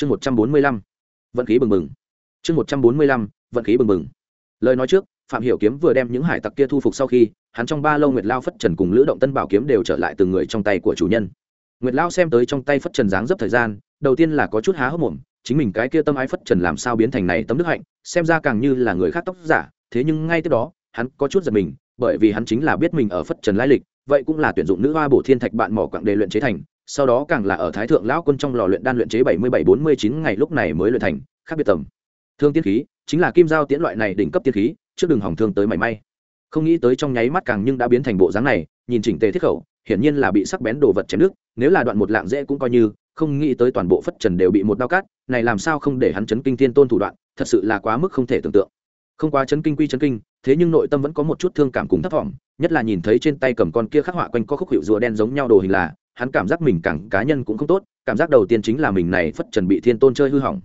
chương một trăm bốn mươi lăm, vận khí bừng bừng. Chương một trăm bốn mươi lăm, vận khí bừng bừng. Lời nói trước, phạm hiểu kiếm vừa đem những hải tặc kia thu phục sau khi, hắn trong ba lâu nguyệt lao phất trần cùng lữ động tân bảo kiếm đều trở lại từng người trong tay của chủ nhân. Nguyệt lao xem tới trong tay phất trần dáng dấp thời gian, đầu tiên là có chút há hốc mồm, chính mình cái kia tâm ái phất trần làm sao biến thành này tấm đức hạnh, xem ra càng như là người khác tóc giả, thế nhưng ngay tiếp đó, hắn có chút giật mình, bởi vì hắn chính là biết mình ở phất trần lai lịch, vậy cũng là tuyển dụng nữ hoa bổ thiên thạch bạn mỏ quặng đề luyện chế thành sau đó càng là ở thái thượng lão quân trong lò luyện đan luyện chế bảy mươi bảy bốn mươi chín ngày lúc này mới luyện thành, khác biệt tầm. Thương tiên khí, chính là kim giao tiễn loại này đỉnh cấp tiên khí, trước đường hỏng thương tới mảy may. Không nghĩ tới trong nháy mắt càng nhưng đã biến thành bộ dáng này, nhìn chỉnh tề thiết khẩu, hiển nhiên là bị sắc bén đồ vật chém nước, nếu là đoạn một lạng dễ cũng coi như, không nghĩ tới toàn bộ phất trần đều bị một đao cát này làm sao không để hắn chấn kinh thiên tôn thủ đoạn, thật sự là quá mức không thể tưởng tượng. Không quá chấn kinh quy chấn kinh, thế nhưng nội tâm vẫn có một chút thương cảm cùng thất vọng, nhất là nhìn thấy trên tay cầm con kia khắc họa quanh có khúc hiệu rùa đen giống nhau đồ hình là hắn cảm giác mình càng cá nhân cũng không tốt, cảm giác đầu tiên chính là mình này phất trần bị thiên tôn chơi hư hỏng.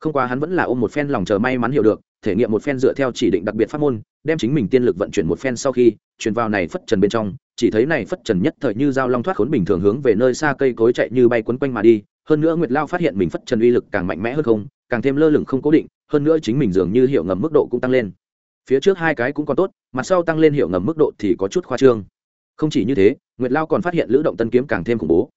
Không qua hắn vẫn là ôm một phen lòng chờ may mắn hiểu được, thể nghiệm một phen dựa theo chỉ định đặc biệt pháp môn, đem chính mình tiên lực vận chuyển một phen sau khi truyền vào này phất trần bên trong, chỉ thấy này phất trần nhất thời như dao long thoát khốn bình thường hướng về nơi xa cây cối chạy như bay quấn quanh mà đi, hơn nữa nguyệt lao phát hiện mình phất trần uy lực càng mạnh mẽ hơn không, càng thêm lơ lửng không cố định, hơn nữa chính mình dường như hiệu ngầm mức độ cũng tăng lên. Phía trước hai cái cũng còn tốt, mặt sau tăng lên hiệu ngầm mức độ thì có chút khoa trương. Không chỉ như thế nguyệt lao còn phát hiện lữ động tân kiếm càng thêm khủng bố.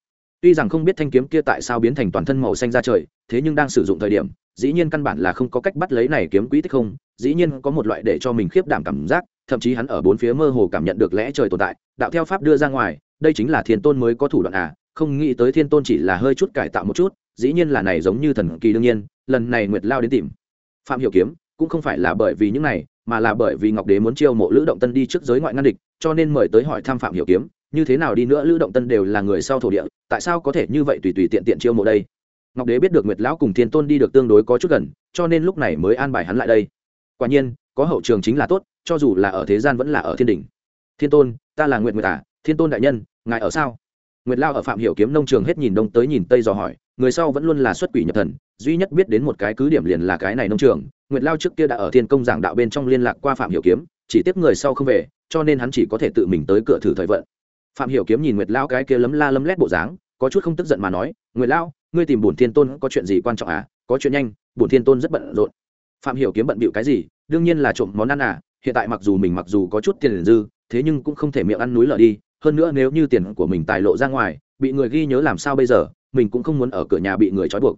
Tuy rằng không biết thanh kiếm kia tại sao biến thành toàn thân màu xanh ra trời, thế nhưng đang sử dụng thời điểm, dĩ nhiên căn bản là không có cách bắt lấy này kiếm quỹ tích không, dĩ nhiên có một loại để cho mình khiếp đảm cảm giác, thậm chí hắn ở bốn phía mơ hồ cảm nhận được lẽ trời tồn tại, đạo theo pháp đưa ra ngoài, đây chính là thiên tôn mới có thủ đoạn à không nghĩ tới thiên tôn chỉ là hơi chút cải tạo một chút, dĩ nhiên là này giống như thần kỳ đương nhiên, lần này nguyệt lao đến tìm. Phạm hiểu kiếm, cũng không phải là bởi vì những này, mà là bởi vì ngọc đế muốn chiêu mộ lữ động tân đi trước giới ngoại ngăn địch, cho nên mời tới hỏi thăm phạm hiểu kiếm như thế nào đi nữa lữ động tân đều là người sau thổ địa tại sao có thể như vậy tùy tùy tiện tiện chiêu mộ đây ngọc đế biết được nguyệt lão cùng thiên tôn đi được tương đối có chút gần cho nên lúc này mới an bài hắn lại đây quả nhiên có hậu trường chính là tốt cho dù là ở thế gian vẫn là ở thiên đình thiên tôn ta là nguyệt nguyệt à thiên tôn đại nhân ngài ở sao nguyệt lao ở phạm hiểu kiếm nông trường hết nhìn đông tới nhìn tây dò hỏi người sau vẫn luôn là xuất quỷ nhập thần duy nhất biết đến một cái cứ điểm liền là cái này nông trường nguyệt lao trước kia đã ở thiên công giảng đạo bên trong liên lạc qua phạm hiểu kiếm chỉ tiếp người sau không về cho nên hắn chỉ có thể tự mình tới cửa thử thời vận phạm hiểu kiếm nhìn nguyệt lao cái kia lấm la lấm lét bộ dáng, có chút không tức giận mà nói, nguyệt lao ngươi tìm bổn thiên tôn có chuyện gì quan trọng à? Có chuyện nhanh, bổn thiên tôn rất bận rộn. Phạm hiểu kiếm bận bịu cái gì? Đương nhiên là trộm món ăn à hiện tại mặc dù mình mặc dù có chút tiền dư, thế nhưng cũng không thể miệng ăn núi lở đi, hơn nữa nếu như tiền của mình tài lộ ra ngoài, bị người ghi nhớ làm sao bây giờ, mình cũng không muốn ở cửa nhà bị người trói buộc.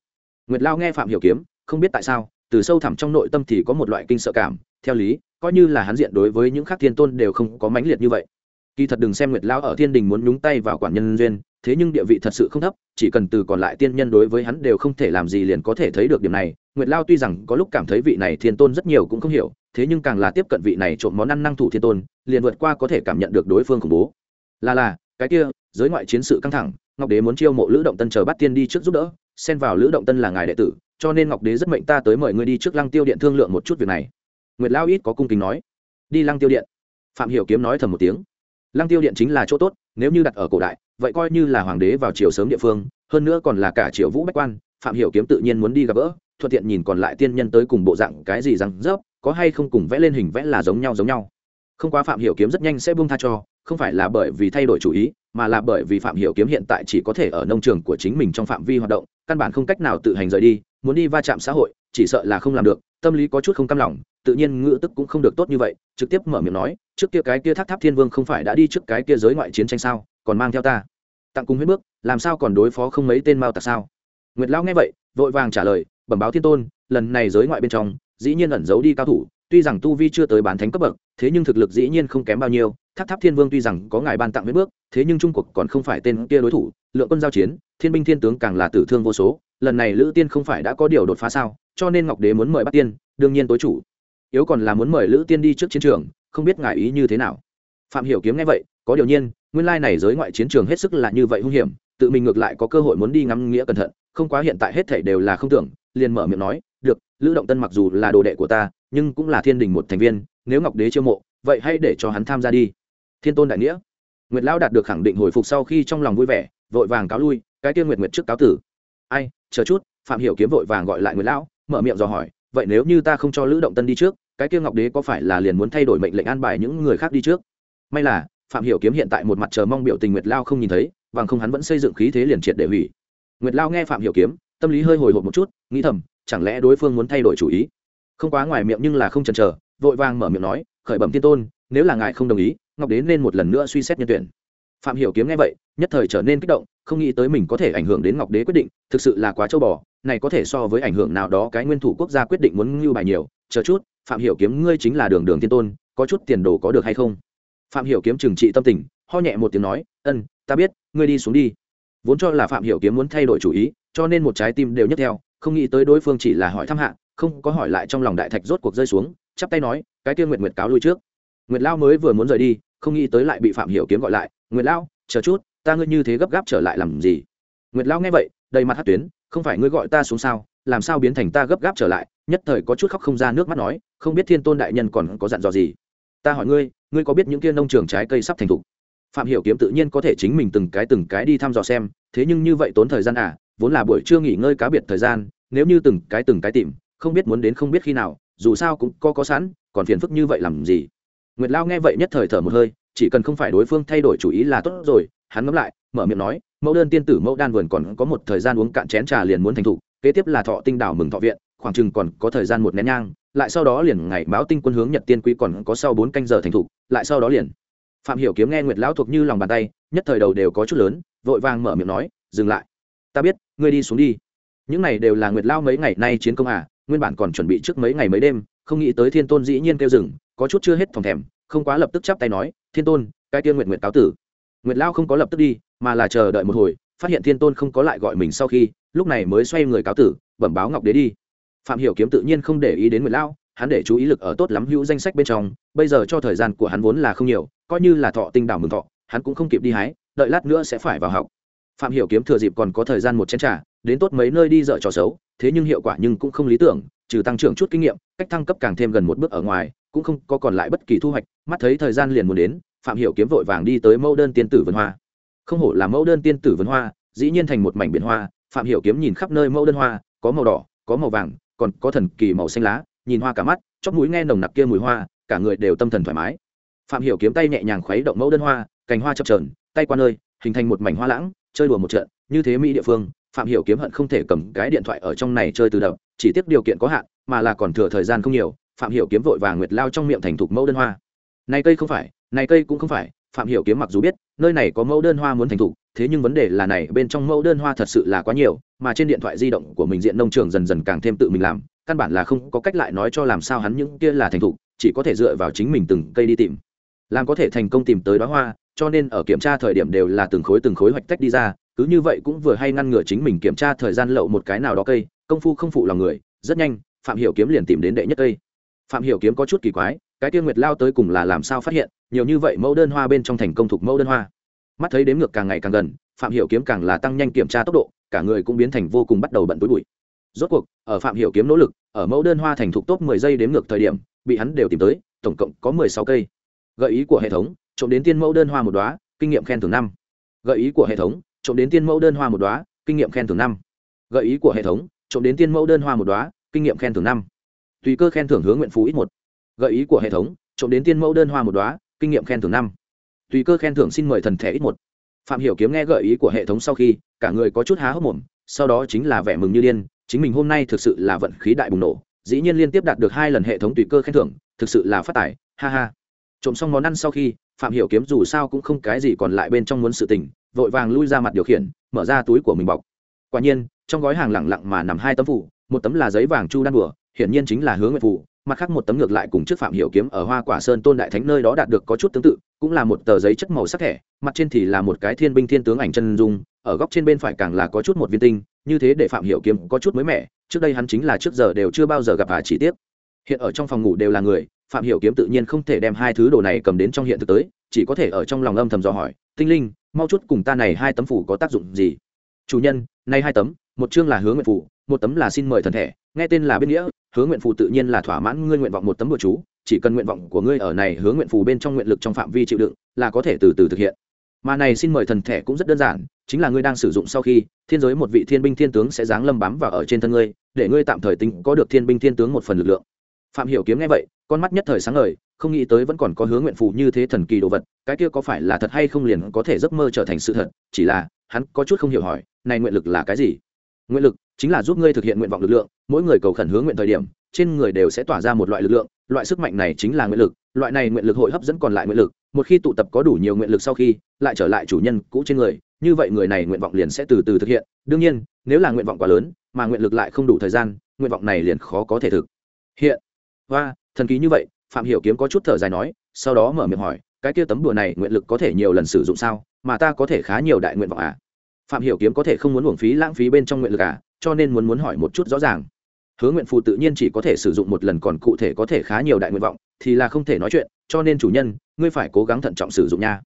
Nguyệt lao nghe phạm hiểu kiếm, không biết tại sao, từ sâu thẳm trong nội tâm thì có một loại kinh sợ cảm, theo lý, coi như là hắn diện đối với những khác thiên tôn đều không có mãnh liệt như vậy kỳ thật đừng xem nguyệt Lão ở thiên đình muốn nhúng tay vào quản nhân duyên, thế nhưng địa vị thật sự không thấp, chỉ cần từ còn lại tiên nhân đối với hắn đều không thể làm gì liền có thể thấy được điểm này. Nguyệt lao tuy rằng có lúc cảm thấy vị này thiên tôn rất nhiều cũng không hiểu, thế nhưng càng là tiếp cận vị này trộm món ăn năng thủ thiên tôn, liền vượt qua có thể cảm nhận được đối phương khủng bố. Là là, cái kia, giới ngoại chiến sự căng thẳng, ngọc đế muốn chiêu mộ lữ động tân chờ bắt tiên đi trước giúp đỡ, xen vào lữ động tân là ngài đệ tử, cho nên ngọc đế rất mệnh ta tới mời ngươi đi trước lăng tiêu điện thương lượng một chút việc này. Nguyệt lao ít có cung kính nói. Đi lăng tiêu điện. Phạm hiểu kiếm nói thầm một tiếng lăng tiêu điện chính là chỗ tốt, nếu như đặt ở cổ đại, vậy coi như là hoàng đế vào triều sớm địa phương, hơn nữa còn là cả triều vũ bách quan, phạm hiểu kiếm tự nhiên muốn đi gặp gỡ, thuận tiện nhìn còn lại tiên nhân tới cùng bộ dạng cái gì răng rớp có hay không cùng vẽ lên hình vẽ là giống nhau giống nhau. Không quá phạm hiểu kiếm rất nhanh sẽ buông tha cho, không phải là bởi vì thay đổi chủ ý, mà là bởi vì phạm hiểu kiếm hiện tại chỉ có thể ở nông trường của chính mình trong phạm vi hoạt động, căn bản không cách nào tự hành rời đi, muốn đi va chạm xã hội, chỉ sợ là không làm được, tâm lý có chút không cam lòng, tự nhiên ngữ tức cũng không được tốt như vậy, trực tiếp mở miệng nói trước kia cái kia tháp tháp thiên vương không phải đã đi trước cái kia giới ngoại chiến tranh sao, còn mang theo ta. Tặng cùng huyết bước, làm sao còn đối phó không mấy tên mao tặc sao? Nguyệt lão nghe vậy, vội vàng trả lời, bẩm báo thiên tôn, lần này giới ngoại bên trong, dĩ nhiên ẩn giấu đi cao thủ, tuy rằng tu vi chưa tới bán thánh cấp bậc, thế nhưng thực lực dĩ nhiên không kém bao nhiêu tháp tháp thiên vương tuy rằng có ngài ban tặng huyết bước, thế nhưng trung cuộc còn không phải tên kia đối thủ, lượng quân giao chiến, thiên binh thiên tướng càng là tử thương vô số, lần này lữ tiên không phải đã có điều đột phá sao, cho nên ngọc đế muốn mời bắt tiên, đương nhiên tối chủ. Yếu còn là muốn mời lữ tiên đi trước chiến trường không biết ngài ý như thế nào. Phạm hiểu kiếm nghe vậy, có điều nhiên, nguyên lai này giới ngoại chiến trường hết sức là như vậy hung hiểm, tự mình ngược lại có cơ hội muốn đi ngắm nghĩa cẩn thận, không quá hiện tại hết thảy đều là không tưởng, liền mở miệng nói, được, lữ động tân mặc dù là đồ đệ của ta, nhưng cũng là thiên đình một thành viên, nếu ngọc đế chiêu mộ, vậy hãy để cho hắn tham gia đi. Thiên tôn đại nghĩa. Nguyệt lão đạt được khẳng định hồi phục sau khi trong lòng vui vẻ, vội vàng cáo lui, cái kia nguyệt nguyệt trước cáo tử. Ai, chờ chút. Phạm hiểu kiếm vội vàng gọi lại nguyệt lão, mở miệng dò hỏi, vậy nếu như ta không cho lữ động tân đi trước cái kia ngọc đế có phải là liền muốn thay đổi mệnh lệnh an bài những người khác đi trước? May là, phạm hiểu kiếm hiện tại một mặt chờ mong biểu tình nguyệt lao không nhìn thấy bằng không hắn vẫn xây dựng khí thế liền triệt để hủy. Nguyệt lao nghe phạm hiểu kiếm, tâm lý hơi hồi hộp một chút, nghĩ thầm, chẳng lẽ đối phương muốn thay đổi chủ ý? Không quá ngoài miệng nhưng là không chần chờ, vội vàng mở miệng nói, khởi bẩm thiên tôn, nếu là ngài không đồng ý, ngọc đế nên một lần nữa suy xét nhân tuyển. Phạm hiểu kiếm nghe vậy, nhất thời trở nên kích động, không nghĩ tới mình có thể ảnh hưởng đến ngọc đế quyết định, thực sự là quá châu bò, này có thể so với ảnh hưởng nào đó cái nguyên thủ quốc gia quyết định muốn lưu bài nhiều, chờ chút phạm hiểu kiếm, ngươi chính là đường đường thiên tôn, có chút tiền đồ có được hay không? Phạm hiểu kiếm trừng trị tâm tình, ho nhẹ một tiếng nói, ân, ta biết, ngươi đi xuống đi. Vốn cho là phạm hiểu kiếm muốn thay đổi chủ ý, cho nên một trái tim đều nhất theo, không nghĩ tới đối phương chỉ là hỏi thăm hạ, không có hỏi lại trong lòng đại thạch rốt cuộc rơi xuống, chắp tay nói, cái kia nguyệt nguyệt cáo lui trước. Nguyệt lao mới vừa muốn rời đi, không nghĩ tới lại bị phạm hiểu kiếm gọi lại, nguyệt lao, chờ chút, ta ngươi như thế gấp gáp trở lại làm gì? Nguyệt lao nghe vậy, đầy mặt hát tuyến, không phải ngươi gọi ta xuống sao làm sao biến thành ta gấp gáp trở lại, nhất thời có chút khóc không ra nước mắt nói, không biết thiên tôn đại nhân còn có dặn dò gì? Ta hỏi ngươi ngươi có biết những kia nông trường trái cây sắp thành thục? Phạm hiểu kiếm tự nhiên có thể chính mình từng cái từng cái đi thăm dò xem, thế nhưng như vậy tốn thời gian à vốn là buổi trưa nghỉ ngơi cá biệt thời gian, nếu như từng cái từng cái tìm, không biết muốn đến không biết khi nào, dù sao cũng có có sẵn, còn phiền phức như vậy làm gì? Nguyệt lao nghe vậy nhất thời thở một hơi, chỉ cần không phải đối phương thay đổi chủ ý là tốt rồi, hắn ngẫm lại, mở miệng nói, mẫu đơn tiên tử mẫu đan vườn còn có một thời gian uống cạn chén trà liền muốn thành thục kế tiếp là thọ tinh đảo mừng thọ viện, khoảng chừng còn có thời gian một nén nhang, lại sau đó liền ngày báo tinh quân hướng nhật tiên quý còn có sau bốn canh giờ thành thục lại sau đó liền. Phạm hiểu kiếm nghe nguyệt lão thuộc như lòng bàn tay, nhất thời đầu đều có chút lớn, vội vàng mở miệng nói, dừng lại. Ta biết, ngươi đi xuống đi. Những này đều là nguyệt lao mấy ngày nay chiến công à nguyên bản còn chuẩn bị trước mấy ngày mấy đêm, không nghĩ tới thiên tôn dĩ nhiên kêu dừng, có chút chưa hết phòng thèm, không quá lập tức chắp tay nói, thiên tôn, cái tiên nguyện nguyện cáo tử. Nguyệt lao không có lập tức đi, mà là chờ đợi một hồi phát hiện thiên tôn không có lại gọi mình sau khi, lúc này mới xoay người cáo tử, bẩm báo ngọc đế đi. Phạm hiểu kiếm tự nhiên không để ý đến nguyệt lao hắn để chú ý lực ở tốt lắm hữu danh sách bên trong, bây giờ cho thời gian của hắn vốn là không nhiều, coi như là thọ tinh đảo mừng thọ, hắn cũng không kịp đi hái, đợi lát nữa sẽ phải vào học. Phạm hiểu kiếm thừa dịp còn có thời gian một chén trà, đến tốt mấy nơi đi dở trò xấu, thế nhưng hiệu quả nhưng cũng không lý tưởng, trừ tăng trưởng chút kinh nghiệm, cách thăng cấp càng thêm gần một bước ở ngoài, cũng không có còn lại bất kỳ thu hoạch, mắt thấy thời gian liền muốn đến, phạm hiểu kiếm vội vàng đi tới mẫu đơn tiên tử vườn hoa không hổ là mẫu đơn tiên tử vườn hoa, dĩ nhiên thành một mảnh biển hoa, phạm hiểu kiếm nhìn khắp nơi mẫu đơn hoa, có màu đỏ, có màu vàng, còn có thần kỳ màu xanh lá, nhìn hoa cả mắt, chóp mũi nghe nồng nặc kia mùi hoa, cả người đều tâm thần thoải mái. Phạm hiểu kiếm tay nhẹ nhàng khuấy động mẫu đơn hoa, cành hoa chập chờn, tay qua nơi, hình thành một mảnh hoa lãng, chơi đùa một trận, như thế mỹ địa phương, phạm hiểu kiếm hận không thể cầm cái điện thoại ở trong này chơi từ đầu chỉ tiếc điều kiện có hạn, mà là còn thừa thời gian không nhiều, phạm hiểu kiếm vội vàng nguyệt lao trong miệng thành thục mẫu đơn hoa. Này cây không phải, này cây cũng không phải phạm hiểu kiếm mặc dù biết nơi này có mẫu đơn hoa muốn thành thủ, thế nhưng vấn đề là này bên trong mẫu đơn hoa thật sự là quá nhiều mà trên điện thoại di động của mình diện nông trường dần dần càng thêm tự mình làm căn bản là không có cách lại nói cho làm sao hắn những kia là thành thủ, chỉ có thể dựa vào chính mình từng cây đi tìm. Làm có thể thành công tìm tới đóa hoa cho nên ở kiểm tra thời điểm đều là từng khối từng khối hoạch tách đi ra cứ như vậy cũng vừa hay ngăn ngừa chính mình kiểm tra thời gian lậu một cái nào đó cây công phu không phụ lòng người rất nhanh phạm hiểu kiếm liền tìm đến đệ nhất cây. Phạm hiểu kiếm có chút kỳ quái cái tiên nguyệt lao tới cùng là làm sao phát hiện nhiều như vậy mẫu đơn hoa bên trong thành công thuộc mẫu đơn hoa. Mắt thấy đếm ngược càng ngày càng gần, phạm hiểu kiếm càng là tăng nhanh kiểm tra tốc độ, cả người cũng biến thành vô cùng bắt đầu bận túi bụi. Rốt cuộc, ở phạm hiểu kiếm nỗ lực, ở mẫu đơn hoa thành thục top 10 giây đếm ngược thời điểm, bị hắn đều tìm tới, tổng cộng có 16 cây. Gợi ý của hệ thống, trộm đến tiên mẫu đơn hoa một đóa, kinh nghiệm khen thưởng năm. Gợi ý của hệ thống, trộm đến tiên mẫu đơn hoa một đóa, kinh nghiệm khen thưởng năm. Gợi ý của hệ thống, trộm đến tiên mẫu đơn hoa một đóa, kinh nghiệm khen thưởng năm. Tùy cơ khen thưởng hướng nguyện phú ít một. Gợi ý của hệ thống, trộm đến tiên mẫu đơn hoa một đóa kinh nghiệm khen thưởng năm. Tùy cơ khen thưởng xin mời thần thẻ ít một. Phạm hiểu kiếm nghe gợi ý của hệ thống sau khi, cả người có chút há hốc mồm, sau đó chính là vẻ mừng như điên, chính mình hôm nay thực sự là vận khí đại bùng nổ, dĩ nhiên liên tiếp đạt được hai lần hệ thống tùy cơ khen thưởng, thực sự là phát tài, ha ha. Trộm xong món ăn sau khi, phạm hiểu kiếm dù sao cũng không cái gì còn lại bên trong muốn sự tình, vội vàng lui ra mặt điều khiển, mở ra túi của mình bọc. Quả nhiên, trong gói hàng lẳng lặng mà nằm hai tấm phủ, một tấm là giấy vàng chu đan bừa hiển nhiên chính là hướng nguyện phủ mặt khác một tấm ngược lại cùng trước phạm hiểu kiếm ở hoa quả sơn tôn đại thánh nơi đó đạt được có chút tương tự, cũng là một tờ giấy chất màu sắc thẻ, mặt trên thì là một cái thiên binh thiên tướng ảnh chân dung, ở góc trên bên phải càng là có chút một viên tinh, như thế để phạm hiểu kiếm có chút mới mẻ, trước đây hắn chính là trước giờ đều chưa bao giờ gặp và chỉ tiếp hiện ở trong phòng ngủ đều là người, phạm hiểu kiếm tự nhiên không thể đem hai thứ đồ này cầm đến trong hiện thực tới, chỉ có thể ở trong lòng âm thầm dò hỏi, tinh linh, mau chút cùng ta này hai tấm phủ có tác dụng gì? Chủ nhân nay hai tấm, một chương là hướng nguyện phủ, một tấm là xin mời thần thể nghe tên là bên nghĩa hướng nguyện phù tự nhiên là thỏa mãn ngươi nguyện vọng một tấm bùa chú, chỉ cần nguyện vọng của ngươi ở này hướng nguyện phù bên trong nguyện lực trong phạm vi chịu đựng là có thể từ từ thực hiện. Mà này xin mời thần thể cũng rất đơn giản, chính là ngươi đang sử dụng sau khi, thiên giới một vị thiên binh thiên tướng sẽ giáng lâm bám vào ở trên thân ngươi, để ngươi tạm thời tính có được thiên binh thiên tướng một phần lực lượng. Phạm hiểu kiếm nghe vậy, con mắt nhất thời sáng ngời, không nghĩ tới vẫn còn có hướng nguyện phù như thế thần kỳ đồ vật, cái kia có phải là thật hay không liền có thể giấc mơ trở thành sự thật, chỉ là hắn có chút không hiểu hỏi, này nguyện lực là cái gì? Nguyện lực chính là giúp ngươi thực hiện nguyện vọng lực lượng, mỗi người cầu khẩn hướng nguyện thời điểm, trên người đều sẽ tỏa ra một loại lực lượng, loại sức mạnh này chính là nguyện lực, loại này nguyện lực hội hấp dẫn còn lại nguyện lực, một khi tụ tập có đủ nhiều nguyện lực sau khi, lại trở lại chủ nhân cũ trên người, như vậy người này nguyện vọng liền sẽ từ từ thực hiện. Đương nhiên, nếu là nguyện vọng quá lớn, mà nguyện lực lại không đủ thời gian, nguyện vọng này liền khó có thể thực hiện. Và thần ký như vậy, phạm hiểu kiếm có chút thở dài nói, sau đó mở miệng hỏi, cái kia tấm đùa này nguyện lực có thể nhiều lần sử dụng sao? Mà ta có thể khá nhiều đại nguyện vọng à? Phạm hiểu kiếm có thể không muốn uổng phí lãng phí bên trong nguyện lực à cho nên muốn muốn hỏi một chút rõ ràng. Hứa nguyện phù tự nhiên chỉ có thể sử dụng một lần còn cụ thể có thể khá nhiều đại nguyện vọng, thì là không thể nói chuyện, cho nên chủ nhân, ngươi phải cố gắng thận trọng sử dụng nha.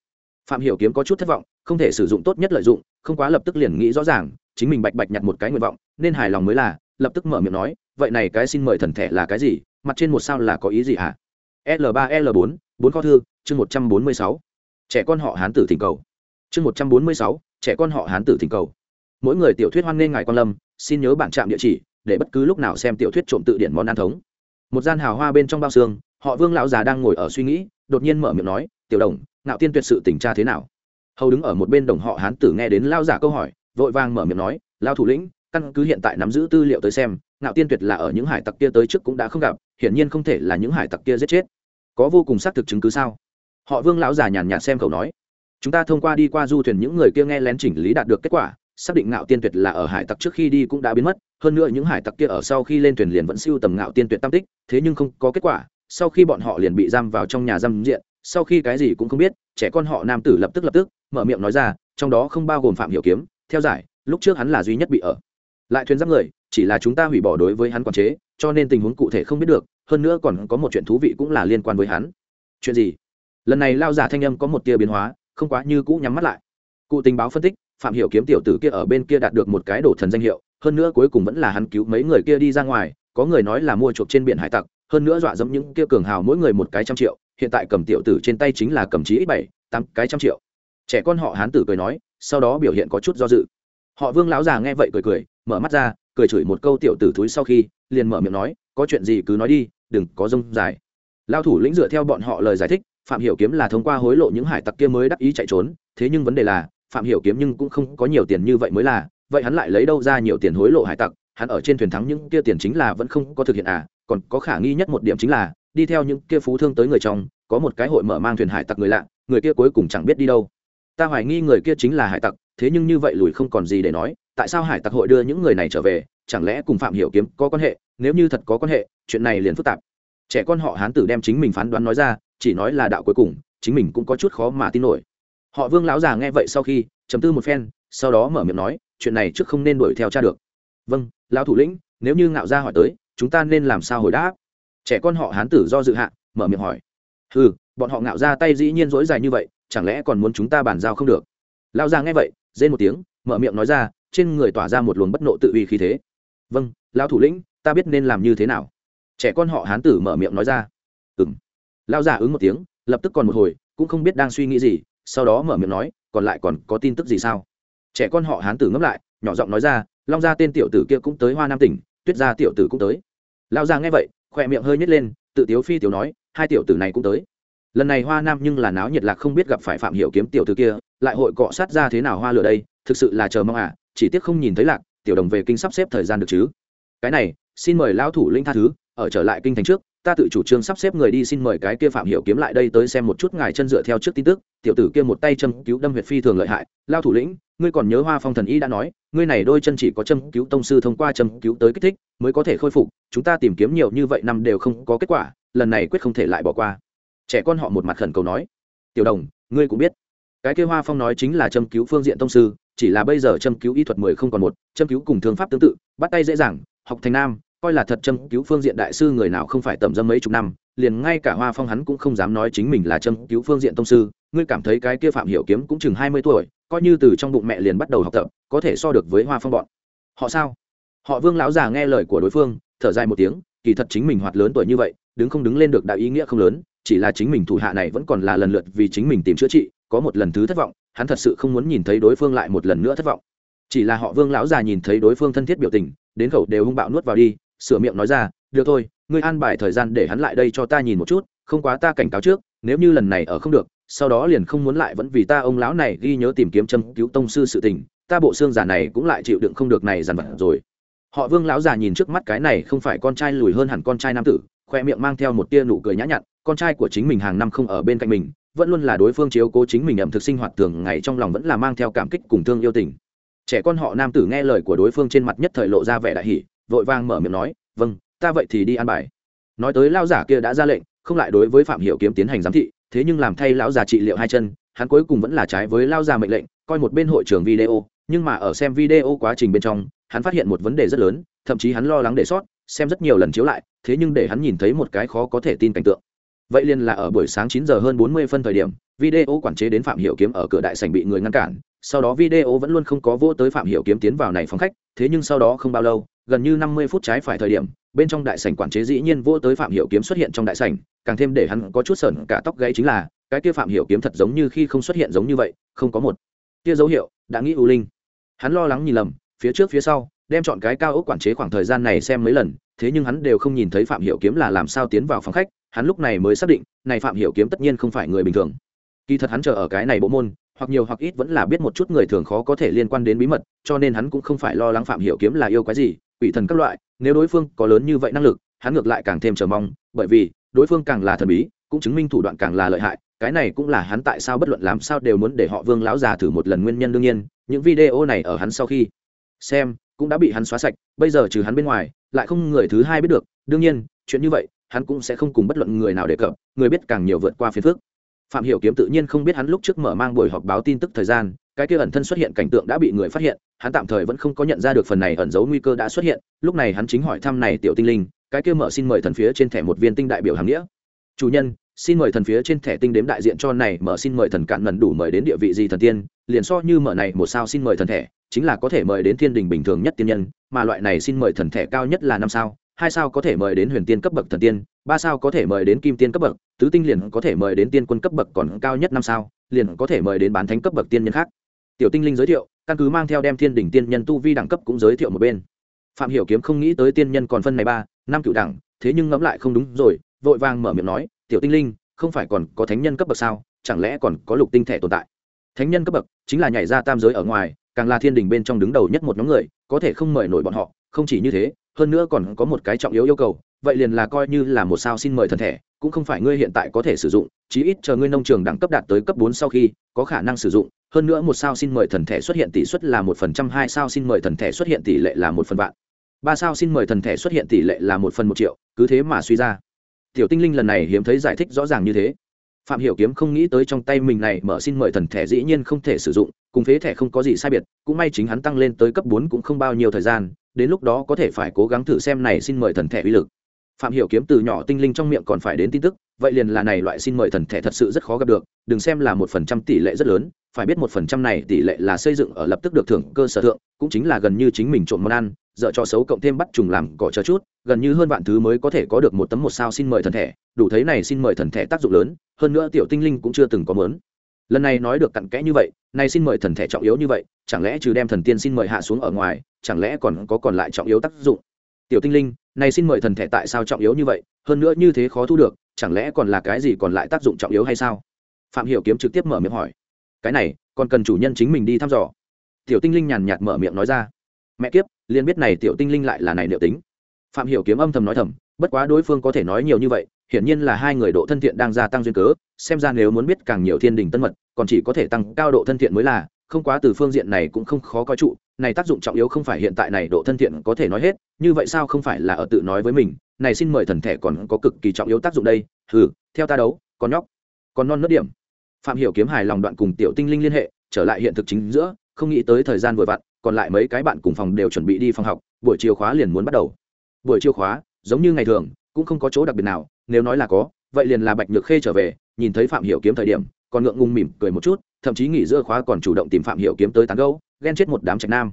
Phạm hiểu kiếm có chút thất vọng, không thể sử dụng tốt nhất lợi dụng, không quá lập tức liền nghĩ rõ ràng, chính mình bạch bạch nhặt một cái nguyện vọng, nên hài lòng mới là, lập tức mở miệng nói, vậy này cái xin mời thần thẻ là cái gì, mặt trên một sao là có ý gì hả? L 3 l 4 bốn kho thư, chương một trăm bốn mươi sáu. Trẻ con họ hán tử thỉnh cầu. Chương một trăm bốn mươi sáu trẻ con họ hán tử thỉnh cầu. Mỗi người tiểu thuyết hoan nghênh ngài quan lâm, xin nhớ bản trạm địa chỉ, để bất cứ lúc nào xem tiểu thuyết trộm tự điển món ăn thống. Một gian hào hoa bên trong bao xương, họ vương lão già đang ngồi ở suy nghĩ, đột nhiên mở miệng nói, tiểu đồng, ngạo tiên tuyệt sự tình tra thế nào? Hầu đứng ở một bên đồng họ hán tử nghe đến lao giả câu hỏi, vội vàng mở miệng nói lao thủ lĩnh, căn cứ hiện tại nắm giữ tư liệu tới xem, ngạo tiên tuyệt là ở những hải tặc kia tới trước cũng đã không gặp, hiển nhiên không thể là những hải tặc kia giết chết. Có vô cùng xác thực chứng cứ sao? Họ vương lão già nhàn nhạt xem cậu nói chúng ta thông qua đi qua du thuyền, những người kia nghe lén chỉnh lý đạt được kết quả, xác định ngạo tiên tuyệt là ở hải tặc trước khi đi cũng đã biến mất. Hơn nữa những hải tặc kia ở sau khi lên thuyền liền vẫn siêu tầm ngạo tiên tuyệt tam tích, thế nhưng không có kết quả. Sau khi bọn họ liền bị giam vào trong nhà giam diện, sau khi cái gì cũng không biết, trẻ con họ nam tử lập tức lập tức, mở miệng nói ra, trong đó không bao gồm phạm hiểu kiếm. Theo giải, lúc trước hắn là duy nhất bị ở. Lại thuyền giáp người, chỉ là chúng ta hủy bỏ đối với hắn quản chế, cho nên tình huống cụ thể không biết được, hơn nữa còn có một chuyện thú vị cũng là liên quan với hắn. Chuyện gì? Lần này lao giả thanh âm có một tia biến hóa không quá như cũ nhắm mắt lại. Cụ tình báo phân tích, phạm hiểu kiếm tiểu tử kia ở bên kia đạt được một cái đổ thần danh hiệu, hơn nữa cuối cùng vẫn là hắn cứu mấy người kia đi ra ngoài, có người nói là mua chuộc trên biển hải tặc, hơn nữa dọa dẫm những kia cường hào mỗi người một cái trăm triệu, hiện tại cầm tiểu tử trên tay chính là cầm chí ít bảy, tám cái trăm triệu. Trẻ con họ hán tử cười nói, sau đó biểu hiện có chút do dự. Họ vương lão già nghe vậy cười cười, mở mắt ra, cười chửi một câu tiểu tử thúi sau khi, liền mở miệng nói, có chuyện gì cứ nói đi, đừng có rông dài. Lao thủ lĩnh dựa theo bọn họ lời giải thích phạm hiểu kiếm là thông qua hối lộ những hải tặc kia mới đắc ý chạy trốn, thế nhưng vấn đề là, phạm hiểu kiếm nhưng cũng không có nhiều tiền như vậy mới là, vậy hắn lại lấy đâu ra nhiều tiền hối lộ hải tặc, hắn ở trên thuyền thắng những kia tiền chính là vẫn không có thực hiện à còn có khả nghi nhất một điểm chính là, đi theo những kia phú thương tới người trong, có một cái hội mở mang thuyền hải tặc người lạ, người kia cuối cùng chẳng biết đi đâu. Ta hoài nghi người kia chính là hải tặc, thế nhưng như vậy lùi không còn gì để nói, tại sao hải tặc hội đưa những người này trở về, chẳng lẽ cùng phạm hiểu kiếm có quan hệ, nếu như thật có quan hệ, chuyện này liền phức tạp. Trẻ con họ hán tử đem chính mình phán đoán nói ra chỉ nói là đạo cuối cùng, chính mình cũng có chút khó mà tin nổi. Họ vương lão già nghe vậy sau khi chấm tư một phen, sau đó mở miệng nói, chuyện này trước không nên đuổi theo cha được. Vâng lão thủ lĩnh, nếu như ngạo gia hỏi tới, chúng ta nên làm sao hồi đáp? Trẻ con họ hán tử do dự hạ, mở miệng hỏi. Ừ bọn họ ngạo ra tay dĩ nhiên dỗi dài như vậy, chẳng lẽ còn muốn chúng ta bàn giao không được? Lão già nghe vậy, rên một tiếng, mở miệng nói ra, trên người tỏa ra một luồng bất nộ tự uy khí thế. Vâng lão thủ lĩnh, ta biết nên làm như thế nào. Trẻ con họ hán tử mở miệng nói ra. Ừ m lão già ứng một tiếng, lập tức còn một hồi, cũng không biết đang suy nghĩ gì, sau đó mở miệng nói, còn lại còn có tin tức gì sao? Trẻ con họ hán tử ngấp lại, nhỏ giọng nói ra, long gia tên tiểu tử kia cũng tới hoa nam tỉnh, tuyết gia tiểu tử cũng tới. Lão già nghe vậy, khỏe miệng hơi nhét lên, tự tiếu phi tiểu nói, hai tiểu tử này cũng tới. Lần này hoa nam nhưng là náo nhiệt lạc không biết gặp phải phạm hiểu kiếm tiểu tử kia, lại hội cọ sát ra thế nào hoa lửa đây, thực sự là chờ mong à chỉ tiếc không nhìn thấy lạc, tiểu đồng về kinh sắp xếp thời gian được chứ. Cái này, xin mời lão thủ linh tha thứ, ở trở lại kinh thành trước ta tự chủ trương sắp xếp người đi xin mời cái kia phạm hiểu kiếm lại đây tới xem một chút ngài chân dựa theo trước tin tức, tiểu tử kia một tay châm cứu đâm huyệt phi thường lợi hại, lao thủ lĩnh, ngươi còn nhớ hoa phong thần y đã nói, ngươi này đôi chân chỉ có châm cứu tông sư thông qua châm cứu tới kích thích mới có thể khôi phục, chúng ta tìm kiếm nhiều như vậy năm đều không có kết quả, lần này quyết không thể lại bỏ qua. Trẻ con họ một mặt khẩn cầu nói. Tiểu đồng, ngươi cũng biết, cái kia hoa phong nói chính là châm cứu phương diện tông sư, chỉ là bây giờ châm cứu y thuật mười không còn một, châm cứu cùng thương pháp tương tự, bắt tay dễ dàng, học thành nam coi là thật châm cứu phương diện đại sư người nào không phải tầm dâm mấy chục năm, liền ngay cả hoa phong hắn cũng không dám nói chính mình là châm cứu phương diện tông sư, ngươi cảm thấy cái kia phạm hiểu kiếm cũng chừng hai mươi tuổi, coi như từ trong bụng mẹ liền bắt đầu học tập, có thể so được với hoa phong bọn. Họ sao? Họ vương lão già nghe lời của đối phương, thở dài một tiếng, kỳ thật chính mình hoạt lớn tuổi như vậy, đứng không đứng lên được đạo ý nghĩa không lớn, chỉ là chính mình thủ hạ này vẫn còn là lần lượt vì chính mình tìm chữa trị, có một lần thứ thất vọng, hắn thật sự không muốn nhìn thấy đối phương lại một lần nữa thất vọng. Chỉ là họ vương lão già nhìn thấy đối phương thân thiết biểu tình, đến khẩu đều hung bạo nuốt vào đi sửa miệng nói ra, được thôi, ngươi an bài thời gian để hắn lại đây cho ta nhìn một chút, không quá ta cảnh cáo trước, nếu như lần này ở không được, sau đó liền không muốn lại vẫn vì ta ông lão này ghi nhớ tìm kiếm châm cứu tông sư sự tình, ta bộ xương giả này cũng lại chịu đựng không được này dằn vặt rồi. Họ vương lão già nhìn trước mắt cái này không phải con trai lùi hơn hẳn con trai nam tử, khoe miệng mang theo một tia nụ cười nhã nhặn, con trai của chính mình hàng năm không ở bên cạnh mình, vẫn luôn là đối phương chiếu cố chính mình ẩm thực sinh hoạt thường ngày trong lòng vẫn là mang theo cảm kích cùng thương yêu tình. Trẻ con họ nam tử nghe lời của đối phương trên mặt nhất thời lộ ra vẻ đại hỷ vội vàng mở miệng nói vâng ta vậy thì đi ăn bài. Nói tới lao giả kia đã ra lệnh, không lại đối với phạm hiểu kiếm tiến hành giám thị, thế nhưng làm thay lão già trị liệu hai chân, hắn cuối cùng vẫn là trái với lao già mệnh lệnh, coi một bên hội trường video, nhưng mà ở xem video quá trình bên trong, hắn phát hiện một vấn đề rất lớn, thậm chí hắn lo lắng để sót, xem rất nhiều lần chiếu lại, thế nhưng để hắn nhìn thấy một cái khó có thể tin cảnh tượng. Vậy liền là ở buổi sáng chín giờ hơn bốn mươi phân thời điểm, video quản chế đến phạm hiểu kiếm ở cửa đại sảnh bị người ngăn cản, sau đó video vẫn luôn không có vô tới phạm hiểu kiếm tiến vào này phòng khách, thế nhưng sau đó không bao lâu gần như năm mươi phút trái phải thời điểm, bên trong đại sảnh quản chế dĩ nhiên vô tới phạm hiểu kiếm xuất hiện trong đại sảnh, càng thêm để hắn có chút sởn cả tóc gãy chính là, cái kia phạm hiểu kiếm thật giống như khi không xuất hiện giống như vậy, không có một kia dấu hiệu, đã nghĩ u linh. Hắn lo lắng nhìn lầm, phía trước phía sau, đem chọn cái cao ốc quản chế khoảng thời gian này xem mấy lần, thế nhưng hắn đều không nhìn thấy phạm hiểu kiếm là làm sao tiến vào phòng khách, hắn lúc này mới xác định, này phạm hiểu kiếm tất nhiên không phải người bình thường. Kỳ thật hắn chờ ở cái này bộ môn, hoặc nhiều hoặc ít vẫn là biết một chút người thường khó có thể liên quan đến bí mật, cho nên hắn cũng không phải lo lắng phạm hiểu kiếm là yêu cái gì quỷ thần các loại, nếu đối phương có lớn như vậy năng lực, hắn ngược lại càng thêm chờ mong, bởi vì, đối phương càng là thần bí, cũng chứng minh thủ đoạn càng là lợi hại, cái này cũng là hắn tại sao bất luận làm sao đều muốn để họ vương lão già thử một lần nguyên nhân đương nhiên, những video này ở hắn sau khi xem, cũng đã bị hắn xóa sạch, bây giờ trừ hắn bên ngoài, lại không người thứ hai biết được, đương nhiên, chuyện như vậy, hắn cũng sẽ không cùng bất luận người nào đề cập, người biết càng nhiều vượt qua phiền phức. Phạm hiểu kiếm tự nhiên không biết hắn lúc trước mở mang buổi họp báo tin tức thời gian cái kia ẩn thân xuất hiện cảnh tượng đã bị người phát hiện, hắn tạm thời vẫn không có nhận ra được phần này ẩn giấu nguy cơ đã xuất hiện, lúc này hắn chính hỏi thăm này tiểu tinh linh, cái kia mở xin mời thần phía trên thẻ một viên tinh đại biểu hàng nghĩa. Chủ nhân, xin mời thần phía trên thẻ tinh đếm đại diện cho này, mở xin mời thần cạn ngần đủ mời đến địa vị gì thần tiên, liền so như mở này một sao xin mời thần thẻ, chính là có thể mời đến thiên đình bình thường nhất tiên nhân, mà loại này xin mời thần thẻ cao nhất là năm sao, hai sao có thể mời đến huyền tiên cấp bậc thần tiên, ba sao có thể mời đến kim tiên cấp bậc, tứ tinh liền có thể mời đến tiên quân cấp bậc còn cao nhất năm sao, liền có thể mời đến bán thánh cấp bậc tiên nhân khác tiểu tinh linh giới thiệu, căn cứ mang theo đem thiên đỉnh tiên nhân tu vi đẳng cấp cũng giới thiệu một bên. Phạm hiểu kiếm không nghĩ tới tiên nhân còn phân này ba, năm cựu đẳng, thế nhưng ngẫm lại không đúng rồi, vội vàng mở miệng nói, tiểu tinh linh, không phải còn có thánh nhân cấp bậc sao? Chẳng lẽ còn có lục tinh thể tồn tại? Thánh nhân cấp bậc chính là nhảy ra tam giới ở ngoài, càng là thiên đình bên trong đứng đầu nhất một nhóm người, có thể không mời nổi bọn họ, không chỉ như thế, hơn nữa còn có một cái trọng yếu yêu cầu vậy liền là coi như là một sao xin mời thần thể, cũng không phải ngươi hiện tại có thể sử dụng, chí ít chờ ngươi nông trường đẳng cấp đạt tới cấp bốn sau khi, có khả năng sử dụng. Hơn nữa một sao xin mời thần thể xuất hiện tỷ suất là một phần trăm, hai sao xin mời thần thể xuất hiện tỷ lệ là một phần vạn. Ba sao xin mời thần thể xuất hiện tỷ lệ là một phần một triệu, cứ thế mà suy ra. Tiểu tinh linh lần này hiếm thấy giải thích rõ ràng như thế. Phạm hiểu kiếm không nghĩ tới trong tay mình này mở xin mời thần thẻ dĩ nhiên không thể sử dụng, cùng phế thẻ không có gì sai biệt, cũng may chính hắn tăng lên tới cấp bốn cũng không bao nhiêu thời gian, đến lúc đó có thể phải cố gắng thử xem này xin mời thần thẻ uy lực phạm hiểu kiếm từ nhỏ tinh linh trong miệng còn phải đến tin tức, vậy liền là này loại xin mời thần thẻ thật sự rất khó gặp được, đừng xem là một phần trăm tỷ lệ rất lớn, phải biết một phần trăm này tỷ lệ là xây dựng ở lập tức được thưởng cơ sở thượng, cũng chính là gần như chính mình trộm món ăn dợ cho xấu cộng thêm bắt trùng làm cỏ chờ chút, gần như hơn vạn thứ mới có thể có được một tấm một sao xin mời thần thẻ đủ thấy này xin mời thần thẻ tác dụng lớn, hơn nữa tiểu tinh linh cũng chưa từng có mớn lần này nói được cặn kẽ như vậy, này xin mời thần thẻ trọng yếu như vậy, chẳng lẽ trừ đem thần tiên xin mời hạ xuống ở ngoài, chẳng lẽ còn có còn lại trọng yếu tác dụng? Tiểu tinh linh này xin mời thần thẻ tại sao trọng yếu như vậy, hơn nữa như thế khó thu được, chẳng lẽ còn là cái gì còn lại tác dụng trọng yếu hay sao? Phạm hiểu kiếm trực tiếp mở miệng hỏi. Cái này, còn cần chủ nhân chính mình đi thăm dò. Tiểu tinh linh nhàn nhạt mở miệng nói ra. Mẹ kiếp, liền biết này tiểu tinh linh lại là này liệu tính. Phạm hiểu kiếm âm thầm nói thầm, bất quá đối phương có thể nói nhiều như vậy, hiển nhiên là hai người độ thân thiện đang gia tăng duyên cớ, xem ra nếu muốn biết càng nhiều thiên đình tân mật, còn chỉ có thể tăng cao độ thân thiện mới là, không quá từ phương diện này cũng không khó coi trụ này tác dụng trọng yếu không phải hiện tại này độ thân thiện có thể nói hết, như vậy sao không phải là ở tự nói với mình, này xin mời thần thẻ còn có cực kỳ trọng yếu tác dụng đây, hừ, theo ta đấu con nhóc, còn non nớt điểm. Phạm hiểu kiếm hài lòng đoạn cùng tiểu tinh linh liên hệ, trở lại hiện thực chính giữa, không nghĩ tới thời gian vừa vặn, còn lại mấy cái bạn cùng phòng đều chuẩn bị đi phòng học, buổi chiều khóa liền muốn bắt đầu. Buổi chiều khóa, giống như ngày thường, cũng không có chỗ đặc biệt nào, nếu nói là có, vậy liền là bạch nhược khê trở về, nhìn thấy phạm hiểu kiếm thời điểm, còn ngượng ngùng mỉm cười một chút, thậm chí nghỉ giữa khóa còn chủ động tìm phạm hiểu kiếm tới tán gẫu ghen chết một đám trạch nam.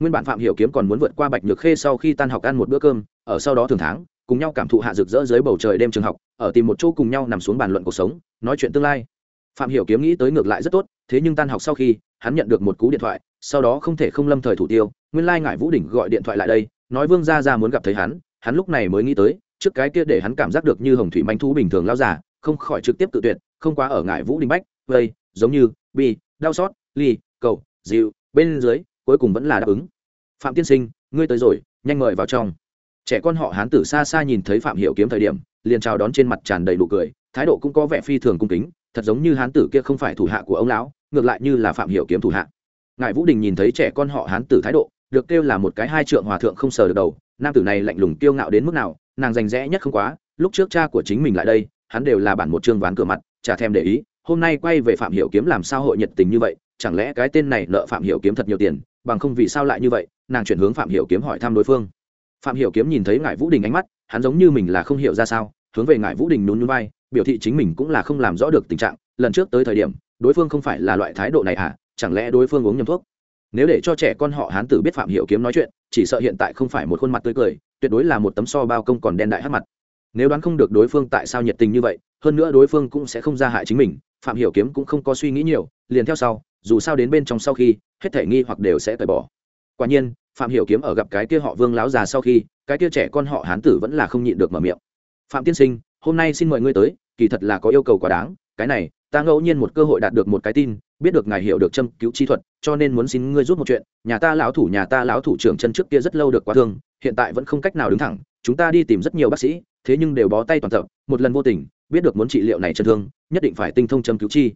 Nguyên bản phạm hiểu kiếm còn muốn vượt qua bạch nhược khê sau khi tan học ăn một bữa cơm, ở sau đó thường tháng, cùng nhau cảm thụ hạ rực rỡ dưới bầu trời đêm trường học, ở tìm một chỗ cùng nhau nằm xuống bàn luận cuộc sống, nói chuyện tương lai. Phạm hiểu kiếm nghĩ tới ngược lại rất tốt, thế nhưng tan học sau khi, hắn nhận được một cú điện thoại, sau đó không thể không lâm thời thủ tiêu, nguyên lai ngải vũ đỉnh gọi điện thoại lại đây, nói vương gia gia muốn gặp thấy hắn hắn lúc này mới nghĩ tới, trước cái kia để hắn cảm giác được như hồng thủy manh thú bình thường lao giả không khỏi trực tiếp tự tuyệt, không quá ở ngải vũ đỉnh bách, vây, giống như, bi, đau xót, ly, cầu, dịu bên dưới, cuối cùng vẫn là đáp ứng. Phạm tiên sinh, ngươi tới rồi, nhanh mời vào trong. Trẻ con họ hán tử xa xa nhìn thấy phạm hiểu kiếm thời điểm, liền chào đón trên mặt tràn đầy nụ cười, thái độ cũng có vẻ phi thường cung kính, thật giống như hán tử kia không phải thủ hạ của ông lão, ngược lại như là phạm hiểu kiếm thủ hạ. Ngài vũ đình nhìn thấy trẻ con họ hán tử thái độ, được kêu là một cái hai trượng hòa thượng không sờ được đầu, nam tử này lạnh lùng kiêu ngạo đến mức nào, nàng rành rẽ nhất không quá, lúc trước cha của chính mình lại đây, hắn đều là bản một chương ván cửa mặt, chả thèm để ý, hôm nay quay về phạm hiểu kiếm làm sao hội nhiệt tình như vậy chẳng lẽ cái tên này nợ phạm hiểu kiếm thật nhiều tiền, bằng không vì sao lại như vậy, nàng chuyển hướng phạm hiểu kiếm hỏi thăm đối phương. Phạm hiểu kiếm nhìn thấy ngải vũ đình ánh mắt, hắn giống như mình là không hiểu ra sao, hướng về ngải vũ đình nhún nhún vai, biểu thị chính mình cũng là không làm rõ được tình trạng, lần trước tới thời điểm, đối phương không phải là loại thái độ này à chẳng lẽ đối phương uống nhầm thuốc? Nếu để cho trẻ con họ hán tử biết phạm hiểu kiếm nói chuyện, chỉ sợ hiện tại không phải một khuôn mặt tươi cười, tuyệt đối là một tấm so bao công còn đen đại hắc mặt. Nếu đoán không được đối phương tại sao nhiệt tình như vậy, hơn nữa đối phương cũng sẽ không ra hại chính mình phạm hiểu kiếm cũng không có suy nghĩ nhiều, liền theo sau, dù sao đến bên trong sau khi, hết thể nghi hoặc đều sẽ tẩy bỏ. Quả nhiên, phạm hiểu kiếm ở gặp cái kia họ vương láo già sau khi, cái kia trẻ con họ hán tử vẫn là không nhịn được mở miệng. Phạm tiên sinh, hôm nay xin mời ngươi tới, kỳ thật là có yêu cầu quá đáng, cái này, ta ngẫu nhiên một cơ hội đạt được một cái tin, biết được ngài hiểu được châm cứu chi thuật, cho nên muốn xin ngươi giúp một chuyện, nhà ta lão thủ, nhà ta lão thủ trưởng chân trước kia rất lâu được quá thương, hiện tại vẫn không cách nào đứng thẳng, chúng ta đi tìm rất nhiều bác sĩ, thế nhưng đều bó tay toàn tập, một lần vô tình, biết được muốn trị liệu này chân thương nhất định phải tinh thông châm cứu chi.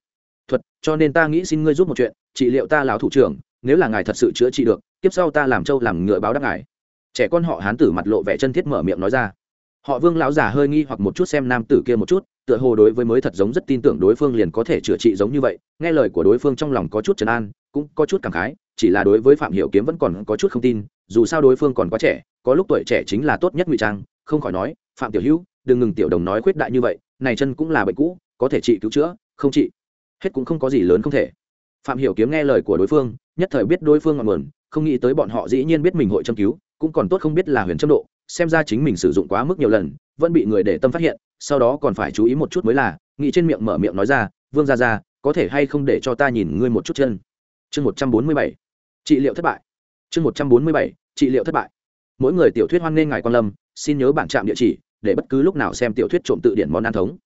Thuật, cho nên ta nghĩ xin ngươi giúp một chuyện, trị liệu ta lão thủ trưởng, nếu là ngài thật sự chữa trị được tiếp sau ta làm trâu làm ngựa báo đáp ngài. Trẻ con họ hán tử mặt lộ vẻ chân thiết mở miệng nói ra. Họ vương lão già hơi nghi hoặc một chút xem nam tử kia một chút, tựa hồ đối với mới thật giống rất tin tưởng đối phương liền có thể chữa trị giống như vậy, nghe lời của đối phương trong lòng có chút trấn an, cũng có chút cảm khái, chỉ là đối với phạm hiểu kiếm vẫn còn có chút không tin, dù sao đối phương còn quá trẻ, có lúc tuổi trẻ chính là tốt nhất ngụy trang, không khỏi nói, phạm tiểu hữu, đừng ngừng tiểu đồng nói khuyết đại như vậy này chân cũng là bệnh cũ, có thể trị cứu chữa, không trị, hết cũng không có gì lớn không thể. Phạm hiểu kiếm nghe lời của đối phương, nhất thời biết đối phương ngọn nguồn, không nghĩ tới bọn họ dĩ nhiên biết mình hội châm cứu, cũng còn tốt không biết là huyền châm độ, xem ra chính mình sử dụng quá mức nhiều lần, vẫn bị người để tâm phát hiện, sau đó còn phải chú ý một chút mới là, nghĩ trên miệng mở miệng nói ra, vương gia gia, có thể hay không để cho ta nhìn ngươi một chút chân? Chương một trăm bốn mươi bảy, trị liệu thất bại. Chương một trăm bốn mươi bảy, trị liệu thất bại. Mỗi người tiểu thuyết hoan nghênh ngài quan lâm, xin nhớ bản trạm địa chỉ để bất cứ lúc nào xem tiểu thuyết trộm tự điển món ăn thống.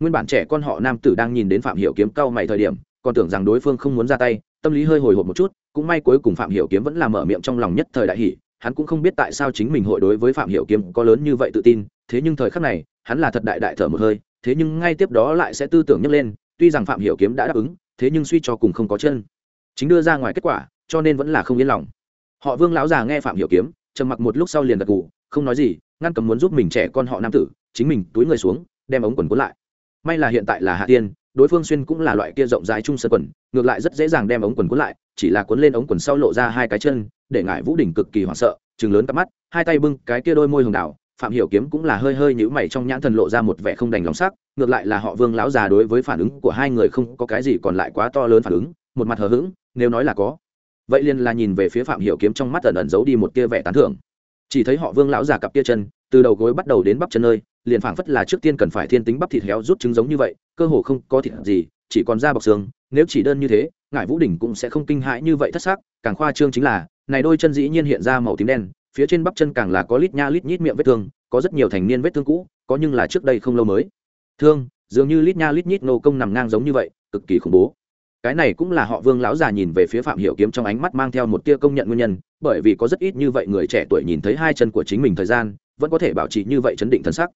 Nguyên bản trẻ con họ nam tử đang nhìn đến phạm hiểu kiếm cao mày thời điểm, còn tưởng rằng đối phương không muốn ra tay, tâm lý hơi hồi hộp một chút, cũng may cuối cùng phạm hiểu kiếm vẫn là mở miệng trong lòng nhất thời đại hỉ, hắn cũng không biết tại sao chính mình hội đối với phạm hiểu kiếm có lớn như vậy tự tin, thế nhưng thời khắc này, hắn là thật đại đại thở một hơi, thế nhưng ngay tiếp đó lại sẽ tư tưởng nhấc lên, tuy rằng phạm hiểu kiếm đã đáp ứng, thế nhưng suy cho cùng không có chân. Chính đưa ra ngoài kết quả, cho nên vẫn là không yên lòng. Họ vương lão già nghe phạm hiểu kiếm, trầm mặc một lúc sau liền gật gù, không nói gì ngăn cấm muốn giúp mình trẻ con họ nam tử, chính mình túi người xuống, đem ống quần cuốn lại. May là hiện tại là hạ tiên, đối phương xuyên cũng là loại kia rộng rãi trung sơ quần, ngược lại rất dễ dàng đem ống quần cuốn lại, chỉ là cuốn lên ống quần sau lộ ra hai cái chân, để ngại vũ đỉnh cực kỳ hoảng sợ chừng lớn cặp mắt, hai tay bưng cái kia đôi môi hồng đảo, phạm hiểu kiếm cũng là hơi hơi nhíu mày trong nhãn thần lộ ra một vẻ không đành lòng sắc, ngược lại là họ vương lão già đối với phản ứng của hai người không có cái gì còn lại quá to lớn phản ứng, một mặt hờ hững, nếu nói là có, vậy liền là nhìn về phía phạm hiểu kiếm trong mắt ẩn ẩn giấu đi một tia vẻ tán thưởng chỉ thấy họ vương lão già cặp kia chân, từ đầu gối bắt đầu đến bắp chân nơi, liền phảng phất là trước tiên cần phải thiên tính bắp thịt héo rút trứng giống như vậy, cơ hồ không có thịt gì, chỉ còn da bọc xương, nếu chỉ đơn như thế, ngải vũ đỉnh cũng sẽ không kinh hãi như vậy thất sắc, càng khoa trương chính là, này đôi chân dĩ nhiên hiện ra màu tím đen, phía trên bắp chân càng là có lít nha lít nhít miệng vết thương, có rất nhiều thành niên vết thương cũ, có nhưng là trước đây không lâu mới. Thương, dường như lít nha lít nhít nô công nằm ngang giống như vậy, cực kỳ khủng bố cái này cũng là họ vương lão già nhìn về phía phạm hiểu kiếm trong ánh mắt mang theo một tia công nhận nguyên nhân, bởi vì có rất ít như vậy người trẻ tuổi nhìn thấy hai chân của chính mình thời gian, vẫn có thể bảo trì như vậy chấn định thân sắc.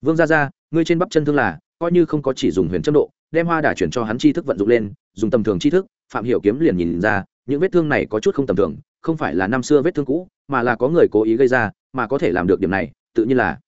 Vương gia gia, ngươi trên bắp chân thương là, coi như không có chỉ dùng huyền châm độ, đem hoa đà chuyển cho hắn chi thức vận dụng lên, dùng tầm thường chi thức, phạm hiểu kiếm liền nhìn ra, những vết thương này có chút không tầm thường, không phải là năm xưa vết thương cũ, mà là có người cố ý gây ra, mà có thể làm được điểm này, tự nhiên là.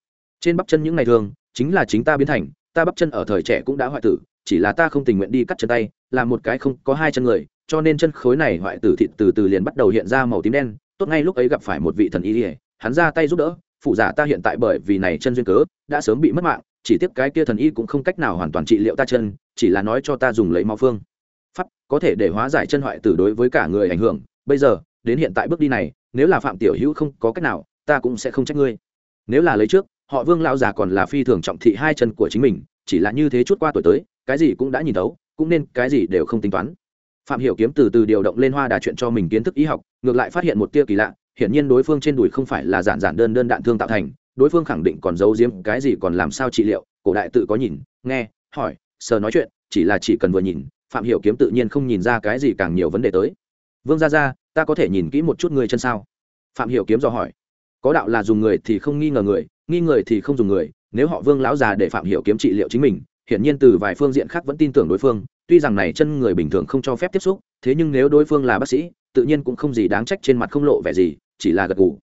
Trên bắp chân những ngày thường, chính là chính ta biến thành, ta bắp chân ở thời trẻ cũng đã hoại tử, chỉ là ta không tình nguyện đi cắt chân tay là một cái không có hai chân người, cho nên chân khối này hoại tử thịt từ từ liền bắt đầu hiện ra màu tím đen, tốt ngay lúc ấy gặp phải một vị thần y ỉa hắn ra tay giúp đỡ, phụ giả ta hiện tại bởi vì này chân duyên cớ, đã sớm bị mất mạng, chỉ tiếc cái kia thần y cũng không cách nào hoàn toàn trị liệu ta chân, chỉ là nói cho ta dùng lấy máu phương. Pháp, có thể để hóa giải chân hoại tử đối với cả người ảnh hưởng, bây giờ, đến hiện tại bước đi này, nếu là phạm tiểu hữu không có cách nào, ta cũng sẽ không trách ngươi. Nếu là lấy trước, họ vương lão già còn là phi thường trọng thị hai chân của chính mình, chỉ là như thế chút qua tuổi tới, cái gì cũng đã nhìn thấu cũng nên cái gì đều không tính toán. Phạm hiểu kiếm từ từ điều động lên hoa đà chuyện cho mình kiến thức y học, ngược lại phát hiện một tia kỳ lạ, hiển nhiên đối phương trên đùi không phải là giản giản đơn đơn đạn thương tạo thành, đối phương khẳng định còn giấu giếm cái gì còn làm sao trị liệu, cổ đại tự có nhìn, nghe, hỏi, sờ nói chuyện, chỉ là chỉ cần vừa nhìn, phạm hiểu kiếm tự nhiên không nhìn ra cái gì càng nhiều vấn đề tới. Vương gia gia, ta có thể nhìn kỹ một chút người chân sao? Phạm hiểu kiếm dò hỏi. Có đạo là dùng người thì không nghi ngờ người, nghi người thì không dùng người, nếu họ vương lão già để phạm hiểu kiếm trị liệu chính mình hiển nhiên từ vài phương diện khác vẫn tin tưởng đối phương, tuy rằng này chân người bình thường không cho phép tiếp xúc, thế nhưng nếu đối phương là bác sĩ, tự nhiên cũng không gì đáng trách trên mặt không lộ vẻ gì, chỉ là gật gù.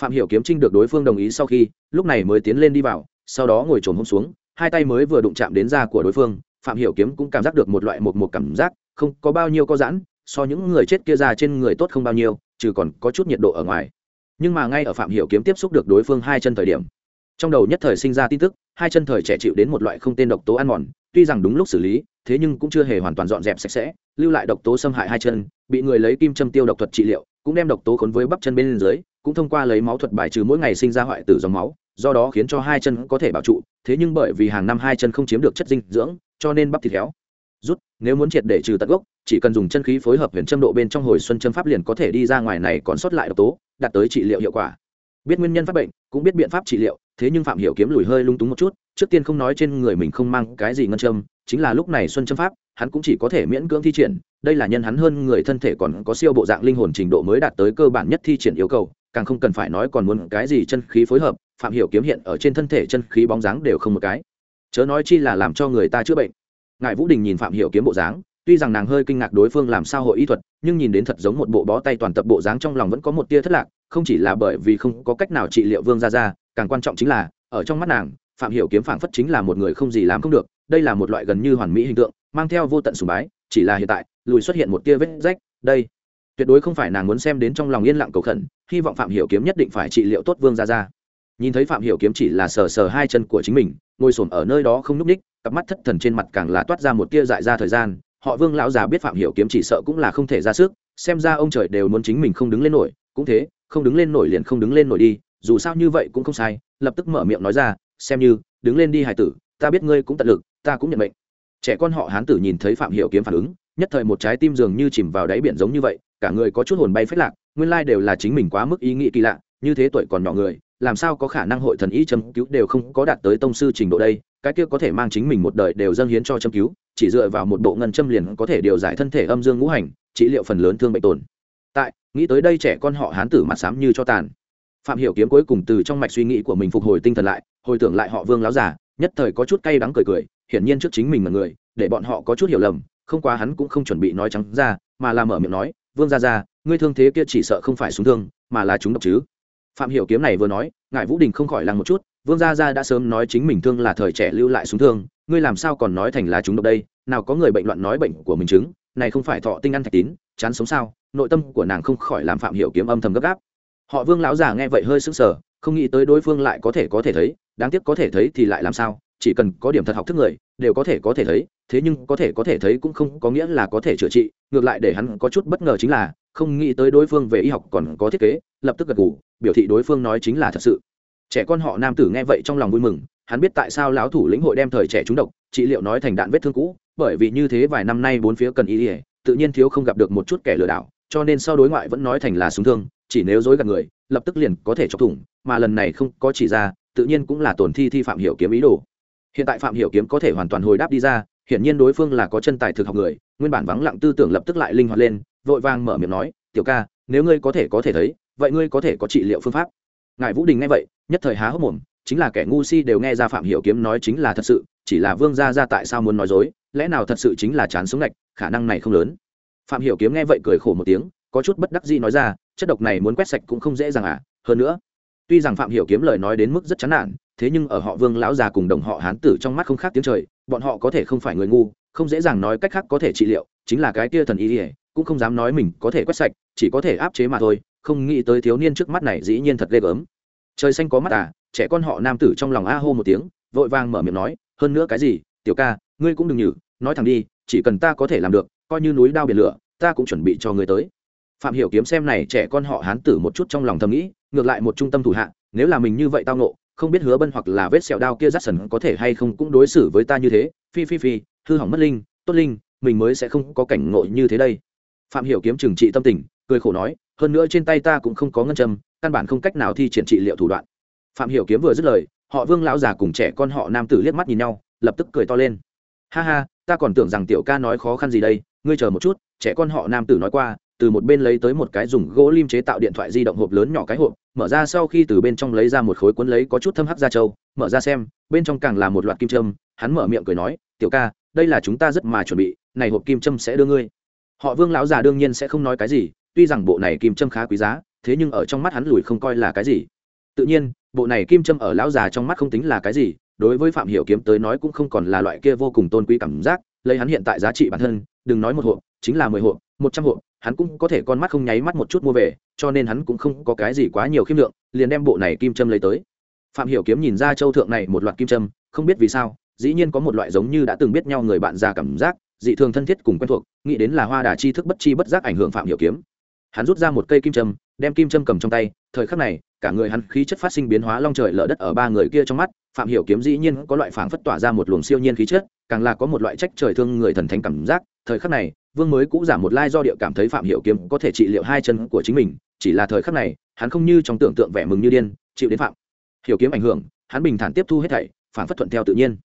Phạm hiểu kiếm trinh được đối phương đồng ý sau khi, lúc này mới tiến lên đi vào, sau đó ngồi trồm hôm xuống, hai tay mới vừa đụng chạm đến da của đối phương, phạm hiểu kiếm cũng cảm giác được một loại một một cảm giác, không có bao nhiêu có giãn, so những người chết kia ra trên người tốt không bao nhiêu, trừ còn có chút nhiệt độ ở ngoài. Nhưng mà ngay ở phạm hiểu kiếm tiếp xúc được đối phương hai chân thời điểm, trong đầu nhất thời sinh ra tin tức hai chân thời trẻ chịu đến một loại không tên độc tố ăn mòn, tuy rằng đúng lúc xử lý, thế nhưng cũng chưa hề hoàn toàn dọn dẹp sạch sẽ, lưu lại độc tố xâm hại hai chân, bị người lấy kim châm tiêu độc thuật trị liệu, cũng đem độc tố khốn với bắp chân bên dưới, cũng thông qua lấy máu thuật bài trừ mỗi ngày sinh ra hoại tử dòng máu, do đó khiến cho hai chân có thể bảo trụ, thế nhưng bởi vì hàng năm hai chân không chiếm được chất dinh dưỡng, cho nên bắp thịt héo. Rút, nếu muốn triệt để trừ tận gốc, chỉ cần dùng chân khí phối hợp huyền châm độ bên trong hồi xuân châm pháp liền có thể đi ra ngoài này còn sót lại độc tố, đạt tới trị liệu hiệu quả biết nguyên nhân phát bệnh, cũng biết biện pháp trị liệu, thế nhưng phạm hiểu kiếm lùi hơi lung túng một chút, trước tiên không nói trên người mình không mang cái gì ngân châm, chính là lúc này xuân châm pháp, hắn cũng chỉ có thể miễn cưỡng thi triển, đây là nhân hắn hơn người thân thể còn có siêu bộ dạng linh hồn trình độ mới đạt tới cơ bản nhất thi triển yêu cầu, càng không cần phải nói còn muốn cái gì chân khí phối hợp, phạm hiểu kiếm hiện ở trên thân thể chân khí bóng dáng đều không một cái. Chớ nói chi là làm cho người ta chữa bệnh. Ngài vũ đình nhìn phạm hiểu kiếm bộ dáng tuy rằng nàng hơi kinh ngạc đối phương làm sao hội y thuật, nhưng nhìn đến thật giống một bộ bó tay toàn tập bộ dáng trong lòng vẫn có một tia thất lạc, không chỉ là bởi vì không có cách nào trị liệu vương gia gia, càng quan trọng chính là, ở trong mắt nàng, phạm hiểu kiếm phảng phất chính là một người không gì làm không được, đây là một loại gần như hoàn mỹ hình tượng, mang theo vô tận sùng bái, chỉ là hiện tại, lùi xuất hiện một tia vết rách, đây, tuyệt đối không phải nàng muốn xem đến trong lòng yên lặng cầu khẩn, hy vọng phạm hiểu kiếm nhất định phải trị liệu tốt vương gia gia. Nhìn thấy phạm hiểu kiếm chỉ là sờ sờ hai chân của chính mình, ngồi sồn ở nơi đó không núp ních cặp mắt thất thần trên mặt càng là toát ra một tia dại ra thời gian họ vương lão già biết phạm hiểu kiếm chỉ sợ cũng là không thể ra sức, xem ra ông trời đều muốn chính mình không đứng lên nổi, cũng thế, không đứng lên nổi liền không đứng lên nổi đi, dù sao như vậy cũng không sai, lập tức mở miệng nói ra, xem như, đứng lên đi hải tử, ta biết ngươi cũng tận lực, ta cũng nhận mệnh. Trẻ con họ hán tử nhìn thấy phạm hiểu kiếm phản ứng, nhất thời một trái tim dường như chìm vào đáy biển giống như vậy, cả người có chút hồn bay phết lạc, nguyên lai đều là chính mình quá mức ý nghĩ kỳ lạ, như thế tuổi còn nhỏ người, làm sao có khả năng hội thần y châm cứu đều không có đạt tới tông sư trình độ đây, cái kia có thể mang chính mình một đời đều dâng hiến cho châm cứu chỉ dựa vào một bộ ngân châm liền có thể điều giải thân thể âm dương ngũ hành, trị liệu phần lớn thương bệnh tồn. Tại, nghĩ tới đây trẻ con họ hán tử mặt xám như cho tàn. Phạm hiểu kiếm cuối cùng từ trong mạch suy nghĩ của mình phục hồi tinh thần lại, hồi tưởng lại họ vương láo giả nhất thời có chút cay đắng cười cười, hiển nhiên trước chính mình là người, để bọn họ có chút hiểu lầm, không quá hắn cũng không chuẩn bị nói trắng ra, mà là mở miệng nói, vương gia gia, ngươi thương thế kia chỉ sợ không phải súng thương, mà là chúng độc chứ. Phạm hiểu kiếm này vừa nói ngài vũ đình không khỏi lăng một chút, vương gia gia đã sớm nói chính mình thương là thời trẻ lưu lại súng thương ngươi làm sao còn nói thành là chúng độc đây? Nào có người bệnh loạn nói bệnh của mình chứng, này không phải thọ tinh ăn thạch tín, chán sống sao? Nội tâm của nàng không khỏi làm phạm hiểu kiếm âm thầm gấp gáp. Họ vương lão già nghe vậy hơi sững sờ, không nghĩ tới đối phương lại có thể có thể thấy, đáng tiếc có thể thấy thì lại làm sao? Chỉ cần có điểm thật học thức người, đều có thể có thể thấy, thế nhưng có thể có thể thấy cũng không có nghĩa là có thể chữa trị, ngược lại để hắn có chút bất ngờ chính là, không nghĩ tới đối phương về y học còn có thiết kế, lập tức gật gù, biểu thị đối phương nói chính là thật sự. Trẻ con họ nam tử nghe vậy trong lòng vui mừng hắn biết tại sao lão thủ lĩnh hội đem thời trẻ trúng độc, trị liệu nói thành đạn vết thương cũ, bởi vì như thế vài năm nay bốn phía cần y ỉa tự nhiên thiếu không gặp được một chút kẻ lừa đảo, cho nên sau đối ngoại vẫn nói thành là súng thương, chỉ nếu dối gạt người, lập tức liền có thể chọc thủng, mà lần này không có chỉ ra, tự nhiên cũng là tổn thi thi phạm hiểu kiếm ý đồ. Hiện tại phạm hiểu kiếm có thể hoàn toàn hồi đáp đi ra, hiển nhiên đối phương là có chân tài thực học người, nguyên bản vắng lặng tư tưởng lập tức lại linh hoạt lên, vội vàng mở miệng nói, tiểu ca, nếu ngươi có thể có thể thấy, vậy ngươi có thể có trị liệu phương pháp. Ngài vũ đình nghe vậy, nhất thời há hốc mồm chính là kẻ ngu si đều nghe ra phạm hiểu kiếm nói chính là thật sự, chỉ là vương gia gia tại sao muốn nói dối, lẽ nào thật sự chính là chán sống lệch, khả năng này không lớn. Phạm hiểu kiếm nghe vậy cười khổ một tiếng, có chút bất đắc dĩ nói ra, chất độc này muốn quét sạch cũng không dễ dàng à hơn nữa, tuy rằng phạm hiểu kiếm lời nói đến mức rất chán nản, thế nhưng ở họ vương lão già cùng đồng họ hán tử trong mắt không khác tiếng trời, bọn họ có thể không phải người ngu, không dễ dàng nói cách khác có thể trị liệu, chính là cái kia thần y ỉa cũng không dám nói mình có thể quét sạch, chỉ có thể áp chế mà thôi, không nghĩ tới thiếu niên trước mắt này dĩ nhiên thật ghê gớm. Trời xanh có mắt à trẻ con họ nam tử trong lòng a hô một tiếng, vội vàng mở miệng nói, hơn nữa cái gì, tiểu ca, ngươi cũng đừng nhử, nói thẳng đi, chỉ cần ta có thể làm được, coi như núi đao biển lửa, ta cũng chuẩn bị cho ngươi tới. Phạm hiểu kiếm xem này trẻ con họ hán tử một chút trong lòng thầm nghĩ, ngược lại một trung tâm thủ hạ, nếu là mình như vậy tao nộ không biết hứa bân hoặc là vết sẹo đao kia rát sần có thể hay không cũng đối xử với ta như thế, phi phi phi, hư hỏng mất linh, tốt linh, mình mới sẽ không có cảnh ngộ như thế đây. Phạm hiểu kiếm trừng trị tâm tình, cười khổ nói, hơn nữa trên tay ta cũng không có ngân châm, căn bản không cách nào thi triển trị liệu thủ đoạn phạm hiểu kiếm vừa dứt lời, họ vương lão già cùng trẻ con họ nam tử liếc mắt nhìn nhau, lập tức cười to lên. Ha ha, ta còn tưởng rằng tiểu ca nói khó khăn gì đây, ngươi chờ một chút. Trẻ con họ nam tử nói qua, từ một bên lấy tới một cái dùng gỗ lim chế tạo điện thoại di động hộp lớn nhỏ cái hộp, mở ra sau khi từ bên trong lấy ra một khối cuốn lấy có chút thâm hắc da trâu, mở ra xem, bên trong càng là một loạt kim trâm hắn mở miệng cười nói, tiểu ca, đây là chúng ta rất mà chuẩn bị, này hộp kim trâm sẽ đưa ngươi. Họ vương lão già đương nhiên sẽ không nói cái gì, tuy rằng bộ này kim trâm khá quý giá, thế nhưng ở trong mắt hắn lùi không coi là cái gì. Tự nhiên bộ này kim châm ở lão già trong mắt không tính là cái gì, đối với phạm hiểu kiếm tới nói cũng không còn là loại kia vô cùng tôn quý cảm giác, lấy hắn hiện tại giá trị bản thân, đừng nói một hộ chính là mười hộ một trăm hộ hắn cũng có thể con mắt không nháy mắt một chút mua về, cho nên hắn cũng không có cái gì quá nhiều khiêm lượng, liền đem bộ này kim châm lấy tới. Phạm hiểu kiếm nhìn ra châu thượng này một loạt kim châm, không biết vì sao, dĩ nhiên có một loại giống như đã từng biết nhau người bạn già cảm giác, dị thường thân thiết cùng quen thuộc, nghĩ đến là hoa đà chi thức bất chi bất giác ảnh hưởng phạm hiểu kiếm. Hắn rút ra một cây kim châm đem kim châm cầm trong tay, thời khắc này, cả người hắn khí chất phát sinh biến hóa long trời lở đất ở ba người kia trong mắt, phạm hiểu kiếm dĩ nhiên có loại phảng phất tỏa ra một luồng siêu nhiên khí chất, càng là có một loại trách trời thương người thần thánh cảm giác, thời khắc này, vương mới cũng giảm một lai do địa cảm thấy phạm hiểu kiếm có thể trị liệu hai chân của chính mình, chỉ là thời khắc này, hắn không như trong tưởng tượng vẻ mừng như điên, chịu đến phạm hiểu kiếm ảnh hưởng, hắn bình thản tiếp thu hết thảy, phảng phất thuận theo tự nhiên.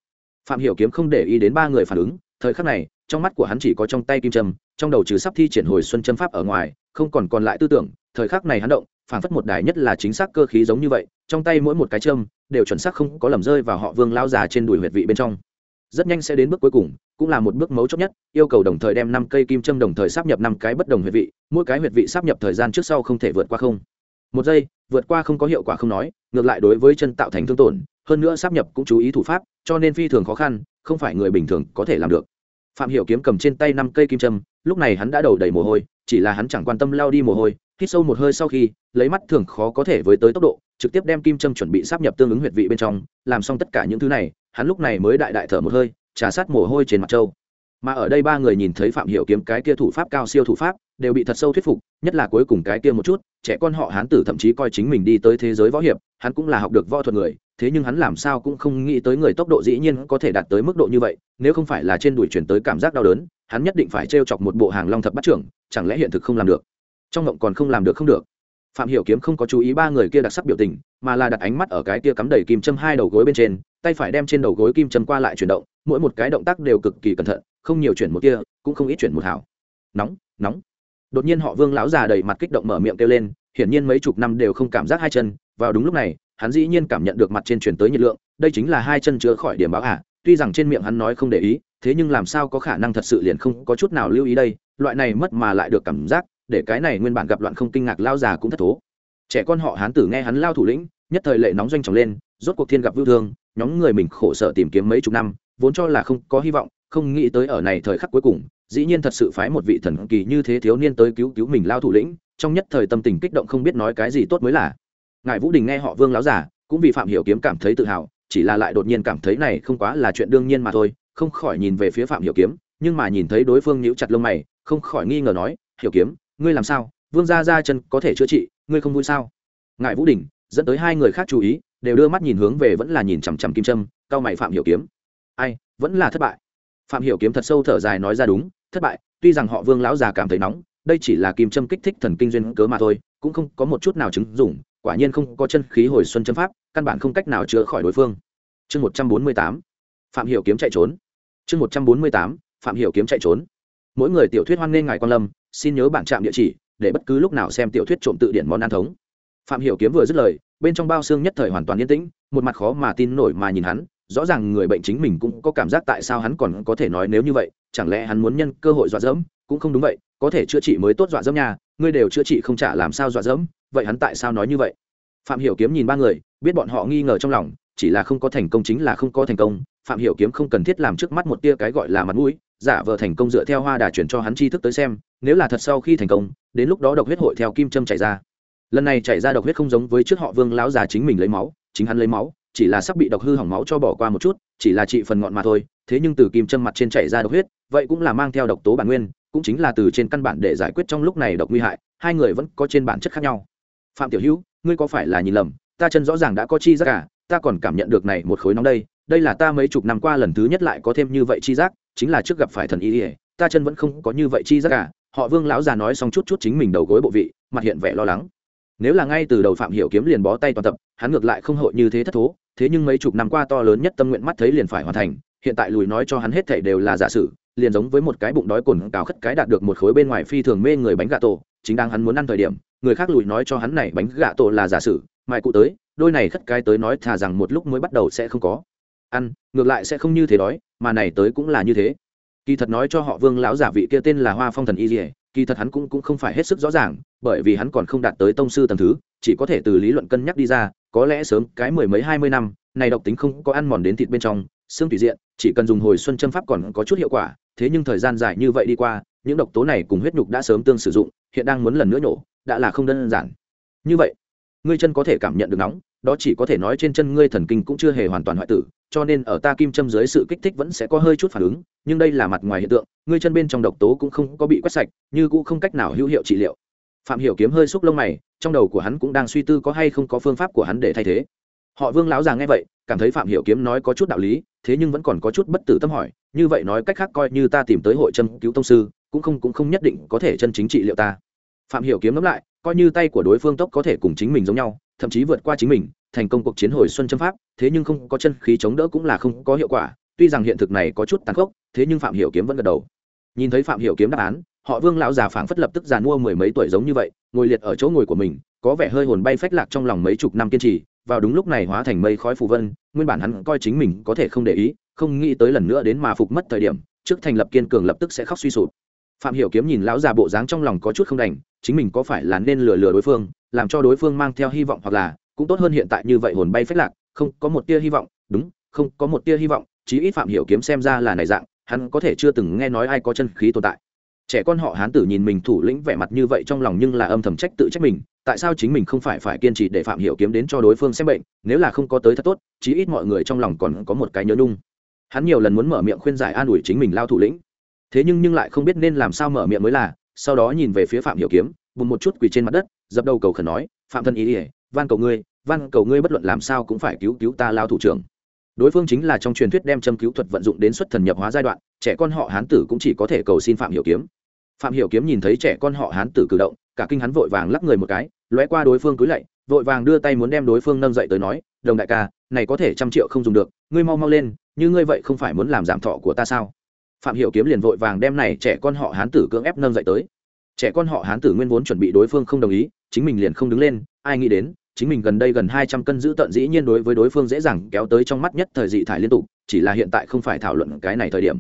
Phạm hiểu kiếm không để ý đến ba người phản ứng, thời khắc này, trong mắt của hắn chỉ có trong tay kim trâm trong đầu trừ sắp thi triển hồi xuân châm pháp ở ngoài, không còn còn lại tư tưởng thời khắc này hắn động phản phất một đài nhất là chính xác cơ khí giống như vậy, trong tay mỗi một cái châm, đều chuẩn xác không có lầm rơi vào họ vương lao già trên đùi huyệt vị bên trong. Rất nhanh sẽ đến bước cuối cùng, cũng là một bước mấu chốt nhất, yêu cầu đồng thời đem năm cây kim châm đồng thời sắp nhập năm cái bất đồng huyệt vị, mỗi cái huyệt vị sắp nhập thời gian trước sau không thể vượt qua không. Một giây, vượt qua không có hiệu quả không nói, ngược lại đối với chân tạo thành thương tổn, hơn nữa sắp nhập cũng chú ý thủ pháp, cho nên phi thường khó khăn, không phải người bình thường có thể làm được. Phạm hiểu kiếm cầm trên tay năm cây kim châm, lúc này hắn đã đầu đầy mồ hôi, chỉ là hắn chẳng quan tâm lao đi mồ hôi hít sâu một hơi sau khi, lấy mắt thường khó có thể với tới tốc độ, trực tiếp đem kim châm chuẩn bị sắp nhập tương ứng huyệt vị bên trong, làm xong tất cả những thứ này, hắn lúc này mới đại đại thở một hơi, trà sát mồ hôi trên mặt châu mà ở đây ba người nhìn thấy phạm hiểu kiếm cái kia thủ pháp cao siêu thủ pháp, đều bị thật sâu thuyết phục, nhất là cuối cùng cái kia một chút, trẻ con họ hán tử thậm chí coi chính mình đi tới thế giới võ hiệp, hắn cũng là học được võ thuật người, thế nhưng hắn làm sao cũng không nghĩ tới người tốc độ dĩ nhiên có thể đạt tới mức độ như vậy, nếu không phải là trên đuổi chuyển tới cảm giác đau đớn, hắn nhất định phải trêu chọc một bộ hàng long thập bắt trưởng, chẳng lẽ hiện thực không làm được? Trong ngộng còn không làm được không được. Phạm hiểu kiếm không có chú ý ba người kia đặc sắc biểu tình, mà là đặt ánh mắt ở cái kia cắm đầy kim châm hai đầu gối bên trên, tay phải đem trên đầu gối kim châm qua lại chuyển động, mỗi một cái động tác đều cực kỳ cẩn thận, không nhiều chuyển một kia, cũng không ít chuyển một hảo nóng nóng. Đột nhiên họ vương lão già đầy mặt kích động mở miệng kêu lên, hiển nhiên mấy chục năm đều không cảm giác hai chân. Vào đúng lúc này, hắn dĩ nhiên cảm nhận được mặt trên chuyển tới nhiệt lượng, đây chính là hai chân chữa khỏi điểm báo ả tuy rằng trên miệng hắn nói không để ý, thế nhưng làm sao có khả năng thật sự liền không có chút nào lưu ý đây? Loại này mất mà lại được cảm giác để cái này nguyên bản gặp loạn không kinh ngạc lao già cũng thất thố. Trẻ con họ hán tử nghe hắn lao thủ lĩnh, nhất thời lệ nóng doanh tròng lên, rốt cuộc thiên gặp vưu thương, nhóm người mình khổ sở tìm kiếm mấy chục năm, vốn cho là không có hy vọng, không nghĩ tới ở này thời khắc cuối cùng, dĩ nhiên thật sự phái một vị thần kỳ như thế thiếu niên tới cứu cứu mình lao thủ lĩnh, trong nhất thời tâm tình kích động không biết nói cái gì tốt mới là. Ngài vũ đình nghe họ vương láo giả, cũng vì phạm hiểu kiếm cảm thấy tự hào, chỉ là lại đột nhiên cảm thấy này không quá là chuyện đương nhiên mà thôi, không khỏi nhìn về phía phạm hiểu kiếm, nhưng mà nhìn thấy đối phương nhíu chặt lông mày, không khỏi nghi ngờ nói, hiểu kiếm ngươi làm sao? Vương gia gia chân có thể chữa trị, ngươi không vui sao? Ngài vũ đình, dẫn tới hai người khác chú ý, đều đưa mắt nhìn hướng về vẫn là nhìn chằm chằm kim trâm, cao mày phạm hiểu kiếm. Ai, vẫn là thất bại. Phạm hiểu kiếm thật sâu thở dài nói ra đúng, thất bại, tuy rằng họ vương lão già cảm thấy nóng, đây chỉ là kim châm kích thích thần kinh duyên cớ mà thôi, cũng không có một chút nào chứng dụng, quả nhiên không có chân khí hồi xuân châm pháp, căn bản không cách nào chữa khỏi đối phương. Chương một trăm bốn mươi tám, phạm hiểu kiếm chạy trốn. Chương một trăm bốn mươi tám, phạm hiểu kiếm chạy trốn mỗi người tiểu thuyết hoan nghênh ngài quan lâm, xin nhớ bản trạm địa chỉ, để bất cứ lúc nào xem tiểu thuyết trộm tự điển món ăn thống. Phạm hiểu kiếm vừa dứt lời, bên trong bao xương nhất thời hoàn toàn yên tĩnh, một mặt khó mà tin nổi mà nhìn hắn, rõ ràng người bệnh chính mình cũng có cảm giác tại sao hắn còn có thể nói nếu như vậy, chẳng lẽ hắn muốn nhân cơ hội dọa dẫm, cũng không đúng vậy, có thể chữa trị mới tốt dọa dẫm nha, ngươi đều chữa trị không trả làm sao dọa dẫm, vậy hắn tại sao nói như vậy? Phạm hiểu kiếm nhìn ba người, biết bọn họ nghi ngờ trong lòng, chỉ là không có thành công chính là không có thành công, phạm hiểu kiếm không cần thiết làm trước mắt một tia cái gọi là mặt mũi giả vờ thành công dựa theo hoa đà chuyển cho hắn tri thức tới xem, nếu là thật sau khi thành công, đến lúc đó độc huyết hội theo kim châm chảy ra. Lần này chảy ra độc huyết không giống với trước họ vương lão già chính mình lấy máu, chính hắn lấy máu, chỉ là sắp bị độc hư hỏng máu cho bỏ qua một chút, chỉ là trị phần ngọn mà thôi, thế nhưng từ kim châm mặt trên chảy ra độc huyết, vậy cũng là mang theo độc tố bản nguyên, cũng chính là từ trên căn bản để giải quyết trong lúc này độc nguy hại, hai người vẫn có trên bản chất khác nhau. Phạm tiểu hữu, ngươi có phải là nhìn lầm, ta chân rõ ràng đã có chi giác cả ta còn cảm nhận được này một khối nóng đây đây là ta mấy chục năm qua lần thứ nhất lại có thêm như vậy chi giác chính là trước gặp phải thần y ỉa ta chân vẫn không có như vậy chi ra cả. Họ vương lão già nói xong chút chút chính mình đầu gối bộ vị, mặt hiện vẻ lo lắng. Nếu là ngay từ đầu phạm hiểu kiếm liền bó tay toàn tập, hắn ngược lại không hội như thế thất thố, thế nhưng mấy chục năm qua to lớn nhất tâm nguyện mắt thấy liền phải hoàn thành, hiện tại lùi nói cho hắn hết thảy đều là giả sử, liền giống với một cái bụng đói cồn cào khất cái đạt được một khối bên ngoài phi thường mê người bánh gà tổ, chính đang hắn muốn ăn thời điểm, người khác lùi nói cho hắn này bánh gà tổ là giả sử mại cụ tới, đôi này khất cái tới nói thà rằng một lúc mới bắt đầu sẽ không có ăn, ngược lại sẽ không như thế đói, mà này tới cũng là như thế. Kỳ thật nói cho họ vương lão giả vị kia tên là hoa phong thần y dỉa kỳ thật hắn cũng cũng không phải hết sức rõ ràng, bởi vì hắn còn không đạt tới tông sư tầng thứ, chỉ có thể từ lý luận cân nhắc đi ra, có lẽ sớm cái mười mấy hai mươi năm, này độc tính không có ăn mòn đến thịt bên trong, xương tùy diện, chỉ cần dùng hồi xuân châm pháp còn có chút hiệu quả, thế nhưng thời gian dài như vậy đi qua, những độc tố này cùng huyết nhục đã sớm tương sử dụng, hiện đang muốn lần nữa nhổ, đã là không đơn giản. Như vậy ngươi chân có thể cảm nhận được nóng, đó chỉ có thể nói trên chân ngươi thần kinh cũng chưa hề hoàn toàn hoại tử, cho nên ở ta kim châm dưới sự kích thích vẫn sẽ có hơi chút phản ứng, nhưng đây là mặt ngoài hiện tượng, ngươi chân bên trong độc tố cũng không có bị quét sạch, như cũng không cách nào hữu hiệu trị liệu. Phạm hiểu kiếm hơi xúc lông mày, trong đầu của hắn cũng đang suy tư có hay không có phương pháp của hắn để thay thế. Họ vương lão già nghe vậy, cảm thấy phạm hiểu kiếm nói có chút đạo lý, thế nhưng vẫn còn có chút bất tử tâm hỏi, như vậy nói cách khác coi như ta tìm tới hội chân cứu tông sư, cũng không cũng không nhất định có thể chân chính trị liệu ta. Phạm hiểu kiếm ngẫm lại coi như tay của đối phương tốc có thể cùng chính mình giống nhau, thậm chí vượt qua chính mình, thành công cuộc chiến hồi xuân châm pháp, thế nhưng không có chân khí chống đỡ cũng là không có hiệu quả, tuy rằng hiện thực này có chút tàn khốc, thế nhưng phạm hiểu kiếm vẫn gật đầu. Nhìn thấy phạm hiểu kiếm đáp án, họ vương lão già phảng phất lập tức già mua mười mấy tuổi giống như vậy, ngồi liệt ở chỗ ngồi của mình, có vẻ hơi hồn bay phách lạc trong lòng mấy chục năm kiên trì, vào đúng lúc này hóa thành mây khói phù vân, nguyên bản hắn coi chính mình có thể không để ý, không nghĩ tới lần nữa đến mà phục mất thời điểm, trước thành lập kiên cường lập tức sẽ khóc suy sụp phạm hiểu kiếm nhìn lão già bộ dáng trong lòng có chút không đành, chính mình có phải là nên lừa lừa đối phương, làm cho đối phương mang theo hy vọng hoặc là cũng tốt hơn hiện tại như vậy hồn bay phách lạc, không, có một tia hy vọng, đúng, không, có một tia hy vọng, chí ít phạm hiểu kiếm xem ra là này dạng, hắn có thể chưa từng nghe nói ai có chân khí tồn tại. Trẻ con họ hán tử nhìn mình thủ lĩnh vẻ mặt như vậy trong lòng nhưng là âm thầm trách tự trách mình, tại sao chính mình không phải phải kiên trì để phạm hiểu kiếm đến cho đối phương xem bệnh, nếu là không có tới thật tốt, chí ít mọi người trong lòng còn có một cái nhớ nhung. Hắn nhiều lần muốn mở miệng khuyên giải an ủi chính mình lao thủ lĩnh thế nhưng nhưng lại không biết nên làm sao mở miệng mới là, sau đó nhìn về phía phạm hiểu kiếm bùn một chút quỳ trên mặt đất, dập đầu cầu khẩn nói, phạm thân ý ỉa van cầu ngươi, van cầu ngươi bất luận làm sao cũng phải cứu cứu ta lao thủ trưởng. Đối phương chính là trong truyền thuyết đem châm cứu thuật vận dụng đến xuất thần nhập hóa giai đoạn, trẻ con họ hán tử cũng chỉ có thể cầu xin phạm hiểu kiếm. Phạm hiểu kiếm nhìn thấy trẻ con họ hán tử cử động, cả kinh hắn vội vàng lắc người một cái, lóe qua đối phương cúi lạy, vội vàng đưa tay muốn đem đối phương nâng dậy tới nói, đồng đại ca, này có thể trăm triệu không dùng được, ngươi mau mau lên, như ngươi vậy không phải muốn làm giảm thọ của ta sao? Phạm hiểu kiếm liền vội vàng đem này trẻ con họ hán tử cưỡng ép nâng dậy tới. Trẻ con họ hán tử nguyên vốn chuẩn bị đối phương không đồng ý, chính mình liền không đứng lên, ai nghĩ đến, chính mình gần đây gần hai trăm cân giữ tận dĩ nhiên đối với đối phương dễ dàng kéo tới trong mắt nhất thời dị thải liên tục, chỉ là hiện tại không phải thảo luận cái này thời điểm.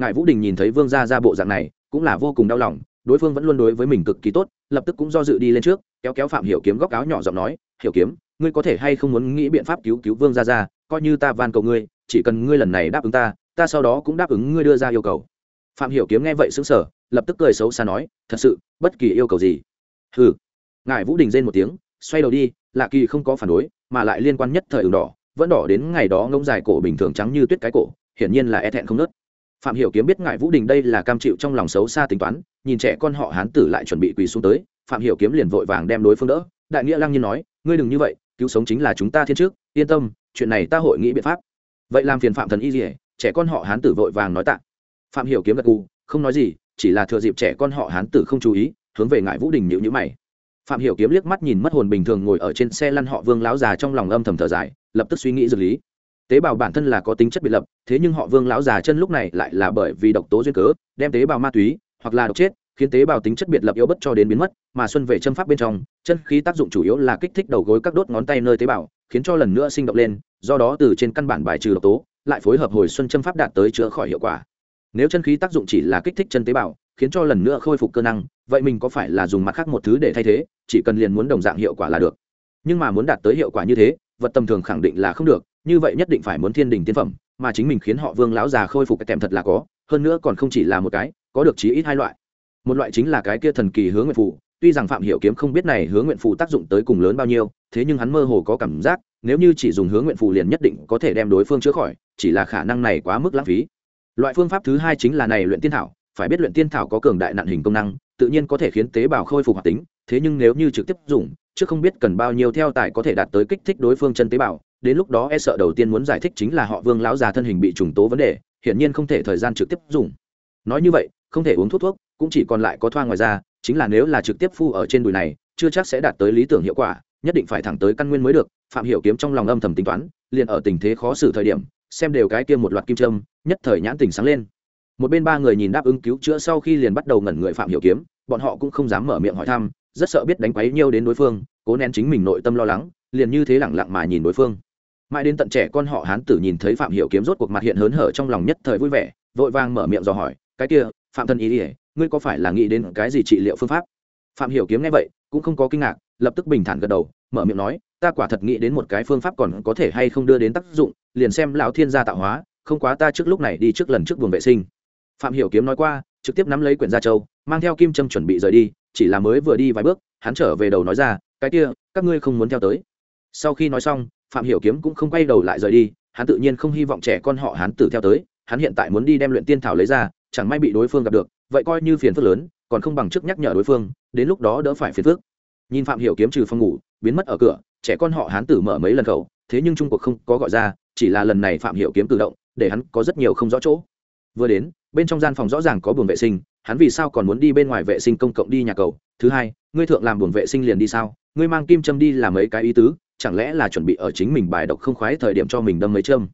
Ngài vũ đình nhìn thấy vương gia ra bộ dạng này, cũng là vô cùng đau lòng, đối phương vẫn luôn đối với mình cực kỳ tốt, lập tức cũng do dự đi lên trước, kéo kéo phạm hiểu kiếm góc áo nhỏ giọng nói, hiểu kiếm, ngươi có thể hay không muốn nghĩ biện pháp cứu cứu vương gia ra coi như ta van cầu ngươi, chỉ cần ngươi lần này đáp ứng ta ta sau đó cũng đáp ứng ngươi đưa ra yêu cầu. Phạm hiểu kiếm nghe vậy sững sờ, lập tức cười xấu xa nói, thật sự, bất kỳ yêu cầu gì. Hừ. Ngài vũ đình rên một tiếng, xoay đầu đi, lạ kỳ không có phản đối, mà lại liên quan nhất thời ửng đỏ, vẫn đỏ đến ngày đó ngông dài cổ bình thường trắng như tuyết cái cổ, hiển nhiên là e thẹn không nớt. Phạm hiểu kiếm biết ngài vũ đình đây là cam chịu trong lòng xấu xa tính toán, nhìn trẻ con họ hán tử lại chuẩn bị quỳ xuống tới, phạm hiểu kiếm liền vội vàng đem đối phương đỡ. Đại nghĩa lăng nhiên nói, ngươi đừng như vậy, cứu sống chính là chúng ta thiên trước, yên tâm, chuyện này ta hội nghĩ biện pháp. Vậy làm phiền phạm thần y gì trẻ con họ hán tử vội vàng nói tạ. Phạm hiểu kiếm gật gù, không nói gì, chỉ là thừa dịp trẻ con họ hán tử không chú ý, hướng về ngải vũ đình nhíu nhữ mày. Phạm hiểu kiếm liếc mắt nhìn mất hồn bình thường ngồi ở trên xe lăn họ vương lão già trong lòng âm thầm thở dài, lập tức suy nghĩ dược lý. Tế bào bản thân là có tính chất biệt lập, thế nhưng họ vương lão già chân lúc này lại là bởi vì độc tố duyên cớ, đem tế bào ma túy, hoặc là độc chết, khiến tế bào tính chất biệt lập yếu bất cho đến biến mất, mà xuân về châm pháp bên trong, chân khí tác dụng chủ yếu là kích thích đầu gối các đốt ngón tay nơi tế bào, khiến cho lần nữa sinh động lên, do đó từ trên căn bản bài trừ độc tố lại phối hợp hồi xuân châm pháp đạt tới chữa khỏi hiệu quả. Nếu chân khí tác dụng chỉ là kích thích chân tế bào, khiến cho lần nữa khôi phục cơ năng, vậy mình có phải là dùng mặt khác một thứ để thay thế, chỉ cần liền muốn đồng dạng hiệu quả là được. Nhưng mà muốn đạt tới hiệu quả như thế, vật tầm thường khẳng định là không được, như vậy nhất định phải muốn thiên đình tiên phẩm, mà chính mình khiến họ vương lão già khôi phục cái kèm thật là có, hơn nữa còn không chỉ là một cái, có được chí ít hai loại. Một loại chính là cái kia thần kỳ hướng nguyện phù, tuy rằng phạm hiểu kiếm không biết này hướng nguyện phù tác dụng tới cùng lớn bao nhiêu, thế nhưng hắn mơ hồ có cảm giác nếu như chỉ dùng hướng nguyện phù liền nhất định có thể đem đối phương chữa khỏi, chỉ là khả năng này quá mức lãng phí. Loại phương pháp thứ hai chính là này luyện tiên thảo, phải biết luyện tiên thảo có cường đại nạn hình công năng, tự nhiên có thể khiến tế bào khôi phục hoạt tính, thế nhưng nếu như trực tiếp dùng, chứ không biết cần bao nhiêu theo tài có thể đạt tới kích thích đối phương chân tế bào, đến lúc đó e sợ đầu tiên muốn giải thích chính là họ vương lão già thân hình bị trùng tố vấn đề, hiển nhiên không thể thời gian trực tiếp dùng. Nói như vậy, không thể uống thuốc thuốc, cũng chỉ còn lại có thoa ngoài ra chính là nếu là trực tiếp phu ở trên đùi này, chưa chắc sẽ đạt tới lý tưởng hiệu quả, nhất định phải thẳng tới căn nguyên mới được phạm hiểu kiếm trong lòng âm thầm tính toán, liền ở tình thế khó xử thời điểm, xem đều cái kia một loạt kim châm, nhất thời nhãn tình sáng lên. Một bên ba người nhìn đáp ứng cứu chữa sau khi liền bắt đầu ngẩn người phạm hiểu kiếm, bọn họ cũng không dám mở miệng hỏi thăm, rất sợ biết đánh quấy nhiêu đến đối phương, cố nén chính mình nội tâm lo lắng, liền như thế lẳng lặng mà nhìn đối phương. Mãi đến tận trẻ con họ hán tử nhìn thấy phạm hiểu kiếm rốt cuộc mặt hiện hớn hở trong lòng nhất thời vui vẻ, vội vàng mở miệng dò hỏi, cái kia, phạm thân ý ỉa ngươi có phải là nghĩ đến cái gì trị liệu phương pháp? Phạm hiểu kiếm nghe vậy, cũng không có kinh ngạc lập tức bình thản gật đầu, mở miệng nói, ta quả thật nghĩ đến một cái phương pháp còn có thể hay không đưa đến tác dụng, liền xem lão thiên gia tạo hóa, không quá ta trước lúc này đi trước lần trước buồng vệ sinh. Phạm hiểu kiếm nói qua, trực tiếp nắm lấy quyển gia châu mang theo kim trâm chuẩn bị rời đi, chỉ là mới vừa đi vài bước, hắn trở về đầu nói ra, cái kia, các ngươi không muốn theo tới. Sau khi nói xong, phạm hiểu kiếm cũng không quay đầu lại rời đi, hắn tự nhiên không hy vọng trẻ con họ hắn tử theo tới, hắn hiện tại muốn đi đem luyện tiên thảo lấy ra, chẳng may bị đối phương gặp được, vậy coi như phiền phức lớn, còn không bằng trước nhắc nhở đối phương, đến lúc đó đỡ phải phiền phức nhìn phạm hiểu kiếm trừ phòng ngủ, biến mất ở cửa, trẻ con họ hán tử mở mấy lần khẩu, thế nhưng trung cuộc không có gọi ra, chỉ là lần này phạm hiểu kiếm tự động, để hắn có rất nhiều không rõ chỗ. Vừa đến, bên trong gian phòng rõ ràng có buồng vệ sinh, hắn vì sao còn muốn đi bên ngoài vệ sinh công cộng đi nhà cầu? Thứ hai, ngươi thượng làm buồng vệ sinh liền đi sao? Ngươi mang kim châm đi làm mấy cái ý tứ, chẳng lẽ là chuẩn bị ở chính mình bài độc không khoái thời điểm cho mình đâm mấy châm?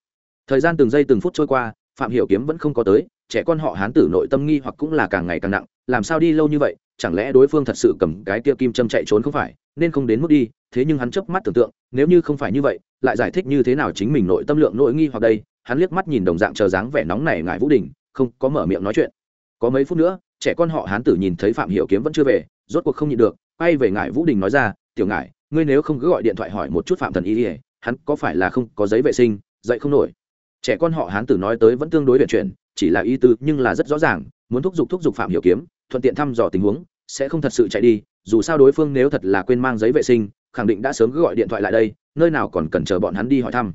Thời gian từng giây từng phút trôi qua, phạm hiểu kiếm vẫn không có tới, trẻ con họ hán tử nội tâm nghi hoặc cũng là càng ngày càng nặng, làm sao đi lâu như vậy chẳng lẽ đối phương thật sự cầm cái tia kim châm chạy trốn không phải, nên không đến mức đi, thế nhưng hắn chớp mắt tưởng tượng, nếu như không phải như vậy, lại giải thích như thế nào chính mình nội tâm lượng nỗi nghi hoặc đây, hắn liếc mắt nhìn đồng dạng chờ dáng vẻ nóng này ngại vũ đình, không có mở miệng nói chuyện. Có mấy phút nữa, trẻ con họ hán tử nhìn thấy phạm hiểu kiếm vẫn chưa về, rốt cuộc không nhịn được, quay về ngại vũ đình nói ra, tiểu ngại ngươi nếu không cứ gọi điện thoại hỏi một chút phạm thần y ỉa hắn có phải là không có giấy vệ sinh, dậy không nổi? Trẻ con họ hán tử nói tới vẫn tương đối viện chuyển, chỉ là ý tư nhưng là rất rõ ràng, muốn thúc giục thúc giục phạm hiểu kiếm thuận tiện thăm dò tình huống, sẽ không thật sự chạy đi, dù sao đối phương nếu thật là quên mang giấy vệ sinh, khẳng định đã sớm cứ gọi điện thoại lại đây, nơi nào còn cần chờ bọn hắn đi hỏi thăm.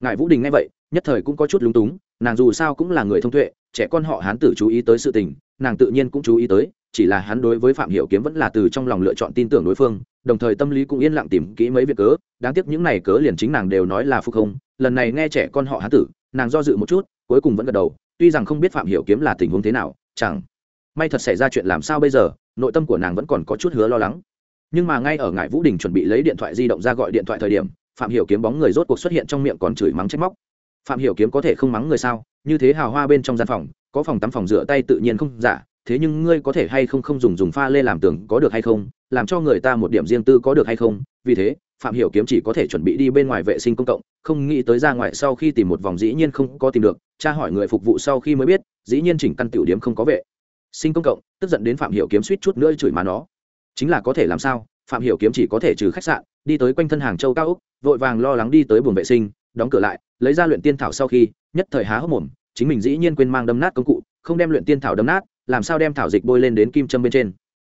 Ngài vũ đình nghe vậy, nhất thời cũng có chút lúng túng, nàng dù sao cũng là người thông tuệ, trẻ con họ hán tử chú ý tới sự tình, nàng tự nhiên cũng chú ý tới, chỉ là hắn đối với phạm hiểu kiếm vẫn là từ trong lòng lựa chọn tin tưởng đối phương, đồng thời tâm lý cũng yên lặng tìm kỹ mấy việc cớ, đáng tiếc những này cớ liền chính nàng đều nói là phục không, lần này nghe trẻ con họ hán tử, nàng do dự một chút, cuối cùng vẫn gật đầu, tuy rằng không biết phạm hiểu kiếm là tình huống thế nào, chẳng may thật xảy ra chuyện làm sao bây giờ, nội tâm của nàng vẫn còn có chút hứa lo lắng. Nhưng mà ngay ở ngài vũ đình chuẩn bị lấy điện thoại di động ra gọi điện thoại thời điểm, phạm hiểu kiếm bóng người rốt cuộc xuất hiện trong miệng còn chửi mắng trách móc. Phạm hiểu kiếm có thể không mắng người sao? Như thế hào hoa bên trong gian phòng, có phòng tắm phòng rửa tay tự nhiên không giả, thế nhưng ngươi có thể hay không không dùng dùng pha lê làm tường có được hay không? Làm cho người ta một điểm riêng tư có được hay không? Vì thế, phạm hiểu kiếm chỉ có thể chuẩn bị đi bên ngoài vệ sinh công cộng, không nghĩ tới ra ngoài sau khi tìm một vòng dĩ nhiên không có tìm được cha hỏi người phục vụ sau khi mới biết, dĩ nhiên chỉnh căn tiểu điểm không có vệ sinh công cộng, tức giận đến phạm hiểu kiếm suýt chút nữa chửi má nó. Chính là có thể làm sao, phạm hiểu kiếm chỉ có thể trừ khách sạn, đi tới quanh thân hàng châu cao úc vội vàng lo lắng đi tới buồng vệ sinh, đóng cửa lại, lấy ra luyện tiên thảo sau khi, nhất thời há hốc mồm, chính mình dĩ nhiên quên mang đâm nát công cụ, không đem luyện tiên thảo đâm nát, làm sao đem thảo dịch bôi lên đến kim châm bên trên.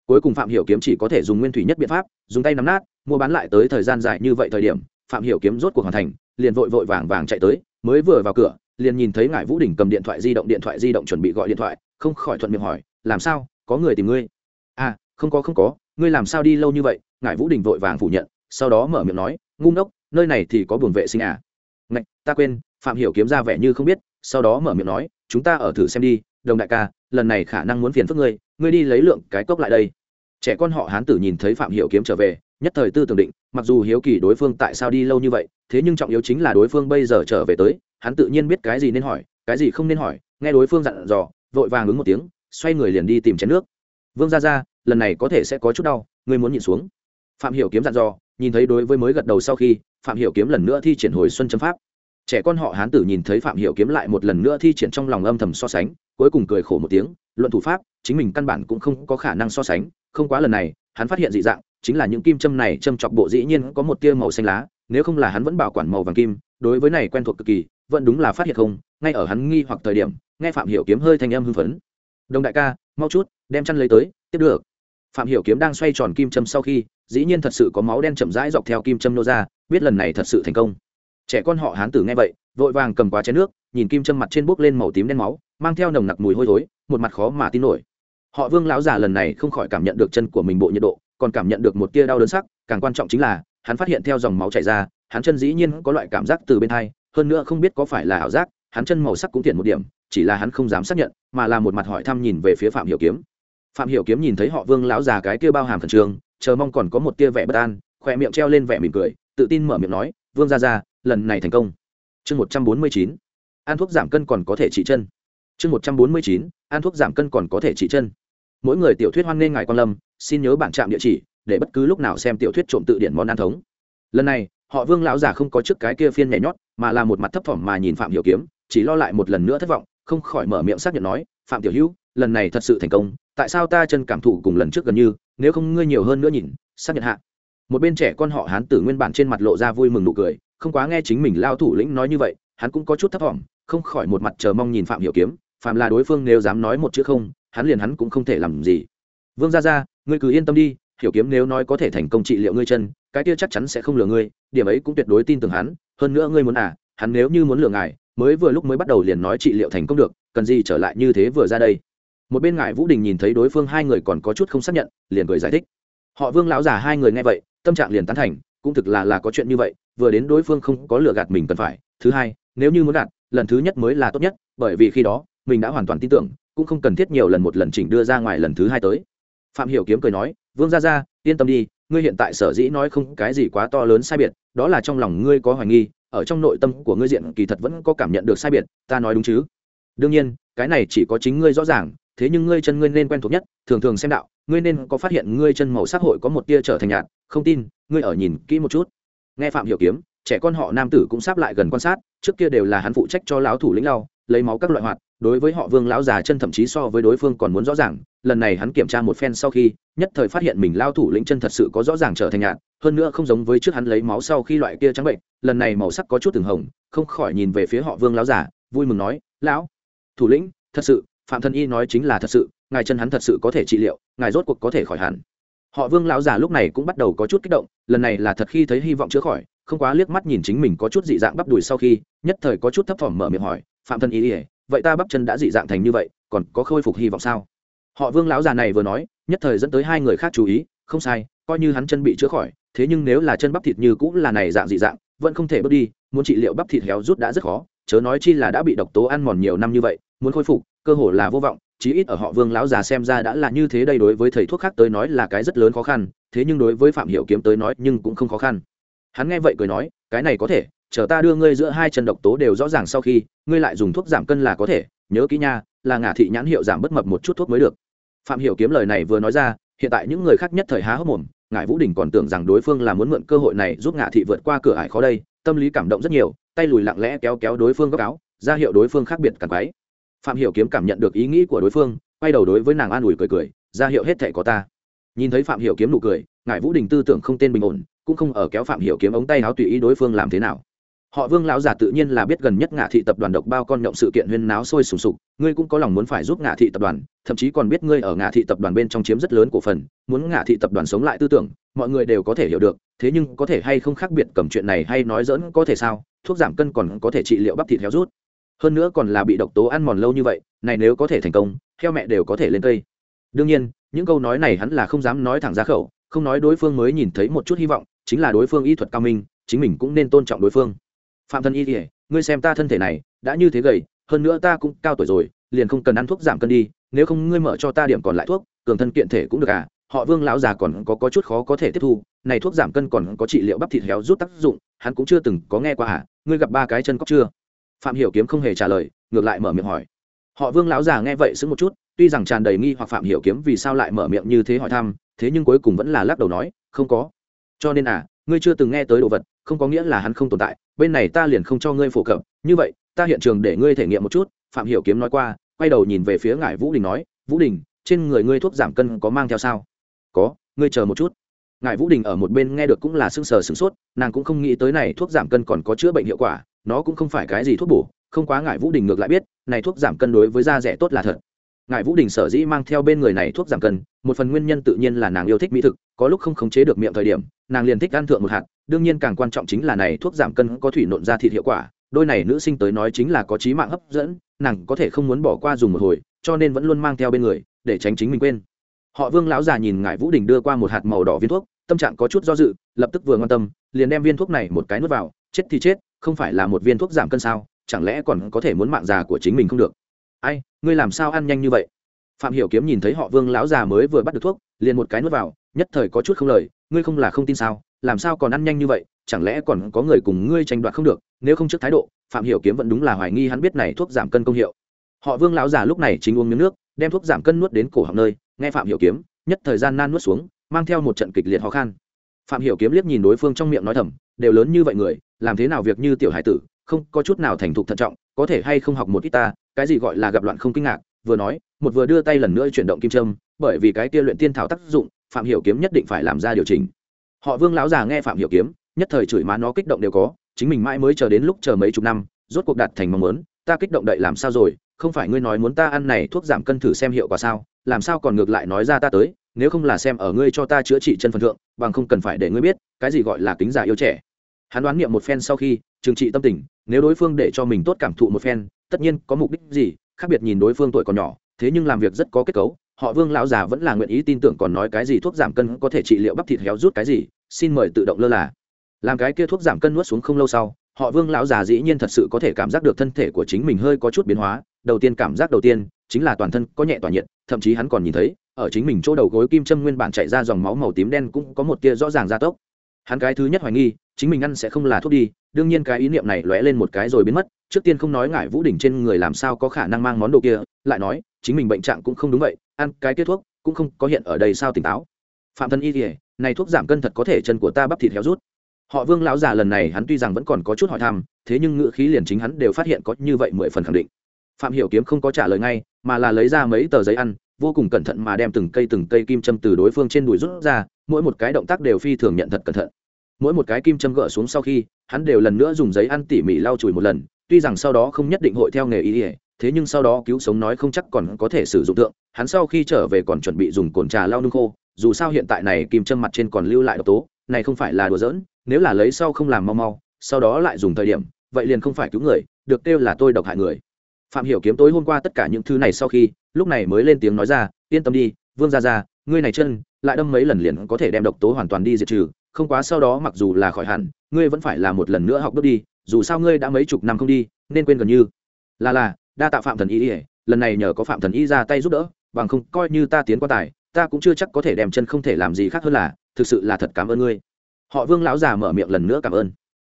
Cuối cùng phạm hiểu kiếm chỉ có thể dùng nguyên thủy nhất biện pháp, dùng tay nắm nát, mua bán lại tới thời gian dài như vậy thời điểm, phạm hiểu kiếm rốt cuộc hoàn thành, liền vội vội vàng vàng chạy tới, mới vừa vào cửa, liền nhìn thấy ngải vũ đỉnh cầm điện thoại di động, điện thoại di động chuẩn bị gọi điện thoại không khỏi thuận miệng hỏi, làm sao? Có người tìm ngươi? À không có không có. Ngươi làm sao đi lâu như vậy? Ngải vũ đình vội vàng phủ nhận, sau đó mở miệng nói, ngu ngốc, nơi này thì có buồng vệ sinh à? Ngạch, ta quên. Phạm hiểu kiếm ra vẻ như không biết, sau đó mở miệng nói, chúng ta ở thử xem đi, đồng đại ca, lần này khả năng muốn phiền phức ngươi ngươi đi lấy lượng cái cốc lại đây. Trẻ con họ hán tử nhìn thấy phạm hiểu kiếm trở về, nhất thời tư tưởng định, mặc dù hiếu kỳ đối phương tại sao đi lâu như vậy, thế nhưng trọng yếu chính là đối phương bây giờ trở về tới, hắn tự nhiên biết cái gì nên hỏi, cái gì không nên hỏi, nghe đối phương dặn dò vội vàng ứng một tiếng, xoay người liền đi tìm chén nước. Vương ra ra lần này có thể sẽ có chút đau, ngươi muốn nhìn xuống. Phạm hiểu kiếm dặn dò, nhìn thấy đối với mới gật đầu sau khi, phạm hiểu kiếm lần nữa thi triển hồi xuân chấm pháp. Trẻ con họ hán tử nhìn thấy phạm hiểu kiếm lại một lần nữa thi triển trong lòng âm thầm so sánh, cuối cùng cười khổ một tiếng, luận thủ pháp, chính mình căn bản cũng không có khả năng so sánh, không quá lần này, hắn phát hiện dị dạng, chính là những kim châm này châm chọc bộ dĩ nhiên có một tia màu xanh lá, nếu không là hắn vẫn bảo quản màu vàng kim, đối với này quen thuộc cực kỳ vẫn đúng là phát hiện không, ngay ở hắn nghi hoặc thời điểm, nghe phạm hiểu kiếm hơi thanh âm hưng phấn. Đồng đại ca, mau chút, đem chăn lấy tới, tiếp được. Phạm hiểu kiếm đang xoay tròn kim châm sau khi, dĩ nhiên thật sự có máu đen chậm rãi dọc theo kim châm nô ra, biết lần này thật sự thành công. Trẻ con họ hán tử nghe vậy, vội vàng cầm quá chén nước, nhìn kim châm mặt trên bốc lên màu tím đen máu, mang theo nồng nặc mùi hôi thối, một mặt khó mà tin nổi. Họ vương lão già lần này không khỏi cảm nhận được chân của mình bộ nhiệt độ, còn cảm nhận được một tia đau đớn sắc, càng quan trọng chính là, hắn phát hiện theo dòng máu chảy ra, hắn chân dĩ nhiên có loại cảm giác từ bên hai hơn nữa không biết có phải là ảo giác, hắn chân màu sắc cũng thiện một điểm, chỉ là hắn không dám xác nhận, mà là một mặt hỏi thăm nhìn về phía phạm hiểu kiếm. Phạm hiểu kiếm nhìn thấy họ vương lão già cái kia bao hàm khẩn trương, chờ mong còn có một tia vẻ bất an khoe miệng treo lên vẻ mỉm cười, tự tin mở miệng nói, vương gia gia, lần này thành công. Chương một trăm bốn mươi chín, ăn thuốc giảm cân còn có thể trị chân. Chương một trăm bốn mươi chín, ăn thuốc giảm cân còn có thể trị chân. Mỗi người tiểu thuyết hoan nghênh ngài quan lâm, xin nhớ bản trạm địa chỉ, để bất cứ lúc nào xem tiểu thuyết trộm tự điển món ăn thống. Lần này họ vương lão già không có trước cái kia phiên nhảy nhót, mà là một mặt thấp thỏm mà nhìn phạm hiểu kiếm, chỉ lo lại một lần nữa thất vọng, không khỏi mở miệng xác nhận nói, phạm tiểu hữu, lần này thật sự thành công, tại sao ta chân cảm thụ cùng lần trước gần như, nếu không ngươi nhiều hơn nữa nhìn, xác nhận hạ. Một bên trẻ con họ hán tử nguyên bản trên mặt lộ ra vui mừng nụ cười, không quá nghe chính mình lao thủ lĩnh nói như vậy, hắn cũng có chút thấp thỏm, không khỏi một mặt chờ mong nhìn phạm hiểu kiếm phạm là đối phương nếu dám nói một chữ không, hắn liền hắn cũng không thể làm gì. Vương gia gia, ngươi cứ yên tâm đi hiểu kiếm nếu nói có thể thành công trị liệu ngươi chân, cái kia chắc chắn sẽ không lừa ngươi, điểm ấy cũng tuyệt đối tin tưởng hắn, hơn nữa ngươi muốn à hắn nếu như muốn lừa ngài, mới vừa lúc mới bắt đầu liền nói trị liệu thành công được, cần gì trở lại như thế vừa ra đây. Một bên ngài vũ đình nhìn thấy đối phương hai người còn có chút không xác nhận, liền cười giải thích. Họ vương lão già hai người nghe vậy, tâm trạng liền tán thành, cũng thực là là có chuyện như vậy, vừa đến đối phương không có lừa gạt mình cần phải. Thứ hai, nếu như muốn gạt, lần thứ nhất mới là tốt nhất, bởi vì khi đó, mình đã hoàn toàn tin tưởng, cũng không cần thiết nhiều lần một lần chỉnh đưa ra ngoài lần thứ hai tới. Phạm hiểu kiếm cười nói vương gia gia, yên tâm đi, ngươi hiện tại sở dĩ nói không cái gì quá to lớn sai biệt, đó là trong lòng ngươi có hoài nghi, ở trong nội tâm của ngươi diện kỳ thật vẫn có cảm nhận được sai biệt, ta nói đúng chứ? Đương nhiên, cái này chỉ có chính ngươi rõ ràng, thế nhưng ngươi chân ngươi nên quen thuộc nhất, thường thường xem đạo, ngươi nên có phát hiện ngươi chân màu sắc hội có một tia trở thành nhạt, không tin, ngươi ở nhìn kỹ một chút. Nghe phạm hiểu kiếm, trẻ con họ nam tử cũng sắp lại gần quan sát, trước kia đều là hắn phụ trách cho lão thủ lĩnh lao, lấy máu các loại hoạt đối với họ vương lão già chân thậm chí so với đối phương còn muốn rõ ràng, lần này hắn kiểm tra một phen sau khi, nhất thời phát hiện mình lao thủ lĩnh chân thật sự có rõ ràng trở thành nhạt hơn nữa không giống với trước hắn lấy máu sau khi loại kia trắng bệnh, lần này màu sắc có chút từng hồng, không khỏi nhìn về phía họ vương lão già, vui mừng nói, lão thủ lĩnh, thật sự, phạm thân y nói chính là thật sự, ngài chân hắn thật sự có thể trị liệu, ngài rốt cuộc có thể khỏi hẳn. Họ vương lão già lúc này cũng bắt đầu có chút kích động, lần này là thật khi thấy hy vọng chữa khỏi, không quá liếc mắt nhìn chính mình có chút dị dạng bắp đùi sau khi, nhất thời có chút thấp thỏm mở miệng hỏi, phạm thân y ỉa vậy ta bắp chân đã dị dạng thành như vậy, còn có khôi phục hy vọng sao? Họ vương lão già này vừa nói, nhất thời dẫn tới hai người khác chú ý, không sai, coi như hắn chân bị chữa khỏi, thế nhưng nếu là chân bắp thịt như cũng là này dạng dị dạng, vẫn không thể bước đi, muốn trị liệu bắp thịt héo rút đã rất khó, chớ nói chi là đã bị độc tố ăn mòn nhiều năm như vậy, muốn khôi phục, cơ hồ là vô vọng, chí ít ở họ vương lão già xem ra đã là như thế đây đối với thầy thuốc khác tới nói là cái rất lớn khó khăn, thế nhưng đối với phạm hiểu kiếm tới nói nhưng cũng không khó khăn. Hắn nghe vậy cười nói, cái này có thể chờ ta đưa ngươi giữa hai chân độc tố đều rõ ràng sau khi, ngươi lại dùng thuốc giảm cân là có thể, nhớ kỹ nha, là ngả thị nhãn hiệu giảm bất mập một chút thuốc mới được. Phạm hiểu kiếm lời này vừa nói ra, hiện tại những người khác nhất thời há hốc mồm, ngải vũ đình còn tưởng rằng đối phương là muốn mượn cơ hội này giúp ngả thị vượt qua cửa ải khó đây, tâm lý cảm động rất nhiều, tay lùi lặng lẽ kéo kéo đối phương góc áo, ra hiệu đối phương khác biệt càng quái. Phạm hiểu kiếm cảm nhận được ý nghĩ của đối phương, quay đầu đối với nàng an ủi cười cười, ra hiệu hết thảy có ta. Nhìn thấy phạm hiểu kiếm nụ cười, ngải vũ đình tư tưởng không tên bình ổn, cũng không ở kéo phạm hiểu kiếm ống tay áo tùy ý đối phương làm thế nào họ vương lão giả tự nhiên là biết gần nhất ngạ thị tập đoàn độc bao con nhộng sự kiện huyên náo sôi sùng sục, ngươi cũng có lòng muốn phải giúp ngạ thị tập đoàn, thậm chí còn biết ngươi ở ngạ thị tập đoàn bên trong chiếm rất lớn cổ phần, muốn ngạ thị tập đoàn sống lại tư tưởng, mọi người đều có thể hiểu được, thế nhưng có thể hay không khác biệt cầm chuyện này hay nói dỡn có thể sao, thuốc giảm cân còn có thể trị liệu bắp thịt héo rút. Hơn nữa còn là bị độc tố ăn mòn lâu như vậy, này nếu có thể thành công theo mẹ đều có thể lên cây. Đương nhiên, những câu nói này hắn là không dám nói thẳng ra khẩu, không nói đối phương mới nhìn thấy một chút hy vọng, chính là đối phương y thuật cao minh, chính mình cũng nên tôn trọng đối phương phạm thân y kỉa ngươi xem ta thân thể này đã như thế gầy hơn nữa ta cũng cao tuổi rồi liền không cần ăn thuốc giảm cân đi nếu không ngươi mở cho ta điểm còn lại thuốc cường thân kiện thể cũng được à họ vương lão già còn có, có chút khó có thể tiếp thu này thuốc giảm cân còn có trị liệu bắp thịt héo rút tác dụng hắn cũng chưa từng có nghe qua à ngươi gặp ba cái chân cóc chưa? Phạm hiểu kiếm không hề trả lời ngược lại mở miệng hỏi. Họ vương lão già nghe vậy sững một chút tuy rằng tràn đầy nghi hoặc phạm hiểu kiếm vì sao lại mở miệng như thế hỏi thăm thế nhưng cuối cùng vẫn là lắc đầu nói không có. Cho nên à ngươi chưa từng nghe tới đồ vật không có nghĩa là hắn không tồn tại, bên này ta liền không cho ngươi phổ cập, như vậy, ta hiện trường để ngươi thể nghiệm một chút. Phạm hiểu kiếm nói qua, quay đầu nhìn về phía ngải vũ đình nói, vũ đình, trên người ngươi thuốc giảm cân có mang theo sao? Có, ngươi chờ một chút. Ngải vũ đình ở một bên nghe được cũng là sưng sờ sưng sốt, nàng cũng không nghĩ tới này thuốc giảm cân còn có chữa bệnh hiệu quả, nó cũng không phải cái gì thuốc bổ, không quá ngải vũ đình ngược lại biết, này thuốc giảm cân đối với da rẻ tốt là thật. Ngài vũ đình sở dĩ mang theo bên người này thuốc giảm cân, một phần nguyên nhân tự nhiên là nàng yêu thích mỹ thực, có lúc không khống chế được miệng thời điểm, nàng liền thích ăn thượng một hạt đương nhiên càng quan trọng chính là này thuốc giảm cân có thủy nộn ra thịt hiệu quả, đôi này nữ sinh tới nói chính là có trí mạng hấp dẫn, nàng có thể không muốn bỏ qua dùng một hồi, cho nên vẫn luôn mang theo bên người, để tránh chính mình quên. Họ vương lão già nhìn ngài vũ đình đưa qua một hạt màu đỏ viên thuốc, tâm trạng có chút do dự, lập tức vừa quan tâm, liền đem viên thuốc này một cái nuốt vào, chết thì chết, không phải là một viên thuốc giảm cân sao, chẳng lẽ còn có thể muốn mạng già của chính mình không được? Ai, ngươi làm sao ăn nhanh như vậy? Phạm hiểu kiếm nhìn thấy họ vương lão già mới vừa bắt được thuốc, liền một cái nuốt vào, nhất thời có chút không lời, ngươi không là không tin sao? Làm sao còn ăn nhanh như vậy, chẳng lẽ còn có người cùng ngươi tranh đoạt không được, nếu không trước thái độ, phạm hiểu kiếm vẫn đúng là hoài nghi hắn biết này thuốc giảm cân công hiệu. Họ vương lão già lúc này chính uống miếng nước, đem thuốc giảm cân nuốt đến cổ họng nơi, nghe phạm hiểu kiếm, nhất thời gian nan nuốt xuống, mang theo một trận kịch liệt khó khăn phạm hiểu kiếm liếc nhìn đối phương trong miệng nói thầm, đều lớn như vậy người, làm thế nào việc như tiểu hải tử, không có chút nào thành thục thận trọng, có thể hay không học một ít ta, cái gì gọi là gặp loạn không kinh ngạc. Vừa nói, một vừa đưa tay lần nữa chuyển động kim châm, bởi vì cái kia luyện tiên thảo tác dụng, phạm hiểu kiếm nhất định phải làm ra điều chỉnh họ vương lão già nghe phạm hiểu kiếm, nhất thời chửi má nó kích động đều có, chính mình mãi mới chờ đến lúc chờ mấy chục năm, rốt cuộc đạt thành mong muốn, ta kích động đậy làm sao rồi, không phải ngươi nói muốn ta ăn này thuốc giảm cân thử xem hiệu quả sao, làm sao còn ngược lại nói ra ta tới, nếu không là xem ở ngươi cho ta chữa trị chân phần thượng, bằng không cần phải để ngươi biết, cái gì gọi là kính giả yêu trẻ. Hắn đoán niệm một phen sau khi, trừng trị tâm tình, nếu đối phương để cho mình tốt cảm thụ một phen, tất nhiên có mục đích gì, khác biệt nhìn đối phương tuổi còn nhỏ, thế nhưng làm việc rất có kết cấu, họ vương lão già vẫn là nguyện ý tin tưởng còn nói cái gì thuốc giảm cân có thể trị liệu bắp thịt héo rút cái gì xin mời tự động lơ là. Làm cái kia thuốc giảm cân nuốt xuống không lâu sau, họ vương lão già dĩ nhiên thật sự có thể cảm giác được thân thể của chính mình hơi có chút biến hóa, đầu tiên cảm giác đầu tiên chính là toàn thân có nhẹ tỏa nhiệt, thậm chí hắn còn nhìn thấy, ở chính mình chỗ đầu gối kim châm nguyên bản chạy ra dòng máu màu tím đen cũng có một tia rõ ràng gia tốc. Hắn cái thứ nhất hoài nghi, chính mình ăn sẽ không là thuốc đi, đương nhiên cái ý niệm này lóe lên một cái rồi biến mất, trước tiên không nói ngại vũ đỉnh trên người làm sao có khả năng mang món đồ kia, lại nói, chính mình bệnh trạng cũng không đúng vậy, ăn cái kết thuốc cũng không có hiện ở đây sao tỉnh táo phạm thân y thì này thuốc giảm cân thật có thể chân của ta bắp thịt héo rút. Họ vương lão già lần này hắn tuy rằng vẫn còn có chút hỏi thăm, thế nhưng ngữ khí liền chính hắn đều phát hiện có như vậy mười phần khẳng định. Phạm hiểu kiếm không có trả lời ngay, mà là lấy ra mấy tờ giấy ăn, vô cùng cẩn thận mà đem từng cây từng cây kim châm từ đối phương trên đùi rút ra, mỗi một cái động tác đều phi thường nhận thật cẩn thận. Mỗi một cái kim châm gỡ xuống sau khi, hắn đều lần nữa dùng giấy ăn tỉ mỉ lau chùi một lần, tuy rằng sau đó không nhất định hội theo nghề y ỉa thế nhưng sau đó cứu sống nói không chắc còn có thể sử dụng tượng hắn sau khi trở về còn chuẩn bị dùng cồn trà lau nung khô dù sao hiện tại này kim châm mặt trên còn lưu lại độc tố, này không phải là đùa giỡn, nếu là lấy sau không làm mau mau, sau đó lại dùng thời điểm, vậy liền không phải cứu người, được kêu là tôi độc hại người. Phạm hiểu kiếm tối hôm qua tất cả những thứ này sau khi, lúc này mới lên tiếng nói ra, yên tâm đi, vương gia gia, ngươi này chân, lại đâm mấy lần liền có thể đem độc tố hoàn toàn đi diệt trừ, không quá sau đó mặc dù là khỏi hẳn, ngươi vẫn phải là một lần nữa học bước đi, dù sao ngươi đã mấy chục năm không đi, nên quên gần như. Là là, đa tạ phạm thần y lần này nhờ có phạm thần y ra tay giúp đỡ, bằng không coi như ta tiến qua tài ta cũng chưa chắc có thể đem chân không thể làm gì khác hơn là, thực sự là thật cảm ơn ngươi. Họ vương lão già mở miệng lần nữa cảm ơn.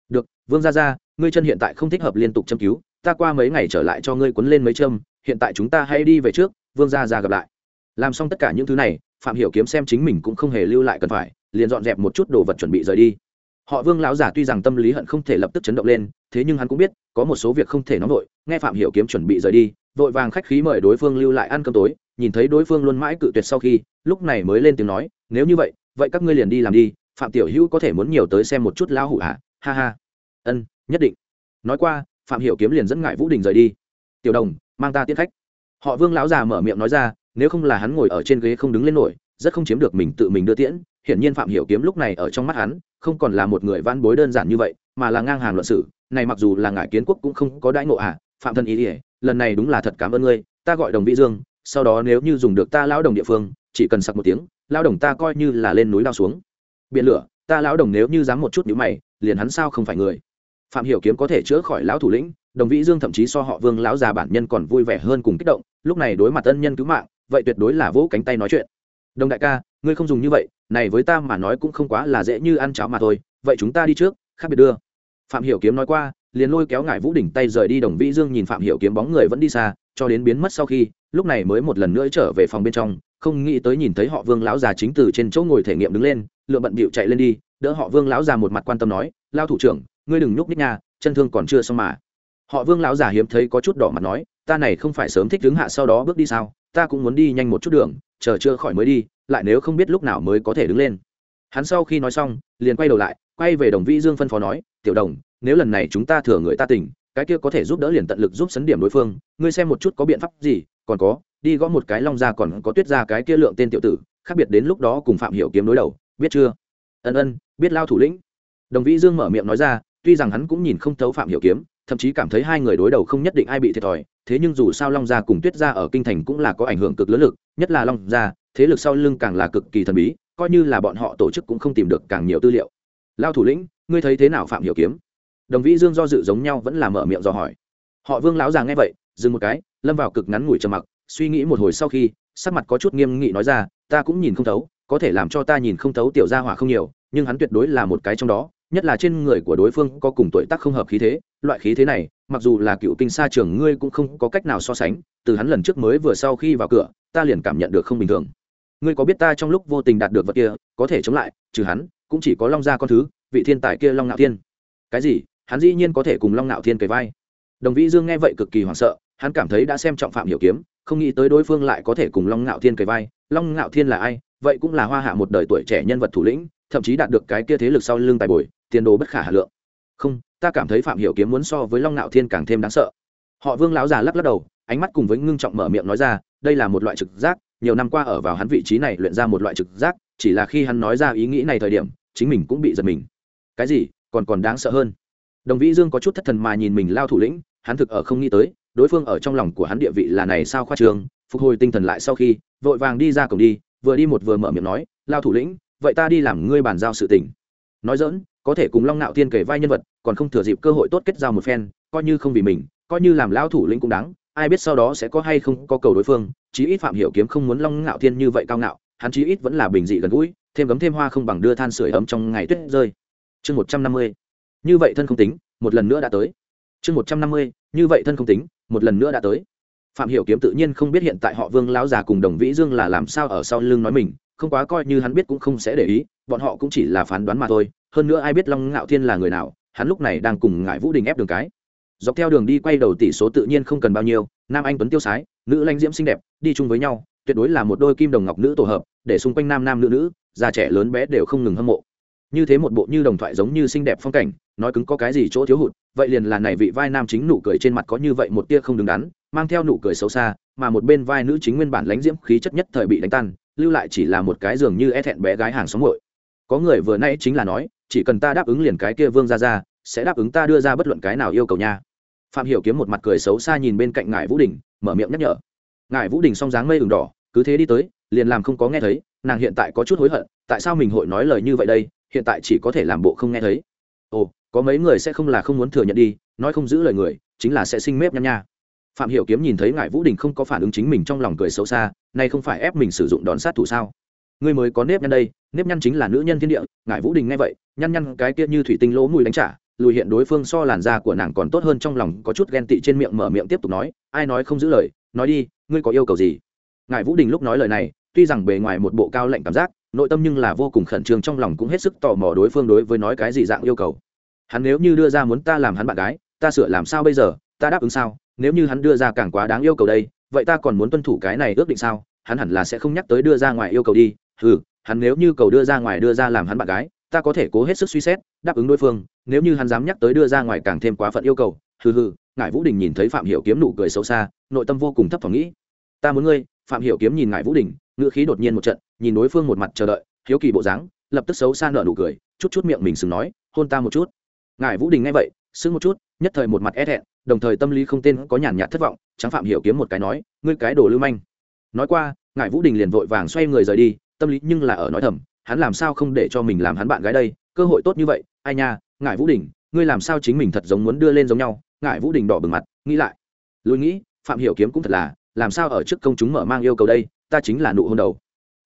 Được, vương gia gia, ngươi chân hiện tại không thích hợp liên tục châm cứu, ta qua mấy ngày trở lại cho ngươi quấn lên mấy châm, hiện tại chúng ta hãy đi về trước, vương gia gia gặp lại. Làm xong tất cả những thứ này, phạm hiểu kiếm xem chính mình cũng không hề lưu lại cần phải, liền dọn dẹp một chút đồ vật chuẩn bị rời đi. Họ vương lão giả tuy rằng tâm lý hận không thể lập tức chấn động lên, thế nhưng hắn cũng biết, có một số việc không thể nóng vội, nghe phạm hiểu kiếm chuẩn bị rời đi, vội vàng khách khí mời đối phương lưu lại ăn cơm tối nhìn thấy đối phương luôn mãi cự tuyệt sau khi, lúc này mới lên tiếng nói, nếu như vậy vậy các ngươi liền đi làm đi, phạm tiểu hữu có thể muốn nhiều tới xem một chút lão hủ à? ha ha. Ân, nhất định. Nói qua, phạm hiểu kiếm liền dẫn ngại vũ đình rời đi. Tiểu đồng, mang ta tiễn khách. Họ vương lão già mở miệng nói ra, nếu không là hắn ngồi ở trên ghế không đứng lên nổi, rất không chiếm được mình tự mình đưa tiễn. Hiển nhiên phạm hiểu kiếm lúc này ở trong mắt hắn, không còn là một người văn bối đơn giản như vậy, mà là ngang hàng luận sự. Này mặc dù là ngải kiến quốc cũng không có đãi ngộ à phạm thân ý ỉa lần này đúng là thật cảm ơn ngươi, ta gọi đồng vĩ dương sau đó nếu như dùng được ta lão đồng địa phương, chỉ cần sặc một tiếng, lão đồng ta coi như là lên núi lao xuống. Biển lửa, ta lão đồng nếu như dám một chút nhíu mày, liền hắn sao không phải người? Phạm hiểu kiếm có thể chữa khỏi lão thủ lĩnh, đồng vĩ dương thậm chí so họ vương lão già bản nhân còn vui vẻ hơn cùng kích động, lúc này đối mặt ân nhân cứu mạng, vậy tuyệt đối là vỗ cánh tay nói chuyện. Đồng đại ca, ngươi không dùng như vậy, này với ta mà nói cũng không quá là dễ như ăn cháo mà thôi, vậy chúng ta đi trước, khác biệt đưa. Phạm hiểu kiếm nói qua, liền lôi kéo ngải vũ đỉnh tay rời đi, đồng vĩ dương nhìn phạm hiểu kiếm bóng người vẫn đi xa, cho đến biến mất sau khi lúc này mới một lần nữa trở về phòng bên trong, không nghĩ tới nhìn thấy họ vương lão già chính từ trên chỗ ngồi thể nghiệm đứng lên lựa bận bịu chạy lên đi, đỡ họ vương lão già một mặt quan tâm nói lao thủ trưởng, ngươi đừng nhúc nhích nha, chân thương còn chưa xong mà. Họ vương lão già hiếm thấy có chút đỏ mặt nói, ta này không phải sớm thích đứng hạ sau đó bước đi sao? Ta cũng muốn đi nhanh một chút đường, chờ chưa khỏi mới đi, lại nếu không biết lúc nào mới có thể đứng lên. Hắn sau khi nói xong, liền quay đầu lại, quay về đồng vĩ dương phân phó nói, tiểu đồng, nếu lần này chúng ta thừa người ta tỉnh cái kia có thể giúp đỡ liền tận lực giúp sấn điểm đối phương, ngươi xem một chút có biện pháp gì, còn có, đi gõ một cái long ra còn có tuyết ra cái kia lượng tên tiểu tử, khác biệt đến lúc đó cùng phạm hiểu kiếm đối đầu, biết chưa? Ân ân, biết lao thủ lĩnh. Đồng vĩ dương mở miệng nói ra, tuy rằng hắn cũng nhìn không thấu phạm hiểu kiếm, thậm chí cảm thấy hai người đối đầu không nhất định ai bị thiệt thòi, thế nhưng dù sao long gia cùng tuyết gia ở kinh thành cũng là có ảnh hưởng cực lớn lực, nhất là long gia thế lực sau lưng càng là cực kỳ thần bí, coi như là bọn họ tổ chức cũng không tìm được càng nhiều tư liệu. Lao thủ lĩnh, ngươi thấy thế nào phạm hiểu kiếm? Đồng vĩ dương do dự giống nhau vẫn là mở miệng dò hỏi. Họ vương lão già nghe vậy, dừng một cái, lâm vào cực ngắn ngủi trầm mặc, suy nghĩ một hồi sau khi, sắc mặt có chút nghiêm nghị nói ra, ta cũng nhìn không thấu, có thể làm cho ta nhìn không thấu tiểu gia hỏa không nhiều, nhưng hắn tuyệt đối là một cái trong đó, nhất là trên người của đối phương có cùng tuổi tác không hợp khí thế, loại khí thế này, mặc dù là cựu kinh sa trường ngươi cũng không có cách nào so sánh, từ hắn lần trước mới vừa sau khi vào cửa, ta liền cảm nhận được không bình thường. Ngươi có biết ta trong lúc vô tình đạt được vật kia, có thể chống lại, trừ hắn, cũng chỉ có long gia con thứ, vị thiên tài kia long ngạo thiên. Cái gì? Hắn dĩ nhiên có thể cùng long ngạo thiên kề vai. Đồng vĩ dương nghe vậy cực kỳ hoảng sợ, hắn cảm thấy đã xem trọng phạm hiểu kiếm, không nghĩ tới đối phương lại có thể cùng long ngạo thiên kề vai. Long ngạo thiên là ai? Vậy cũng là hoa hạ một đời tuổi trẻ nhân vật thủ lĩnh, thậm chí đạt được cái kia thế lực sau lưng tài bồi, tiền đồ bất khả hà lượng. Không, ta cảm thấy phạm hiểu kiếm muốn so với long ngạo thiên càng thêm đáng sợ. Họ vương lão già lắc lắc đầu, ánh mắt cùng với ngưng trọng mở miệng nói ra, đây là một loại trực giác, nhiều năm qua ở vào hắn vị trí này luyện ra một loại trực giác, chỉ là khi hắn nói ra ý nghĩ này thời điểm, chính mình cũng bị giật mình. Cái gì? Còn còn đáng sợ hơn đồng vĩ dương có chút thất thần mà nhìn mình lao thủ lĩnh, hắn thực ở không nghĩ tới, đối phương ở trong lòng của hắn địa vị là này sao khoa trường, phục hồi tinh thần lại sau khi, vội vàng đi ra cổng đi, vừa đi một vừa mở miệng nói, lao thủ lĩnh, vậy ta đi làm ngươi bàn giao sự tình. Nói dỡn có thể cùng long nạo tiên kể vai nhân vật, còn không thừa dịp cơ hội tốt kết giao một phen, coi như không vì mình, coi như làm lao thủ lĩnh cũng đáng, ai biết sau đó sẽ có hay không có cầu đối phương, chí ít phạm hiểu kiếm không muốn long ngạo thiên như vậy cao ngạo, hắn chí ít vẫn là bình dị gần gũi, thêm gấm thêm hoa không bằng đưa than sửa ấm trong ngày tuyết rơi. Chương một trăm năm mươi như vậy thân không tính, một lần nữa đã tới. Chương một trăm năm mươi, như vậy thân không tính, một lần nữa đã tới. Phạm hiểu kiếm tự nhiên không biết hiện tại họ vương lão già cùng đồng vĩ dương là làm sao ở sau lưng nói mình, không quá coi như hắn biết cũng không sẽ để ý, bọn họ cũng chỉ là phán đoán mà thôi. Hơn nữa ai biết long ngạo thiên là người nào, hắn lúc này đang cùng ngải vũ đình ép đường cái. Dọc theo đường đi quay đầu tỷ số tự nhiên không cần bao nhiêu, nam anh tuấn tiêu sái, nữ lãnh diễm xinh đẹp, đi chung với nhau, tuyệt đối là một đôi kim đồng ngọc nữ tổ hợp, để xung quanh nam nam nữ nữ, già trẻ lớn bé đều không ngừng hâm mộ như thế một bộ như đồng thoại giống như xinh đẹp phong cảnh, nói cứng có cái gì chỗ thiếu hụt, vậy liền là này vị vai nam chính nụ cười trên mặt có như vậy một tia không đứng đắn, mang theo nụ cười xấu xa, mà một bên vai nữ chính nguyên bản lãnh diễm khí chất nhất thời bị đánh tan, lưu lại chỉ là một cái giường như e thẹn bé gái hàng xóm muội. Có người vừa nay chính là nói, chỉ cần ta đáp ứng liền cái kia vương ra ra sẽ đáp ứng ta đưa ra bất luận cái nào yêu cầu nha. Phạm hiểu kiếm một mặt cười xấu xa nhìn bên cạnh ngải vũ đình, mở miệng nhắc nhở. Ngải vũ đình song dáng mây ửng đỏ, cứ thế đi tới, liền làm không có nghe thấy, nàng hiện tại có chút hối hận, tại sao mình hội nói lời như vậy đây? Hiện tại chỉ có thể làm bộ không nghe thấy. Ồ, có mấy người sẽ không là không muốn thừa nhận đi, nói không giữ lời người, chính là sẽ sinh mép nhăn nha. Phạm hiểu kiếm nhìn thấy ngải vũ đình không có phản ứng chính mình trong lòng cười xấu xa, nay không phải ép mình sử dụng đòn sát thủ sao? Ngươi mới có nếp nhăn đây, nếp nhăn chính là nữ nhân thiên địa, ngải vũ đình nghe vậy, nhăn nhăn cái kia như thủy tinh lỗ mùi đánh trả, lùi hiện đối phương so làn da của nàng còn tốt hơn trong lòng, có chút ghen tị trên miệng mở miệng tiếp tục nói, ai nói không giữ lời? Nói đi, ngươi có yêu cầu gì? Ngài vũ đình lúc nói lời này, tuy rằng bề ngoài một bộ cao lệnh cảm giác nội tâm nhưng là vô cùng khẩn trương, trong lòng cũng hết sức tò mò đối phương đối với nói cái gì dạng yêu cầu. Hắn nếu như đưa ra muốn ta làm hắn bạn gái, ta sửa làm sao bây giờ, ta đáp ứng sao? Nếu như hắn đưa ra càng quá đáng yêu cầu đây, vậy ta còn muốn tuân thủ cái này ước định sao? Hắn hẳn là sẽ không nhắc tới đưa ra ngoài yêu cầu đi. Ừ hắn nếu như cầu đưa ra ngoài đưa ra làm hắn bạn gái, ta có thể cố hết sức suy xét, đáp ứng đối phương. Nếu như hắn dám nhắc tới đưa ra ngoài càng thêm quá phận yêu cầu, hừ hừ ngài vũ đình nhìn thấy phạm hiểu kiếm nụ cười xấu xa, nội tâm vô cùng thấp thỏm nghĩ. Ta muốn ngươi, phạm hiểu kiếm nhìn ngài vũ đình ngữ khí đột nhiên một trận, nhìn đối phương một mặt chờ đợi, hiếu kỳ bộ dáng, lập tức xấu xa nở nụ cười, chút chút miệng mình sừng nói, hôn ta một chút. Ngài vũ đình nghe vậy, sững một chút, nhất thời một mặt é thẹn, đồng thời tâm lý không tên có nhàn nhạt thất vọng, trắng phạm hiểu kiếm một cái nói, ngươi cái đồ lưu manh. Nói qua, ngài vũ đình liền vội vàng xoay người rời đi, tâm lý nhưng là ở nói thầm, hắn làm sao không để cho mình làm hắn bạn gái đây, cơ hội tốt như vậy, ai nha, ngài vũ đình, ngươi làm sao chính mình thật giống muốn đưa lên giống nhau? Ngài vũ đình đỏ bừng mặt, nghĩ lại, lùi nghĩ, phạm hiểu kiếm cũng thật là, làm sao ở trước công chúng mở mang yêu cầu đây ta chính là nụ hôn đầu.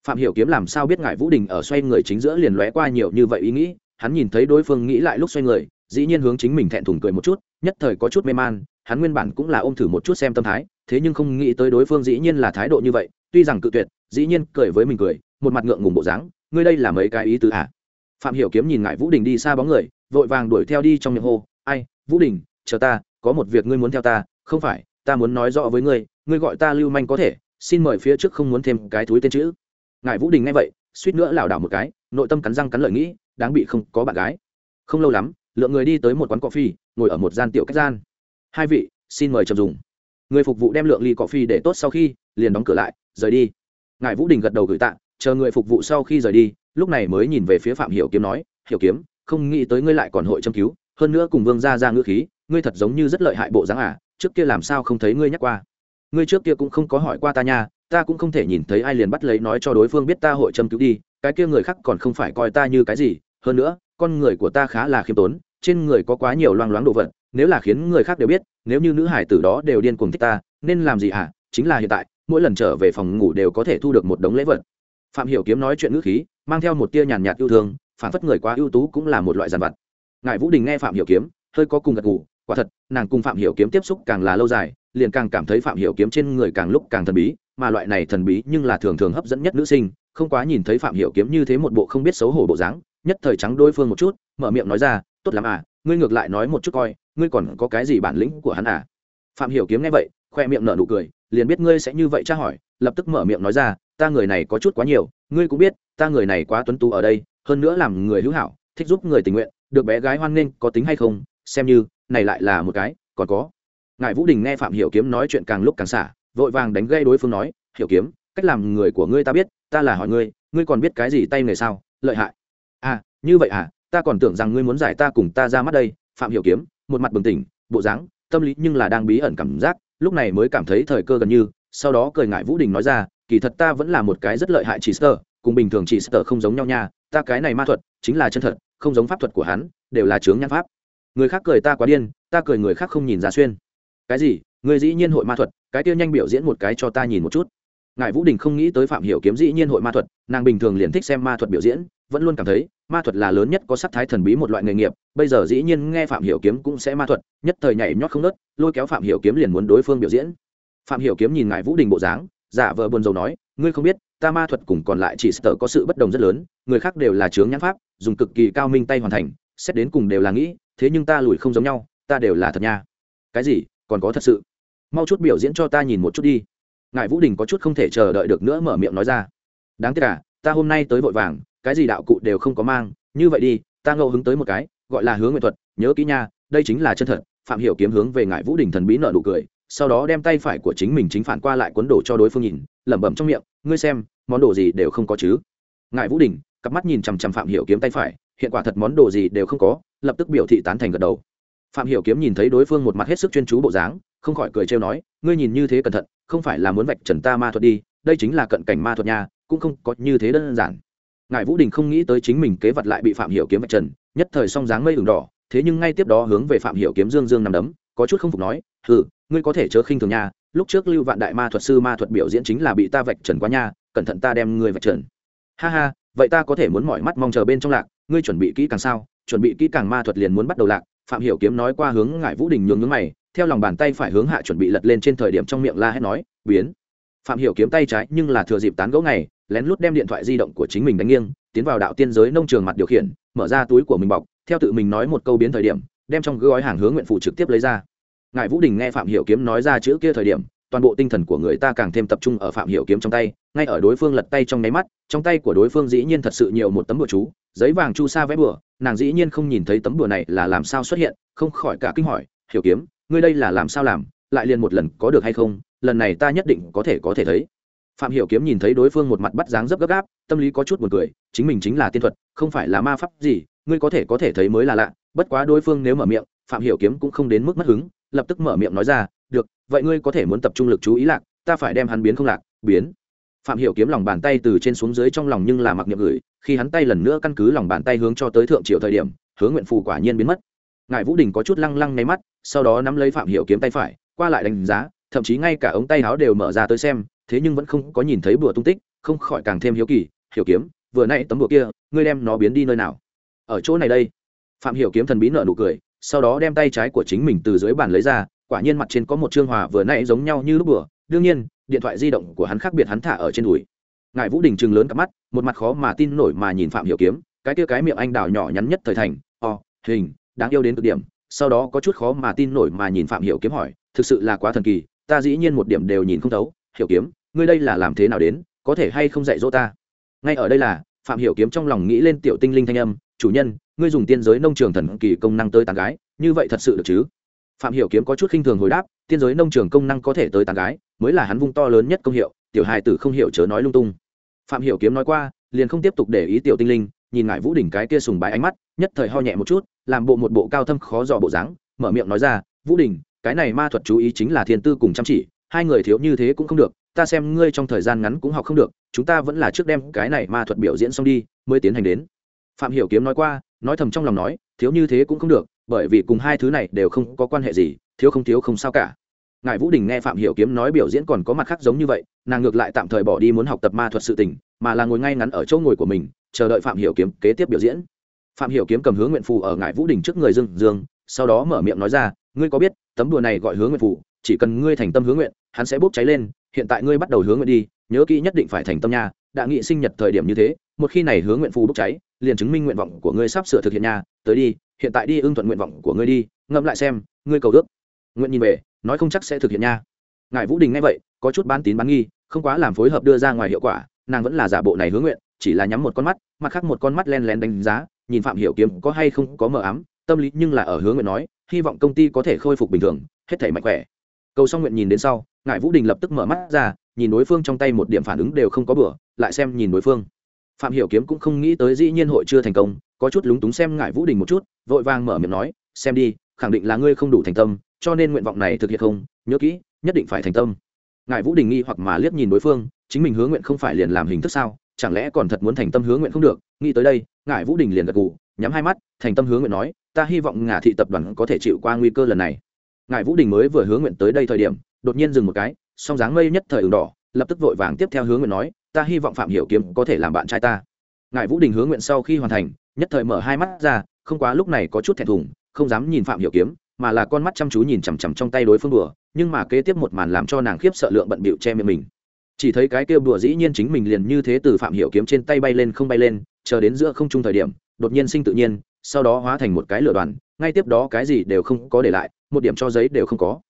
Phạm hiểu kiếm làm sao biết ngại vũ đình ở xoay người chính giữa liền lóe qua nhiều như vậy ý nghĩ, hắn nhìn thấy đối phương nghĩ lại lúc xoay người, dĩ nhiên hướng chính mình thẹn thùng cười một chút, nhất thời có chút mê man, hắn nguyên bản cũng là ôm thử một chút xem tâm thái, thế nhưng không nghĩ tới đối phương dĩ nhiên là thái độ như vậy, tuy rằng cự tuyệt, dĩ nhiên cười với mình cười, một mặt ngượng ngùng bộ dáng, ngươi đây là mấy cái ý tứ à? Phạm hiểu kiếm nhìn ngại vũ đình đi xa bóng người, vội vàng đuổi theo đi trong miệng hô, ai, vũ đình, chờ ta, có một việc ngươi muốn theo ta, không phải, ta muốn nói rõ với ngươi ngươi gọi ta lưu manh có thể xin mời phía trước không muốn thêm cái túi tên chữ. Ngài vũ đình nghe vậy, suýt nữa lảo đảo một cái, nội tâm cắn răng cắn lợi nghĩ, đáng bị không có bạn gái. Không lâu lắm, lượng người đi tới một quán cà phê ngồi ở một gian tiểu cách gian. Hai vị, xin mời chậm dùng. Người phục vụ đem lượng ly cà phê để tốt sau khi, liền đóng cửa lại, rời đi. Ngài vũ đình gật đầu gửi tạ, chờ người phục vụ sau khi rời đi, lúc này mới nhìn về phía phạm hiểu kiếm nói, hiểu kiếm, không nghĩ tới ngươi lại còn hội châm cứu, hơn nữa cùng vương gia ra ngữ khí, ngươi thật giống như rất lợi hại bộ dáng à trước kia làm sao không thấy ngươi nhắc qua? Ngươi trước kia cũng không có hỏi qua ta nha, ta cũng không thể nhìn thấy ai liền bắt lấy nói cho đối phương biết ta hội châm cứu đi, cái kia người khác còn không phải coi ta như cái gì, hơn nữa, con người của ta khá là khiêm tốn, trên người có quá nhiều loang loáng đồ vật, nếu là khiến người khác đều biết, nếu như nữ hải tử đó đều điên cuồng thích ta, nên làm gì hả à? chính là hiện tại, mỗi lần trở về phòng ngủ đều có thể thu được một đống lễ vật phạm hiểu kiếm nói chuyện ngữ khí, mang theo một tia nhàn nhạt yêu thương, phản phất người quá ưu tú cũng là một loại giàn vật ngài vũ đình nghe phạm hiểu kiếm, hơi có cùng gật gù, quả thật, nàng cùng phạm hiểu kiếm tiếp xúc càng là lâu dài liền càng cảm thấy phạm hiểu kiếm trên người càng lúc càng thần bí, mà loại này thần bí nhưng là thường thường hấp dẫn nhất nữ sinh, không quá nhìn thấy phạm hiểu kiếm như thế một bộ không biết xấu hổ bộ dáng, nhất thời trắng đối phương một chút, mở miệng nói ra, tốt lắm à ngươi ngược lại nói một chút coi, ngươi còn có cái gì bản lĩnh của hắn à? Phạm hiểu kiếm nghe vậy, khoe miệng nở nụ cười, liền biết ngươi sẽ như vậy tra hỏi, lập tức mở miệng nói ra, ta người này có chút quá nhiều, ngươi cũng biết, ta người này quá tuấn tú ở đây, hơn nữa làm người hữu hảo, thích giúp người tình nguyện, được bé gái hoan nghênh có tính hay không, xem như, này lại là một cái, còn có ngài vũ đình nghe phạm hiểu kiếm nói chuyện càng lúc càng xả, vội vàng đánh gây đối phương nói, hiểu kiếm, cách làm người của ngươi ta biết, ta là hỏi ngươi ngươi còn biết cái gì tay nghề sao? Lợi hại. À như vậy à ta còn tưởng rằng ngươi muốn giải ta cùng ta ra mắt đây. Phạm hiểu kiếm, một mặt bừng tỉnh, bộ dáng, tâm lý nhưng là đang bí ẩn cảm giác, lúc này mới cảm thấy thời cơ gần như, sau đó cười ngại vũ đình nói ra, kỳ thật ta vẫn là một cái rất lợi hại chỉ sơ cùng bình thường chỉ sơ không giống nhau nha, ta cái này ma thuật chính là chân thật, không giống pháp thuật của hắn, đều là chướng nhãn pháp. Người khác cười ta quá điên, ta cười người khác không nhìn ra xuyên cái gì? Người dĩ nhiên hội ma thuật, cái kia nhanh biểu diễn một cái cho ta nhìn một chút. Ngài vũ đình không nghĩ tới phạm hiểu kiếm dĩ nhiên hội ma thuật, nàng bình thường liền thích xem ma thuật biểu diễn, vẫn luôn cảm thấy, ma thuật là lớn nhất có sắc thái thần bí một loại nghề nghiệp, bây giờ dĩ nhiên nghe phạm hiểu kiếm cũng sẽ ma thuật, nhất thời nhảy nhót không nớt, lôi kéo phạm hiểu kiếm liền muốn đối phương biểu diễn. Phạm hiểu kiếm nhìn ngài vũ đình bộ dáng, giả vờ buồn rầu nói, ngươi không biết, ta ma thuật cùng còn lại chỉ sợ có sự bất đồng rất lớn, người khác đều là chướng nhãn pháp, dùng cực kỳ cao minh tay hoàn thành, xét đến cùng đều là nghĩ, thế nhưng ta lùi không giống nhau, ta đều là thật nha. Cái gì? Còn có thật sự. Mau chút biểu diễn cho ta nhìn một chút đi. Ngài vũ đình có chút không thể chờ đợi được nữa mở miệng nói ra. Đáng tiếc cả ta hôm nay tới vội vàng, cái gì đạo cụ đều không có mang, như vậy đi, ta ngẫu hứng tới một cái, gọi là hướng nghệ thuật, nhớ kỹ nha, đây chính là chân thật, phạm hiểu kiếm hướng về ngài vũ đình thần bí nợ nụ cười, sau đó đem tay phải của chính mình chính phản qua lại cuốn đổ cho đối phương nhìn, lẩm bẩm trong miệng, ngươi xem, món đồ gì đều không có chứ? Ngài vũ đình, cặp mắt nhìn chằm chằm phạm hiểu kiếm tay phải, hiện quả thật món đồ gì đều không có, lập tức biểu thị tán thành gật đầu phạm hiểu kiếm nhìn thấy đối phương một mặt hết sức chuyên chú bộ dáng, không khỏi cười trêu nói, ngươi nhìn như thế cẩn thận, không phải là muốn vạch trần ta ma thuật đi, đây chính là cận cảnh ma thuật nha, cũng không có như thế đơn giản. Ngài vũ đình không nghĩ tới chính mình kế vật lại bị phạm hiểu kiếm vạch trần, nhất thời song dáng mây ửng đỏ, thế nhưng ngay tiếp đó hướng về phạm hiểu kiếm dương dương nằm đấm, có chút không phục nói, hừ, ngươi có thể chớ khinh thường nha, lúc trước lưu vạn đại ma thuật sư ma thuật biểu diễn chính là bị ta vạch trần quá nha, cẩn thận ta đem ngươi vạch trần. Ha ha, vậy ta có thể muốn mỏi mắt mong chờ bên trong lạc, ngươi chuẩn bị kỹ càng sao? Chuẩn bị kỹ càng ma thuật liền muốn bắt đầu lạc phạm hiểu kiếm nói qua hướng ngải vũ đình nhường nhướng mày theo lòng bàn tay phải hướng hạ chuẩn bị lật lên trên thời điểm trong miệng la hét nói biến phạm hiểu kiếm tay trái nhưng là thừa dịp tán gẫu này, lén lút đem điện thoại di động của chính mình đánh nghiêng tiến vào đạo tiên giới nông trường mặt điều khiển mở ra túi của mình bọc theo tự mình nói một câu biến thời điểm đem trong gói hàng hướng nguyện phụ trực tiếp lấy ra ngài vũ đình nghe phạm hiểu kiếm nói ra chữ kia thời điểm toàn bộ tinh thần của người ta càng thêm tập trung ở phạm hiểu kiếm trong tay ngay ở đối phương lật tay trong nháy mắt trong tay của đối phương dĩ nhiên thật sự nhiều một tấm bùa chú giấy vàng chu sa vẽ bừa nàng dĩ nhiên không nhìn thấy tấm bùa này là làm sao xuất hiện, không khỏi cả kinh hỏi, hiểu kiếm, ngươi đây là làm sao làm, lại liền một lần có được hay không? Lần này ta nhất định có thể có thể thấy. Phạm hiểu kiếm nhìn thấy đối phương một mặt bắt dáng dấp gấp gáp, tâm lý có chút buồn cười, chính mình chính là tiên thuật, không phải là ma pháp gì, ngươi có thể có thể thấy mới là lạ. Bất quá đối phương nếu mở miệng, phạm hiểu kiếm cũng không đến mức mất hứng, lập tức mở miệng nói ra, được, vậy ngươi có thể muốn tập trung lực chú ý lạc, ta phải đem hắn biến không lạc, biến phạm hiểu kiếm lòng bàn tay từ trên xuống dưới trong lòng nhưng là mặc niệm gửi, khi hắn tay lần nữa căn cứ lòng bàn tay hướng cho tới thượng triều thời điểm hướng nguyện phù quả nhiên biến mất. Ngài vũ đình có chút lăng lăng nháy mắt, sau đó nắm lấy phạm hiểu kiếm tay phải, qua lại đánh giá, thậm chí ngay cả ống tay áo đều mở ra tới xem, thế nhưng vẫn không có nhìn thấy bùa tung tích, không khỏi càng thêm hiếu kỳ, hiểu kiếm, vừa nãy tấm bùa kia, ngươi đem nó biến đi nơi nào? Ở chỗ này đây. Phạm hiểu kiếm thần bí nở nụ cười, sau đó đem tay trái của chính mình từ dưới bàn lấy ra, quả nhiên mặt trên có một trương hòa vừa nãy giống nhau như lúc bùa, đương nhiên điện thoại di động của hắn khác biệt hắn thả ở trên đùi. Ngài vũ đình trừng lớn cả mắt, một mặt khó mà tin nổi mà nhìn phạm hiểu kiếm, cái kia cái miệng anh đào nhỏ nhắn nhất thời thành, o, hình, đáng yêu đến cực điểm. Sau đó có chút khó mà tin nổi mà nhìn phạm hiểu kiếm hỏi, thực sự là quá thần kỳ, ta dĩ nhiên một điểm đều nhìn không thấu. Hiểu kiếm, ngươi đây là làm thế nào đến, có thể hay không dạy dỗ ta? Ngay ở đây là, phạm hiểu kiếm trong lòng nghĩ lên tiểu tinh linh thanh âm, chủ nhân, ngươi dùng tiên giới nông trường thần kỳ công năng tới tán gái, như vậy thật sự được chứ? Phạm hiểu kiếm có chút khinh thường hồi đáp, tiên giới nông trường công năng có thể tới tàn gái, mới là hắn vung to lớn nhất công hiệu, tiểu hài tử không hiểu chớ nói lung tung. Phạm hiểu kiếm nói qua, liền không tiếp tục để ý tiểu tinh linh, nhìn ngại vũ đỉnh cái kia sùng bái ánh mắt, nhất thời ho nhẹ một chút, làm bộ một bộ cao thâm khó dò bộ dáng, mở miệng nói ra, vũ đỉnh cái này ma thuật chú ý chính là thiên tư cùng chăm chỉ, hai người thiếu như thế cũng không được, ta xem ngươi trong thời gian ngắn cũng học không được, chúng ta vẫn là trước đem cái này ma thuật biểu diễn xong đi, mới tiến hành đến. Phạm hiểu kiếm nói qua, nói thầm trong lòng nói, thiếu như thế cũng không được bởi vì cùng hai thứ này đều không có quan hệ gì, thiếu không thiếu không sao cả. Ngài vũ đình nghe phạm hiểu kiếm nói biểu diễn còn có mặt khác giống như vậy, nàng ngược lại tạm thời bỏ đi muốn học tập ma thuật sự tình, mà là ngồi ngay ngắn ở chỗ ngồi của mình, chờ đợi phạm hiểu kiếm kế tiếp biểu diễn. Phạm hiểu kiếm cầm hướng nguyện phù ở ngài vũ đình trước người dương dương, sau đó mở miệng nói ra, ngươi có biết, tấm đùa này gọi hướng nguyện phù, chỉ cần ngươi thành tâm hướng nguyện hắn sẽ bốc cháy lên, hiện tại ngươi bắt đầu hướng nguyện đi, nhớ kỹ nhất định phải thành tâm nha, đã nghị sinh nhật thời điểm như thế, một khi này hướng nguyện phù bốc cháy, liền chứng minh nguyện vọng của ngươi sắp sửa thực hiện nha, tới đi hiện tại đi ưng thuận nguyện vọng của ngươi đi, ngẫm lại xem, ngươi cầu ước. Nguyện nhìn về, nói không chắc sẽ thực hiện nha. Ngài vũ đình nghe vậy, có chút bán tín bán nghi, không quá làm phối hợp đưa ra ngoài hiệu quả, nàng vẫn là giả bộ này hướng nguyện, chỉ là nhắm một con mắt, mặt khác một con mắt len lén đánh giá, nhìn phạm hiểu kiếm có hay không có mờ ám, tâm lý nhưng là ở hướng nguyện nói, hy vọng công ty có thể khôi phục bình thường, hết thảy mạnh khỏe. Cầu xong nguyện nhìn đến sau, ngài vũ đình lập tức mở mắt ra, nhìn đối phương trong tay một điểm phản ứng đều không có bừa, lại xem nhìn đối phương. Phạm hiểu kiếm cũng không nghĩ tới dĩ nhiên hội chưa thành công có chút lúng túng xem ngại vũ đình một chút, vội vàng mở miệng nói, xem đi, khẳng định là ngươi không đủ thành tâm, cho nên nguyện vọng này thực hiện không, nhớ kỹ, nhất định phải thành tâm. Ngài vũ đình nghi hoặc mà liếc nhìn đối phương, chính mình hướng nguyện không phải liền làm hình thức sao? Chẳng lẽ còn thật muốn thành tâm hướng nguyện không được? Nghĩ tới đây, ngài vũ đình liền gật gù, nhắm hai mắt, thành tâm hướng nguyện nói, ta hy vọng ngả thị tập đoàn có thể chịu qua nguy cơ lần này. Ngài vũ đình mới vừa hướng nguyện tới đây thời điểm, đột nhiên dừng một cái, song dáng mây nhất thời ứng đỏ, lập tức vội vàng tiếp theo hướng nguyện nói, ta hy vọng phạm hiểu kiếm có thể làm bạn trai ta. Ngài vũ đình hướng nguyện sau khi hoàn thành nhất thời mở hai mắt ra, không quá lúc này có chút thẹn thùng, không dám nhìn phạm hiểu kiếm, mà là con mắt chăm chú nhìn chằm chằm trong tay đối phương đùa, nhưng mà kế tiếp một màn làm cho nàng khiếp sợ lượng bận bịu che miệng mình. Chỉ thấy cái kêu đùa dĩ nhiên chính mình liền như thế từ phạm hiểu kiếm trên tay bay lên không bay lên, chờ đến giữa không trung thời điểm, đột nhiên sinh tự nhiên, sau đó hóa thành một cái lửa đoàn, ngay tiếp đó cái gì đều không có để lại, một điểm cho giấy đều không có.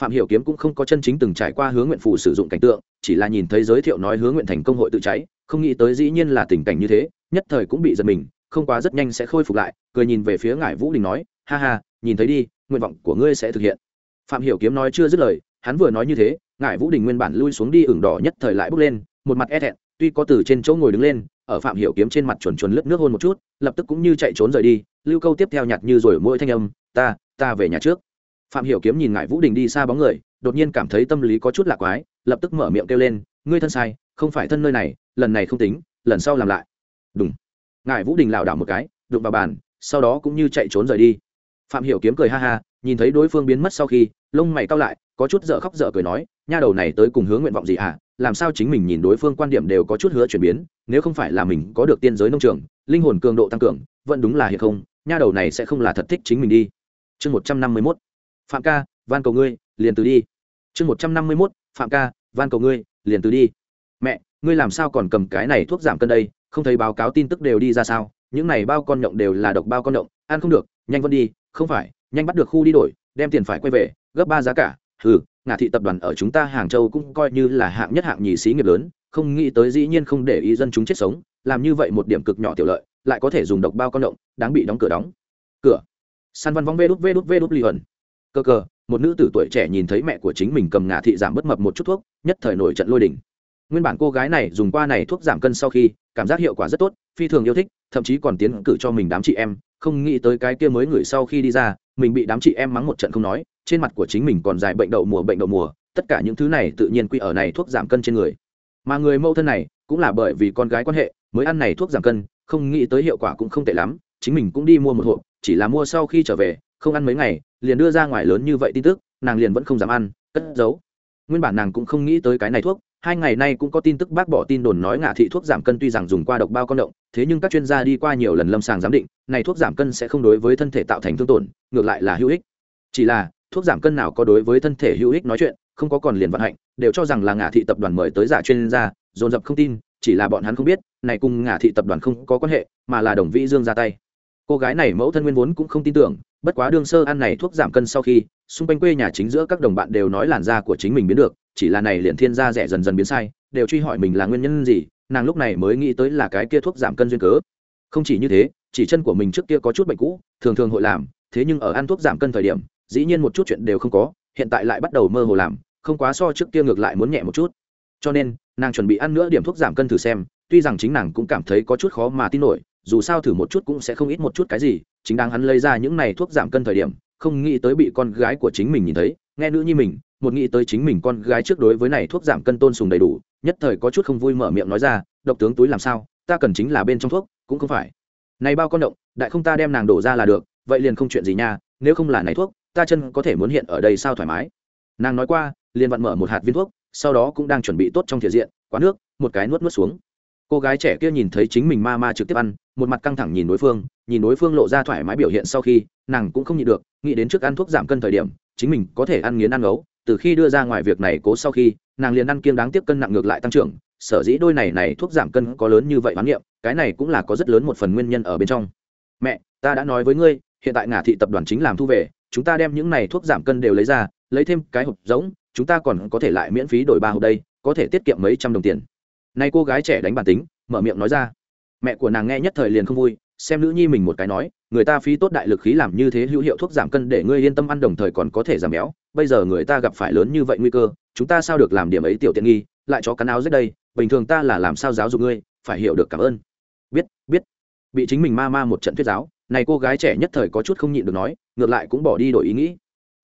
Phạm hiểu kiếm cũng không có chân chính từng trải qua hướng nguyện phụ sử dụng cảnh tượng, chỉ là nhìn thấy giới thiệu nói hướng nguyện thành công hội tự cháy, không nghĩ tới dĩ nhiên là tình cảnh như thế, nhất thời cũng bị giật mình không quá rất nhanh sẽ khôi phục lại, cười nhìn về phía ngải vũ đình nói, ha ha, nhìn thấy đi, nguyện vọng của ngươi sẽ thực hiện. Phạm hiểu kiếm nói chưa dứt lời, hắn vừa nói như thế, ngải vũ đình nguyên bản lui xuống đi ửng đỏ nhất thời lại bước lên, một mặt e thẹn, tuy có từ trên chỗ ngồi đứng lên, ở phạm hiểu kiếm trên mặt chuẩn chuẩn lướt nước hôn một chút, lập tức cũng như chạy trốn rời đi, lưu câu tiếp theo nhạt như rồi mỗi thanh âm, ta ta về nhà trước. Phạm hiểu kiếm nhìn ngải vũ đình đi xa bóng người, đột nhiên cảm thấy tâm lý có chút lạc quái, lập tức mở miệng kêu lên, ngươi thân sai, không phải thân nơi này, lần này không tính, lần sau làm lại. Đúng Ngài vũ đình lảo đảo một cái, đụng vào bàn, sau đó cũng như chạy trốn rời đi. Phạm hiểu kiếm cười ha ha, nhìn thấy đối phương biến mất sau khi, lông mày cau lại, có chút dở khóc dở cười nói, nha đầu này tới cùng hướng nguyện vọng gì à làm sao chính mình nhìn đối phương quan điểm đều có chút hứa chuyển biến, nếu không phải là mình có được tiên giới nông trường, linh hồn cường độ tăng cường, vẫn đúng là hiện không, nha đầu này sẽ không là thật thích chính mình đi. Chương một trăm năm mươi mốt. Phạm ca, van cầu ngươi, liền từ đi. Chương một trăm năm mươi mốt. Phạm ca, van cầu ngươi, liền từ đi. Mẹ, ngươi làm sao còn cầm cái này thuốc giảm cân đây? Không thấy báo cáo tin tức đều đi ra sao, những này bao con nhộng đều là độc bao con nhộng, ăn không được, nhanh vẫn đi, không phải, nhanh bắt được khu đi đổi, đem tiền phải quay về, gấp ba giá cả ừ ngả thị tập đoàn ở chúng ta hàng châu cũng coi như là hạng nhất hạng nhì xí nghiệp lớn, không nghĩ tới dĩ nhiên không để ý dân chúng chết sống, làm như vậy một điểm cực nhỏ tiểu lợi, lại có thể dùng độc bao con động đáng bị đóng cửa đóng. Cửa. San văn vong vê đút vê đút vê đút ly hẩn. Cơ cơ, một nữ tử tuổi trẻ nhìn thấy mẹ của chính mình cầm ngả thị giảm bất mập một chút thuốc, nhất thời nổi trận lôi đỉnh nguyên bản cô gái này dùng qua này thuốc giảm cân sau khi cảm giác hiệu quả rất tốt, phi thường yêu thích, thậm chí còn tiến cử cho mình đám chị em. Không nghĩ tới cái kia mới ngửi sau khi đi ra, mình bị đám chị em mắng một trận không nói, trên mặt của chính mình còn dài bệnh đậu mùa, bệnh đậu mùa, tất cả những thứ này tự nhiên quy ở này thuốc giảm cân trên người. Mà người mẫu thân này cũng là bởi vì con gái quan hệ, mới ăn này thuốc giảm cân, không nghĩ tới hiệu quả cũng không tệ lắm, chính mình cũng đi mua một hộp, chỉ là mua sau khi trở về, không ăn mấy ngày, liền đưa ra ngoài lớn như vậy tin tức, nàng liền vẫn không dám ăn, cất giấu. Nguyên bản nàng cũng không nghĩ tới cái này thuốc hai ngày nay cũng có tin tức bác bỏ tin đồn nói ngạ thị thuốc giảm cân tuy rằng dùng qua độc bao con động, thế nhưng các chuyên gia đi qua nhiều lần lâm sàng giám định, này thuốc giảm cân sẽ không đối với thân thể tạo thành thương tổn, ngược lại là hữu ích. Chỉ là, thuốc giảm cân nào có đối với thân thể hữu ích nói chuyện, không có còn liền vận hạnh, đều cho rằng là ngả thị tập đoàn mời tới giả chuyên gia, dồn dập không tin, chỉ là bọn hắn không biết, này cùng ngả thị tập đoàn không có quan hệ, mà là đồng vĩ dương ra tay. Cô gái này mẫu thân nguyên vốn cũng không tin tưởng, bất quá đương sơ ăn này thuốc giảm cân sau khi, xung quanh quê nhà chính giữa các đồng bạn đều nói làn da của chính mình biến được chỉ là này liền thiên gia rẻ dần dần biến sai, đều truy hỏi mình là nguyên nhân gì, nàng lúc này mới nghĩ tới là cái kia thuốc giảm cân duyên cớ. Không chỉ như thế, chỉ chân của mình trước kia có chút bệnh cũ, thường thường hội làm, thế nhưng ở ăn thuốc giảm cân thời điểm, dĩ nhiên một chút chuyện đều không có, hiện tại lại bắt đầu mơ hồ làm, không quá so trước kia ngược lại muốn nhẹ một chút. Cho nên, nàng chuẩn bị ăn nữa điểm thuốc giảm cân thử xem, tuy rằng chính nàng cũng cảm thấy có chút khó mà tin nổi, dù sao thử một chút cũng sẽ không ít một chút cái gì, chính đang hắn lấy ra những này thuốc giảm cân thời điểm, không nghĩ tới bị con gái của chính mình nhìn thấy, nghe nữ nhi mình một nghĩ tới chính mình con gái trước đối với này thuốc giảm cân tôn sùng đầy đủ, nhất thời có chút không vui mở miệng nói ra, độc tướng túi làm sao? Ta cần chính là bên trong thuốc, cũng không phải. Này bao con động, đại không ta đem nàng đổ ra là được, vậy liền không chuyện gì nha, nếu không là này thuốc, ta chân có thể muốn hiện ở đây sao thoải mái? Nàng nói qua, liền vặn mở một hạt viên thuốc, sau đó cũng đang chuẩn bị tốt trong thiệt diện, quá nước, một cái nuốt nuốt xuống. Cô gái trẻ kia nhìn thấy chính mình ma ma trực tiếp ăn, một mặt căng thẳng nhìn đối phương, nhìn đối phương lộ ra thoải mái biểu hiện sau khi, nàng cũng không nhịn được, nghĩ đến trước ăn thuốc giảm cân thời điểm, chính mình có thể ăn nghiến ăn gấu từ khi đưa ra ngoài việc này cố sau khi, nàng liền ăn kiêng đáng tiếp cân nặng ngược lại tăng trưởng, sở dĩ đôi này này thuốc giảm cân có lớn như vậy bán nghiệm cái này cũng là có rất lớn một phần nguyên nhân ở bên trong. Mẹ, ta đã nói với ngươi, hiện tại ngả thị tập đoàn chính làm thu về, chúng ta đem những này thuốc giảm cân đều lấy ra, lấy thêm cái hộp giống, chúng ta còn có thể lại miễn phí đổi ba hộp đây, có thể tiết kiệm mấy trăm đồng tiền. Nay cô gái trẻ đánh bản tính, mở miệng nói ra. Mẹ của nàng nghe nhất thời liền không vui xem nữ nhi mình một cái nói, người ta phí tốt đại lực khí làm như thế hữu hiệu thuốc giảm cân để ngươi yên tâm ăn đồng thời còn có thể giảm béo, bây giờ người ta gặp phải lớn như vậy nguy cơ, chúng ta sao được làm điểm ấy tiểu tiện nghi, lại cho cắn áo rách đây, bình thường ta là làm sao giáo dục ngươi, phải hiểu được cảm ơn. Biết biết. Bị chính mình ma ma một trận thuyết giáo, này cô gái trẻ nhất thời có chút không nhịn được nói, ngược lại cũng bỏ đi đổi ý nghĩ.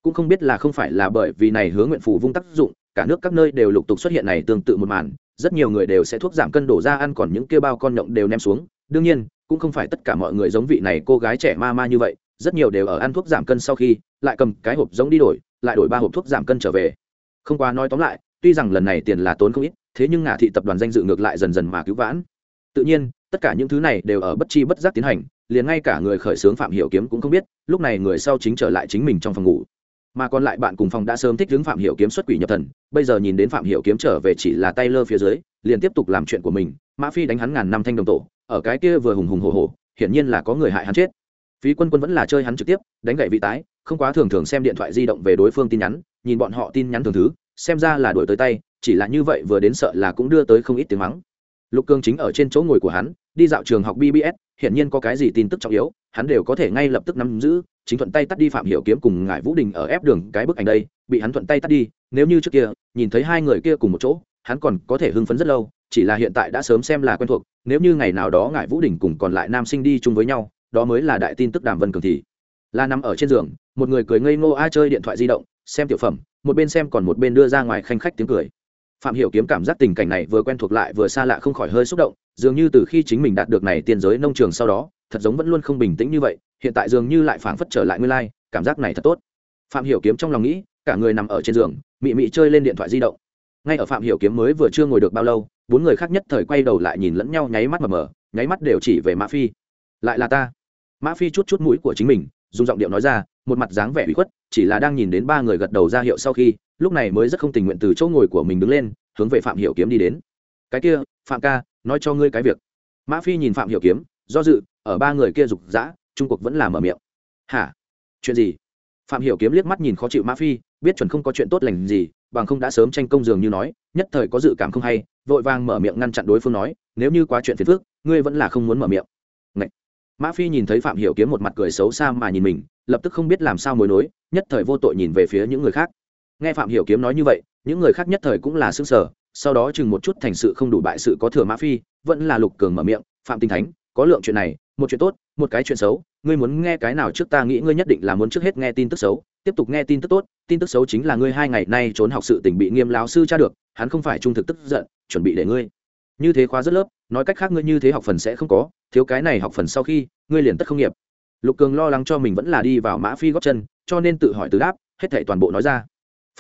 Cũng không biết là không phải là bởi vì này hứa nguyện phủ vung tác dụng, cả nước các nơi đều lục tục xuất hiện này tương tự một màn, rất nhiều người đều sẽ thuốc giảm cân đổ ra ăn còn những kia bao con nhộng đều ném xuống. Đương nhiên cũng không phải tất cả mọi người giống vị này cô gái trẻ ma ma như vậy, rất nhiều đều ở ăn thuốc giảm cân sau khi, lại cầm cái hộp giống đi đổi, lại đổi ba hộp thuốc giảm cân trở về. Không quá nói tóm lại, tuy rằng lần này tiền là tốn không ít, thế nhưng ngả thị tập đoàn danh dự ngược lại dần dần mà cứu vãn. Tự nhiên, tất cả những thứ này đều ở bất chi bất giác tiến hành, liền ngay cả người khởi xướng phạm hiểu kiếm cũng không biết, lúc này người sau chính trở lại chính mình trong phòng ngủ mà còn lại bạn cùng phòng đã sớm thích hướng phạm hiểu kiếm xuất quỷ nhập thần. Bây giờ nhìn đến phạm hiểu kiếm trở về chỉ là tay lơ phía dưới, liền tiếp tục làm chuyện của mình. Mã phi đánh hắn ngàn năm thanh đồng tổ, ở cái kia vừa hùng hùng hổ hổ, hiển nhiên là có người hại hắn chết. Phí quân quân vẫn là chơi hắn trực tiếp, đánh gậy vị tái, không quá thường thường xem điện thoại di động về đối phương tin nhắn, nhìn bọn họ tin nhắn thường thứ, xem ra là đuổi tới tay, chỉ là như vậy vừa đến sợ là cũng đưa tới không ít tiếng mắng. Lục cương chính ở trên chỗ ngồi của hắn, đi dạo trường học bbs hiển nhiên có cái gì tin tức trọng yếu, hắn đều có thể ngay lập tức nắm giữ chính thuận tay tắt đi phạm hiểu kiếm cùng ngải vũ đình ở ép đường cái bức ảnh đây, bị hắn thuận tay tắt đi, nếu như trước kia, nhìn thấy hai người kia cùng một chỗ, hắn còn có thể hưng phấn rất lâu, chỉ là hiện tại đã sớm xem là quen thuộc, nếu như ngày nào đó ngải vũ đình cùng còn lại nam sinh đi chung với nhau, đó mới là đại tin tức đàm vân cường thì. Là nằm ở trên giường, một người cười ngây ngô a chơi điện thoại di động, xem tiểu phẩm, một bên xem còn một bên đưa ra ngoài khanh khách tiếng cười. Phạm hiểu kiếm cảm giác tình cảnh này vừa quen thuộc lại vừa xa lạ không khỏi hơi xúc động, dường như từ khi chính mình đạt được này tiên giới nông trường sau đó thật giống vẫn luôn không bình tĩnh như vậy, hiện tại dường như lại phảng phất trở lại nguyên lai, cảm giác này thật tốt. Phạm hiểu kiếm trong lòng nghĩ, cả người nằm ở trên giường, mị mị chơi lên điện thoại di động. Ngay ở phạm hiểu kiếm mới vừa chưa ngồi được bao lâu, bốn người khác nhất thời quay đầu lại nhìn lẫn nhau nháy mắt mờ mờ, nháy mắt đều chỉ về mã phi. Lại là ta. Mã phi chút chút mũi của chính mình, dùng giọng điệu nói ra, một mặt dáng vẻ ủy khuất, chỉ là đang nhìn đến ba người gật đầu ra hiệu sau khi, lúc này mới rất không tình nguyện từ chỗ ngồi của mình đứng lên, hướng về phạm hiểu kiếm đi đến. Cái kia, phạm ca, nói cho ngươi cái việc. Mã phi nhìn phạm hiểu kiếm, do dự ở ba người kia rục rã trung cuộc vẫn là mở miệng. Hả? Chuyện gì? Phạm hiểu kiếm liếc mắt nhìn khó chịu mã phi, biết chuẩn không có chuyện tốt lành gì, bằng không đã sớm tranh công dường như nói, nhất thời có dự cảm không hay, vội vàng mở miệng ngăn chặn đối phương nói, nếu như quá chuyện phiền phức, ngươi vẫn là không muốn mở miệng. Ngậy. mã phi nhìn thấy phạm hiểu kiếm một mặt cười xấu xa mà nhìn mình, lập tức không biết làm sao mối nối, nhất thời vô tội nhìn về phía những người khác. Nghe phạm hiểu kiếm nói như vậy, những người khác nhất thời cũng là sững sờ, sau đó chừng một chút thành sự không đủ bại sự có thừa mã phi, vẫn là lục cường mở miệng, phạm tinh thánh, có lượng chuyện này một chuyện tốt, một cái chuyện xấu, ngươi muốn nghe cái nào trước ta nghĩ ngươi nhất định là muốn trước hết nghe tin tức xấu, tiếp tục nghe tin tức tốt, tin tức xấu chính là ngươi hai ngày nay trốn học sự tình bị nghiêm lão sư tra được, hắn không phải trung thực tức giận, chuẩn bị để ngươi. Như thế khóa rất lớp, nói cách khác ngươi như thế học phần sẽ không có, thiếu cái này học phần sau khi, ngươi liền tất không nghiệp. Lục cường lo lắng cho mình vẫn là đi vào mã phi góp chân, cho nên tự hỏi từ đáp, hết thảy toàn bộ nói ra.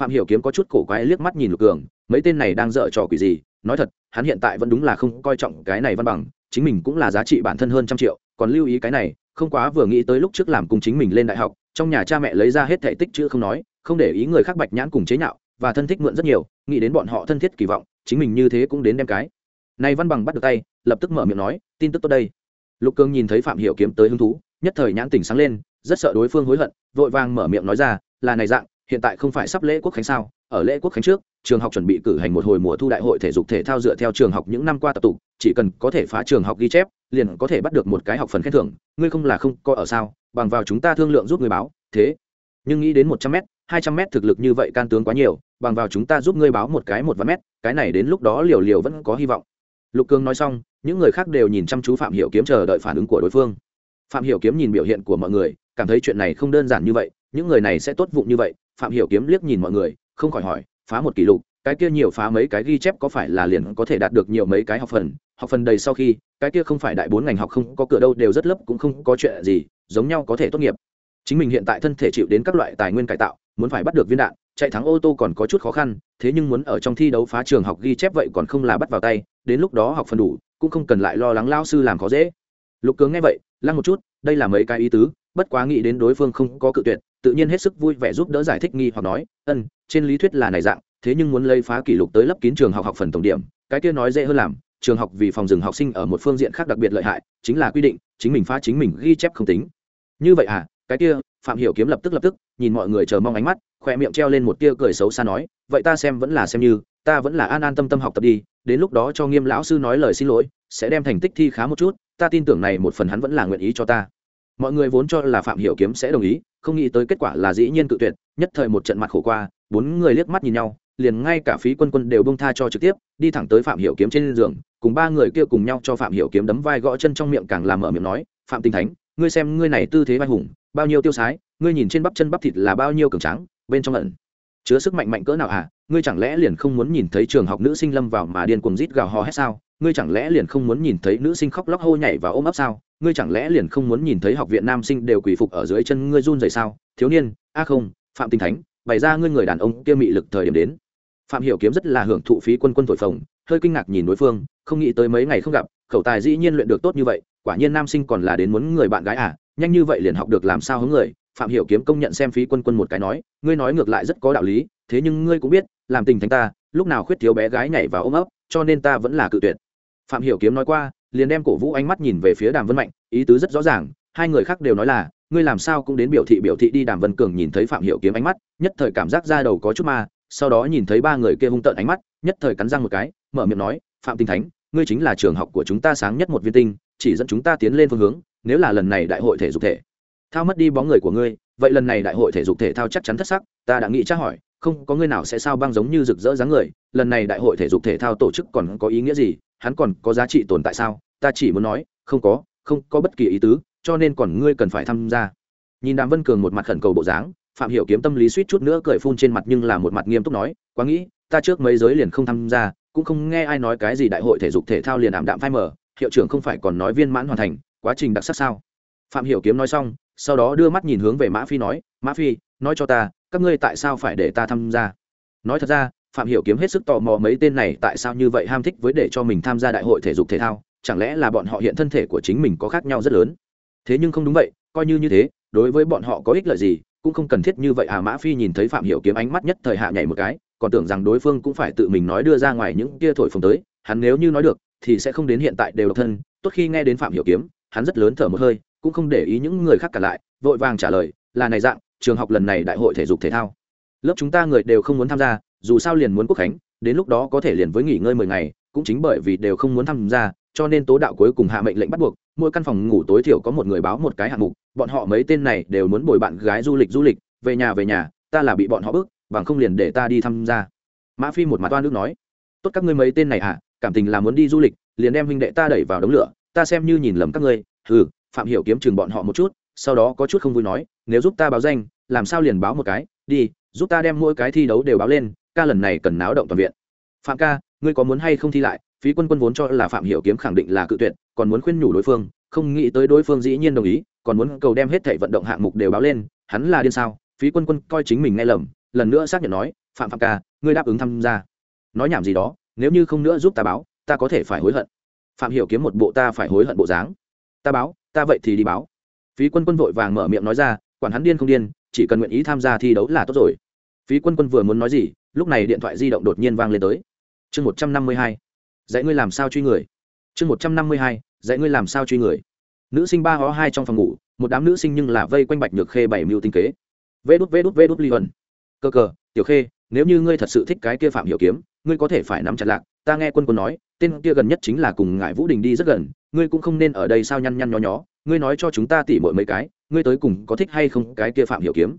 Phạm hiểu kiếm có chút cổ quái liếc mắt nhìn lục cường, mấy tên này đang dở trò quỷ gì, nói thật, hắn hiện tại vẫn đúng là không coi trọng cái này văn bằng, chính mình cũng là giá trị bản thân hơn trăm triệu còn lưu ý cái này, không quá vừa nghĩ tới lúc trước làm cùng chính mình lên đại học, trong nhà cha mẹ lấy ra hết thể tích chữ không nói, không để ý người khác bạch nhãn cùng chế nhạo và thân thích mượn rất nhiều, nghĩ đến bọn họ thân thiết kỳ vọng, chính mình như thế cũng đến đem cái. Này văn bằng bắt được tay, lập tức mở miệng nói, tin tức tốt đây. Lục cương nhìn thấy phạm hiểu kiếm tới hứng thú, nhất thời nhãn tỉnh sáng lên, rất sợ đối phương hối hận, vội vàng mở miệng nói ra, là này dạng, hiện tại không phải sắp lễ quốc khánh sao? Ở lễ quốc khánh trước, trường học chuẩn bị cử hành một hồi mùa thu đại hội thể dục thể thao dựa theo trường học những năm qua tập tụ chỉ cần có thể phá trường học ghi chép, liền có thể bắt được một cái học phần khen thưởng, ngươi không là không có ở sao, bằng vào chúng ta thương lượng giúp người báo, thế. Nhưng nghĩ đến một trăm m hai trăm m thực lực như vậy can tướng quá nhiều, bằng vào chúng ta giúp ngươi báo một cái một vạn mét, cái này đến lúc đó liều liều vẫn có hy vọng. Lục cương nói xong, những người khác đều nhìn chăm chú phạm hiểu kiếm chờ đợi phản ứng của đối phương. Phạm hiểu kiếm nhìn biểu hiện của mọi người, cảm thấy chuyện này không đơn giản như vậy, những người này sẽ tốt vụng như vậy. Phạm hiểu kiếm liếc nhìn mọi người không khỏi hỏi, phá một kỷ lục, cái kia nhiều phá mấy cái ghi chép có phải là liền có thể đạt được nhiều mấy cái học phần? Học phần đầy sau khi, cái kia không phải đại bốn ngành học không có cửa đâu đều rất lấp cũng không có chuyện gì, giống nhau có thể tốt nghiệp. Chính mình hiện tại thân thể chịu đến các loại tài nguyên cải tạo, muốn phải bắt được viên đạn, chạy thắng ô tô còn có chút khó khăn, thế nhưng muốn ở trong thi đấu phá trường học ghi chép vậy còn không là bắt vào tay, đến lúc đó học phần đủ, cũng không cần lại lo lắng lao sư làm khó dễ. Lục cường nghe vậy, lăng một chút, đây là mấy cái ý tứ, bất quá nghĩ đến đối phương không có cự tuyệt tự nhiên hết sức vui vẻ giúp đỡ giải thích nghi hoặc nói, ân, trên lý thuyết là này dạng, thế nhưng muốn lấy phá kỷ lục tới lấp kín trường học học phần tổng điểm, cái kia nói dễ hơn làm, trường học vì phòng dừng học sinh ở một phương diện khác đặc biệt lợi hại, chính là quy định, chính mình phá chính mình ghi chép không tính. Như vậy à cái kia, phạm hiểu kiếm lập tức lập tức, nhìn mọi người chờ mong ánh mắt, khoe miệng treo lên một tia cười xấu xa nói, vậy ta xem vẫn là xem như, ta vẫn là an an tâm tâm học tập đi, đến lúc đó cho nghiêm lão sư nói lời xin lỗi, sẽ đem thành tích thi khá một chút, ta tin tưởng này một phần hắn vẫn là nguyện ý cho ta mọi người vốn cho là phạm hiểu kiếm sẽ đồng ý, không nghĩ tới kết quả là dĩ nhiên cự tuyệt, nhất thời một trận mặt khổ qua, bốn người liếc mắt nhìn nhau, liền ngay cả phí quân quân đều bông tha cho trực tiếp, đi thẳng tới phạm hiểu kiếm trên giường, cùng ba người kia cùng nhau cho phạm hiểu kiếm đấm vai gõ chân trong miệng càng làm mở miệng nói, phạm tinh thánh, ngươi xem ngươi này tư thế vai hùng, bao nhiêu tiêu sái, ngươi nhìn trên bắp chân bắp thịt là bao nhiêu cường tráng, bên trong ẩn chứa sức mạnh mạnh cỡ nào à ngươi chẳng lẽ liền không muốn nhìn thấy trường học nữ sinh lâm vào mà điên cuồng rít gào hò hét sao, ngươi chẳng lẽ liền không muốn nhìn thấy nữ sinh khóc lóc hô nhảy và ôm ấp sao? Ngươi chẳng lẽ liền không muốn nhìn thấy học viện nam sinh đều quỳ phục ở dưới chân ngươi run rẩy sao? Thiếu niên, a không, phạm tinh thánh, bày ra ngươi người đàn ông kia mị lực thời điểm đến. Phạm hiểu kiếm rất là hưởng thụ phí quân quân thổi phồng, hơi kinh ngạc nhìn đối phương, không nghĩ tới mấy ngày không gặp, khẩu tài dĩ nhiên luyện được tốt như vậy, quả nhiên nam sinh còn là đến muốn người bạn gái à nhanh như vậy liền học được làm sao hướng người. Phạm hiểu kiếm công nhận xem phí quân quân một cái nói, ngươi nói ngược lại rất có đạo lý, thế nhưng ngươi cũng biết, làm tình thánh ta, lúc nào khuyết thiếu bé gái nhảy vào ôm ấp, cho nên ta vẫn là cự tuyệt. Phạm hiểu kiếm nói qua liền đem cổ vũ ánh mắt nhìn về phía đàm vân mạnh, ý tứ rất rõ ràng, hai người khác đều nói là, ngươi làm sao cũng đến biểu thị biểu thị đi, đàm vân cường nhìn thấy phạm hiểu kiếm ánh mắt, nhất thời cảm giác ra đầu có chút ma, sau đó nhìn thấy ba người kia hung tợn ánh mắt, nhất thời cắn răng một cái, mở miệng nói, phạm tinh thánh, ngươi chính là trường học của chúng ta sáng nhất một viên tinh, chỉ dẫn chúng ta tiến lên phương hướng, nếu là lần này đại hội thể dục thể thao mất đi bóng người của ngươi, vậy lần này đại hội thể dục thể thao chắc chắn thất sắc, ta đã nghĩ tra hỏi, không, có người nào sẽ sao băng giống như rực rỡ dáng người, lần này đại hội thể dục thể thao tổ chức còn có ý nghĩa gì, hắn còn có giá trị tồn tại sao? Ta chỉ muốn nói, không có không có bất kỳ ý tứ, cho nên còn ngươi cần phải tham gia. Nhìn đàm vân cường một mặt khẩn cầu bộ dáng, phạm hiểu kiếm tâm lý suýt chút nữa cười phun trên mặt nhưng là một mặt nghiêm túc nói, quá nghĩ, ta trước mấy giới liền không tham gia, cũng không nghe ai nói cái gì đại hội thể dục thể thao liền ảm đạm phai mờ, hiệu trưởng không phải còn nói viên mãn hoàn thành, quá trình đặc sắc sao? Phạm hiểu kiếm nói xong, sau đó đưa mắt nhìn hướng về mã phi nói, mã phi, nói cho ta, các ngươi tại sao phải để ta tham gia? Nói thật ra, phạm hiểu kiếm hết sức tò mò mấy tên này tại sao như vậy ham thích với để cho mình tham gia đại hội thể dục thể thao chẳng lẽ là bọn họ hiện thân thể của chính mình có khác nhau rất lớn? Thế nhưng không đúng vậy, coi như như thế, đối với bọn họ có ích lợi gì, cũng không cần thiết như vậy à. Mã phi nhìn thấy phạm hiểu kiếm ánh mắt nhất thời hạ nhảy một cái, còn tưởng rằng đối phương cũng phải tự mình nói đưa ra ngoài những kia thổi phồng tới, hắn nếu như nói được, thì sẽ không đến hiện tại đều độc thân. Tốt khi nghe đến phạm hiểu kiếm, hắn rất lớn thở một hơi, cũng không để ý những người khác cả lại, vội vàng trả lời, là này dạng, trường học lần này đại hội thể dục thể thao. Lớp chúng ta người đều không muốn tham gia, dù sao liền muốn quốc khánh, đến lúc đó có thể liền với nghỉ ngơi mười ngày, cũng chính bởi vì đều không muốn tham gia cho nên tố đạo cuối cùng hạ mệnh lệnh bắt buộc, mỗi căn phòng ngủ tối thiểu có một người báo một cái hạng mục, bọn họ mấy tên này đều muốn bồi bạn gái du lịch du lịch, về nhà về nhà, ta là bị bọn họ bức, bằng không liền để ta đi tham gia. Mã phi một mặt toan nước nói. Tốt các ngươi mấy tên này à cảm tình là muốn đi du lịch, liền đem huynh đệ ta đẩy vào đống lửa, ta xem như nhìn lầm các ngươi ừ phạm hiểu kiếm chừng bọn họ một chút, sau đó có chút không vui nói, nếu giúp ta báo danh, làm sao liền báo một cái, đi, giúp ta đem mỗi cái thi đấu đều báo lên, ca lần này cần náo động toàn viện. Phạm ca ngươi có muốn hay không thi lại, phí quân quân vốn cho là phạm hiểu kiếm khẳng định là cự tuyệt, còn muốn khuyên nhủ đối phương, không nghĩ tới đối phương dĩ nhiên đồng ý, còn muốn cầu đem hết thảy vận động hạng mục đều báo lên, hắn là điên sao? Phí quân quân coi chính mình nghe lầm, lần nữa xác nhận nói, phạm phạm ca, ngươi đáp ứng tham gia. Nói nhảm gì đó, nếu như không nữa giúp ta báo, ta có thể phải hối hận. Phạm hiểu kiếm một bộ ta phải hối hận bộ dáng. Ta báo, ta vậy thì đi báo. Phí quân quân vội vàng mở miệng nói ra, quản hắn điên không điên, chỉ cần nguyện ý tham gia thi đấu là tốt rồi. Phí quân quân vừa muốn nói gì, lúc này điện thoại di động đột nhiên vang lên tới chương một trăm năm mươi hai. Dạy ngươi làm sao truy người. Chương một trăm năm mươi hai. Dạy ngươi làm sao truy người. Nữ sinh ba hó hai trong phòng ngủ, một đám nữ sinh nhưng là vây quanh bạch nhược khê bảy mưu tinh kế. Vê đút vê đút vê đút ly vân cơ cờ tiểu khê, nếu như ngươi thật sự thích cái kia phạm hiểu kiếm, ngươi có thể phải nắm chặt lạc. Ta nghe quân quân nói, tên kia gần nhất chính là cùng ngại vũ đình đi rất gần, ngươi cũng không nên ở đây sao nhăn nhăn nhó nhó. Ngươi nói cho chúng ta tỉ mọi mấy cái, ngươi tới cùng có thích hay không cái kia phạm hiểu kiếm?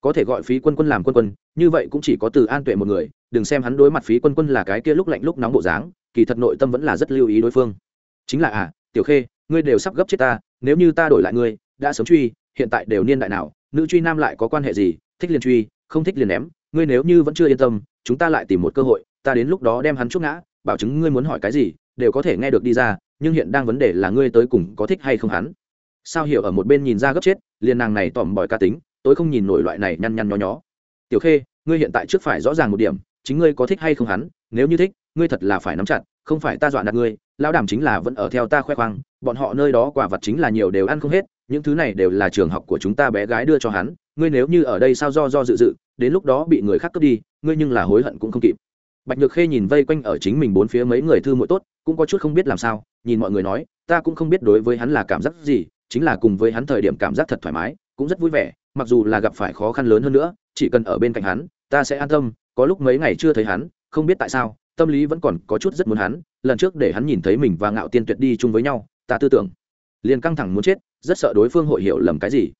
Có thể gọi phí quân quân làm quân quân, như vậy cũng chỉ có từ an tuệ một người, đừng xem hắn đối mặt phí quân quân là cái kia lúc lạnh lúc nóng bộ dáng, kỳ thật nội tâm vẫn là rất lưu ý đối phương. Chính là à tiểu khê, ngươi đều sắp gấp chết ta, nếu như ta đổi lại ngươi, đã sớm truy, hiện tại đều niên đại nào, nữ truy nam lại có quan hệ gì, thích liền truy, không thích liền ném, ngươi nếu như vẫn chưa yên tâm, chúng ta lại tìm một cơ hội, ta đến lúc đó đem hắn chuốc ngã, bảo chứng ngươi muốn hỏi cái gì, đều có thể nghe được đi ra, nhưng hiện đang vấn đề là ngươi tới cùng có thích hay không hắn. Sao hiểu ở một bên nhìn ra gấp chết, liền nàng này tỏm bỏi ca tính tôi không nhìn nổi loại này nhăn nhăn nhó nhó. Tiểu khê, ngươi hiện tại trước phải rõ ràng một điểm, chính ngươi có thích hay không hắn? Nếu như thích, ngươi thật là phải nắm chặt, không phải ta dọa nạt ngươi, lão đảm chính là vẫn ở theo ta khoe khoang, bọn họ nơi đó quả vật chính là nhiều đều ăn không hết, những thứ này đều là trường học của chúng ta bé gái đưa cho hắn, ngươi nếu như ở đây sao do do dự dự, đến lúc đó bị người khác cướp đi, ngươi nhưng là hối hận cũng không kịp. Bạch nhược khê nhìn vây quanh ở chính mình bốn phía mấy người thư muội tốt, cũng có chút không biết làm sao, nhìn mọi người nói, ta cũng không biết đối với hắn là cảm giác gì, chính là cùng với hắn thời điểm cảm giác thật thoải mái cũng rất vui vẻ, mặc dù là gặp phải khó khăn lớn hơn nữa, chỉ cần ở bên cạnh hắn, ta sẽ an tâm, có lúc mấy ngày chưa thấy hắn, không biết tại sao, tâm lý vẫn còn có chút rất muốn hắn, lần trước để hắn nhìn thấy mình và ngạo tiên tuyệt đi chung với nhau, ta tư tưởng liền căng thẳng muốn chết, rất sợ đối phương hội hiểu lầm cái gì.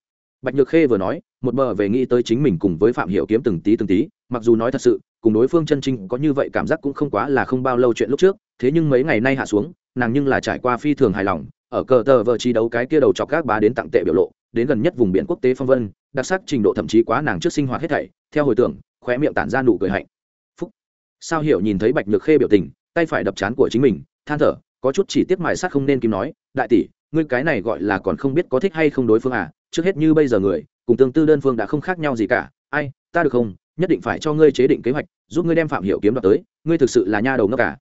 Bạch nhược khê vừa nói, một bờ về nghĩ tới chính mình cùng với phạm hiểu kiếm từng tí từng tí, mặc dù nói thật sự, cùng đối phương chân chính có như vậy cảm giác cũng không quá là không bao lâu chuyện lúc trước, thế nhưng mấy ngày nay hạ xuống, nàng nhưng là trải qua phi thường hài lòng, ở cờ tờ vờ trí đấu cái kia đầu chọc các bá đến tặng tệ biểu lộ đến gần nhất vùng biển quốc tế phong vân, đặc sắc trình độ thậm chí quá nàng trước sinh hoạt hết thảy, theo hồi tưởng, khóe miệng tản ra nụ cười hạnh phúc. Sao hiểu nhìn thấy bạch nhược khê biểu tình, tay phải đập chán của chính mình, than thở, có chút chỉ tiết mài sát không nên kim nói, đại tỷ, ngươi cái này gọi là còn không biết có thích hay không đối phương à trước hết như bây giờ người, cùng tương tư đơn phương đã không khác nhau gì cả, ai, ta được không, nhất định phải cho ngươi chế định kế hoạch, giúp ngươi đem phạm hiểu kiếm đoạt tới, ngươi thực sự là nha đầu ngốc cả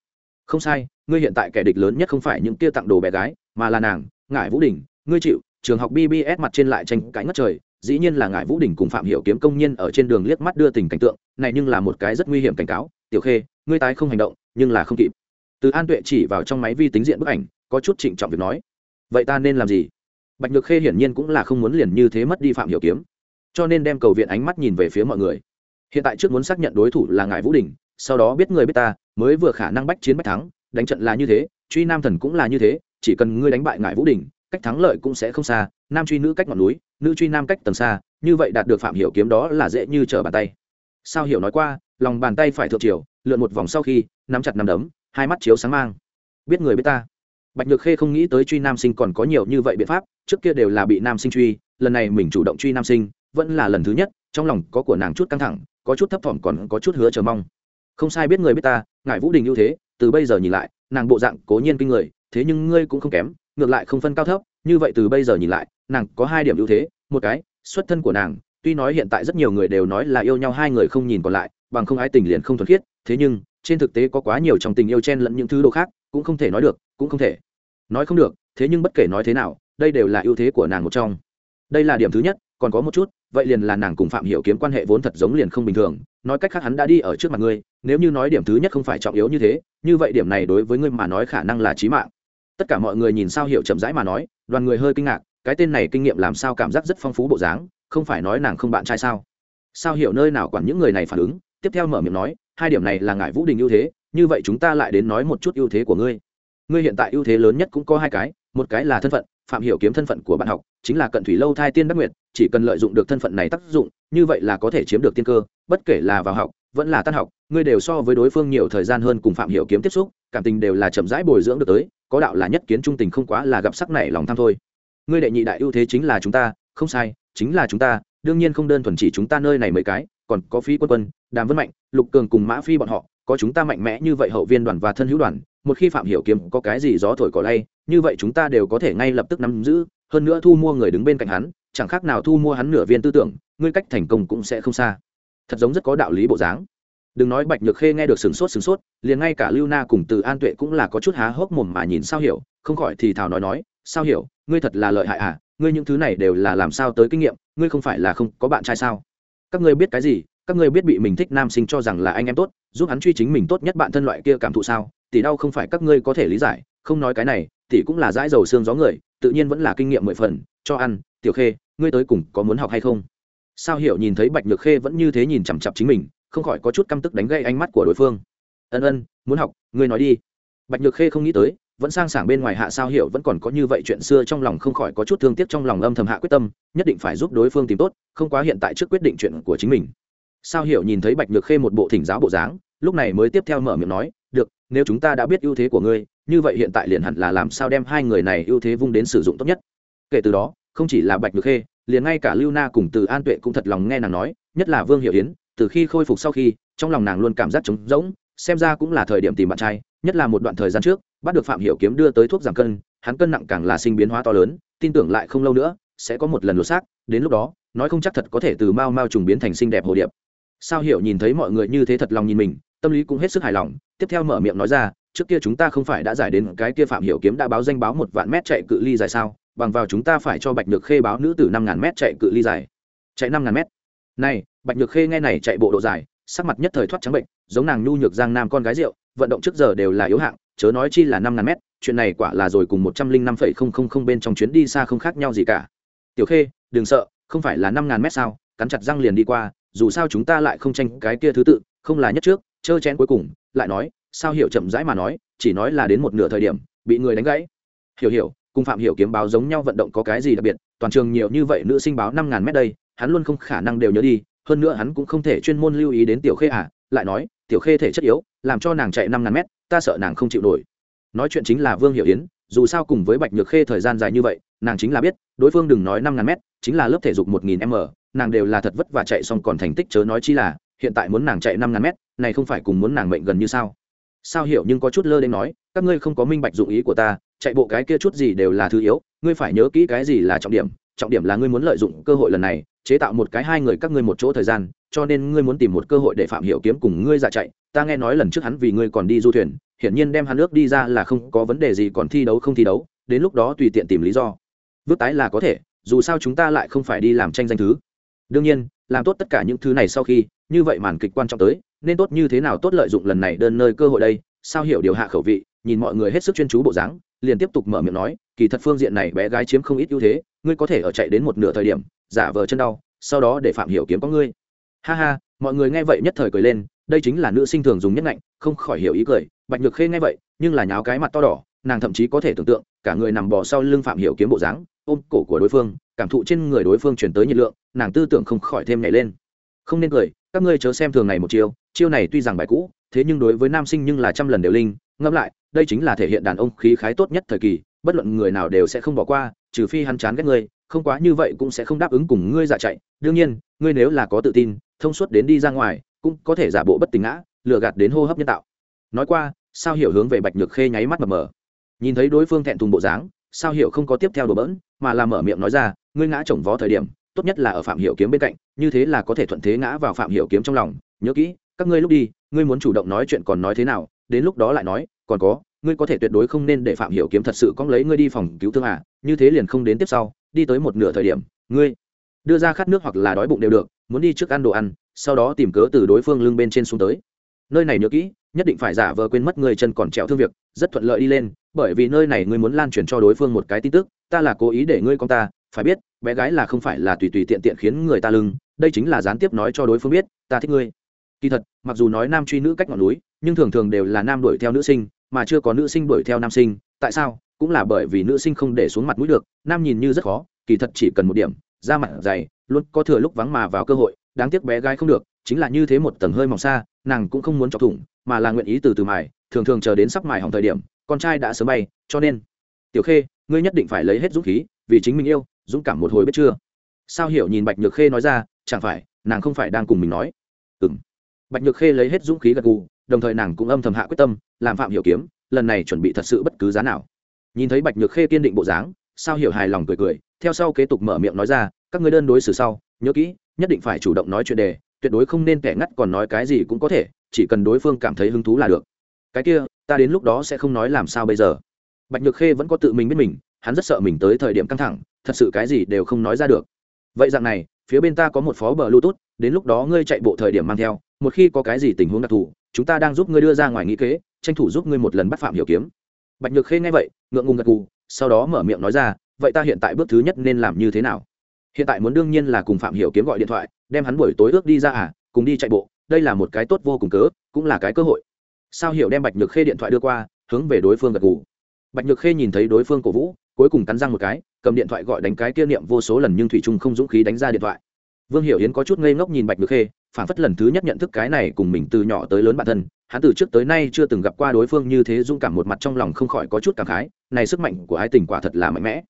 không sai, ngươi hiện tại kẻ địch lớn nhất không phải những kia tặng đồ bé gái, mà là nàng, ngải vũ đình, ngươi chịu trường học bbs mặt trên lại tranh cãi ngất trời, dĩ nhiên là ngải vũ đình cùng phạm hiểu kiếm công nhân ở trên đường liếc mắt đưa tình cảnh tượng, này nhưng là một cái rất nguy hiểm cảnh cáo, tiểu khê, ngươi tái không hành động, nhưng là không kịp. Từ an tuệ chỉ vào trong máy vi tính diện bức ảnh, có chút trịnh trọng việc nói, vậy ta nên làm gì? Bạch nhược khê hiển nhiên cũng là không muốn liền như thế mất đi phạm hiểu kiếm, cho nên đem cầu viện ánh mắt nhìn về phía mọi người. Hiện tại trước muốn xác nhận đối thủ là ngài vũ đình, sau đó biết người biết ta, mới vừa khả năng bách chiến bách thắng, đánh trận là như thế, truy nam thần cũng là như thế, chỉ cần ngươi đánh bại ngài vũ đình cách thắng lợi cũng sẽ không xa, nam truy nữ cách ngọn núi, nữ truy nam cách tầng xa, như vậy đạt được phạm hiểu kiếm đó là dễ như trở bàn tay. Sao hiểu nói qua, lòng bàn tay phải thượng triều, lượn một vòng sau khi, nắm chặt nắm đấm, hai mắt chiếu sáng mang. Biết người biết ta. Bạch nhược khê không nghĩ tới truy nam sinh còn có nhiều như vậy biện pháp, trước kia đều là bị nam sinh truy, lần này mình chủ động truy nam sinh, vẫn là lần thứ nhất, trong lòng có của nàng chút căng thẳng, có chút thấp thỏm còn có chút hứa chờ mong. Không sai biết người biết ta ngại vũ đình ưu thế, từ bây giờ nhìn lại, nàng bộ dạng cố nhiên kinh người, thế nhưng ngươi cũng không kém ngược lại không phân cao thấp, như vậy từ bây giờ nhìn lại, nàng có hai điểm ưu thế. Một cái, xuất thân của nàng, tuy nói hiện tại rất nhiều người đều nói là yêu nhau, hai người không nhìn còn lại, bằng không ai tình liền không thuần khiết, thế nhưng, trên thực tế có quá nhiều trong tình yêu chen lẫn những thứ đồ khác, cũng không thể nói được, cũng không thể nói không được, thế nhưng bất kể nói thế nào, đây đều là ưu thế của nàng một trong. Đây là điểm thứ nhất, còn có một chút, vậy liền là nàng cùng phạm hiểu kiếm quan hệ vốn thật giống liền không bình thường, nói cách khác hắn đã đi ở trước mặt ngươi, nếu như nói điểm thứ nhất không phải trọng yếu như thế, như vậy điểm này đối với ngươi mà nói khả năng là chí mạng tất cả mọi người nhìn sao hiểu chậm rãi mà nói, đoàn người hơi kinh ngạc, cái tên này kinh nghiệm làm sao cảm giác rất phong phú bộ dáng, không phải nói nàng không bạn trai sao? Sao hiểu nơi nào quản những người này phản ứng, tiếp theo mở miệng nói, hai điểm này là ngại vũ đình ưu thế, như vậy chúng ta lại đến nói một chút ưu thế của ngươi. Ngươi hiện tại ưu thế lớn nhất cũng có hai cái, một cái là thân phận, phạm hiểu kiếm thân phận của bạn học, chính là cận thủy lâu thai tiên đắc nguyệt, chỉ cần lợi dụng được thân phận này tác dụng, như vậy là có thể chiếm được tiên cơ, bất kể là vào học, vẫn là tan học, ngươi đều so với đối phương nhiều thời gian hơn cùng phạm hiểu kiếm tiếp xúc, cảm tình đều là chậm rãi bồi dưỡng được tới có đạo là nhất kiến trung tình không quá là gặp sắc này lòng tham thôi. Ngươi đệ nhị đại ưu thế chính là chúng ta, không sai, chính là chúng ta, đương nhiên không đơn thuần chỉ chúng ta nơi này mấy cái, còn có phi quân quân, đàm vân mạnh, lục cường cùng mã phi bọn họ, có chúng ta mạnh mẽ như vậy hậu viên đoàn và thân hữu đoàn, một khi phạm hiểu kiếm có cái gì gió thổi cỏ lay, như vậy chúng ta đều có thể ngay lập tức nắm giữ, hơn nữa thu mua người đứng bên cạnh hắn, chẳng khác nào thu mua hắn nửa viên tư tưởng, ngươi cách thành công cũng sẽ không xa. Thật giống rất có đạo lý bộ dáng đừng nói bạch nhược khê nghe được sửng sốt sửng sốt, liền ngay cả lưu na cùng từ an tuệ cũng là có chút há hốc mồm mà nhìn sao hiểu, không khỏi thì thào nói nói, sao hiểu, ngươi thật là lợi hại à? Ngươi những thứ này đều là làm sao tới kinh nghiệm, ngươi không phải là không có bạn trai sao? Các ngươi biết cái gì? Các ngươi biết bị mình thích nam sinh cho rằng là anh em tốt, giúp hắn truy chính mình tốt nhất bạn thân loại kia cảm thụ sao? Tỷ đau không phải các ngươi có thể lý giải, không nói cái này, tỷ cũng là dãi dầu xương gió người, tự nhiên vẫn là kinh nghiệm mười phần, cho ăn, tiểu khê, ngươi tới cùng có muốn học hay không? Sao hiểu nhìn thấy bạch nhược khê vẫn như thế nhìn chằm chặp chính mình không khỏi có chút căm tức đánh gây ánh mắt của đối phương. Ân ân, muốn học, ngươi nói đi. Bạch nhược khê không nghĩ tới, vẫn sang sảng bên ngoài hạ sao hiểu vẫn còn có như vậy chuyện xưa trong lòng không khỏi có chút thương tiếc trong lòng âm thầm hạ quyết tâm, nhất định phải giúp đối phương tìm tốt, không quá hiện tại trước quyết định chuyện của chính mình. Sao hiểu nhìn thấy bạch nhược khê một bộ thỉnh giáo bộ dáng, lúc này mới tiếp theo mở miệng nói, được, nếu chúng ta đã biết ưu thế của ngươi, như vậy hiện tại liền hẳn là làm sao đem hai người này ưu thế vung đến sử dụng tốt nhất. Kể từ đó, không chỉ là bạch nhược khê, liền ngay cả lưu na cùng từ an tuệ cũng thật lòng nghe nàng nói, nhất là vương hiệu yến từ khi khôi phục sau khi, trong lòng nàng luôn cảm giác trống rỗng, xem ra cũng là thời điểm tìm bạn trai, nhất là một đoạn thời gian trước, bắt được phạm hiểu kiếm đưa tới thuốc giảm cân, hắn cân nặng càng là sinh biến hóa to lớn, tin tưởng lại không lâu nữa, sẽ có một lần lột xác, đến lúc đó, nói không chắc thật có thể từ mau mau trùng biến thành xinh đẹp hồ điệp. Sao hiểu nhìn thấy mọi người như thế thật lòng nhìn mình, tâm lý cũng hết sức hài lòng, tiếp theo mở miệng nói ra, trước kia chúng ta không phải đã giải đến cái kia phạm hiểu kiếm đã báo danh báo một vạn mét chạy cự ly dài sao? Bằng vào chúng ta phải cho bạch nhược khê báo nữ tử năm ngàn mét chạy cự ly dài. Chạy năm ngàn mét? Này bạch nhược khê nghe này chạy bộ độ dài, sắc mặt nhất thời thoát trắng bệnh, giống nàng nhu nhược giang nam con gái rượu, vận động trước giờ đều là yếu hạng, chớ nói chi là năm ngàn mét, chuyện này quả là rồi cùng một trăm linh năm phẩy không không không bên trong chuyến đi xa không khác nhau gì cả. Tiểu khê, đừng sợ, không phải là năm ngàn mét sao, cắn chặt răng liền đi qua, dù sao chúng ta lại không tranh cái kia thứ tự, không là nhất trước, chơ chén cuối cùng, lại nói, sao hiểu chậm rãi mà nói, chỉ nói là đến một nửa thời điểm, bị người đánh gãy. Hiểu hiểu, cùng phạm hiểu kiếm báo giống nhau vận động có cái gì đặc biệt, toàn trường nhiều như vậy nữ sinh báo năm ngàn mét đây, hắn luôn không khả năng đều nhớ đi hơn nữa hắn cũng không thể chuyên môn lưu ý đến tiểu khê à lại nói, tiểu khê thể chất yếu, làm cho nàng chạy năm ngàn mét, ta sợ nàng không chịu nổi. Nói chuyện chính là vương hiểu yến, dù sao cùng với bạch nhược khê thời gian dài như vậy, nàng chính là biết, đối phương đừng nói năm ngàn mét, chính là lớp thể dục một nghìn m, nàng đều là thật vất và chạy xong còn thành tích chớ nói chi là, hiện tại muốn nàng chạy năm ngàn mét, này không phải cùng muốn nàng mệnh gần như sao? Sao hiểu nhưng có chút lơ đến nói, các ngươi không có minh bạch dụng ý của ta, chạy bộ cái kia chút gì đều là thứ yếu, ngươi phải nhớ kỹ cái gì là trọng điểm trọng điểm là ngươi muốn lợi dụng cơ hội lần này chế tạo một cái hai người các ngươi một chỗ thời gian, cho nên ngươi muốn tìm một cơ hội để phạm hiểu kiếm cùng ngươi dạ chạy. Ta nghe nói lần trước hắn vì ngươi còn đi du thuyền, hiển nhiên đem hắn nước đi ra là không có vấn đề gì, còn thi đấu không thi đấu, đến lúc đó tùy tiện tìm lý do. Vứt tái là có thể, dù sao chúng ta lại không phải đi làm tranh danh thứ. Đương nhiên, làm tốt tất cả những thứ này sau khi, như vậy màn kịch quan trọng tới, nên tốt như thế nào tốt lợi dụng lần này đơn nơi cơ hội đây, sao hiểu điều hạ khẩu vị, nhìn mọi người hết sức chuyên chú bộ dáng liền tiếp tục mở miệng nói, kỳ thật phương diện này bé gái chiếm không ít ưu thế, ngươi có thể ở chạy đến một nửa thời điểm, giả vờ chân đau, sau đó để phạm hiểu kiếm có ngươi. Ha ha, mọi người nghe vậy nhất thời cười lên, đây chính là nữ sinh thường dùng nhất ngạnh, không khỏi hiểu ý cười, bạch nhược khê nghe vậy, nhưng là nháo cái mặt to đỏ, nàng thậm chí có thể tưởng tượng, cả người nằm bò sau lưng phạm hiểu kiếm bộ dáng, ôm cổ của đối phương, cảm thụ trên người đối phương truyền tới nhiệt lượng, nàng tư tưởng không khỏi thêm nhảy lên. Không nên cười, các ngươi chớ xem thường này một chiêu chiêu này tuy rằng bài cũ, thế nhưng đối với nam sinh nhưng là trăm lần đều linh, ngẫm lại đây chính là thể hiện đàn ông khí khái tốt nhất thời kỳ, bất luận người nào đều sẽ không bỏ qua, trừ phi hắn chán ghét ngươi, không quá như vậy cũng sẽ không đáp ứng cùng ngươi dạ chạy. Đương nhiên, ngươi nếu là có tự tin, thông suốt đến đi ra ngoài, cũng có thể giả bộ bất tỉnh ngã, lừa gạt đến hô hấp nhân tạo. Nói qua, sao hiểu hướng về bạch nhược khê nháy mắt mờ mờ. Nhìn thấy đối phương thẹn thùng bộ dáng, sao hiểu không có tiếp theo đồ bỡn, mà là mở miệng nói ra, ngươi ngã chồng vó thời điểm, tốt nhất là ở phạm hiểu kiếm bên cạnh, như thế là có thể thuận thế ngã vào phạm hiểu kiếm trong lòng. Nhớ kỹ, các ngươi lúc đi, ngươi muốn chủ động nói chuyện còn nói thế nào đến lúc đó lại nói, còn có, ngươi có thể tuyệt đối không nên để phạm hiểu kiếm thật sự có lấy ngươi đi phòng cứu thương à như thế liền không đến tiếp sau, đi tới một nửa thời điểm, ngươi đưa ra khát nước hoặc là đói bụng đều được, muốn đi trước ăn đồ ăn, sau đó tìm cớ từ đối phương lưng bên trên xuống tới. Nơi này nhớ kỹ, nhất định phải giả vờ quên mất người chân còn trèo thương việc, rất thuận lợi đi lên, bởi vì nơi này ngươi muốn lan truyền cho đối phương một cái tin tức, ta là cố ý để ngươi con ta, phải biết, bé gái là không phải là tùy tùy tiện tiện khiến người ta lưng, đây chính là gián tiếp nói cho đối phương biết, ta thích ngươi. Kỳ thật, mặc dù nói nam truy nữ cách ngọn núi nhưng thường thường đều là nam đuổi theo nữ sinh, mà chưa có nữ sinh đuổi theo nam sinh, tại sao? Cũng là bởi vì nữ sinh không để xuống mặt mũi được, nam nhìn như rất khó, kỳ thật chỉ cần một điểm, da mặt dày, luôn có thừa lúc vắng mà vào cơ hội, đáng tiếc bé gái không được, chính là như thế một tầng hơi mỏng xa, nàng cũng không muốn chọc thủng, mà là nguyện ý từ từ mài, thường thường chờ đến sắp mài hỏng thời điểm, con trai đã sớm bay, cho nên, tiểu khê, ngươi nhất định phải lấy hết dũng khí, vì chính mình yêu, dũng cảm một hồi biết chưa? Sao hiểu nhìn bạch nhược khê nói ra, chẳng phải, nàng không phải đang cùng mình nói. Ừng bạch nhược khê lấy hết dũng khí gật gù đồng thời nàng cũng âm thầm hạ quyết tâm, làm phạm hiểu kiếm, lần này chuẩn bị thật sự bất cứ giá nào. Nhìn thấy bạch nhược khê kiên định bộ dáng, sao hiểu hài lòng cười cười, theo sau kế tục mở miệng nói ra, các ngươi đơn đối xử sau, nhớ kỹ, nhất định phải chủ động nói chuyện đề, tuyệt đối không nên kẻ ngắt còn nói cái gì cũng có thể, chỉ cần đối phương cảm thấy hứng thú là được. Cái kia, ta đến lúc đó sẽ không nói làm sao bây giờ. Bạch nhược khê vẫn có tự mình biết mình, hắn rất sợ mình tới thời điểm căng thẳng, thật sự cái gì đều không nói ra được. Vậy dạng này, phía bên ta có một phó bờ bluetooth, đến lúc đó ngươi chạy bộ thời điểm mang theo, một khi có cái gì tình huống đặc thù chúng ta đang giúp ngươi đưa ra ngoài nghĩ kế, tranh thủ giúp ngươi một lần bắt phạm hiểu kiếm. Bạch nhược khê nghe vậy, ngượng ngùng gật gù, sau đó mở miệng nói ra, vậy ta hiện tại bước thứ nhất nên làm như thế nào? Hiện tại muốn đương nhiên là cùng phạm hiểu kiếm gọi điện thoại, đem hắn buổi tối ước đi ra à cùng đi chạy bộ, đây là một cái tốt vô cùng cớ, cũng là cái cơ hội. Sao hiểu đem bạch nhược khê điện thoại đưa qua, hướng về đối phương gật gù. Bạch nhược khê nhìn thấy đối phương cổ vũ, cuối cùng cắn răng một cái, cầm điện thoại gọi đánh cái kia niệm vô số lần nhưng thủy trung không dũng khí đánh ra điện thoại. Vương hiểu yến có chút ngây ngốc nhìn bạch nhược khê phản phất lần thứ nhất nhận thức cái này cùng mình từ nhỏ tới lớn bản thân, hắn từ trước tới nay chưa từng gặp qua đối phương như thế dũng cảm một mặt trong lòng không khỏi có chút cảm khái, này sức mạnh của ái tình quả thật là mạnh mẽ.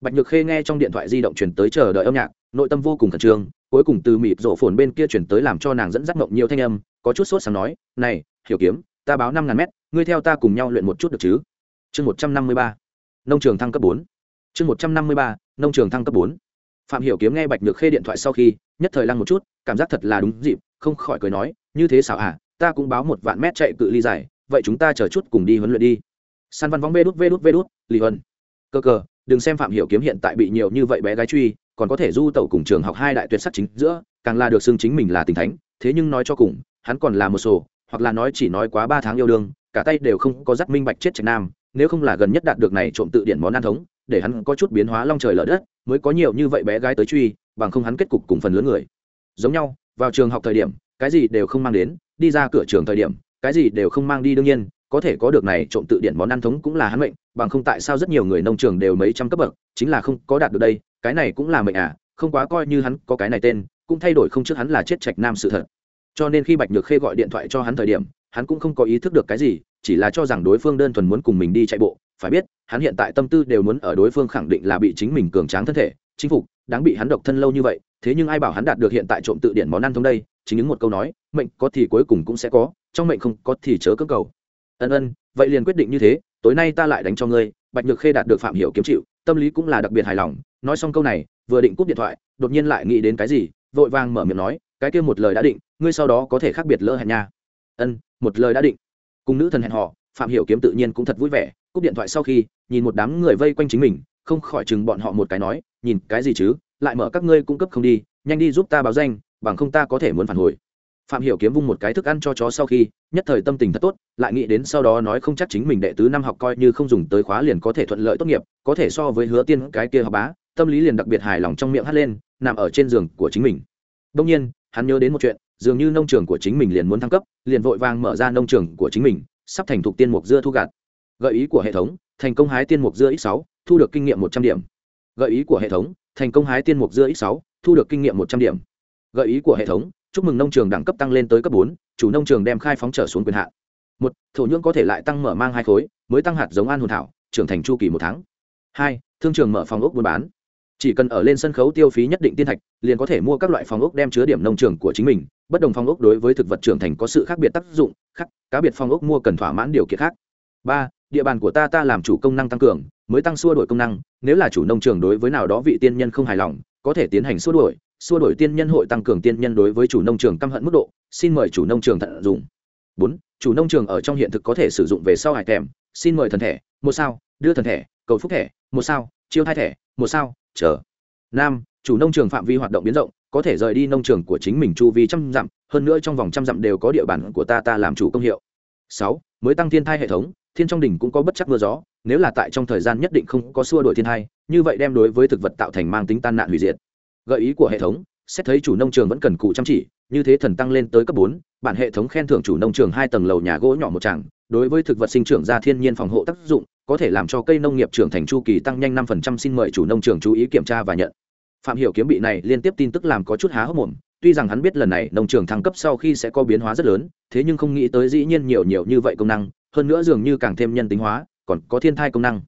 Bạch nhược khê nghe trong điện thoại di động chuyển tới chờ đợi âm nhạc, nội tâm vô cùng khẩn trương, cuối cùng từ mịp rổ phồn bên kia chuyển tới làm cho nàng dẫn dắt mộng nhiều thanh âm, có chút sốt sáng nói, này, hiểu kiếm, ta báo năm ngàn mét, ngươi theo ta cùng nhau luyện một chút được chứ? Chương một trăm năm mươi ba, nông trường thăng cấp bốn. Chương một trăm năm mươi ba, nông trường thăng cấp bốn phạm hiểu kiếm nghe bạch nhược khê điện thoại sau khi, nhất thời lăng một chút, cảm giác thật là đúng dịp, không khỏi cười nói, như thế sao à ta cũng báo một vạn mét chạy cự ly dài, vậy chúng ta chờ chút cùng đi huấn luyện đi. San văn vóng vê đút vê đút vê đút lì huân. Cơ cờ đừng xem phạm hiểu kiếm hiện tại bị nhiều như vậy bé gái truy, còn có thể du tẩu cùng trường học hai đại tuyệt sắc chính giữa, càng là được xưng chính mình là tình thánh, thế nhưng nói cho cùng, hắn còn là một sổ, hoặc là nói chỉ nói quá ba tháng yêu đương, cả tay đều không có dắt minh bạch chết trạch nam, nếu không là gần nhất đạt được này trộm tự điện món ăn thống, để hắn có chút biến hóa long trời lở đất mới có nhiều như vậy bé gái tới truy, bằng không hắn kết cục cùng phần lớn người. Giống nhau, vào trường học thời điểm, cái gì đều không mang đến, đi ra cửa trường thời điểm, cái gì đều không mang đi đương nhiên, có thể có được này trộm tự điện món ăn thống cũng là hắn mệnh, bằng không tại sao rất nhiều người nông trường đều mấy trăm cấp bậc, chính là không có đạt được đây, cái này cũng là mệnh à không quá coi như hắn có cái này tên, cũng thay đổi không trước hắn là chết trạch nam sự thật. Cho nên khi bạch nhược khê gọi điện thoại cho hắn thời điểm, hắn cũng không có ý thức được cái gì, chỉ là cho rằng đối phương đơn thuần muốn cùng mình đi chạy bộ phải biết, hắn hiện tại tâm tư đều muốn ở đối phương khẳng định là bị chính mình cường tráng thân thể, chinh phục, đáng bị hắn độc thân lâu như vậy, thế nhưng ai bảo hắn đạt được hiện tại trộm tự điển món ăn thông đây? Chính những một câu nói, mệnh có thì cuối cùng cũng sẽ có, trong mệnh không có thì chớ cơ cầu. Ân ân, vậy liền quyết định như thế, tối nay ta lại đánh cho ngươi, bạch nhược khê đạt được phạm hiểu kiếm chịu, tâm lý cũng là đặc biệt hài lòng, nói xong câu này, vừa định cúp điện thoại, đột nhiên lại nghĩ đến cái gì, vội vàng mở miệng nói, cái kia một lời đã định, ngươi sau đó có thể khác biệt lỡ hẹn nha. Ân, một lời đã định. Cùng nữ thần hẹn họ phạm hiểu kiếm tự nhiên cũng thật vui vẻ, cúp điện thoại sau khi, nhìn một đám người vây quanh chính mình, không khỏi chừng bọn họ một cái nói, nhìn, cái gì chứ? Lại mở các ngươi cung cấp không đi, nhanh đi giúp ta báo danh, bằng không ta có thể muốn phản hồi. Phạm hiểu kiếm vung một cái thức ăn cho chó sau khi, nhất thời tâm tình thật tốt, lại nghĩ đến sau đó nói không chắc chính mình đệ tứ năm học coi như không dùng tới khóa liền có thể thuận lợi tốt nghiệp, có thể so với hứa tiên cái kia học bá, tâm lý liền đặc biệt hài lòng trong miệng hắt lên, nằm ở trên giường của chính mình. Đông nhiên, hắn nhớ đến một chuyện, dường như nông trường của chính mình liền muốn thăng cấp, liền vội vàng mở ra nông trường của chính mình sắp thành thục tiên mục dưa thu gặt gợi ý của hệ thống, thành công hái tiên mục dưa x sáu, thu được kinh nghiệm một trăm điểm. Gợi ý của hệ thống, thành công hái tiên mục dưa x sáu, thu được kinh nghiệm một trăm điểm. Gợi ý của hệ thống, chúc mừng nông trường đẳng cấp tăng lên tới cấp bốn, chủ nông trường đem khai phóng trở xuống quyền hạn. Một, thổ nhưỡng có thể lại tăng mở mang hai khối, mới tăng hạt giống an hồn thảo, trưởng thành chu kỳ một tháng. Hai, thương trường mở phòng ốc buôn bán chỉ cần ở lên sân khấu tiêu phí nhất định tiên thạch, liền có thể mua các loại phòng ốc đem chứa điểm nông trường của chính mình. Bất đồng phòng ốc đối với thực vật trưởng thành có sự khác biệt tác dụng, khác, cá biệt phòng ốc mua cần thỏa mãn điều kiện khác. Ba, địa bàn của ta ta làm chủ công năng tăng cường, mới tăng xua đổi công năng, nếu là chủ nông trường đối với nào đó vị tiên nhân không hài lòng, có thể tiến hành xua đổi xua đổi tiên nhân hội tăng cường tiên nhân đối với chủ nông trường căm hận mức độ, xin mời chủ nông trường thận dùng bốn, chủ nông trường ở trong hiện thực có thể sử dụng về sau hải kèm xin mời thần thẻ, một sao, đưa thần thẻ, cầu phúc thẻ, một sao, chiêu hai thẻ, một sao chờ. Năm chủ nông trường phạm vi hoạt động biến rộng, có thể rời đi nông trường của chính mình chu vi trăm dặm, hơn nữa trong vòng trăm dặm đều có địa bàn của ta ta làm chủ công hiệu. Sáu, mới tăng thiên thai hệ thống, thiên trong đỉnh cũng có bất chắc mưa gió, nếu là tại trong thời gian nhất định không có xua đổi thiên thai, như vậy đem đối với thực vật tạo thành mang tính tan nạn hủy diệt. Gợi ý của hệ thống, xét thấy chủ nông trường vẫn cần cụ chăm chỉ, như thế thần tăng lên tới cấp bốn, bản hệ thống khen thưởng chủ nông trường hai tầng lầu nhà gỗ nhỏ một tràng, đối với thực vật sinh trưởng ra thiên nhiên phòng hộ tác dụng có thể làm cho cây nông nghiệp trưởng thành chu kỳ tăng nhanh năm phần trăm. Xin mời chủ nông trường chú ý kiểm tra và nhận. Phạm hiểu kiếm bị này liên tiếp tin tức làm có chút há hốc mồm, tuy rằng hắn biết lần này nông trường thăng cấp sau khi sẽ có biến hóa rất lớn, thế nhưng không nghĩ tới dĩ nhiên nhiều nhiều như vậy công năng, hơn nữa dường như càng thêm nhân tính hóa, còn có thiên thai công năng.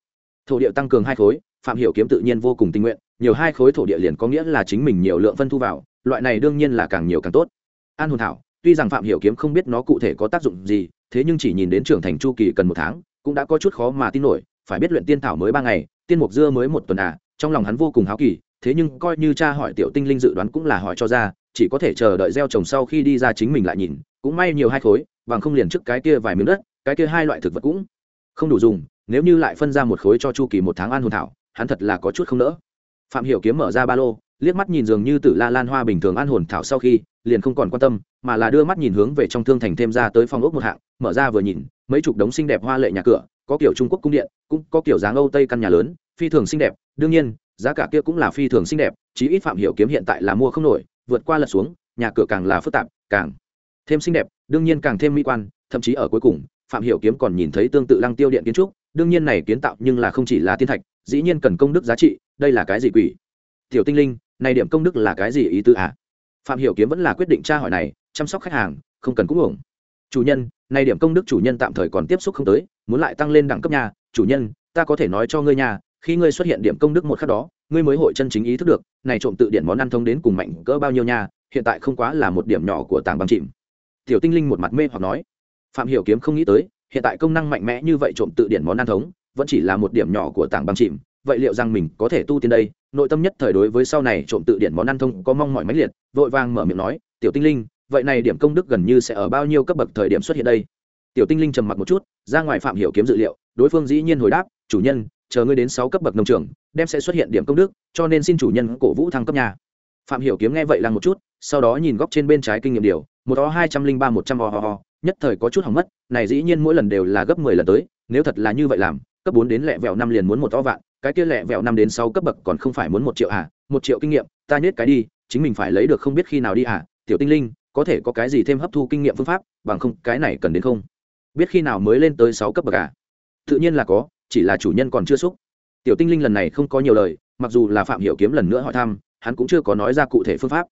Thổ địa tăng cường hai khối, phạm hiểu kiếm tự nhiên vô cùng tình nguyện, nhiều hai khối thổ địa liền có nghĩa là chính mình nhiều lượng phân thu vào, loại này đương nhiên là càng nhiều càng tốt. An hồn thảo, tuy rằng phạm hiểu kiếm không biết nó cụ thể có tác dụng gì, thế nhưng chỉ nhìn đến trưởng thành chu kỳ cần một tháng cũng đã có chút khó mà tin nổi, phải biết luyện tiên thảo mới ba ngày, tiên mục dưa mới một tuần à trong lòng hắn vô cùng háo kỳ, thế nhưng coi như cha hỏi tiểu tinh linh dự đoán cũng là hỏi cho ra, chỉ có thể chờ đợi gieo trồng sau khi đi ra chính mình lại nhìn, cũng may nhiều hai khối, bằng không liền trước cái kia vài miếng đất, cái kia hai loại thực vật cũng không đủ dùng, nếu như lại phân ra một khối cho chu kỳ một tháng an hồn thảo, hắn thật là có chút không nỡ. Phạm hiểu kiếm mở ra ba lô, liếc mắt nhìn dường như tử la lan hoa bình thường an hồn thảo sau khi, liền không còn quan tâm, mà là đưa mắt nhìn hướng về trong thương thành thêm ra tới phòng ốc một hạng mở ra vừa nhìn, mấy chục đống xinh đẹp hoa lệ nhà cửa, có kiểu trung quốc cung điện, cũng có kiểu dáng âu tây căn nhà lớn, phi thường xinh đẹp. Đương nhiên, giá cả kia cũng là phi thường xinh đẹp, chí ít phạm hiểu kiếm hiện tại là mua không nổi, vượt qua lật xuống, nhà cửa càng là phức tạp, càng thêm xinh đẹp, đương nhiên càng thêm mỹ quan, thậm chí ở cuối cùng, phạm hiểu kiếm còn nhìn thấy tương tự lăng tiêu điện kiến trúc, đương nhiên này kiến tạo nhưng là không chỉ là thiên thạch, dĩ nhiên cần công đức giá trị, đây là cái gì quỷ? Tiểu tinh linh, này điểm công đức là cái gì ý tư à? Phạm hiểu kiếm vẫn là quyết định tra hỏi này, chăm sóc khách hàng, không cần cúng ổng chủ nhân này điểm công đức chủ nhân tạm thời còn tiếp xúc không tới, muốn lại tăng lên đẳng cấp nhà chủ nhân, ta có thể nói cho ngươi nhà khi ngươi xuất hiện điểm công đức một khắc đó, ngươi mới hội chân chính ý thức được, này trộm tự điện món ăn thông đến cùng mạnh cỡ bao nhiêu nha, hiện tại không quá là một điểm nhỏ của tàng băng chìm. Tiểu tinh linh một mặt mê hoặc nói. Phạm hiểu kiếm không nghĩ tới, hiện tại công năng mạnh mẽ như vậy trộm tự điển món ăn thống, vẫn chỉ là một điểm nhỏ của tảng băng chìm. Vậy liệu rằng mình có thể tu tiên đây? Nội tâm nhất thời đối với sau này trộm tự điển món ăn thông có mong mỏi mãnh liệt, vội vàng mở miệng nói, tiểu tinh linh vậy này điểm công đức gần như sẽ ở bao nhiêu cấp bậc thời điểm xuất hiện đây? Tiểu tinh linh trầm mặc một chút, ra ngoài phạm hiểu kiếm dự liệu, đối phương dĩ nhiên hồi đáp, chủ nhân, chờ ngươi đến sáu cấp bậc nông trường, đem sẽ xuất hiện điểm công đức, cho nên xin chủ nhân cổ vũ thăng cấp nhà phạm hiểu kiếm nghe vậy lăng một chút, sau đó nhìn góc trên bên trái kinh nghiệm điều, một o hai trăm linh ba một trăm o ho ho nhất thời có chút hỏng mất, này dĩ nhiên mỗi lần đều là gấp mười lần tới, nếu thật là như vậy làm, cấp bốn đến lẹ vẹo năm liền muốn một o vạn, cái kia lẹ vẹo năm đến sáu cấp bậc còn không phải muốn một triệu à một triệu kinh nghiệm, ta nhét cái đi, chính mình phải lấy được không biết khi nào đi à tiểu tinh linh có thể có cái gì thêm hấp thu kinh nghiệm phương pháp, bằng không, cái này cần đến không? Biết khi nào mới lên tới sáu cấp bậc à? Tự nhiên là có, chỉ là chủ nhân còn chưa xúc. Tiểu tinh linh lần này không có nhiều lời, mặc dù là phạm hiểu kiếm lần nữa hỏi thăm, hắn cũng chưa có nói ra cụ thể phương pháp.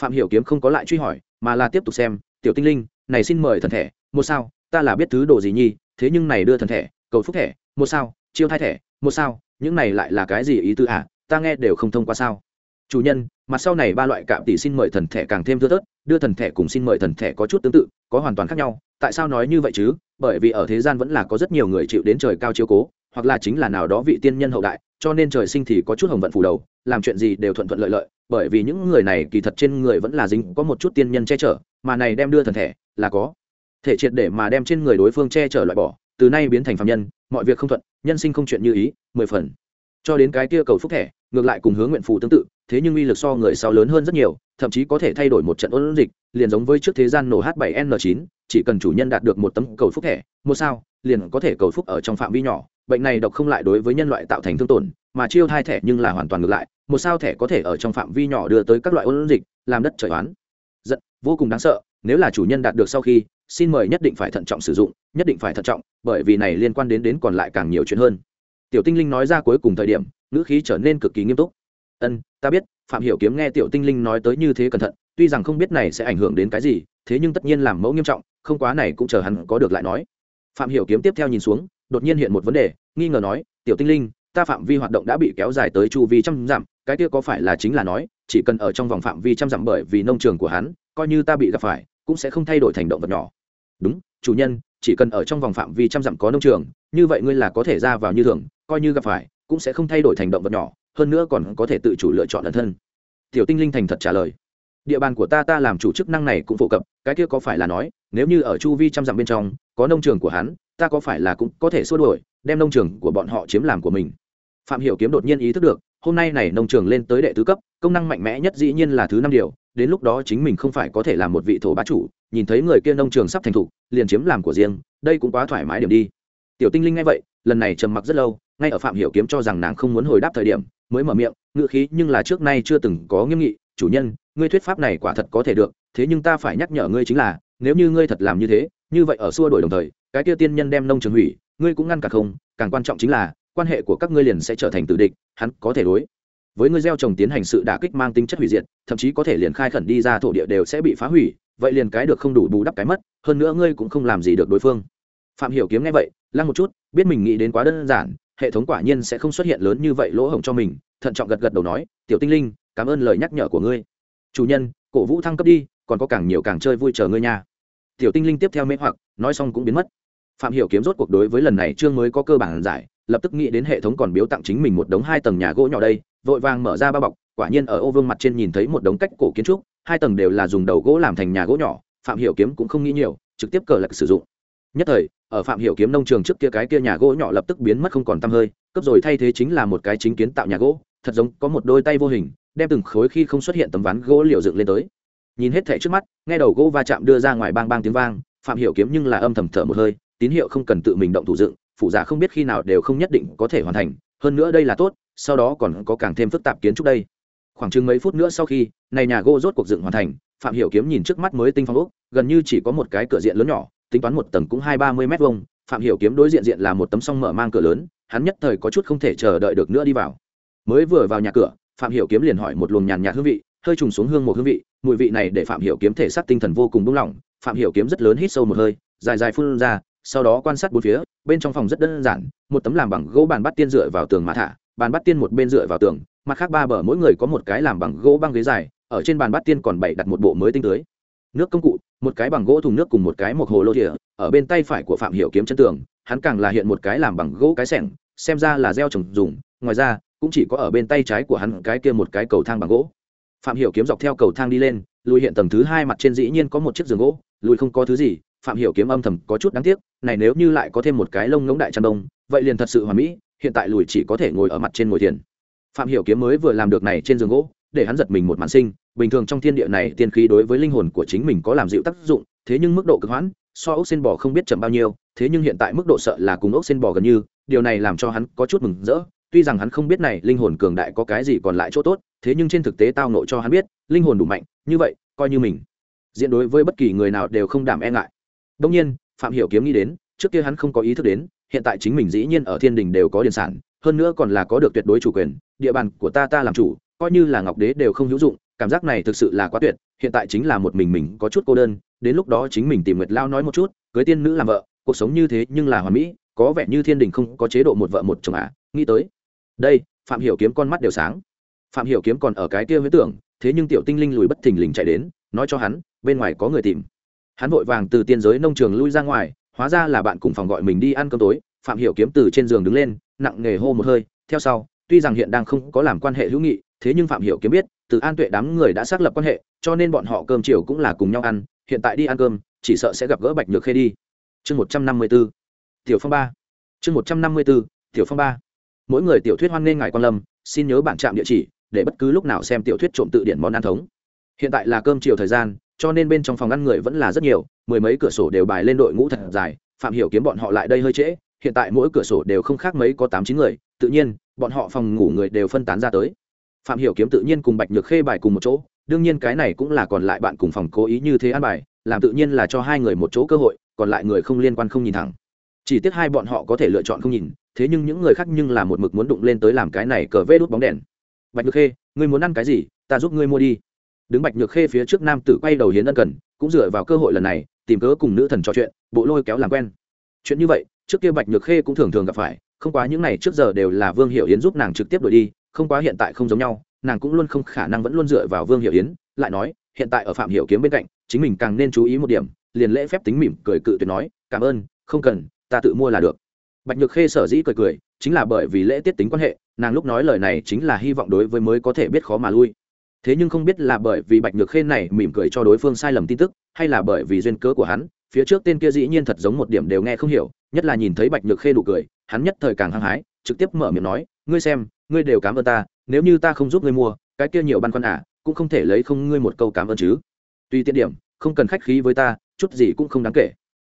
Phạm hiểu kiếm không có lại truy hỏi, mà là tiếp tục xem, tiểu tinh linh, này xin mời thần thể, một sao, ta là biết thứ đồ gì nhi, thế nhưng này đưa thần thể, cầu phúc thẻ một sao, chiêu thai thẻ một sao, những này lại là cái gì ý tư à? Ta nghe đều không thông qua sao chủ nhân mặt sau này ba loại cạm tỷ xin mời thần thẻ càng thêm thưa thớt, đưa thần thẻ cùng xin mời thần thẻ có chút tương tự, có hoàn toàn khác nhau. Tại sao nói như vậy chứ? Bởi vì ở thế gian vẫn là có rất nhiều người chịu đến trời cao chiếu cố, hoặc là chính là nào đó vị tiên nhân hậu đại, cho nên trời sinh thì có chút hồng vận phủ đầu, làm chuyện gì đều thuận thuận lợi lợi. Bởi vì những người này kỳ thật trên người vẫn là dính có một chút tiên nhân che chở, mà này đem đưa thần thể là có. Thể triệt để mà đem trên người đối phương che chở loại bỏ, từ nay biến thành phạm nhân, mọi việc không thuận, nhân sinh không chuyện như ý, mười phần. Cho đến cái kia cầu phúc thẻ, ngược lại cùng hướng nguyện phù tương tự thế nhưng uy lực so người sau lớn hơn rất nhiều, thậm chí có thể thay đổi một trận ôn dịch, liền giống với trước thế gian nổ h 7 n 9 chỉ cần chủ nhân đạt được một tấm cầu phúc thẻ, một sao, liền có thể cầu phúc ở trong phạm vi nhỏ. Bệnh này độc không lại đối với nhân loại tạo thành thương tổn, mà chiêu hai thẻ nhưng là hoàn toàn ngược lại, một sao thẻ có thể ở trong phạm vi nhỏ đưa tới các loại ôn dịch, làm đất trời oán. Giận, vô cùng đáng sợ, nếu là chủ nhân đạt được sau khi, xin mời nhất định phải thận trọng sử dụng, nhất định phải thận trọng, bởi vì này liên quan đến đến còn lại càng nhiều chuyện hơn. Tiểu tinh linh nói ra cuối cùng thời điểm, ngữ khí trở nên cực kỳ nghiêm túc ân, ta biết, phạm hiểu kiếm nghe tiểu tinh linh nói tới như thế cẩn thận, tuy rằng không biết này sẽ ảnh hưởng đến cái gì, thế nhưng tất nhiên làm mẫu nghiêm trọng, không quá này cũng chờ hắn có được lại nói. Phạm hiểu kiếm tiếp theo nhìn xuống, đột nhiên hiện một vấn đề, nghi ngờ nói, tiểu tinh linh, ta phạm vi hoạt động đã bị kéo dài tới chu vi trăm dặm, cái kia có phải là chính là nói, chỉ cần ở trong vòng phạm vi trăm dặm bởi vì nông trường của hắn, coi như ta bị gặp phải, cũng sẽ không thay đổi thành động vật nhỏ. Đúng, chủ nhân, chỉ cần ở trong vòng phạm vi trăm dặm có nông trường, như vậy ngươi là có thể ra vào như thường, coi như gặp phải, cũng sẽ không thay đổi thành động vật nhỏ hơn nữa còn có thể tự chủ lựa chọn ẩn thân. Tiểu tinh linh thành thật trả lời địa bàn của ta ta làm chủ chức năng này cũng phổ cập cái kia có phải là nói nếu như ở chu vi trăm dặm bên trong có nông trường của hắn ta có phải là cũng có thể xua đuổi đem nông trường của bọn họ chiếm làm của mình? Phạm hiểu kiếm đột nhiên ý thức được hôm nay này nông trường lên tới đệ tứ cấp công năng mạnh mẽ nhất dĩ nhiên là thứ năm điều đến lúc đó chính mình không phải có thể làm một vị thổ bá chủ nhìn thấy người kia nông trường sắp thành thủ, liền chiếm làm của riêng đây cũng quá thoải mái điểm đi. Tiểu tinh linh nghe vậy lần này trầm mặc rất lâu ngay ở phạm hiểu kiếm cho rằng nàng không muốn hồi đáp thời điểm mới mở miệng ngự khí nhưng là trước nay chưa từng có nghiêm nghị, chủ nhân, ngươi thuyết pháp này quả thật có thể được, thế nhưng ta phải nhắc nhở ngươi chính là, nếu như ngươi thật làm như thế, như vậy ở xua đổi đồng thời, cái kia tiên nhân đem nông trường hủy, ngươi cũng ngăn cả không, càng quan trọng chính là, quan hệ của các ngươi liền sẽ trở thành tử địch, hắn có thể đối với ngươi gieo trồng tiến hành sự đả kích mang tính chất hủy diệt, thậm chí có thể liền khai khẩn đi ra thổ địa đều sẽ bị phá hủy, vậy liền cái được không đủ bù đắp cái mất, hơn nữa ngươi cũng không làm gì được đối phương. Phạm hiểu kiếm nghe vậy, lăng một chút, biết mình nghĩ đến quá đơn giản hệ thống quả nhiên sẽ không xuất hiện lớn như vậy lỗ hổng cho mình, thận trọng gật gật đầu nói, tiểu tinh linh, cảm ơn lời nhắc nhở của ngươi. Chủ nhân, cổ vũ thăng cấp đi, còn có càng nhiều càng chơi vui chờ ngươi nha. Tiểu tinh linh tiếp theo mê hoặc, nói xong cũng biến mất. Phạm hiểu kiếm rốt cuộc đối với lần này trương mới có cơ bản giải, lập tức nghĩ đến hệ thống còn biếu tặng chính mình một đống hai tầng nhà gỗ nhỏ đây, vội vàng mở ra bao bọc, quả nhiên ở ô vương mặt trên nhìn thấy một đống cách cổ kiến trúc, hai tầng đều là dùng đầu gỗ làm thành nhà gỗ nhỏ, phạm hiểu kiếm cũng không nghĩ nhiều, trực tiếp cờ lạc sử dụng. Nhất thời ở phạm hiểu kiếm nông trường trước kia cái kia nhà gỗ nhỏ lập tức biến mất không còn tăm hơi cấp rồi thay thế chính là một cái chính kiến tạo nhà gỗ, thật giống có một đôi tay vô hình, đem từng khối khi không xuất hiện tấm ván gỗ liều dựng lên tới. Nhìn hết thảy trước mắt, nghe đầu gỗ va chạm đưa ra ngoài bang bang tiếng vang, phạm hiểu kiếm nhưng là âm thầm thở một hơi, tín hiệu không cần tự mình động thủ dựng phụ giả không biết khi nào đều không nhất định có thể hoàn thành, hơn nữa đây là tốt, sau đó còn có càng thêm phức tạp kiến trúc đây. Khoảng chừng mấy phút nữa sau khi, này nhà gỗ rốt cuộc dựng hoàn thành, phạm hiểu kiếm nhìn trước mắt mới tinh phong ốc, gần như chỉ có một cái cửa diện lớn nhỏ tính toán một tầng cũng hai ba mươi mét vuông, phạm hiểu kiếm đối diện diện là một tấm song mở mang cửa lớn, hắn nhất thời có chút không thể chờ đợi được nữa đi vào. Mới vừa vào nhà cửa, phạm hiểu kiếm liền hỏi một luồng nhàn nhạt hương vị, hơi trùng xuống hương một hương vị, mùi vị này để phạm hiểu kiếm thể xác tinh thần vô cùng buông lỏng, phạm hiểu kiếm rất lớn hít sâu một hơi, dài dài phun ra, sau đó quan sát bốn phía, bên trong phòng rất đơn giản, một tấm làm bằng gỗ bàn bắt tiên dựa vào tường mà thả, bàn bắt tiên một bên dựa vào tường, mặt khác ba bờ mỗi người có một cái làm bằng gỗ băng ghế dài, ở trên bàn bắt tiên còn bảy đặt một bộ mới tinh tưới. Nước công cụ một cái bằng gỗ thùng nước cùng một cái một hồ lô thìa, ở bên tay phải của phạm hiểu kiếm chân tường, hắn càng là hiện một cái làm bằng gỗ cái sẻng, xem ra là gieo trồng dùng, ngoài ra, cũng chỉ có ở bên tay trái của hắn cái kia một cái cầu thang bằng gỗ. Phạm hiểu kiếm dọc theo cầu thang đi lên, lùi hiện tầng thứ hai mặt trên dĩ nhiên có một chiếc giường gỗ, lùi không có thứ gì, phạm hiểu kiếm âm thầm có chút đáng tiếc, này nếu như lại có thêm một cái lông ngỗng đại chăn đông, vậy liền thật sự hoàn mỹ, hiện tại lùi chỉ có thể ngồi ở mặt trên ngồi thiền. Phạm hiểu kiếm mới vừa làm được này trên giường gỗ, để hắn giật mình một màn sinh bình thường trong thiên địa này, tiên khí đối với linh hồn của chính mình có làm dịu tác dụng, thế nhưng mức độ cực hoãn, so ốc sen bò không biết chậm bao nhiêu, thế nhưng hiện tại mức độ sợ là cùng ốc sen bò gần như, điều này làm cho hắn có chút mừng rỡ. Tuy rằng hắn không biết này linh hồn cường đại có cái gì còn lại chỗ tốt, thế nhưng trên thực tế tao nộ cho hắn biết, linh hồn đủ mạnh, như vậy, coi như mình. Diện đối với bất kỳ người nào đều không đảm e ngại. Đông nhiên, phạm hiểu kiếm nghĩ đến, trước kia hắn không có ý thức đến, hiện tại chính mình dĩ nhiên ở thiên đình đều có điền sản, hơn nữa còn là có được tuyệt đối chủ quyền, địa bàn của ta ta làm chủ, coi như là ngọc đế đều không hữu dụng cảm giác này thực sự là quá tuyệt, hiện tại chính là một mình mình có chút cô đơn, đến lúc đó chính mình tìm nguyệt lao nói một chút, cưới tiên nữ làm vợ, cuộc sống như thế nhưng là hoàn mỹ, có vẻ như thiên đình không có chế độ một vợ một chồng à nghĩ tới. Đây, phạm hiểu kiếm con mắt đều sáng. Phạm hiểu kiếm còn ở cái kia huyễn tưởng, thế nhưng tiểu tinh linh lùi bất thình lình chạy đến, nói cho hắn, bên ngoài có người tìm. Hắn vội vàng từ tiên giới nông trường lui ra ngoài, hóa ra là bạn cùng phòng gọi mình đi ăn cơm tối, phạm hiểu kiếm từ trên giường đứng lên, nặng nghề hô một hơi, theo sau, tuy rằng hiện đang không có làm quan hệ hữu nghị, thế nhưng phạm hiểu kiếm biết từ an tuệ đám người đã xác lập quan hệ, cho nên bọn họ cơm chiều cũng là cùng nhau ăn, hiện tại đi ăn cơm, chỉ sợ sẽ gặp gỡ bạch nhược khê đi. Chương một trăm năm mươi 154 tiểu phong ba. Chương một trăm năm mươi 154 tiểu phong ba. Mỗi người tiểu thuyết hoan nghênh ngài quan lâm, xin nhớ bản trạm địa chỉ, để bất cứ lúc nào xem tiểu thuyết trộm tự điển món ăn thống. Hiện tại là cơm chiều thời gian, cho nên bên trong phòng ăn người vẫn là rất nhiều, mười mấy cửa sổ đều bài lên đội ngũ thật dài, phạm hiểu kiếm bọn họ lại đây hơi trễ, hiện tại mỗi cửa sổ đều không khác mấy có tám chín người, tự nhiên, bọn họ phòng ngủ người đều phân tán ra tới phạm hiểu kiếm tự nhiên cùng bạch nhược khê bài cùng một chỗ, đương nhiên cái này cũng là còn lại bạn cùng phòng cố ý như thế ăn bài, làm tự nhiên là cho hai người một chỗ cơ hội, còn lại người không liên quan không nhìn thẳng. Chỉ tiếc hai bọn họ có thể lựa chọn không nhìn, thế nhưng những người khác nhưng là một mực muốn đụng lên tới làm cái này cờ vê đốt bóng đèn. Bạch nhược khê, ngươi muốn ăn cái gì, ta giúp ngươi mua đi. Đứng bạch nhược khê phía trước nam tử quay đầu hiến ân cần, cũng dựa vào cơ hội lần này, tìm cớ cùng nữ thần trò chuyện, bộ lôi kéo làm quen. Chuyện như vậy, trước kia bạch nhược khê cũng thường thường gặp phải, không quá những này trước giờ đều là vương hiệu hiến giúp nàng trực tiếp đổi đi không quá hiện tại không giống nhau, nàng cũng luôn không khả năng vẫn luôn dựa vào vương hiệu yến, lại nói, hiện tại ở phạm hiểu kiếm bên cạnh, chính mình càng nên chú ý một điểm, liền lễ phép tính mỉm cười cự tuyệt nói, cảm ơn, không cần, ta tự mua là được. Bạch nhược khê sở dĩ cười cười, chính là bởi vì lễ tiết tính quan hệ, nàng lúc nói lời này chính là hy vọng đối với mới có thể biết khó mà lui. Thế nhưng không biết là bởi vì bạch nhược khê này mỉm cười cho đối phương sai lầm tin tức, hay là bởi vì duyên cớ của hắn, phía trước tên kia dĩ nhiên thật giống một điểm đều nghe không hiểu, nhất là nhìn thấy bạch nhược khê đủ cười, hắn nhất thời càng hăng hái, trực tiếp mở miệng nói ngươi xem ngươi đều cảm ơn ta nếu như ta không giúp ngươi mua cái kia nhiều băn khoăn à cũng không thể lấy không ngươi một câu cảm ơn chứ. Tuy tiện điểm không cần khách khí với ta chút gì cũng không đáng kể.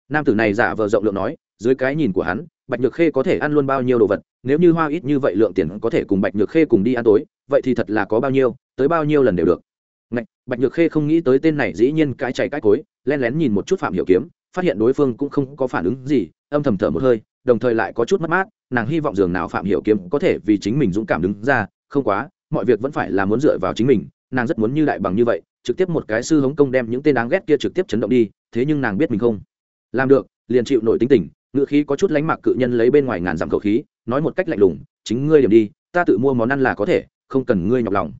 Nam tử này giả vờ rộng lượng nói dưới cái nhìn của hắn bạch nhược khê có thể ăn luôn bao nhiêu đồ vật nếu như hoa ít như vậy lượng tiền có thể cùng bạch nhược khê cùng đi ăn tối vậy thì thật là có bao nhiêu tới bao nhiêu lần đều được. Ngạch, bạch nhược khê không nghĩ tới tên này dĩ nhiên cái chạy cái cối len lén nhìn một chút phạm hiểu kiếm phát hiện đối phương cũng không có phản ứng gì âm thầm thở một hơi đồng thời lại có chút mất mát nàng hy vọng dường nào phạm hiểu kiếm có thể vì chính mình dũng cảm đứng ra, không quá, mọi việc vẫn phải là muốn dựa vào chính mình, nàng rất muốn như đại bằng như vậy, trực tiếp một cái sư hống công đem những tên đáng ghét kia trực tiếp chấn động đi, thế nhưng nàng biết mình không làm được, liền chịu nổi tính tình ngựa khí có chút lánh mạc cự nhân lấy bên ngoài ngàn dặm khẩu khí, nói một cách lạnh lùng, chính ngươi điểm đi, ta tự mua món ăn là có thể, không cần ngươi nhọc lòng.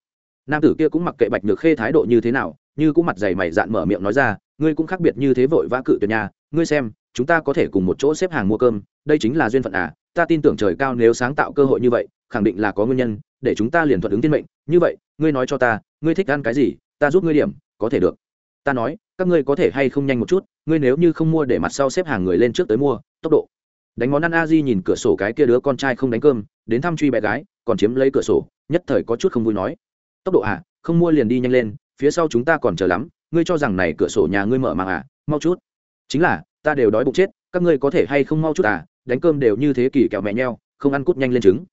Nam tử kia cũng mặc kệ bạch nhược khê thái độ như thế nào, như cũng mặt dày mày dạn mở miệng nói ra, ngươi cũng khác biệt như thế vội vã cự tuyệt nhà ngươi xem, chúng ta có thể cùng một chỗ xếp hàng mua cơm, đây chính là duyên phận à ta tin tưởng trời cao nếu sáng tạo cơ hội như vậy, khẳng định là có nguyên nhân, để chúng ta liền thuận ứng tiên mệnh. Như vậy, ngươi nói cho ta, ngươi thích ăn cái gì, ta giúp ngươi điểm, có thể được. Ta nói, các ngươi có thể hay không nhanh một chút, ngươi nếu như không mua để mặt sau xếp hàng người lên trước tới mua, tốc độ. Đánh món ăn a di nhìn cửa sổ cái kia đứa con trai không đánh cơm, đến thăm truy bé gái, còn chiếm lấy cửa sổ, nhất thời có chút không vui nói. Tốc độ à không mua liền đi nhanh lên, phía sau chúng ta còn chờ lắm, ngươi cho rằng này cửa sổ nhà ngươi mở màng à mau chút. Chính là, ta đều đói bụng chết, các ngươi có thể hay không mau chút à đánh cơm đều như thế kỳ kẹo mẹ nheo, không ăn cút nhanh lên trứng.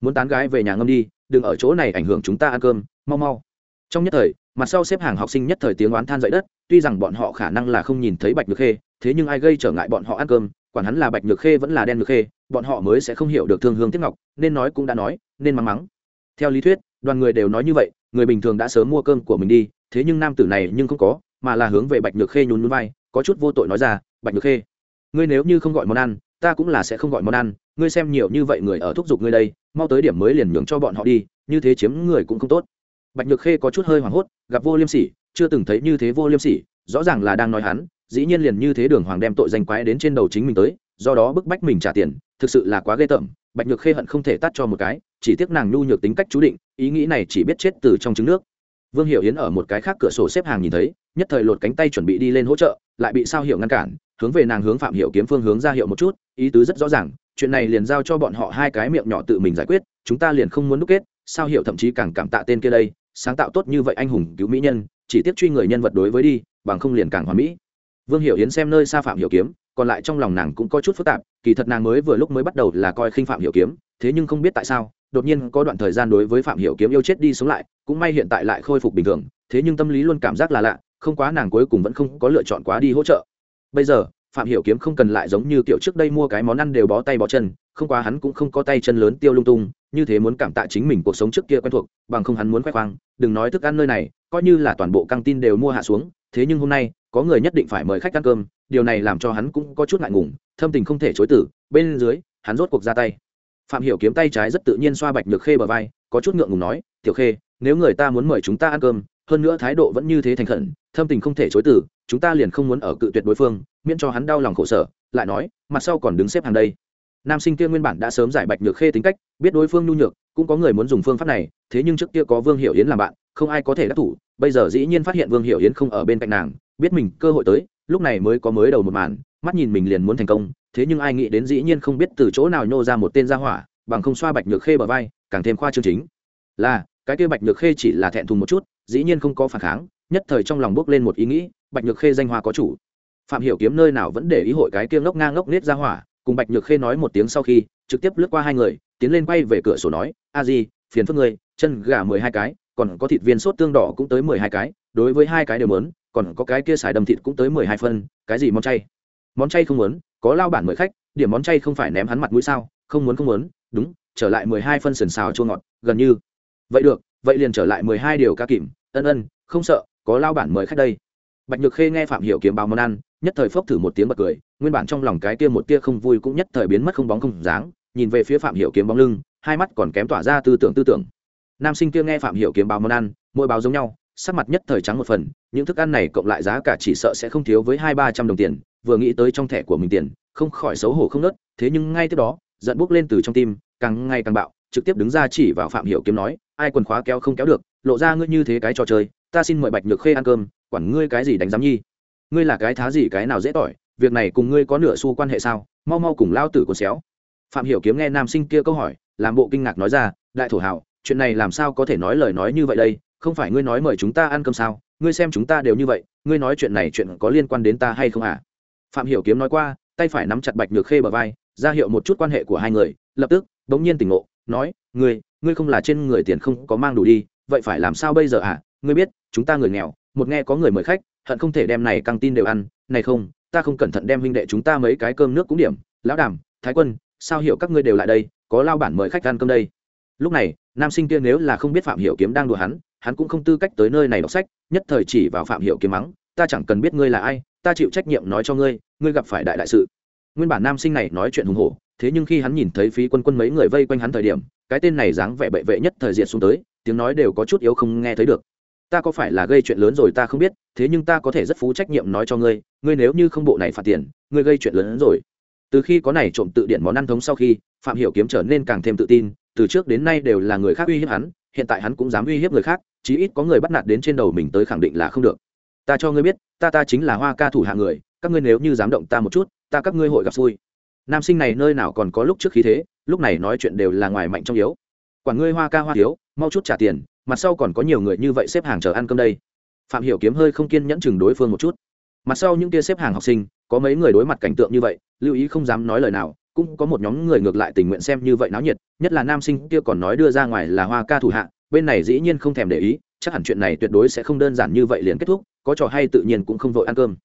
Muốn tán gái về nhà ngâm đi, đừng ở chỗ này ảnh hưởng chúng ta ăn cơm, mau mau. Trong nhất thời, mặt sau xếp hàng học sinh nhất thời tiếng oán than dậy đất, tuy rằng bọn họ khả năng là không nhìn thấy bạch nhược khê, thế nhưng ai gây trở ngại bọn họ ăn cơm, quản hắn là bạch nhược khê vẫn là đen nhược khê, bọn họ mới sẽ không hiểu được thương hương tiếc ngọc, nên nói cũng đã nói, nên mắng mắng. Theo lý thuyết, đoàn người đều nói như vậy, người bình thường đã sớm mua cơm của mình đi, thế nhưng nam tử này nhưng không có, mà là hướng về bạch nhược khê nhún nhún vai, có chút vô tội nói ra, bạch nhược khê, ngươi nếu như không gọi món ăn ta cũng là sẽ không gọi món ăn, ngươi xem nhiều như vậy người ở thúc giục ngươi đây, mau tới điểm mới liền nhường cho bọn họ đi, như thế chiếm người cũng không tốt. Bạch nhược khê có chút hơi hoảng hốt, gặp vô liêm sỉ, chưa từng thấy như thế vô liêm sỉ, rõ ràng là đang nói hắn, dĩ nhiên liền như thế đường hoàng đem tội danh quái đến trên đầu chính mình tới, do đó bức bách mình trả tiền, thực sự là quá ghê tởm, bạch nhược khê hận không thể tắt cho một cái, chỉ tiếc nàng nhu nhược tính cách chú định, ý nghĩ này chỉ biết chết từ trong trứng nước. Vương Hiểu yến ở một cái khác cửa sổ xếp hàng nhìn thấy, nhất thời lột cánh tay chuẩn bị đi lên hỗ trợ, lại bị sao hiệu ngăn cản hướng về nàng hướng phạm hiểu kiếm phương hướng ra hiệu một chút, ý tứ rất rõ ràng, chuyện này liền giao cho bọn họ hai cái miệng nhỏ tự mình giải quyết, chúng ta liền không muốn đúc kết, sao hiểu thậm chí càng cảm tạ tên kia đây, sáng tạo tốt như vậy anh hùng cứu mỹ nhân, chỉ tiếp truy người nhân vật đối với đi, bằng không liền càng hoàn mỹ. Vương hiểu yến xem nơi xa phạm hiểu kiếm, còn lại trong lòng nàng cũng có chút phức tạp, kỳ thật nàng mới vừa lúc mới bắt đầu là coi khinh phạm hiểu kiếm, thế nhưng không biết tại sao, đột nhiên có đoạn thời gian đối với phạm hiểu kiếm yêu chết đi sống lại, cũng may hiện tại lại khôi phục bình thường, thế nhưng tâm lý luôn cảm giác là lạ, không quá nàng cuối cùng vẫn không có lựa chọn quá đi hỗ trợ bây giờ, phạm hiểu kiếm không cần lại giống như kiểu trước đây mua cái món ăn đều bó tay bó chân, không quá hắn cũng không có tay chân lớn tiêu lung tung, như thế muốn cảm tạ chính mình cuộc sống trước kia quen thuộc, bằng không hắn muốn khoe khoang, đừng nói thức ăn nơi này, coi như là toàn bộ căng tin đều mua hạ xuống, thế nhưng hôm nay, có người nhất định phải mời khách ăn cơm, điều này làm cho hắn cũng có chút ngại ngùng, thâm tình không thể chối tử bên dưới, hắn rốt cuộc ra tay. Phạm hiểu kiếm tay trái rất tự nhiên xoa bạch nhược khê bờ vai, có chút ngượng ngùng nói, tiểu khê, nếu người ta muốn mời chúng ta ăn cơm, hơn nữa thái độ vẫn như thế thành khẩn, thâm tình không thể chối từ chúng ta liền không muốn ở cự tuyệt đối phương, miễn cho hắn đau lòng khổ sở, lại nói, mặt sau còn đứng xếp hàng đây. Nam sinh kia nguyên bản đã sớm giải bạch nhược khê tính cách, biết đối phương nhu nhược, cũng có người muốn dùng phương pháp này, thế nhưng trước kia có vương hiểu yến làm bạn, không ai có thể đắc thủ, bây giờ dĩ nhiên phát hiện vương hiểu yến không ở bên cạnh nàng, biết mình cơ hội tới, lúc này mới có mới đầu một màn, mắt nhìn mình liền muốn thành công, thế nhưng ai nghĩ đến dĩ nhiên không biết từ chỗ nào nhô ra một tên gia hỏa, bằng không xoa bạch nhược khê bờ vai, càng thêm khoa chương chính. Là, cái kia bạch nhược khê chỉ là thẹn thùng một chút, dĩ nhiên không có phản kháng, nhất thời trong lòng bước lên một ý nghĩ bạch nhược khê danh hoa có chủ. Phạm hiểu kiếm nơi nào vẫn để ý hội cái kia ngốc ngang ngốc nết ra hỏa, cùng bạch nhược khê nói một tiếng sau khi, trực tiếp lướt qua hai người, tiến lên quay về cửa sổ nói, a di, phiền phức ngươi, chân gà mười hai cái, còn có thịt viên sốt tương đỏ cũng tới mười hai cái, đối với hai cái đều muốn, còn có cái kia xài đầm thịt cũng tới mười hai phân, cái gì món chay? Món chay không muốn, có lao bản mời khách, điểm món chay không phải ném hắn mặt mũi sao, không muốn không muốn, đúng, trở lại mười hai phân sườn xào chua ngọt, gần như. Vậy được, vậy liền trở lại mười hai điều ca kìm, ân ân, không sợ, có lao bản mời khách đây bạch nhược khê nghe phạm hiểu kiếm báo món ăn, nhất thời phốc thử một tiếng bật cười, nguyên bản trong lòng cái kia một tia không vui cũng nhất thời biến mất không bóng không dáng, nhìn về phía phạm hiểu kiếm bóng lưng, hai mắt còn kém tỏa ra tư tưởng tư tưởng. Nam sinh kia nghe phạm hiểu kiếm báo món ăn, mỗi báo giống nhau, sắc mặt nhất thời trắng một phần, những thức ăn này cộng lại giá cả chỉ sợ sẽ không thiếu với hai ba trăm đồng tiền, vừa nghĩ tới trong thẻ của mình tiền, không khỏi xấu hổ không nớt, thế nhưng ngay tiếp đó, giận bốc lên từ trong tim, càng ngày càng bạo, trực tiếp đứng ra chỉ vào phạm hiểu kiếm nói, ai quần khóa kéo không kéo được, lộ ra ngươi như thế cái trò chơi, ta xin mời bạch nhược khê ăn cơm quản ngươi cái gì đánh giám nhi? Ngươi là cái thá gì cái nào dễ tỏi? Việc này cùng ngươi có nửa xu quan hệ sao? Mau mau cùng lao tử của xéo. Phạm hiểu kiếm nghe nam sinh kia câu hỏi, làm bộ kinh ngạc nói ra, đại thổ hảo, chuyện này làm sao có thể nói lời nói như vậy đây? Không phải ngươi nói mời chúng ta ăn cơm sao? Ngươi xem chúng ta đều như vậy, ngươi nói chuyện này chuyện có liên quan đến ta hay không à phạm hiểu kiếm nói qua, tay phải nắm chặt bạch nhược khê bờ vai, ra hiệu một chút quan hệ của hai người, lập tức, bỗng nhiên tỉnh ngộ, nói, ngươi ngươi không là trên người tiền không có mang đủ đi, vậy phải làm sao bây giờ à ngươi biết, chúng ta người nghèo, một nghe có người mời khách, hận không thể đem này căng tin đều ăn. Này không, ta không cẩn thận đem huynh đệ chúng ta mấy cái cơm nước cũng điểm. Lão đàm, thái quân, sao hiểu các ngươi đều lại đây? Có lao bản mời khách ăn cơm đây. Lúc này, nam sinh kia nếu là không biết phạm hiểu kiếm đang đùa hắn hắn cũng không tư cách tới nơi này đọc sách, nhất thời chỉ vào phạm hiểu kiếm mắng, ta chẳng cần biết ngươi là ai, ta chịu trách nhiệm nói cho ngươi ngươi gặp phải đại đại sự. Nguyên bản nam sinh này nói chuyện hùng hổ, thế nhưng khi hắn nhìn thấy phí quân quân mấy người vây quanh hắn thời điểm, cái tên này dáng vẻ bệ vệ nhất thời diện xuống tới, tiếng nói đều có chút yếu không nghe thấy được ta có phải là gây chuyện lớn rồi ta không biết, thế nhưng ta có thể rất phú trách nhiệm nói cho ngươi ngươi nếu như không bộ này phạt tiền, ngươi gây chuyện lớn hơn rồi. Từ khi có này trộm tự điện món ăn thống sau khi, phạm hiểu kiếm trở nên càng thêm tự tin, từ trước đến nay đều là người khác uy hiếp hắn, hiện tại hắn cũng dám uy hiếp người khác, chí ít có người bắt nạt đến trên đầu mình tới khẳng định là không được. Ta cho ngươi biết, ta ta chính là hoa ca thủ hạ người, các ngươi nếu như dám động ta một chút, ta các ngươi hội gặp xui. Nam sinh này nơi nào còn có lúc trước khí thế, lúc này nói chuyện đều là ngoài mạnh trong yếu. Quản ngươi hoa ca hoa thiếu, mau chút trả tiền mặt sau còn có nhiều người như vậy xếp hàng chờ ăn cơm đây. Phạm hiểu kiếm hơi không kiên nhẫn chừng đối phương một chút. Mặt sau những kia xếp hàng học sinh, có mấy người đối mặt cảnh tượng như vậy, lưu ý không dám nói lời nào, cũng có một nhóm người ngược lại tình nguyện xem như vậy náo nhiệt, nhất là nam sinh kia còn nói đưa ra ngoài là hoa ca thủ hạ, bên này dĩ nhiên không thèm để ý, chắc hẳn chuyện này tuyệt đối sẽ không đơn giản như vậy liền kết thúc, có trò hay tự nhiên cũng không vội ăn cơm.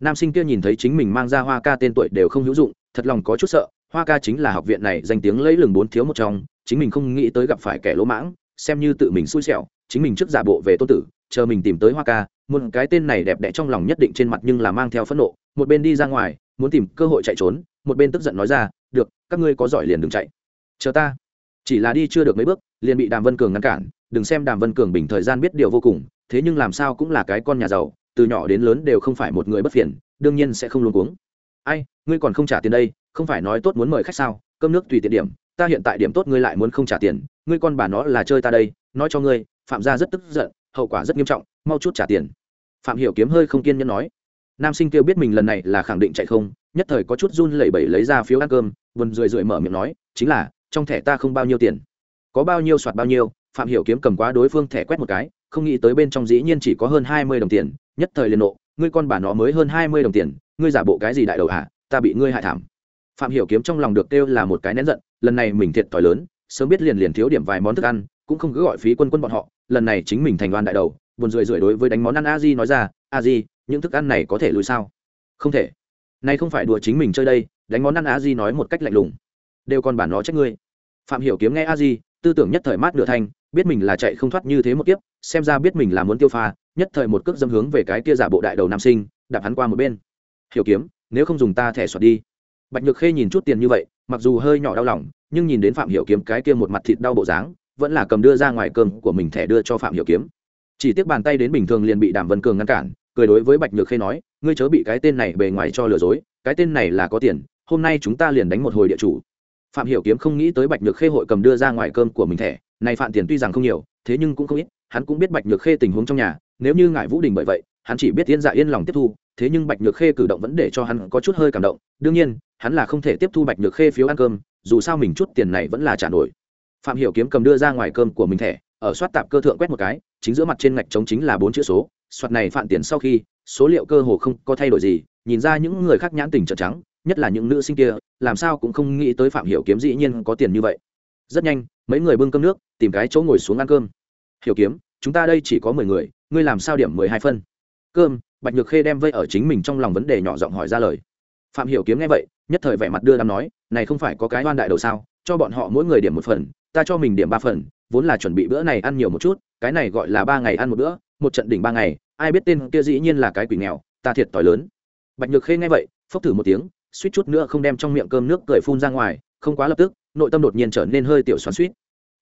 Nam sinh kia nhìn thấy chính mình mang ra hoa ca tên tuổi đều không hữu dụng, thật lòng có chút sợ, hoa ca chính là học viện này danh tiếng lấy lừng bốn thiếu một trong, chính mình không nghĩ tới gặp phải kẻ lỗ mãng xem như tự mình xui xẻo, chính mình trước giả bộ về tôn tử, chờ mình tìm tới hoa ca một cái tên này đẹp đẽ trong lòng nhất định trên mặt nhưng là mang theo phẫn nộ, một bên đi ra ngoài, muốn tìm cơ hội chạy trốn, một bên tức giận nói ra, được, các ngươi có giỏi liền đừng chạy. Chờ ta. Chỉ là đi chưa được mấy bước, liền bị đàm vân cường ngăn cản, đừng xem đàm vân cường bình thời gian biết điều vô cùng, thế nhưng làm sao cũng là cái con nhà giàu, từ nhỏ đến lớn đều không phải một người bất phiền, đương nhiên sẽ không luôn cuống. Ai, ngươi còn không trả tiền đây, không phải nói tốt muốn mời khách sao, cơm nước tùy tiện điểm, ta hiện tại điểm tốt ngươi lại muốn không trả tiền ngươi con bà nó là chơi ta đây, nói cho ngươi, phạm gia rất tức giận, hậu quả rất nghiêm trọng, mau chút trả tiền. Phạm hiểu kiếm hơi không kiên nhẫn nói. Nam sinh kêu biết mình lần này là khẳng định chạy không, nhất thời có chút run lẩy bẩy lấy ra phiếu ăn cơm, buồn rười rượi mở miệng nói, chính là, trong thẻ ta không bao nhiêu tiền. Có bao nhiêu soạt bao nhiêu, phạm hiểu kiếm cầm quá đối phương thẻ quét một cái, không nghĩ tới bên trong dĩ nhiên chỉ có hơn hai mươi đồng tiền, nhất thời liền nộ, ngươi con bà nó mới hơn hai mươi đồng tiền, ngươi giả bộ cái gì đại đầu hả, ta bị ngươi hại thảm. Phạm hiểu kiếm trong lòng được kêu là một cái nén giận, lần này mình thiệt thòi lớn sớm biết liền liền thiếu điểm vài món thức ăn, cũng không cứ gọi phí quân quân bọn họ, lần này chính mình thành đoàn đại đầu, buồn rười rượi đối với đánh món ăn a di nói ra, a di, những thức ăn này có thể lùi sao? Không thể. Nay không phải đùa chính mình chơi đây, đánh món ăn a di nói một cách lạnh lùng. Đều còn bản nó trách ngươi. Phạm hiểu kiếm nghe a di, tư tưởng nhất thời mát nửa thanh, biết mình là chạy không thoát như thế một kiếp, xem ra biết mình là muốn tiêu pha, nhất thời một cước dâm hướng về cái kia giả bộ đại đầu nam sinh, đạp hắn qua một bên. Hiểu kiếm, nếu không dùng ta thẻ soạt đi. Bạch nhược khê nhìn chút tiền như vậy, mặc dù hơi nhỏ đau lòng nhưng nhìn đến phạm hiểu kiếm cái kia một mặt thịt đau bộ dáng, vẫn là cầm đưa ra ngoài cơm của mình thẻ đưa cho phạm hiểu kiếm. Chỉ tiếc bàn tay đến bình thường liền bị đàm vân cường ngăn cản, cười đối với bạch nhược khê nói, ngươi chớ bị cái tên này bề ngoài cho lừa dối, cái tên này là có tiền, hôm nay chúng ta liền đánh một hồi địa chủ. Phạm hiểu kiếm không nghĩ tới bạch nhược khê hội cầm đưa ra ngoài cơm của mình thẻ, này phạm tiền tuy rằng không nhiều, thế nhưng cũng không ít, hắn cũng biết bạch nhược khê tình huống trong nhà, nếu như ngại vũ đình bởi vậy, hắn chỉ biết yên dạ yên lòng tiếp thu, thế nhưng bạch nhược khê cử động vẫn để cho hắn có chút hơi cảm động, đương nhiên, hắn là không thể tiếp thu bạch nhược khê phiếu ăn cơm dù sao mình chút tiền này vẫn là trả nổi. Phạm hiểu kiếm cầm đưa ra ngoài cơm của mình thẻ, ở soát tạp cơ thượng quét một cái, chính giữa mặt trên ngạch trống chính là bốn chữ số, soát này Phạm tiền sau khi, số liệu cơ hồ không có thay đổi gì, nhìn ra những người khác nhãn tình trợn trắng, nhất là những nữ sinh kia, làm sao cũng không nghĩ tới phạm hiểu kiếm dĩ nhiên có tiền như vậy. Rất nhanh, mấy người bưng cơm nước, tìm cái chỗ ngồi xuống ăn cơm. Hiểu kiếm, chúng ta đây chỉ có mười người, ngươi làm sao điểm mười hai phân? Cơm, bạch nhược khê đem vây ở chính mình trong lòng vấn đề nhỏ giọng hỏi ra lời phạm hiểu kiếm nghe vậy, nhất thời vẻ mặt đưa đám nói, này không phải có cái oan đại đầu sao? Cho bọn họ mỗi người điểm một phần, ta cho mình điểm ba phần, vốn là chuẩn bị bữa này ăn nhiều một chút, cái này gọi là ba ngày ăn một bữa, một trận đỉnh ba ngày, ai biết tên kia dĩ nhiên là cái quỷ nghèo, ta thiệt tỏi lớn. Bạch nhược khê nghe vậy, phốc thử một tiếng, suýt chút nữa không đem trong miệng cơm nước cười phun ra ngoài, không quá lập tức, nội tâm đột nhiên trở nên hơi tiểu xoắn suýt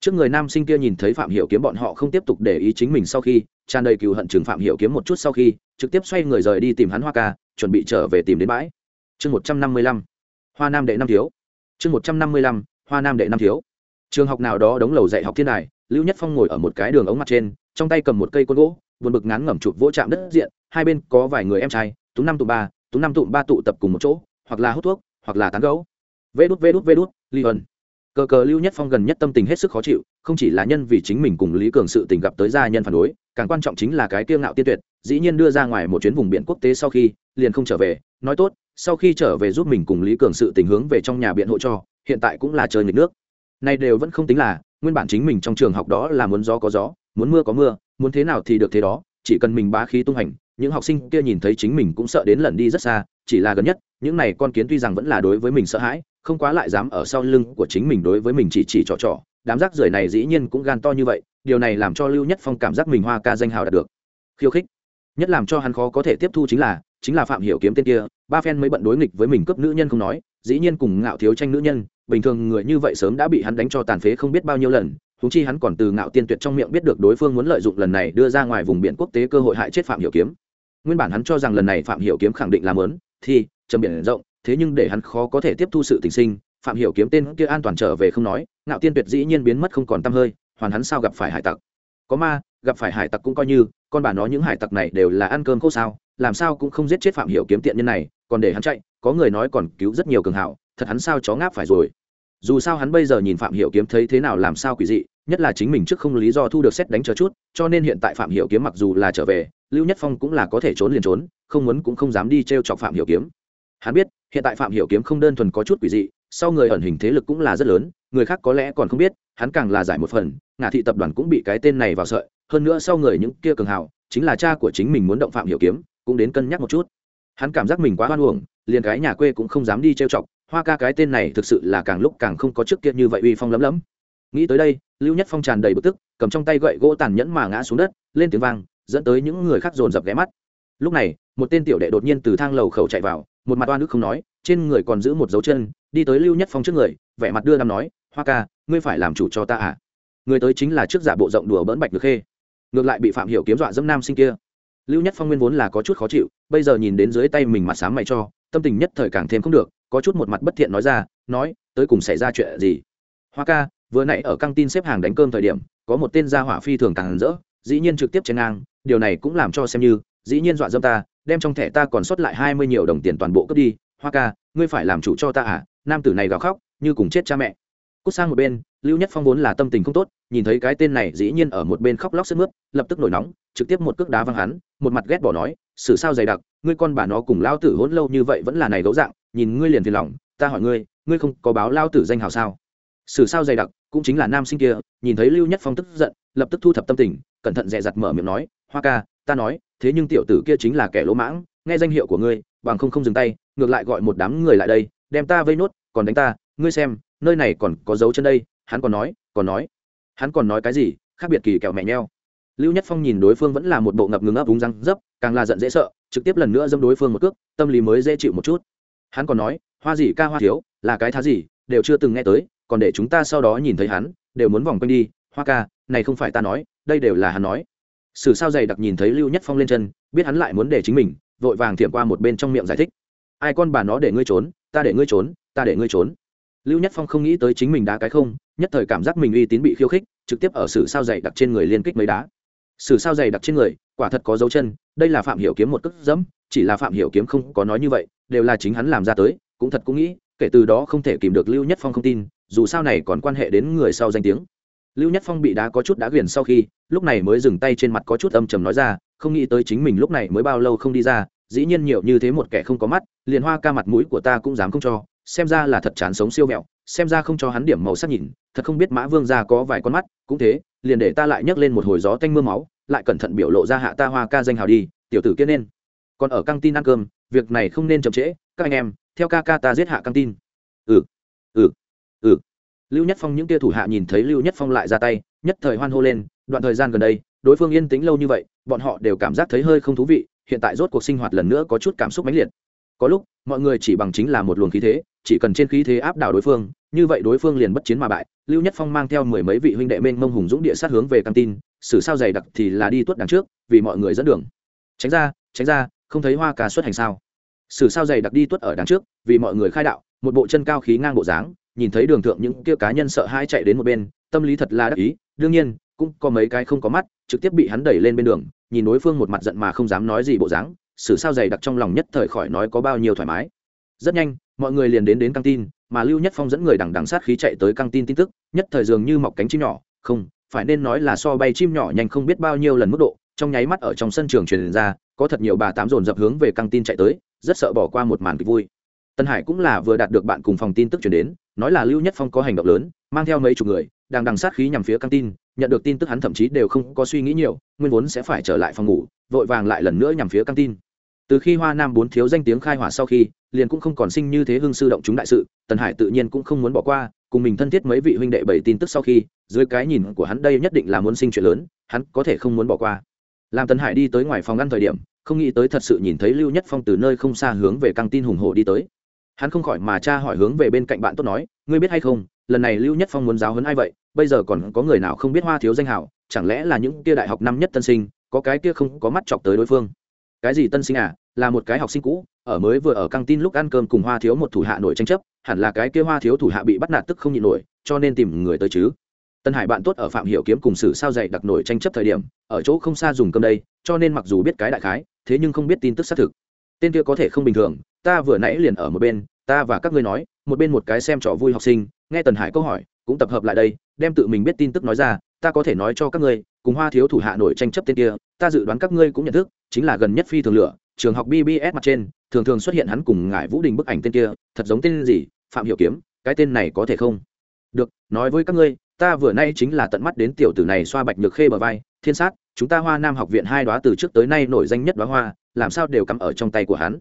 trước người nam sinh kia nhìn thấy phạm hiểu kiếm bọn họ không tiếp tục để ý chính mình sau khi, tràn đầy cừu hận chừng phạm hiểu kiếm một chút sau khi, trực tiếp xoay người rời đi tìm hắn hoa ca, chuẩn bị trở về tìm đến bãi chương một trăm năm mươi lăm, hoa nam đệ năm thiếu. Chương một trăm năm mươi lăm, hoa nam đệ năm thiếu. Trường học nào đó đóng lầu dạy học thiên đài, lưu nhất phong ngồi ở một cái đường ống mặt trên, trong tay cầm một cây côn gỗ, buồn bực ngán ngẩm chụp vỗ chạm đất diện, hai bên có vài người em trai, tú năm tụ ba, tú năm tụ ba tụ tập cùng một chỗ, hoặc là hút thuốc, hoặc là tán gấu vê đút vê đút vê đút, ly ẩn cờ cờ lưu nhất phong gần nhất tâm tình hết sức khó chịu, không chỉ là nhân vì chính mình cùng lý cường sự tình gặp tới gia nhân phản đối, càng quan trọng chính là cái kiêu ngạo tiên tuyệt, dĩ nhiên đưa ra ngoài một chuyến vùng biển quốc tế sau khi, liền không trở về, nói tốt sau khi trở về giúp mình cùng lý cường sự tình hướng về trong nhà biện hộ cho, hiện tại cũng là chơi nghịch nước. Nay đều vẫn không tính là, nguyên bản chính mình trong trường học đó là muốn gió có gió, muốn mưa có mưa, muốn thế nào thì được thế đó, chỉ cần mình bá khí tung hành, những học sinh kia nhìn thấy chính mình cũng sợ đến lần đi rất xa, chỉ là gần nhất, những này con kiến tuy rằng vẫn là đối với mình sợ hãi, không quá lại dám ở sau lưng của chính mình đối với mình chỉ chỉ trò trò, đám rác rưởi này dĩ nhiên cũng gan to như vậy, điều này làm cho lưu nhất phong cảm giác mình hoa ca danh hào đạt được. Khiêu khích nhất làm cho hắn khó có thể tiếp thu chính là chính là phạm hiểu kiếm tên kia, ba phen mới bận đối nghịch với mình cướp nữ nhân không nói, dĩ nhiên cùng ngạo thiếu tranh nữ nhân, bình thường người như vậy sớm đã bị hắn đánh cho tàn phế không biết bao nhiêu lần chúng chi hắn còn từ ngạo tiên tuyệt trong miệng biết được đối phương muốn lợi dụng lần này đưa ra ngoài vùng biển quốc tế cơ hội hại chết phạm hiểu kiếm. Nguyên bản hắn cho rằng lần này phạm hiểu kiếm khẳng định là lớn thì trầm biển rộng, thế nhưng để hắn khó có thể tiếp thu sự tình sinh, phạm hiểu kiếm tên kia an toàn trở về không nói, ngạo tiên tuyệt dĩ nhiên biến mất không còn tăm hơi, hoàn hắn sao gặp phải hải tặc. Có ma, gặp phải hải tặc cũng coi như con bà nó những hải tặc này đều là ăn cơm khô sao, làm sao cũng không giết chết phạm hiểu kiếm tiện nhân này, còn để hắn chạy, có người nói còn cứu rất nhiều cường hảo thật hắn sao chó ngáp phải rồi. Dù sao hắn bây giờ nhìn phạm hiểu kiếm thấy thế nào làm sao quỷ dị, nhất là chính mình trước không lý do thu được xét đánh chờ chút, cho nên hiện tại phạm hiểu kiếm mặc dù là trở về, lưu nhất phong cũng là có thể trốn liền trốn, không muốn cũng không dám đi treo chọc phạm hiểu kiếm. Hắn biết, hiện tại phạm hiểu kiếm không đơn thuần có chút quỷ dị, sau người ẩn hình thế lực cũng là rất lớn, người khác có lẽ còn không biết, hắn càng là giải một phần ngả thị tập đoàn cũng bị cái tên này vào sợi hơn nữa sau người những kia cường hào, chính là cha của chính mình muốn động phạm hiểu kiếm, cũng đến cân nhắc một chút. Hắn cảm giác mình quá hoan uổng, liền cái nhà quê cũng không dám đi trêu chọc, hoa ca cái tên này thực sự là càng lúc càng không có trước kia như vậy uy phong lấm lấm. Nghĩ tới đây, lưu nhất phong tràn đầy bực tức, cầm trong tay gậy gỗ tàn nhẫn mà ngã xuống đất, lên tiếng vang, dẫn tới những người khác dồn dập ghé mắt. Lúc này, một tên tiểu đệ đột nhiên từ thang lầu khẩu chạy vào, một mặt oan ức không nói, trên người còn giữ một dấu chân, đi tới lưu nhất phong trước người, vẻ mặt đưa nam nói, hoa ca, ngươi phải làm chủ cho ta à? Người tới chính là trước giả bộ rộng đùa bỡn bạch được khê ngược lại bị phạm hiểu kiếm dọa dẫm nam sinh kia. Lưu nhất phong nguyên vốn là có chút khó chịu, bây giờ nhìn đến dưới tay mình mặt sáng mày cho, tâm tình nhất thời càng thêm không được, có chút một mặt bất thiện nói ra, nói, tới cùng xảy ra chuyện gì? Hoa ca, vừa nãy ở căng tin xếp hàng đánh cơm thời điểm, có một tên gia hỏa phi thường càng rỡ, dĩ nhiên trực tiếp trên ngang, điều này cũng làm cho xem như, dĩ nhiên dọa dâm ta, đem trong thẻ ta còn sót lại hai mươi nhiều đồng tiền toàn bộ cướp đi, hoa ca, ngươi phải làm chủ cho ta à nam tử này gào khóc, như cùng chết cha mẹ cút sang một bên, lưu nhất phong vốn là tâm tình không tốt, nhìn thấy cái tên này dĩ nhiên ở một bên khóc lóc sức mướt, lập tức nổi nóng, trực tiếp một cước đá văng hắn, một mặt ghét bỏ nói xử sao dày đặc, ngươi con bà nó cùng lao tử hỗn lâu như vậy vẫn là này gấu dạng, nhìn ngươi liền phiền lòng, ta hỏi ngươi ngươi không có báo lao tử danh hào sao? Xử sao dày đặc, cũng chính là nam sinh kia. Nhìn thấy lưu nhất phong tức giận, lập tức thu thập tâm tình, cẩn thận dè dặt mở miệng nói, hoa ca, ta nói, thế nhưng tiểu tử kia chính là kẻ lỗ mãng, nghe danh hiệu của ngươi, bằng không không dừng tay, ngược lại gọi một đám người lại đây, đem ta vây nốt, còn đánh ta, ngươi xem nơi này còn có dấu chân đây, hắn còn nói còn nói. Hắn còn nói cái gì, khác biệt kỳ kẹo mẹ nheo. Lưu nhất phong nhìn đối phương vẫn là một bộ ngập ngừng ấp đúng răng dấp, càng là giận dễ sợ, trực tiếp lần nữa dâm đối phương một cước, tâm lý mới dễ chịu một chút. Hắn còn nói, hoa gì ca hoa thiếu, là cái thá gì, đều chưa từng nghe tới, còn để chúng ta sau đó nhìn thấy hắn, đều muốn vòng quanh đi, hoa ca, này không phải ta nói, đây đều là hắn nói. Sử sao dày đặc nhìn thấy lưu nhất phong lên chân, biết hắn lại muốn để chính mình, vội vàng thiệm qua một bên trong miệng giải thích. Ai con bà nó để ngươi trốn, ta để ngươi trốn, ta để ngươi trốn lưu nhất phong không nghĩ tới chính mình đá cái không, nhất thời cảm giác mình uy tín bị khiêu khích, trực tiếp ở sử sao dày đặc trên người liên kích mấy đá. Sử sao dày đặc trên người, quả thật có dấu chân, đây là phạm hiểu kiếm một cước dẫm, chỉ là phạm hiểu kiếm không có nói như vậy, đều là chính hắn làm ra tới, cũng thật cũng nghĩ, kể từ đó không thể kìm được lưu nhất phong không tin, dù sao này còn quan hệ đến người sau danh tiếng. Lưu nhất phong bị đá có chút đá quyển sau khi, lúc này mới dừng tay trên mặt có chút âm trầm nói ra, không nghĩ tới chính mình lúc này mới bao lâu không đi ra, dĩ nhiên nhiều như thế một kẻ không có mắt, liền hoa ca mặt mũi của ta cũng dám không cho xem ra là thật chán sống siêu mẹo xem ra không cho hắn điểm màu sắc nhìn, thật không biết mã vương ra có vài con mắt, cũng thế, liền để ta lại nhấc lên một hồi gió tanh mưa máu, lại cẩn thận biểu lộ ra hạ ta hoa ca danh hào đi, tiểu tử kia nên. Còn ở căng tin ăn cơm, việc này không nên chậm trễ, các anh em, theo ca ca ta giết hạ căng tin. Ừ ừ ừ. Lưu nhất phong những tia thủ hạ nhìn thấy lưu nhất phong lại ra tay, nhất thời hoan hô lên, đoạn thời gian gần đây, đối phương yên tĩnh lâu như vậy, bọn họ đều cảm giác thấy hơi không thú vị, hiện tại rốt cuộc sinh hoạt lần nữa có chút cảm xúc mãnh liệt có lúc, mọi người chỉ bằng chính là một luồng khí thế, chỉ cần trên khí thế áp đảo đối phương, như vậy đối phương liền bất chiến mà bại. Lưu nhất phong mang theo mười mấy vị huynh đệ mênh mông hùng dũng địa sát hướng về căng tin xử sao dày đặc thì là đi tuất đằng trước, vì mọi người dẫn đường. Tránh ra tránh ra, không thấy hoa ca xuất hành sao? Xử sao dày đặc đi tuất ở đằng trước, vì mọi người khai đạo, một bộ chân cao khí ngang bộ dáng, nhìn thấy đường thượng những kia cá nhân sợ hai chạy đến một bên, tâm lý thật là đắc ý. Đương nhiên, cũng có mấy cái không có mắt, trực tiếp bị hắn đẩy lên bên đường, nhìn đối phương một mặt giận mà không dám nói gì bộ dáng sự sao dày đặc trong lòng nhất thời khỏi nói có bao nhiêu thoải mái. Rất nhanh, mọi người liền đến đến căng tin, mà lưu nhất phong dẫn người đằng đằng sát khí chạy tới căng tin tin tức, nhất thời dường như mọc cánh chim nhỏ. Không, phải nên nói là so bay chim nhỏ nhanh không biết bao nhiêu lần mức độ, trong nháy mắt ở trong sân trường truyền ra, có thật nhiều bà tám dồn dập hướng về căng tin chạy tới, rất sợ bỏ qua một màn kịch vui. Tân hải cũng là vừa đạt được bạn cùng phòng tin tức chuyển đến, nói là lưu nhất phong có hành động lớn, mang theo mấy chục người đang đằng sát khí nhằm phía căng tin, nhận được tin tức hắn thậm chí đều không có suy nghĩ nhiều, nguyên vốn sẽ phải trở lại phòng ngủ, vội vàng lại lần nữa nhằm phía căng tin từ khi hoa nam bốn thiếu danh tiếng khai hỏa sau khi, liền cũng không còn sinh như thế hưng sư động chúng đại sự, tần hải tự nhiên cũng không muốn bỏ qua, cùng mình thân thiết mấy vị huynh đệ bảy tin tức sau khi, dưới cái nhìn của hắn đây nhất định là muốn sinh chuyện lớn, hắn có thể không muốn bỏ qua. Làm tần hải đi tới ngoài phòng ngăn thời điểm, không nghĩ tới thật sự nhìn thấy lưu nhất phong từ nơi không xa hướng về căng tin hùng hồ đi tới. Hắn không khỏi mà cha hỏi hướng về bên cạnh bạn tốt nói, ngươi biết hay không, lần này lưu nhất phong muốn giáo hấn ai vậy? Bây giờ còn có người nào không biết hoa thiếu danh hảo, chẳng lẽ là những kia đại học năm nhất tân sinh, có cái kia không có mắt chọc tới đối phương? Cái gì tân sinh à là một cái học sinh cũ, ở mới vừa ở căng tin lúc ăn cơm cùng hoa thiếu một thủ hạ nổi tranh chấp, hẳn là cái kia hoa thiếu thủ hạ bị bắt nạt tức không nhịn nổi, cho nên tìm người tới chứ. Tân hải bạn tốt ở phạm hiểu kiếm cùng sử sao dạy đặc nổi tranh chấp thời điểm, ở chỗ không xa dùng cơm đây, cho nên mặc dù biết cái đại khái, thế nhưng không biết tin tức xác thực. Tên kia có thể không bình thường, ta vừa nãy liền ở một bên, ta và các ngươi nói, một bên một cái xem trò vui học sinh, nghe tần hải câu hỏi, cũng tập hợp lại đây, đem tự mình biết tin tức nói ra, ta có thể nói cho các ngươi cùng hoa thiếu thủ hạ nổi tranh chấp tên kia, ta dự đoán các ngươi cũng nhận thức, chính là gần nhất phi thường lửa, trường học bbs mặt trên, thường thường xuất hiện hắn cùng ngải vũ đình bức ảnh tên kia, thật giống tên gì, phạm hiểu kiếm, cái tên này có thể không? Được, nói với các ngươi, ta vừa nay chính là tận mắt đến tiểu tử này xoa bạch nhược khê bờ vai, thiên sát, chúng ta hoa nam học viện hai đoá từ trước tới nay nổi danh nhất đoá hoa, làm sao đều cắm ở trong tay của hắn?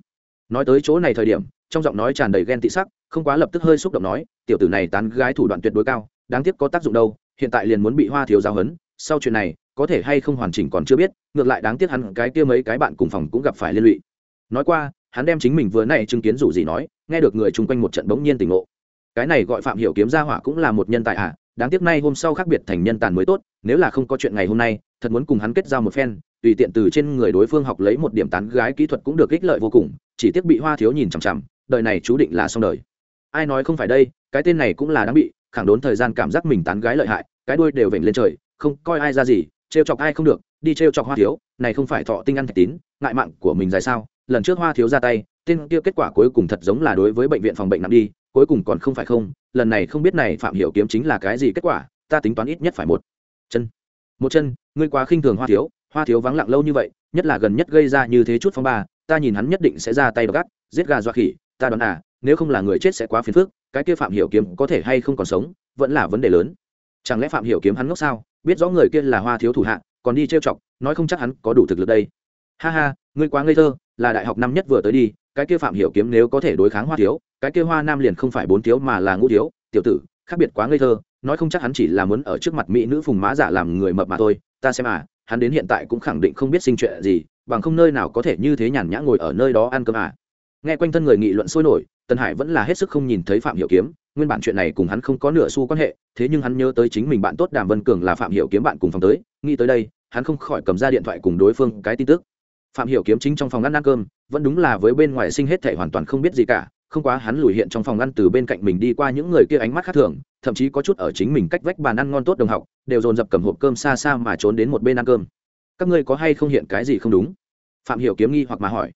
Nói tới chỗ này thời điểm, trong giọng nói tràn đầy ghen tị sắc, không quá lập tức hơi xúc động nói, tiểu tử này tán gái thủ đoạn tuyệt đối cao, đáng tiếc có tác dụng đâu, hiện tại liền muốn bị hoa thiếu giáo hấn sau chuyện này, có thể hay không hoàn chỉnh còn chưa biết, ngược lại đáng tiếc hắn cái kia mấy cái bạn cùng phòng cũng gặp phải liên lụy nói qua, hắn đem chính mình vừa nãy chứng kiến rủ gì nói, nghe được người chung quanh một trận bỗng nhiên tỉnh ngộ cái này gọi phạm hiểu kiếm gia hỏa cũng là một nhân tài ạ à. đáng tiếc nay hôm sau khác biệt thành nhân tàn mới tốt, nếu là không có chuyện ngày hôm nay, thật muốn cùng hắn kết giao một phen, tùy tiện từ trên người đối phương học lấy một điểm tán gái kỹ thuật cũng được ích lợi vô cùng, chỉ tiếc bị hoa thiếu nhìn chằm chằm, đời này chú định là xong đời ai nói không phải đây, cái tên này cũng là đáng bị, khẳng đốn thời gian cảm giác mình tán gái lợi hại, cái đuôi đều vểnh lên trời không coi ai ra gì, trêu chọc ai không được, đi trêu chọc hoa thiếu, này không phải thọ tinh ăn thạch tín, ngại mạng của mình dài sao? Lần trước hoa thiếu ra tay, tên kia kết quả cuối cùng thật giống là đối với bệnh viện phòng bệnh nặng đi, cuối cùng còn không phải không, lần này không biết này phạm hiểu kiếm chính là cái gì kết quả, ta tính toán ít nhất phải một chân. Một chân, ngươi quá khinh thường hoa thiếu hoa thiếu vắng lặng lâu như vậy, nhất là gần nhất gây ra như thế chút phong ba, ta nhìn hắn nhất định sẽ ra tay gắt, giết gà dọa khỉ, ta đoán à nếu không là người chết sẽ quá phiền phức, cái kia phạm hiểu kiếm có thể hay không còn sống, vẫn là vấn đề lớn. Chẳng lẽ phạm hiểu kiếm hắn ngốc sao? Biết rõ người kia là hoa thiếu thủ hạ, còn đi trêu chọc, nói không chắc hắn có đủ thực lực đây. Ha ha, ngươi quá ngây thơ, là đại học năm nhất vừa tới đi, cái kia phạm hiểu kiếm nếu có thể đối kháng hoa thiếu, cái kia hoa nam liền không phải bốn thiếu mà là ngũ thiếu, tiểu tử, khác biệt quá ngây thơ, nói không chắc hắn chỉ là muốn ở trước mặt mỹ nữ phùng má giả làm người mập mà thôi, ta xem à hắn đến hiện tại cũng khẳng định không biết sinh chuyện gì, bằng không nơi nào có thể như thế nhàn nhã ngồi ở nơi đó ăn cơm à. Nghe quanh thân người nghị luận sôi nổi, tần hải vẫn là hết sức không nhìn thấy phạm hiểu kiếm nguyên bản chuyện này cùng hắn không có nửa xu quan hệ, thế nhưng hắn nhớ tới chính mình bạn tốt đàm vân cường là phạm hiểu kiếm bạn cùng phòng tới, nghĩ tới đây, hắn không khỏi cầm ra điện thoại cùng đối phương cái tin tức. Phạm hiểu kiếm chính trong phòng ăn ăn cơm, vẫn đúng là với bên ngoài sinh hết thể hoàn toàn không biết gì cả, không quá hắn lùi hiện trong phòng ăn từ bên cạnh mình đi qua những người kia ánh mắt khác thường, thậm chí có chút ở chính mình cách vách bàn ăn ngon tốt đồng học, đều dồn dập cầm hộp cơm xa xa mà trốn đến một bên ăn cơm. Các ngươi có hay không hiện cái gì không đúng? Phạm hiểu kiếm nghi hoặc mà hỏi.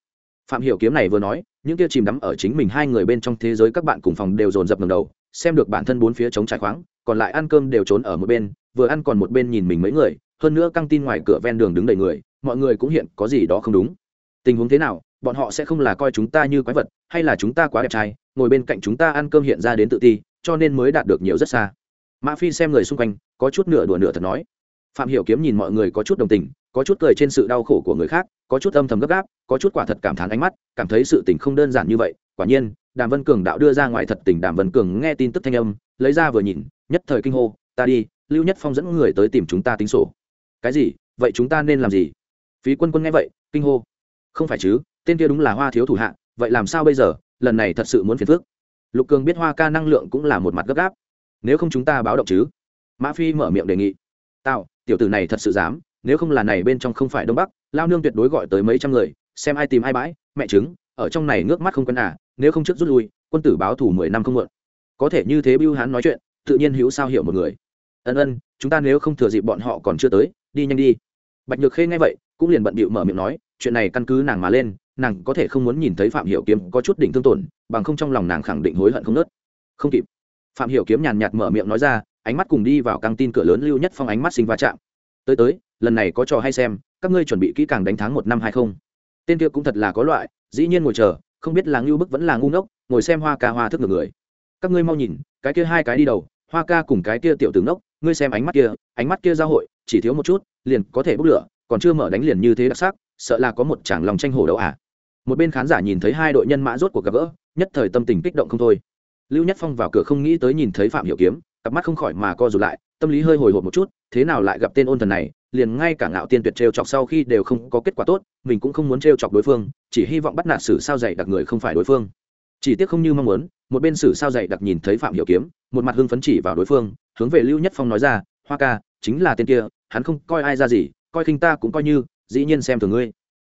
Phạm hiểu kiếm này vừa nói những kia chìm đắm ở chính mình hai người bên trong thế giới các bạn cùng phòng đều dồn dập ngầm đầu, xem được bản thân bốn phía chống trải khoáng, còn lại ăn cơm đều trốn ở một bên, vừa ăn còn một bên nhìn mình mấy người, hơn nữa căng tin ngoài cửa ven đường đứng đầy người, mọi người cũng hiện có gì đó không đúng. Tình huống thế nào, bọn họ sẽ không là coi chúng ta như quái vật, hay là chúng ta quá đẹp trai, ngồi bên cạnh chúng ta ăn cơm hiện ra đến tự ti, cho nên mới đạt được nhiều rất xa. Mã phi xem người xung quanh, có chút nửa đùa nửa thật nói. Phạm hiểu kiếm nhìn mọi người có chút đồng tình, có chút cười trên sự đau khổ của người khác có chút âm thầm gấp gáp, có chút quả thật cảm thán ánh mắt, cảm thấy sự tình không đơn giản như vậy. Quả nhiên, đàm vân cường đạo đưa ra ngoài thật tình, đàm vân cường nghe tin tức thanh âm, lấy ra vừa nhìn, nhất thời kinh hô, ta đi, lưu nhất phong dẫn người tới tìm chúng ta tính sổ. Cái gì? Vậy chúng ta nên làm gì? Phí quân quân nghe vậy, kinh hô, không phải chứ, tên kia đúng là hoa thiếu thủ hạ, vậy làm sao bây giờ? Lần này thật sự muốn phiền phức. Lục cường biết hoa ca năng lượng cũng là một mặt gấp gáp. Nếu không chúng ta báo động chứ? Mã phi mở miệng đề nghị tao tiểu tử này thật sự dám nếu không là này bên trong không phải đông bắc, lao nương tuyệt đối gọi tới mấy trăm người, xem ai tìm ai bãi, mẹ chứng ở trong này ngước mắt không quân à nếu không trước rút lui, quân tử báo thủ mười năm không mượn có thể như thế bưu hán nói chuyện, tự nhiên hữu sao hiểu một người. Ân ân, chúng ta nếu không thừa dịp bọn họ còn chưa tới, đi nhanh đi. Bạch nhược khê nghe vậy, cũng liền bận bịu mở miệng nói, chuyện này căn cứ nàng mà lên, nàng có thể không muốn nhìn thấy phạm hiểu kiếm có chút đỉnh thương tổn, bằng không trong lòng nàng khẳng định hối hận không nớt. Không kịp. Phạm hiểu kiếm nhàn nhạt mở miệng nói ra, ánh mắt cùng đi vào căng tin cửa lớn lưu nhất phong ánh mắt sinh va chạm. Tới tới lần này có trò hay xem, các ngươi chuẩn bị kỹ càng đánh thắng một năm hay không? Tên kia cũng thật là có loại, dĩ nhiên ngồi chờ, không biết là ngưu bức vẫn là ngu ngốc, ngồi xem hoa ca hoa thức ngược người. Các ngươi mau nhìn, cái kia hai cái đi đầu, hoa ca cùng cái kia tiểu tướng ngốc, ngươi xem ánh mắt kia, ánh mắt kia giao hội, chỉ thiếu một chút, liền có thể bốc lửa, còn chưa mở đánh liền như thế đặc sắc, sợ là có một chàng lòng tranh hổ đấu à? Một bên khán giả nhìn thấy hai đội nhân mã rốt cuộc gặp gỡ, nhất thời tâm tình kích động không thôi. Lưu nhất phong vào cửa không nghĩ tới nhìn thấy phạm hiểu kiếm, cặp mắt không khỏi mà co rụt lại tâm lý hơi hồi hộp một chút, thế nào lại gặp tên ôn thần này, liền ngay cả ngạo tiên tuyệt trêu chọc sau khi đều không có kết quả tốt, mình cũng không muốn trêu chọc đối phương, chỉ hy vọng bắt nạt sử sao dạy đặc người không phải đối phương. Chỉ tiếc không như mong muốn, một bên sử sao dạy đặc nhìn thấy phạm hiểu kiếm, một mặt hưng phấn chỉ vào đối phương, hướng về lưu nhất phong nói ra, hoa ca, chính là tên kia, hắn không coi ai ra gì, coi khinh ta cũng coi như, dĩ nhiên xem thường ngươi.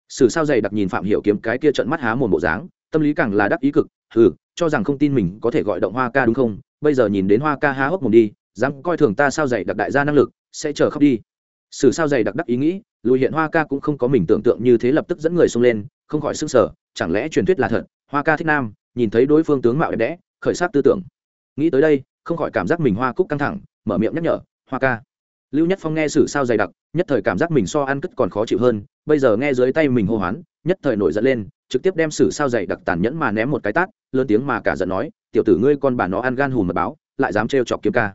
Sử sao dạy đặc nhìn phạm hiểu kiếm cái kia trợn mắt há mồm bộ dáng, tâm lý càng là đắc ý cực, hừ, cho rằng không tin mình có thể gọi động hoa ca đúng không? Bây giờ nhìn đến hoa ca há hốc mồm đi dám coi thường ta sao dày đặc đại gia năng lực, sẽ chờ khóc đi. Sử sao dày đặc đắc ý nghĩ, lùi hiện hoa ca cũng không có mình tưởng tượng như thế lập tức dẫn người xông lên, không khỏi sức sở chẳng lẽ truyền thuyết là thật? Hoa ca thích nam, nhìn thấy đối phương tướng mạo đẹp đẽ, khởi sát tư tưởng. Nghĩ tới đây, không khỏi cảm giác mình hoa cúc căng thẳng, mở miệng nhắc nhở, hoa ca. Lưu nhất phong nghe sử sao dày đặc, nhất thời cảm giác mình so ăn cất còn khó chịu hơn, bây giờ nghe dưới tay mình hô hoán, nhất thời nổi giận lên, trực tiếp đem sử sao dày đặc tàn nhẫn mà ném một cái tát, lớn tiếng mà cả giận nói, tiểu tử ngươi con bà nó ăn gan hùn mật báo, lại dám trêu chọc kiếm ca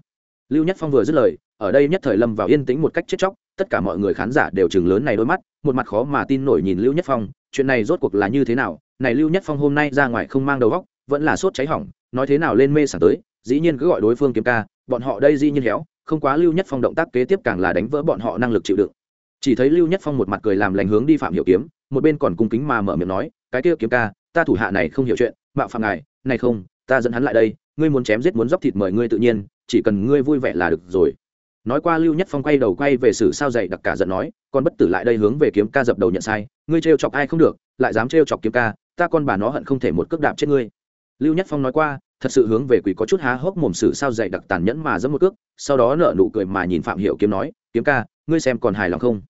lưu nhất phong vừa dứt lời, ở đây nhất thời lâm vào yên tĩnh một cách chết chóc, tất cả mọi người khán giả đều chừng lớn này đôi mắt, một mặt khó mà tin nổi nhìn lưu nhất phong, chuyện này rốt cuộc là như thế nào? Này lưu nhất phong hôm nay ra ngoài không mang đầu góc vẫn là sốt cháy hỏng, nói thế nào lên mê sảng tới, dĩ nhiên cứ gọi đối phương kiếm ca bọn họ đây dĩ nhiên héo, không quá lưu nhất phong động tác kế tiếp càng là đánh vỡ bọn họ năng lực chịu đựng. Chỉ thấy lưu nhất phong một mặt cười làm lành hướng đi phạm hiểu kiếm, một bên còn cung kính mà mở miệng nói, cái kia kiếm ca ta thủ hạ này không hiểu chuyện, mạo phạm ngài, này không, ta dẫn hắn lại đây, ngươi muốn chém giết muốn dốc thịt mời ngươi tự nhiên chỉ cần ngươi vui vẻ là được rồi. Nói qua lưu nhất phong quay đầu quay về sử sao dạy đặc cả giận nói, con bất tử lại đây hướng về kiếm ca dập đầu nhận sai, ngươi trêu chọc ai không được, lại dám trêu chọc kiếm ca, ta con bà nó hận không thể một cước đạp chết ngươi. Lưu nhất phong nói qua, thật sự hướng về quỷ có chút há hốc mồm sử sao dạy đặc tàn nhẫn mà dẫm một cước, sau đó nở nụ cười mà nhìn phạm hiệu kiếm nói, kiếm ca, ngươi xem còn hài lòng không?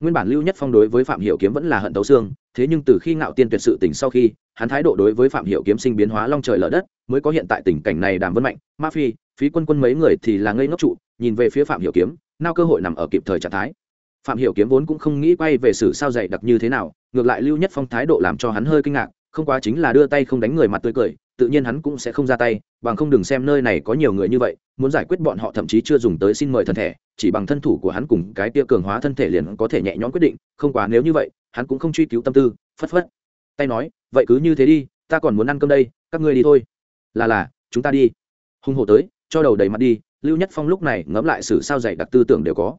Nguyên bản lưu nhất phong đối với phạm hiểu kiếm vẫn là hận tấu xương, thế nhưng từ khi ngạo tiên tuyệt sự tình sau khi, hắn thái độ đối với phạm hiểu kiếm sinh biến hóa long trời lở đất, mới có hiện tại tình cảnh này đàm vân mạnh, ma phi phí quân quân mấy người thì là ngây ngốc trụ, nhìn về phía phạm hiểu kiếm nào cơ hội nằm ở kịp thời trạng thái. Phạm hiểu kiếm vốn cũng không nghĩ quay về xử sao dạy đặc như thế nào, ngược lại lưu nhất phong thái độ làm cho hắn hơi kinh ngạc, không quá chính là đưa tay không đánh người mặt tươi cười, tự nhiên hắn cũng sẽ không ra tay, bằng không đừng xem nơi này có nhiều người như vậy, muốn giải quyết bọn họ thậm chí chưa dùng tới xin mời thân thể, chỉ bằng thân thủ của hắn cùng cái tia cường hóa thân thể liền có thể nhẹ nhõm quyết định, không quá nếu như vậy, hắn cũng không truy cứu tâm tư, phất phất. Tay nói, vậy cứ như thế đi, ta còn muốn ăn cơm đây, các ngươi đi thôi. Là là, chúng ta đi. Hung hồ tới cho đầu đầy mặt đi, lưu nhất phong lúc này ngẫm lại sự sao dày đặc tư tưởng đều có.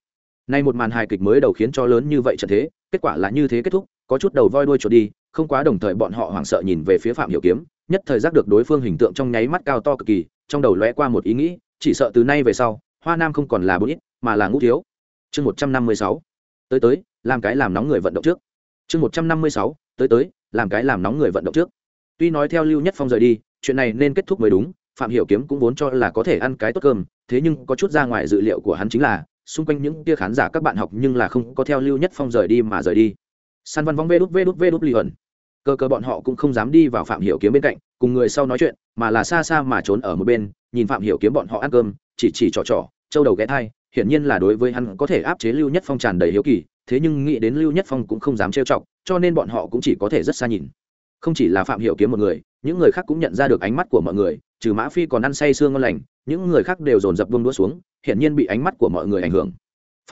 Nay một màn hài kịch mới đầu khiến cho lớn như vậy trận thế, kết quả là như thế kết thúc, có chút đầu voi đuôi chuột đi, không quá đồng thời bọn họ hoảng sợ nhìn về phía phạm hiểu kiếm, nhất thời giác được đối phương hình tượng trong nháy mắt cao to cực kỳ, trong đầu lóe qua một ý nghĩ, chỉ sợ từ nay về sau, hoa nam không còn là bốn ít mà là ngũ thiếu. Chương một trăm năm mươi sáu. Tới tới, làm cái làm nóng người vận động trước. Chương một trăm năm mươi sáu. Tới tới, làm cái làm nóng người vận động trước. Tuy nói theo lưu nhất phong rời đi, chuyện này nên kết thúc mới đúng phạm hiểu kiếm cũng vốn cho là có thể ăn cái tốt cơm, thế nhưng có chút ra ngoài dự liệu của hắn chính là, xung quanh những tia khán giả các bạn học nhưng là không có theo lưu nhất phong rời đi mà rời đi. San văn vong vê đút vê đút vê đút li ẩn cơ cơ bọn họ cũng không dám đi vào phạm hiểu kiếm bên cạnh, cùng người sau nói chuyện, mà là xa xa mà trốn ở một bên, nhìn phạm hiểu kiếm bọn họ ăn cơm, chỉ chỉ trò trò châu đầu ghé thai, hiển nhiên là đối với hắn có thể áp chế lưu nhất phong tràn đầy hiếu kỳ, thế nhưng nghĩ đến lưu nhất phong cũng không dám trêu chọc, cho nên bọn họ cũng chỉ có thể rất xa nhìn không chỉ là phạm hiểu kiếm một người, những người khác cũng nhận ra được ánh mắt của mọi người, trừ mã phi còn ăn say sương ngon lành, những người khác đều dồn dập buông đũa xuống, hiển nhiên bị ánh mắt của mọi người ảnh hưởng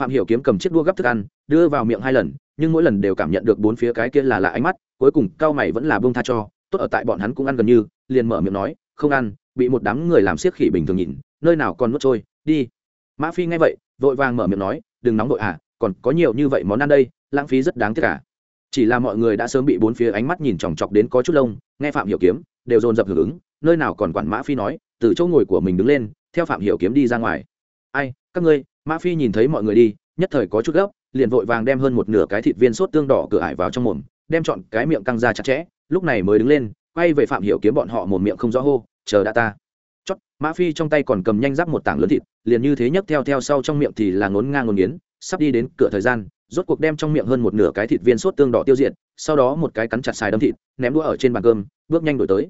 phạm hiểu kiếm cầm chiếc đũa gấp thức ăn, đưa vào miệng hai lần, nhưng mỗi lần đều cảm nhận được bốn phía cái kia là lạ ánh mắt, cuối cùng cao mày vẫn là buông tha cho, tốt ở tại bọn hắn cũng ăn gần như, liền mở miệng nói, không ăn, bị một đám người làm xiếc khỉ bình thường nhìn, nơi nào còn nuốt trôi, đi mã phi nghe vậy, vội vàng mở miệng nói, đừng nóng vội à còn có nhiều như vậy món ăn đây, lãng phí rất đáng tiếc cả à chỉ là mọi người đã sớm bị bốn phía ánh mắt nhìn chòng chọc đến có chút lông, nghe phạm hiểu kiếm, đều dồn dập hưởng ứng, nơi nào còn quản mã phi nói, từ chỗ ngồi của mình đứng lên, theo phạm hiểu kiếm đi ra ngoài. Ai, các ngươi, mã phi nhìn thấy mọi người đi, nhất thời có chút gấp, liền vội vàng đem hơn một nửa cái thịt viên sốt tương đỏ cửa ải vào trong mồm, đem chọn cái miệng căng ra chặt chẽ, lúc này mới đứng lên, quay về phạm hiểu kiếm bọn họ một miệng không rõ hô, chờ đã ta. Chót, mã phi trong tay còn cầm nhanh giáp một tảng lớn thịt, liền như thế nhấc theo theo sau trong miệng thì là ngốn ngang ngốn nghiến, sắp đi đến cửa thời gian rốt cuộc đem trong miệng hơn một nửa cái thịt viên sốt tương đỏ tiêu diệt, sau đó một cái cắn chặt xài đấm thịt, ném đũa ở trên bàn cơm, bước nhanh đổi tới.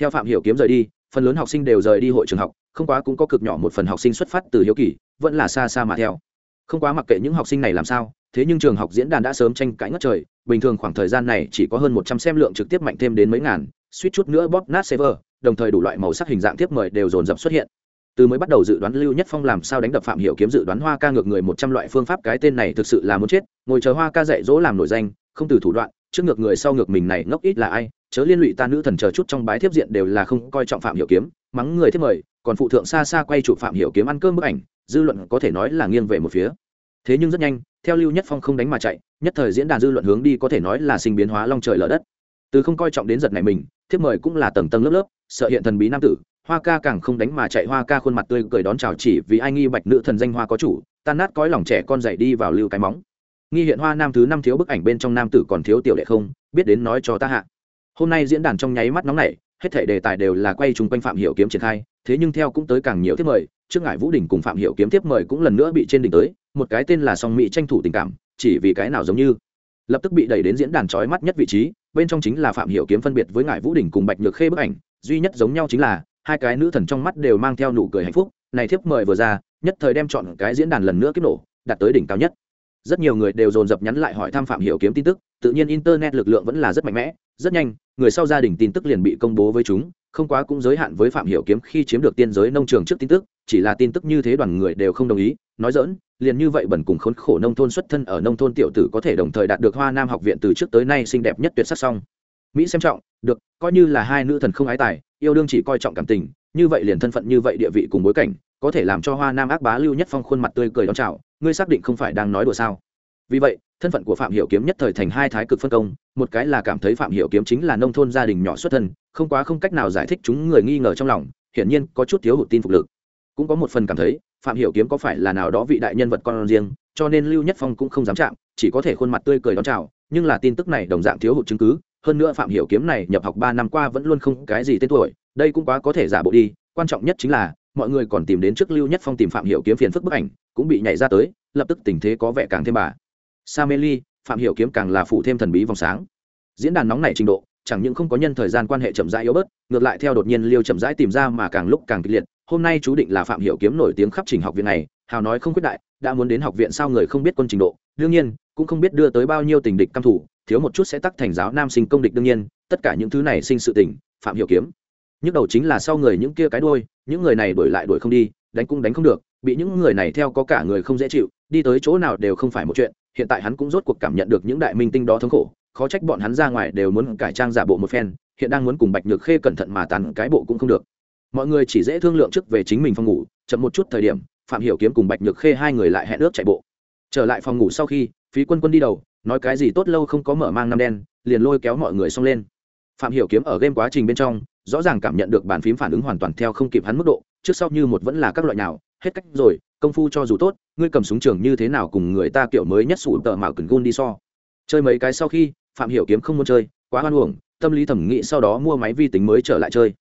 Theo phạm hiểu kiếm rời đi, phần lớn học sinh đều rời đi hội trường học, không quá cũng có cực nhỏ một phần học sinh xuất phát từ hiếu kỳ, vẫn là xa xa mà theo. Không quá mặc kệ những học sinh này làm sao, thế nhưng trường học diễn đàn đã sớm tranh cãi ngất trời, bình thường khoảng thời gian này chỉ có hơn một trăm xem lượng trực tiếp mạnh thêm đến mấy ngàn, suýt chút nữa bóp nát server, đồng thời đủ loại màu sắc hình dạng tiếp mời đều dồn dập xuất hiện từ mới bắt đầu dự đoán lưu nhất phong làm sao đánh đập phạm hiểu kiếm dự đoán hoa ca ngược người một trăm loại phương pháp, cái tên này thực sự là muốn chết, ngồi chờ hoa ca dạy dỗ làm nổi danh, không từ thủ đoạn, trước ngược người sau ngược mình này ngốc ít là ai, chớ liên lụy ta nữ thần chờ chút trong bái thiếp diện đều là không coi trọng phạm hiểu kiếm, mắng người thiếp mời, còn phụ thượng xa xa quay chụp phạm hiểu kiếm ăn cơm bức ảnh, dư luận có thể nói là nghiêng về một phía. Thế nhưng rất nhanh, theo lưu nhất phong không đánh mà chạy, nhất thời diễn đàn dư luận hướng đi có thể nói là sinh biến hóa long trời lở đất. Từ không coi trọng đến giật này mình, thiếp mời cũng là tầng tầng lớp lớp, sợ hiện thần bí nam tử hoa ca càng không đánh mà chạy, hoa ca khuôn mặt tươi cười đón chào chỉ vì ai nghi bạch nữ thần danh hoa có chủ, tan nát cõi lòng trẻ con dậy đi vào lưu cái móng. Nghi hiện hoa nam thứ năm thiếu bức ảnh bên trong nam tử còn thiếu tiểu đệ không, biết đến nói cho ta hạ. Hôm nay diễn đàn trong nháy mắt nóng này hết thể đề tài đều là quay chung quanh phạm hiểu kiếm triển khai, thế nhưng theo cũng tới càng nhiều tiếp mời, trước ngải vũ đình cùng phạm hiểu kiếm tiếp mời cũng lần nữa bị trên đỉnh tới, một cái tên là song mỹ tranh thủ tình cảm, chỉ vì cái nào giống như. Lập tức bị đẩy đến diễn đàn chói mắt nhất vị trí, bên trong chính là phạm hiểu kiếm phân biệt với ngải vũ đình cùng bạch nhược khê bức ảnh, duy nhất giống nhau chính là hai cái nữ thần trong mắt đều mang theo nụ cười hạnh phúc, này thiếp mời vừa ra, nhất thời đem chọn cái diễn đàn lần nữa kích nổ, đạt tới đỉnh cao nhất. Rất nhiều người đều dồn dập nhắn lại hỏi thăm phạm hiểu kiếm tin tức, tự nhiên internet lực lượng vẫn là rất mạnh mẽ, rất nhanh, người sau gia đình tin tức liền bị công bố với chúng, không quá cũng giới hạn với phạm hiểu kiếm khi chiếm được tiên giới nông trường trước tin tức, chỉ là tin tức như thế đoàn người đều không đồng ý, nói dỡn liền như vậy bẩn cùng khốn khổ nông thôn xuất thân ở nông thôn tiểu tử có thể đồng thời đạt được hoa nam học viện từ trước tới nay xinh đẹp nhất tuyệt sắc song. Mỹ xem trọng, được, coi như là hai nữ thần không ái tài yêu đương chỉ coi trọng cảm tình, như vậy liền thân phận như vậy địa vị cùng bối cảnh, có thể làm cho hoa nam ác bá lưu nhất phong khuôn mặt tươi cười đón chào, ngươi xác định không phải đang nói đùa sao? Vì vậy, thân phận của phạm hiểu kiếm nhất thời thành hai thái cực phân công, một cái là cảm thấy phạm hiểu kiếm chính là nông thôn gia đình nhỏ xuất thân, không quá không cách nào giải thích chúng người nghi ngờ trong lòng, hiển nhiên có chút thiếu hụt tin phục lực. Cũng có một phần cảm thấy, phạm hiểu kiếm có phải là nào đó vị đại nhân vật con riêng, cho nên lưu nhất phong cũng không dám chạm, chỉ có thể khuôn mặt tươi cười đón chào, nhưng là tin tức này đồng dạng thiếu hụt chứng cứ hơn nữa phạm hiểu kiếm này nhập học ba năm qua vẫn luôn không cái gì tên tuổi, đây cũng quá có thể giả bộ đi, quan trọng nhất chính là, mọi người còn tìm đến trước lưu nhất phong tìm phạm hiểu kiếm phiền phức bức ảnh, cũng bị nhảy ra tới, lập tức tình thế có vẻ càng thêm bà. Sameli, phạm hiểu kiếm càng là phụ thêm thần bí vòng sáng. Diễn đàn nóng này trình độ, chẳng những không có nhân thời gian quan hệ chậm rãi yếu bớt, ngược lại theo đột nhiên liêu chậm rãi tìm ra mà càng lúc càng kịch liệt. Hôm nay chú định là phạm hiểu kiếm nổi tiếng khắp trình học viện này, hào nói không quyết đại, đã muốn đến học viện sao người không biết quân trình độ, đương nhiên, cũng không biết đưa tới bao nhiêu tình địch căm thủ thiếu một chút sẽ tắc thành giáo nam sinh công địch đương nhiên, tất cả những thứ này sinh sự tình, phạm hiểu kiếm. Nhức đầu chính là sau người những kia cái đuôi, những người này đuổi lại đuổi không đi, đánh cũng đánh không được, bị những người này theo có cả người không dễ chịu, đi tới chỗ nào đều không phải một chuyện, hiện tại hắn cũng rốt cuộc cảm nhận được những đại minh tinh đó thống khổ, khó trách bọn hắn ra ngoài đều muốn cải trang giả bộ một phen, hiện đang muốn cùng bạch nhược khê cẩn thận mà tàn cái bộ cũng không được. Mọi người chỉ dễ thương lượng trước về chính mình phòng ngủ, chậm một chút thời điểm, phạm hiểu kiếm cùng bạch nhược khê hai người lại hẹn ước chạy bộ. Trở lại phòng ngủ sau khi, phí quân quân đi đầu nói cái gì tốt lâu không có mở mang năm đen, liền lôi kéo mọi người xông lên. Phạm hiểu kiếm ở game quá trình bên trong, rõ ràng cảm nhận được bàn phím phản ứng hoàn toàn theo không kịp hắn mức độ, trước sau như một vẫn là các loại nào, hết cách rồi, công phu cho dù tốt, ngươi cầm súng trường như thế nào cùng người ta kiểu mới nhất sủ tợ mạo cần gun đi so. Chơi mấy cái sau khi, phạm hiểu kiếm không muốn chơi, quá hoan uổng, tâm lý thẩm nghĩ sau đó mua máy vi tính mới trở lại chơi.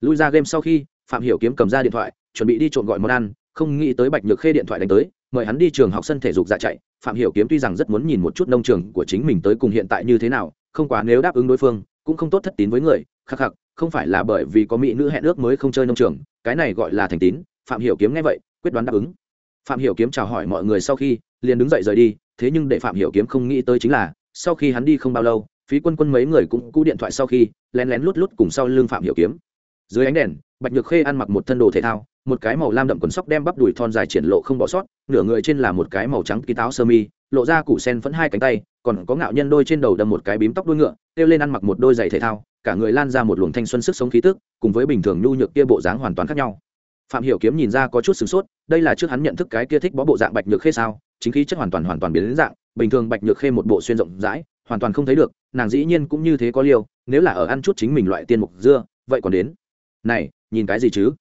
Lui ra game sau khi, phạm hiểu kiếm cầm ra điện thoại, chuẩn bị đi trộn gọi món ăn, không nghĩ tới bạch nhược khê điện thoại đánh tới, mời hắn đi trường học sân thể dục dạ chạy phạm hiểu kiếm tuy rằng rất muốn nhìn một chút nông trường của chính mình tới cùng hiện tại như thế nào, không quá nếu đáp ứng đối phương, cũng không tốt thất tín với người, khắc khắc, không phải là bởi vì có mỹ nữ hẹn ước mới không chơi nông trường, cái này gọi là thành tín, phạm hiểu kiếm nghe vậy, quyết đoán đáp ứng. Phạm hiểu kiếm chào hỏi mọi người sau khi, liền đứng dậy rời đi, thế nhưng để phạm hiểu kiếm không nghĩ tới chính là, sau khi hắn đi không bao lâu, phí quân quân mấy người cũng cú điện thoại sau khi, lén lén lút lút cùng sau lưng phạm hiểu kiếm. Dưới ánh đèn, bạch nhược khê ăn mặc một thân đồ thể thao một cái màu lam đậm quần sóc đem bắp đùi thon dài triển lộ không bỏ sót, nửa người trên là một cái màu trắng ký táo sơ mi, lộ ra củ sen phẫn hai cánh tay, còn có ngạo nhân đôi trên đầu đâm một cái bím tóc đuôi ngựa, kêu lên ăn mặc một đôi giày thể thao, cả người lan ra một luồng thanh xuân sức sống khí tức, cùng với bình thường nhu nhược kia bộ dáng hoàn toàn khác nhau. Phạm hiểu kiếm nhìn ra có chút sửng sốt, đây là trước hắn nhận thức cái kia thích bó bộ dạng bạch nhược khê sao, chính khí chất hoàn toàn hoàn toàn biến đến dạng, bình thường bạch nhược khê một bộ xuyên rộng rãi, hoàn toàn không thấy được, nàng dĩ nhiên cũng như thế có liều nếu là ở ăn chút chính mình loại tiên mục dưa, vậy còn đến. Này, nhìn cái gì chứ?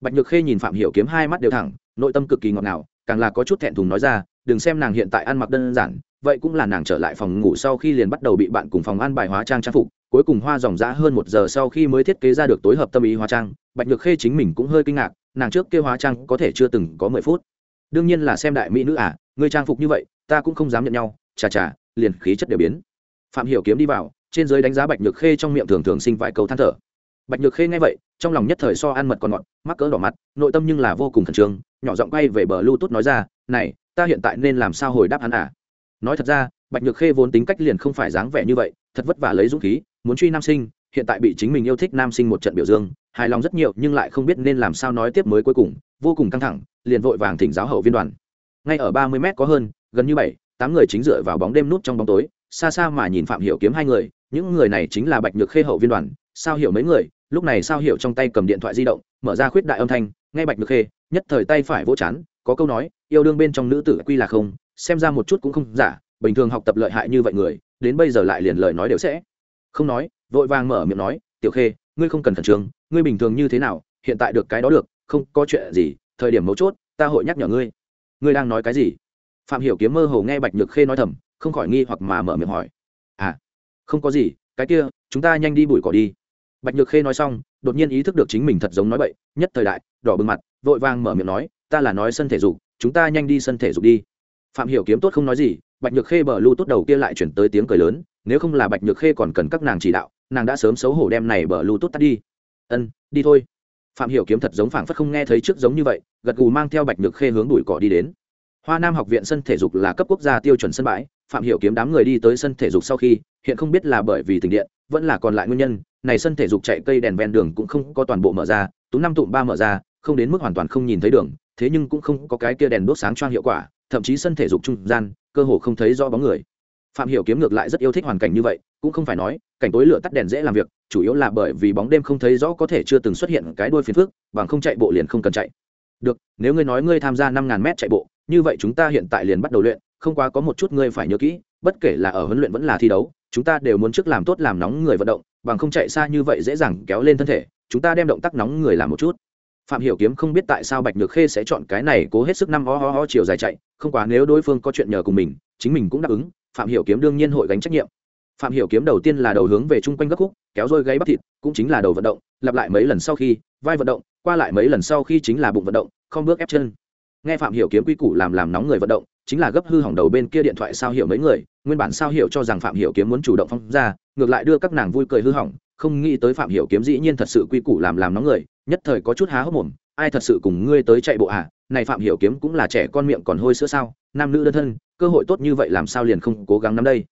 Bạch nhược khê nhìn phạm hiểu kiếm hai mắt đều thẳng, nội tâm cực kỳ ngọt ngào, càng là có chút thẹn thùng nói ra, đừng xem nàng hiện tại ăn mặc đơn giản, vậy cũng là nàng trở lại phòng ngủ sau khi liền bắt đầu bị bạn cùng phòng ăn bài hóa trang trang phục, cuối cùng hoa dòng dã hơn một giờ sau khi mới thiết kế ra được tối hợp tâm ý hóa trang. Bạch nhược khê chính mình cũng hơi kinh ngạc, nàng trước kêu hóa trang có thể chưa từng có mười phút. Đương nhiên là xem đại mỹ nữ à ngươi trang phục như vậy, ta cũng không dám nhận nhau, chà chà, liền khí chất đều biến. Phạm hiểu kiếm đi vào, trên dưới đánh giá bạch nhược khê trong miệng thường thường sinh vài câu than thở. Bạch nhược khê nghe vậy trong lòng nhất thời so ăn mật còn ngọt, mắc cỡ đỏ mặt, nội tâm nhưng là vô cùng khẩn trương, nhỏ giọng quay về bờ lưu nói ra, này, ta hiện tại nên làm sao hồi đáp hắn à? Nói thật ra, bạch nhược khê vốn tính cách liền không phải dáng vẻ như vậy, thật vất vả lấy dũng khí, muốn truy nam sinh, hiện tại bị chính mình yêu thích nam sinh một trận biểu dương, hài lòng rất nhiều nhưng lại không biết nên làm sao nói tiếp mới cuối cùng, vô cùng căng thẳng, liền vội vàng thỉnh giáo hậu viên đoàn. Ngay ở ba mươi mét có hơn, gần như bảy, tám người chính dựa vào bóng đêm nút trong bóng tối, xa xa mà nhìn phạm hiểu kiếm hai người, những người này chính là bạch nhược khê hậu viên đoàn, sao hiểu mấy người lúc này sao hiểu trong tay cầm điện thoại di động, mở ra khuyết đại âm thanh, nghe bạch nhược khê, nhất thời tay phải vỗ chán, có câu nói, yêu đương bên trong nữ tử quy là không, xem ra một chút cũng không giả, bình thường học tập lợi hại như vậy người, đến bây giờ lại liền lời nói đều sẽ. Không nói, vội vàng mở miệng nói, tiểu khê, ngươi không cần khẩn trương, ngươi bình thường như thế nào, hiện tại được cái đó được, không có chuyện gì, thời điểm mấu chốt, ta hội nhắc nhở ngươi. Ngươi đang nói cái gì? Phạm hiểu kiếm mơ hồ nghe bạch nhược khê nói thầm, không khỏi nghi hoặc mà mở miệng hỏi. À không có gì, cái kia, chúng ta nhanh đi bụi cỏ đi bạch nhược khê nói xong, đột nhiên ý thức được chính mình thật giống nói bậy, nhất thời đại, đỏ bừng mặt, vội vàng mở miệng nói, ta là nói sân thể dục, chúng ta nhanh đi sân thể dục đi. Phạm hiểu kiếm tốt không nói gì, bạch nhược khê bờ lưu tốt đầu kia lại chuyển tới tiếng cười lớn, nếu không là bạch nhược khê còn cần các nàng chỉ đạo, nàng đã sớm xấu hổ đem này bờ lưu tốt tắt đi. Ân, đi thôi. Phạm hiểu kiếm thật giống phảng phất không nghe thấy trước giống như vậy, gật gù mang theo bạch nhược khê hướng đuổi cỏ đi đến. Hoa nam học viện sân thể dục là cấp quốc gia tiêu chuẩn sân bãi, phạm hiểu kiếm đám người đi tới sân thể dục sau khi, hiện không biết là bởi vì tình điện, vẫn là còn lại nguyên nhân này sân thể dục chạy cây đèn ven đường cũng không có toàn bộ mở ra tú năm tụm ba mở ra, không đến mức hoàn toàn không nhìn thấy đường, thế nhưng cũng không có cái kia đèn đốt sáng choang hiệu quả, thậm chí sân thể dục trung gian, cơ hồ không thấy rõ bóng người. Phạm hiểu kiếm ngược lại rất yêu thích hoàn cảnh như vậy, cũng không phải nói, cảnh tối lửa tắt đèn dễ làm việc, chủ yếu là bởi vì bóng đêm không thấy rõ có thể chưa từng xuất hiện cái đuôi phiền phức, bằng không chạy bộ liền không cần chạy. Được, nếu ngươi nói ngươi tham gia năm ngàn mét chạy bộ, như vậy chúng ta hiện tại liền bắt đầu luyện, không quá có một chút ngươi phải nhớ kỹ, bất kể là ở huấn luyện vẫn là thi đấu, chúng ta đều muốn trước làm tốt làm nóng người vận động bằng không chạy xa như vậy dễ dàng kéo lên thân thể, chúng ta đem động tác nóng người làm một chút. Phạm hiểu kiếm không biết tại sao bạch nhược khê sẽ chọn cái này cố hết sức năm ho ho ho chiều dài chạy, không quá nếu đối phương có chuyện nhờ cùng mình, chính mình cũng đáp ứng, phạm hiểu kiếm đương nhiên hội gánh trách nhiệm. Phạm hiểu kiếm đầu tiên là đầu hướng về trung quanh gấp khúc, kéo rôi gáy bắp thịt, cũng chính là đầu vận động, lặp lại mấy lần sau khi, vai vận động, qua lại mấy lần sau khi chính là bụng vận động, không bước ép chân. Nghe phạm hiểu kiếm quy củ làm làm nóng người vận động, chính là gấp hư hỏng đầu bên kia điện thoại sao hiểu mấy người nguyên bản sao hiểu cho rằng phạm hiểu kiếm muốn chủ động phong ra, ngược lại đưa các nàng vui cười hư hỏng, không nghĩ tới phạm hiểu kiếm dĩ nhiên thật sự quy củ làm làm nóng người, nhất thời có chút há hốc mồm, ai thật sự cùng ngươi tới chạy bộ à? Này phạm hiểu kiếm cũng là trẻ con miệng còn hôi sữa sao? Nam nữ đơn thân, cơ hội tốt như vậy làm sao liền không cố gắng nắm đây?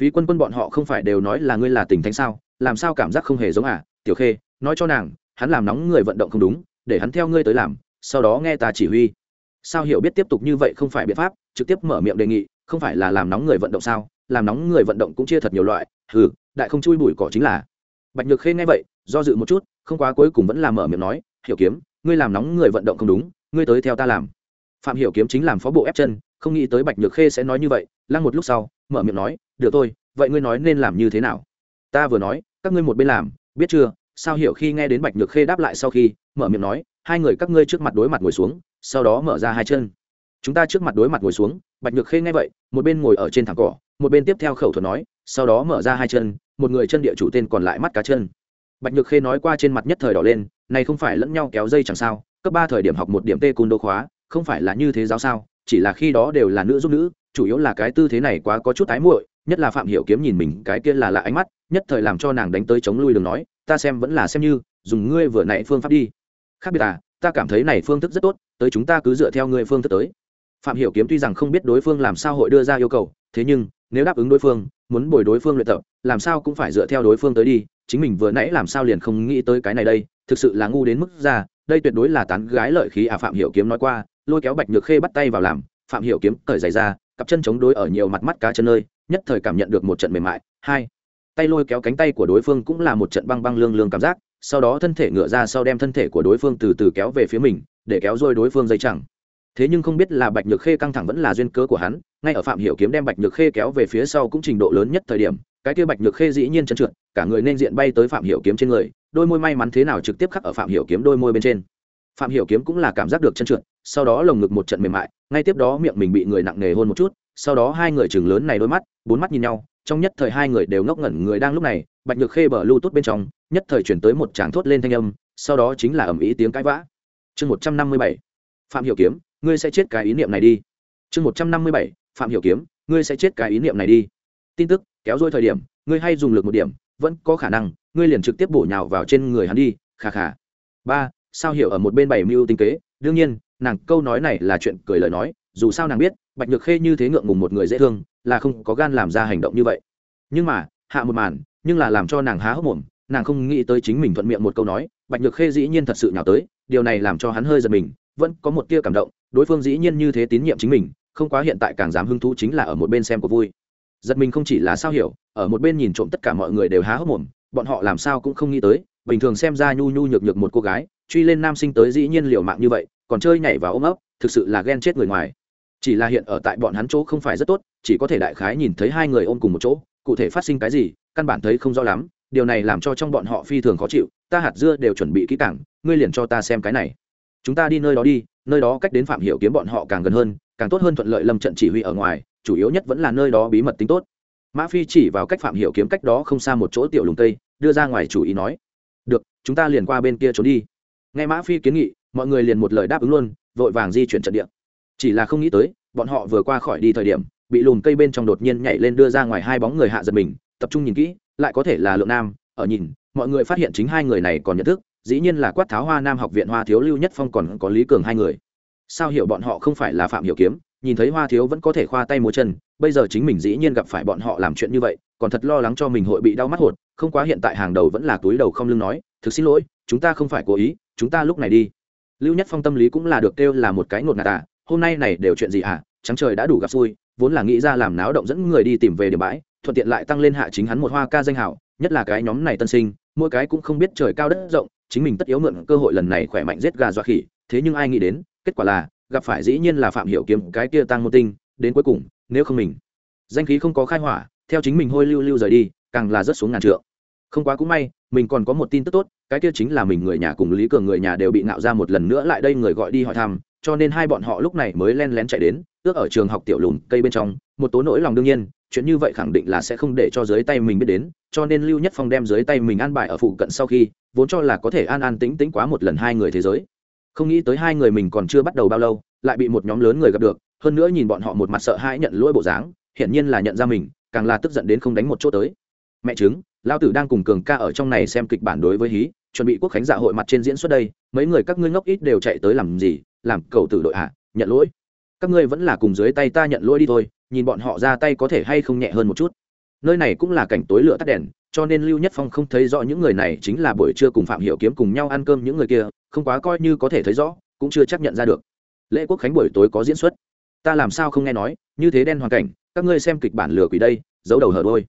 Phí quân quân bọn họ không phải đều nói là ngươi là tình thánh sao? Làm sao cảm giác không hề giống à? Tiểu khê, nói cho nàng, hắn làm nóng người vận động không đúng, để hắn theo ngươi tới làm, sau đó nghe ta chỉ huy. Sao hiểu biết tiếp tục như vậy không phải biện pháp, trực tiếp mở miệng đề nghị không phải là làm nóng người vận động sao? Làm nóng người vận động cũng chia thật nhiều loại. Hừ, đại không chui bụi cỏ chính là. Bạch nhược khê nghe vậy do dự một chút không quá cuối cùng vẫn làm mở miệng nói hiểu kiếm ngươi làm nóng người vận động không đúng ngươi tới theo ta làm. Phạm hiểu kiếm chính làm phó bộ ép chân không nghĩ tới bạch nhược khê sẽ nói như vậy lăng một lúc sau mở miệng nói được thôi vậy ngươi nói nên làm như thế nào? Ta vừa nói các ngươi một bên làm biết chưa? Sao hiểu khi nghe đến bạch nhược khê đáp lại sau khi mở miệng nói hai người các ngươi trước mặt đối mặt ngồi xuống sau đó mở ra hai chân chúng ta trước mặt đối mặt ngồi xuống, bạch nhược khê nghe vậy, một bên ngồi ở trên thẳng cỏ, một bên tiếp theo khẩu thuật nói, sau đó mở ra hai chân, một người chân địa chủ tên còn lại mắt cá chân. Bạch nhược khê nói qua trên mặt nhất thời đỏ lên, này không phải lẫn nhau kéo dây chẳng sao, cấp ba thời điểm học một điểm tê cung đô khóa, không phải là như thế giáo sao, chỉ là khi đó đều là nữ giúp nữ, chủ yếu là cái tư thế này quá có chút tái muội, nhất là phạm hiểu kiếm nhìn mình cái kia là lạ ánh mắt, nhất thời làm cho nàng đánh tới chống lui đường nói, ta xem vẫn là xem như, dùng ngươi vừa nãy phương pháp đi. Khác biệt à ta cảm thấy này phương thức rất tốt, tới chúng ta cứ dựa theo ngươi phương thức tới phạm hiểu kiếm tuy rằng không biết đối phương làm sao hội đưa ra yêu cầu, thế nhưng, nếu đáp ứng đối phương, muốn bồi đối phương luyện tập, làm sao cũng phải dựa theo đối phương tới đi, chính mình vừa nãy làm sao liền không nghĩ tới cái này đây, thực sự là ngu đến mức ra, đây tuyệt đối là tán gái lợi khí à phạm hiểu kiếm nói qua, lôi kéo bạch nhược khê bắt tay vào làm, phạm hiểu kiếm cởi giày ra, cặp chân chống đối ở nhiều mặt mắt cá chân nơi, nhất thời cảm nhận được một trận mềm mại. Hai, tay lôi kéo cánh tay của đối phương cũng là một trận băng băng lương lương cảm giác, sau đó thân thể ngựa ra sau đem thân thể của đối phương từ từ kéo về phía mình, để kéo dôi đối phương dây chẳng thế nhưng không biết là bạch nhược khê căng thẳng vẫn là duyên cớ của hắn, ngay ở phạm hiểu kiếm đem bạch nhược khê kéo về phía sau cũng trình độ lớn nhất thời điểm, cái kia bạch nhược khê dĩ nhiên chân trượt, cả người nên diện bay tới phạm hiểu kiếm trên người, đôi môi may mắn thế nào trực tiếp khắc ở phạm hiểu kiếm đôi môi bên trên. Phạm hiểu kiếm cũng là cảm giác được chân trượt, sau đó lồng ngực một trận mềm mại, ngay tiếp đó miệng mình bị người nặng nề hôn một chút, sau đó hai người chừng lớn này đôi mắt, bốn mắt nhìn nhau, trong nhất thời hai người đều ngốc ngẩn người đang lúc này, bạch nhược khê bờ lưu tốt bên trong, nhất thời chuyển tới một tràng thốt lên thanh âm, sau đó chính là ầm ĩ tiếng cãi vã. Chương một trăm năm mươi bảy, phạm hiểu kiếm ngươi sẽ chết cái ý niệm này đi. Chương một trăm năm mươi bảy, phạm hiểu kiếm, ngươi sẽ chết cái ý niệm này đi. Tin tức, kéo dôi thời điểm, ngươi hay dùng lực một điểm, vẫn có khả năng, ngươi liền trực tiếp bổ nhào vào trên người hắn đi khà khà ba, sao hiểu ở một bên bảy mưu tinh kế? Đương nhiên, nàng câu nói này là chuyện cười lời nói, dù sao nàng biết, bạch nhược khê như thế ngượng ngùng một người dễ thương, là không có gan làm ra hành động như vậy. Nhưng mà, hạ một màn, nhưng là làm cho nàng há hốc mồm, nàng không nghĩ tới chính mình thuận miệng một câu nói, bạch nhược khê dĩ nhiên thật sự nhào tới, điều này làm cho hắn hơi giật mình, vẫn có một tia cảm động đối phương dĩ nhiên như thế tín nhiệm chính mình, không quá hiện tại càng dám hứng thú chính là ở một bên xem của vui. Giật mình không chỉ là sao hiểu, ở một bên nhìn trộm tất cả mọi người đều há hốc mồm, bọn họ làm sao cũng không nghĩ tới, bình thường xem ra nhu nhu nhược nhược một cô gái, truy lên nam sinh tới dĩ nhiên liều mạng như vậy, còn chơi nhảy và ôm ấp, thực sự là ghen chết người ngoài. Chỉ là hiện ở tại bọn hắn chỗ không phải rất tốt, chỉ có thể đại khái nhìn thấy hai người ôm cùng một chỗ, cụ thể phát sinh cái gì, căn bản thấy không rõ lắm, điều này làm cho trong bọn họ phi thường khó chịu, ta hạt dưa đều chuẩn bị kỹ càng, ngươi liền cho ta xem cái này. Chúng ta đi nơi đó đi nơi đó cách đến phạm hiểu kiếm bọn họ càng gần hơn, càng tốt hơn thuận lợi lâm trận chỉ huy ở ngoài, chủ yếu nhất vẫn là nơi đó bí mật tính tốt. Mã phi chỉ vào cách phạm hiểu kiếm cách đó không xa một chỗ tiểu lùng tây đưa ra ngoài chủ ý nói, được, chúng ta liền qua bên kia trốn đi. Nghe mã phi kiến nghị, mọi người liền một lời đáp ứng luôn, vội vàng di chuyển trận địa. Chỉ là không nghĩ tới, bọn họ vừa qua khỏi đi thời điểm, bị lùm cây bên trong đột nhiên nhảy lên đưa ra ngoài hai bóng người hạ giật mình, tập trung nhìn kỹ, lại có thể là lượng nam. Ở nhìn, mọi người phát hiện chính hai người này còn nhận thức dĩ nhiên là quát tháo hoa nam học viện hoa thiếu lưu nhất phong còn có lý cường hai người. Sao hiểu bọn họ không phải là phạm hiểu kiếm, nhìn thấy hoa thiếu vẫn có thể khoa tay múa chân, bây giờ chính mình dĩ nhiên gặp phải bọn họ làm chuyện như vậy, còn thật lo lắng cho mình hội bị đau mắt hột, không quá hiện tại hàng đầu vẫn là túi đầu không lưng nói, thực xin lỗi, chúng ta không phải cố ý, chúng ta lúc này đi. Lưu nhất phong tâm lý cũng là được kêu là một cái ngột ngạt à hôm nay này đều chuyện gì à trắng trời đã đủ gặp xui, vốn là nghĩ ra làm náo động dẫn người đi tìm về điểm bãi, thuận tiện lại tăng lên hạ chính hắn một hoa ca danh hảo, nhất là cái nhóm này tân sinh, mỗi cái cũng không biết trời cao đất rộng chính mình tất yếu mượn cơ hội lần này khỏe mạnh giết gà dọa khỉ, thế nhưng ai nghĩ đến, kết quả là, gặp phải dĩ nhiên là phạm hiểu kiếm, cái kia tăng môn tinh, đến cuối cùng, nếu không mình, danh khí không có khai hỏa, theo chính mình hôi lưu lưu rời đi, càng là rất xuống ngàn trượng. Không quá cũng may, mình còn có một tin tức tốt, cái kia chính là mình người nhà cùng lý cường người nhà đều bị nạo ra một lần nữa lại đây người gọi đi hỏi thăm, cho nên hai bọn họ lúc này mới len lén chạy đến, ước ở trường học tiểu lùn cây bên trong, một tố nỗi lòng đương nhiên chuyện như vậy khẳng định là sẽ không để cho dưới tay mình biết đến, cho nên lưu nhất phong đem dưới tay mình an bài ở phụ cận sau khi, vốn cho là có thể an an tính tính quá một lần hai người thế giới. Không nghĩ tới hai người mình còn chưa bắt đầu bao lâu, lại bị một nhóm lớn người gặp được, hơn nữa nhìn bọn họ một mặt sợ hãi nhận lỗi bộ dáng, hiển nhiên là nhận ra mình, càng là tức giận đến không đánh một chỗ tới. Mẹ chứng lao tử đang cùng cường ca ở trong này xem kịch bản đối với hí, chuẩn bị quốc khánh dạ hội mặt trên diễn xuất đây, mấy người các ngươi ngốc ít đều chạy tới làm gì, làm cầu tử đội hạ, nhận lỗi. Các ngươi vẫn là cùng dưới tay ta nhận lỗi đi thôi nhìn bọn họ ra tay có thể hay không nhẹ hơn một chút. Nơi này cũng là cảnh tối lửa tắt đèn, cho nên lưu nhất phong không thấy rõ những người này chính là buổi trưa cùng phạm hiểu kiếm cùng nhau ăn cơm những người kia, không quá coi như có thể thấy rõ, cũng chưa chắc nhận ra được. Lễ quốc khánh buổi tối có diễn xuất. Ta làm sao không nghe nói, như thế đen hoàn cảnh, các ngươi xem kịch bản lừa quỷ đây, giấu đầu hở đôi.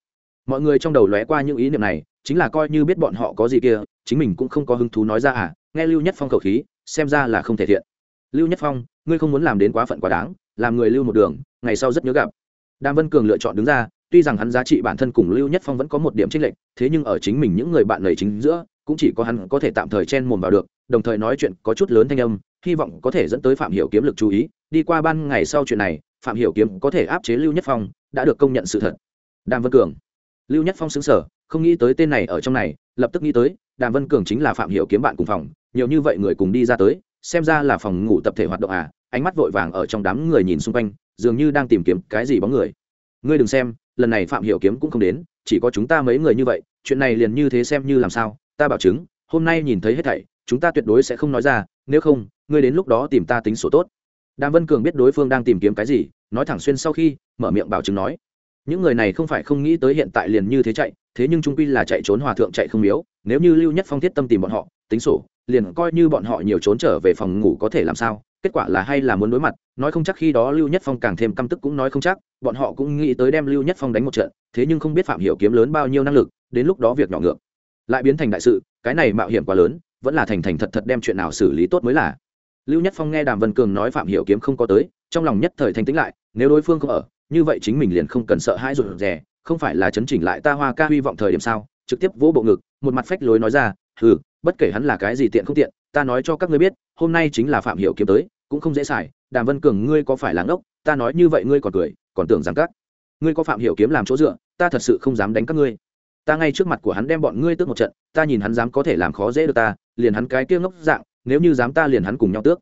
Mọi người trong đầu lóe qua những ý niệm này, chính là coi như biết bọn họ có gì kia, chính mình cũng không có hứng thú nói ra à nghe lưu nhất phong khẩu khí, xem ra là không thể thiện. Lưu nhất phong, ngươi không muốn làm đến quá phận quá đáng làm người lưu một đường, ngày sau rất nhớ gặp. Đàm vân cường lựa chọn đứng ra, tuy rằng hắn giá trị bản thân cùng lưu nhất phong vẫn có một điểm tranh lệch, thế nhưng ở chính mình những người bạn lầy chính giữa, cũng chỉ có hắn có thể tạm thời chen mồm vào được, đồng thời nói chuyện có chút lớn thanh âm, hy vọng có thể dẫn tới phạm hiểu kiếm lực chú ý. Đi qua ban ngày sau chuyện này, phạm hiểu kiếm có thể áp chế lưu nhất phong, đã được công nhận sự thật. Đàm vân cường. Lưu nhất phong xứng sở không nghĩ tới tên này ở trong này, lập tức nghĩ tới, đàm vân cường chính là phạm hiểu kiếm bạn cùng phòng, nhiều như vậy người cùng đi ra tới, xem ra là phòng ngủ tập thể hoạt động à ánh mắt vội vàng ở trong đám người nhìn xung quanh, dường như đang tìm kiếm cái gì bóng người. Ngươi đừng xem, lần này phạm hiểu kiếm cũng không đến, chỉ có chúng ta mấy người như vậy, chuyện này liền như thế xem như làm sao, ta bảo chứng, hôm nay nhìn thấy hết thảy, chúng ta tuyệt đối sẽ không nói ra, nếu không, ngươi đến lúc đó tìm ta tính sổ tốt. Đàm vân cường biết đối phương đang tìm kiếm cái gì, nói thẳng xuyên sau khi, mở miệng bảo chứng nói, những người này không phải không nghĩ tới hiện tại liền như thế chạy, thế nhưng trung quy là chạy trốn hòa thượng chạy không miếu, nếu như lưu nhất phong thiết tâm tìm bọn họ, tính sổ liền coi như bọn họ nhiều trốn trở về phòng ngủ có thể làm sao, kết quả là hay là muốn đối mặt, nói không chắc khi đó lưu nhất phong càng thêm căm tức cũng nói không chắc, bọn họ cũng nghĩ tới đem lưu nhất phong đánh một trận, thế nhưng không biết phạm hiểu kiếm lớn bao nhiêu năng lực, đến lúc đó việc nhỏ ngược. Lại biến thành đại sự, cái này mạo hiểm quá lớn, vẫn là thành thành thật thật đem chuyện nào xử lý tốt mới là. Lưu nhất phong nghe đàm vân cường nói phạm hiểu kiếm không có tới, trong lòng nhất thời thanh tĩnh lại, nếu đối phương không ở, như vậy chính mình liền không cần sợ hãi rụt rè, không phải là chấn chỉnh lại ta hoa ca hy vọng thời điểm sao, trực tiếp vỗ bộ ngực, một mặt phách lối nói ra ừ bất kể hắn là cái gì tiện không tiện, ta nói cho các ngươi biết, hôm nay chính là phạm hiểu kiếm tới, cũng không dễ xài, đàm vân cường, ngươi có phải là ngốc? Ta nói như vậy ngươi còn cười, còn tưởng rằng các ngươi có phạm hiểu kiếm làm chỗ dựa, ta thật sự không dám đánh các ngươi. Ta ngay trước mặt của hắn đem bọn ngươi tước một trận, ta nhìn hắn dám có thể làm khó dễ được ta, liền hắn cái kia ngốc dạng, nếu như dám ta liền hắn cùng nhau tước.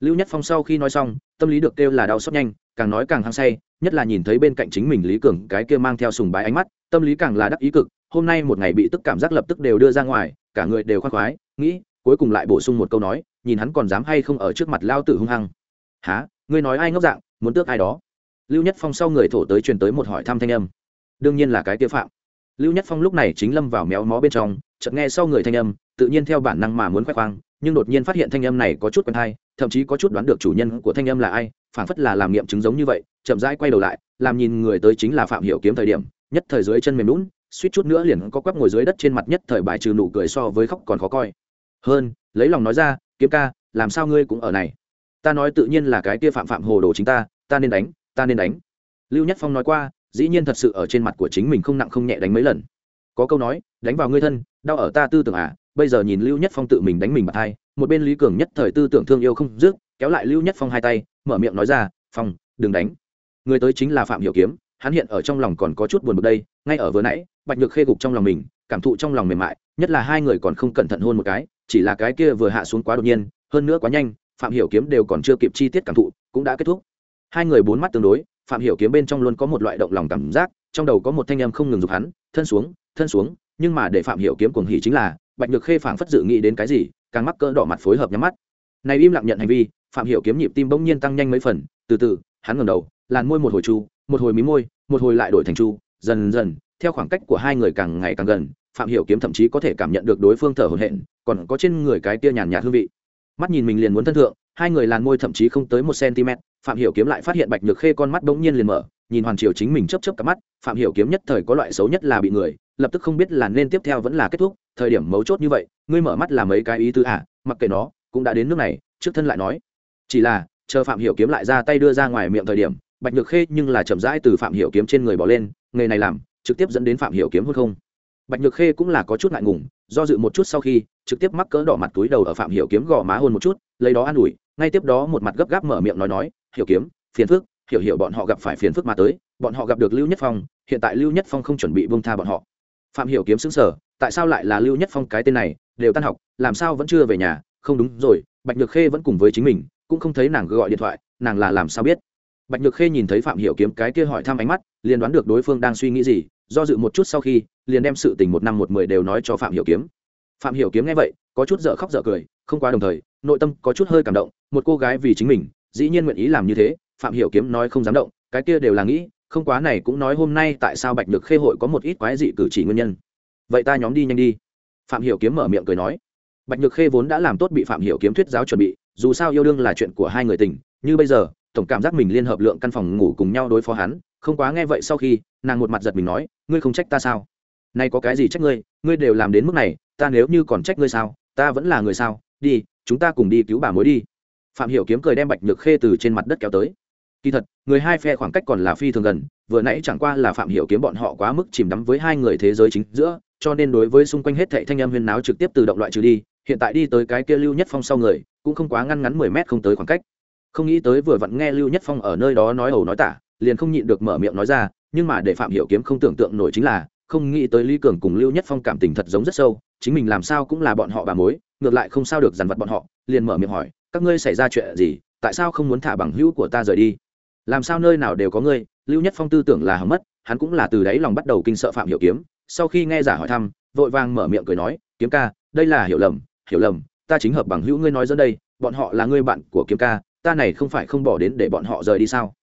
Lưu nhất phong sau khi nói xong, tâm lý được kêu là đau xót nhanh, càng nói càng hăng say, nhất là nhìn thấy bên cạnh chính mình lý cường, cái kia mang theo sùng bái ánh mắt, tâm lý càng là đắc ý cực hôm nay một ngày bị tức cảm giác lập tức đều đưa ra ngoài, cả người đều khoác khoái, nghĩ, cuối cùng lại bổ sung một câu nói, nhìn hắn còn dám hay không ở trước mặt lao tử hung hăng. Há ngươi nói ai ngốc dạng, muốn tước ai đó? Lưu nhất phong sau người thổ tới truyền tới một hỏi thăm thanh âm. Đương nhiên là cái kia phạm. Lưu nhất phong lúc này chính lâm vào méo mó bên trong, chợt nghe sau người thanh âm, tự nhiên theo bản năng mà muốn khoe khoang, nhưng đột nhiên phát hiện thanh âm này có chút quen hay, thậm chí có chút đoán được chủ nhân của thanh âm là ai phản phất là làm nghiệm chứng giống như vậy, chậm rãi quay đầu lại, làm nhìn người tới chính là phạm hiểu kiếm thời điểm, nhất thời dưới chân mềm lún suýt chút nữa liền có quắp ngồi dưới đất trên mặt nhất thời bài trừ nụ cười so với khóc còn khó coi. Hơn, lấy lòng nói ra, kiếm ca, làm sao ngươi cũng ở này? Ta nói tự nhiên là cái kia phạm phạm hồ đồ chính ta ta nên đánh, ta nên đánh. Lưu nhất phong nói qua, dĩ nhiên thật sự ở trên mặt của chính mình không nặng không nhẹ đánh mấy lần. Có câu nói, đánh vào ngươi thân, đau ở ta tư tưởng à. Bây giờ nhìn lưu nhất phong tự mình đánh mình bạc hai một bên lý cường nhất thời tư tưởng thương yêu không dứt, kéo lại lưu nhất phong hai tay, mở miệng nói ra, phong, đừng đánh. Người tới chính là phạm hiểu kiếm, hắn hiện ở trong lòng còn có chút buồn bực đây, ngay ở vừa nãy bạch nhược khê gục trong lòng mình, cảm thụ trong lòng mềm mại, nhất là hai người còn không cẩn thận hôn một cái, chỉ là cái kia vừa hạ xuống quá đột nhiên, hơn nữa quá nhanh, phạm hiểu kiếm đều còn chưa kịp chi tiết cảm thụ, cũng đã kết thúc. Hai người bốn mắt tương đối, phạm hiểu kiếm bên trong luôn có một loại động lòng cảm giác, trong đầu có một thanh âm không ngừng dục hắn, thân xuống thân xuống. Nhưng mà để phạm hiểu kiếm cuồng hỉ chính là, bạch nhược khê phảng phất dự nghĩ đến cái gì, càng mắc cỡ đỏ mặt phối hợp nhắm mắt. Này im lặng nhận hành vi, phạm hiểu kiếm nhịp tim bỗng nhiên tăng nhanh mấy phần, từ từ, hắn ngẩng đầu, làn môi một hồi chu, một hồi mí môi, một hồi lại đổi thành chu, dần dần theo khoảng cách của hai người càng ngày càng gần, phạm hiểu kiếm thậm chí có thể cảm nhận được đối phương thở hổn hển, còn có trên người cái kia nhàn nhạt hương vị. Mắt nhìn mình liền muốn thân thượng, hai người làn môi thậm chí không tới một cm, phạm hiểu kiếm lại phát hiện bạch nhược khê con mắt bỗng nhiên liền mở, nhìn hoàn triều chính mình chớp chớp cả mắt, phạm hiểu kiếm nhất thời có loại xấu nhất là bị người, lập tức không biết là nên tiếp theo vẫn là kết thúc, thời điểm mấu chốt như vậy, ngươi mở mắt là mấy cái ý tứ à mặc kệ nó, cũng đã đến nước này, trước thân lại nói. Chỉ là, chờ phạm hiểu kiếm lại ra tay đưa ra ngoài miệng thời điểm, bạch nhược khê nhưng là chậm rãi từ phạm hiểu kiếm trên người bỏ lên, nghề này làm trực tiếp dẫn đến phạm hiểu kiếm hôn không. Bạch nhược khê cũng là có chút ngại ngùng, do dự một chút sau khi, trực tiếp mắc cỡ đỏ mặt túi đầu ở phạm hiểu kiếm gò má hôn một chút, lấy đó an ủi, ngay tiếp đó một mặt gấp gáp mở miệng nói nói, hiểu kiếm, phiền phức, hiểu hiểu bọn họ gặp phải phiền phức mà tới, bọn họ gặp được lưu nhất phong, hiện tại lưu nhất phong không chuẩn bị buông tha bọn họ. Phạm hiểu kiếm sững sờ, tại sao lại là lưu nhất phong cái tên này, đều tan học, làm sao vẫn chưa về nhà? Không đúng rồi, bạch nhược khê vẫn cùng với chính mình, cũng không thấy nàng gọi điện thoại, nàng là làm sao biết? Bạch nhược khê nhìn thấy phạm hiểu kiếm cái kia hỏi thăm ánh mắt, liền đoán được đối phương đang suy nghĩ gì do dự một chút sau khi, liền đem sự tình một năm một mười đều nói cho phạm hiểu kiếm. Phạm hiểu kiếm nghe vậy, có chút dở khóc dở cười, không quá đồng thời, nội tâm có chút hơi cảm động, một cô gái vì chính mình, dĩ nhiên nguyện ý làm như thế, phạm hiểu kiếm nói không dám động, cái kia đều là nghĩ, không quá này cũng nói hôm nay tại sao bạch nhược khê hội có một ít quái dị cử chỉ nguyên nhân. Vậy ta nhóm đi nhanh đi. Phạm hiểu kiếm mở miệng cười nói. Bạch nhược khê vốn đã làm tốt bị phạm hiểu kiếm thuyết giáo chuẩn bị, dù sao yêu đương là chuyện của hai người tình, như bây giờ, tổng cảm giác mình liên hợp lượng căn phòng ngủ cùng nhau đối phó hắn không quá nghe vậy sau khi, nàng một mặt giật mình nói, ngươi không trách ta sao? Nay có cái gì trách ngươi? Ngươi đều làm đến mức này, ta nếu như còn trách ngươi sao? Ta vẫn là người sao? Đi, chúng ta cùng đi cứu bà mối đi. Phạm hiểu kiếm cười đem bạch nhược khê từ trên mặt đất kéo tới. Kỳ thật, người hai phe khoảng cách còn là phi thường gần, vừa nãy chẳng qua là phạm hiểu kiếm bọn họ quá mức chìm đắm với hai người thế giới chính giữa, cho nên đối với xung quanh hết thảy thanh âm huyên náo trực tiếp tự động loại trừ đi, hiện tại đi tới cái kia lưu nhất phong sau người, cũng không quá ngăn ngắn mười mét không tới khoảng cách. Không nghĩ tới vừa vặn nghe lưu nhất phong ở nơi đó nói ẩu nói tả liền không nhịn được mở miệng nói ra, nhưng mà để phạm hiểu kiếm không tưởng tượng nổi chính là, không nghĩ tới lý cường cùng lưu nhất phong cảm tình thật giống rất sâu, chính mình làm sao cũng là bọn họ bà mối, ngược lại không sao được dằn vặt bọn họ, liền mở miệng hỏi, các ngươi xảy ra chuyện gì? Tại sao không muốn thả bằng hữu của ta rời đi? Làm sao nơi nào đều có ngươi? Lưu nhất phong tư tưởng là hỏng mất, hắn cũng là từ đấy lòng bắt đầu kinh sợ phạm hiểu kiếm, sau khi nghe giả hỏi thăm, vội vàng mở miệng cười nói, kiếm ca, đây là hiểu lầm hiểu lầm, ta chính hợp bằng hữu ngươi nói dẫn đây, bọn họ là ngươi bạn của kiếm ca, ta này không phải không bỏ đến để bọn họ rời đi sao?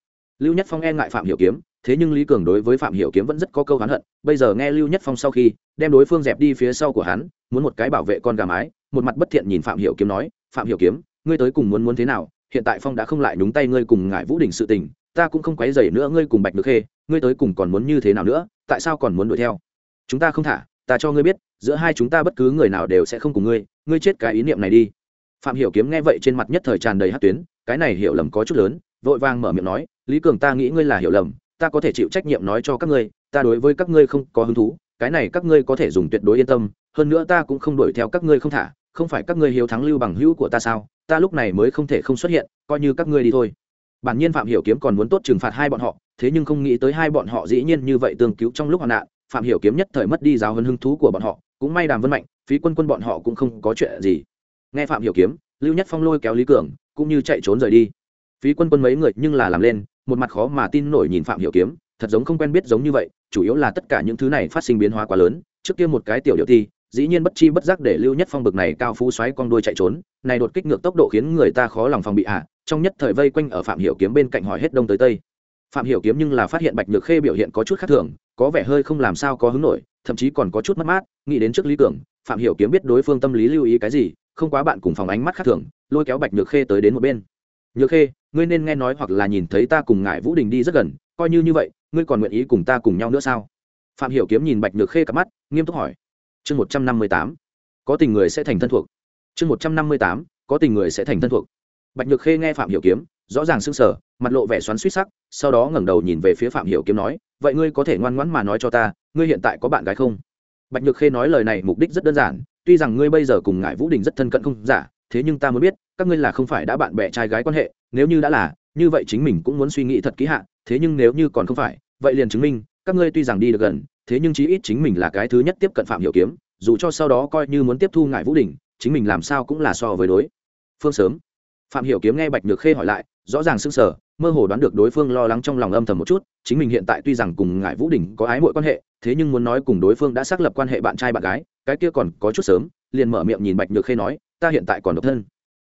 Lưu nhất phong e ngại phạm hiểu kiếm, thế nhưng lý cường đối với phạm hiểu kiếm vẫn rất có câu hắn hận. Bây giờ nghe lưu nhất phong sau khi, đem đối phương dẹp đi phía sau của hắn, muốn một cái bảo vệ con gà mái, một mặt bất thiện nhìn phạm hiểu kiếm nói, phạm hiểu kiếm, ngươi tới cùng muốn muốn thế nào? Hiện tại phong đã không lại đúng tay ngươi cùng ngải vũ đình sự tình, ta cũng không quấy rầy nữa ngươi cùng bạch được khê, ngươi tới cùng còn muốn như thế nào nữa, tại sao còn muốn đuổi theo? Chúng ta không thả, ta cho ngươi biết, giữa hai chúng ta bất cứ người nào đều sẽ không cùng ngươi ngươi chết cái ý niệm này đi. Phạm hiểu kiếm nghe vậy trên mặt nhất thời tràn đầy hát tuyến, cái này hiểu lầm có chút lớn, vội vàng mở miệng nói lý cường ta nghĩ ngươi là hiểu lầm, ta có thể chịu trách nhiệm nói cho các ngươi, ta đối với các ngươi không có hứng thú, cái này các ngươi có thể dùng tuyệt đối yên tâm, hơn nữa ta cũng không đuổi theo các ngươi không thả, không phải các ngươi hiếu thắng lưu bằng hữu của ta sao, ta lúc này mới không thể không xuất hiện, coi như các ngươi đi thôi. Bản nhiên phạm hiểu kiếm còn muốn tốt trừng phạt hai bọn họ, thế nhưng không nghĩ tới hai bọn họ dĩ nhiên như vậy tương cứu trong lúc hoạn nạn, phạm hiểu kiếm nhất thời mất đi giáo hơn hứng thú của bọn họ, cũng may đàm vân mạnh, phí quân quân bọn họ cũng không có chuyện gì. Nghe phạm hiểu kiếm, lưu nhất phong lôi kéo lý cường, cũng như chạy trốn rời đi. Phí quân quân mấy người nhưng là làm lên một mặt khó mà tin nổi nhìn phạm hiểu kiếm, thật giống không quen biết giống như vậy, chủ yếu là tất cả những thứ này phát sinh biến hóa quá lớn, trước kia một cái tiểu điệu thi, dĩ nhiên bất chi bất giác để lưu nhất phong bực này cao phú xoáy con đuôi chạy trốn, này đột kích ngược tốc độ khiến người ta khó lòng phòng bị à trong nhất thời vây quanh ở phạm hiểu kiếm bên cạnh hỏi hết đông tới tây. Phạm hiểu kiếm nhưng là phát hiện bạch nhược khê biểu hiện có chút khác thường, có vẻ hơi không làm sao có hứng nổi, thậm chí còn có chút mất mát, nghĩ đến trước lý cường, phạm hiểu kiếm biết đối phương tâm lý lưu ý cái gì, không quá bạn cùng phòng ánh mắt khác thường, lôi kéo bạch nhược khê tới đến một bên nhược khê, ngươi nên nghe nói hoặc là nhìn thấy ta cùng ngài vũ đình đi rất gần, coi như như vậy, ngươi còn nguyện ý cùng ta cùng nhau nữa sao? Phạm hiểu kiếm nhìn bạch nhược khê cặp mắt, nghiêm túc hỏi. Chương một trăm năm mươi tám, có tình người sẽ thành thân thuộc. Chương một trăm năm mươi tám, có tình người sẽ thành thân thuộc. Bạch nhược khê nghe phạm hiểu kiếm, rõ ràng sưng sờ, mặt lộ vẻ xoắn suýt sắc, sau đó ngẩng đầu nhìn về phía phạm hiểu kiếm nói, vậy ngươi có thể ngoan ngoãn mà nói cho ta, ngươi hiện tại có bạn gái không? Bạch nhược khê nói lời này mục đích rất đơn giản, tuy rằng ngươi bây giờ cùng ngài vũ đình rất thân cận không giả thế nhưng ta muốn biết, các ngươi là không phải đã bạn bè trai gái quan hệ, nếu như đã là, như vậy chính mình cũng muốn suy nghĩ thật kỹ hạn thế nhưng nếu như còn không phải, vậy liền chứng minh, các ngươi tuy rằng đi được gần, thế nhưng chí ít chính mình là cái thứ nhất tiếp cận phạm hiểu kiếm, dù cho sau đó coi như muốn tiếp thu ngải vũ đình chính mình làm sao cũng là so với đối phương sớm. Phạm hiểu kiếm nghe bạch nhược khê hỏi lại, rõ ràng sưng sở mơ hồ đoán được đối phương lo lắng trong lòng âm thầm một chút, chính mình hiện tại tuy rằng cùng ngải vũ đình có ái mội quan hệ, thế nhưng muốn nói cùng đối phương đã xác lập quan hệ bạn trai bạn gái, cái kia còn có chút sớm, liền mở miệng nhìn bạch nhược khê nói ta hiện tại còn độc thân.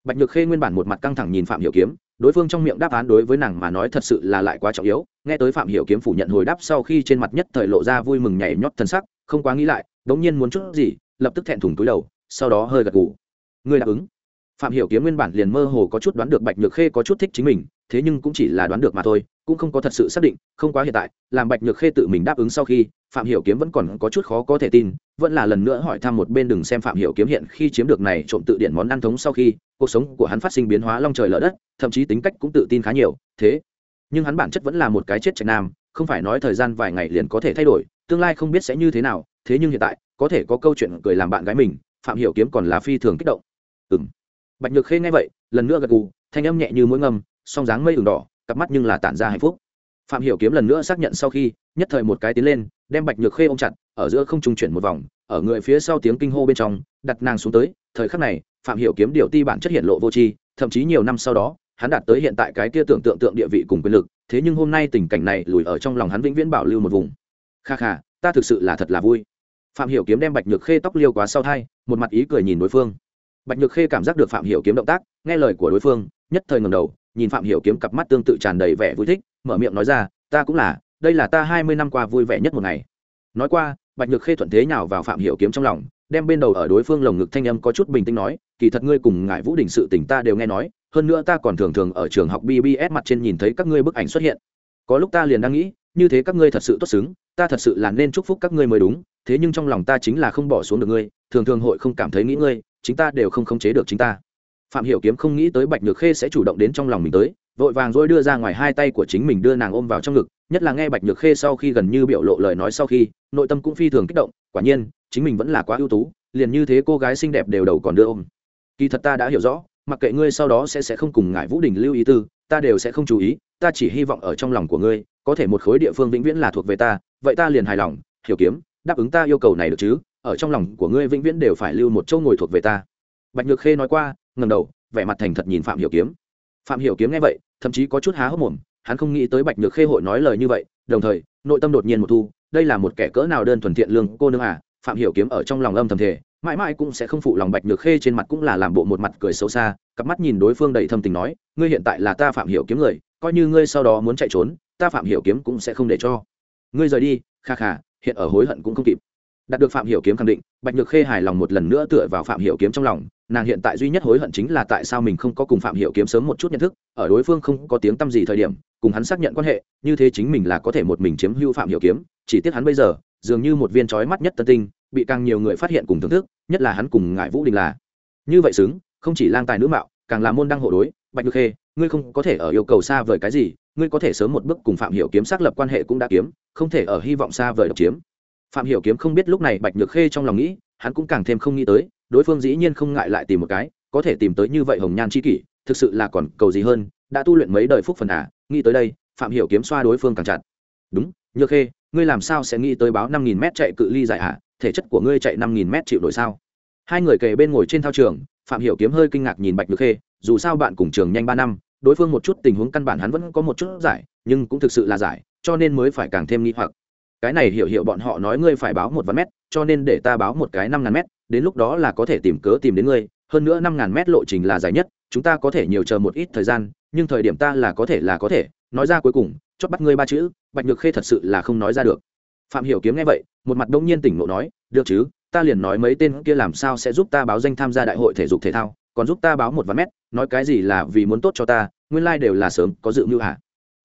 Bạch nhược khê nguyên bản một mặt căng thẳng nhìn phạm hiểu kiếm, đối phương trong miệng đáp án đối với nàng mà nói thật sự là lại quá trọng yếu. Nghe tới phạm hiểu kiếm phủ nhận hồi đáp sau khi trên mặt nhất thời lộ ra vui mừng nhảy nhót thân sắc, không quá nghĩ lại, đống nhiên muốn chút gì, lập tức thẹn thùng túi đầu, sau đó hơi gật gù. Ngươi đáp ứng. Phạm hiểu kiếm nguyên bản liền mơ hồ có chút đoán được bạch nhược khê có chút thích chính mình, thế nhưng cũng chỉ là đoán được mà thôi cũng không có thật sự xác định, không quá hiện tại, làm bạch nhược khê tự mình đáp ứng sau khi, phạm hiểu kiếm vẫn còn có chút khó có thể tin, vẫn là lần nữa hỏi thăm một bên đừng xem phạm hiểu kiếm hiện khi chiếm được này trộm tự điện món ăn thống sau khi, cuộc sống của hắn phát sinh biến hóa long trời lở đất, thậm chí tính cách cũng tự tin khá nhiều, thế. Nhưng hắn bản chất vẫn là một cái chết trạch nam, không phải nói thời gian vài ngày liền có thể thay đổi, tương lai không biết sẽ như thế nào, thế nhưng hiện tại, có thể có câu chuyện cười làm bạn gái mình, phạm hiểu kiếm còn là phi thường kích động. Ừm. Bạch nhược khê nghe vậy, lần nữa gật gù, thanh âm nhẹ như mũi ngầm song dáng mây ửng đỏ cặp mắt nhưng là tản ra hạnh phúc. Phạm hiểu kiếm lần nữa xác nhận sau khi, nhất thời một cái tiến lên, đem bạch nhược khê ôm chặt, ở giữa không trung chuyển một vòng, ở người phía sau tiếng kinh hô bên trong, đặt nàng xuống tới. Thời khắc này, phạm hiểu kiếm điều ti bản chất hiện lộ vô tri, thậm chí nhiều năm sau đó, hắn đạt tới hiện tại cái kia tưởng tượng tượng địa vị cùng quyền lực, thế nhưng hôm nay tình cảnh này lùi ở trong lòng hắn vĩnh viễn bảo lưu một vùng. Kha kha, ta thực sự là thật là vui. Phạm hiểu kiếm đem bạch nhược khê tóc liêu quá sau thai, một mặt ý cười nhìn đối phương. Bạch nhược khê cảm giác được phạm hiểu kiếm động tác, nghe lời của đối phương, nhất thời ngẩng đầu nhìn phạm hiểu kiếm cặp mắt tương tự tràn đầy vẻ vui thích, mở miệng nói ra, ta cũng là, đây là ta hai mươi năm qua vui vẻ nhất một ngày. Nói qua, bạch nhược khê thuận thế nhào vào phạm hiểu kiếm trong lòng, đem bên đầu ở đối phương lồng ngực thanh âm có chút bình tĩnh nói, kỳ thật ngươi cùng ngại vũ đình sự tình ta đều nghe nói, hơn nữa ta còn thường thường ở trường học bbs mặt trên nhìn thấy các ngươi bức ảnh xuất hiện. Có lúc ta liền đang nghĩ, như thế các ngươi thật sự tốt xứng, ta thật sự là nên chúc phúc các ngươi mới đúng, thế nhưng trong lòng ta chính là không bỏ xuống được ngươi, thường thường hội không cảm thấy nghĩ ngươi, chính ta đều không khống chế được chính ta phạm hiểu kiếm không nghĩ tới bạch nhược khê sẽ chủ động đến trong lòng mình tới, vội vàng rồi đưa ra ngoài hai tay của chính mình đưa nàng ôm vào trong ngực, nhất là nghe bạch nhược khê sau khi gần như biểu lộ lời nói sau khi, nội tâm cũng phi thường kích động, quả nhiên, chính mình vẫn là quá ưu tú, liền như thế cô gái xinh đẹp đều đầu còn đưa ôm. Kỳ thật ta đã hiểu rõ, mặc kệ ngươi sau đó sẽ sẽ không cùng ngại vũ đình lưu ý tư, ta đều sẽ không chú ý, ta chỉ hy vọng ở trong lòng của ngươi, có thể một khối địa phương vĩnh viễn là thuộc về ta, vậy ta liền hài lòng, hiểu kiếm, đáp ứng ta yêu cầu này được chứ, ở trong lòng của ngươi vĩnh viễn đều phải lưu một châu ngồi thuộc về ta. Bạch nhược khê nói qua ngầm đầu, vẻ mặt thành thật nhìn phạm hiểu kiếm. Phạm hiểu kiếm nghe vậy, thậm chí có chút há hốc mồm, hắn không nghĩ tới bạch nhược khê hội nói lời như vậy, đồng thời, nội tâm đột nhiên một thu, đây là một kẻ cỡ nào đơn thuần thiện lương cô nương à phạm hiểu kiếm ở trong lòng âm thầm thể mãi mãi cũng sẽ không phụ lòng bạch nhược khê trên mặt cũng là làm bộ một mặt cười xấu xa, cặp mắt nhìn đối phương đầy thâm tình nói, ngươi hiện tại là ta phạm hiểu kiếm người, coi như ngươi sau đó muốn chạy trốn, ta phạm hiểu kiếm cũng sẽ không để cho. Ngươi rời đi, kha kha, hiện ở hối hận cũng không kịp đạt được phạm hiểu kiếm khẳng định, bạch nhược khê hài lòng một lần nữa tựa vào phạm hiểu kiếm trong lòng. Nàng hiện tại duy nhất hối hận chính là tại sao mình không có cùng phạm hiểu kiếm sớm một chút nhận thức, ở đối phương không có tiếng tâm gì thời điểm, cùng hắn xác nhận quan hệ, như thế chính mình là có thể một mình chiếm hữu phạm hiểu kiếm. Chỉ tiếc hắn bây giờ, dường như một viên chói mắt nhất tân tinh, bị càng nhiều người phát hiện cùng thưởng thức, nhất là hắn cùng ngải vũ đình là. Như vậy xứng, không chỉ lang tài nữ mạo, càng là môn đăng hộ đối. Bạch nhược khê, ngươi không có thể ở yêu cầu xa vời cái gì, ngươi có thể sớm một bước cùng phạm hiểu kiếm xác lập quan hệ cũng đã kiếm, không thể ở hy vọng xa vời độc chiếm phạm hiểu kiếm không biết lúc này bạch nhược khê trong lòng nghĩ, hắn cũng càng thêm không nghĩ tới, đối phương dĩ nhiên không ngại lại tìm một cái, có thể tìm tới như vậy hồng nhan chi kỷ, thực sự là còn cầu gì hơn, đã tu luyện mấy đời phúc phần à nghĩ tới đây, phạm hiểu kiếm xoa đối phương càng chặt. Đúng, nhược khê, ngươi làm sao sẽ nghĩ tới báo năm nghìn mét chạy cự ly dài à thể chất của ngươi chạy năm nghìn mét chịu nổi sao? Hai người kề bên ngồi trên thao trường, phạm hiểu kiếm hơi kinh ngạc nhìn bạch nhược khê, dù sao bạn cùng trường nhanh ba năm, đối phương một chút tình huống căn bản hắn vẫn có một chút giải, nhưng cũng thực sự là giải, cho nên mới phải càng thêm nghi hoặc cái này hiểu hiểu bọn họ nói ngươi phải báo một vạn mét, cho nên để ta báo một cái năm ngàn mét, đến lúc đó là có thể tìm cớ tìm đến ngươi, hơn nữa năm ngàn mét lộ trình là dài nhất, chúng ta có thể nhiều chờ một ít thời gian, nhưng thời điểm ta là có thể là có thể, nói ra cuối cùng, chót bắt ngươi ba chữ, bạch nhược khê thật sự là không nói ra được. Phạm hiểu kiếm nghe vậy, một mặt đông nhiên tỉnh ngộ nói, được chứ, ta liền nói mấy tên kia làm sao sẽ giúp ta báo danh tham gia đại hội thể dục thể thao, còn giúp ta báo một vạn mét, nói cái gì là vì muốn tốt cho ta, nguyên lai đều là sớm, có dự mưu hả?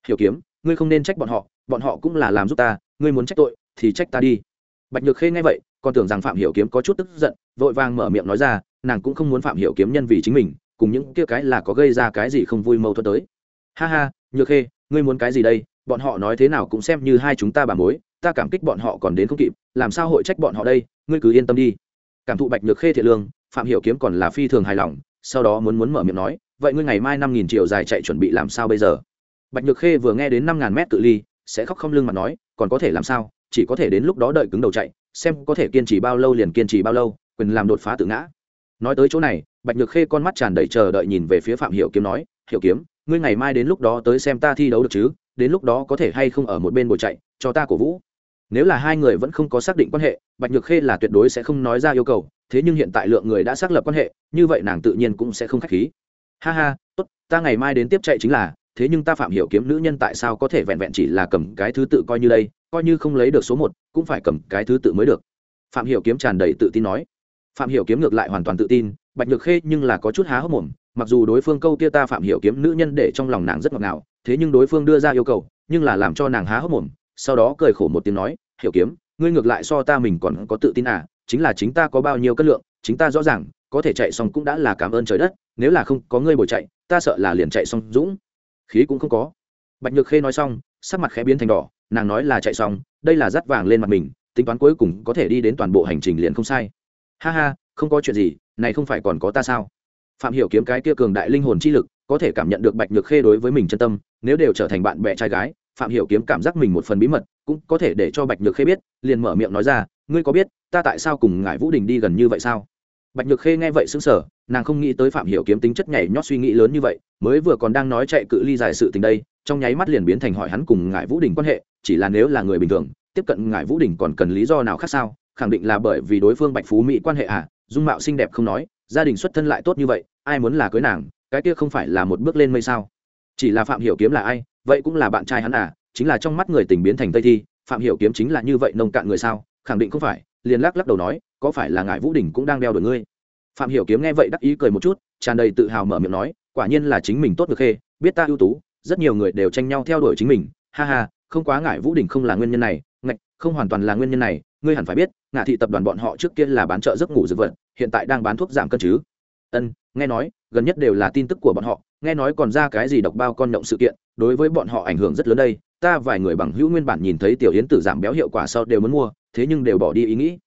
Hiểu kiếm, ngươi không nên trách bọn họ bọn họ cũng là làm giúp ta, ngươi muốn trách tội thì trách ta đi. Bạch nhược khê nghe vậy, còn tưởng rằng phạm hiểu kiếm có chút tức giận, vội vàng mở miệng nói ra, nàng cũng không muốn phạm hiểu kiếm nhân vì chính mình, cùng những kia cái là có gây ra cái gì không vui mâu thuẫn tới. Ha ha, nhược khê, ngươi muốn cái gì đây? Bọn họ nói thế nào cũng xem như hai chúng ta bà mối, ta cảm kích bọn họ còn đến không kịp, làm sao hội trách bọn họ đây? Ngươi cứ yên tâm đi. Cảm thụ bạch nhược khê thiện lương, phạm hiểu kiếm còn là phi thường hài lòng, sau đó muốn muốn mở miệng nói, vậy ngươi ngày mai năm nghìn triệu dài chạy chuẩn bị làm sao bây giờ? Bạch nhược khê vừa nghe đến năm ngàn mét cự ly sẽ khóc không lưng mà nói, còn có thể làm sao, chỉ có thể đến lúc đó đợi cứng đầu chạy, xem có thể kiên trì bao lâu liền kiên trì bao lâu, quyền làm đột phá tự ngã. Nói tới chỗ này, bạch nhược khê con mắt tràn đầy chờ đợi nhìn về phía phạm hiểu kiếm nói, hiểu kiếm, ngươi ngày mai đến lúc đó tới xem ta thi đấu được chứ, đến lúc đó có thể hay không ở một bên bồi chạy, cho ta cổ vũ. Nếu là hai người vẫn không có xác định quan hệ, bạch nhược khê là tuyệt đối sẽ không nói ra yêu cầu, thế nhưng hiện tại lượng người đã xác lập quan hệ, như vậy nàng tự nhiên cũng sẽ không khách khí. Ha ha, tốt, ta ngày mai đến tiếp chạy chính là thế nhưng ta phạm hiểu kiếm nữ nhân tại sao có thể vẹn vẹn chỉ là cầm cái thứ tự coi như đây, coi như không lấy được số một, cũng phải cầm cái thứ tự mới được. Phạm hiểu kiếm tràn đầy tự tin nói. Phạm hiểu kiếm ngược lại hoàn toàn tự tin, bạch nhược khê nhưng là có chút há hốc mồm, mặc dù đối phương câu kia ta phạm hiểu kiếm nữ nhân để trong lòng nàng rất ngọt ngào, thế nhưng đối phương đưa ra yêu cầu, nhưng là làm cho nàng há hốc mồm, sau đó cười khổ một tiếng nói, hiểu kiếm, ngươi ngược lại so ta mình còn có tự tin à chính là chính ta có bao nhiêu cân lượng, chính ta rõ ràng, có thể chạy xong cũng đã là cảm ơn trời đất, nếu là không có ngươi bồi chạy, ta sợ là liền chạy xong dũng khí cũng không có. Bạch nhược khê nói xong, sắc mặt khẽ biến thành đỏ, nàng nói là chạy xong, đây là dắt vàng lên mặt mình, tính toán cuối cùng có thể đi đến toàn bộ hành trình liền không sai. Ha ha, không có chuyện gì, này không phải còn có ta sao? Phạm hiểu kiếm cái kia cường đại linh hồn chi lực, có thể cảm nhận được bạch nhược khê đối với mình chân tâm, nếu đều trở thành bạn bè trai gái, phạm hiểu kiếm cảm giác mình một phần bí mật, cũng có thể để cho bạch nhược khê biết, liền mở miệng nói ra, ngươi có biết, ta tại sao cùng ngải vũ đình đi gần như vậy sao? Bạch nhược khê nghe vậy sững sờ, nàng không nghĩ tới phạm hiểu kiếm tính chất nhảy nhót suy nghĩ lớn như vậy, mới vừa còn đang nói chạy cự ly dài sự tình đây, trong nháy mắt liền biến thành hỏi hắn cùng ngải vũ đình quan hệ, chỉ là nếu là người bình thường, tiếp cận ngải vũ đình còn cần lý do nào khác sao? Khẳng định là bởi vì đối phương bạch phú mỹ quan hệ à? Dung mạo xinh đẹp không nói, gia đình xuất thân lại tốt như vậy, ai muốn là cưới nàng, cái kia không phải là một bước lên mây sao? Chỉ là phạm hiểu kiếm là ai? Vậy cũng là bạn trai hắn à? Chính là trong mắt người tình biến thành tây thi, phạm hiểu kiếm chính là như vậy nông cạn người sao? Khẳng định không phải, liền lắc lắc đầu nói có phải là ngài vũ đình cũng đang đeo đuổi ngươi? Phạm hiểu kiếm nghe vậy đắc ý cười một chút, tràn đầy tự hào mở miệng nói, quả nhiên là chính mình tốt được khê, biết ta ưu tú, rất nhiều người đều tranh nhau theo đuổi chính mình. Ha ha, không quá ngại vũ đình không là nguyên nhân này, ngạch, không hoàn toàn là nguyên nhân này, ngươi hẳn phải biết, ngạ thị tập đoàn bọn họ trước kia là bán trợ giấc ngủ dược vật, hiện tại đang bán thuốc giảm cân chứ. Ân, nghe nói, gần nhất đều là tin tức của bọn họ, nghe nói còn ra cái gì độc bao con nhộng sự kiện, đối với bọn họ ảnh hưởng rất lớn đây, ta vài người bằng hữu nguyên bản nhìn thấy tiểu yến tử giảm béo hiệu quả sau đều muốn mua, thế nhưng đều bỏ đi ý nghĩ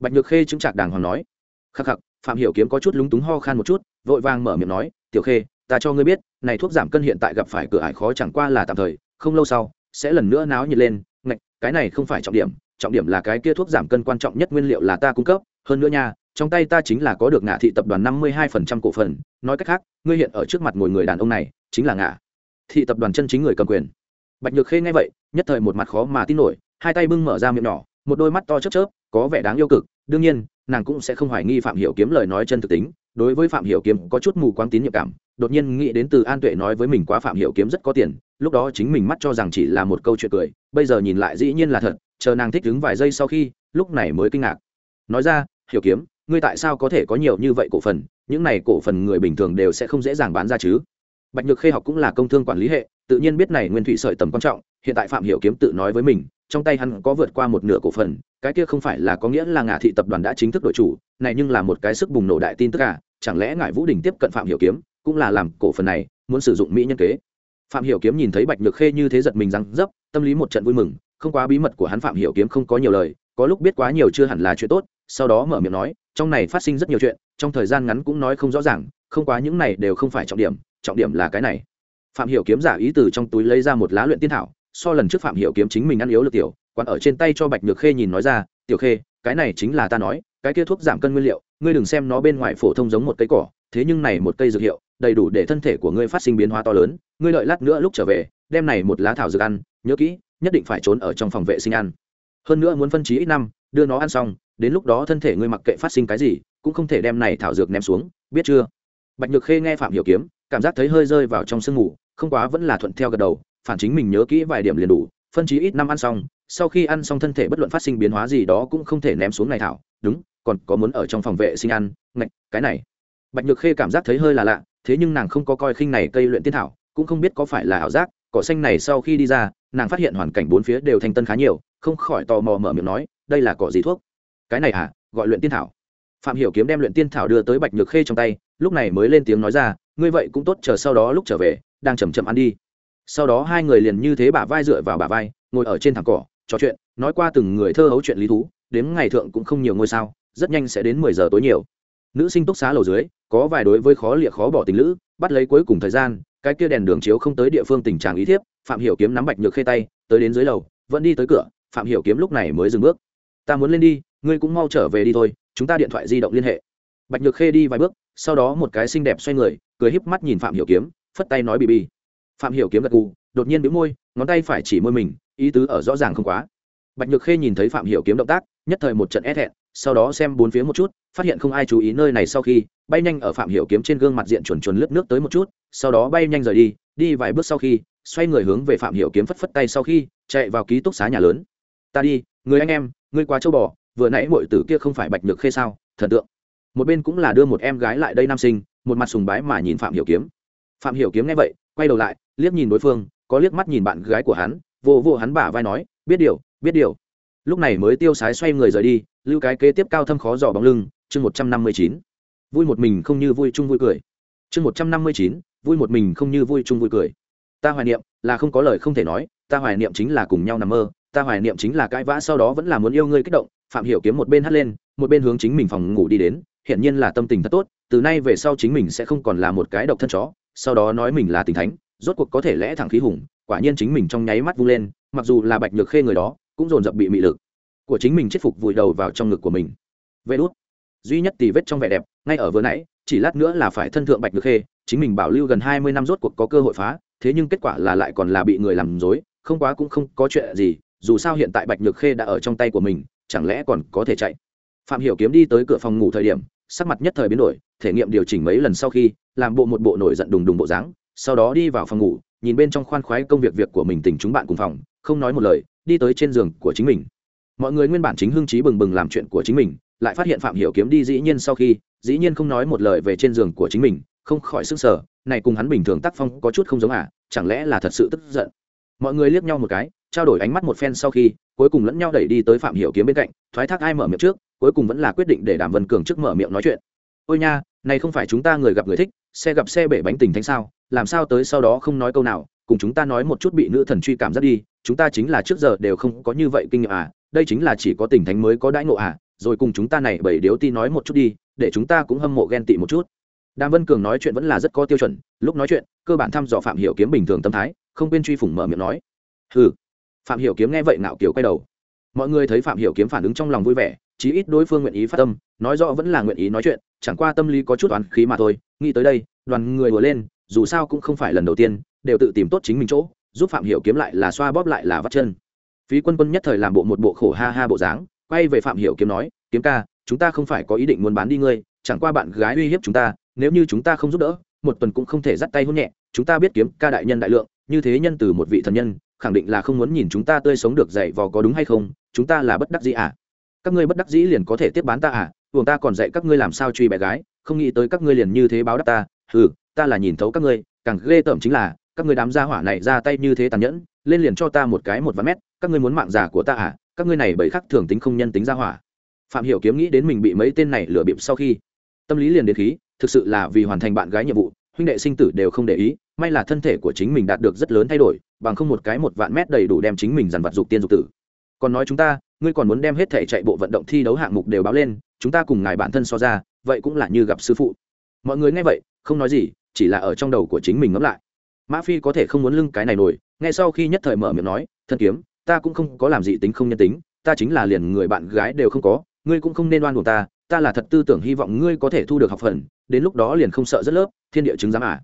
bạch nhược khê chứng trạc đàng hoàng nói, khắc khắc, phạm hiểu kiếm có chút lúng túng ho khan một chút, vội vàng mở miệng nói, tiểu khê, ta cho ngươi biết, này thuốc giảm cân hiện tại gặp phải cửa ải khó chẳng qua là tạm thời, không lâu sau, sẽ lần nữa náo nhiệt lên. Ngạch, cái này không phải trọng điểm trọng điểm là cái kia thuốc giảm cân quan trọng nhất nguyên liệu là ta cung cấp. Hơn nữa nha, trong tay ta chính là có được ngạ thị tập đoàn năm mươi hai phần trăm cổ phần. Nói cách khác, ngươi hiện ở trước mặt ngồi người đàn ông này, chính là ngạ thị tập đoàn chân chính người cầm quyền. Bạch nhược khê nghe vậy, nhất thời một mặt khó mà tin nổi, hai tay bưng mở ra miệng nhỏ, một đôi mắt to chớp chớp có vẻ đáng yêu cực, đương nhiên, nàng cũng sẽ không hoài nghi phạm hiểu kiếm lời nói chân thực tính, đối với phạm hiểu kiếm có chút mù quáng tín nhiệm cảm, đột nhiên nghĩ đến từ an tuệ nói với mình quá phạm hiểu kiếm rất có tiền, lúc đó chính mình mắt cho rằng chỉ là một câu chuyện cười, bây giờ nhìn lại dĩ nhiên là thật, chờ nàng thích đứng vài giây sau khi, lúc này mới kinh ngạc. Nói ra, hiểu kiếm, ngươi tại sao có thể có nhiều như vậy cổ phần? Những này cổ phần người bình thường đều sẽ không dễ dàng bán ra chứ. Bạch nhược khê học cũng là công thương quản lý hệ tự nhiên biết này nguyên thủy sợi tầm quan trọng, hiện tại phạm hiểu kiếm tự nói với mình, trong tay hắn có vượt qua một nửa cổ phần, cái kia không phải là có nghĩa là ngả thị tập đoàn đã chính thức đổi chủ, này nhưng là một cái sức bùng nổ đại tin tức cả chẳng lẽ Ngải vũ đình tiếp cận phạm hiểu kiếm, cũng là làm cổ phần này, muốn sử dụng mỹ nhân kế? Phạm hiểu kiếm nhìn thấy bạch nhược khê như thế giật mình răng dấp, tâm lý một trận vui mừng, không quá bí mật của hắn phạm hiểu kiếm không có nhiều lời, có lúc biết quá nhiều chưa hẳn là chuyện tốt, sau đó mở miệng nói, trong này phát sinh rất nhiều chuyện, trong thời gian ngắn cũng nói không rõ ràng, không quá những này đều không phải trọng điểm trọng điểm là cái này phạm hiểu kiếm giả ý từ trong túi lấy ra một lá luyện tiên thảo, so lần trước phạm hiểu kiếm chính mình ăn yếu lực tiểu, quán ở trên tay cho bạch nhược khê nhìn nói ra, tiểu khê, cái này chính là ta nói, cái kia thuốc giảm cân nguyên liệu, ngươi đừng xem nó bên ngoài phổ thông giống một cây cỏ, thế nhưng này một cây dược hiệu, đầy đủ để thân thể của ngươi phát sinh biến hóa to lớn, ngươi đợi lát nữa lúc trở về, đem này một lá thảo dược ăn, nhớ kỹ, nhất định phải trốn ở trong phòng vệ sinh ăn. Hơn nữa muốn phân trí ít năm, đưa nó ăn xong, đến lúc đó thân thể ngươi mặc kệ phát sinh cái gì, cũng không thể đem này thảo dược ném xuống, biết chưa? Bạch nhược khê nghe phạm hiểu kiếm, cảm giác thấy hơi rơi vào trong sương ngủ không quá vẫn là thuận theo gật đầu, phản chính mình nhớ kỹ vài điểm liền đủ, phân chí ít năm ăn xong, sau khi ăn xong thân thể bất luận phát sinh biến hóa gì đó cũng không thể ném xuống này thảo, đúng, còn có muốn ở trong phòng vệ sinh ăn, ngạch, cái này. Bạch nhược khê cảm giác thấy hơi là lạ, thế nhưng nàng không có coi khinh này cây luyện tiên thảo, cũng không biết có phải là ảo giác, cỏ xanh này sau khi đi ra, nàng phát hiện hoàn cảnh bốn phía đều thanh tân khá nhiều, không khỏi tò mò mở miệng nói, đây là cỏ gì thuốc? Cái này à gọi luyện tiên thảo. Phạm hiểu kiếm đem luyện tiên thảo đưa tới bạch nhược khê trong tay, lúc này mới lên tiếng nói ra, ngươi vậy cũng tốt, chờ sau đó lúc trở về đang chậm chậm ăn đi. Sau đó hai người liền như thế bả vai dựa vào bả vai, ngồi ở trên thảm cỏ, trò chuyện, nói qua từng người thơ hấu chuyện lý thú, đến ngày thượng cũng không nhiều ngôi sao, rất nhanh sẽ đến mười giờ tối nhiều. Nữ sinh túc xá lầu dưới, có vài đối với khó liệt khó bỏ tình lữ, bắt lấy cuối cùng thời gian, cái kia đèn đường chiếu không tới địa phương tình trạng ý thiếp, phạm hiểu kiếm nắm bạch nhược khê tay, tới đến dưới lầu, vẫn đi tới cửa, phạm hiểu kiếm lúc này mới dừng bước. Ta muốn lên đi, ngươi cũng mau trở về đi thôi, chúng ta điện thoại di động liên hệ. Bạch nhược khê đi vài bước, sau đó một cái xinh đẹp xoay người, cười híp mắt nhìn phạm hiểu kiếm phất tay nói bì bì. Phạm hiểu kiếm gật gù, đột nhiên bĩu môi, ngón tay phải chỉ môi mình, ý tứ ở rõ ràng không quá. Bạch nhược khê nhìn thấy phạm hiểu kiếm động tác, nhất thời một trận e thẹn, sau đó xem bốn phía một chút, phát hiện không ai chú ý nơi này sau khi, bay nhanh ở phạm hiểu kiếm trên gương mặt diện chuẩn chuẩn lướt nước tới một chút, sau đó bay nhanh rời đi đi vài bước sau khi, xoay người hướng về phạm hiểu kiếm phất phất tay sau khi, chạy vào ký túc xá nhà lớn. Ta đi, người anh em, ngươi quá châu bò, vừa nãy muội tử kia không phải bạch nhược khê sao? Thần tượng. Một bên cũng là đưa một em gái lại đây nam sinh, một mặt sùng bái mà nhìn phạm hiểu kiếm phạm hiểu kiếm nghe vậy, quay đầu lại, liếc nhìn đối phương, có liếc mắt nhìn bạn gái của hắn, vô vô hắn bả vai nói, biết điều biết điều. Lúc này mới tiêu sái xoay người rời đi, lưu cái kế tiếp cao thâm khó dò bóng lưng, chương một trăm năm mươi chín. Vui một mình không như vui chung vui cười. Chương một trăm năm mươi chín, vui một mình không như vui chung vui cười. Ta hoài niệm là không có lời không thể nói, ta hoài niệm chính là cùng nhau nằm mơ, ta hoài niệm chính là cãi vã sau đó vẫn là muốn yêu ngươi kích động. Phạm hiểu kiếm một bên hắt lên, một bên hướng chính mình phòng ngủ đi đến hiện nhiên là tâm tình thật tốt, từ nay về sau chính mình sẽ không còn là một cái độc thân chó sau đó nói mình là tình thánh, rốt cuộc có thể lẽ thẳng khí hùng, quả nhiên chính mình trong nháy mắt vung lên, mặc dù là bạch nhược khê người đó, cũng dồn dập bị mị lực của chính mình chết phục vùi đầu vào trong ngực của mình. Vê đốt duy nhất tì vết trong vẻ đẹp, ngay ở vừa nãy, chỉ lát nữa là phải thân thượng bạch nhược khê, chính mình bảo lưu gần hai mươi năm rốt cuộc có cơ hội phá, thế nhưng kết quả là lại còn là bị người làm dối không quá cũng không có chuyện gì, dù sao hiện tại bạch nhược khê đã ở trong tay của mình, chẳng lẽ còn có thể chạy? Phạm hiểu kiếm đi tới cửa phòng ngủ thời điểm, sắc mặt nhất thời biến đổi, thể nghiệm điều chỉnh mấy lần sau khi làm bộ một bộ nổi giận đùng đùng bộ dáng, sau đó đi vào phòng ngủ, nhìn bên trong khoan khoái công việc việc của mình tình chúng bạn cùng phòng, không nói một lời, đi tới trên giường của chính mình. Mọi người nguyên bản chính hưng trí bừng bừng làm chuyện của chính mình, lại phát hiện phạm hiểu kiếm đi dĩ nhiên sau khi, dĩ nhiên không nói một lời về trên giường của chính mình, không khỏi sức sở này cùng hắn bình thường tác phong có chút không giống à chẳng lẽ là thật sự tức giận? Mọi người liếc nhau một cái, trao đổi ánh mắt một phen sau khi, cuối cùng lẫn nhau đẩy đi tới phạm hiểu kiếm bên cạnh, thoái thác ai mở miệng trước, cuối cùng vẫn là quyết định để đàm vân cường trước mở miệng nói chuyện. Ôi nha, này không phải chúng ta người gặp người thích xe gặp xe bể bánh tình thánh sao, làm sao tới sau đó không nói câu nào, cùng chúng ta nói một chút bị nữ thần truy cảm giác đi, chúng ta chính là trước giờ đều không có như vậy kinh nghiệm à đây chính là chỉ có tình thánh mới có đãi ngộ à rồi cùng chúng ta này bảy điếu ti nói một chút đi, để chúng ta cũng hâm mộ ghen tị một chút. Đàm vân cường nói chuyện vẫn là rất có tiêu chuẩn, lúc nói chuyện, cơ bản thăm dò phạm hiểu kiếm bình thường tâm thái, không quên truy phủng mở miệng nói. Ừ phạm hiểu kiếm nghe vậy nạo kiều quay đầu. Mọi người thấy phạm hiểu kiếm phản ứng trong lòng vui vẻ chí ít đối phương nguyện ý phát tâm, nói rõ vẫn là nguyện ý nói chuyện, chẳng qua tâm lý có chút oán khí mà thôi. Nghĩ tới đây, đoàn người vừa lên, dù sao cũng không phải lần đầu tiên, đều tự tìm tốt chính mình chỗ, giúp phạm hiểu kiếm lại là xoa bóp lại là vắt chân. Phí quân quân nhất thời làm bộ một bộ khổ ha ha bộ dáng, quay về phạm hiểu kiếm nói, kiếm ca, chúng ta không phải có ý định muốn bán đi ngươi, chẳng qua bạn gái uy hiếp chúng ta, nếu như chúng ta không giúp đỡ, một tuần cũng không thể dắt tay hôn nhẹ, chúng ta biết kiếm ca đại nhân đại lượng, như thế nhân từ một vị thần nhân, khẳng định là không muốn nhìn chúng ta tươi sống được dạy vò có đúng hay không, chúng ta là bất đắc dĩ à? Các ngươi bất đắc dĩ liền có thể tiếp bán ta à? Buồng ta còn dạy các ngươi làm sao truy bé gái, không nghĩ tới các ngươi liền như thế báo đáp ta. Ừ ta là nhìn thấu các ngươi, càng ghê tởm chính là, các ngươi đám gia hỏa này ra tay như thế tàn nhẫn, lên liền cho ta một cái một vạn mét, các ngươi muốn mạng giả của ta à? Các ngươi này bởi khắc thường tính không nhân tính gia hỏa. Phạm hiểu kiếm nghĩ đến mình bị mấy tên này lừa bịp sau khi, tâm lý liền đến khí, thực sự là vì hoàn thành bạn gái nhiệm vụ, huynh đệ sinh tử đều không để ý, may là thân thể của chính mình đạt được rất lớn thay đổi, bằng không một cái một vạn mét đầy đủ đem chính mình dằn vặt dục tiên dục tử còn nói chúng ta, ngươi còn muốn đem hết thể chạy bộ vận động thi đấu hạng mục đều báo lên, chúng ta cùng ngài bản thân so ra, vậy cũng là như gặp sư phụ. Mọi người nghe vậy, không nói gì, chỉ là ở trong đầu của chính mình ngẫm lại. Mã phi có thể không muốn lưng cái này nổi ngay sau khi nhất thời mở miệng nói, thân kiếm, ta cũng không có làm gì tính không nhân tính, ta chính là liền người bạn gái đều không có, ngươi cũng không nên oan buồn ta ta là thật tư tưởng hy vọng ngươi có thể thu được học phần, đến lúc đó liền không sợ rất lớp, thiên địa chứng giám à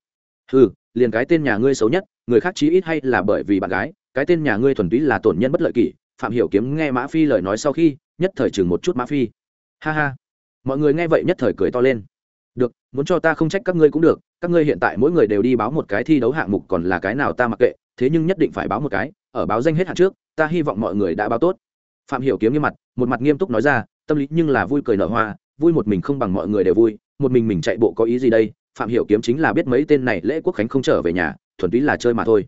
ừ liền cái tên nhà ngươi xấu nhất, người khác chí ít hay là bởi vì bạn gái, cái tên nhà ngươi thuần túy là tổn nhân bất lợi kỷ phạm hiểu kiếm nghe mã phi lời nói sau khi, nhất thời chừng một chút mã phi. Ha ha. Mọi người nghe vậy nhất thời cười to lên. Được, muốn cho ta không trách các ngươi cũng được, các ngươi hiện tại mỗi người đều đi báo một cái thi đấu hạng mục còn là cái nào ta mặc kệ, thế nhưng nhất định phải báo một cái, ở báo danh hết hạn trước, ta hy vọng mọi người đã báo tốt. Phạm hiểu kiếm nghiêm mặt, một mặt nghiêm túc nói ra, tâm lý nhưng là vui cười nở hoa, vui một mình không bằng mọi người đều vui, một mình mình chạy bộ có ý gì đây? Phạm hiểu kiếm chính là biết mấy tên này lễ quốc khánh không trở về nhà, thuần túy là chơi mà thôi.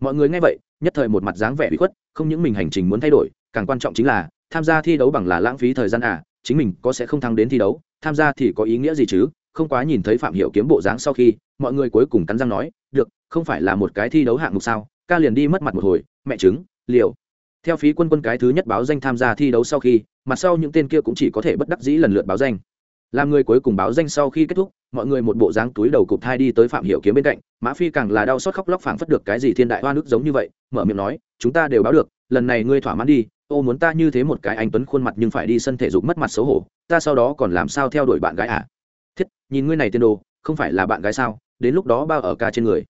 Mọi người nghe vậy nhất thời một mặt dáng vẻ bị khuất, không những mình hành trình muốn thay đổi, càng quan trọng chính là, tham gia thi đấu bằng là lãng phí thời gian à chính mình có sẽ không thắng đến thi đấu, tham gia thì có ý nghĩa gì chứ? Không quá nhìn thấy phạm hiểu kiếm bộ dáng sau khi, mọi người cuối cùng cắn răng nói, được, không phải là một cái thi đấu hạng mục sao? Ca liền đi mất mặt một hồi, mẹ chứng liệu theo phí quân quân cái thứ nhất báo danh tham gia thi đấu sau khi, mặt sau những tên kia cũng chỉ có thể bất đắc dĩ lần lượt báo danh làm người cuối cùng báo danh sau khi kết thúc, mọi người một bộ dáng túi đầu cụp thai đi tới phạm hiểu kiếm bên cạnh, mã phi càng là đau xót khóc lóc phảng phất được cái gì thiên đại hoa nước giống như vậy, mở miệng nói, chúng ta đều báo được, lần này ngươi thỏa mãn đi, ô muốn ta như thế một cái anh tuấn khuôn mặt nhưng phải đi sân thể dục mất mặt xấu hổ, ta sau đó còn làm sao theo đuổi bạn gái à? Thiết, nhìn ngươi này tiên đồ, không phải là bạn gái sao, đến lúc đó bao ở ca trên người.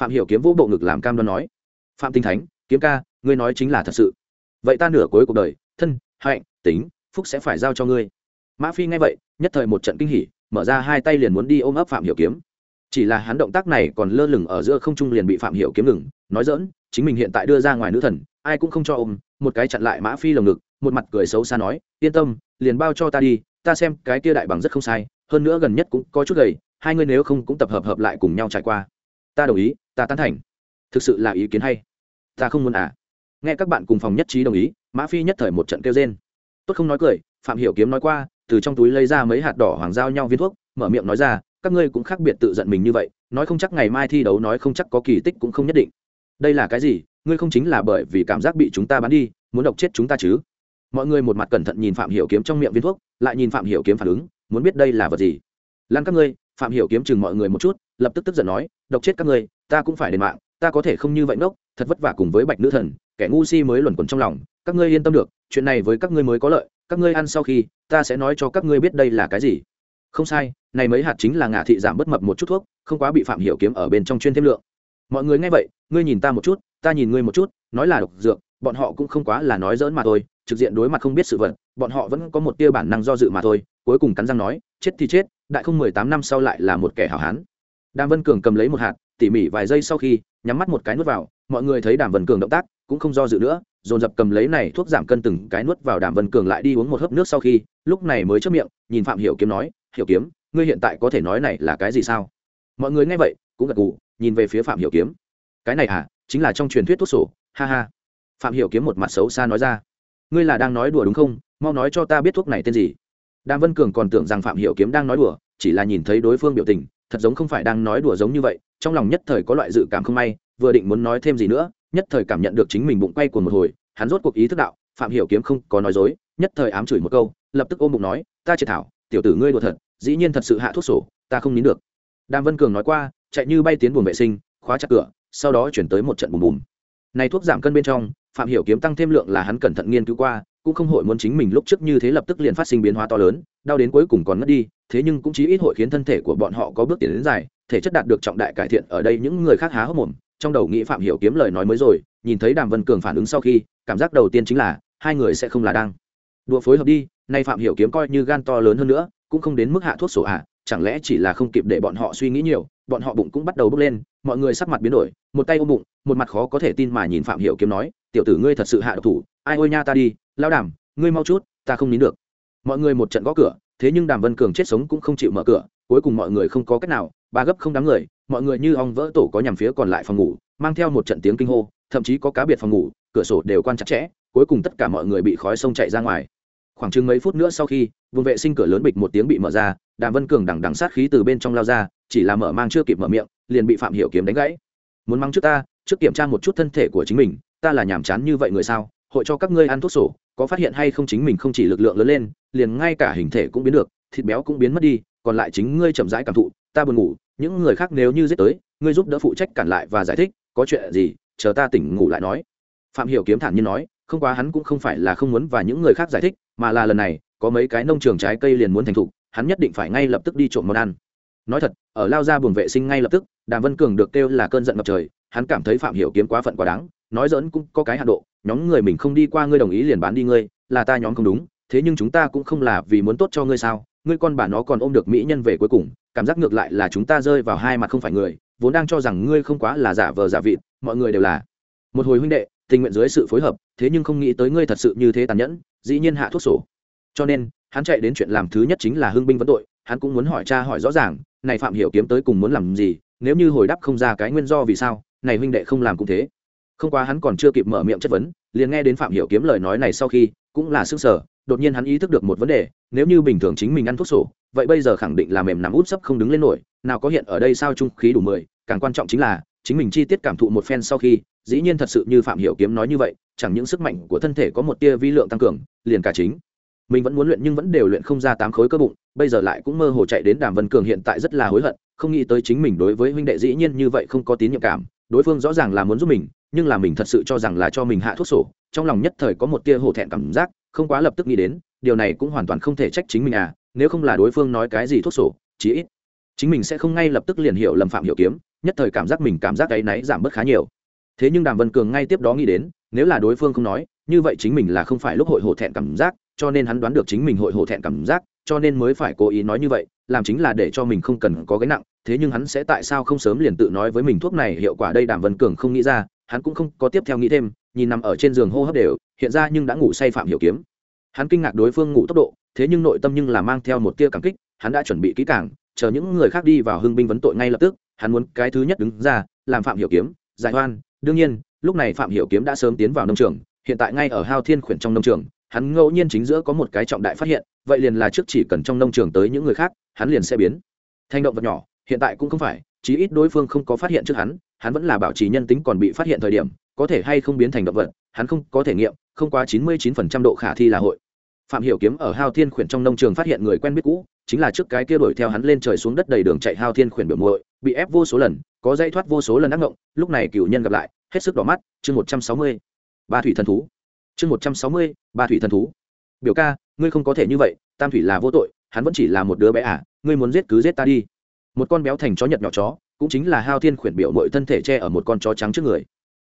Phạm hiểu kiếm vũ bộ ngực làm cam đoan nói, phạm tinh thánh, kiếm ca, ngươi nói chính là thật sự. Vậy ta nửa cuối cuộc đời, thân, hạnh, tính, phúc sẽ phải giao cho ngươi mã phi nghe vậy, nhất thời một trận kinh hỉ, mở ra hai tay liền muốn đi ôm ấp phạm hiểu kiếm. Chỉ là hắn động tác này còn lơ lửng ở giữa không trung liền bị phạm hiểu kiếm ngừng, nói dỡn chính mình hiện tại đưa ra ngoài nữ thần, ai cũng không cho ôm, một cái chặn lại mã phi lồng ngực, một mặt cười xấu xa nói, yên tâm, liền bao cho ta đi, ta xem cái kia đại bằng rất không sai, hơn nữa gần nhất cũng có chút gầy, hai người nếu không cũng tập hợp hợp lại cùng nhau trải qua. Ta đồng ý, ta tán thành. Thực sự là ý kiến hay. Ta không muốn à. Nghe các bạn cùng phòng nhất trí đồng ý, mã phi nhất thời một trận kêu rên. Tốt không nói cười, phạm hiểu kiếm nói qua từ trong túi lấy ra mấy hạt đỏ hoàng giao nhau viên thuốc, mở miệng nói ra, các ngươi cũng khác biệt tự giận mình như vậy, nói không chắc ngày mai thi đấu nói không chắc có kỳ tích cũng không nhất định. Đây là cái gì? Ngươi không chính là bởi vì cảm giác bị chúng ta bắn đi, muốn độc chết chúng ta chứ? Mọi người một mặt cẩn thận nhìn phạm hiểu kiếm trong miệng viên thuốc, lại nhìn phạm hiểu kiếm phản ứng, muốn biết đây là vật gì. Lan các ngươi, phạm hiểu kiếm chừng mọi người một chút, lập tức tức giận nói, độc chết các ngươi, ta cũng phải đền mạng, ta có thể không như vậy ngốc, thật vất vả cùng với bạch nữ thần, kẻ ngu si mới luẩn quẩn trong lòng, các ngươi yên tâm được, chuyện này với các ngươi mới có lợi, các ngươi ăn sau khi ta sẽ nói cho các ngươi biết đây là cái gì. Không sai, này mấy hạt chính là ngả thị giảm bất mập một chút thuốc, không quá bị phạm hiểu kiếm ở bên trong chuyên thêm lượng. Mọi người nghe vậy, ngươi nhìn ta một chút, ta nhìn ngươi một chút, nói là độc dược, bọn họ cũng không quá là nói dỡn mà thôi, trực diện đối mặt không biết sự vật, bọn họ vẫn có một tia bản năng do dự mà thôi, cuối cùng cắn răng nói, chết thì chết, đại không mười tám năm sau lại là một kẻ hảo hán. Đàm vân cường cầm lấy một hạt, tỉ mỉ vài giây sau khi, nhắm mắt một cái nuốt vào, mọi người thấy đàm vân cường động tác, cũng không do dự nữa dồn dập cầm lấy này thuốc giảm cân từng cái nuốt vào đàm vân cường lại đi uống một hớp nước sau khi, lúc này mới chớp miệng, nhìn phạm hiểu kiếm nói, hiểu kiếm, ngươi hiện tại có thể nói này là cái gì sao? Mọi người nghe vậy, cũng gật gù, nhìn về phía phạm hiểu kiếm. Cái này à chính là trong truyền thuyết thuốc sổ, ha ha. Phạm hiểu kiếm một mặt xấu xa nói ra. Ngươi là đang nói đùa đúng không? Mau nói cho ta biết thuốc này tên gì. Đàm vân cường còn tưởng rằng phạm hiểu kiếm đang nói đùa, chỉ là nhìn thấy đối phương biểu tình, thật giống không phải đang nói đùa giống như vậy, trong lòng nhất thời có loại dự cảm không may, vừa định muốn nói thêm gì nữa nhất thời cảm nhận được chính mình bụng quay của một hồi, hắn rốt cuộc ý thức đạo, phạm hiểu kiếm không có nói dối, nhất thời ám chửi một câu, lập tức ôm bụng nói, ta triệt thảo, tiểu tử ngươi đùa thật, dĩ nhiên thật sự hạ thuốc sổ, ta không nín được. Đàm vân cường nói qua, chạy như bay tiến buồng vệ sinh, khóa chặt cửa, sau đó chuyển tới một trận bùm bùm. Này thuốc giảm cân bên trong, phạm hiểu kiếm tăng thêm lượng là hắn cẩn thận nghiên cứu qua, cũng không hội muốn chính mình lúc trước như thế lập tức liền phát sinh biến hóa to lớn, đau đến cuối cùng còn ngất đi, thế nhưng cũng chí ít hội khiến thân thể của bọn họ có bước tiến đến dài, thể chất đạt được trọng đại cải thiện, ở đây những người khác há hốc mồm trong đầu nghĩ phạm hiểu kiếm lời nói mới rồi, nhìn thấy đàm vân cường phản ứng sau khi, cảm giác đầu tiên chính là, hai người sẽ không là đang. Đùa phối hợp đi, nay phạm hiểu kiếm coi như gan to lớn hơn nữa, cũng không đến mức hạ thuốc sổ à chẳng lẽ chỉ là không kịp để bọn họ suy nghĩ nhiều, bọn họ bụng cũng bắt đầu bốc lên, mọi người sắc mặt biến đổi, một tay ôm bụng, một mặt khó có thể tin mà nhìn phạm hiểu kiếm nói, tiểu tử ngươi thật sự hạ độc thủ, ai ôi nha ta đi lao đàm, ngươi mau chút, ta không nín được. Mọi người một trận gõ cửa, thế nhưng đàm vân cường chết sống cũng không chịu mở cửa cuối cùng mọi người không có cách nào, ba gấp không đám người, mọi người như ong vỡ tổ có nhằm phía còn lại phòng ngủ, mang theo một trận tiếng kinh hô, thậm chí có cá biệt phòng ngủ, cửa sổ đều quan chặt chẽ, cuối cùng tất cả mọi người bị khói sông chạy ra ngoài. Khoảng chừng mấy phút nữa sau khi, vùng vệ sinh cửa lớn bịch một tiếng bị mở ra, đàm vân cường đằng đằng sát khí từ bên trong lao ra, chỉ là mở mang chưa kịp mở miệng, liền bị phạm hiểu kiếm đánh gãy. Muốn mang trước ta, trước kiểm tra một chút thân thể của chính mình, ta là nhàm chán như vậy người sao? Hội cho các ngươi ăn thuốc sổ, có phát hiện hay không chính mình không chỉ lực lượng lớn lên, liền ngay cả hình thể cũng biến được, thịt béo cũng biến mất đi còn lại chính ngươi chậm rãi cảm thụ, ta buồn ngủ, những người khác nếu như giết tới, ngươi giúp đỡ phụ trách cản lại và giải thích, có chuyện gì, chờ ta tỉnh ngủ lại nói. Phạm hiểu kiếm thản nhiên nói, không quá hắn cũng không phải là không muốn và những người khác giải thích, mà là lần này, có mấy cái nông trường trái cây liền muốn thành thục, hắn nhất định phải ngay lập tức đi trộm món ăn. Nói thật, ở lao ra buồng vệ sinh ngay lập tức, đàm vân cường được kêu là cơn giận ngập trời, hắn cảm thấy phạm hiểu kiếm quá phận quá đáng, nói dỡn cũng có cái hạ độ, nhóm người mình không đi qua ngươi đồng ý liền bán đi ngươi, là ta nhóm không đúng, thế nhưng chúng ta cũng không là vì muốn tốt cho ngươi sao ngươi con bà nó còn ôm được mỹ nhân về cuối cùng, cảm giác ngược lại là chúng ta rơi vào hai mặt không phải người, vốn đang cho rằng ngươi không quá là giả vờ giả vịt, mọi người đều là. Một hồi huynh đệ, tình nguyện dưới sự phối hợp, thế nhưng không nghĩ tới ngươi thật sự như thế tàn nhẫn, dĩ nhiên hạ thuốc sổ. Cho nên, hắn chạy đến chuyện làm thứ nhất chính là hưng binh vấn tội, hắn cũng muốn hỏi cha hỏi rõ ràng, này phạm hiểu kiếm tới cùng muốn làm gì, nếu như hồi đáp không ra cái nguyên do vì sao, này huynh đệ không làm cũng thế. Không qua hắn còn chưa kịp mở miệng chất vấn, liền nghe đến phạm hiểu kiếm lời nói này sau khi, cũng là sức sở đột nhiên hắn ý thức được một vấn đề, nếu như bình thường chính mình ăn thuốc sổ, vậy bây giờ khẳng định là mềm nằm út sấp không đứng lên nổi, nào có hiện ở đây sao trung khí đủ mười, càng quan trọng chính là, chính mình chi tiết cảm thụ một phen sau khi, dĩ nhiên thật sự như phạm hiểu kiếm nói như vậy, chẳng những sức mạnh của thân thể có một tia vi lượng tăng cường, liền cả chính. Mình vẫn muốn luyện nhưng vẫn đều luyện không ra tám khối cơ bụng, bây giờ lại cũng mơ hồ chạy đến đàm vân cường hiện tại rất là hối hận, không nghĩ tới chính mình đối với huynh đệ dĩ nhiên như vậy không có tín nhiệm cảm, đối phương rõ ràng là muốn giúp mình, nhưng là mình thật sự cho rằng là cho mình hạ thuốc sổ, trong lòng nhất thời có một tia hổ thẹn cảm giác không quá lập tức nghĩ đến, điều này cũng hoàn toàn không thể trách chính mình à nếu không là đối phương nói cái gì thuốc sổ, chí ít chính mình sẽ không ngay lập tức liền hiểu lầm phạm hiểu kiếm, nhất thời cảm giác mình cảm giác cái náy giảm bớt khá nhiều. Thế nhưng đàm vân cường ngay tiếp đó nghĩ đến, nếu là đối phương không nói, như vậy chính mình là không phải lúc hội hổ thẹn cảm giác, cho nên hắn đoán được chính mình hội hổ thẹn cảm giác, cho nên mới phải cố ý nói như vậy, làm chính là để cho mình không cần có gánh nặng, thế nhưng hắn sẽ tại sao không sớm liền tự nói với mình thuốc này hiệu quả đây đàm vân cường không nghĩ ra, hắn cũng không có tiếp theo nghĩ thêm, nhìn nằm ở trên giường hô hấp đều hiện ra nhưng đã ngủ say phạm hiểu kiếm. Hắn kinh ngạc đối phương ngủ tốc độ, thế nhưng nội tâm nhưng là mang theo một tia cảm kích, hắn đã chuẩn bị kỹ càng, chờ những người khác đi vào hưng binh vấn tội ngay lập tức, hắn muốn cái thứ nhất đứng ra, làm phạm hiểu kiếm, giải oan. Đương nhiên, lúc này phạm hiểu kiếm đã sớm tiến vào nông trường, hiện tại ngay ở hao thiên khuyển trong nông trường, hắn ngẫu nhiên chính giữa có một cái trọng đại phát hiện, vậy liền là trước chỉ cần trong nông trường tới những người khác, hắn liền sẽ biến. Thành động vật nhỏ, hiện tại cũng không phải, chí ít đối phương không có phát hiện trước hắn hắn vẫn là bảo trì nhân tính còn bị phát hiện thời điểm, có thể hay không biến thành động vật hắn không có thể nghiệm, không quá chín mươi chín phần trăm độ khả thi là hội. Phạm hiểu kiếm ở hao thiên khuyển trong nông trường phát hiện người quen biết cũ, chính là trước cái kia đuổi theo hắn lên trời xuống đất đầy đường chạy hao thiên khuyển biểu muội, bị ép vô số lần, có dây thoát vô số lần ác ngộng, lúc này cựu nhân gặp lại, hết sức đỏ mắt, chương một trăm sáu mươi, ba thủy thần thú. Chương một trăm sáu mươi, ba thủy thần thú. Biểu ca, ngươi không có thể như vậy, tam thủy là vô tội, hắn vẫn chỉ là một đứa bé à ngươi muốn giết cứ giết ta đi. Một con béo thành chó nhật nhỏ chó, cũng chính là hao thiên khuyển biểu mội thân thể che ở một con chó trắng trước người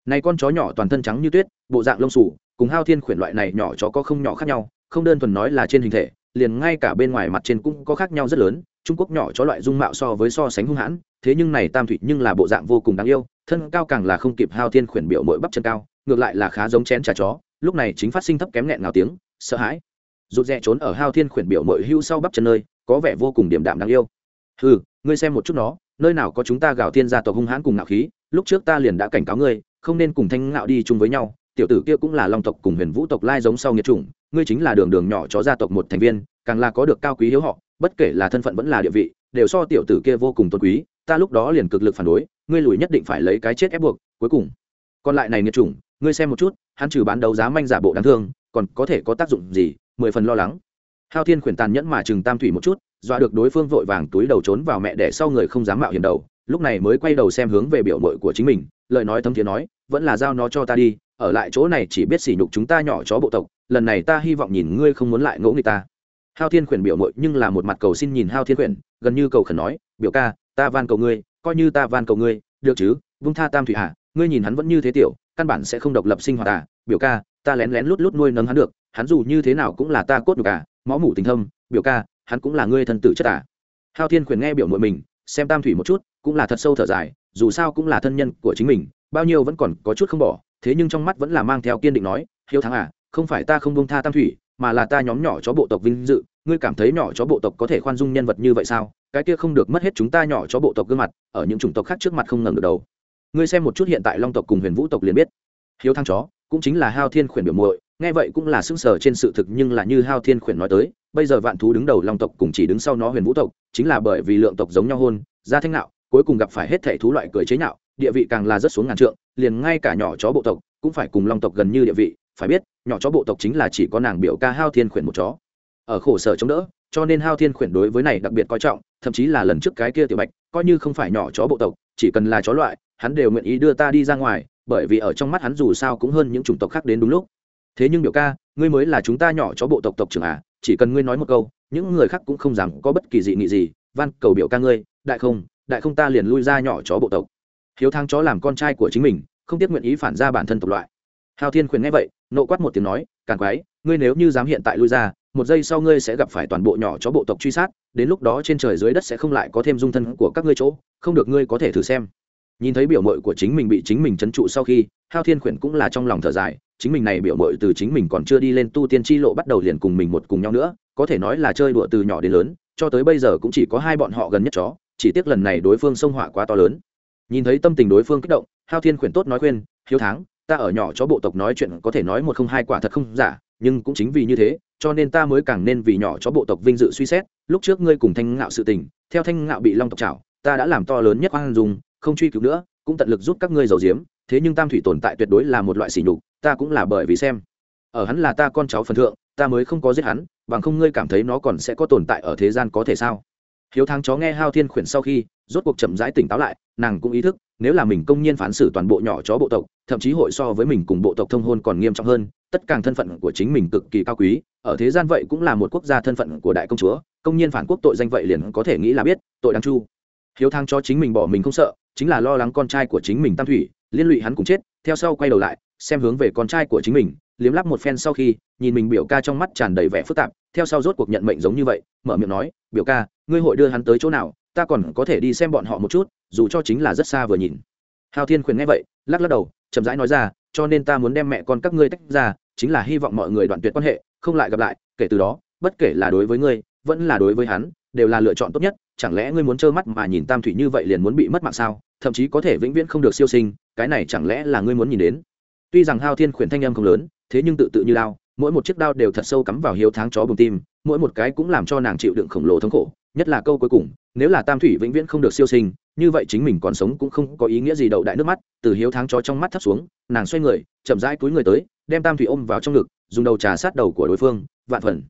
này con chó nhỏ toàn thân trắng như tuyết, bộ dạng lông xù, cùng hao thiên khuyển loại này nhỏ chó có không nhỏ khác nhau, không đơn thuần nói là trên hình thể, liền ngay cả bên ngoài mặt trên cũng có khác nhau rất lớn. Trung quốc nhỏ chó loại dung mạo so với so sánh hung hãn, thế nhưng này tam thủy nhưng là bộ dạng vô cùng đáng yêu, thân cao càng là không kịp hao thiên khuyển biểu mỗi bắp chân cao, ngược lại là khá giống chén trà chó, lúc này chính phát sinh thấp kém nghẹn ngào tiếng, sợ hãi. Rụt rè trốn ở hao thiên khuyển biểu mội hưu sau bắp chân nơi, có vẻ vô cùng điểm đạm đáng yêu. Ừ ngươi xem một chút nó, nơi nào có chúng ta gào thiên gia tộc hung hãn cùng ngạo khí, lúc trước ta liền đã cảnh cáo ngươi không nên cùng thanh ngạo đi chung với nhau, tiểu tử kia cũng là long tộc cùng huyền vũ tộc lai giống sau nghiệt chủng, ngươi chính là đường đường nhỏ chó gia tộc một thành viên, càng là có được cao quý hiếu họ, bất kể là thân phận vẫn là địa vị, đều so tiểu tử kia vô cùng tôn quý, ta lúc đó liền cực lực phản đối, ngươi lùi nhất định phải lấy cái chết ép buộc, cuối cùng, còn lại này nghiệt chủng, ngươi xem một chút, hắn trừ bán đấu giá manh giả bộ đáng thương, còn có thể có tác dụng gì, mười phần lo lắng. Hao thiên khuyển tàn nhẫn mà chừng tam thủy một chút, dọa được đối phương vội vàng túi đầu trốn vào mẹ để sau người không dám mạo hiểm đầu, lúc này mới quay đầu xem hướng về biểu mội của chính mình, lời nói thấm thiế nói vẫn là giao nó cho ta đi, ở lại chỗ này chỉ biết sỉ nhục chúng ta nhỏ chó bộ tộc, lần này ta hy vọng nhìn ngươi không muốn lại ngỗ người ta. Hao thiên khuyển biểu mội nhưng là một mặt cầu xin nhìn hao thiên khuyển, gần như cầu khẩn nói, biểu ca, ta van cầu ngươi, coi như ta van cầu ngươi, được chứ? Vung tha tam thủy hạ ngươi nhìn hắn vẫn như thế tiểu, căn bản sẽ không độc lập sinh hoạt à biểu ca, ta lén lén lút lút nuôi nấng hắn được, hắn dù như thế nào cũng là ta cốt nhục à mõ mủ tình thâm, biểu ca, hắn cũng là ngươi thân tử chất à. Hao thiên khuyển nghe biểu mội mình, xem tam thủy một chút, cũng là thật sâu thở dài, dù sao cũng là thân nhân của chính mình bao nhiêu vẫn còn có chút không bỏ, thế nhưng trong mắt vẫn là mang theo kiên định nói, hiếu thắng à không phải ta không bông tha tam thủy, mà là ta nhóm nhỏ chó bộ tộc vinh dự, ngươi cảm thấy nhỏ chó bộ tộc có thể khoan dung nhân vật như vậy sao? Cái kia không được mất hết chúng ta nhỏ chó bộ tộc gương mặt, ở những chủng tộc khác trước mặt không ngẩng được đầu. Ngươi xem một chút hiện tại long tộc cùng huyền vũ tộc liền biết. Hiếu thắng chó, cũng chính là hao thiên khuyển biểu muội, nghe vậy cũng là xứng sở trên sự thực nhưng là như hao thiên khuyển nói tới, bây giờ vạn thú đứng đầu long tộc cùng chỉ đứng sau nó huyền vũ tộc, chính là bởi vì lượng tộc giống nhau hôn ra thanh nạo, cuối cùng gặp phải hết thể thú loại cười chế nhạo địa vị càng là rất xuống ngàn trượng, liền ngay cả nhỏ chó bộ tộc cũng phải cùng long tộc gần như địa vị, phải biết, nhỏ chó bộ tộc chính là chỉ có nàng biểu ca hao thiên khuyển một chó. Ở khổ sở chống đỡ, cho nên hao thiên khuyển đối với này đặc biệt coi trọng, thậm chí là lần trước cái kia tiểu bạch, coi như không phải nhỏ chó bộ tộc, chỉ cần là chó loại, hắn đều nguyện ý đưa ta đi ra ngoài, bởi vì ở trong mắt hắn dù sao cũng hơn những chủng tộc khác đến đúng lúc. Thế nhưng biểu ca, ngươi mới là chúng ta nhỏ chó bộ tộc tộc trưởng à chỉ cần ngươi nói một câu, những người khác cũng không dám có bất kỳ dị nghị gì, van cầu biểu ca ngươi, đại không đại không ta liền lui ra nhỏ chó bộ tộc hiếu thang chó làm con trai của chính mình, không tiếp nguyện ý phản ra bản thân tộc loại. Hao thiên khuyển nghe vậy, nộ quát một tiếng nói, càng quái, ngươi nếu như dám hiện tại lui ra, một giây sau ngươi sẽ gặp phải toàn bộ nhỏ chó bộ tộc truy sát, đến lúc đó trên trời dưới đất sẽ không lại có thêm dung thân của các ngươi chỗ, không được ngươi có thể thử xem. Nhìn thấy biểu mội của chính mình bị chính mình trấn trụ sau khi hao thiên khuyển cũng là trong lòng thở dài, chính mình này biểu mội từ chính mình còn chưa đi lên tu tiên tri lộ bắt đầu liền cùng mình một cùng nhau nữa, có thể nói là chơi đùa từ nhỏ đến lớn, cho tới bây giờ cũng chỉ có hai bọn họ gần nhất chó, chỉ tiếc lần này đối phương xông họa quá to lớn nhìn thấy tâm tình đối phương kích động, hao thiên khuyển tốt nói khuyên, hiếu tháng ta ở nhỏ chó bộ tộc nói chuyện có thể nói một không hai quả thật không giả, nhưng cũng chính vì như thế, cho nên ta mới càng nên vì nhỏ chó bộ tộc vinh dự suy xét, lúc trước ngươi cùng thanh ngạo sự tình, theo thanh ngạo bị long tộc chảo ta đã làm to lớn nhất oan dùng không truy cứu nữa, cũng tận lực giúp các ngươi giàu diếm thế nhưng tam thủy tồn tại tuyệt đối là một loại sỉ nhục, ta cũng là bởi vì xem. Ở hắn là ta con cháu phần thượng, ta mới không có giết hắn, bằng không ngươi cảm thấy nó còn sẽ có tồn tại ở thế gian có thể sao? Hiếu Thang chó nghe hao thiên khuyển sau khi, rốt cuộc chậm rãi tỉnh táo lại, nàng cũng ý thức, nếu là mình công nhiên phán xử toàn bộ nhỏ chó bộ tộc, thậm chí hội so với mình cùng bộ tộc thông hôn còn nghiêm trọng hơn, tất cả thân phận của chính mình cực kỳ cao quý, ở thế gian vậy cũng là một quốc gia thân phận của đại công chúa, công nhiên phản quốc tội danh vậy liền có thể nghĩ là biết, tội đáng chu. Hiếu thang cho chính mình bỏ mình không sợ, chính là lo lắng con trai của chính mình tam thủy, liên lụy hắn cũng chết, theo sau quay đầu lại, xem hướng về con trai của chính mình liếm lắp một phen sau khi, nhìn mình biểu ca trong mắt tràn đầy vẻ phức tạp, theo sau rốt cuộc nhận mệnh giống như vậy, mở miệng nói, biểu ca, ngươi hội đưa hắn tới chỗ nào, ta còn có thể đi xem bọn họ một chút, dù cho chính là rất xa vừa nhìn. Hào thiên khuyên nghe vậy, lắc lắc đầu, chậm rãi nói ra, cho nên ta muốn đem mẹ con các ngươi tách ra, chính là hy vọng mọi người đoạn tuyệt quan hệ, không lại gặp lại, kể từ đó, bất kể là đối với ngươi, vẫn là đối với hắn, đều là lựa chọn tốt nhất, chẳng lẽ ngươi muốn trơ mắt mà nhìn tam thủy như vậy liền muốn bị mất mạng sao, thậm chí có thể vĩnh viễn không được siêu sinh, cái này chẳng lẽ là ngươi muốn nhìn đến? Tuy rằng hao thiên khuyển thanh âm không lớn thế nhưng tự tự như đao, mỗi một chiếc đao đều thật sâu cắm vào hiếu tháng chó bùng tim, mỗi một cái cũng làm cho nàng chịu đựng khổng lồ thống khổ, nhất là câu cuối cùng, nếu là tam thủy vĩnh viễn không được siêu sinh, như vậy chính mình còn sống cũng không có ý nghĩa gì đậu đại nước mắt, từ hiếu tháng chó trong mắt thấp xuống, nàng xoay người, chậm rãi túi người tới, đem tam thủy ôm vào trong ngực, dùng đầu trà sát đầu của đối phương, vạn phần.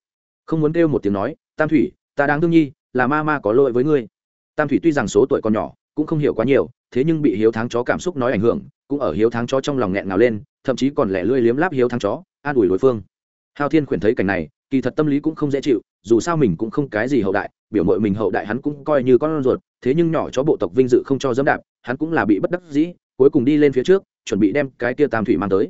Không muốn kêu một tiếng nói, tam thủy, ta đang thương nhi, là ma ma có lỗi với ngươi. Tam thủy tuy rằng số tuổi còn nhỏ, cũng không hiểu quá nhiều, thế nhưng bị hiếu tháng chó cảm xúc nói ảnh hưởng, cũng ở hiếu tháng chó trong lòng nghẹn ngào lên thậm chí còn lẻ lươi liếm láp hiếu thắng chó, an ủi đối phương. Hao thiên khuyển thấy cảnh này, kỳ thật tâm lý cũng không dễ chịu, dù sao mình cũng không cái gì hậu đại, biểu mội mình hậu đại hắn cũng coi như con ruột, thế nhưng nhỏ chó bộ tộc vinh dự không cho dẫm đạp, hắn cũng là bị bất đắc dĩ, cuối cùng đi lên phía trước, chuẩn bị đem cái kia tam thủy mang tới.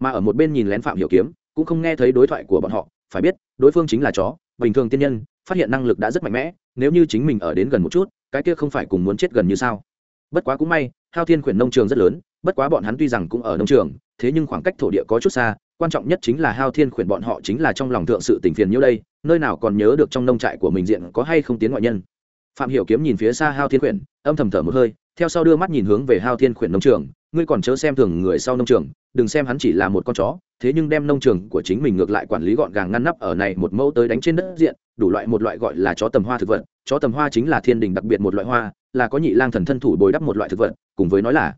Mà ở một bên nhìn lén phạm hiểu kiếm, cũng không nghe thấy đối thoại của bọn họ, phải biết, đối phương chính là chó, bình thường tiên nhân, phát hiện năng lực đã rất mạnh mẽ, nếu như chính mình ở đến gần một chút, cái kia không phải cùng muốn chết gần như sao. Bất quá cũng may hao thiên khuyển nông trường rất lớn bất quá bọn hắn tuy rằng cũng ở nông trường, thế nhưng khoảng cách thổ địa có chút xa, quan trọng nhất chính là hao thiên khuyển bọn họ chính là trong lòng thượng sự tình phiền nhiễu đây, nơi nào còn nhớ được trong nông trại của mình diện có hay không tiến ngoại nhân. Phạm hiểu kiếm nhìn phía xa hao thiên khuyển, âm thầm thở một hơi, theo sau đưa mắt nhìn hướng về hao thiên khuyển nông trường, ngươi còn chớ xem thường người sau nông trường, đừng xem hắn chỉ là một con chó, thế nhưng đem nông trường của chính mình ngược lại quản lý gọn gàng ngăn nắp ở này một mẫu tới đánh trên đất diện, đủ loại một loại gọi là chó tầm hoa thực vật, chó tầm hoa chính là thiên đình đặc biệt một loại hoa, là có nhị lang thần thân thủ bồi đắp một loại thực vật, cùng với nói là,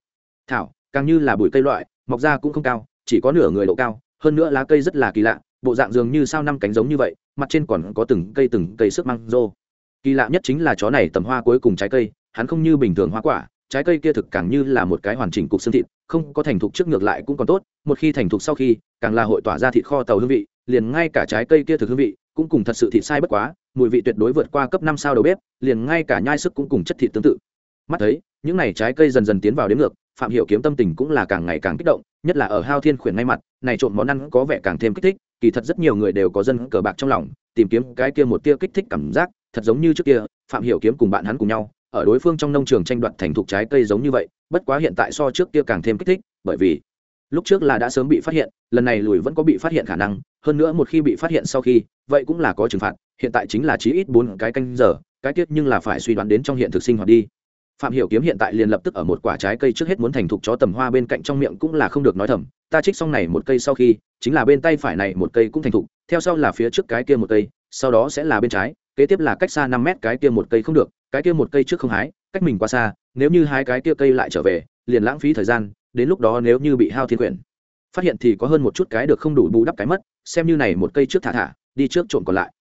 thảo càng như là bụi cây loại, mọc ra cũng không cao, chỉ có nửa người độ cao, hơn nữa lá cây rất là kỳ lạ, bộ dạng dường như sao năm cánh giống như vậy, mặt trên còn có từng cây từng cây sức măng rô. Kỳ lạ nhất chính là chó này tầm hoa cuối cùng trái cây, hắn không như bình thường hoa quả, trái cây kia thực càng như là một cái hoàn chỉnh cục xương thịt, không có thành thục trước ngược lại cũng còn tốt, một khi thành thục sau khi, càng là hội tỏa ra thịt kho tàu hương vị, liền ngay cả trái cây kia thực hương vị cũng cùng thật sự thịt sai bất quá, mùi vị tuyệt đối vượt qua cấp năm sao đầu bếp, liền ngay cả nhai sức cũng cùng chất thịt tương tự. Mắt thấy, những n à y trái cây dần dần tiến vào đến ngược phạm hiểu kiếm tâm tình cũng là càng ngày càng kích động, nhất là ở hao thiên khuyển ngay mặt, này trộn món ăn có vẻ càng thêm kích thích, kỳ thật rất nhiều người đều có dân cờ bạc trong lòng, tìm kiếm cái kia một tia kích thích cảm giác, thật giống như trước kia, phạm hiểu kiếm cùng bạn hắn cùng nhau, ở đối phương trong nông trường tranh đoạt thành thục trái cây giống như vậy, bất quá hiện tại so trước kia càng thêm kích thích, bởi vì lúc trước là đã sớm bị phát hiện, lần này lùi vẫn có bị phát hiện khả năng, hơn nữa một khi bị phát hiện sau khi, vậy cũng là có trừng phạt, hiện tại chính là chí ít bốn cái canh giờ, cái tiết nhưng là phải suy đoán đến trong hiện thực sinh hoạt đi phạm hiểu kiếm hiện tại liền lập tức ở một quả trái cây trước hết muốn thành thục chó tầm hoa bên cạnh trong miệng cũng là không được nói thầm, ta trích xong này một cây sau khi, chính là bên tay phải này một cây cũng thành thục, theo sau là phía trước cái kia một cây, sau đó sẽ là bên trái, kế tiếp là cách xa năm mét cái kia một cây không được, cái kia một cây trước không hái, cách mình quá xa, nếu như hai cái kia cây lại trở về, liền lãng phí thời gian, đến lúc đó nếu như bị hao thiên quyển. Phát hiện thì có hơn một chút cái được không đủ bù đắp cái mất, xem như này một cây trước thả thả, đi trước trộm còn lại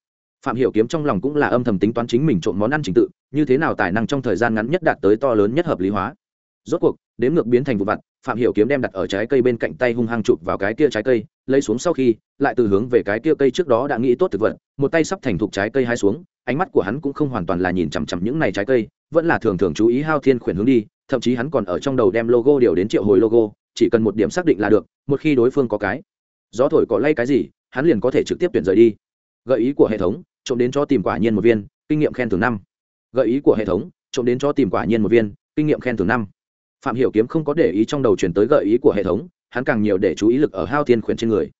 phạm hiểu kiếm trong lòng cũng là âm thầm tính toán chính mình trộm món ăn trình tự, như thế nào tài năng trong thời gian ngắn nhất đạt tới to lớn nhất hợp lý hóa. Rốt cuộc, đếm ngược biến thành vụ vặt, phạm hiểu kiếm đem đặt ở trái cây bên cạnh tay hung hăng chụp vào cái kia trái cây, lấy xuống sau khi, lại từ hướng về cái kia cây trước đó đã nghĩ tốt thực vật, một tay sắp thành thục trái cây hai xuống, ánh mắt của hắn cũng không hoàn toàn là nhìn chằm chằm những này trái cây, vẫn là thường thường chú ý hao thiên khuyển hướng đi, thậm chí hắn còn ở trong đầu đem logo điều đến triệu hồi logo, chỉ cần một điểm xác định là được, một khi đối phương có cái gió thổi có lay cái gì, hắn liền có thể trực tiếp tuyển rời đi. Gợi ý của hệ thống trộm đến cho tìm quả nhiên một viên, kinh nghiệm khen thưởng năm. Gợi ý của hệ thống, trộm đến cho tìm quả nhiên một viên, kinh nghiệm khen thưởng năm. Phạm hiểu kiếm không có để ý trong đầu chuyển tới gợi ý của hệ thống, hắn càng nhiều để chú ý lực ở hao thiên khuyển trên người.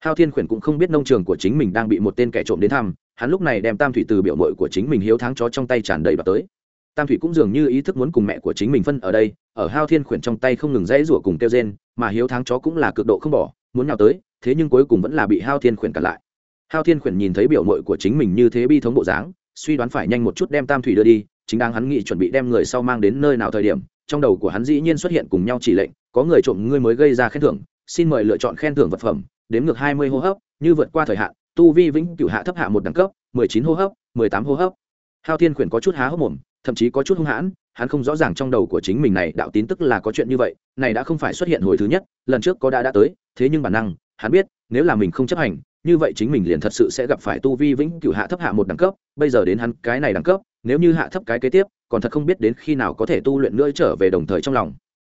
Hao thiên khuyển cũng không biết nông trường của chính mình đang bị một tên kẻ trộm đến thăm, hắn lúc này đem tam thủy từ biểu mội của chính mình hiếu thắng chó trong tay tràn đầy và tới. Tam thủy cũng dường như ý thức muốn cùng mẹ của chính mình phân ở đây, ở hao thiên khuyển trong tay không ngừng dãy rủa cùng kêu rên, mà hiếu thắng chó cũng là cực độ không bỏ, muốn nhào tới, thế nhưng cuối cùng vẫn là bị hao thiên khuyển cản lại hao thiên khuyển nhìn thấy biểu mội của chính mình như thế bi thống bộ dáng, suy đoán phải nhanh một chút đem tam thủy đưa đi, chính đang hắn nghĩ chuẩn bị đem người sau mang đến nơi nào thời điểm, trong đầu của hắn dĩ nhiên xuất hiện cùng nhau chỉ lệnh, có người trộm ngươi mới gây ra khen thưởng, xin mời lựa chọn khen thưởng vật phẩm, đếm ngược hai mươi hô hấp, như vượt qua thời hạn, tu vi vĩnh cửu hạ thấp hạ một đẳng cấp, mười chín hô hấp, mười tám hô hấp. Hao thiên khuyển có chút há hốc mồm, thậm chí có chút hung hãn, hắn không rõ ràng trong đầu của chính mình này đạo tín tức là có chuyện như vậy, này đã không phải xuất hiện hồi thứ nhất, lần trước có đã đã tới, thế nhưng bản năng, hắn biết, nếu là mình không chấp hành như vậy chính mình liền thật sự sẽ gặp phải tu vi vĩnh cửu hạ thấp hạ một đẳng cấp, bây giờ đến hắn cái này đẳng cấp, nếu như hạ thấp cái kế tiếp, còn thật không biết đến khi nào có thể tu luyện nữa trở về đồng thời trong lòng.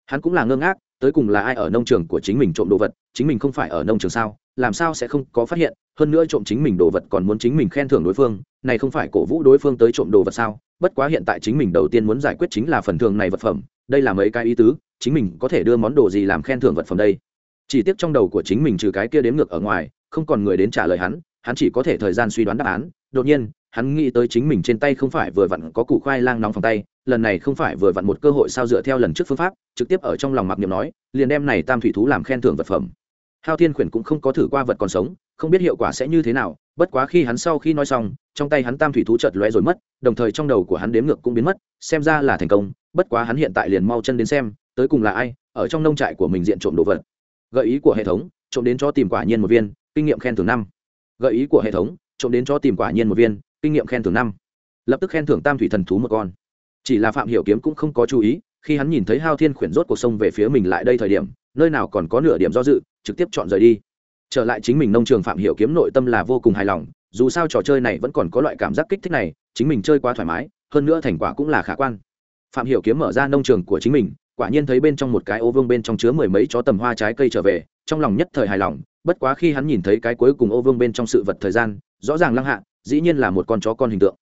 Hắn cũng là ngơ ngác, tới cùng là ai ở nông trường của chính mình trộm đồ vật, chính mình không phải ở nông trường sao, làm sao sẽ không có phát hiện, hơn nữa trộm chính mình đồ vật còn muốn chính mình khen thưởng đối phương, này không phải cổ vũ đối phương tới trộm đồ vật sao? Bất quá hiện tại chính mình đầu tiên muốn giải quyết chính là phần thưởng này vật phẩm, đây là mấy cái ý tứ, chính mình có thể đưa món đồ gì làm khen thưởng vật phẩm đây? Chỉ tiếc trong đầu của chính mình trừ cái kia đếm ngược ở ngoài không còn người đến trả lời hắn hắn chỉ có thể thời gian suy đoán đáp án. Đột nhiên, hắn nghĩ tới chính mình trên tay không phải vừa vặn có củ khoai lang nóng phòng tay, lần này không phải vừa vặn một cơ hội sao dựa theo lần trước phương pháp, trực tiếp ở trong lòng mặc niệm nói, liền đem này tam thủy thú làm khen thưởng vật phẩm. Hao thiên khuyển cũng không có thử qua vật còn sống, không biết hiệu quả sẽ như thế nào, bất quá khi hắn sau khi nói xong, trong tay hắn tam thủy thú chợt lóe rồi mất, đồng thời trong đầu của hắn đếm ngược cũng biến mất, xem ra là thành công, bất quá hắn hiện tại liền mau chân đến xem, tới cùng là ai, ở trong nông trại của mình diện trộm đồ vật. Gợi ý của hệ thống, trộm đến cho tìm quả nhiên một viên kinh nghiệm khen thưởng năm. Gợi ý của hệ thống, trộm đến cho tìm quả nhiên một viên, kinh nghiệm khen thưởng năm. Lập tức khen thưởng tam thủy thần thú một con. Chỉ là phạm hiểu kiếm cũng không có chú ý, khi hắn nhìn thấy hao thiên khuyển rốt cuộc sông về phía mình lại đây thời điểm, nơi nào còn có nửa điểm do dự, trực tiếp chọn rời đi. Trở lại chính mình nông trường phạm hiểu kiếm nội tâm là vô cùng hài lòng, dù sao trò chơi này vẫn còn có loại cảm giác kích thích này, chính mình chơi quá thoải mái, hơn nữa thành quả cũng là khả quan. Phạm hiểu kiếm mở ra nông trường của chính mình quả nhiên thấy bên trong một cái ô vương bên trong chứa mười mấy chó tầm hoa trái cây trở về, trong lòng nhất thời hài lòng, bất quá khi hắn nhìn thấy cái cuối cùng ô vương bên trong sự vật thời gian, rõ ràng lăng hạ, dĩ nhiên là một con chó con hình tượng.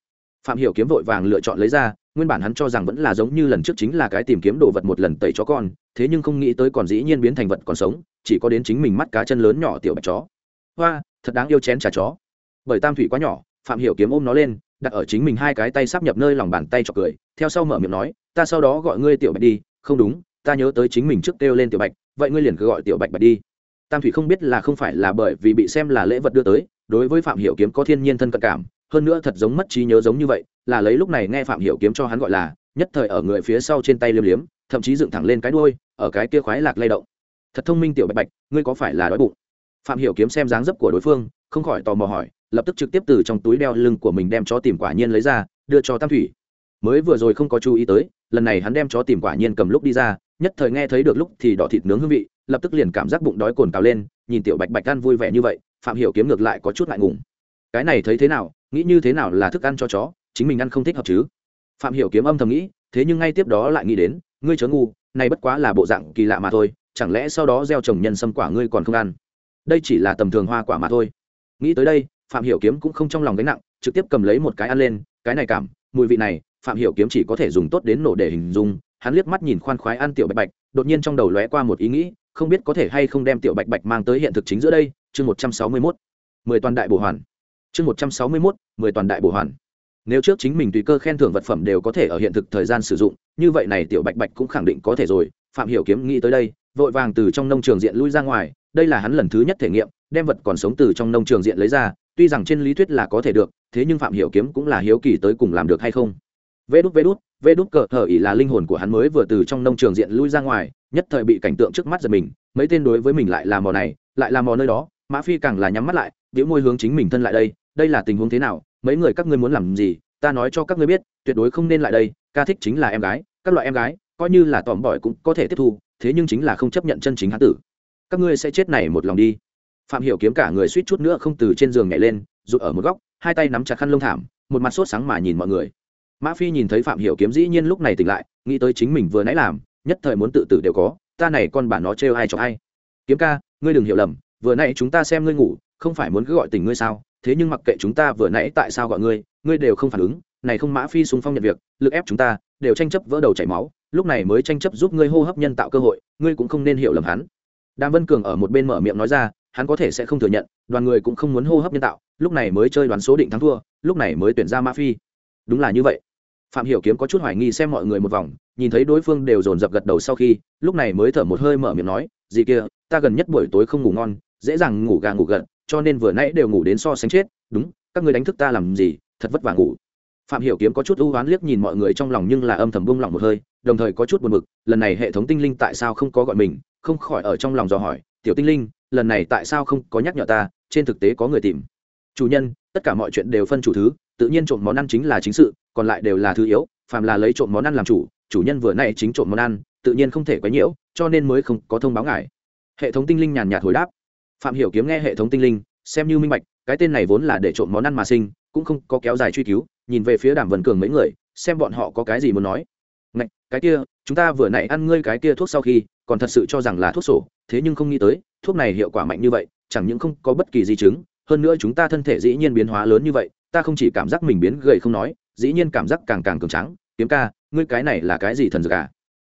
Phạm hiểu kiếm vội vàng lựa chọn lấy ra, nguyên bản hắn cho rằng vẫn là giống như lần trước chính là cái tìm kiếm đồ vật một lần tẩy chó con, thế nhưng không nghĩ tới còn dĩ nhiên biến thành vật còn sống, chỉ có đến chính mình mắt cá chân lớn nhỏ tiểu bạch chó. Hoa, thật đáng yêu chén trà chó. Bởi tam thủy quá nhỏ, phạm hiểu kiếm ôm nó lên, đặt ở chính mình hai cái tay sắp nhập nơi lòng bàn tay chọc cười, theo sau mở miệng nói, ta sau đó gọi ngươi tiểu bạch đi không đúng, ta nhớ tới chính mình trước kêu lên tiểu bạch, vậy ngươi liền cứ gọi tiểu bạch bạch đi. Tam thủy không biết là không phải là bởi vì bị xem là lễ vật đưa tới, đối với phạm hiểu kiếm có thiên nhiên thân cận cảm, hơn nữa thật giống mất trí nhớ giống như vậy, là lấy lúc này nghe phạm hiểu kiếm cho hắn gọi là, nhất thời ở người phía sau trên tay liếm liếm, thậm chí dựng thẳng lên cái đuôi, ở cái kia khoái lạc lay động. Thật thông minh tiểu bạch bạch, ngươi có phải là đói bụng? Phạm hiểu kiếm xem dáng dấp của đối phương, không khỏi tò mò hỏi, lập tức trực tiếp từ trong túi đeo lưng của mình đem chó tìm quả nhiên lấy ra, đưa cho tam thủy. Mới vừa rồi không có chú ý tới lần này hắn đem chó tìm quả nhiên cầm lúc đi ra, nhất thời nghe thấy được lúc thì đỏ thịt nướng hương vị, lập tức liền cảm giác bụng đói cồn cào lên, nhìn tiểu bạch bạch ăn vui vẻ như vậy, phạm hiểu kiếm ngược lại có chút ngại ngùng. Cái này thấy thế nào, nghĩ như thế nào là thức ăn cho chó, chính mình ăn không thích hợp chứ? Phạm hiểu kiếm âm thầm nghĩ, thế nhưng ngay tiếp đó lại nghĩ đến, ngươi chớ ngu, này bất quá là bộ dạng kỳ lạ mà thôi, chẳng lẽ sau đó gieo trồng nhân sâm quả ngươi còn không ăn? Đây chỉ là tầm thường hoa quả mà thôi. Nghĩ tới đây, phạm hiểu kiếm cũng không trong lòng gánh nặng, trực tiếp cầm lấy một cái ăn lên, cái này cảm, mùi vị này phạm hiểu kiếm chỉ có thể dùng tốt đến nổ để hình dung hắn liếc mắt nhìn khoan khoái ăn tiểu bạch bạch đột nhiên trong đầu lóe qua một ý nghĩ không biết có thể hay không đem tiểu bạch bạch mang tới hiện thực chính giữa đây chương một trăm sáu mươi 161. mười toàn đại bổ hoàn chương một trăm sáu mươi 161, mười toàn đại bổ hoàn nếu trước chính mình tùy cơ khen thưởng vật phẩm đều có thể ở hiện thực thời gian sử dụng như vậy này tiểu bạch bạch cũng khẳng định có thể rồi phạm hiểu kiếm nghĩ tới đây vội vàng từ trong nông trường diện lui ra ngoài đây là hắn lần thứ nhất thể nghiệm đem vật còn sống từ trong nông trường diện lấy ra tuy rằng trên lý thuyết là có thể được thế nhưng phạm hiểu kiếm cũng là hiếu kỳ tới cùng làm được hay không vê đút vê đút vê đút cờ thở ỉ là linh hồn của hắn mới vừa từ trong nông trường diện lui ra ngoài, nhất thời bị cảnh tượng trước mắt giật mình, mấy tên đối với mình lại là mò này, lại là mò nơi đó, mã phi càng là nhắm mắt lại biểu môi hướng chính mình thân lại đây đây là tình huống thế nào, mấy người các ngươi muốn làm gì, ta nói cho các ngươi biết, tuyệt đối không nên lại đây, ca thích chính là em gái, các loại em gái, coi như là tòm bỏi cũng có thể tiếp thu, thế nhưng chính là không chấp nhận chân chính hán tử. Các ngươi sẽ chết này một lòng đi. Phạm hiểu kiếm cả người suýt chút nữa không từ trên giường nhảy lên, rụt ở một góc, hai tay nắm chặt khăn lông thảm, một mặt sốt sáng mà nhìn mọi người mã phi nhìn thấy phạm hiểu kiếm dĩ nhiên lúc này tỉnh lại, nghĩ tới chính mình vừa nãy làm, nhất thời muốn tự tử đều có, ta này con bà nó trêu ai cho ai. Kiếm ca, ngươi đừng hiểu lầm, vừa nãy chúng ta xem ngươi ngủ, không phải muốn cứ gọi tỉnh ngươi sao? Thế nhưng mặc kệ chúng ta vừa nãy tại sao gọi ngươi ngươi đều không phản ứng. Này không mã phi xung phong nhận việc, lực ép chúng ta, đều tranh chấp vỡ đầu chảy máu, lúc này mới tranh chấp giúp ngươi hô hấp nhân tạo cơ hội, ngươi cũng không nên hiểu lầm hắn. Đàm vân cường ở một bên mở miệng nói ra, hắn có thể sẽ không thừa nhận, đoàn người cũng không muốn hô hấp nhân tạo, lúc này mới chơi đoán số định thắng thua, lúc này mới tuyển ra mã phi đúng là như vậy. Phạm hiểu kiếm có chút hoài nghi xem mọi người một vòng, nhìn thấy đối phương đều dồn dập gật đầu sau khi, lúc này mới thở một hơi mở miệng nói, gì kia, ta gần nhất buổi tối không ngủ ngon, dễ dàng ngủ gà ngủ gật, cho nên vừa nãy đều ngủ đến so sánh chết, đúng, các ngươi đánh thức ta làm gì, thật vất vả ngủ. Phạm hiểu kiếm có chút ưu ái liếc nhìn mọi người trong lòng nhưng là âm thầm buông lỏng một hơi, đồng thời có chút buồn bực, lần này hệ thống tinh linh tại sao không có gọi mình? Không khỏi ở trong lòng dò hỏi, tiểu tinh linh, lần này tại sao không có nhắc nhở ta, trên thực tế có người tìm. Chủ nhân, tất cả mọi chuyện đều phân chủ thứ tự nhiên trộm món ăn chính là chính sự còn lại đều là thứ yếu phàm là lấy trộm món ăn làm chủ chủ nhân vừa nay chính trộm món ăn tự nhiên không thể quấy nhiễu cho nên mới không có thông báo ngài hệ thống tinh linh nhàn nhạt hồi đáp. Phạm hiểu kiếm nghe hệ thống tinh linh xem như minh bạch cái tên này vốn là để trộm món ăn mà sinh cũng không có kéo dài truy cứu nhìn về phía đàm vân cường mấy người xem bọn họ có cái gì muốn nói. Ngạch, cái kia chúng ta vừa nãy ăn ngươi cái kia thuốc sau khi còn thật sự cho rằng là thuốc sổ thế nhưng không nghĩ tới thuốc này hiệu quả mạnh như vậy chẳng những không có bất kỳ di chứng hơn nữa chúng ta thân thể dĩ nhiên biến hóa lớn như vậy ta không chỉ cảm giác mình biến gầy không nói, dĩ nhiên cảm giác càng càng cường trắng kiếm ca, ngươi cái này là cái gì thần dược à?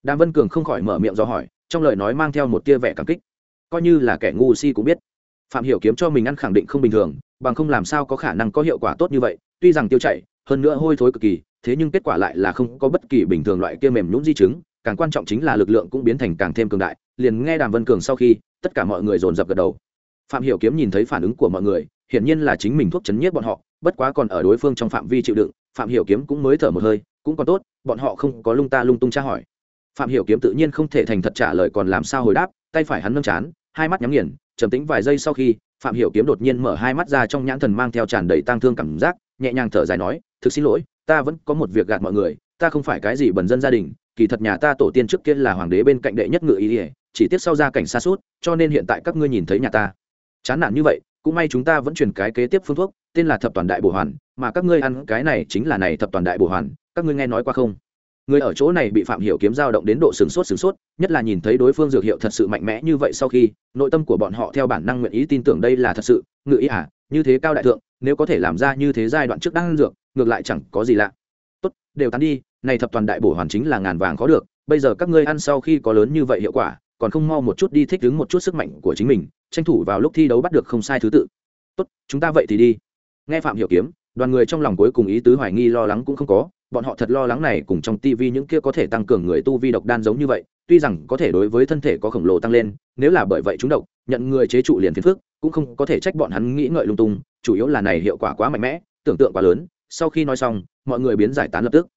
Đàm vân cường không khỏi mở miệng do hỏi, trong lời nói mang theo một tia vẻ cảm kích. Coi như là kẻ ngu si cũng biết. Phạm hiểu kiếm cho mình ăn khẳng định không bình thường, bằng không làm sao có khả năng có hiệu quả tốt như vậy, tuy rằng tiêu chảy, hơn nữa hôi thối cực kỳ, thế nhưng kết quả lại là không có bất kỳ bình thường loại kia mềm nhũn di chứng, càng quan trọng chính là lực lượng cũng biến thành càng thêm cường đại. Liền nghe đàm vân cường sau khi, tất cả mọi người dồn dập gật đầu. Phạm hiểu kiếm nhìn thấy phản ứng của mọi người, hiển nhiên là chính mình thuốc chấn nhiếp bọn họ bất quá còn ở đối phương trong phạm vi chịu đựng, phạm hiểu kiếm cũng mới thở một hơi, cũng còn tốt, bọn họ không có lung ta lung tung tra hỏi. Phạm hiểu kiếm tự nhiên không thể thành thật trả lời còn làm sao hồi đáp, tay phải hắn nâng chán, hai mắt nhắm nghiền, trầm tĩnh vài giây sau khi, phạm hiểu kiếm đột nhiên mở hai mắt ra trong nhãn thần mang theo tràn đầy tang thương cảm giác, nhẹ nhàng thở dài nói, thực xin lỗi, ta vẫn có một việc gạt mọi người, ta không phải cái gì bẩn dân gia đình, kỳ thật nhà ta tổ tiên trước kia là hoàng đế bên cạnh đệ nhất ngự ý ỉa chỉ tiếc sau ra cảnh xa suốt, cho nên hiện tại các ngươi nhìn thấy nhà ta. Chán nản như vậy, cũng may chúng ta vẫn truyền cái kế tiếp phương thuốc tên là thập toàn đại bổ hoàn, mà các ngươi ăn cái này chính là này thập toàn đại bổ hoàn, các ngươi nghe nói qua không? Người ở chỗ này bị phạm hiểu kiếm dao động đến độ sừng sốt sừng sốt, nhất là nhìn thấy đối phương dược hiệu thật sự mạnh mẽ như vậy sau khi, nội tâm của bọn họ theo bản năng nguyện ý tin tưởng đây là thật sự, ngự ý à như thế cao đại thượng, nếu có thể làm ra như thế giai đoạn trước đang dược, ngược lại chẳng có gì lạ. Tốt, đều tán đi, này thập toàn đại bổ hoàn chính là ngàn vàng có được, bây giờ các ngươi ăn sau khi có lớn như vậy hiệu quả, còn không mau một chút đi thích ứng một chút sức mạnh của chính mình, tranh thủ vào lúc thi đấu bắt được không sai thứ tự. Tốt, chúng ta vậy thì đi nghe phạm hiểu kiếm, đoàn người trong lòng cuối cùng ý tứ hoài nghi lo lắng cũng không có, bọn họ thật lo lắng này cùng trong tivi những kia có thể tăng cường người tu vi độc đan giống như vậy, tuy rằng có thể đối với thân thể có khổng lồ tăng lên, nếu là bởi vậy chúng độc, nhận người chế trụ liền phiền phức, cũng không có thể trách bọn hắn nghĩ ngợi lung tung, chủ yếu là này hiệu quả quá mạnh mẽ, tưởng tượng quá lớn, sau khi nói xong, mọi người biến giải tán lập tức.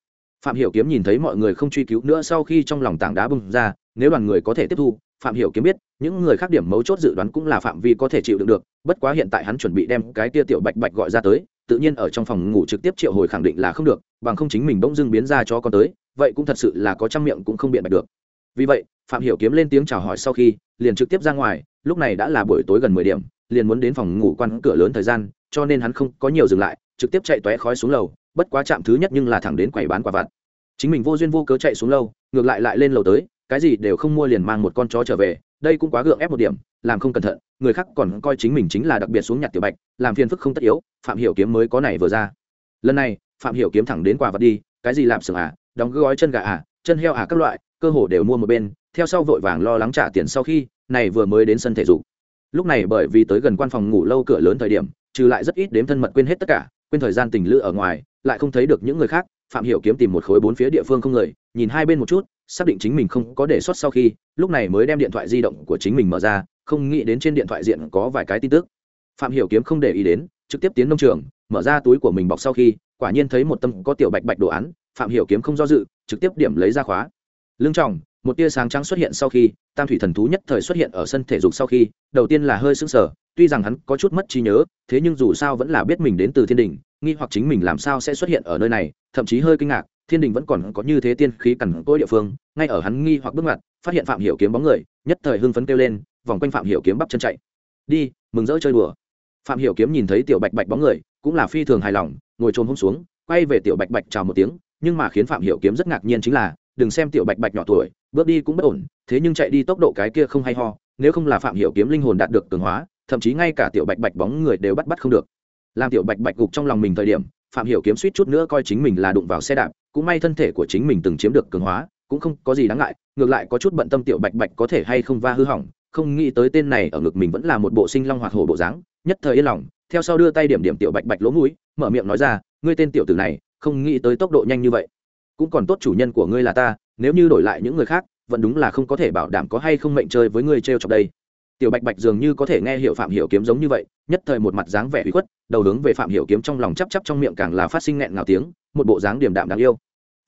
Phạm hiểu kiếm nhìn thấy mọi người không truy cứu nữa sau khi trong lòng tảng đá bung ra, nếu đoàn người có thể tiếp thu phạm hiểu kiếm biết, những người khác điểm mấu chốt dự đoán cũng là phạm vi có thể chịu đựng được, bất quá hiện tại hắn chuẩn bị đem cái tia tiểu bạch bạch gọi ra tới, tự nhiên ở trong phòng ngủ trực tiếp triệu hồi khẳng định là không được, bằng không chính mình bỗng dưng biến ra cho con tới, vậy cũng thật sự là có trăm miệng cũng không biện bạch được. Vì vậy, phạm hiểu kiếm lên tiếng chào hỏi sau khi, liền trực tiếp ra ngoài, lúc này đã là buổi tối gần mười điểm, liền muốn đến phòng ngủ quan cửa lớn thời gian, cho nên hắn không có nhiều dừng lại, trực tiếp chạy tóe khói xuống lầu, bất quá chạm thứ nhất nhưng là thẳng đến quầy bán quả vặt. Chính mình vô duyên vô cớ chạy xuống lâu ngược lại lại lên lầu tới cái gì đều không mua liền mang một con chó trở về, đây cũng quá gượng ép một điểm, làm không cẩn thận, người khác còn coi chính mình chính là đặc biệt xuống nhặt tiểu bạch, làm phiền phức không tất yếu, phạm hiểu kiếm mới có này vừa ra. Lần này, phạm hiểu kiếm thẳng đến quà vật đi, cái gì làm sưởng à đóng gói chân gà à chân heo à các loại, cơ hồ đều mua một bên, theo sau vội vàng lo lắng trả tiền sau khi, này vừa mới đến sân thể dục. Lúc này bởi vì tới gần quan phòng ngủ lâu cửa lớn thời điểm, trừ lại rất ít đếm thân mật quên hết tất cả, quên thời gian tình lữ ở ngoài, lại không thấy được những người khác, phạm hiểu kiếm tìm một khối bốn phía địa phương không người, nhìn hai bên một chút xác định chính mình không có đề xuất sau khi, lúc này mới đem điện thoại di động của chính mình mở ra, không nghĩ đến trên điện thoại diện có vài cái tin tức. Phạm hiểu kiếm không để ý đến, trực tiếp tiến nông trường, mở ra túi của mình bọc sau khi, quả nhiên thấy một tâm có tiểu bạch bạch đồ án, phạm hiểu kiếm không do dự, trực tiếp điểm lấy ra khóa. Lương trọng một tia sáng trắng xuất hiện sau khi, tam thủy thần thú nhất thời xuất hiện ở sân thể dục sau khi, đầu tiên là hơi sững sờ, tuy rằng hắn có chút mất trí nhớ, thế nhưng dù sao vẫn là biết mình đến từ thiên đình, nghi hoặc chính mình làm sao sẽ xuất hiện ở nơi này, thậm chí hơi kinh ngạc thiên đình vẫn còn có như thế tiên khí cằn cỗi địa phương, ngay ở hắn nghi hoặc bước ngoặt, phát hiện phạm hiểu kiếm bóng người, nhất thời hưng phấn kêu lên, vòng quanh phạm hiểu kiếm bắp chân chạy. Đi, mừng rỡ chơi đùa. Phạm hiểu kiếm nhìn thấy tiểu bạch bạch bóng người, cũng là phi thường hài lòng, ngồi trôn hôm xuống, quay về tiểu bạch bạch chào một tiếng, nhưng mà khiến phạm hiểu kiếm rất ngạc nhiên chính là, đừng xem tiểu bạch bạch nhỏ tuổi, bước đi cũng bất ổn, thế nhưng chạy đi tốc độ cái kia không hay ho, nếu không là phạm hiểu kiếm linh hồn đạt được cường hóa, thậm chí ngay cả tiểu bạch bạch bóng người đều bắt bắt không được. Làm tiểu bạch bạch gục trong lòng mình thời điểm, phạm hiểu kiếm suýt chút nữa coi chính mình là đụng vào xe đạp cũng may thân thể của chính mình từng chiếm được cường hóa, cũng không có gì đáng ngại, ngược lại có chút bận tâm tiểu bạch bạch có thể hay không va hư hỏng, không nghĩ tới tên này ở ngực mình vẫn là một bộ sinh long hoạt hổ bộ dáng, nhất thời yên lòng, theo sau đưa tay điểm điểm tiểu bạch bạch lỗ mũi, mở miệng nói ra, ngươi tên tiểu tử này, không nghĩ tới tốc độ nhanh như vậy. Cũng còn tốt chủ nhân của ngươi là ta, nếu như đổi lại những người khác, vẫn đúng là không có thể bảo đảm có hay không mệnh chơi với ngươi trêu chọc đây tiểu bạch bạch dường như có thể nghe hiểu phạm hiểu kiếm giống như vậy, nhất thời một mặt dáng vẻ uy khuất, đầu hướng về phạm hiểu kiếm trong lòng chắp chắp trong miệng càng là phát sinh nghẹn ngào tiếng, một bộ dáng điềm đạm đáng yêu.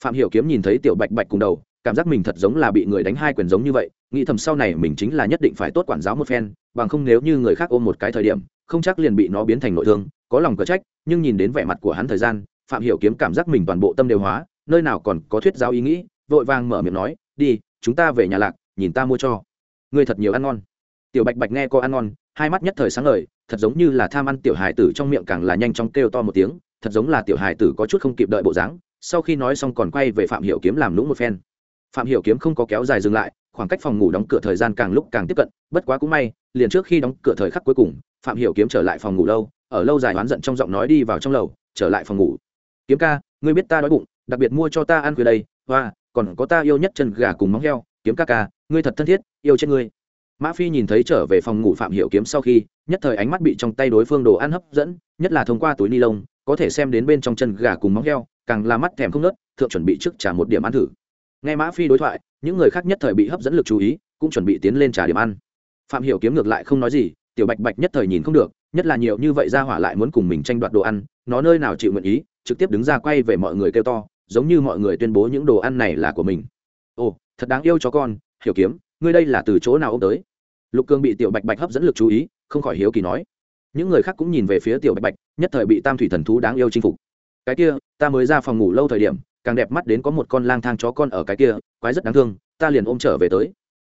Phạm hiểu kiếm nhìn thấy tiểu bạch bạch cùng đầu, cảm giác mình thật giống là bị người đánh hai quyền giống như vậy, nghĩ thầm sau này mình chính là nhất định phải tốt quản giáo một phen, bằng không nếu như người khác ôm một cái thời điểm, không chắc liền bị nó biến thành nội thương, có lòng có trách, nhưng nhìn đến vẻ mặt của hắn thời gian, phạm hiểu kiếm cảm giác mình toàn bộ tâm đều hóa, nơi nào còn có thuyết giáo ý nghĩ, vội vàng mở miệng nói, đi, chúng ta về nhà lạc, nhìn ta mua cho. Ngươi thật nhiều ăn ngon tiểu bạch bạch nghe có ăn ngon, hai mắt nhất thời sáng ngời, thật giống như là tham ăn tiểu hài tử trong miệng càng là nhanh chóng kêu to một tiếng, thật giống là tiểu hài tử có chút không kịp đợi bộ dáng, sau khi nói xong còn quay về phạm hiểu kiếm làm lũng một phen. Phạm hiểu kiếm không có kéo dài dừng lại, khoảng cách phòng ngủ đóng cửa thời gian càng lúc càng tiếp cận, bất quá cũng may, liền trước khi đóng cửa thời khắc cuối cùng, phạm hiểu kiếm trở lại phòng ngủ lâu, ở lâu dài oán giận trong giọng nói đi vào trong lầu, trở lại phòng ngủ. Kiếm ca, ngươi biết ta đói bụng, đặc biệt mua cho ta ăn khuya đây, hoa, còn có ta yêu nhất chân gà cùng móng heo, kiếm ca ca, ngươi thật thân thiết, yêu trên ngươi mã phi nhìn thấy trở về phòng ngủ phạm hiểu kiếm sau khi, nhất thời ánh mắt bị trong tay đối phương đồ ăn hấp dẫn, nhất là thông qua túi ni lông, có thể xem đến bên trong chân gà cùng móng heo, càng là mắt thèm không nớt thượng chuẩn bị trước trả một điểm ăn thử. Nghe mã phi đối thoại, những người khác nhất thời bị hấp dẫn lực chú ý, cũng chuẩn bị tiến lên trả điểm ăn. Phạm hiểu kiếm ngược lại không nói gì, tiểu bạch bạch nhất thời nhìn không được, nhất là nhiều như vậy ra hỏa lại muốn cùng mình tranh đoạt đồ ăn, nó nơi nào chịu nguyện ý, trực tiếp đứng ra quay về mọi người kêu to, giống như mọi người tuyên bố những đồ ăn này là của mình. Ồ, thật đáng yêu cho con, hiểu kiếm, ngươi đây là từ chỗ nào ông tới? Lục cương bị tiểu bạch bạch hấp dẫn lực chú ý, không khỏi hiếu kỳ nói. Những người khác cũng nhìn về phía tiểu bạch bạch, nhất thời bị tam thủy thần thú đáng yêu chinh phục. Cái kia, ta mới ra phòng ngủ lâu thời điểm, càng đẹp mắt đến có một con lang thang chó con ở cái kia, quái rất đáng thương, ta liền ôm trở về tới.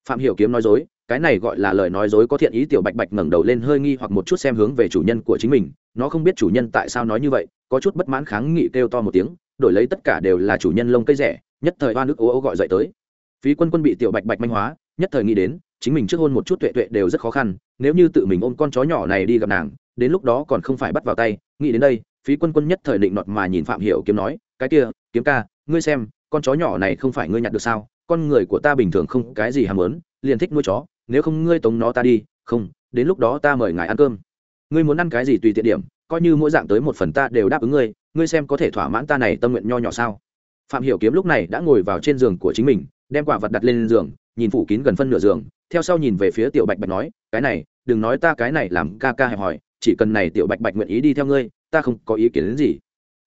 Phạm hiểu kiếm nói dối, cái này gọi là lời nói dối có thiện ý tiểu bạch bạch ngẩng đầu lên hơi nghi hoặc một chút xem hướng về chủ nhân của chính mình, nó không biết chủ nhân tại sao nói như vậy, có chút bất mãn kháng nghị kêu to một tiếng, đổi lấy tất cả đều là chủ nhân lông cây rẻ, nhất thời oan ức ố ố gọi dậy tới. Phí quân quân bị tiểu bạch bạch manh hóa, nhất thời nghĩ đến chính mình trước hôn một chút tuệ tuệ đều rất khó khăn, nếu như tự mình ôm con chó nhỏ này đi gặp nàng, đến lúc đó còn không phải bắt vào tay, nghĩ đến đây, phí quân quân nhất thời định nọt mà nhìn phạm hiểu kiếm nói, cái kia, kiếm ca, ngươi xem, con chó nhỏ này không phải ngươi nhặt được sao? Con người của ta bình thường không cái gì ham muốn, liền thích nuôi chó, nếu không ngươi tống nó ta đi, không, đến lúc đó ta mời ngài ăn cơm. Ngươi muốn ăn cái gì tùy tiện điểm, coi như mỗi dạng tới một phần ta đều đáp ứng ngươi ngươi xem có thể thỏa mãn ta này tâm nguyện nho nhỏ sao? Phạm hiểu kiếm lúc này đã ngồi vào trên giường của chính mình, đem quả vật đặt lên giường, nhìn phủ kín gần phân nửa giường theo sau nhìn về phía tiểu bạch bạch nói, cái này, đừng nói ta cái này làm ca ca hẹp hỏi chỉ cần này tiểu bạch bạch nguyện ý đi theo ngươi, ta không có ý kiến đến gì.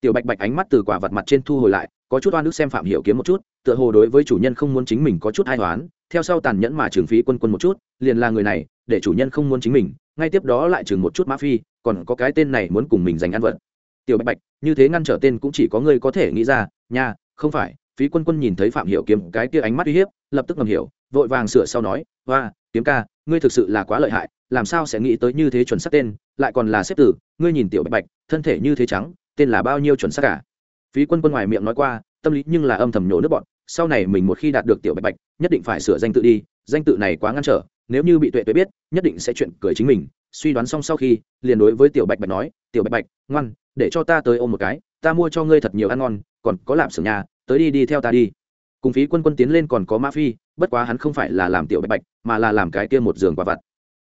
Tiểu bạch bạch ánh mắt từ quả vật mặt trên thu hồi lại, có chút oan ức xem phạm hiểu kiếm một chút, tựa hồ đối với chủ nhân không muốn chính mình có chút ai toán theo sau tàn nhẫn mà trừng phí quân quân một chút, liền là người này, để chủ nhân không muốn chính mình, ngay tiếp đó lại trừng một chút mã phi, còn có cái tên này muốn cùng mình giành ăn vật tiểu bạch bạch, như thế ngăn trở tên cũng chỉ có ngươi có thể nghĩ ra, nha, không phải, phí quân quân nhìn thấy phạm hiểu kiếm, cái kia ánh mắt uy hiếp, lập tức ngầm hiểu vội vàng sửa sau nói hoa kiếm ca, ngươi thực sự là quá lợi hại, làm sao sẽ nghĩ tới như thế chuẩn sắc tên, lại còn là xếp tử, ngươi nhìn tiểu bạch bạch, thân thể như thế trắng, tên là bao nhiêu chuẩn sắc cả? Phí quân quân ngoài miệng nói qua, tâm lý nhưng là âm thầm nhổ nước bọn, sau này mình một khi đạt được tiểu bạch bạch, nhất định phải sửa danh tự đi, danh tự này quá ngăn trở, nếu như bị tuệ tuệ biết, nhất định sẽ chuyện cười chính mình. Suy đoán xong sau khi, liền đối với tiểu bạch bạch nói, tiểu bạch bạch, ngoan, để cho ta tới ôm một cái, ta mua cho ngươi thật nhiều ăn ngon, còn có lạp xưởng nhà, tới đi đi theo ta đi. Cùng phí quân quân tiến lên còn có mã phi bất quá hắn không phải là làm tiểu bạch bạch, mà là làm cái kia một giường quả vặt.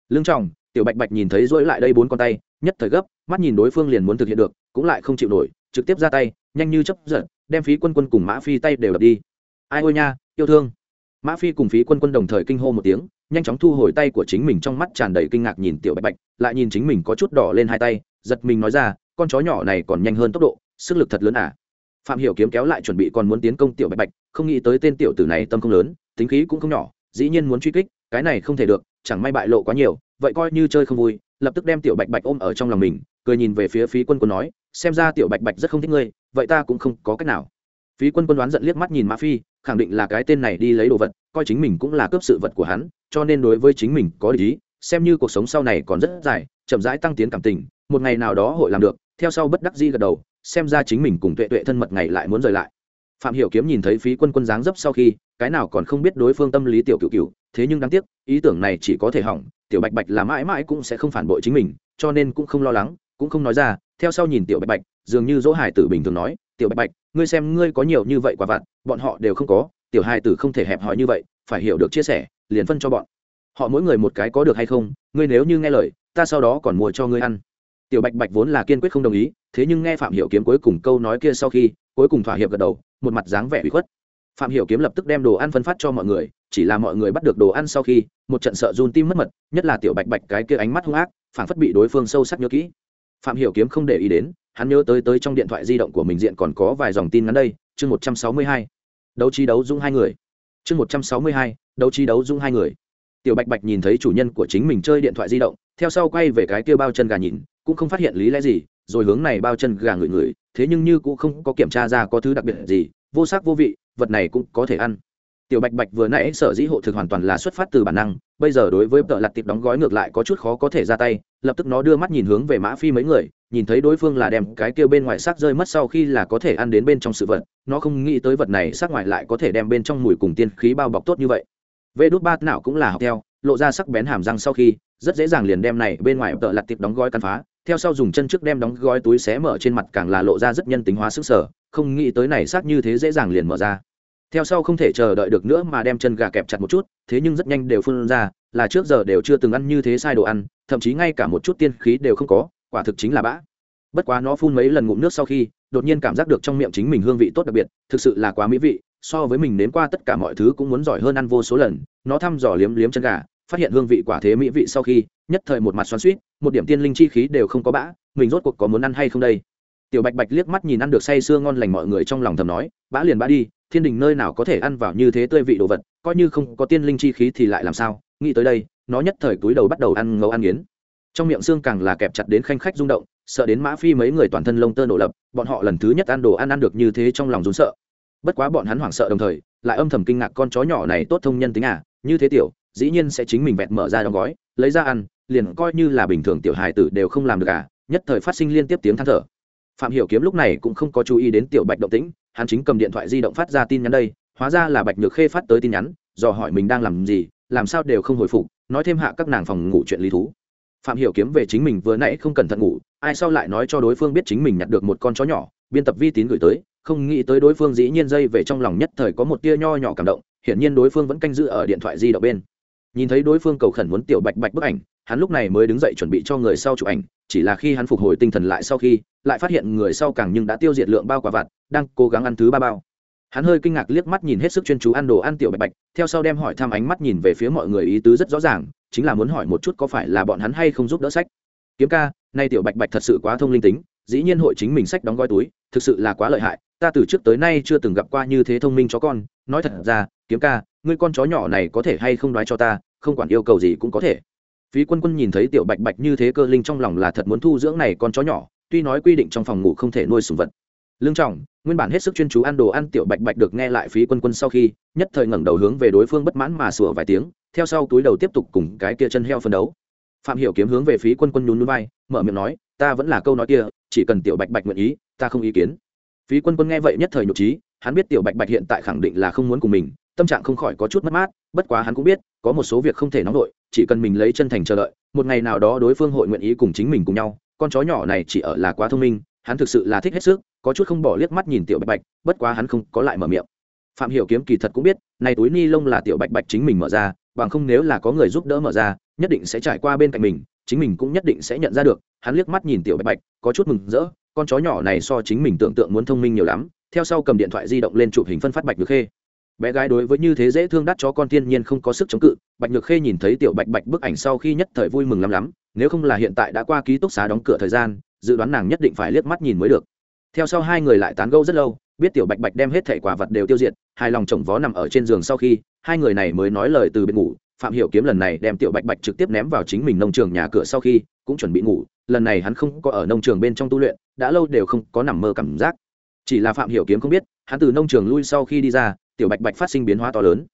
Lương trọng tiểu bạch bạch nhìn thấy rỗi lại đây bốn con tay, nhất thời gấp, mắt nhìn đối phương liền muốn thực hiện được, cũng lại không chịu nổi, trực tiếp ra tay, nhanh như chấp giận đem phí quân quân cùng mã phi tay đều đập đi. Ai ôi nha, yêu thương. Mã phi cùng phí quân quân đồng thời kinh hô một tiếng, nhanh chóng thu hồi tay của chính mình trong mắt tràn đầy kinh ngạc nhìn tiểu bạch bạch, lại nhìn chính mình có chút đỏ lên hai tay, giật mình nói ra, con chó nhỏ này còn nhanh hơn tốc độ, sức lực thật lớn à? Phạm hiểu kiếm kéo lại chuẩn bị còn muốn tiến công tiểu bạch bạch, không nghĩ tới tên tiểu tử này tâm không lớn tính khí cũng không nhỏ, dĩ nhiên muốn truy kích, cái này không thể được, chẳng may bại lộ quá nhiều, vậy coi như chơi không vui, lập tức đem tiểu bạch bạch ôm ở trong lòng mình, cười nhìn về phía phí quân quân nói, xem ra tiểu bạch bạch rất không thích ngươi, vậy ta cũng không có cách nào. Phí quân quân đoán giận liếc mắt nhìn mã phi, khẳng định là cái tên này đi lấy đồ vật, coi chính mình cũng là cướp sự vật của hắn, cho nên đối với chính mình có lý, xem như cuộc sống sau này còn rất dài, chậm rãi tăng tiến cảm tình, một ngày nào đó hội làm được, theo sau bất đắc di gật đầu, xem ra chính mình cùng tuệ tuệ thân mật ngày lại muốn rời lại. Phạm hiểu kiếm nhìn thấy phí quân quân dáng dấp sau khi cái nào còn không biết đối phương tâm lý tiểu cựu cựu, thế nhưng đáng tiếc, ý tưởng này chỉ có thể hỏng, tiểu bạch bạch là mãi mãi cũng sẽ không phản bội chính mình, cho nên cũng không lo lắng, cũng không nói ra, theo sau nhìn tiểu bạch bạch, dường như dỗ hải tử bình thường nói, tiểu bạch bạch, ngươi xem ngươi có nhiều như vậy quả vặt, bọn họ đều không có, tiểu hải tử không thể hẹp hòi như vậy, phải hiểu được chia sẻ, liền phân cho bọn. Họ mỗi người một cái có được hay không, ngươi nếu như nghe lời, ta sau đó còn mua cho ngươi ăn. Tiểu bạch bạch vốn là kiên quyết không đồng ý, thế nhưng nghe phạm hiểu kiếm cuối cùng câu nói kia sau khi, cuối cùng thỏa hiệp gật đầu, một mặt dáng vẻ ủy khuất phạm hiểu kiếm lập tức đem đồ ăn phân phát cho mọi người, chỉ là mọi người bắt được đồ ăn sau khi, một trận sợ run tim mất mật, nhất là tiểu bạch bạch cái kia ánh mắt hung ác, phảng phất bị đối phương sâu sắc nhớ kỹ. Phạm hiểu kiếm không để ý đến, hắn nhớ tới tới trong điện thoại di động của mình diện còn có vài dòng tin ngắn đây, chương một trăm sáu mươi hai. Đấu trí đấu dung hai người. Chương một trăm sáu mươi hai, đấu trí đấu dung hai người. Tiểu bạch bạch nhìn thấy chủ nhân của chính mình chơi điện thoại di động, theo sau quay về cái kia bao chân gà nhìn, cũng không phát hiện lý lẽ gì, rồi hướng này bao chân gà ngửi ngửi, thế nhưng như cũng không có kiểm tra ra có thứ đặc biệt gì vô sắc vô vị, vật này cũng có thể ăn. Tiểu bạch bạch vừa nãy sở dĩ hộ thực hoàn toàn là xuất phát từ bản năng, bây giờ đối với tợ lặt tiệp đóng gói ngược lại có chút khó có thể ra tay, lập tức nó đưa mắt nhìn hướng về mã phi mấy người, nhìn thấy đối phương là đem cái kia bên ngoài xác rơi mất sau khi là có thể ăn đến bên trong sự vật, nó không nghĩ tới vật này xác ngoài lại có thể đem bên trong mùi cùng tiên khí bao bọc tốt như vậy. Vê đốt ba nào cũng là học theo, lộ ra sắc bén hàm răng sau khi, rất dễ dàng liền đem này bên ngoài tợ lặt tiệp đóng gói căn phá, theo sau dùng chân trước đem đóng gói túi xé mở trên mặt càng là lộ ra rất nhân tính hóa sức sở không nghĩ tới này xác như thế dễ dàng liền mở ra. Theo sau không thể chờ đợi được nữa mà đem chân gà kẹp chặt một chút, thế nhưng rất nhanh đều phun ra, là trước giờ đều chưa từng ăn như thế sai đồ ăn, thậm chí ngay cả một chút tiên khí đều không có, quả thực chính là bã. Bất quá nó phun mấy lần ngụm nước sau khi, đột nhiên cảm giác được trong miệng chính mình hương vị tốt đặc biệt, thực sự là quá mỹ vị, so với mình nếm qua tất cả mọi thứ cũng muốn giỏi hơn ăn vô số lần. Nó thăm dò liếm liếm chân gà, phát hiện hương vị quả thế mỹ vị sau khi, nhất thời một mặt xoắn suýt một điểm tiên linh chi khí đều không có bã, mình rốt cuộc có muốn ăn hay không đây? Tiểu bạch bạch liếc mắt nhìn ăn được say sưa ngon lành mọi người trong lòng thầm nói bã liền bã đi, thiên đình nơi nào có thể ăn vào như thế tươi vị đồ vật, coi như không có tiên linh chi khí thì lại làm sao? Nghĩ tới đây, nó nhất thời túi đầu bắt đầu ăn ngấu ăn nghiến. Trong miệng xương càng là kẹp chặt đến khanh khách rung động, sợ đến mã phi mấy người toàn thân lông tơ nổ lập, bọn họ lần thứ nhất ăn đồ ăn ăn được như thế trong lòng rún sợ. Bất quá bọn hắn hoảng sợ đồng thời, lại âm thầm kinh ngạc con chó nhỏ này tốt thông nhân tính à như thế tiểu, dĩ nhiên sẽ chính mình vẹn mở ra đóng gói, lấy ra ăn, liền coi như là bình thường tiểu hài tử đều không làm được à nhất thời phát sinh liên tiếp tiếng than thở phạm hiểu kiếm lúc này cũng không có chú ý đến tiểu bạch động tĩnh, hắn chính cầm điện thoại di động phát ra tin nhắn đây, hóa ra là bạch nhược khê phát tới tin nhắn, dò hỏi mình đang làm gì, làm sao đều không hồi phục, nói thêm hạ các nàng phòng ngủ chuyện lý thú. Phạm hiểu kiếm về chính mình vừa nãy không cẩn thận ngủ, ai sau lại nói cho đối phương biết chính mình nhặt được một con chó nhỏ, biên tập vi tín gửi tới, không nghĩ tới đối phương dĩ nhiên dây về trong lòng nhất thời có một tia nho nhỏ cảm động, hiển nhiên đối phương vẫn canh giữ ở điện thoại di động bên. Nhìn thấy đối phương cầu khẩn muốn tiểu bạch bạch bức ảnh, hắn lúc này mới đứng dậy chuẩn bị cho người sau chụp ảnh, chỉ là khi hắn phục hồi tinh thần lại sau khi lại phát hiện người sau càng nhưng đã tiêu diệt lượng bao quả vặt, đang cố gắng ăn thứ ba bao. Hắn hơi kinh ngạc liếc mắt nhìn hết sức chuyên chú ăn đồ ăn tiểu bạch bạch, theo sau đem hỏi thăm ánh mắt nhìn về phía mọi người ý tứ rất rõ ràng, chính là muốn hỏi một chút có phải là bọn hắn hay không giúp đỡ sách. Kiếm ca, nay tiểu bạch bạch thật sự quá thông linh tính, dĩ nhiên hội chính mình sách đóng gói túi, thực sự là quá lợi hại, ta từ trước tới nay chưa từng gặp qua như thế thông minh chó con, nói thật ra, kiếm ca, ngươi con chó nhỏ này có thể hay không đoái cho ta, không quản yêu cầu gì cũng có thể. Phí quân quân nhìn thấy tiểu bạch bạch như thế cơ linh trong lòng là thật muốn thu dưỡng này con chó nhỏ tuy nói quy định trong phòng ngủ không thể nuôi sùng vật. Lương trọng, nguyên bản hết sức chuyên chú ăn đồ ăn tiểu bạch bạch được nghe lại phí quân quân sau khi, nhất thời ngẩng đầu hướng về đối phương bất mãn mà sủa vài tiếng, theo sau túi đầu tiếp tục cùng cái kia chân heo phân đấu. Phạm hiểu kiếm hướng về phí quân quân nhún nhún vai, mở miệng nói, ta vẫn là câu nói kia, chỉ cần tiểu bạch bạch nguyện ý, ta không ý kiến. Phí quân quân nghe vậy nhất thời nhục trí hắn biết tiểu bạch bạch hiện tại khẳng định là không muốn cùng mình, tâm trạng không khỏi có chút mất mát, bất quá hắn cũng biết, có một số việc không thể nóng nổi, chỉ cần mình lấy chân thành chờ đợi, một ngày nào đó đối phương hội nguyện ý cùng chính mình cùng nhau con chó nhỏ này chỉ ở là quá thông minh, hắn thực sự là thích hết sức, có chút không bỏ liếc mắt nhìn tiểu bạch bạch, bất quá hắn không có lại mở miệng. Phạm hiểu kiếm kỳ thật cũng biết, này túi ni lông là tiểu bạch bạch chính mình mở ra, bằng không nếu là có người giúp đỡ mở ra, nhất định sẽ trải qua bên cạnh mình, chính mình cũng nhất định sẽ nhận ra được. Hắn liếc mắt nhìn tiểu bạch bạch, có chút mừng rỡ, con chó nhỏ này so chính mình tưởng tượng muốn thông minh nhiều lắm, theo sau cầm điện thoại di động lên chụp hình phân phát bạch nhược khê. Bé gái đối với như thế dễ thương đắt chó con thiên nhiên không có sức chống cự, bạch nhược khê nhìn thấy tiểu bạch bạch bức ảnh sau khi nhất thời vui mừng lắm lắm nếu không là hiện tại đã qua ký túc xá đóng cửa thời gian, dự đoán nàng nhất định phải liếc mắt nhìn mới được. Theo sau hai người lại tán gẫu rất lâu, biết tiểu bạch bạch đem hết thẻ quả vật đều tiêu diệt hai lòng chồng vó nằm ở trên giường sau khi, hai người này mới nói lời từ bên ngủ. Phạm hiểu kiếm lần này đem tiểu bạch bạch trực tiếp ném vào chính mình nông trường nhà cửa sau khi, cũng chuẩn bị ngủ. Lần này hắn không có ở nông trường bên trong tu luyện, đã lâu đều không có nằm mơ cảm giác. Chỉ là phạm hiểu kiếm không biết, hắn từ nông trường lui sau khi đi ra, tiểu bạch bạch phát sinh biến hóa to lớn.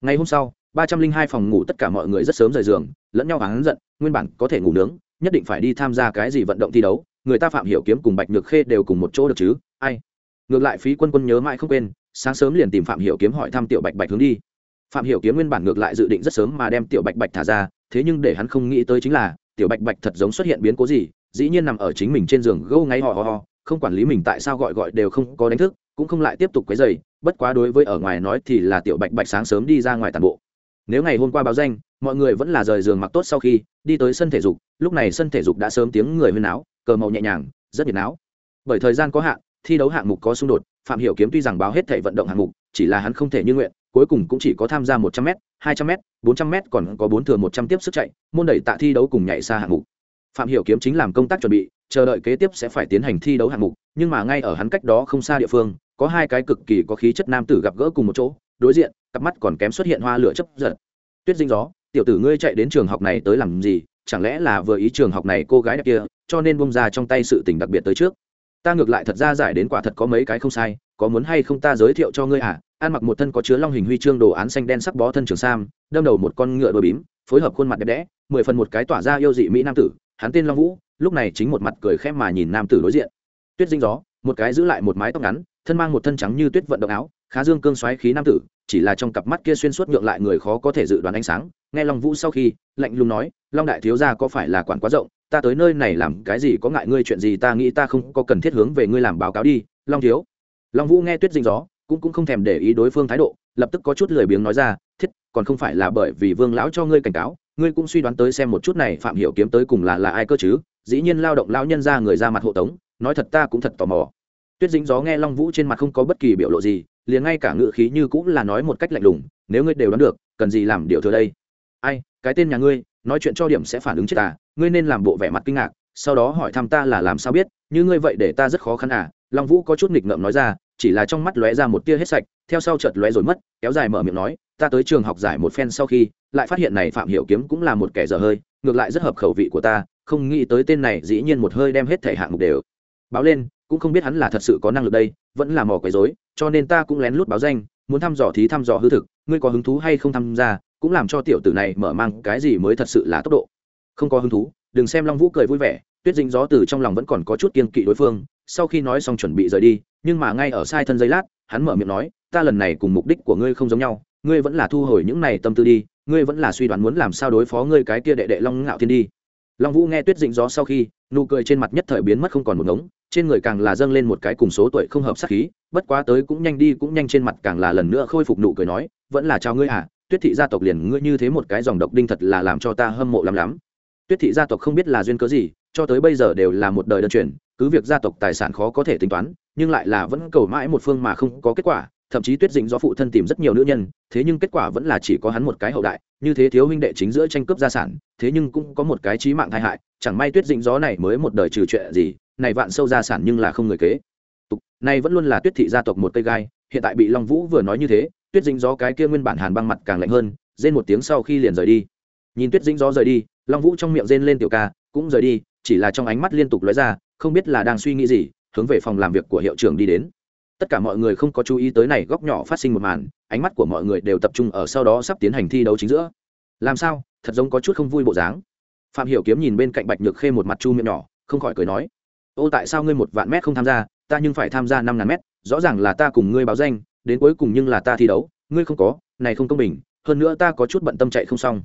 Ngày hôm sau ba trăm linh hai phòng ngủ tất cả mọi người rất sớm rời giường, lẫn nhau hắn giận, nguyên bản có thể ngủ nướng, nhất định phải đi tham gia cái gì vận động thi đấu, người ta phạm hiểu kiếm cùng bạch nhược khê đều cùng một chỗ được chứ, ai? Ngược lại phí quân quân nhớ mãi không quên, sáng sớm liền tìm phạm hiểu kiếm hỏi thăm tiểu bạch bạch hướng đi. Phạm hiểu kiếm nguyên bản ngược lại dự định rất sớm mà đem tiểu bạch bạch thả ra, thế nhưng để hắn không nghĩ tới chính là, tiểu bạch bạch thật giống xuất hiện biến cố gì, dĩ nhiên nằm ở chính mình trên giường gâu ngáy ho ho ho, không quản lý mình tại sao gọi gọi đều không có đánh thức, cũng không lại tiếp tục quấy giày bất quá đối với ở ngoài nói thì là tiểu bạch bạch sáng sớm đi ra ngoài tàn bộ nếu ngày hôm qua báo danh, mọi người vẫn là rời giường mặc tốt sau khi đi tới sân thể dục, lúc này sân thể dục đã sớm tiếng người huyên áo cờ màu nhẹ nhàng, rất nhiệt não. bởi thời gian có hạn, thi đấu hạng mục có xung đột, phạm hiểu kiếm tuy rằng báo hết thể vận động hạng mục, chỉ là hắn không thể như nguyện, cuối cùng cũng chỉ có tham gia một trăm m hai trăm m bốn trăm m còn có bốn thừa một trăm tiếp sức chạy, môn đẩy tạ thi đấu cùng nhảy xa hạng mục phạm hiểu kiếm chính làm công tác chuẩn bị, chờ đợi kế tiếp sẽ phải tiến hành thi đấu hạng mục, nhưng mà ngay ở hắn cách đó không xa địa phương, có hai cái cực kỳ có khí chất nam tử gặp gỡ cùng một chỗ đối diện, cặp mắt còn kém xuất hiện hoa lửa chấp giật. Tuyết dinh gió, tiểu tử ngươi chạy đến trường học này tới làm gì? Chẳng lẽ là vừa ý trường học này cô gái đẹp kia, cho nên bông ra trong tay sự tình đặc biệt tới trước. Ta ngược lại thật ra giải đến quả thật có mấy cái không sai, có muốn hay không ta giới thiệu cho ngươi à ăn mặc một thân có chứa long hình huy chương đồ án xanh đen sắc bó thân trường sam, đâm đầu một con ngựa đôi bím, phối hợp khuôn mặt đẹp đẽ, mười phần một cái tỏa ra yêu dị mỹ nam tử, hắn tên long vũ, lúc này chính một mặt cười khẽ mà nhìn nam tử đối diện. Tuyết dinh gió, một cái giữ lại một mái tóc ngắn, thân mang một thân trắng như tuyết vận động áo khá dương cương xoáy khí nam tử, chỉ là trong cặp mắt kia xuyên suốt nhượng lại người khó có thể dự đoán ánh sáng, nghe long vũ sau khi, lạnh lùng nói, long đại thiếu gia có phải là quản quá rộng, ta tới nơi này làm cái gì, có ngại ngươi chuyện gì ta nghĩ ta không có cần thiết hướng về ngươi làm báo cáo đi, long thiếu. Long vũ nghe tuyết dinh gió, cũng cũng không thèm để ý đối phương thái độ, lập tức có chút lười biếng nói ra, thiết, còn không phải là bởi vì vương lão cho ngươi cảnh cáo, ngươi cũng suy đoán tới xem một chút này phạm hiểu kiếm tới cùng là là ai cơ chứ, dĩ nhiên lao động lão nhân ra người ra mặt hộ tống, nói thật ta cũng thật tò mò. Tuyết dính gió nghe long vũ trên mặt không có bất kỳ biểu lộ gì liền ngay cả ngự khí như cũng là nói một cách lạnh lùng, nếu ngươi đều đoán được, cần gì làm điều thừa đây? Ai, cái tên nhà ngươi, nói chuyện cho điểm sẽ phản ứng chết à ngươi nên làm bộ vẻ mặt kinh ngạc, sau đó hỏi thăm ta là làm sao biết, như ngươi vậy để ta rất khó khăn à? Long vũ có chút nghịch ngợm nói ra, chỉ là trong mắt lóe ra một tia hết sạch, theo sau chợt lóe rồi mất, kéo dài mở miệng nói, ta tới trường học giải một phen sau khi, lại phát hiện này phạm hiểu kiếm cũng là một kẻ dở hơi, ngược lại rất hợp khẩu vị của ta, không nghĩ tới tên này dĩ nhiên một hơi đem hết thể hạng mục đều báo lên cũng không biết hắn là thật sự có năng lực đây, vẫn là mò quấy rối, cho nên ta cũng lén lút báo danh, muốn thăm dò thí thăm dò hư thực, ngươi có hứng thú hay không tham gia, cũng làm cho tiểu tử này mở mang cái gì mới thật sự là tốc độ. Không có hứng thú, đừng xem long vũ cười vui vẻ, tuyết dĩnh gió từ trong lòng vẫn còn có chút kiên kỵ đối phương, sau khi nói xong chuẩn bị rời đi, nhưng mà ngay ở sai thân giây lát, hắn mở miệng nói, ta lần này cùng mục đích của ngươi không giống nhau, ngươi vẫn là thu hồi những này tâm tư đi, ngươi vẫn là suy đoán muốn làm sao đối phó ngươi cái kia đệ đệ long ngạo thiên đi long vũ nghe tuyết dịnh gió sau khi, nụ cười trên mặt nhất thời biến mất không còn một ngống, trên người càng là dâng lên một cái cùng số tuổi không hợp sắc khí, bất quá tới cũng nhanh đi cũng nhanh trên mặt càng là lần nữa khôi phục nụ cười nói, vẫn là chào ngươi à tuyết thị gia tộc liền ngươi như thế một cái dòng độc đinh thật là làm cho ta hâm mộ lắm lắm. Tuyết thị gia tộc không biết là duyên cớ gì, cho tới bây giờ đều là một đời đơn truyền, cứ việc gia tộc tài sản khó có thể tính toán, nhưng lại là vẫn cầu mãi một phương mà không có kết quả thậm chí tuyết dĩnh do phụ thân tìm rất nhiều nữ nhân, thế nhưng kết quả vẫn là chỉ có hắn một cái hậu đại, như thế thiếu huynh đệ chính giữa tranh cướp gia sản, thế nhưng cũng có một cái trí mạng tai hại, chẳng may tuyết dĩnh gió này mới một đời trừ chuyện gì, này vạn sâu gia sản nhưng là không người kế. Tục, này vẫn luôn là tuyết thị gia tộc một cây gai, hiện tại bị long vũ vừa nói như thế, tuyết dĩnh gió cái kia nguyên bản hàn băng mặt càng lạnh hơn, rên một tiếng sau khi liền rời đi. Nhìn tuyết dĩnh gió rời đi, long vũ trong miệng rên lên tiểu ca, cũng rời đi, chỉ là trong ánh mắt liên tục lóe ra, không biết là đang suy nghĩ gì, hướng về phòng làm việc của hiệu trưởng đi đến tất cả mọi người không có chú ý tới này góc nhỏ phát sinh một màn, ánh mắt của mọi người đều tập trung ở sau đó sắp tiến hành thi đấu chính giữa. Làm sao? Thật giống có chút không vui bộ dáng. Phạm hiểu kiếm nhìn bên cạnh bạch nhược khê một mặt chu miệng nhỏ, không khỏi cười nói, ô, tại sao ngươi một vạn mét không tham gia? Ta nhưng phải tham gia năm ngàn mét, rõ ràng là ta cùng ngươi báo danh, đến cuối cùng nhưng là ta thi đấu, ngươi không có, này không công bình, hơn nữa ta có chút bận tâm chạy không xong.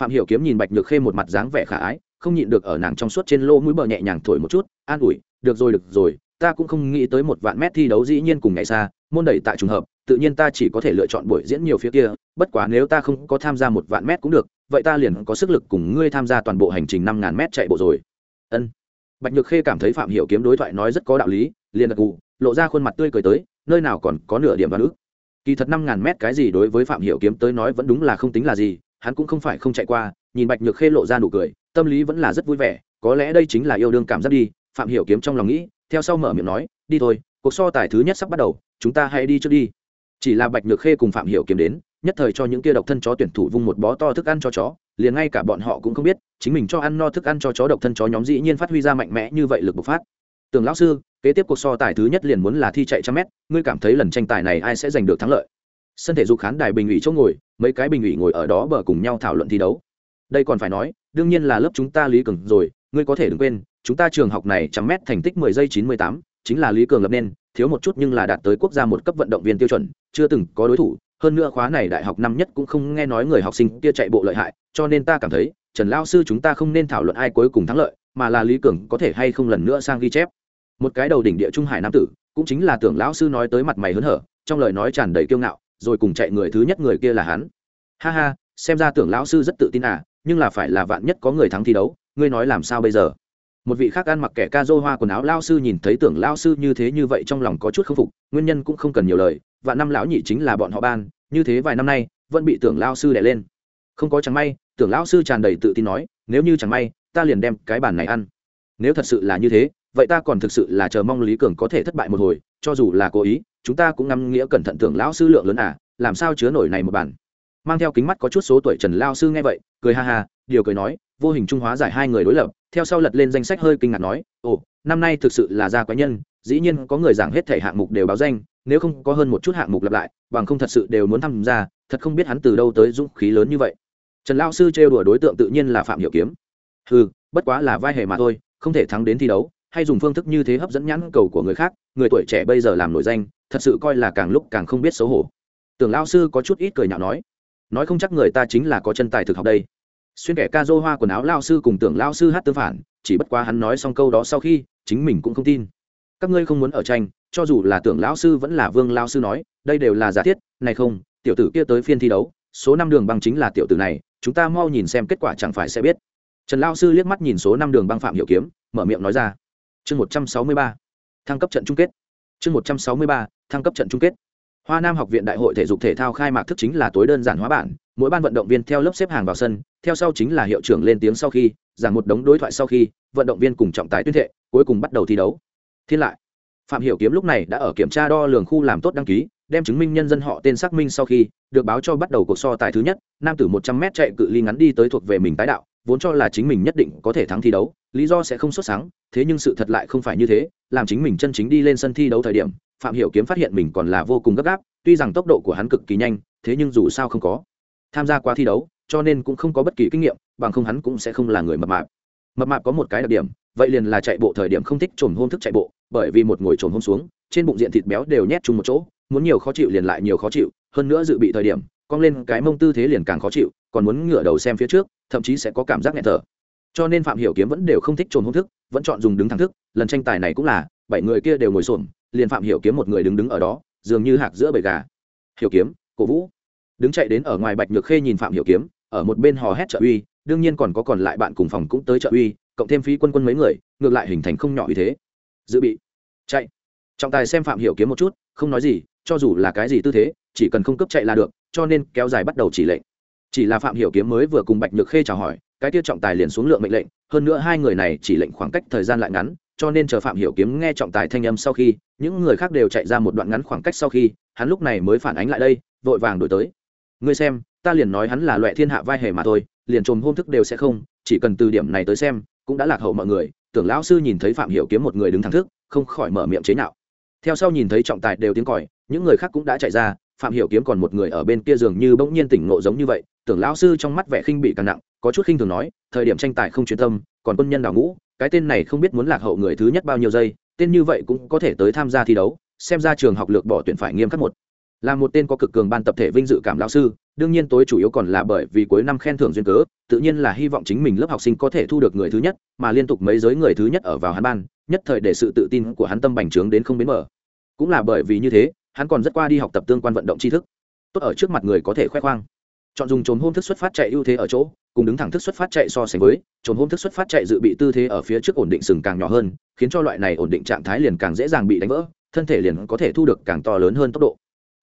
Phạm hiểu kiếm nhìn bạch nhược khê một mặt dáng vẻ khả ái, không nhịn được ở nàng trong suốt trên lô mũi bờ nhẹ nhàng thổi một chút, an ủi, được rồi được rồi ta cũng không nghĩ tới một vạn mét thi đấu dĩ nhiên cùng ngày xa, môn đẩy tại trùng hợp, tự nhiên ta chỉ có thể lựa chọn buổi diễn nhiều phía kia, bất quá nếu ta không có tham gia một vạn mét cũng được, vậy ta liền có sức lực cùng ngươi tham gia toàn bộ hành trình năm ngàn mét chạy bộ rồi. Ân. Bạch nhược khê cảm thấy phạm hiểu kiếm đối thoại nói rất có đạo lý, liền gật cụ lộ ra khuôn mặt tươi cười tới, nơi nào còn có nửa điểm đoán ước. Kỳ thật năm ngàn mét cái gì đối với phạm hiểu kiếm tới nói vẫn đúng là không tính là gì, hắn cũng không phải không chạy qua, nhìn bạch nhược khê lộ ra nụ cười, tâm lý vẫn là rất vui vẻ, có lẽ đây chính là yêu đương cảm giác đi, phạm hiểu kiếm trong lòng nghĩ theo sau mở miệng nói, đi thôi, cuộc so tài thứ nhất sắp bắt đầu, chúng ta hãy đi trước đi. Chỉ là bạch nhược khê cùng phạm hiểu kiếm đến, nhất thời cho những kia độc thân chó tuyển thủ vung một bó to thức ăn cho chó, liền ngay cả bọn họ cũng không biết, chính mình cho ăn no thức ăn cho chó độc thân chó nhóm dĩ nhiên phát huy ra mạnh mẽ như vậy lực bộc phát. Tưởng lão sư, kế tiếp cuộc so tài thứ nhất liền muốn là thi chạy trăm mét, ngươi cảm thấy lần tranh tài này ai sẽ giành được thắng lợi? Sân thể dục khán đài bình ủy chỗ ngồi, mấy cái bình ủy ngồi ở đó bờ cùng nhau thảo luận thi đấu. Đây còn phải nói, đương nhiên là lớp chúng ta lý cường rồi ngươi có thể đừng quên, chúng ta trường học này trăm mét thành tích mười giây chín mươi tám, chính là lý cường lập nên, thiếu một chút nhưng là đạt tới quốc gia một cấp vận động viên tiêu chuẩn, chưa từng có đối thủ. Hơn nữa khóa này đại học năm nhất cũng không nghe nói người học sinh kia chạy bộ lợi hại, cho nên ta cảm thấy, trần lao sư chúng ta không nên thảo luận ai cuối cùng thắng lợi, mà là lý cường có thể hay không lần nữa sang ghi chép. Một cái đầu đỉnh địa trung hải nam tử, cũng chính là tưởng lão sư nói tới mặt mày hớn hở, trong lời nói tràn đầy kiêu ngạo, rồi cùng chạy người thứ nhất người kia là hắn. Ha ha, xem ra tưởng lão sư rất tự tin à nhưng là phải là vạn nhất có người thắng thi đấu ngươi nói làm sao bây giờ? Một vị khác ăn mặc kẻ ca dô hoa quần áo lao sư nhìn thấy tưởng lao sư như thế như vậy trong lòng có chút k phục, nguyên nhân cũng không cần nhiều lời và năm lão nhị chính là bọn họ ban, như thế vài năm nay, vẫn bị tưởng lao sư đẻ lên. Không có chẳng may, tưởng lao sư tràn đầy tự tin nói, nếu như chẳng may, ta liền đem cái bàn này ăn. Nếu thật sự là như thế, vậy ta còn thực sự là chờ mong lý cường có thể thất bại một hồi, cho dù là cố ý, chúng ta cũng ngắm nghĩa cẩn thận tưởng lão sư lượng lớn à làm sao chứa nổi này một bản mang theo kính mắt có chút số tuổi trần lao sư nghe vậy, cười ha ha, điều cười nói vô hình trung hóa giải hai người đối lập, theo sau lật lên danh sách hơi kinh ngạc nói, ồ, năm nay thực sự là gia quái nhân, dĩ nhiên có người giảng hết thể hạng mục đều báo danh, nếu không có hơn một chút hạng mục lặp lại, bằng không thật sự đều muốn tham gia, thật không biết hắn từ đâu tới dũng khí lớn như vậy. Trần lao sư trêu đùa đối tượng tự nhiên là phạm hiểu kiếm. Ừ bất quá là vai hề mà thôi, không thể thắng đến thi đấu, hay dùng phương thức như thế hấp dẫn nhãn cầu của người khác, người tuổi trẻ bây giờ làm nổi danh, thật sự coi là càng lúc càng không biết xấu hổ. Tưởng lao sư có chút ít cười nhạo nói nói không chắc người ta chính là có chân tài thực học đây xuyên kẻ ca dô hoa quần áo lao sư cùng tưởng lao sư hát tương phản, chỉ bất quá hắn nói xong câu đó sau khi, chính mình cũng không tin. Các ngươi không muốn ở tranh, cho dù là tưởng lão sư vẫn là vương lao sư nói, đây đều là giả thiết, này không, tiểu tử kia tới phiên thi đấu, số năm đường băng chính là tiểu tử này, chúng ta mau nhìn xem kết quả chẳng phải sẽ biết. Trần lao sư liếc mắt nhìn số năm đường băng phạm hiểu kiếm, mở miệng nói ra. Chương một trăm sáu mươi ba, thăng cấp trận chung kết. Chương một trăm sáu mươi ba, thăng cấp trận chung kết. Hoa nam học viện đại hội thể dục thể thao khai mạc thức chính là tối đơn giản hóa bản mỗi ban vận động viên theo lớp xếp hàng vào sân, theo sau chính là hiệu trưởng lên tiếng sau khi, giảng một đống đối thoại sau khi, vận động viên cùng trọng tài tuyên thệ, cuối cùng bắt đầu thi đấu. Thiên lại, phạm hiểu kiếm lúc này đã ở kiểm tra đo lường khu làm tốt đăng ký, đem chứng minh nhân dân họ tên xác minh sau khi, được báo cho bắt đầu cuộc so tài thứ nhất, nam tử một trăm m chạy cự ly ngắn đi tới thuộc về mình tái đạo, vốn cho là chính mình nhất định có thể thắng thi đấu, lý do sẽ không xuất sáng, thế nhưng sự thật lại không phải như thế, làm chính mình chân chính đi lên sân thi đấu thời điểm, phạm hiểu kiếm phát hiện mình còn là vô cùng gấp gáp, tuy rằng tốc độ của hắn cực kỳ nhanh, thế nhưng dù sao không có tham gia qua thi đấu, cho nên cũng không có bất kỳ kinh nghiệm, bằng không hắn cũng sẽ không là người mập mạp. Mập mạp có một cái đặc điểm, vậy liền là chạy bộ thời điểm không thích trồn hôn thức chạy bộ, bởi vì một ngồi trồn hôn xuống, trên bụng diện thịt béo đều nhét chung một chỗ, muốn nhiều khó chịu liền lại nhiều khó chịu, hơn nữa dự bị thời điểm, cong lên cái mông tư thế liền càng khó chịu, còn muốn ngửa đầu xem phía trước, thậm chí sẽ có cảm giác nghẹt thở. Cho nên phạm hiểu kiếm vẫn đều không thích trồn hôn thức, vẫn chọn dùng đứng thẳng thức, lần tranh tài này cũng là, bảy người kia đều ngồi xổm, liền phạm hiểu kiếm một người đứng đứng ở đó, dường như hạc giữa bầy gà. Hiểu kiếm, cổ vũ đứng chạy đến ở ngoài bạch nhược khê nhìn phạm hiểu kiếm, ở một bên hò hét trợ uy, đương nhiên còn có còn lại bạn cùng phòng cũng tới trợ uy, cộng thêm phí quân quân mấy người, ngược lại hình thành không nhỏ như thế. Dự bị. Chạy. Trọng tài xem phạm hiểu kiếm một chút, không nói gì, cho dù là cái gì tư thế, chỉ cần không cấp chạy là được, cho nên kéo dài bắt đầu chỉ lệnh. Chỉ là phạm hiểu kiếm mới vừa cùng bạch nhược khê chào hỏi, cái tiết trọng tài liền xuống lượng mệnh lệnh, hơn nữa hai người này chỉ lệnh khoảng cách thời gian lại ngắn, cho nên chờ phạm hiểu kiếm nghe trọng tài thanh âm sau khi, những người khác đều chạy ra một đoạn ngắn khoảng cách sau khi, hắn lúc này mới phản ánh lại đây, vội vàng đổi tới ngươi xem, ta liền nói hắn là loại thiên hạ vai hề mà thôi, liền trồm hôm thức đều sẽ không, chỉ cần từ điểm này tới xem, cũng đã lạc hậu mọi người, tưởng lão sư nhìn thấy phạm hiểu kiếm một người đứng thẳng thức, không khỏi mở miệng chế nhạo. Theo sau nhìn thấy trọng tài đều tiếng còi, những người khác cũng đã chạy ra, phạm hiểu kiếm còn một người ở bên kia dường như bỗng nhiên tỉnh ngộ giống như vậy, tưởng lão sư trong mắt vẻ khinh bị càng nặng, có chút khinh thường nói, thời điểm tranh tài không chuyên tâm, còn quân nhân đào ngũ, cái tên này không biết muốn lạc hậu người thứ nhất bao nhiêu giây, tên như vậy cũng có thể tới tham gia thi đấu, xem ra trường học lược bỏ tuyển phải nghiêm khắc một là một tên có cực cường ban tập thể vinh dự cảm lão sư, đương nhiên tối chủ yếu còn là bởi vì cuối năm khen thưởng duyên cớ, tự nhiên là hy vọng chính mình lớp học sinh có thể thu được người thứ nhất, mà liên tục mấy giới người thứ nhất ở vào hắn ban, nhất thời để sự tự tin của hắn tâm bành trướng đến không bến mở cũng là bởi vì như thế, hắn còn rất qua đi học tập tương quan vận động tri thức. Tốt ở trước mặt người có thể khoe khoang. Chọn dùng trốn hôm thức xuất phát chạy ưu thế ở chỗ, cùng đứng thẳng thức xuất phát chạy so sánh với trốn hôm thức xuất phát chạy dự bị tư thế ở phía trước ổn định sừng càng nhỏ hơn, khiến cho loại này ổn định trạng thái liền càng dễ dàng bị đánh vỡ, thân thể liền có thể thu được càng to lớn hơn tốc độ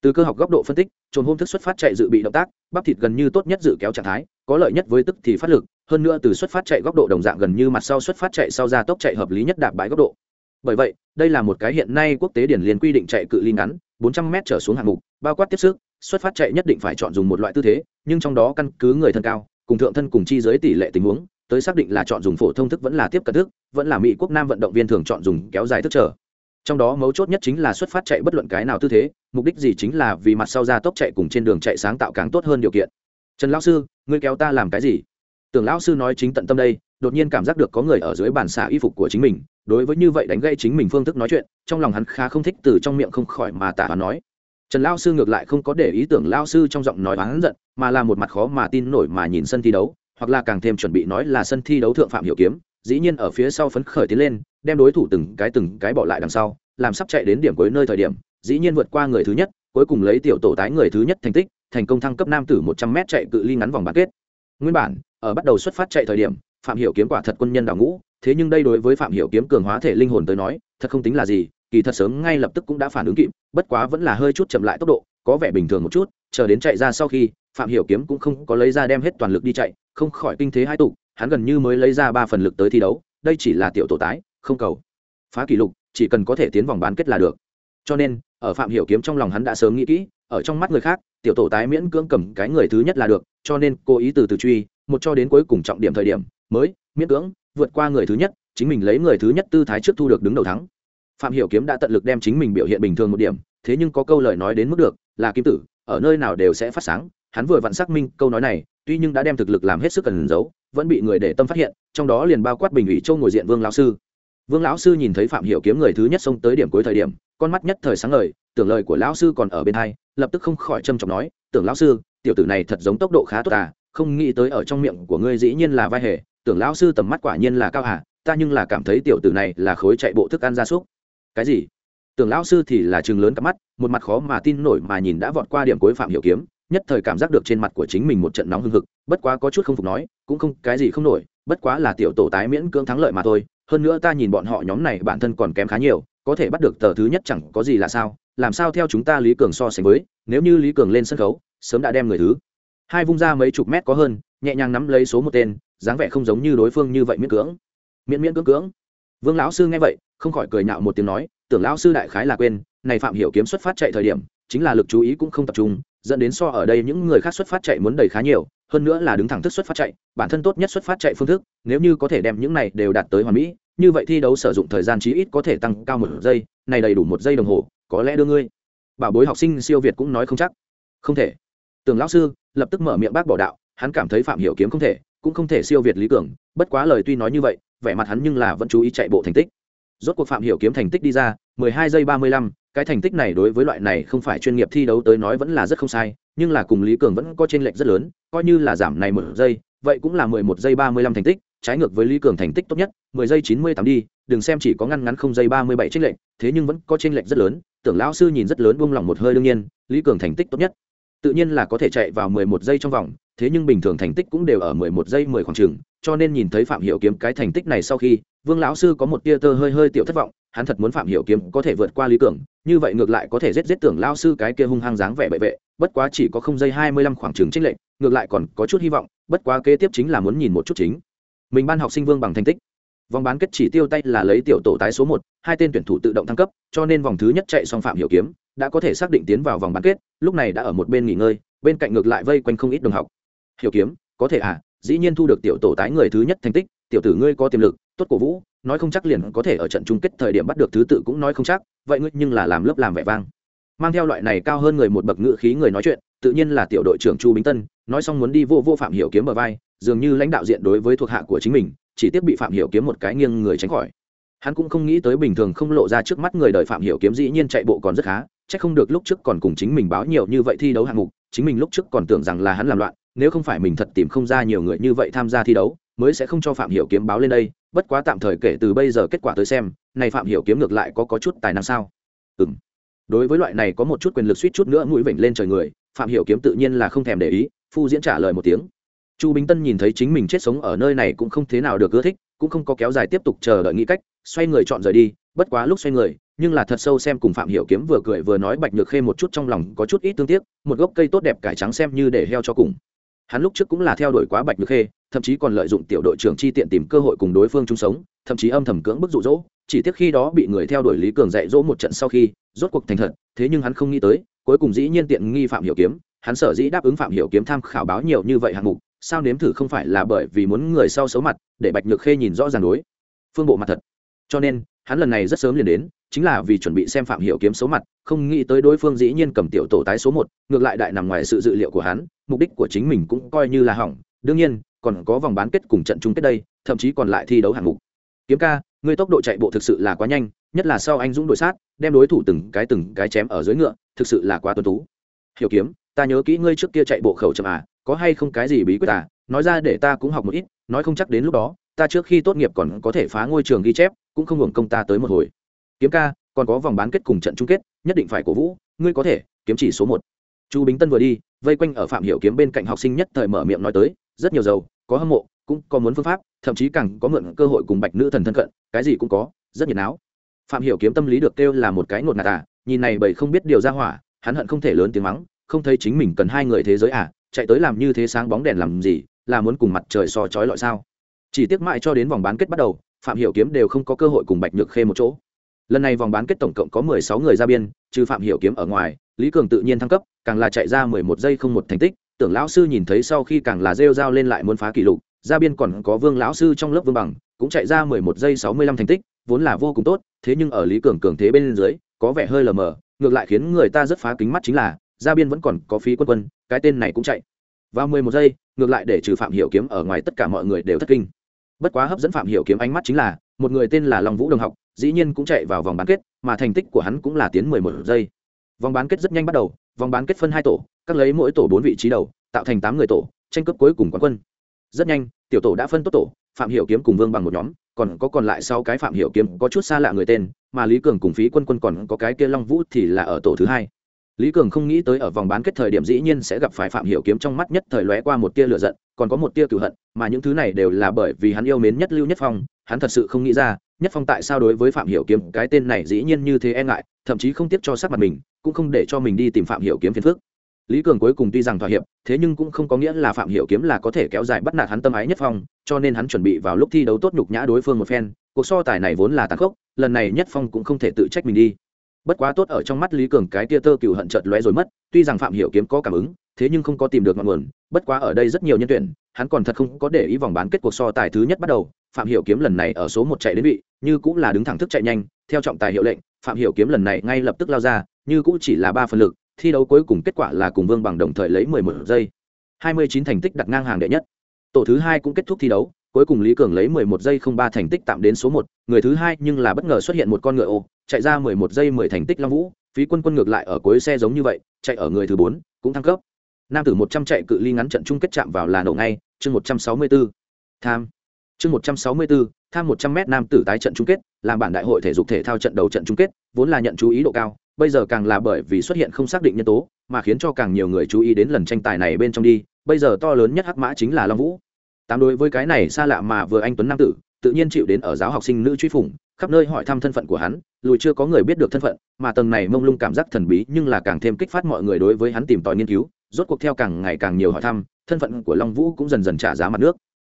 từ cơ học góc độ phân tích, trồn hôm thức xuất phát chạy dự bị động tác, bắp thịt gần như tốt nhất dự kéo trạng thái, có lợi nhất với tức thì phát lực, hơn nữa từ xuất phát chạy góc độ đồng dạng gần như mặt sau xuất phát chạy sau ra tốc chạy hợp lý nhất đạp bãi góc độ. Bởi vậy, đây là một cái hiện nay quốc tế điển liên quy định chạy cự ly ngắn 400 m trở xuống hạng mục, bao quát tiếp sức, xuất phát chạy nhất định phải chọn dùng một loại tư thế, nhưng trong đó căn cứ người thân cao, cùng thượng thân cùng chi giới tỷ lệ tình huống, tới xác định là chọn dùng phổ thông thức vẫn là tiếp cận thức, vẫn là mỹ quốc nam vận động viên thường chọn dùng kéo dài thức trở trong đó mấu chốt nhất chính là xuất phát chạy bất luận cái nào tư thế, mục đích gì chính là vì mặt sau ra tốc chạy cùng trên đường chạy sáng tạo càng tốt hơn điều kiện. Trần lão sư, ngươi kéo ta làm cái gì? Tưởng lão sư nói chính tận tâm đây, đột nhiên cảm giác được có người ở dưới bàn xả y phục của chính mình, đối với như vậy đánh gây chính mình phương thức nói chuyện, trong lòng hắn khá không thích từ trong miệng không khỏi mà tả hắn nói. Trần lão sư ngược lại không có để ý tưởng lão sư trong giọng nói hắn giận, mà là một mặt khó mà tin nổi mà nhìn sân thi đấu, hoặc là càng thêm chuẩn bị nói là sân thi đấu thượng phạm hiểu kiếm dĩ nhiên ở phía sau phấn khởi tiến lên, đem đối thủ từng cái từng cái bỏ lại đằng sau, làm sắp chạy đến điểm cuối nơi thời điểm, dĩ nhiên vượt qua người thứ nhất, cuối cùng lấy tiểu tổ tái người thứ nhất thành tích, thành công thăng cấp nam tử một trăm m chạy cự ly ngắn vòng bán kết. Nguyên bản, ở bắt đầu xuất phát chạy thời điểm, phạm hiểu kiếm quả thật quân nhân đào ngũ, thế nhưng đây đối với phạm hiểu kiếm cường hóa thể linh hồn tới nói, thật không tính là gì, kỳ thật sớm ngay lập tức cũng đã phản ứng kịp, bất quá vẫn là hơi chút chậm lại tốc độ, có vẻ bình thường một chút, chờ đến chạy ra sau khi, phạm hiểu kiếm cũng không có lấy ra đem hết toàn lực đi chạy, không khỏi kinh thế hai tụ hắn gần như mới lấy ra ba phần lực tới thi đấu, đây chỉ là tiểu tổ tái, không cầu. Phá kỷ lục, chỉ cần có thể tiến vòng bán kết là được. Cho nên, ở phạm hiểu kiếm trong lòng hắn đã sớm nghĩ kỹ, ở trong mắt người khác, tiểu tổ tái miễn cưỡng cầm cái người thứ nhất là được, cho nên cố ý từ từ truy, một cho đến cuối cùng trọng điểm thời điểm, mới miễn cưỡng vượt qua người thứ nhất, chính mình lấy người thứ nhất tư thái trước thu được đứng đầu thắng. Phạm hiểu kiếm đã tận lực đem chính mình biểu hiện bình thường một điểm, thế nhưng có câu lời nói đến mức được, là kim tử, ở nơi nào đều sẽ phát sáng, hắn vừa vặn xác minh câu nói này, tuy nhưng đã đem thực lực làm hết sức cần giấu vẫn bị người để tâm phát hiện, trong đó liền bao quát bình ủy châu ngồi diện vương lão sư. Vương lão sư nhìn thấy phạm hiểu kiếm người thứ nhất xông tới điểm cuối thời điểm, con mắt nhất thời sáng ngời, tưởng lời của lão sư còn ở bên hai, lập tức không khỏi trầm trọng nói, tưởng lão sư, tiểu tử này thật giống tốc độ khá tốt à không nghĩ tới ở trong miệng của ngươi dĩ nhiên là vai hề, tưởng lão sư tầm mắt quả nhiên là cao hà ta nhưng là cảm thấy tiểu tử này là khối chạy bộ thức ăn gia súc. Cái gì? Tưởng lão sư thì là chừng lớn cặp mắt, một mặt khó mà tin nổi mà nhìn đã vọt qua điểm cuối phạm hiểu kiếm, nhất thời cảm giác được trên mặt của chính mình một trận nóng hừng hực, bất quá có chút không phục nói cũng không, cái gì không nổi, bất quá là tiểu tổ tái miễn cưỡng thắng lợi mà thôi. Hơn nữa ta nhìn bọn họ nhóm này bản thân còn kém khá nhiều, có thể bắt được tờ thứ nhất chẳng có gì là sao, làm sao theo chúng ta lý cường so sánh với, nếu như lý cường lên sân khấu, sớm đã đem người thứ hai vung ra mấy chục mét có hơn, nhẹ nhàng nắm lấy số một tên, dáng vẻ không giống như đối phương như vậy miễn cưỡng. Miễn miễn cưỡng cưỡng. Vương lão sư nghe vậy, không khỏi cười nhạo một tiếng nói, tưởng lão sư đại khái là quên, này phạm hiểu kiếm xuất phát chạy thời điểm, chính là lực chú ý cũng không tập trung, dẫn đến so ở đây những người khác xuất phát chạy muốn đầy khá nhiều hơn nữa là đứng thẳng thức xuất phát chạy bản thân tốt nhất xuất phát chạy phương thức nếu như có thể đem những này đều đạt tới hoàn mỹ như vậy thi đấu sử dụng thời gian chí ít có thể tăng cao một giây này đầy đủ một giây đồng hồ có lẽ đưa ngươi. Bảo bối học sinh siêu việt cũng nói không chắc. Không thể. Tưởng lão sư lập tức mở miệng bác bỏ đạo hắn cảm thấy phạm hiểu kiếm không thể cũng không thể siêu việt lý cường bất quá lời tuy nói như vậy vẻ mặt hắn nhưng là vẫn chú ý chạy bộ thành tích. Rốt cuộc phạm hiểu kiếm thành tích đi ra 12 giây 35, cái thành tích này đối với loại này không phải chuyên nghiệp thi đấu tới nói vẫn là rất không sai, nhưng là cùng lý cường vẫn có trên lệch rất lớn, coi như là giảm này một giây, vậy cũng là 11 giây 35 thành tích, trái ngược với lý cường thành tích tốt nhất 10 giây 98 đi, đừng xem chỉ có ngăn ngắn không giây 37 trên lệch, thế nhưng vẫn có trên lệch rất lớn, tưởng lão sư nhìn rất lớn buông lỏng một hơi đương nhiên, lý cường thành tích tốt nhất. Tự nhiên là có thể chạy vào 11 giây trong vòng, thế nhưng bình thường thành tích cũng đều ở 11 giây 10 khoảng chừng, cho nên nhìn thấy phạm hiểu kiếm cái thành tích này sau khi, vương lão sư có một tia tơ hơi hơi tiểu thất vọng, hắn thật muốn phạm hiểu kiếm có thể vượt qua lý cường như vậy ngược lại có thể giết giết tưởng lão sư cái kia hung hăng dáng vẻ bệ vệ, bất quá chỉ có không giây 25 khoảng trường trích lệnh ngược lại còn có chút hy vọng, bất quá kế tiếp chính là muốn nhìn một chút chính. Mình ban học sinh vương bằng thành tích. Vòng bán kết chỉ tiêu tay là lấy tiểu tổ tái số một, hai tên tuyển thủ tự động thăng cấp, cho nên vòng thứ nhất chạy xong phạm hiểu kiếm, đã có thể xác định tiến vào vòng bán kết, lúc này đã ở một bên nghỉ ngơi, bên cạnh ngược lại vây quanh không ít đồng học. Hiểu kiếm, có thể à dĩ nhiên thu được tiểu tổ tái người thứ nhất thành tích, tiểu tử ngươi có tiềm lực, tốt cổ vũ nói không chắc liền có thể ở trận chung kết thời điểm bắt được thứ tự cũng nói không chắc, vậy ngươi nhưng là làm lớp làm vẻ vang. Mang theo loại này cao hơn người một bậc ngữ khí người nói chuyện, tự nhiên là tiểu đội trưởng chu bính tân, nói xong muốn đi vô vô phạm hiểu kiếm bờ vai, dường như lãnh đạo diện đối với thuộc hạ của chính mình, chỉ tiếp bị phạm hiểu kiếm một cái nghiêng người tránh khỏi. Hắn cũng không nghĩ tới bình thường không lộ ra trước mắt người đời phạm hiểu kiếm dĩ nhiên chạy bộ còn rất khá, chắc không được lúc trước còn cùng chính mình báo nhiều như vậy thi đấu hạng mục, chính mình lúc trước còn tưởng rằng là hắn làm loạn, nếu không phải mình thật tìm không ra nhiều người như vậy tham gia thi đấu, mới sẽ không cho phạm hiểu kiếm báo lên đây bất quá tạm thời kể từ bây giờ kết quả tới xem, này phạm hiểu kiếm ngược lại có có chút tài năng sao? Ừm. Đối với loại này có một chút quyền lực suýt chút nữa mũi vểnh lên trời người, phạm hiểu kiếm tự nhiên là không thèm để ý, phu diễn trả lời một tiếng. Chu bính tân nhìn thấy chính mình chết sống ở nơi này cũng không thế nào được ưa thích, cũng không có kéo dài tiếp tục chờ đợi nghĩ cách, xoay người chọn rời đi, bất quá lúc xoay người, nhưng là thật sâu xem cùng phạm hiểu kiếm vừa cười vừa nói bạch nhược khê một chút trong lòng có chút ít tương tiếc, một gốc cây tốt đẹp cải trắng xem như để heo cho cùng. Hắn lúc trước cũng là theo đuổi quá bạch nhược khê thậm chí còn lợi dụng tiểu đội trưởng chi tiện tìm cơ hội cùng đối phương chung sống, thậm chí âm thầm cưỡng bức dụ dỗ, chỉ tiếc khi đó bị người theo đuổi lý cường dạy dỗ một trận sau khi, rốt cuộc thành thật, thế nhưng hắn không nghĩ tới, cuối cùng dĩ nhiên tiện nghi phạm hiểu kiếm, hắn sở dĩ đáp ứng phạm hiểu kiếm tham khảo báo nhiều như vậy hạng mục, sao nếm thử không phải là bởi vì muốn người sau xấu mặt, để bạch nhược khê nhìn rõ ràng đối phương bộ mặt thật. Cho nên, hắn lần này rất sớm liền đến, chính là vì chuẩn bị xem phạm hiểu kiếm xấu mặt, không nghĩ tới đối phương dĩ nhiên cầm tiểu tổ tái số một, ngược lại đại nằm ngoài sự dự liệu của hắn, mục đích của chính mình cũng coi như là hỏng đương nhiên, còn có vòng bán kết cùng trận chung kết đây, thậm chí còn lại thi đấu hạng mục. Kiếm ca, ngươi tốc độ chạy bộ thực sự là quá nhanh, nhất là sau anh dũng đội sát, đem đối thủ từng cái từng cái chém ở dưới ngựa, thực sự là quá tuân tú. Hiểu kiếm, ta nhớ kỹ ngươi trước kia chạy bộ khẩu chậm à có hay không cái gì bí quyết à? Nói ra để ta cũng học một ít, nói không chắc đến lúc đó, ta trước khi tốt nghiệp còn có thể phá ngôi trường ghi chép, cũng không hưởng công ta tới một hồi. Kiếm ca, còn có vòng bán kết cùng trận chung kết, nhất định phải cổ vũ, ngươi có thể, kiếm chỉ số một. Chu bính tân vừa đi, vây quanh ở phạm hiểu kiếm bên cạnh học sinh nhất thời mở miệng nói tới rất nhiều dầu có hâm mộ, cũng có muốn phương pháp, thậm chí càng có mượn cơ hội cùng bạch nữ thần thân cận, cái gì cũng có, rất nhiệt não phạm hiểu kiếm tâm lý được kêu là một cái ngột ngạt à nhìn này bởi không biết điều ra hỏa, hắn hận không thể lớn tiếng mắng, không thấy chính mình cần hai người thế giới à chạy tới làm như thế sáng bóng đèn làm gì, là muốn cùng mặt trời so chói lọi sao. Chỉ tiếc mãi cho đến vòng bán kết bắt đầu, phạm hiểu kiếm đều không có cơ hội cùng bạch nhược khê một chỗ. Lần này vòng bán kết tổng cộng có mười sáu người ra biên, trừ phạm hiểu kiếm ở ngoài, lý cường tự nhiên thăng cấp, càng là chạy ra mười một giây không một thành tích tưởng lão sư nhìn thấy sau khi càng là rêu rao lên lại muốn phá kỷ lục ra biên còn có vương lão sư trong lớp vương bằng, cũng chạy ra mười một giây sáu mươi lăm thành tích, vốn là vô cùng tốt, thế nhưng ở lý cường cường thế bên dưới, có vẻ hơi lờ mờ, ngược lại khiến người ta rất phá kính mắt chính là ra biên vẫn còn có phí quân quân, cái tên này cũng chạy. Vào mười một giây, ngược lại để trừ phạm hiểu kiếm ở ngoài tất cả mọi người đều thất kinh. Bất quá hấp dẫn phạm hiểu kiếm ánh mắt chính là, một người tên là long vũ đồng học, dĩ nhiên cũng chạy vào vòng bán kết, mà thành tích của hắn cũng là tiến mười một giây. Vòng bán kết rất nhanh bắt đầu, vòng bán kết phân hai tổ các lấy mỗi tổ bốn vị trí đầu, tạo thành tám người tổ, tranh cướp cuối cùng quán quân. Rất nhanh, tiểu tổ đã phân tốt tổ, phạm hiểu kiếm cùng vương bằng một nhóm, còn có còn lại sau cái phạm hiểu kiếm có chút xa lạ người tên, mà lý cường cùng phí quân quân còn có cái kia long vũ thì là ở tổ thứ hai. Lý cường không nghĩ tới ở vòng bán kết thời điểm dĩ nhiên sẽ gặp phải phạm hiểu kiếm trong mắt nhất thời lóe qua một tia lửa giận, còn có một tia cửu hận, mà những thứ này đều là bởi vì hắn yêu mến nhất lưu nhất phong, hắn thật sự không nghĩ ra, nhất phong tại sao đối với phạm hiểu kiếm cái tên này dĩ nhiên như thế e ngại, thậm chí không tiếc cho sắc mặt mình, cũng không để cho mình đi tìm phạm hiểu kiếm phiền phức lý cường cuối cùng tuy rằng thỏa hiệp, thế nhưng cũng không có nghĩa là phạm hiểu kiếm là có thể kéo dài bắt nạt hắn tâm ái nhất phong, cho nên hắn chuẩn bị vào lúc thi đấu tốt nhục nhã đối phương một phen, cuộc so tài này vốn là tàn khốc, lần này nhất phong cũng không thể tự trách mình đi. Bất quá tốt ở trong mắt lý cường cái tia tơ cựu hận chợt lóe rồi mất, tuy rằng phạm hiểu kiếm có cảm ứng, thế nhưng không có tìm được ngọn nguồn, bất quá ở đây rất nhiều nhân tuyển, hắn còn thật không có để ý vòng bán kết cuộc so tài thứ nhất bắt đầu, phạm hiểu kiếm lần này ở số một chạy đến vị, như cũng là đứng thẳng thức chạy nhanh, theo trọng tài hiệu lệnh, phạm hiểu kiếm lần này ngay lập tức lao ra, như cũng chỉ là ba phần lực thi đấu cuối cùng kết quả là cùng vương bằng đồng thời lấy mười một giây. Hai mươi chín thành tích đặt ngang hàng đệ nhất. Tổ thứ hai cũng kết thúc thi đấu, cuối cùng lý cường lấy mười một giây không ba thành tích tạm đến số một. Người thứ hai nhưng là bất ngờ xuất hiện một con ngựa ô, chạy ra mười một giây mười thành tích long vũ, phí quân quân ngược lại ở cuối xe giống như vậy, chạy ở người thứ bốn, cũng thăng cấp. Nam tử một trăm chạy cự ly ngắn trận chung kết chạm vào là nổ ngay, chương một trăm sáu mươi bốn tham. Chương một trăm sáu mươi bốn tham một trăm m nam tử tái trận chung kết, làm bản đại hội thể dục thể thao trận đấu trận chung kết, vốn là nhận chú ý độ cao bây giờ càng là bởi vì xuất hiện không xác định nhân tố, mà khiến cho càng nhiều người chú ý đến lần tranh tài này bên trong đi, bây giờ to lớn nhất hắc mã chính là long vũ. Tám đối với cái này xa lạ mà vừa anh tuấn nam tử, tự nhiên chịu đến ở giáo học sinh nữ truy phủng, khắp nơi hỏi thăm thân phận của hắn, lùi chưa có người biết được thân phận, mà tầng này mông lung cảm giác thần bí nhưng là càng thêm kích phát mọi người đối với hắn tìm tòi nghiên cứu, rốt cuộc theo càng ngày càng nhiều hỏi thăm, thân phận của long vũ cũng dần dần trả giá mặt nước.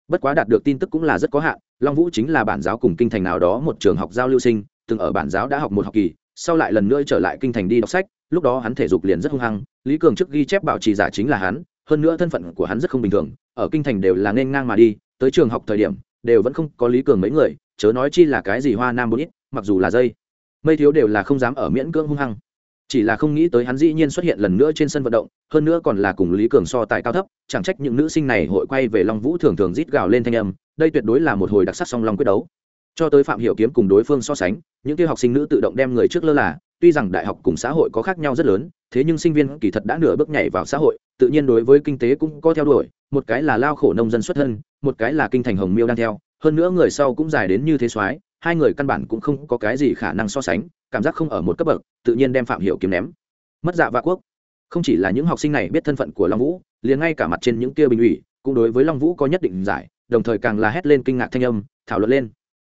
Bất quá đạt được tin tức cũng là rất có hạn, long vũ chính là bản giáo cùng kinh thành nào đó một trường học giao lưu sinh, từng ở bản giáo đã học một học kỳ sau lại lần nữa trở lại kinh thành đi đọc sách, lúc đó hắn thể dục liền rất hung hăng, lý cường trước ghi chép bảo trì giả chính là hắn, hơn nữa thân phận của hắn rất không bình thường, ở kinh thành đều là nên ngang mà đi, tới trường học thời điểm, đều vẫn không có lý cường mấy người, chớ nói chi là cái gì hoa nam bốn ít, mặc dù là dây. Mây thiếu đều là không dám ở miễn cưỡng hung hăng. Chỉ là không nghĩ tới hắn dĩ nhiên xuất hiện lần nữa trên sân vận động, hơn nữa còn là cùng lý cường so tài cao thấp, chẳng trách những nữ sinh này hội quay về long vũ thường thường rít gào lên thanh âm, đây tuyệt đối là một hồi đặc sắc song long quyết đấu cho tới phạm hiểu kiếm cùng đối phương so sánh, những tiêu học sinh nữ tự động đem người trước lơ là, tuy rằng đại học cùng xã hội có khác nhau rất lớn, thế nhưng sinh viên kỳ thật đã nửa bước nhảy vào xã hội, tự nhiên đối với kinh tế cũng có theo đuổi, một cái là lao khổ nông dân xuất thân, một cái là kinh thành hồng miêu đang theo, hơn nữa người sau cũng dài đến như thế soái, hai người căn bản cũng không có cái gì khả năng so sánh, cảm giác không ở một cấp bậc, tự nhiên đem phạm hiểu kiếm ném. Mất dạ vạ quốc. Không chỉ là những học sinh này biết thân phận của long vũ, liền ngay cả mặt trên những kia bình ủy, cũng đối với long vũ có nhất định giải, đồng thời càng là hét lên kinh ngạc thanh âm, thảo luận lên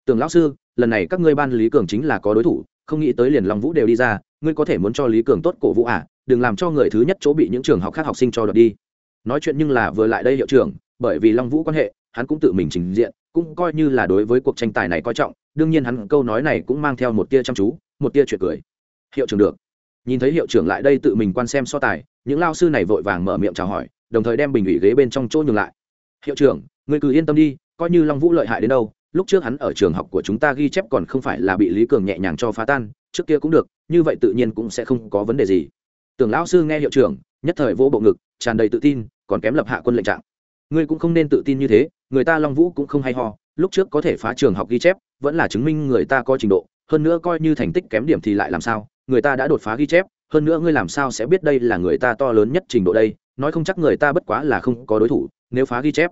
tưởng lão sư, lần này các ngươi ban lý cường chính là có đối thủ, không nghĩ tới liền long vũ đều đi ra, ngươi có thể muốn cho lý cường tốt cổ vũ à đừng làm cho người thứ nhất chỗ bị những trường học khác học sinh cho đợt đi. Nói chuyện nhưng là vừa lại đây hiệu trưởng, bởi vì long vũ quan hệ, hắn cũng tự mình trình diện, cũng coi như là đối với cuộc tranh tài này coi trọng, đương nhiên hắn câu nói này cũng mang theo một tia chăm chú, một tia chuyện cười. Hiệu trưởng được. Nhìn thấy hiệu trưởng lại đây tự mình quan xem so tài, những lao sư này vội vàng mở miệng chào hỏi, đồng thời đem bình ủy ghế bên trong chỗ nhường lại. Hiệu trưởng người cứ yên tâm đi, coi như long vũ lợi hại đến đâu lúc trước hắn ở trường học của chúng ta ghi chép còn không phải là bị lý cường nhẹ nhàng cho phá tan, trước kia cũng được, như vậy tự nhiên cũng sẽ không có vấn đề gì. Tưởng lão sư nghe hiệu trưởng, nhất thời vỗ bộ ngực, tràn đầy tự tin, còn kém lập hạ quân lệnh trạng. Ngươi cũng không nên tự tin như thế, người ta long vũ cũng không hay ho, lúc trước có thể phá trường học ghi chép, vẫn là chứng minh người ta có trình độ, hơn nữa coi như thành tích kém điểm thì lại làm sao, người ta đã đột phá ghi chép, hơn nữa ngươi làm sao sẽ biết đây là người ta to lớn nhất trình độ đây, nói không chắc người ta bất quá là không có đối thủ, nếu phá ghi chép,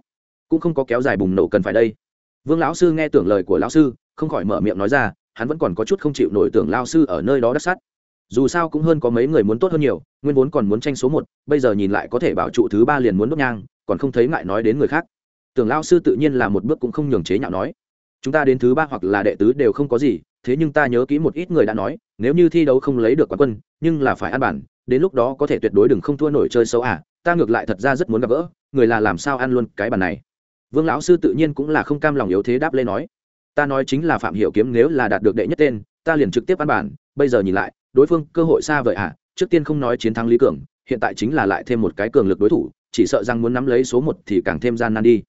cũng không có kéo dài bùng nổ cần phải đây vương lão sư nghe tưởng lời của lão sư, không khỏi mở miệng nói ra, hắn vẫn còn có chút không chịu nổi tưởng lao sư ở nơi đó đắc sắt. dù sao cũng hơn có mấy người muốn tốt hơn nhiều, nguyên vốn còn muốn tranh số một, bây giờ nhìn lại có thể bảo trụ thứ ba liền muốn đốt nhang, còn không thấy ngại nói đến người khác. Tưởng lao sư tự nhiên là một bước cũng không nhường chế nhạo nói. Chúng ta đến thứ ba hoặc là đệ tứ đều không có gì, thế nhưng ta nhớ kỹ một ít người đã nói, nếu như thi đấu không lấy được quán quân, nhưng là phải ăn bản, đến lúc đó có thể tuyệt đối đừng không thua nổi chơi xấu à ta ngược lại thật ra rất muốn gặp gỡ, người là làm sao ăn luôn cái bàn này vương lão sư tự nhiên cũng là không cam lòng yếu thế đáp lên nói, ta nói chính là phạm hiểu kiếm nếu là đạt được đệ nhất tên, ta liền trực tiếp ăn bản, bây giờ nhìn lại, đối phương cơ hội xa vời à trước tiên không nói chiến thắng lý cường, hiện tại chính là lại thêm một cái cường lực đối thủ, chỉ sợ rằng muốn nắm lấy số một thì càng thêm gian nan đi.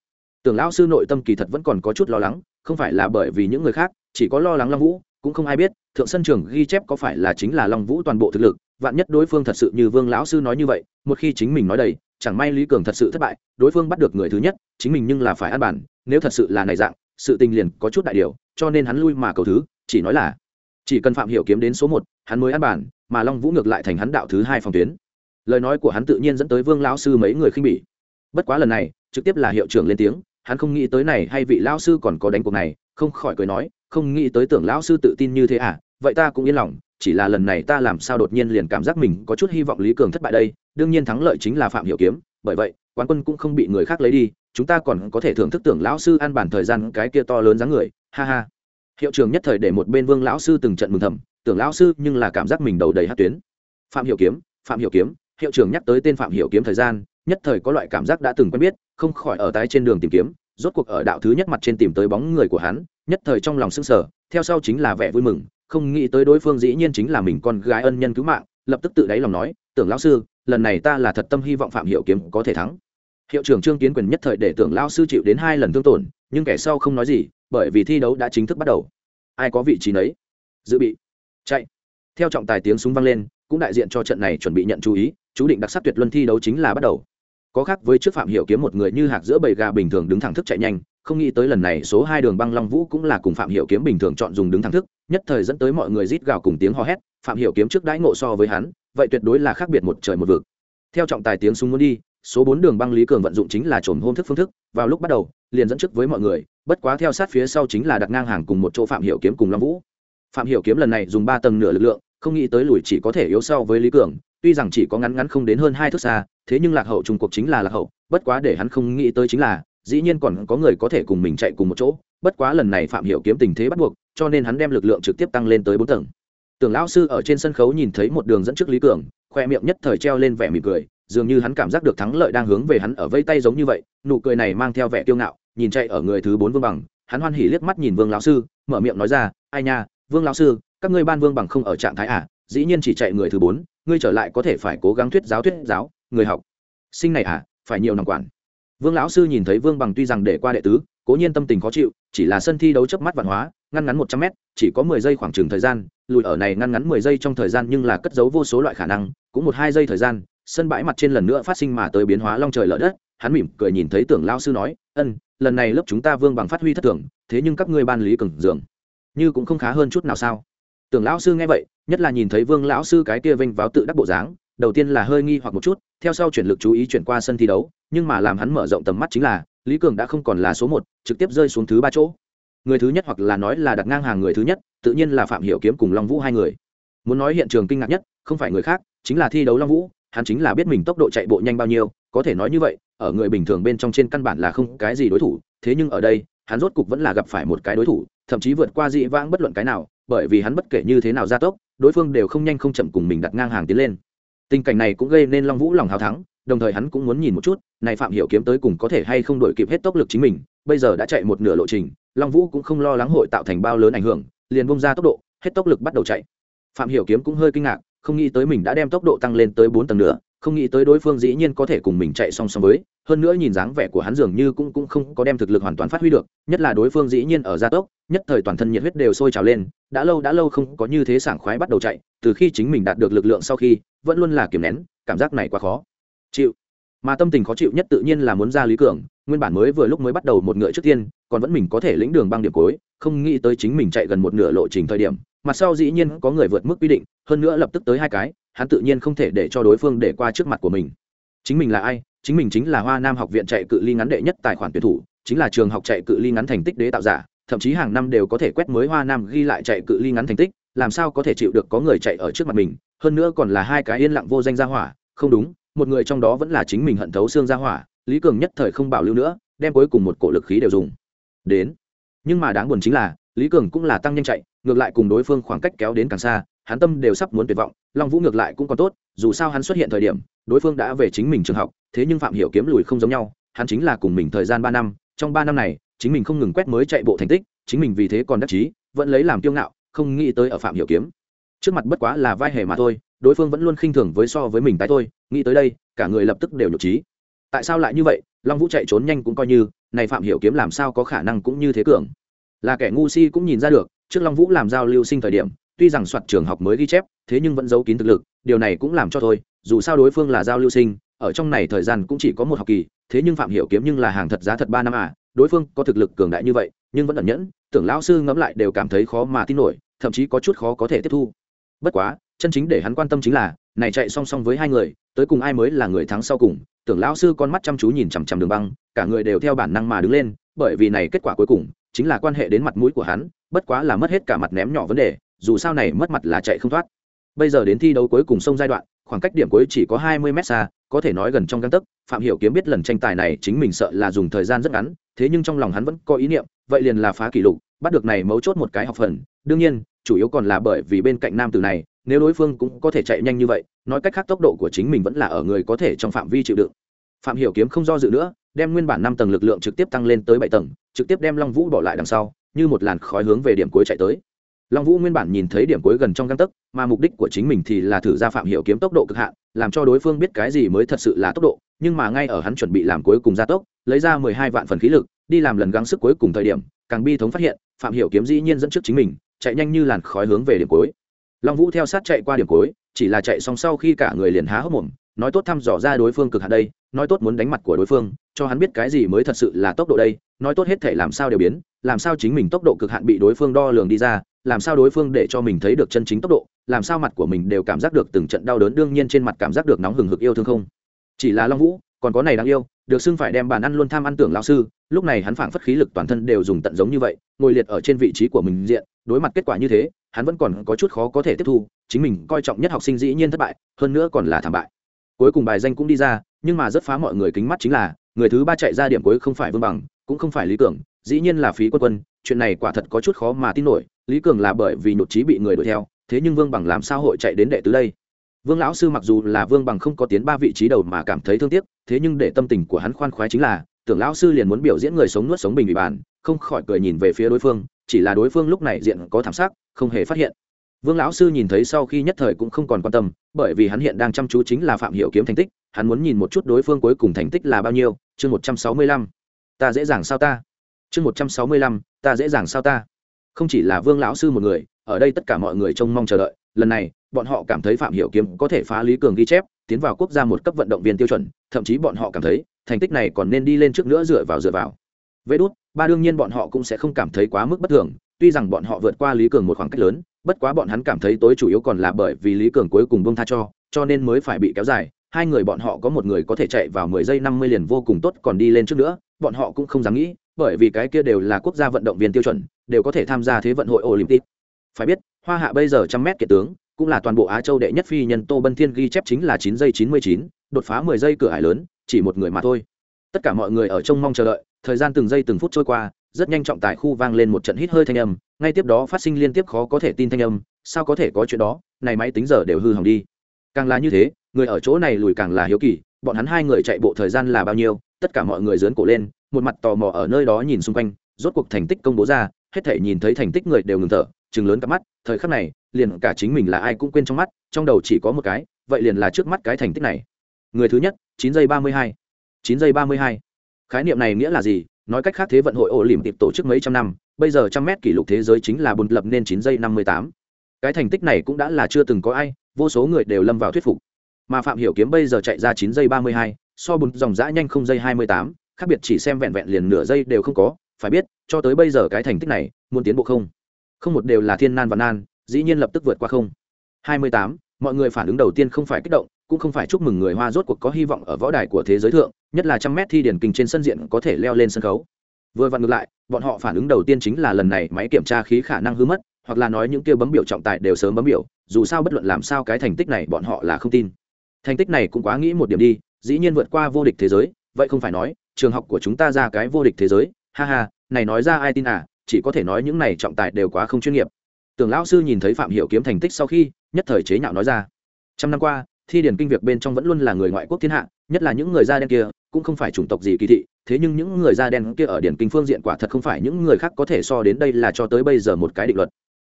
Tưởng lão sư nội tâm kỳ thật vẫn còn có chút lo lắng, không phải là bởi vì những người khác, chỉ có lo lắng long vũ, cũng không ai biết, thượng sân trường ghi chép có phải là chính là long vũ toàn bộ thực lực, vạn nhất đối phương thật sự như vương lão sư nói như vậy, một khi chính mình nói đầy chẳng may lý cường thật sự thất bại, đối phương bắt được người thứ nhất, chính mình nhưng là phải ăn bản, nếu thật sự là này dạng, sự tình liền có chút đại điều, cho nên hắn lui mà cầu thứ, chỉ nói là, chỉ cần phạm hiểu kiếm đến số một, hắn mới ăn bản, mà long vũ ngược lại thành hắn đạo thứ hai phòng tuyến. Lời nói của hắn tự nhiên dẫn tới vương lão sư mấy người khinh bỉ. Bất quá lần này, trực tiếp là hiệu trưởng lên tiếng, hắn không nghĩ tới này, hay vị lão sư còn có đánh cuộc này, không khỏi cười nói, không nghĩ tới tưởng lão sư tự tin như thế à vậy ta cũng yên lòng, chỉ là lần này ta làm sao đột nhiên liền cảm giác mình có chút hy vọng lý cường thất bại đây đương nhiên thắng lợi chính là phạm hiểu kiếm, bởi vậy, quán quân cũng không bị người khác lấy đi, chúng ta còn có thể thưởng thức tưởng lão sư ăn bản thời gian cái kia to lớn dáng người, ha ha. Hiệu trưởng nhất thời để một bên vương lão sư từng trận mừng thầm, tưởng lão sư nhưng là cảm giác mình đầu đầy hát tuyến. Phạm hiểu kiếm, phạm hiểu kiếm, hiệu trưởng nhắc tới tên phạm hiểu kiếm thời gian, nhất thời có loại cảm giác đã từng quen biết, không khỏi ở tái trên đường tìm kiếm, rốt cuộc ở đạo thứ nhất mặt trên tìm tới bóng người của hắn, nhất thời trong lòng sưng sờ, theo sau chính là vẻ vui mừng, không nghĩ tới đối phương dĩ nhiên chính là mình con gái ân nhân cứu mạng, lập tức tự đáy lòng nói, tưởng lão sư lần này ta là thật tâm hy vọng phạm hiệu kiếm có thể thắng. Hiệu trưởng trương kiến quyền nhất thời để tưởng lao sư chịu đến hai lần thương tổn, nhưng kẻ sau không nói gì, bởi vì thi đấu đã chính thức bắt đầu. Ai có vị trí nấy? Dự bị. Chạy. Theo trọng tài tiếng súng vang lên, cũng đại diện cho trận này chuẩn bị nhận chú ý, chú định đặc sắc tuyệt luân thi đấu chính là bắt đầu. Có khác với trước phạm hiểu kiếm một người như hạc giữa bầy gà bình thường đứng thẳng thức chạy nhanh, không nghĩ tới lần này số hai đường băng long vũ cũng là cùng phạm hiểu kiếm bình thường chọn dùng đứng thẳng thức, nhất thời dẫn tới mọi người rít gào cùng tiếng hò hét phạm hiểu kiếm trước đãi ngộ so với hắn, vậy tuyệt đối là khác biệt một trời một vực. Theo trọng tài tiếng súng muốn đi, số bốn đường băng lý cường vận dụng chính là trộm hôn thức phương thức, vào lúc bắt đầu, liền dẫn trước với mọi người, bất quá theo sát phía sau chính là đặt ngang hàng cùng một chỗ phạm hiểu kiếm cùng long vũ. Phạm hiểu kiếm lần này dùng ba tầng nửa lực lượng, không nghĩ tới lùi chỉ có thể yếu sau với lý cường, tuy rằng chỉ có ngắn ngắn không đến hơn hai thước xa, thế nhưng lạc hậu trung cuộc chính là lạc hậu, bất quá để hắn không nghĩ tới chính là, dĩ nhiên còn có người có thể cùng mình chạy cùng một chỗ, bất quá lần này phạm hiểu kiếm tình thế bắt buộc, cho nên hắn đem lực lượng trực tiếp tăng lên tới bốn tầng tưởng lão sư ở trên sân khấu nhìn thấy một đường dẫn trước lý cường, khoe miệng nhất thời treo lên vẻ mỉm cười, dường như hắn cảm giác được thắng lợi đang hướng về hắn ở vây tay giống như vậy, nụ cười này mang theo vẻ kiêu ngạo, nhìn chạy ở người thứ bốn vương bằng, hắn hoan hỉ liếc mắt nhìn vương lão sư, mở miệng nói ra, ai nha, vương lão sư, các ngươi ban vương bằng không ở trạng thái à? Dĩ nhiên chỉ chạy người thứ bốn, ngươi trở lại có thể phải cố gắng thuyết giáo thuyết giáo, người học sinh này à phải nhiều nòng quản. Vương lão sư nhìn thấy vương bằng tuy rằng để qua đệ tứ, cố nhiên tâm tình khó chịu, chỉ là sân thi đấu chớp mắt văn hóa, ngăn ngắn một trăm mét, chỉ có mười giây khoảng trừng thời gian lùi ở này ngăn ngắn mười giây trong thời gian nhưng là cất giấu vô số loại khả năng, cũng một hai giây thời gian, sân bãi mặt trên lần nữa phát sinh mà tới biến hóa long trời lở đất, hắn mỉm cười nhìn thấy tưởng lao sư nói, ân, lần này lớp chúng ta vương bằng phát huy thất thường, thế nhưng các ngươi ban lý cường dường, như cũng không khá hơn chút nào sao? Tưởng lão sư nghe vậy, nhất là nhìn thấy vương lão sư cái kia vênh váo tự đắc bộ dáng, đầu tiên là hơi nghi hoặc một chút, theo sau chuyển lực chú ý chuyển qua sân thi đấu, nhưng mà làm hắn mở rộng tầm mắt chính là, lý cường đã không còn là số một, trực tiếp rơi xuống thứ ba chỗ người thứ nhất hoặc là nói là đặt ngang hàng người thứ nhất, tự nhiên là phạm hiểu kiếm cùng long vũ hai người. Muốn nói hiện trường kinh ngạc nhất, không phải người khác, chính là thi đấu long vũ, hắn chính là biết mình tốc độ chạy bộ nhanh bao nhiêu, có thể nói như vậy, ở người bình thường bên trong trên căn bản là không cái gì đối thủ, thế nhưng ở đây, hắn rốt cục vẫn là gặp phải một cái đối thủ, thậm chí vượt qua dị vãng bất luận cái nào, bởi vì hắn bất kể như thế nào gia tốc, đối phương đều không nhanh không chậm cùng mình đặt ngang hàng tiến lên. Tình cảnh này cũng gây nên long vũ lòng hào thắng đồng thời hắn cũng muốn nhìn một chút, này phạm hiểu kiếm tới cùng có thể hay không đổi kịp hết tốc lực chính mình, bây giờ đã chạy một nửa lộ trình, long vũ cũng không lo lắng hội tạo thành bao lớn ảnh hưởng, liền bung ra tốc độ, hết tốc lực bắt đầu chạy. Phạm hiểu kiếm cũng hơi kinh ngạc, không nghĩ tới mình đã đem tốc độ tăng lên tới bốn tầng nữa, không nghĩ tới đối phương dĩ nhiên có thể cùng mình chạy song song với, hơn nữa nhìn dáng vẻ của hắn dường như cũng cũng không có đem thực lực hoàn toàn phát huy được, nhất là đối phương dĩ nhiên ở gia tốc, nhất thời toàn thân nhiệt huyết đều sôi trào lên, đã lâu đã lâu không có như thế sảng khoái bắt đầu chạy, từ khi chính mình đạt được lực lượng sau khi, vẫn luôn là kiềm nén, cảm giác này quá khó chịu. Mà tâm tình khó chịu nhất tự nhiên là muốn ra lý cường, nguyên bản mới vừa lúc mới bắt đầu một ngựa trước tiên, còn vẫn mình có thể lĩnh đường băng điểm cuối, không nghĩ tới chính mình chạy gần một nửa lộ trình thời điểm, mặt sau dĩ nhiên có người vượt mức quy định, hơn nữa lập tức tới hai cái, hắn tự nhiên không thể để cho đối phương để qua trước mặt của mình. Chính mình là ai? Chính mình chính là hoa nam học viện chạy cự ly ngắn đệ nhất tài khoản tuyển thủ, chính là trường học chạy cự ly ngắn thành tích đế tạo giả, thậm chí hàng năm đều có thể quét mới hoa nam ghi lại chạy cự ly ngắn thành tích, làm sao có thể chịu được có người chạy ở trước mặt mình, hơn nữa còn là hai cái yên lặng vô danh gia hỏa, không đúng một người trong đó vẫn là chính mình hận thấu xương ra hỏa, lý cường nhất thời không bảo lưu nữa, đem cuối cùng một cổ lực khí đều dùng. Đến. Nhưng mà đáng buồn chính là, lý cường cũng là tăng nhanh chạy, ngược lại cùng đối phương khoảng cách kéo đến càng xa, hắn tâm đều sắp muốn tuyệt vọng, long vũ ngược lại cũng còn tốt, dù sao hắn xuất hiện thời điểm, đối phương đã về chính mình trường học, thế nhưng phạm hiểu kiếm lùi không giống nhau, hắn chính là cùng mình thời gian ba năm, trong ba năm này, chính mình không ngừng quét mới chạy bộ thành tích, chính mình vì thế còn đắc chí, vẫn lấy làm kiêu ngạo, không nghĩ tới ở phạm hiểu kiếm. Trước mặt bất quá là vai hề mà thôi, đối phương vẫn luôn khinh thường với so với mình tái thôi nghĩ tới đây, cả người lập tức đều nhục trí. Tại sao lại như vậy? Long vũ chạy trốn nhanh cũng coi như, này phạm hiểu kiếm làm sao có khả năng cũng như thế cường? Là kẻ ngu si cũng nhìn ra được, trước long vũ làm giao lưu sinh thời điểm, tuy rằng soạt trường học mới ghi chép, thế nhưng vẫn giấu kín thực lực, điều này cũng làm cho thôi, dù sao đối phương là giao lưu sinh, ở trong này thời gian cũng chỉ có một học kỳ, thế nhưng phạm hiểu kiếm nhưng là hàng thật giá thật ba năm à đối phương có thực lực cường đại như vậy, nhưng vẫn ẩn nhẫn, tưởng lão sư ngẫm lại đều cảm thấy khó mà tin nổi, thậm chí có chút khó có thể tiếp thu. Bất quá, chân chính để hắn quan tâm chính là này chạy song song với hai người, tới cùng ai mới là người thắng sau cùng, tưởng lão sư con mắt chăm chú nhìn chằm chằm đường băng, cả người đều theo bản năng mà đứng lên, bởi vì này kết quả cuối cùng, chính là quan hệ đến mặt mũi của hắn, bất quá là mất hết cả mặt ném nhỏ vấn đề, dù sao này mất mặt là chạy không thoát. Bây giờ đến thi đấu cuối cùng sông giai đoạn, khoảng cách điểm cuối chỉ có hai mươi mét xa, có thể nói gần trong găng tấc, phạm hiểu kiếm biết lần tranh tài này chính mình sợ là dùng thời gian rất ngắn, thế nhưng trong lòng hắn vẫn có ý niệm, vậy liền là phá kỷ lục, bắt được này mấu chốt một cái học phần. Đương nhiên, chủ yếu còn là bởi vì bên cạnh nam tử này nếu đối phương cũng có thể chạy nhanh như vậy, nói cách khác tốc độ của chính mình vẫn là ở người có thể trong phạm vi chịu đựng. Phạm hiểu kiếm không do dự nữa, đem nguyên bản năm tầng lực lượng trực tiếp tăng lên tới bảy tầng, trực tiếp đem long vũ bỏ lại đằng sau, như một làn khói hướng về điểm cuối chạy tới. Long vũ nguyên bản nhìn thấy điểm cuối gần trong găng tấc, mà mục đích của chính mình thì là thử ra phạm hiểu kiếm tốc độ cực hạn, làm cho đối phương biết cái gì mới thật sự là tốc độ, nhưng mà ngay ở hắn chuẩn bị làm cuối cùng gia tốc, lấy ra mười hai vạn phần khí lực, đi làm lần gắng sức cuối cùng thời điểm, càng bi thống phát hiện, phạm hiểu kiếm dĩ nhiên dẫn trước chính mình, chạy nhanh như làn khói hướng về điểm cuối long vũ theo sát chạy qua điểm cuối, chỉ là chạy xong sau khi cả người liền há hốc mồm, nói tốt thăm dò ra đối phương cực hạn đây, nói tốt muốn đánh mặt của đối phương, cho hắn biết cái gì mới thật sự là tốc độ đây, nói tốt hết thể làm sao đều biến, làm sao chính mình tốc độ cực hạn bị đối phương đo lường đi ra, làm sao đối phương để cho mình thấy được chân chính tốc độ, làm sao mặt của mình đều cảm giác được từng trận đau đớn đương nhiên trên mặt cảm giác được nóng hừng hực yêu thương không. Chỉ là long vũ, còn có này đáng yêu, được xưng phải đem bàn ăn luôn tham ăn tưởng lao sư, lúc này hắn phảng phất khí lực toàn thân đều dùng tận giống như vậy, ngồi liệt ở trên vị trí của mình diện, đối mặt kết quả như thế hắn vẫn còn có chút khó có thể tiếp thu, chính mình coi trọng nhất học sinh dĩ nhiên thất bại, hơn nữa còn là thảm bại. Cuối cùng bài danh cũng đi ra, nhưng mà rất phá mọi người kính mắt chính là, người thứ ba chạy ra điểm cuối không phải vương bằng, cũng không phải lý tưởng dĩ nhiên là phí quân quân, chuyện này quả thật có chút khó mà tin nổi, lý cường là bởi vì nhột trí bị người đuổi theo, thế nhưng vương bằng làm sao hội chạy đến đệ tứ đây? Vương lão sư mặc dù là vương bằng không có tiến ba vị trí đầu mà cảm thấy thương tiếc, thế nhưng để tâm tình của hắn khoan khoái chính là, tưởng lão sư liền muốn biểu diễn người sống nuốt sống bình bị bàn, không khỏi cười nhìn về phía đối phương chỉ là đối phương lúc này diện có thảm sắc không hề phát hiện. Vương lão sư nhìn thấy sau khi nhất thời cũng không còn quan tâm, bởi vì hắn hiện đang chăm chú chính là phạm hiểu kiếm thành tích, hắn muốn nhìn một chút đối phương cuối cùng thành tích là bao nhiêu, chương một trăm sáu mươi lăm. Ta dễ dàng sao ta? Chương một trăm sáu mươi lăm, ta dễ dàng sao ta? Không chỉ là vương lão sư một người, ở đây tất cả mọi người trông mong chờ đợi, lần này, bọn họ cảm thấy phạm hiểu kiếm có thể phá lý cường ghi chép, tiến vào quốc gia một cấp vận động viên tiêu chuẩn, thậm chí bọn họ cảm thấy, thành tích này còn nên đi lên trước nữa dựa vào dựa vào. Vê đốt ba đương nhiên bọn họ cũng sẽ không cảm thấy quá mức bất thường, tuy rằng bọn họ vượt qua lý cường một khoảng cách lớn, bất quá bọn hắn cảm thấy tối chủ yếu còn là bởi vì lý cường cuối cùng bông tha cho cho nên mới phải bị kéo dài. Hai người bọn họ có một người có thể chạy vào mười giây năm mươi liền vô cùng tốt, còn đi lên trước nữa, bọn họ cũng không dám nghĩ, bởi vì cái kia đều là quốc gia vận động viên tiêu chuẩn, đều có thể tham gia thế vận hội olympic. Phải biết, hoa hạ bây giờ trăm mét kể tướng, cũng là toàn bộ á châu đệ nhất phi nhân tô bân thiên ghi chép chính là chín giây chín mươi chín, đột phá mười giây cửa hải lớn, chỉ một người mà thôi. Tất cả mọi người ở trông mong chờ đợi thời gian từng giây từng phút trôi qua, rất nhanh trọng tại khu vang lên một trận hít hơi thanh âm, ngay tiếp đó phát sinh liên tiếp khó có thể tin thanh âm, sao có thể có chuyện đó, này máy tính giờ đều hư hỏng đi. Càng là như thế, người ở chỗ này lùi càng là hiếu kỳ, bọn hắn hai người chạy bộ thời gian là bao nhiêu, tất cả mọi người dớn cổ lên, một mặt tò mò ở nơi đó nhìn xung quanh, rốt cuộc thành tích công bố ra, hết thể nhìn thấy thành tích người đều ngừng thở chừng lớn cặp mắt, thời khắc này, liền cả chính mình là ai cũng quên trong mắt, trong đầu chỉ có một cái, vậy liền là trước mắt cái thành tích này. Người thứ nhất, chín giây ba mươi hai. Chín giây ba mươi hai khái niệm này nghĩa là gì? Nói cách khác thế vận hội ổ lỉm tiệp tổ chức mấy trăm năm, bây giờ trăm mét kỷ lục thế giới chính là bùn lập nên chín giây năm mươi tám. Cái thành tích này cũng đã là chưa từng có ai, vô số người đều lâm vào thuyết phục. Mà phạm hiểu kiếm bây giờ chạy ra chín giây ba mươi hai, so bùn dòng dã nhanh không giây hai mươi tám, khác biệt chỉ xem vẹn vẹn liền nửa giây đều không có. Phải biết, cho tới bây giờ cái thành tích này, muốn tiến bộ không? Không một đều là thiên nan và nan, dĩ nhiên lập tức vượt qua không. Hai mươi tám, mọi người phản ứng đầu tiên không phải kích động cũng không phải chúc mừng người hoa rốt cuộc có hy vọng ở võ đài của thế giới thượng, nhất là trăm mét thi điển kinh trên sân diện có thể leo lên sân khấu. Vừa vặn ngược lại, bọn họ phản ứng đầu tiên chính là lần này máy kiểm tra khí khả năng hư mất, hoặc là nói những kia bấm biểu trọng tài đều sớm bấm biểu, dù sao bất luận làm sao cái thành tích này bọn họ là không tin. Thành tích này cũng quá nghĩ một điểm đi, dĩ nhiên vượt qua vô địch thế giới, vậy không phải nói, trường học của chúng ta ra cái vô địch thế giới, ha ha, này nói ra ai tin à chỉ có thể nói những này trọng tài đều quá không chuyên nghiệp. Tưởng lão sư nhìn thấy phạm hiểu kiếm thành tích sau khi, nhất thời chế nhạo nói ra. Trăm năm qua thi điển kinh việc bên trong vẫn luôn là người ngoại quốc thiên hạ, nhất là những người da đen kia, cũng không phải chủng tộc gì kỳ thị, thế nhưng những người da đen kia ở điển kinh phương diện quả thật không phải những người khác có thể so đến đây là cho tới bây giờ một cái định luật.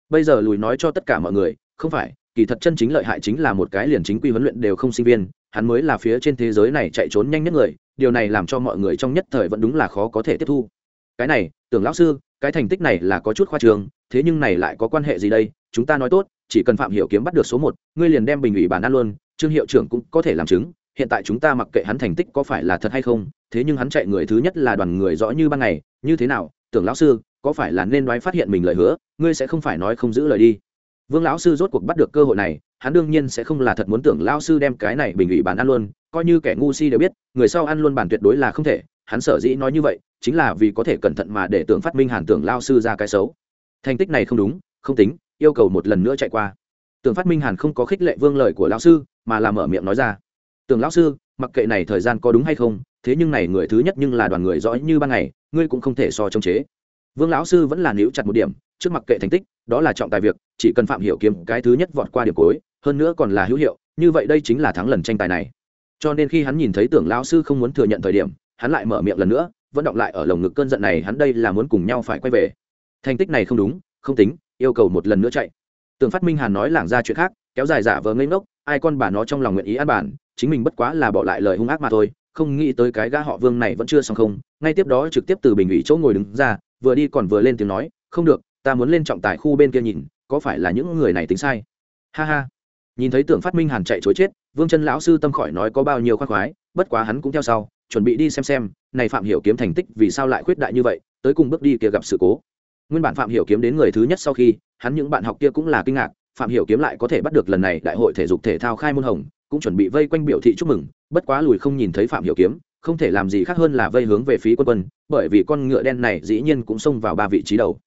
Bây giờ lùi nói cho tất cả mọi người, không phải, kỳ thật chân chính lợi hại chính là một cái liền chính quy huấn luyện đều không sinh viên, hắn mới là phía trên thế giới này chạy trốn nhanh nhất người, điều này làm cho mọi người trong nhất thời vẫn đúng là khó có thể tiếp thu. Cái này, tưởng lão sư, cái thành tích này là có chút khoa trường, thế nhưng này lại có quan hệ gì đây? Chúng ta nói tốt chỉ cần phạm hiểu kiếm bắt được số một, ngươi liền đem bình ủy bản ăn luôn, trương hiệu trưởng cũng có thể làm chứng, hiện tại chúng ta mặc kệ hắn thành tích có phải là thật hay không, thế nhưng hắn chạy người thứ nhất là đoàn người rõ như ban ngày, như thế nào, tưởng lão sư, có phải là nên nói phát hiện mình lời hứa, ngươi sẽ không phải nói không giữ lời đi. Vương lão sư rốt cuộc bắt được cơ hội này, hắn đương nhiên sẽ không là thật muốn tưởng lão sư đem cái này bình ủy bản ăn luôn, coi như kẻ ngu si đều biết, người sau ăn luôn bản tuyệt đối là không thể, hắn sở dĩ nói như vậy, chính là vì có thể cẩn thận mà để tưởng phát minh hàn tưởng lao sư ra cái xấu. Thành tích này không đúng, không tính yêu cầu một lần nữa chạy qua. Tưởng phát minh hàn không có khích lệ vương lời của lão sư, mà làm mở miệng nói ra. Tưởng lão sư, mặc kệ này thời gian có đúng hay không, thế nhưng này người thứ nhất nhưng là đoàn người rõ như ban ngày, ngươi cũng không thể so chống chế. Vương lão sư vẫn là níu chặt một điểm, trước mặc kệ thành tích, đó là trọng tài việc, chỉ cần phạm hiểu kiếm cái thứ nhất vọt qua điểm cuối, hơn nữa còn là hữu hiệu, như vậy đây chính là thắng lần tranh tài này. Cho nên khi hắn nhìn thấy tưởng lão sư không muốn thừa nhận thời điểm, hắn lại mở miệng lần nữa, vẫn động lại ở lồng ngực cơn giận này, hắn đây là muốn cùng nhau phải quay về. Thành tích này không đúng, không tính yêu cầu một lần nữa chạy. Tường phát minh hàn nói lảng ra chuyện khác, kéo dài giả vờ ngây ngốc, ai con bà nó trong lòng nguyện ý ăn bản, chính mình bất quá là bỏ lại lời hung ác mà thôi, không nghĩ tới cái gã họ vương này vẫn chưa xong không. Ngay tiếp đó trực tiếp từ bình ủy chỗ ngồi đứng ra, vừa đi còn vừa lên tiếng nói, không được, ta muốn lên trọng tài khu bên kia nhìn, có phải là những người này tính sai? Ha ha. Nhìn thấy tưởng phát minh hàn chạy chối chết, vương chân lão sư tâm khỏi nói có bao nhiêu khoác khoái, bất quá hắn cũng theo sau, chuẩn bị đi xem xem, này phạm hiểu kiếm thành tích vì sao lại khuyết đại như vậy, tới cùng bước đi kia gặp sự cố nguyên bản phạm hiểu kiếm đến người thứ nhất sau khi, hắn những bạn học kia cũng là kinh ngạc, phạm hiểu kiếm lại có thể bắt được lần này đại hội thể dục thể thao khai môn hồng, cũng chuẩn bị vây quanh biểu thị chúc mừng, bất quá lùi không nhìn thấy phạm hiểu kiếm, không thể làm gì khác hơn là vây hướng về phía quân quân, bởi vì con ngựa đen này dĩ nhiên cũng xông vào ba vị trí đầu.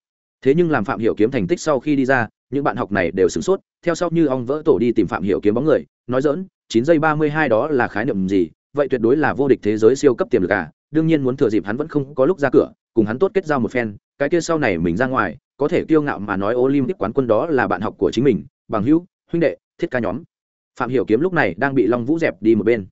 Thế nhưng làm phạm hiểu kiếm thành tích sau khi đi ra, những bạn học này đều sửng sốt, theo sau như ong vỡ tổ đi tìm phạm hiểu kiếm bóng người, nói dỡn chín giây ba mươi hai đó là khái niệm gì, vậy tuyệt đối là vô địch thế giới siêu cấp tiềm lực à đương nhiên muốn thừa dịp hắn vẫn không có lúc ra cửa cùng hắn tốt kết giao một phen, cái kia sau này mình ra ngoài, có thể kiêu ngạo mà nói olympic quán quân đó là bạn học của chính mình, bằng hữu, huynh đệ, thiết ca nhóm. Phạm hiểu kiếm lúc này đang bị long vũ dẹp đi một bên.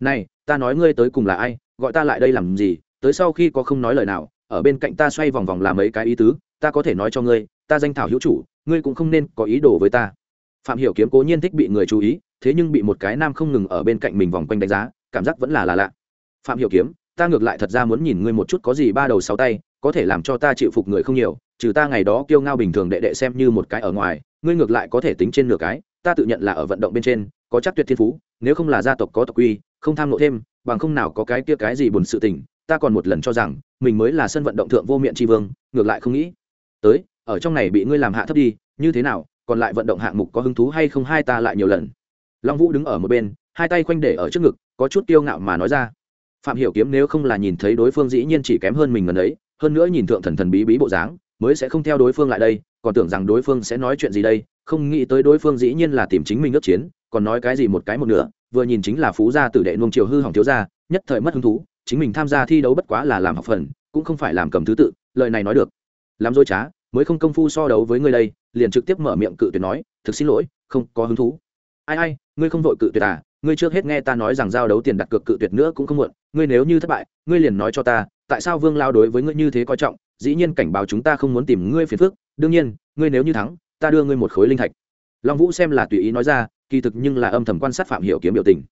Này, ta nói ngươi tới cùng là ai, gọi ta lại đây làm gì, tới sau khi có không nói lời nào, ở bên cạnh ta xoay vòng vòng làm mấy cái ý tứ, ta có thể nói cho ngươi, ta danh thảo hữu chủ, ngươi cũng không nên có ý đồ với ta. Phạm hiểu kiếm cố nhiên thích bị người chú ý, thế nhưng bị một cái nam không ngừng ở bên cạnh mình vòng quanh đánh giá, cảm giác vẫn là là lạ. Phạm hiểu kiếm ta ngược lại thật ra muốn nhìn ngươi một chút có gì ba đầu sáu tay, có thể làm cho ta chịu phục người không nhiều, trừ ta ngày đó kiêu ngao bình thường đệ đệ xem như một cái ở ngoài, ngươi ngược lại có thể tính trên nửa cái, ta tự nhận là ở vận động bên trên, có chắc tuyệt thiên phú, nếu không là gia tộc có tộc quy, không tham nộ thêm, bằng không nào có cái kia cái gì buồn sự tình, ta còn một lần cho rằng, mình mới là sân vận động thượng vô miệng tri vương, ngược lại không nghĩ. Tới, ở trong này bị ngươi làm hạ thấp đi, như thế nào, còn lại vận động hạng mục có hứng thú hay không hai ta lại nhiều lần. Long vũ đứng ở một bên, hai tay khoanh để ở trước ngực, có chút tiêu ngạo mà nói ra phạm hiểu kiếm nếu không là nhìn thấy đối phương dĩ nhiên chỉ kém hơn mình gần ấy, hơn nữa nhìn thượng thần thần bí bí bộ dáng, mới sẽ không theo đối phương lại đây, còn tưởng rằng đối phương sẽ nói chuyện gì đây, không nghĩ tới đối phương dĩ nhiên là tìm chính mình ước chiến, còn nói cái gì một cái một nửa, vừa nhìn chính là phú gia tử đệ nuông triều hư hỏng thiếu gia, nhất thời mất hứng thú, chính mình tham gia thi đấu bất quá là làm học phần, cũng không phải làm cầm thứ tự, lời này nói được. Làm dối trá, mới không công phu so đấu với ngươi đây, liền trực tiếp mở miệng cự tuyệt nói, thực xin lỗi, không có hứng thú. Ai ai, ngươi không vội cự tuyệt à? Ngươi trước hết nghe ta nói rằng giao đấu tiền đặt cược cự tuyệt nữa cũng không muộn, ngươi nếu như thất bại, ngươi liền nói cho ta, tại sao vương lao đối với ngươi như thế coi trọng, dĩ nhiên cảnh báo chúng ta không muốn tìm ngươi phiền phức, đương nhiên, ngươi nếu như thắng, ta đưa ngươi một khối linh thạch. Long vũ xem là tùy ý nói ra, kỳ thực nhưng là âm thầm quan sát phạm hiểu kiếm biểu tình.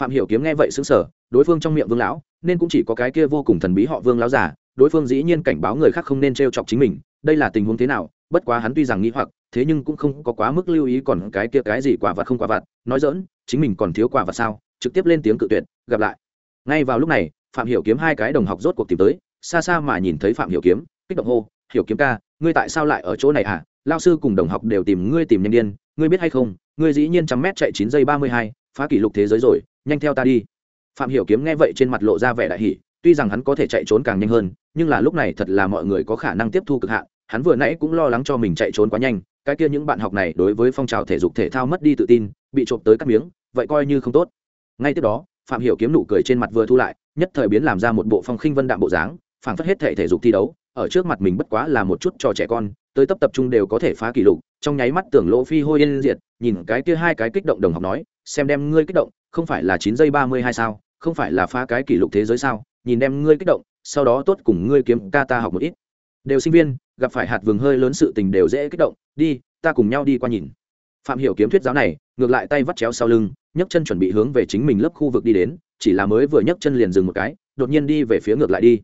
Phạm hiểu kiếm nghe vậy sững sờ, đối phương trong miệng vương lão, nên cũng chỉ có cái kia vô cùng thần bí họ vương lão giả đối phương dĩ nhiên cảnh báo người khác không nên trêu chọc chính mình, đây là tình huống thế nào, bất quá hắn tuy rằng nghĩ hoặc, thế nhưng cũng không có quá mức lưu ý còn cái kia cái gì quả vật không quả vật nói dỡn chính mình còn thiếu quà và sao? Trực tiếp lên tiếng cự tuyệt, gặp lại. Ngay vào lúc này, phạm hiểu kiếm hai cái đồng học rốt cuộc tìm tới, xa xa mà nhìn thấy phạm hiểu kiếm, kích động hô, hiểu kiếm ca, ngươi tại sao lại ở chỗ này à lao sư cùng đồng học đều tìm ngươi tìm nhanh điên, ngươi biết hay không, ngươi dĩ nhiên trăm mét chạy chín giây ba mươi hai, phá kỷ lục thế giới rồi, nhanh theo ta đi. Phạm hiểu kiếm nghe vậy trên mặt lộ ra vẻ đại hỉ, tuy rằng hắn có thể chạy trốn càng nhanh hơn, nhưng là lúc này thật là mọi người có khả năng tiếp thu cực hạn, hắn vừa nãy cũng lo lắng cho mình chạy trốn quá nhanh, cái kia những bạn học này đối với phong trào thể dục thể thao mất đi tự tin, bị trộm tới cắt miếng vậy coi như không tốt. Ngay tiếp đó, phạm hiểu kiếm nụ cười trên mặt vừa thu lại, nhất thời biến làm ra một bộ phong khinh vân đạm bộ dáng, phảng phất hết thể thể dục thi đấu, ở trước mặt mình bất quá là một chút trò trẻ con, tới tập tập trung đều có thể phá kỷ lục, trong nháy mắt tưởng lỗ phi hôi yên diệt, nhìn cái kia hai cái kích động đồng học nói, xem đem ngươi kích động, không phải là chín giây ba mươi hai sao, không phải là phá cái kỷ lục thế giới sao, nhìn đem ngươi kích động, sau đó tốt cùng ngươi kiếm ca ta học một ít. Đều sinh viên, gặp phải hạt vừng hơi lớn sự tình đều dễ kích động, đi, ta cùng nhau đi qua nhìn. Phạm hiểu kiếm thuyết giáo này, ngược lại tay vắt chéo sau lưng nhấc chân chuẩn bị hướng về chính mình lớp khu vực đi đến, chỉ là mới vừa nhấc chân liền dừng một cái, đột nhiên đi về phía ngược lại đi.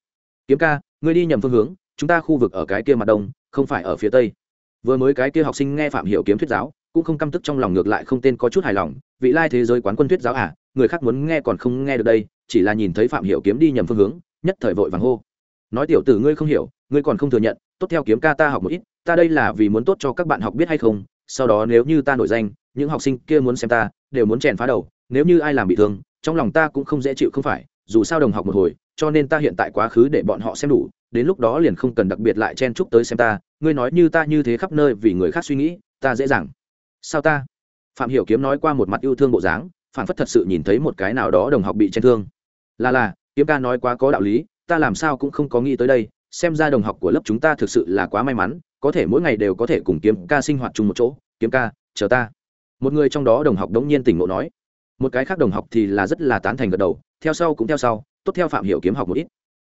Kiếm ca, ngươi đi nhầm phương hướng, chúng ta khu vực ở cái kia mặt đông, không phải ở phía tây. Vừa mới cái kia học sinh nghe phạm hiểu kiếm thuyết giáo, cũng không căm tức trong lòng ngược lại không tên có chút hài lòng, vị lai thế giới quán quân thuyết giáo à người khác muốn nghe còn không nghe được đây, chỉ là nhìn thấy phạm hiểu kiếm đi nhầm phương hướng, nhất thời vội vàng hô. Nói tiểu tử ngươi không hiểu, ngươi còn không thừa nhận, tốt theo kiếm ca ta học một ít, ta đây là vì muốn tốt cho các bạn học biết hay không sau đó nếu như ta nổi danh, những học sinh kia muốn xem ta, đều muốn chèn phá đầu, nếu như ai làm bị thương, trong lòng ta cũng không dễ chịu không phải, dù sao đồng học một hồi, cho nên ta hiện tại quá khứ để bọn họ xem đủ, đến lúc đó liền không cần đặc biệt lại chen chúc tới xem ta, ngươi nói như ta như thế khắp nơi vì người khác suy nghĩ, ta dễ dàng. Sao ta? Phạm hiểu kiếm nói qua một mặt yêu thương bộ dáng phản phất thật sự nhìn thấy một cái nào đó đồng học bị chen thương. Là là, kiếm ca nói quá có đạo lý, ta làm sao cũng không có nghĩ tới đây, xem ra đồng học của lớp chúng ta thực sự là quá may mắn có thể mỗi ngày đều có thể cùng kiếm ca sinh hoạt chung một chỗ, kiếm ca, chờ ta. Một người trong đó đồng học đống nhiên tỉnh ngộ nói. Một cái khác đồng học thì là rất là tán thành gật đầu, theo sau cũng theo sau, tốt theo phạm hiểu kiếm học một ít.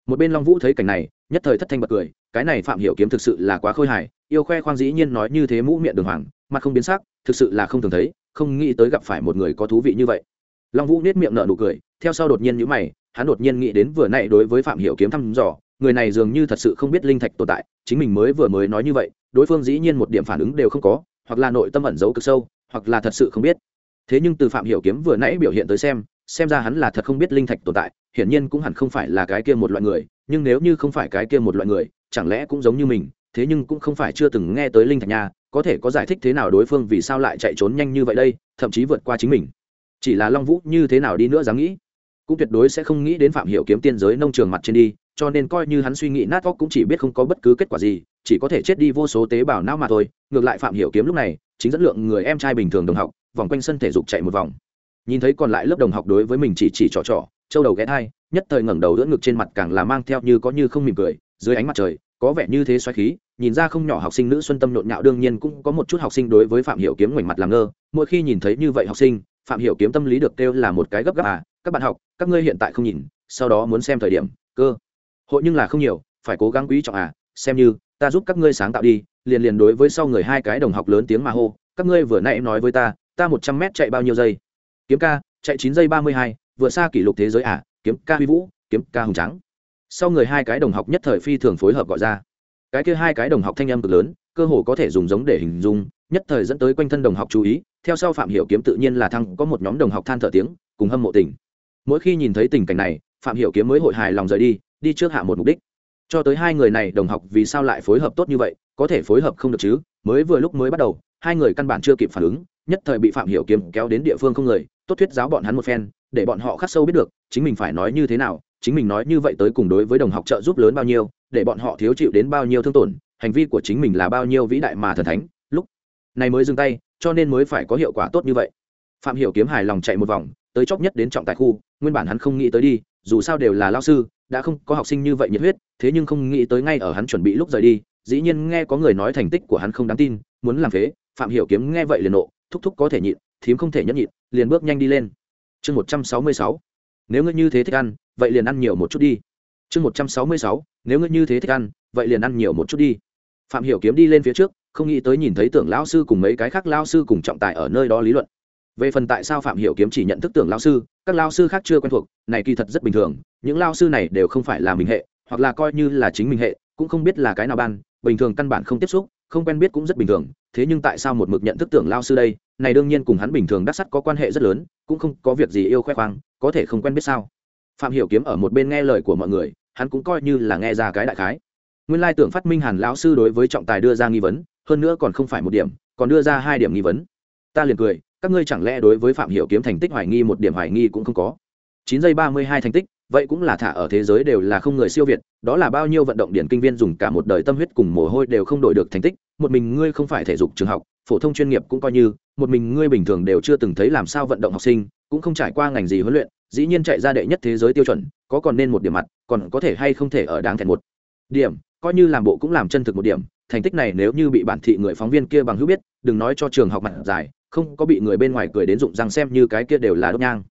Một bên long vũ thấy cảnh này, nhất thời thất thanh bật cười, cái này phạm hiểu kiếm thực sự là quá khôi hài, yêu khoe khoang dĩ nhiên nói như thế mũ miệng đường hoàng, mặt không biến sắc, thực sự là không thường thấy, không nghĩ tới gặp phải một người có thú vị như vậy. Long vũ nết miệng nở nụ cười, theo sau đột nhiên nhíu mày, hắn đột nhiên nghĩ đến vừa nãy đối với phạm hiểu kiếm thăm dò người này dường như thật sự không biết linh thạch tồn tại, chính mình mới vừa mới nói như vậy, đối phương dĩ nhiên một điểm phản ứng đều không có, hoặc là nội tâm ẩn giấu cực sâu, hoặc là thật sự không biết. Thế nhưng từ phạm hiểu kiếm vừa nãy biểu hiện tới xem xem ra hắn là thật không biết linh thạch tồn tại, hiển nhiên cũng hẳn không phải là cái kia một loại người, nhưng nếu như không phải cái kia một loại người, chẳng lẽ cũng giống như mình, thế nhưng cũng không phải chưa từng nghe tới linh thạch nha, có thể có giải thích thế nào đối phương vì sao lại chạy trốn nhanh như vậy đây, thậm chí vượt qua chính mình. Chỉ là long vũ như thế nào đi nữa dám nghĩ, cũng tuyệt đối sẽ không nghĩ đến phạm hiểu kiếm tiên giới nông trường mặt trên đi cho nên coi như hắn suy nghĩ nát óc cũng chỉ biết không có bất cứ kết quả gì, chỉ có thể chết đi vô số tế bào não mà thôi. Ngược lại phạm hiểu kiếm lúc này, chính dẫn lượng người em trai bình thường đồng học, vòng quanh sân thể dục chạy một vòng. Nhìn thấy còn lại lớp đồng học đối với mình chỉ chỉ trò trò châu đầu ghé thai, nhất thời ngẩng đầu đỡ ngực trên mặt càng là mang theo như có như không mỉm cười, dưới ánh mặt trời, có vẻ như thế xoáy khí, nhìn ra không nhỏ học sinh nữ xuân tâm nhộn nhạo đương nhiên cũng có một chút học sinh đối với phạm hiểu kiếm ngoảnh mặt làm ngơ. Mỗi khi nhìn thấy như vậy học sinh, phạm hiểu kiếm tâm lý được kêu là một cái gấp gáp à các bạn học, các ngươi hiện tại không nhìn, sau đó muốn xem thời điểm, cơ hội nhưng là không nhiều, phải cố gắng quý trọng à xem như, ta giúp các ngươi sáng tạo đi, liền liền đối với sau người hai cái đồng học lớn tiếng mà hô, các ngươi vừa nãy nói với ta ta một trăm mét chạy bao nhiêu giây? Kiếm ca, chạy chín giây ba mươi hai, vừa xa kỷ lục thế giới à kiếm ca huy vũ, kiếm ca hùng trắng sau người hai cái đồng học nhất thời phi thường phối hợp gọi ra. Cái kia hai cái đồng học thanh âm cực lớn, cơ hồ có thể dùng giống để hình dung, nhất thời dẫn tới quanh thân đồng học chú ý, theo sau phạm hiểu kiếm tự nhiên là thăng, có một nhóm đồng học than thở tiếng, cùng hâm mộ tình mỗi khi nhìn thấy tình cảnh này, phạm hiểu kiếm mới hội hài lòng rời đi đi trước hạ một mục đích. Cho tới hai người này đồng học vì sao lại phối hợp tốt như vậy, có thể phối hợp không được chứ? Mới vừa lúc mới bắt đầu, hai người căn bản chưa kịp phản ứng, nhất thời bị phạm hiểu kiếm kéo đến địa phương không người, tốt thuyết giáo bọn hắn một phen, để bọn họ khắc sâu biết được, chính mình phải nói như thế nào, chính mình nói như vậy tới cùng đối với đồng học trợ giúp lớn bao nhiêu, để bọn họ thiếu chịu đến bao nhiêu thương tổn, hành vi của chính mình là bao nhiêu vĩ đại mà thần thánh, lúc này mới dừng tay, cho nên mới phải có hiệu quả tốt như vậy. Phạm hiểu kiếm hài lòng chạy một vòng, tới chốc nhất đến trọng tài khu, nguyên bản hắn không nghĩ tới đi dù sao đều là lao sư, đã không có học sinh như vậy nhiệt huyết, thế nhưng không nghĩ tới ngay ở hắn chuẩn bị lúc rời đi, dĩ nhiên nghe có người nói thành tích của hắn không đáng tin, muốn làm phế, phạm hiểu kiếm nghe vậy liền nộ, thúc thúc có thể nhịn, thím không thể nhẫn nhịn, liền bước nhanh đi lên. Chương một trăm sáu mươi sáu, nếu ngươi như thế thích ăn, vậy liền ăn nhiều một chút đi. Chương một trăm sáu mươi sáu, nếu ngươi như thế thích ăn, vậy liền ăn nhiều một chút đi. Phạm hiểu kiếm đi lên phía trước, không nghĩ tới nhìn thấy tưởng lão sư cùng mấy cái khác lão sư cùng trọng tài ở nơi đó lý luận. Về phần tại sao phạm hiểu kiếm chỉ nhận thức tưởng lão sư các lao sư khác chưa quen thuộc, này kỳ thật rất bình thường, những lao sư này đều không phải là mình hệ, hoặc là coi như là chính mình hệ, cũng không biết là cái nào ban, bình thường căn bản không tiếp xúc, không quen biết cũng rất bình thường, thế nhưng tại sao một mực nhận thức tưởng lao sư đây, này đương nhiên cùng hắn bình thường đắc sắt có quan hệ rất lớn, cũng không có việc gì yêu khoe khoang, có thể không quen biết sao. Phạm hiểu kiếm ở một bên nghe lời của mọi người, hắn cũng coi như là nghe ra cái đại khái. Nguyên lai tưởng phát minh hàn lão sư đối với trọng tài đưa ra nghi vấn, hơn nữa còn không phải một điểm, còn đưa ra hai điểm nghi vấn. Ta liền cười các ngươi chẳng lẽ đối với phạm hiểu kiếm thành tích hoài nghi một điểm hoài nghi cũng không có? Chín giây ba mươi hai thành tích, vậy cũng là thả ở thế giới đều là không người siêu việt, đó là bao nhiêu vận động điển kinh viên dùng cả một đời tâm huyết cùng mồ hôi đều không đổi được thành tích, một mình ngươi không phải thể dục trường học, phổ thông chuyên nghiệp cũng coi như, một mình ngươi bình thường đều chưa từng thấy làm sao vận động học sinh, cũng không trải qua ngành gì huấn luyện, dĩ nhiên chạy ra đệ nhất thế giới tiêu chuẩn, có còn nên một điểm mặt, còn có thể hay không thể ở đáng thẹn một điểm, coi như làm bộ cũng làm chân thực một điểm, thành tích này nếu như bị bản thị người phóng viên kia bằng hữu biết, đừng nói cho trường học mặt dài không có bị người bên ngoài cười đến rụng răng xem như cái kia đều là đốt nhang.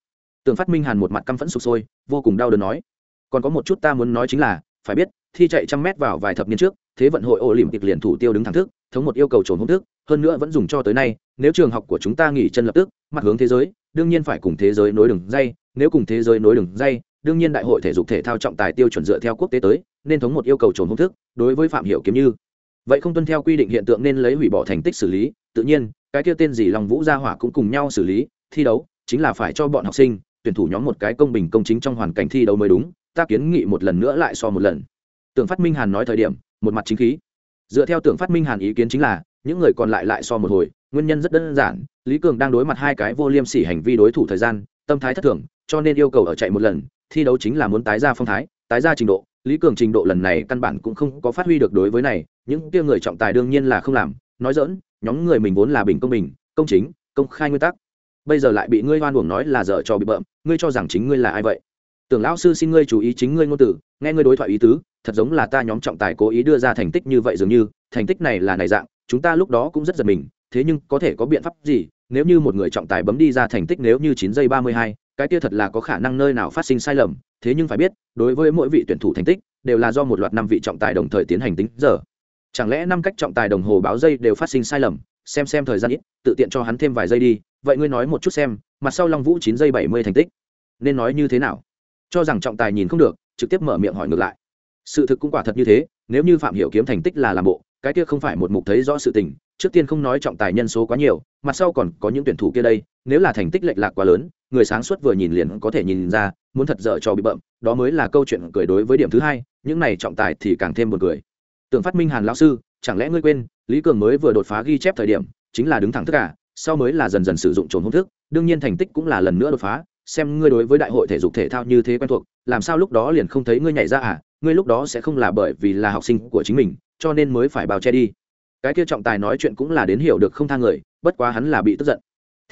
Tường phát minh hàn một mặt căm phẫn sụp sôi, vô cùng đau đớn nói, còn có một chút ta muốn nói chính là, phải biết, thi chạy trăm mét vào vài thập niên trước, thế vận hội ô lìm tịch liền thủ tiêu đứng thẳng thức, thống một yêu cầu trốn hông thức, hơn nữa vẫn dùng cho tới nay, nếu trường học của chúng ta nghỉ chân lập tức, mặt hướng thế giới, đương nhiên phải cùng thế giới nối đường dây, nếu cùng thế giới nối đường dây, đương nhiên đại hội thể dục thể thao trọng tài tiêu chuẩn dựa theo quốc tế tới, nên thống một yêu cầu trốn hông thức, đối với phạm hiểu kiếm như. Vậy không tuân theo quy định hiện tượng nên lấy hủy bỏ thành tích xử lý, tự nhiên cái kia tên gì long vũ gia hỏa cũng cùng nhau xử lý, thi đấu, chính là phải cho bọn học sinh, tuyển thủ nhóm một cái công bình công chính trong hoàn cảnh thi đấu mới đúng, ta kiến nghị một lần nữa lại so một lần. Tưởng phát minh hàn nói thời điểm, một mặt chính khí. Dựa theo tưởng phát minh hàn ý kiến chính là, những người còn lại lại so một hồi, nguyên nhân rất đơn giản, lý cường đang đối mặt hai cái vô liêm sỉ hành vi đối thủ thời gian, tâm thái thất thường, cho nên yêu cầu ở chạy một lần, thi đấu chính là muốn tái ra phong thái, tái ra trình độ. Lý cường trình độ lần này căn bản cũng không có phát huy được đối với này, những kia người trọng tài đương nhiên là không làm, nói dỡn nhóm người mình vốn là bình công bình, công chính, công khai nguyên tắc. Bây giờ lại bị ngươi hoan uổng nói là dở cho bị bợm, ngươi cho rằng chính ngươi là ai vậy? Tưởng lão sư xin ngươi chú ý chính ngươi ngôn từ, nghe ngươi đối thoại ý tứ, thật giống là ta nhóm trọng tài cố ý đưa ra thành tích như vậy dường như, thành tích này là này dạng, chúng ta lúc đó cũng rất giật mình, thế nhưng có thể có biện pháp gì, nếu như một người trọng tài bấm đi ra thành tích nếu như chín giây ba mươi hai, cái kia thật là có khả năng nơi nào phát sinh sai lầm, thế nhưng phải biết, đối với mỗi vị tuyển thủ thành tích, đều là do một loạt năm vị trọng tài đồng thời tiến hành tính giờ chẳng lẽ năm cách trọng tài đồng hồ báo dây đều phát sinh sai lầm, xem xem thời gian ít, tự tiện cho hắn thêm vài giây đi, vậy ngươi nói một chút xem mặt sau long vũ chín giây bảy mươi thành tích, nên nói như thế nào? Cho rằng trọng tài nhìn không được, trực tiếp mở miệng hỏi ngược lại. Sự thực cũng quả thật như thế, nếu như phạm hiểu kiếm thành tích là làm bộ, cái kia không phải một mục thấy rõ sự tình, trước tiên không nói trọng tài nhân số quá nhiều mặt sau còn có những tuyển thủ kia đây, nếu là thành tích lệch lạc quá lớn, người sáng suốt vừa nhìn liền có thể nhìn ra, muốn thật dở cho bị bậm đó mới là câu chuyện cười đối với điểm thứ hai, những này trọng tài thì càng thêm buồn cười tưởng phát minh hàn lão sư, chẳng lẽ ngươi quên, lý cường mới vừa đột phá ghi chép thời điểm, chính là đứng thẳng tất cả à, sau mới là dần dần sử dụng trồn hôn thức, đương nhiên thành tích cũng là lần nữa đột phá, xem ngươi đối với đại hội thể dục thể thao như thế quen thuộc, làm sao lúc đó liền không thấy ngươi nhảy ra à ngươi lúc đó sẽ không là bởi vì là học sinh của chính mình, cho nên mới phải bào che đi. Cái kia trọng tài nói chuyện cũng là đến hiểu được không thang người, bất quá hắn là bị tức giận.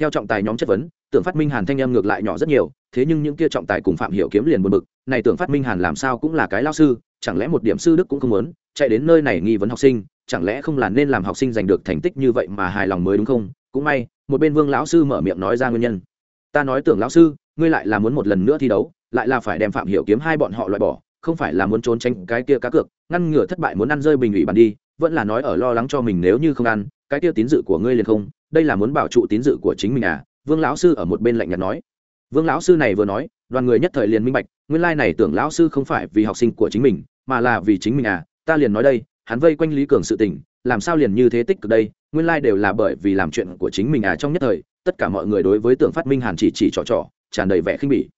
Theo trọng tài nhóm chất vấn tưởng phát minh hàn thanh em ngược lại nhỏ rất nhiều, thế nhưng những kia trọng tài cùng phạm hiểu kiếm liền buồn bực, này tưởng phát minh hàn làm sao cũng là cái lao sư, chẳng lẽ một điểm sư đức cũng không muốn, chạy đến nơi này nghi vấn học sinh, chẳng lẽ không là nên làm học sinh giành được thành tích như vậy mà hài lòng mới đúng không? Cũng may, một bên vương lão sư mở miệng nói ra nguyên nhân. Ta nói tưởng lão sư, ngươi lại là muốn một lần nữa thi đấu, lại là phải đem phạm hiểu kiếm hai bọn họ loại bỏ, không phải là muốn trốn tránh cái kia cá cược, ngăn ngừa thất bại muốn ăn rơi bình ủy bàn đi, vẫn là nói ở lo lắng cho mình nếu như không ăn, cái kia tín dự của ngươi liền không, đây là muốn bảo trụ tín dự của chính mình à? Vương lão sư ở một bên lạnh nhạt nói. Vương lão sư này vừa nói, đoàn người nhất thời liền minh bạch, nguyên lai này tưởng lão sư không phải vì học sinh của chính mình, mà là vì chính mình à ta liền nói đây, hắn vây quanh lý cường sự tình, làm sao liền như thế tích cực đây, nguyên lai đều là bởi vì làm chuyện của chính mình à trong nhất thời, tất cả mọi người đối với tưởng phát minh hàn chỉ chỉ trò trò, tràn đầy vẻ khinh bỉ.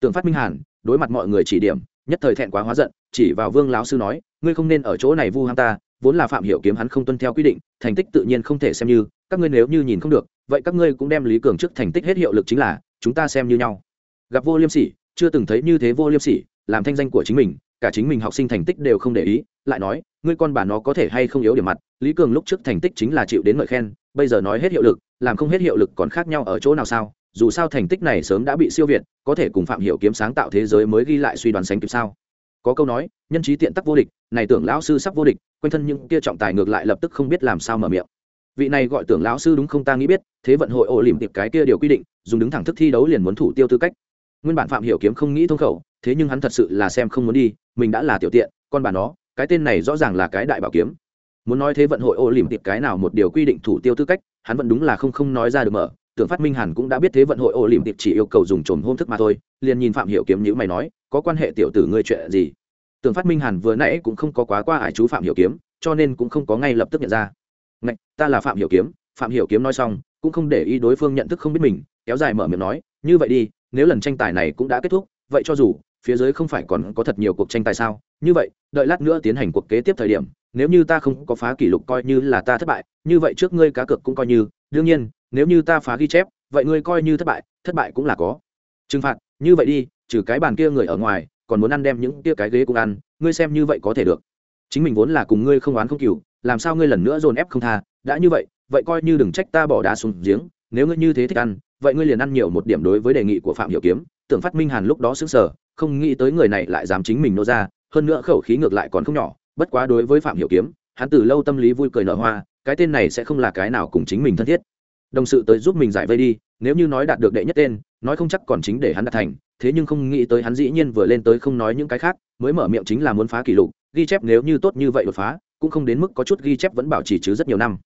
Tưởng phát minh hàn, đối mặt mọi người chỉ điểm, nhất thời thẹn quá hóa giận, chỉ vào vương lão sư nói, ngươi không nên ở chỗ này vu ham ta vốn là phạm hiểu kiếm hắn không tuân theo quy định, thành tích tự nhiên không thể xem như, các ngươi nếu như nhìn không được, vậy các ngươi cũng đem lý cường trước thành tích hết hiệu lực chính là, chúng ta xem như nhau. Gặp vô liêm sỉ, chưa từng thấy như thế vô liêm sỉ, làm thanh danh của chính mình, cả chính mình học sinh thành tích đều không để ý, lại nói, ngươi con bà nó có thể hay không yếu điểm mặt, lý cường lúc trước thành tích chính là chịu đến ngợi khen, bây giờ nói hết hiệu lực, làm không hết hiệu lực còn khác nhau ở chỗ nào sao, dù sao thành tích này sớm đã bị siêu việt, có thể cùng phạm hiểu kiếm sáng tạo thế giới mới ghi lại suy đoán sánh kịp sao? Có câu nói, nhân trí tiện tắc vô địch, này tưởng lão sư sắp vô địch quanh thân những kia trọng tài ngược lại lập tức không biết làm sao mở miệng. Vị này gọi tưởng lão sư đúng không ta nghĩ biết, thế vận hội ổ lỉm tiệp cái kia điều quy định, dùng đứng thẳng thức thi đấu liền muốn thủ tiêu tư cách. Nguyên bản phạm hiểu kiếm không nghĩ thông khẩu, thế nhưng hắn thật sự là xem không muốn đi, mình đã là tiểu tiện, con bà nó, cái tên này rõ ràng là cái đại bảo kiếm. Muốn nói thế vận hội ổ lỉm tiệp cái nào một điều quy định thủ tiêu tư cách, hắn vẫn đúng là không không nói ra được mở. Tưởng phát minh hẳn cũng đã biết thế vận hội ổ lỉm tiệp chỉ yêu cầu dùng trồn hôm thức mà thôi, liền nhìn phạm hiểu kiếm nhữ mày nói, có quan hệ tiểu tử ngươi chuyện gì? Tưởng phát minh hàn vừa nãy cũng không có quá qua ải chú phạm hiểu kiếm, cho nên cũng không có ngay lập tức nhận ra. Ngạch, ta là phạm hiểu kiếm, phạm hiểu kiếm nói xong, cũng không để ý đối phương nhận thức không biết mình, kéo dài mở miệng nói, như vậy đi, nếu lần tranh tài này cũng đã kết thúc, vậy cho dù, phía dưới không phải còn có thật nhiều cuộc tranh tài sao? Như vậy, đợi lát nữa tiến hành cuộc kế tiếp thời điểm, nếu như ta không có phá kỷ lục coi như là ta thất bại, như vậy trước ngươi cá cược cũng coi như, đương nhiên, nếu như ta phá ghi chép, vậy ngươi coi như thất bại thất bại cũng là có. Trừng phạt, như vậy đi, trừ cái bàn kia người ở ngoài còn muốn ăn đem những tia cái ghế cũng ăn, ngươi xem như vậy có thể được. Chính mình vốn là cùng ngươi không oán không cừu, làm sao ngươi lần nữa dồn ép không tha, đã như vậy vậy coi như đừng trách ta bỏ đá xuống giếng, nếu ngươi như thế thích ăn, vậy ngươi liền ăn nhiều một điểm đối với đề nghị của phạm hiểu kiếm, tưởng phát minh hàn lúc đó sững sờ, không nghĩ tới người này lại dám chính mình nô ra, hơn nữa khẩu khí ngược lại còn không nhỏ, bất quá đối với phạm hiểu kiếm, hắn từ lâu tâm lý vui cười nở hoa, cái tên này sẽ không là cái nào cùng chính mình thân thiết. Đồng sự tới giúp mình giải vây đi nếu như nói đạt được đệ nhất tên, nói không chắc còn chính để hắn đạt thành, thế nhưng không nghĩ tới hắn dĩ nhiên vừa lên tới không nói những cái khác, mới mở miệng chính là muốn phá kỷ lục, ghi chép nếu như tốt như vậy đột phá, cũng không đến mức có chút ghi chép vẫn bảo trì chứ rất nhiều năm.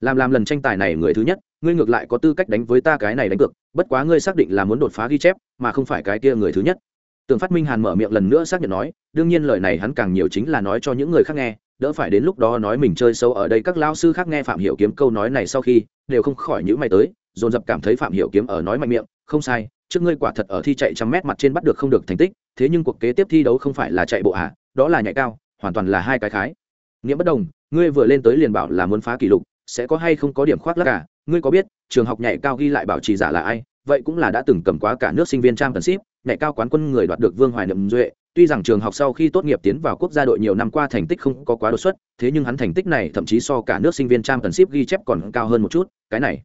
Làm làm lần tranh tài này người thứ nhất, ngươi ngược lại có tư cách đánh với ta cái này đánh cược, bất quá ngươi xác định là muốn đột phá ghi chép, mà không phải cái kia người thứ nhất. Tường phát minh hàn mở miệng lần nữa xác nhận nói, đương nhiên lời này hắn càng nhiều chính là nói cho những người khác nghe, đỡ phải đến lúc đó nói mình chơi sâu ở đây các lao sư khác nghe phạm hiểu kiếm câu nói này sau khi, đều không khỏi những mày tới dồn dập cảm thấy phạm hiểu kiếm ở nói mạnh miệng không sai trước ngươi quả thật ở thi chạy trăm mét mặt trên bắt được không được thành tích thế nhưng cuộc kế tiếp thi đấu không phải là chạy bộ à, đó là nhảy cao hoàn toàn là hai cái khái. Nghĩa bất đồng ngươi vừa lên tới liền bảo là muốn phá kỷ lục sẽ có hay không có điểm khoác lắc cả à? ngươi có biết trường học nhảy cao ghi lại bảo trì giả là ai? Vậy cũng là đã từng cầm quá cả nước sinh viên trang tần ship nhảy cao quán quân người đoạt được vương hoài nhậm duệ. Tuy rằng trường học sau khi tốt nghiệp tiến vào quốc gia đội nhiều năm qua thành tích không có quá đột xuất thế nhưng hắn thành tích này thậm chí so cả nước sinh viên trang tần ship ghi chép còn cao hơn một chút cái này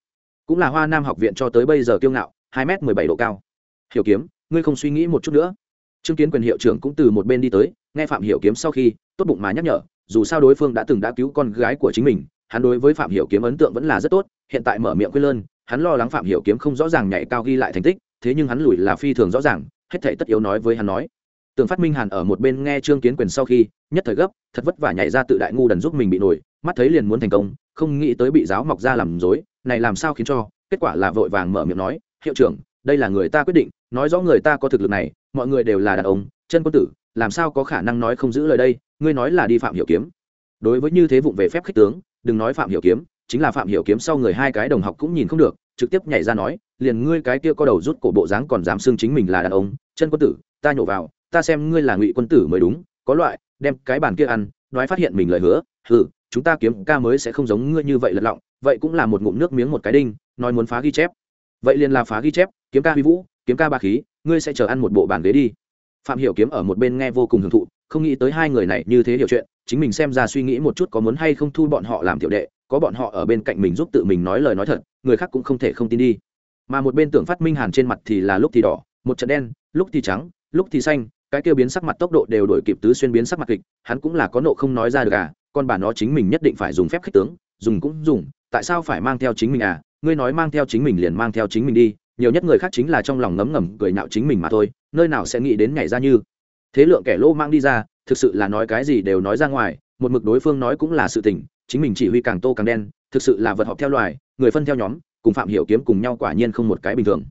cũng là hoa nam học viện cho tới bây giờ kiêu ngạo, hai m mười bảy độ cao. Hiểu kiếm, ngươi không suy nghĩ một chút nữa. Chứng kiến quyền hiệu trưởng cũng từ một bên đi tới, nghe phạm hiểu kiếm sau khi, tốt bụng mà nhắc nhở, dù sao đối phương đã từng đã cứu con gái của chính mình, hắn đối với phạm hiểu kiếm ấn tượng vẫn là rất tốt, hiện tại mở miệng quên lơn, hắn lo lắng phạm hiểu kiếm không rõ ràng nhảy cao ghi lại thành tích, thế nhưng hắn lùi là phi thường rõ ràng, hết thảy tất yếu nói với hắn nói. Tường phát minh hàn ở một bên nghe trương kiến quyền sau khi, nhất thời gấp, thật vất vả nhảy ra tự đại ngu đần giúp mình bị nổi mắt thấy liền muốn thành công, không nghĩ tới bị giáo mọc ra làm dối này làm sao khiến cho, kết quả là vội vàng mở miệng nói, hiệu trưởng, đây là người ta quyết định, nói rõ người ta có thực lực này, mọi người đều là đàn ông, chân quân tử, làm sao có khả năng nói không giữ lời đây, ngươi nói là đi phạm hiểu kiếm. Đối với như thế vụng về phép khích tướng, đừng nói phạm hiểu kiếm, chính là phạm hiểu kiếm sau người hai cái đồng học cũng nhìn không được, trực tiếp nhảy ra nói, liền ngươi cái kia có đầu rút cổ bộ dáng còn dám xưng chính mình là đàn ông, chân quân tử, ta nhổ vào, ta xem ngươi là ngụy quân tử mới đúng, có loại, đem cái bàn kia ăn, nói phát hiện mình lời hứa, hừ chúng ta kiếm ca mới sẽ không giống ngươi như vậy lật lọng, vậy cũng là một ngụm nước miếng một cái đinh, nói muốn phá ghi chép. Vậy liền là phá ghi chép, kiếm ca huy vũ, kiếm ca ba khí, ngươi sẽ chờ ăn một bộ bàn ghế đi. Phạm hiểu kiếm ở một bên nghe vô cùng hưởng thụ, không nghĩ tới hai người này như thế hiểu chuyện, chính mình xem ra suy nghĩ một chút có muốn hay không thu bọn họ làm tiểu đệ, có bọn họ ở bên cạnh mình giúp tự mình nói lời nói thật, người khác cũng không thể không tin đi. Mà một bên tưởng phát minh hàn trên mặt thì là lúc thì đỏ, một trận đen, lúc thì trắng, lúc thì xanh, cái kêu biến sắc mặt tốc độ đều đổi kịp tứ xuyên biến sắc mặt kịch, hắn cũng là có nộ không nói ra được à con bà nó chính mình nhất định phải dùng phép khích tướng, dùng cũng dùng, tại sao phải mang theo chính mình à? Ngươi nói mang theo chính mình liền mang theo chính mình đi, nhiều nhất người khác chính là trong lòng ngấm ngầm cười nạo chính mình mà thôi, nơi nào sẽ nghĩ đến nhảy ra như? Thế lượng kẻ lỗ mang đi ra, thực sự là nói cái gì đều nói ra ngoài, một mực đối phương nói cũng là sự tình, chính mình chỉ huy càng tô càng đen, thực sự là vật họp theo loài, người phân theo nhóm, cùng phạm hiểu kiếm cùng nhau quả nhiên không một cái bình thường.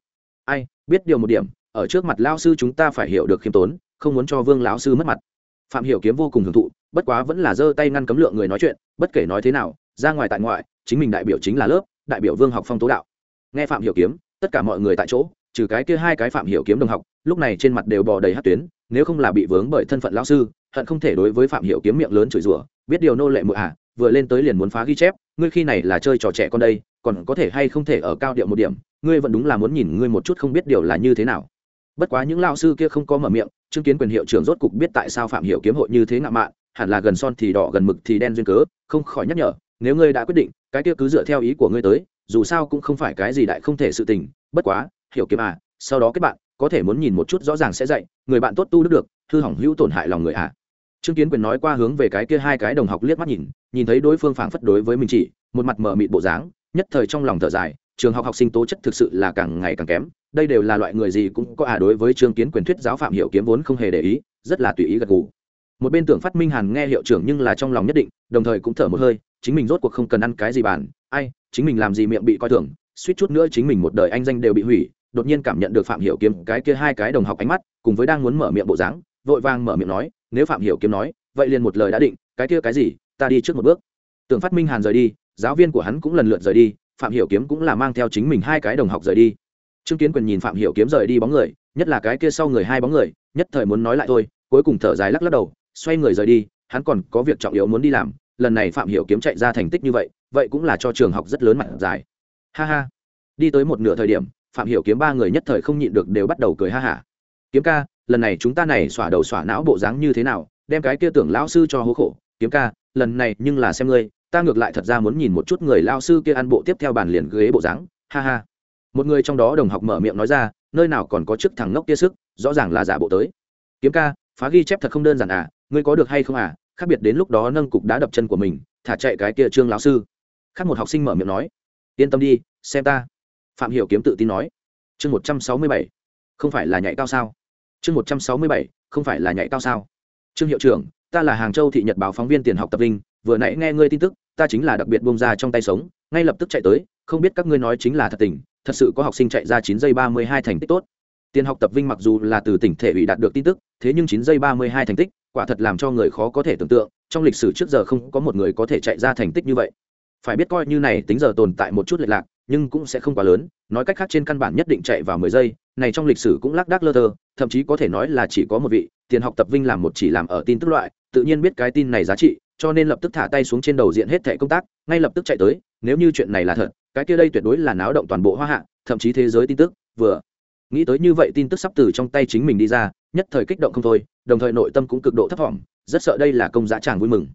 Ai, biết điều một điểm, ở trước mặt Lão sư chúng ta phải hiểu được khiêm tốn, không muốn cho vương lão sư mất mặt. Phạm hiểu kiếm vô cùng hưởng thụ bất quá vẫn là giơ tay ngăn cấm lượng người nói chuyện, bất kể nói thế nào, ra ngoài tại ngoại, chính mình đại biểu chính là lớp, đại biểu vương học phong tố đạo. Nghe phạm hiểu kiếm, tất cả mọi người tại chỗ, trừ cái kia hai cái phạm hiểu kiếm đồng học, lúc này trên mặt đều bò đầy hát tuyến, nếu không là bị vướng bởi thân phận lão sư, hận không thể đối với phạm hiểu kiếm miệng lớn chửi rủa, biết điều nô lệ mụ à vừa lên tới liền muốn phá ghi chép, ngươi khi này là chơi trò trẻ con đây, còn có thể hay không thể ở cao điệu một điểm, ngươi vẫn đúng là muốn nhìn ngươi một chút không biết điều là như thế nào. Bất quá những lao sư kia không có mở miệng chứng kiến quyền hiệu trưởng rốt cục biết tại sao phạm hiểu kiếm hội như thế ngạo mạn hẳn là gần son thì đỏ, gần mực thì đen duyên cớ, không khỏi nhắc nhở, nếu ngươi đã quyết định, cái kia cứ dựa theo ý của ngươi tới, dù sao cũng không phải cái gì đại không thể sự tình, bất quá, hiểu kiếm à sau đó kết bạn, có thể muốn nhìn một chút rõ ràng sẽ dạy, người bạn tốt tu đức được, hư hỏng hữu tổn hại lòng người à. Trương kiến quyền nói qua hướng về cái kia hai cái đồng học liếc mắt nhìn nhìn thấy đối phương phảng phất đối với mình chỉ, một mặt mở mịt bộ dáng, nhất thời trong lòng thở dài, trường học học sinh tố chất thực sự là càng ngày càng kém, đây đều là loại người gì cũng có à đối với trương kiến quyền thuyết giáo phạm Hiểu kiếm vốn không hề để ý, rất là tùy ý gật gù một bên tưởng phát minh hàn nghe hiệu trưởng nhưng là trong lòng nhất định, đồng thời cũng thở một hơi, chính mình rốt cuộc không cần ăn cái gì bàn, ai, chính mình làm gì miệng bị coi thường, suýt chút nữa chính mình một đời anh danh đều bị hủy, đột nhiên cảm nhận được phạm hiểu kiếm cái kia hai cái đồng học ánh mắt, cùng với đang muốn mở miệng bộ dáng, vội vàng mở miệng nói, nếu phạm hiểu kiếm nói, vậy liền một lời đã định, cái kia cái gì, ta đi trước một bước. Tưởng phát minh hàn rời đi, giáo viên của hắn cũng lần lượt rời đi, phạm hiểu kiếm cũng là mang theo chính mình hai cái đồng học rời đi. Trương kiến quyền nhìn phạm hiểu kiếm rời đi bóng người, nhất là cái kia sau người hai bóng người, nhất thời muốn nói lại thôi, cuối cùng thở dài lắc lắc đầu xoay người rời đi, hắn còn có việc trọng yếu muốn đi làm, lần này phạm hiểu kiếm chạy ra thành tích như vậy vậy cũng là cho trường học rất lớn mặt dài ha ha. Đi tới một nửa thời điểm, phạm hiểu kiếm ba người nhất thời không nhịn được đều bắt đầu cười ha ha. kiếm ca, lần này chúng ta này xỏa đầu xỏa não bộ dáng như thế nào, đem cái kia tưởng lão sư cho hố khổ. Kiếm ca, lần này nhưng là xem ngươi, ta ngược lại thật ra muốn nhìn một chút người lao sư kia ăn bộ tiếp theo bàn liền ghế bộ dáng. Ha ha. Một người trong đó đồng học mở miệng nói ra, nơi nào còn có chức thằng ngốc kia sức, rõ ràng là giả bộ tới. Kiếm ca phá ghi chép thật không đơn giản à ngươi có được hay không à? Khác biệt đến lúc đó nâng cục đá đập chân của mình, thả chạy cái kia trương lão sư. Khác một học sinh mở miệng nói, yên tâm đi, xem ta. Phạm hiểu kiếm tự tin nói, chương một trăm sáu mươi bảy, không phải là nhảy cao sao? Chương một trăm sáu mươi bảy, không phải là nhảy cao sao? Trương hiệu trưởng, ta là hàng châu thị nhật báo phóng viên tiền học tập linh vừa nãy nghe ngươi tin tức, ta chính là đặc biệt bông ra trong tay sống, ngay lập tức chạy tới, không biết các ngươi nói chính là thật tình, thật sự có học sinh chạy ra chín giây ba mươi hai thành tích tốt tiền học tập vinh mặc dù là từ tỉnh thể ủy đạt được tin tức, thế nhưng chín giây ba mươi hai thành tích, quả thật làm cho người khó có thể tưởng tượng, trong lịch sử trước giờ không có một người có thể chạy ra thành tích như vậy. Phải biết coi như này tính giờ tồn tại một chút lệch lạc, nhưng cũng sẽ không quá lớn, nói cách khác trên căn bản nhất định chạy vào mười giây, này trong lịch sử cũng lác đác lơ thơ, thậm chí có thể nói là chỉ có một vị, tiền học tập vinh làm một chỉ làm ở tin tức loại, tự nhiên biết cái tin này giá trị, cho nên lập tức thả tay xuống trên đầu diện hết thẻ công tác, ngay lập tức chạy tới, nếu như chuyện này là thật, cái kia đây tuyệt đối là náo động toàn bộ hoa hạ, thậm chí thế giới tin tức, vừa nghĩ tới như vậy tin tức sắp từ trong tay chính mình đi ra, nhất thời kích động không thôi, đồng thời nội tâm cũng cực độ thấp thỏm rất sợ đây là công giá tràng vui mừng.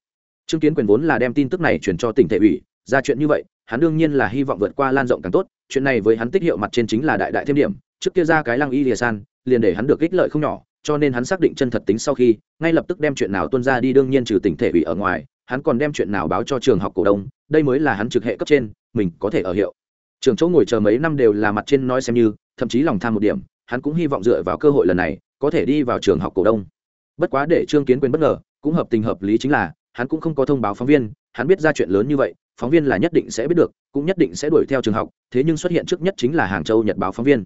Chứng kiến quyền vốn là đem tin tức này chuyển cho tỉnh thể ủy, ra chuyện như vậy, hắn đương nhiên là hy vọng vượt qua lan rộng càng tốt, chuyện này với hắn tích hiệu mặt trên chính là đại đại thêm điểm, trước kia ra cái lăng y lìa san, liền để hắn được ích lợi không nhỏ, cho nên hắn xác định chân thật tính sau khi, ngay lập tức đem chuyện nào tuân ra đi đương nhiên trừ tỉnh thể ủy ở ngoài, hắn còn đem chuyện nào báo cho trường học cổ đông, đây mới là hắn trực hệ cấp trên, mình có thể ở hiệu trường chỗ ngồi chờ mấy năm đều là mặt trên nói xem như, thậm chí lòng tham một điểm, hắn cũng hy vọng dựa vào cơ hội lần này, có thể đi vào trường học cổ đông. Bất quá để trương kiến quyền bất ngờ, cũng hợp tình hợp lý chính là, hắn cũng không có thông báo phóng viên, hắn biết ra chuyện lớn như vậy, phóng viên là nhất định sẽ biết được, cũng nhất định sẽ đuổi theo trường học, thế nhưng xuất hiện trước nhất chính là hàng châu nhật báo phóng viên.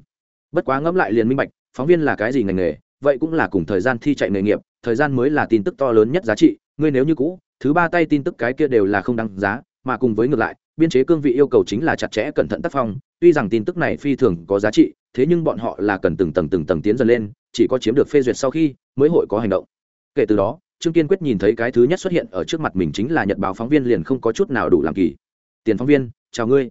Bất quá ngẫm lại liền minh bạch, phóng viên là cái gì ngành nghề, vậy cũng là cùng thời gian thi chạy nghề nghiệp, thời gian mới là tin tức to lớn nhất giá trị, ngươi nếu như cũ, thứ ba tay tin tức cái kia đều là không đăng giá mà cùng với ngược lại, biên chế cương vị yêu cầu chính là chặt chẽ, cẩn thận tác phong. Tuy rằng tin tức này phi thường có giá trị, thế nhưng bọn họ là cần từng tầng từng tầng tiến dần lên, chỉ có chiếm được phê duyệt sau khi mới hội có hành động. Kể từ đó, trương kiên quyết nhìn thấy cái thứ nhất xuất hiện ở trước mặt mình chính là nhật báo phóng viên liền không có chút nào đủ làm kỳ. Tiền phóng viên, chào ngươi.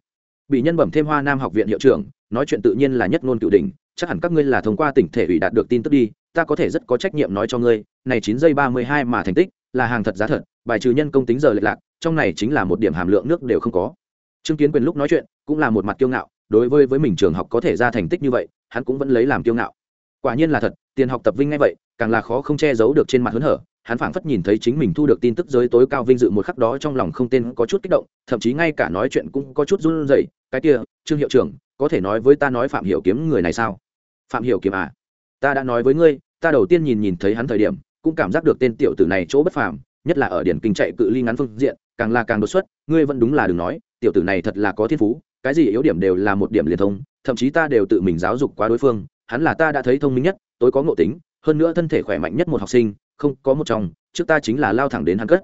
Bị nhân bẩm thêm hoa nam học viện hiệu trưởng, nói chuyện tự nhiên là nhất ngôn cựu đỉnh, chắc hẳn các ngươi là thông qua tỉnh thể ủy đạt được tin tức đi, ta có thể rất có trách nhiệm nói cho ngươi, này chín giây ba mươi hai mà thành tích là hàng thật giá thật, bài trừ nhân công tính giờ lệch lạc trong này chính là một điểm hàm lượng nước đều không có. Trương kiến quyền lúc nói chuyện cũng là một mặt kiêu ngạo, đối với với mình trường học có thể ra thành tích như vậy, hắn cũng vẫn lấy làm kiêu ngạo. Quả nhiên là thật, tiền học tập vinh ngay vậy, càng là khó không che giấu được trên mặt hớn hở, hắn phảng phất nhìn thấy chính mình thu được tin tức giới tối cao vinh dự một khắc đó trong lòng không tên có chút kích động, thậm chí ngay cả nói chuyện cũng có chút run rẩy, cái kia, trương hiệu trưởng, có thể nói với ta nói phạm hiểu kiếm người này sao? Phạm hiểu kiếm à ta đã nói với ngươi, ta đầu tiên nhìn nhìn thấy hắn thời điểm, cũng cảm giác được tên tiểu tử này chỗ bất phàm, nhất là ở điển kinh chạy cự ly ngắn phương diện càng là càng đột xuất, ngươi vẫn đúng là đừng nói, tiểu tử này thật là có thiên phú, cái gì yếu điểm đều là một điểm liên thông, thậm chí ta đều tự mình giáo dục qua đối phương, hắn là ta đã thấy thông minh nhất, tối có ngộ tính, hơn nữa thân thể khỏe mạnh nhất một học sinh, không có một chồng, trước ta chính là lao thẳng đến hắn cất.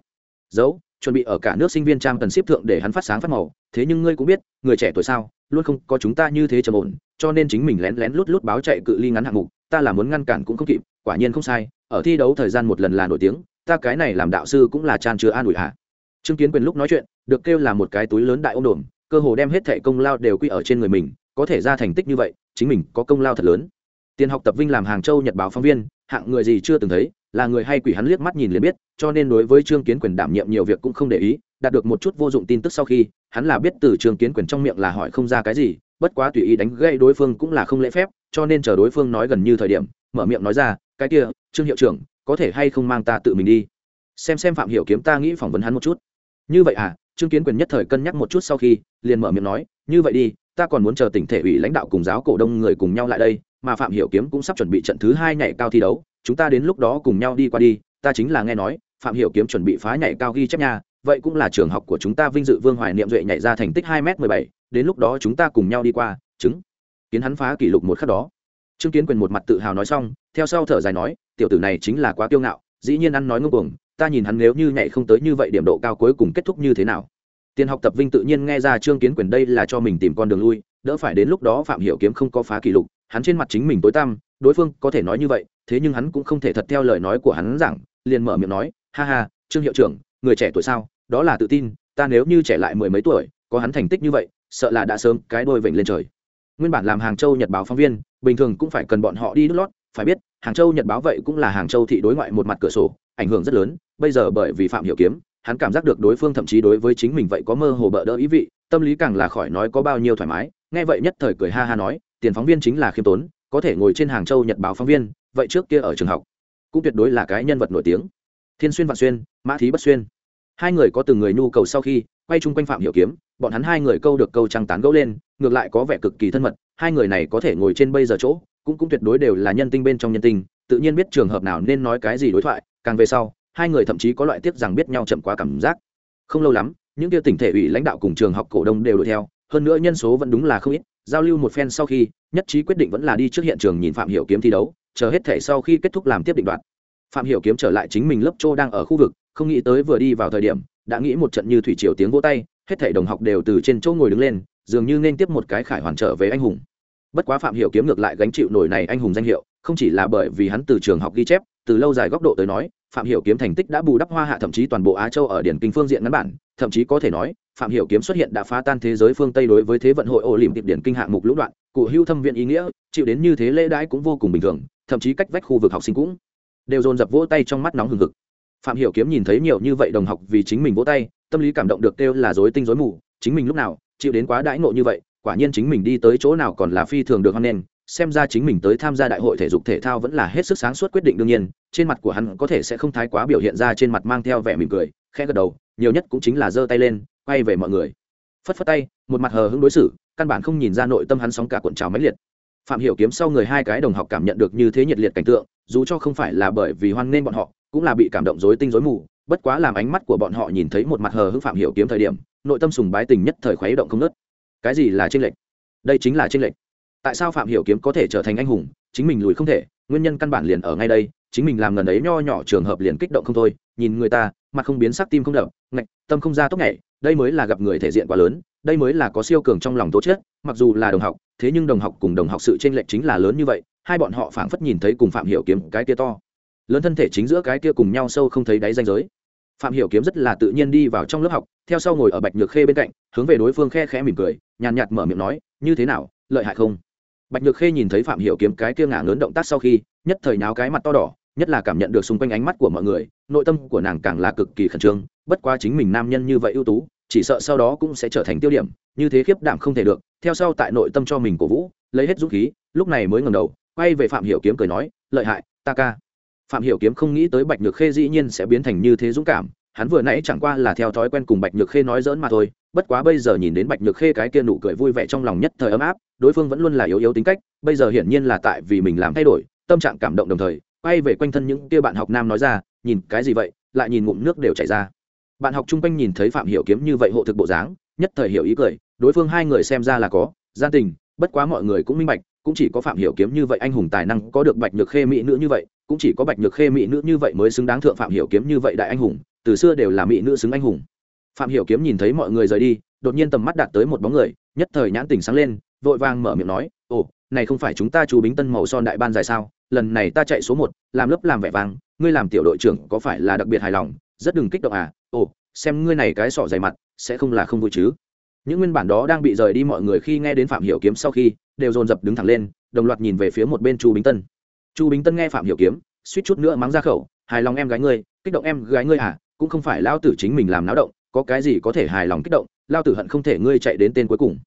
Giấu chuẩn bị ở cả nước sinh viên trang tần xếp thượng để hắn phát sáng phát màu, thế nhưng ngươi cũng biết, người trẻ tuổi sao, luôn không có chúng ta như thế trầm ổn, cho nên chính mình lén lén lút lút báo chạy cự ly ngắn hạng mục, ta là muốn ngăn cản cũng không kịp, quả nhiên không sai, ở thi đấu thời gian một lần là nổi tiếng, ta cái này làm đạo sư cũng là tràn chứa an ủi hạ Trương kiến quyền lúc nói chuyện, được kêu là một cái túi lớn đại ông đồn cơ hồ đem hết thảy công lao đều quy ở trên người mình, có thể ra thành tích như vậy, chính mình có công lao thật lớn. Tiền học tập vinh làm hàng châu nhật báo phóng viên, hạng người gì chưa từng thấy, là người hay quỷ hắn liếc mắt nhìn liền biết, cho nên đối với trương kiến quyền đảm nhiệm nhiều việc cũng không để ý, đạt được một chút vô dụng tin tức sau khi, hắn là biết từ trương kiến quyền trong miệng là hỏi không ra cái gì, bất quá tùy ý đánh gãy đối phương cũng là không lễ phép, cho nên chờ đối phương nói gần như thời điểm, mở miệng nói ra, cái kia, trương hiệu trưởng, có thể hay không mang ta tự mình đi? Xem xem phạm hiểu kiếm ta nghĩ phỏng vấn hắn một chút như vậy à trương kiến quyền nhất thời cân nhắc một chút sau khi, liền mở miệng nói, như vậy đi, ta còn muốn chờ tỉnh thể ủy lãnh đạo cùng giáo cổ đông người cùng nhau lại đây, mà phạm hiểu kiếm cũng sắp chuẩn bị trận thứ hai nhảy cao thi đấu, chúng ta đến lúc đó cùng nhau đi qua đi, ta chính là nghe nói, phạm hiểu kiếm chuẩn bị phá nhảy cao ghi chép nha, vậy cũng là trường học của chúng ta vinh dự vương hoài niệm duệ nhảy ra thành tích hai m mười bảy, đến lúc đó chúng ta cùng nhau đi qua, chứng. Kiến hắn phá kỷ lục một khắc đó. Trương kiến quyền một mặt tự hào nói xong, theo sau thở dài nói, tiểu tử này chính là quá kiêu ngạo, dĩ nhiên ăn nói ngông cuồng ta nhìn hắn nếu như nhảy không tới như vậy điểm độ cao cuối cùng kết thúc như thế nào? Tiền học tập vinh tự nhiên nghe ra trương kiến quyền đây là cho mình tìm con đường lui, đỡ phải đến lúc đó phạm hiểu kiếm không có phá kỷ lục, hắn trên mặt chính mình tối tăm, đối phương có thể nói như vậy, thế nhưng hắn cũng không thể thật theo lời nói của hắn rằng, liền mở miệng nói, ha ha, trương hiệu trưởng, người trẻ tuổi sao? Đó là tự tin, ta nếu như trẻ lại mười mấy tuổi, có hắn thành tích như vậy, sợ là đã sớm cái đôi vểnh lên trời. Nguyên bản làm hàng châu nhật báo phóng viên, bình thường cũng phải cần bọn họ đi đút lót, phải biết, hàng châu nhật báo vậy cũng là hàng châu thị đối ngoại một mặt cửa sổ ảnh hưởng rất lớn, bây giờ bởi vì phạm hiểu kiếm, hắn cảm giác được đối phương thậm chí đối với chính mình vậy có mơ hồ bợ đỡ ý vị, tâm lý càng là khỏi nói có bao nhiêu thoải mái. Nghe vậy nhất thời cười ha ha nói, tiền phóng viên chính là khiêm tốn, có thể ngồi trên hàng châu nhật báo phóng viên, vậy trước kia ở trường học, cũng tuyệt đối là cái nhân vật nổi tiếng. Thiên xuyên vạn xuyên, mã thí bất xuyên. Hai người có từng người nhu cầu sau khi, quay chung quanh phạm hiểu kiếm, bọn hắn hai người câu được câu trăng tán gẫu lên, ngược lại có vẻ cực kỳ thân mật, hai người này có thể ngồi trên bây giờ chỗ, cũng cũng tuyệt đối đều là nhân tinh bên trong nhân tinh, tự nhiên biết trường hợp nào nên nói cái gì đối thoại càng về sau, hai người thậm chí có loại tiếp rằng biết nhau chậm quá cảm giác. Không lâu lắm, những kia tỉnh thể ủy lãnh đạo cùng trường học cổ đông đều đuổi theo, hơn nữa nhân số vẫn đúng là không ít, giao lưu một phen sau khi, nhất trí quyết định vẫn là đi trước hiện trường nhìn phạm hiểu kiếm thi đấu, chờ hết thể sau khi kết thúc làm tiếp định đoạt. Phạm hiểu kiếm trở lại chính mình lớp châu đang ở khu vực, không nghĩ tới vừa đi vào thời điểm, đã nghĩ một trận như thủy triều tiếng vỗ tay, hết thể đồng học đều từ trên chỗ ngồi đứng lên, dường như nên tiếp một cái khải hoàn trở về anh hùng. Bất quá phạm hiểu kiếm ngược lại gánh chịu nổi này anh hùng danh hiệu, không chỉ là bởi vì hắn từ trường học ghi chép từ lâu dài góc độ tới nói, phạm hiểu kiếm thành tích đã bù đắp hoa hạ thậm chí toàn bộ á châu ở điển kinh phương diện ngắn bản, thậm chí có thể nói, phạm hiểu kiếm xuất hiện đã phá tan thế giới phương tây đối với thế vận hội ổ lỉm tiệp điển kinh hạng mục lũ đoạn, cụ hưu thâm viện ý nghĩa, chịu đến như thế lễ đãi cũng vô cùng bình thường, thậm chí cách vách khu vực học sinh cũng đều dồn dập vỗ tay trong mắt nóng hừng hực. Phạm hiểu kiếm nhìn thấy nhiều như vậy đồng học vì chính mình vỗ tay, tâm lý cảm động được kêu là rối tinh rối mù, chính mình lúc nào chịu đến quá đãi ngộ như vậy, quả nhiên chính mình đi tới chỗ nào còn là phi thường được hoan nghênh xem ra chính mình tới tham gia đại hội thể dục thể thao vẫn là hết sức sáng suốt quyết định đương nhiên, trên mặt của hắn có thể sẽ không thái quá biểu hiện ra trên mặt mang theo vẻ mỉm cười, khẽ gật đầu, nhiều nhất cũng chính là giơ tay lên, quay về mọi người. Phất phất tay, một mặt hờ hững đối xử, căn bản không nhìn ra nội tâm hắn sóng cả cuộn trào máy liệt. Phạm hiểu kiếm sau người hai cái đồng học cảm nhận được như thế nhiệt liệt cảnh tượng, dù cho không phải là bởi vì hoan nên bọn họ, cũng là bị cảm động rối tinh rối mù, bất quá làm ánh mắt của bọn họ nhìn thấy một mặt hờ hững phạm hiểu kiếm thời điểm, nội tâm sùng bái tình nhất thời khuấy động không nứt cái gì là trinh lệch? Đây chính là trinh lệch tại sao phạm hiểu kiếm có thể trở thành anh hùng? Chính mình lùi không thể, nguyên nhân căn bản liền ở ngay đây, chính mình làm ngần ấy nho nhỏ trường hợp liền kích động không thôi, nhìn người ta, mặt không biến sắc tim không đập, ngạch, tâm không ra tốc nhảy, đây mới là gặp người thể diện quá lớn, đây mới là có siêu cường trong lòng tố chất, mặc dù là đồng học, thế nhưng đồng học cùng đồng học sự trên lệch chính là lớn như vậy, hai bọn họ phảng phất nhìn thấy cùng phạm hiểu kiếm cái kia to. Lớn thân thể chính giữa cái kia cùng nhau sâu không thấy đáy danh giới. Phạm hiểu kiếm rất là tự nhiên đi vào trong lớp học, theo sau ngồi ở bạch nhược khê bên cạnh, hướng về đối phương khe khẽ mỉm cười, nhàn nhạt mở miệng nói, như thế nào, lợi hại không? Bạch nhược khê nhìn thấy phạm hiểu kiếm cái kia ngả ngớn động tác sau khi, nhất thời nháo cái mặt to đỏ, nhất là cảm nhận được xung quanh ánh mắt của mọi người, nội tâm của nàng càng là cực kỳ khẩn trương, bất quá chính mình nam nhân như vậy ưu tú, chỉ sợ sau đó cũng sẽ trở thành tiêu điểm, như thế khiếp đảm không thể được, theo sau tại nội tâm cho mình cổ vũ, lấy hết dũng khí, lúc này mới ngẩng đầu, quay về phạm hiểu kiếm cười nói, lợi hại, ta ca. Phạm hiểu kiếm không nghĩ tới bạch nhược khê dĩ nhiên sẽ biến thành như thế dũng cảm, hắn vừa nãy chẳng qua là theo thói quen cùng bạch nhược khê nói dỡn mà thôi bất quá bây giờ nhìn đến bạch nhược khê cái kia nụ cười vui vẻ trong lòng nhất thời ấm áp, đối phương vẫn luôn là yếu yếu tính cách, bây giờ hiển nhiên là tại vì mình làm thay đổi, tâm trạng cảm động đồng thời, quay về quanh thân những kia bạn học nam nói ra, nhìn, cái gì vậy? Lại nhìn ngụm nước đều chảy ra. Bạn học chung quanh nhìn thấy phạm hiểu kiếm như vậy hộ thực bộ dáng, nhất thời hiểu ý cười, đối phương hai người xem ra là có, gian tình, bất quá mọi người cũng minh bạch, cũng chỉ có phạm hiểu kiếm như vậy anh hùng tài năng có được bạch nhược khê mỹ nữ như vậy, cũng chỉ có bạch nhược khê mỹ nữ như vậy mới xứng đáng thượng phạm hiểu kiếm như vậy đại anh hùng, từ xưa đều là mỹ nữ xứng anh hùng phạm hiểu kiếm nhìn thấy mọi người rời đi, đột nhiên tầm mắt đạt tới một bóng người, nhất thời nhãn tình sáng lên, vội vàng mở miệng nói, ồ, này không phải chúng ta chú bính tân màu son đại ban dài sao? Lần này ta chạy số một, làm lớp làm vẻ vang ngươi làm tiểu đội trưởng có phải là đặc biệt hài lòng? Rất đừng kích động à? Ồ, xem ngươi này cái sọ dày mặt, sẽ không là không vui chứ? Những nguyên bản đó đang bị rời đi mọi người khi nghe đến phạm hiểu kiếm sau khi, đều dồn dập đứng thẳng lên, đồng loạt nhìn về phía một bên chu bính tân. Chu bính tân nghe phạm hiểu kiếm, suýt chút nữa mắng ra khẩu, hài lòng em gái ngươi, kích động em gái ngươi à? Cũng không phải lao tử chính mình làm náo động có cái gì có thể hài lòng kích động, lao tử hận không thể ngươi chạy đến tên cuối cùng.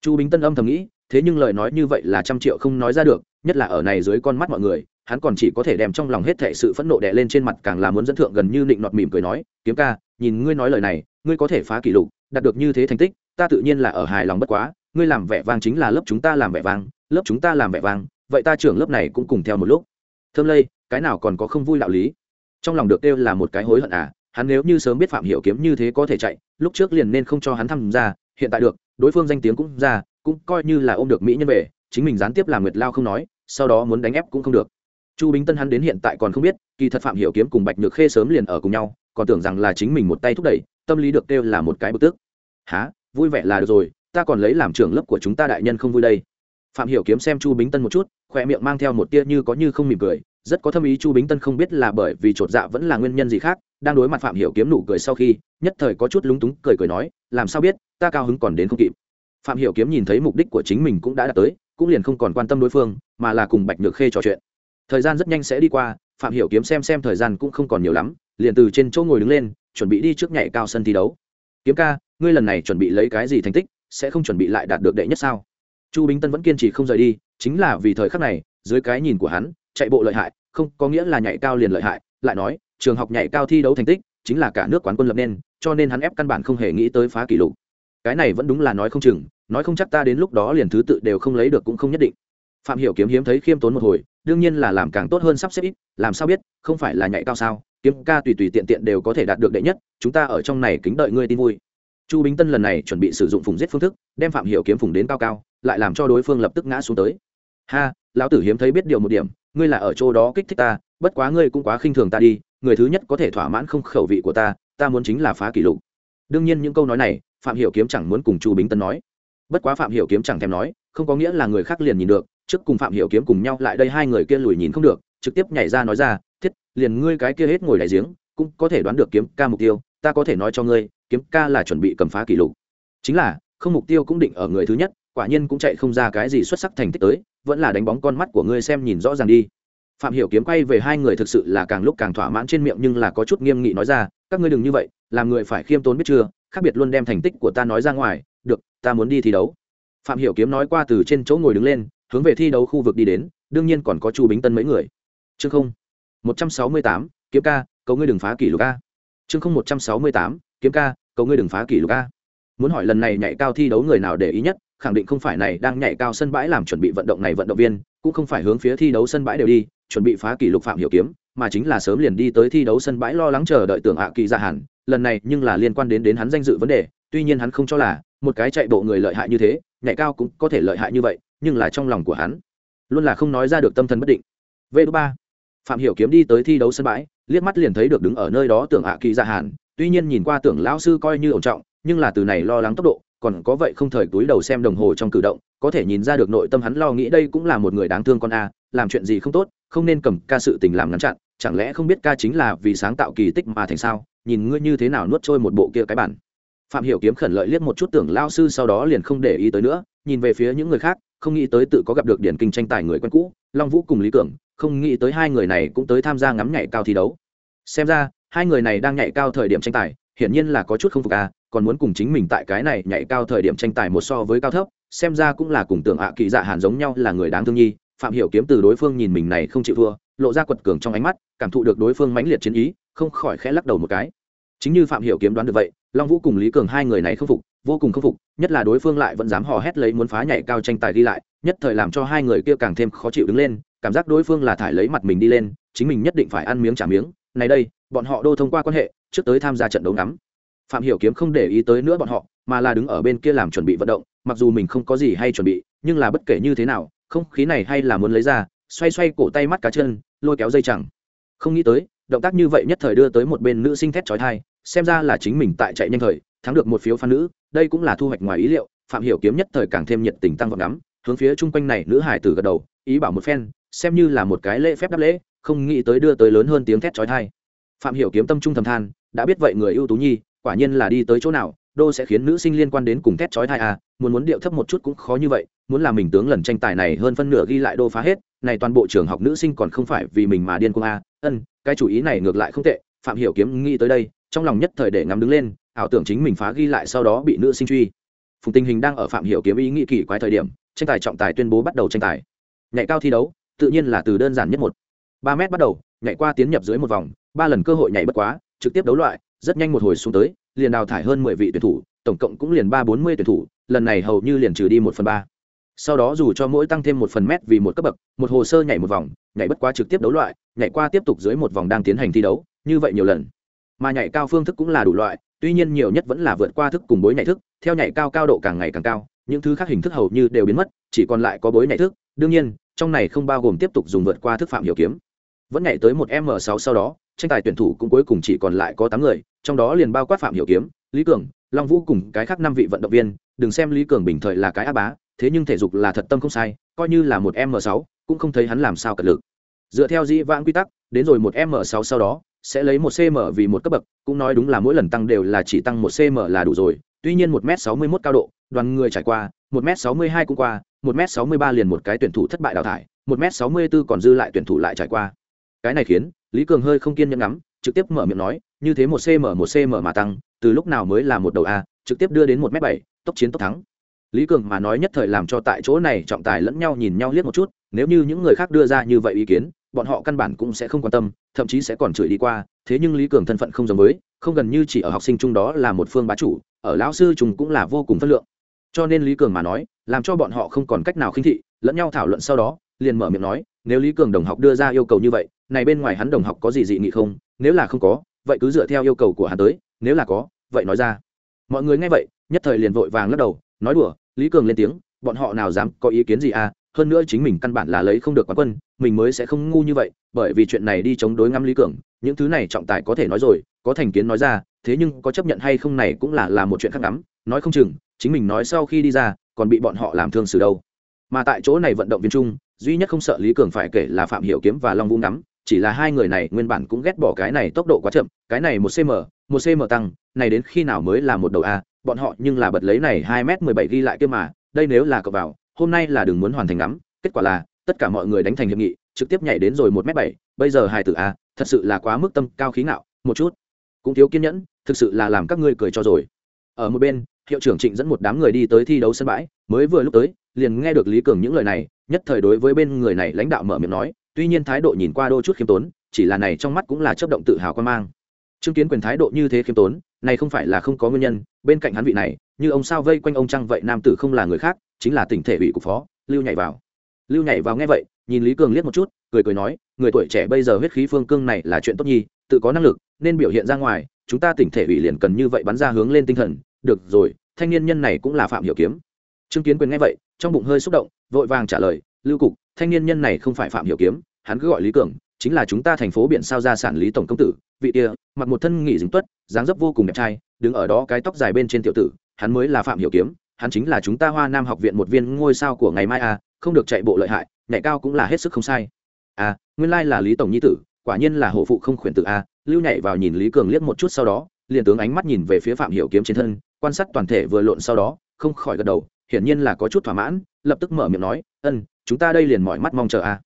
Chu bính tân âm thầm nghĩ, thế nhưng lời nói như vậy là trăm triệu không nói ra được, nhất là ở này dưới con mắt mọi người, hắn còn chỉ có thể đem trong lòng hết thệ sự phẫn nộ đè lên trên mặt càng là muốn dẫn thượng gần như nịnh nọt mỉm cười nói, kiếm ca, nhìn ngươi nói lời này, ngươi có thể phá kỷ lục, đạt được như thế thành tích, ta tự nhiên là ở hài lòng bất quá, ngươi làm vẻ vang chính là lớp chúng ta làm vẻ vang, lớp chúng ta làm vẻ vang, vậy ta trưởng lớp này cũng cùng theo một lúc. Thơm lây, cái nào còn có không vui đạo lý? Trong lòng được kêu là một cái hối hận à hắn nếu như sớm biết phạm hiểu kiếm như thế có thể chạy, lúc trước liền nên không cho hắn tham gia, hiện tại được, đối phương danh tiếng cũng ra, cũng coi như là ôm được mỹ nhân về, chính mình gián tiếp làm nguyệt lao không nói, sau đó muốn đánh ép cũng không được. Chu bính tân hắn đến hiện tại còn không biết, kỳ thật phạm hiểu kiếm cùng bạch nhược khê sớm liền ở cùng nhau, còn tưởng rằng là chính mình một tay thúc đẩy, tâm lý được kêu là một cái bực tức. Há vui vẻ là được rồi, ta còn lấy làm trưởng lớp của chúng ta đại nhân không vui đây. Phạm hiểu kiếm xem chu bính tân một chút, khoe miệng mang theo một tia như có như không mỉm cười rất có thâm ý chu bính tân không biết là bởi vì chột dạ vẫn là nguyên nhân gì khác, đang đối mặt phạm hiểu kiếm nụ cười sau khi, nhất thời có chút lúng túng, cười cười nói, làm sao biết, ta cao hứng còn đến không kịp. Phạm hiểu kiếm nhìn thấy mục đích của chính mình cũng đã đạt tới, cũng liền không còn quan tâm đối phương, mà là cùng bạch nhược khê trò chuyện. Thời gian rất nhanh sẽ đi qua, phạm hiểu kiếm xem xem thời gian cũng không còn nhiều lắm, liền từ trên chỗ ngồi đứng lên, chuẩn bị đi trước nhảy cao sân thi đấu. Kiếm ca, ngươi lần này chuẩn bị lấy cái gì thành tích, sẽ không chuẩn bị lại đạt được đệ nhất sao? Chu bính tân vẫn kiên trì không rời đi, chính là vì thời khắc này, dưới cái nhìn của hắn chạy bộ lợi hại, không có nghĩa là nhảy cao liền lợi hại, lại nói, trường học nhảy cao thi đấu thành tích, chính là cả nước quán quân lập nên, cho nên hắn ép căn bản không hề nghĩ tới phá kỷ lục. Cái này vẫn đúng là nói không chừng, nói không chắc ta đến lúc đó liền thứ tự đều không lấy được cũng không nhất định. Phạm hiểu kiếm hiếm thấy khiêm tốn một hồi, đương nhiên là làm càng tốt hơn sắp xếp ít, làm sao biết, không phải là nhảy cao sao, kiếm ca tùy tùy tiện tiện đều có thể đạt được đệ nhất, chúng ta ở trong này kính đợi ngươi tin vui. Chu bính tân lần này chuẩn bị sử dụng phùng giết phương thức, đem phạm hiểu kiếm phùng đến cao cao, lại làm cho đối phương lập tức ngã xuống tới. Ha, lão tử hiếm thấy biết điều một điểm ngươi là ở chỗ đó kích thích ta, bất quá ngươi cũng quá khinh thường ta đi, người thứ nhất có thể thỏa mãn không khẩu vị của ta ta muốn chính là phá kỷ lục. Đương nhiên những câu nói này, phạm hiểu kiếm chẳng muốn cùng chu bính tân nói. Bất quá phạm hiểu kiếm chẳng thèm nói, không có nghĩa là người khác liền nhìn được, trước cùng phạm hiểu kiếm cùng nhau lại đây hai người kia lùi nhìn không được, trực tiếp nhảy ra nói ra, thiết, liền ngươi cái kia hết ngồi đại giếng, cũng có thể đoán được kiếm ca mục tiêu, ta có thể nói cho ngươi, kiếm ca là chuẩn bị cầm phá kỷ lục. Chính là, không mục tiêu cũng định ở người thứ nhất quả nhiên cũng chạy không ra cái gì xuất sắc thành tích tới, vẫn là đánh bóng con mắt của ngươi xem nhìn rõ ràng đi. Phạm hiểu kiếm quay về hai người thực sự là càng lúc càng thỏa mãn trên miệng nhưng là có chút nghiêm nghị nói ra, các ngươi đừng như vậy, làm người phải khiêm tốn biết chưa, khác biệt luôn đem thành tích của ta nói ra ngoài, được, ta muốn đi thi đấu. Phạm hiểu kiếm nói qua từ trên chỗ ngồi đứng lên, hướng về thi đấu khu vực đi đến, đương nhiên còn có chu bính tân mấy người. Chương không, một trăm sáu mươi tám, kiếm ca, cầu ngươi đừng phá kỷ lục a. Chương không, một trăm sáu mươi tám, kiếm ca, cầu ngươi đừng phá kỷ lục a. Muốn hỏi lần này nhảy cao thi đấu người nào để ý nhất khẳng định không phải này đang nhảy cao sân bãi làm chuẩn bị vận động này vận động viên, cũng không phải hướng phía thi đấu sân bãi đều đi, chuẩn bị phá kỷ lục phạm hiểu kiếm, mà chính là sớm liền đi tới thi đấu sân bãi lo lắng chờ đợi tưởng hạ kỳ dạ gia hàn lần này nhưng là liên quan đến đến hắn danh dự vấn đề, tuy nhiên hắn không cho là một cái chạy bộ người lợi hại như thế, nhảy cao cũng có thể lợi hại như vậy, nhưng là trong lòng của hắn luôn là không nói ra được tâm thần bất định. V ba, phạm hiểu kiếm đi tới thi đấu sân bãi, liếc mắt liền thấy được đứng ở nơi đó tưởng hạ kỳ dạ gia hàn tuy nhiên nhìn qua tưởng lão sư coi như ổn trọng, nhưng là từ này lo lắng tốc độ còn có vậy không thời túi đầu xem đồng hồ trong cử động, có thể nhìn ra được nội tâm hắn lo nghĩ đây cũng là một người đáng thương con a, làm chuyện gì không tốt, không nên cầm ca sự tình làm ngăn chặn, chẳng lẽ không biết ca chính là vì sáng tạo kỳ tích mà thành sao? Nhìn ngươi như thế nào nuốt trôi một bộ kia cái bản. Phạm hiểu kiếm khẩn lợi liếc một chút tưởng lao sư sau đó liền không để ý tới nữa, nhìn về phía những người khác, không nghĩ tới tự có gặp được điển kinh tranh tài người quen cũ, long vũ cùng lý cường, không nghĩ tới hai người này cũng tới tham gia ngắm nhảy cao thi đấu. Xem ra, hai người này đang nhảy cao thời điểm tranh tài, hiển nhiên là có chút không phục à còn muốn cùng chính mình tại cái này nhảy cao thời điểm tranh tài một so với cao thấp, xem ra cũng là cùng tưởng ạ kỳ dạ hàn giống nhau là người đáng thương nhi, phạm hiểu kiếm từ đối phương nhìn mình này không chịu thua, lộ ra quật cường trong ánh mắt, cảm thụ được đối phương mãnh liệt chiến ý, không khỏi khẽ lắc đầu một cái. Chính như phạm hiểu kiếm đoán được vậy, long vũ cùng lý cường hai người này không phục, vô cùng không phục, nhất là đối phương lại vẫn dám hò hét lấy muốn phá nhảy cao tranh tài đi lại, nhất thời làm cho hai người kia càng thêm khó chịu đứng lên, cảm giác đối phương là thải lấy mặt mình đi lên, chính mình nhất định phải ăn miếng trả miếng. Này đây, bọn họ đô thông qua quan hệ, trước tới tham gia trận đấu ngắm phạm hiểu kiếm không để ý tới nữa bọn họ mà là đứng ở bên kia làm chuẩn bị vận động mặc dù mình không có gì hay chuẩn bị nhưng là bất kể như thế nào không khí này hay là muốn lấy ra xoay xoay cổ tay mắt cá chân lôi kéo dây chẳng. Không nghĩ tới động tác như vậy nhất thời đưa tới một bên nữ sinh thét chói tai xem ra là chính mình tại chạy nhanh thời thắng được một phiếu phan nữ đây cũng là thu hoạch ngoài ý liệu phạm hiểu kiếm nhất thời càng thêm nhiệt tình tăng vọt lắm, hướng phía chung quanh này nữ hải tử gật đầu ý bảo một phen xem như là một cái lễ phép đáp lễ không nghĩ tới đưa tới lớn hơn tiếng thét chói tai. Phạm hiểu kiếm tâm trung thầm than đã biết vậy người ưu tú nhi quả nhiên là đi tới chỗ nào, đô sẽ khiến nữ sinh liên quan đến cùng thét chói thai à muốn muốn điệu thấp một chút cũng khó như vậy, muốn làm mình tướng lần tranh tài này hơn phân nửa ghi lại đô phá hết, này toàn bộ trường học nữ sinh còn không phải vì mình mà điên cuồng à. Ân, cái chủ ý này ngược lại không tệ, phạm hiểu kiếm nghĩ tới đây, trong lòng nhất thời để ngắm đứng lên, ảo tưởng chính mình phá ghi lại sau đó bị nữ sinh truy. Phùng tình hình đang ở phạm hiểu kiếm ý nghĩ kỳ quái thời điểm, tranh tài trọng tài tuyên bố bắt đầu tranh tài. Nhảy cao thi đấu, tự nhiên là từ đơn giản nhất một. Ba mét bắt đầu, nhảy qua tiến nhập dưới một vòng, ba lần cơ hội nhảy bất quá, trực tiếp đấu loại rất nhanh một hồi xuống tới, liền đào thải hơn mười vị tuyển thủ, tổng cộng cũng liền ba bốn mươi tuyển thủ, lần này hầu như liền trừ đi một phần ba. Sau đó dù cho mỗi tăng thêm một phần mét vì một cấp bậc, một hồ sơ nhảy một vòng, nhảy bất quá trực tiếp đấu loại, nhảy qua tiếp tục dưới một vòng đang tiến hành thi đấu, như vậy nhiều lần. Mà nhảy cao phương thức cũng là đủ loại, tuy nhiên nhiều nhất vẫn là vượt qua thức cùng bối nhảy thức, theo nhảy cao cao độ càng ngày càng cao, những thứ khác hình thức hầu như đều biến mất, chỉ còn lại có bối nhảy thức, đương nhiên, trong này không bao gồm tiếp tục dùng vượt qua thức phạm hiểu kiếm. Vẫn nhảy tới một m sáu sau đó, tranh tài tuyển thủ cũng cuối cùng chỉ còn lại có tám người trong đó liền bao quát phạm hiểu kiếm, lý cường, long vũ cùng cái khác năm vị vận động viên, đừng xem lý cường bình thời là cái á bá, thế nhưng thể dục là thật tâm không sai, coi như là một m sáu, cũng không thấy hắn làm sao cật lực. Dựa theo dĩ vãng quy tắc, đến rồi một m sáu sau đó, sẽ lấy một cm vì một cấp bậc, cũng nói đúng là mỗi lần tăng đều là chỉ tăng một cm là đủ rồi, tuy nhiên một m sáu mươi mốt cao độ, đoàn người trải qua, một m sáu mươi hai cũng qua, một m sáu mươi ba liền một cái tuyển thủ thất bại đào thải, một m sáu mươi b còn dư lại tuyển thủ lại trải qua. Cái này khiến lý cường hơi không kiên nhẫn ngắm trực tiếp mở miệng nói, như thế một cm một cm mà tăng, từ lúc nào mới là một đầu a, trực tiếp đưa đến một m bảy, tốc chiến tốc thắng. Lý cường mà nói nhất thời làm cho tại chỗ này trọng tài lẫn nhau nhìn nhau liếc một chút, nếu như những người khác đưa ra như vậy ý kiến, bọn họ căn bản cũng sẽ không quan tâm, thậm chí sẽ còn chửi đi qua, thế nhưng lý cường thân phận không giống với, không gần như chỉ ở học sinh chung đó là một phương bá chủ, ở lão sư chúng cũng là vô cùng phân lượng. Cho nên lý cường mà nói, làm cho bọn họ không còn cách nào khinh thị, lẫn nhau thảo luận sau đó, liền mở miệng nói, nếu lý cường đồng học đưa ra yêu cầu như vậy, này bên ngoài hắn đồng học có gì dị nghị không? Nếu là không có, vậy cứ dựa theo yêu cầu của hắn tới, nếu là có, vậy nói ra. Mọi người nghe vậy, nhất thời liền vội vàng lắc đầu, nói đùa, lý cường lên tiếng, bọn họ nào dám có ý kiến gì à hơn nữa chính mình căn bản là lấy không được quán quân, mình mới sẽ không ngu như vậy, bởi vì chuyện này đi chống đối ngắm lý cường, những thứ này trọng tài có thể nói rồi, có thành kiến nói ra, thế nhưng có chấp nhận hay không này cũng là là một chuyện khác lắm, nói không chừng, chính mình nói sau khi đi ra, còn bị bọn họ làm thương xử đâu. Mà tại chỗ này vận động viên chung, duy nhất không sợ lý cường phải kể là phạm hiểu kiếm và long vũ ngắm chỉ là hai người này nguyên bản cũng ghét bỏ cái này tốc độ quá chậm, cái này một cm một cm tăng, này đến khi nào mới là một đầu a, bọn họ nhưng là bật lấy này hai m mười bảy ghi lại kia mà, đây nếu là cập vào, hôm nay là đừng muốn hoàn thành ngắm, kết quả là, tất cả mọi người đánh thành hiệp nghị, trực tiếp nhảy đến rồi một m bảy, bây giờ hai tử a, thật sự là quá mức tâm cao khí ngạo, một chút cũng thiếu kiên nhẫn, thực sự là làm các ngươi cười cho rồi. Ở một bên, hiệu trưởng trịnh dẫn một đám người đi tới thi đấu sân bãi, mới vừa lúc tới, liền nghe được lý cường những lời này, nhất thời đối với bên người này lãnh đạo mở miệng nói tuy nhiên thái độ nhìn qua đôi chút khiêm tốn, chỉ là này trong mắt cũng là chấp động tự hào quan mang. Chứng kiến quyền thái độ như thế khiêm tốn, này không phải là không có nguyên nhân, bên cạnh hắn vị này, như ông sao vây quanh ông trăng vậy nam tử không là người khác, chính là tỉnh thể ủy cục phó, lưu nhảy vào. Lưu nhảy vào nghe vậy, nhìn lý cường liếc một chút, cười cười nói, người tuổi trẻ bây giờ huyết khí phương cương này là chuyện tốt nhi, tự có năng lực, nên biểu hiện ra ngoài, chúng ta tỉnh thể ủy liền cần như vậy bắn ra hướng lên tinh thần, được rồi, thanh niên nhân này cũng là phạm hiểu kiếm. Trương kiến quyền nghe vậy, trong bụng hơi xúc động, vội vàng trả lời lưu cục, thanh niên nhân này không phải phạm hiểu kiếm, hắn cứ gọi lý cường, chính là chúng ta thành phố biển sao ra sản lý tổng công tử, vị kia, mặc một thân nghỉ dính tuất, dáng dấp vô cùng đẹp trai, đứng ở đó cái tóc dài bên trên tiểu tử, hắn mới là phạm hiểu kiếm, hắn chính là chúng ta hoa nam học viện một viên ngôi sao của ngày mai a không được chạy bộ lợi hại, nhảy cao cũng là hết sức không sai. A nguyên lai là lý tổng nhi tử, quả nhiên là hổ phụ không khuyển tử a lưu nhảy vào nhìn lý cường liếc một chút sau đó, liền tướng ánh mắt nhìn về phía phạm hiểu kiếm trên thân, quan sát toàn thể vừa lộn sau đó, không khỏi gật đầu, hiển nhiên là có chút thỏa mãn lập tức mở miệng nói, ân, chúng ta đây liền mỏi mắt mong chờ a.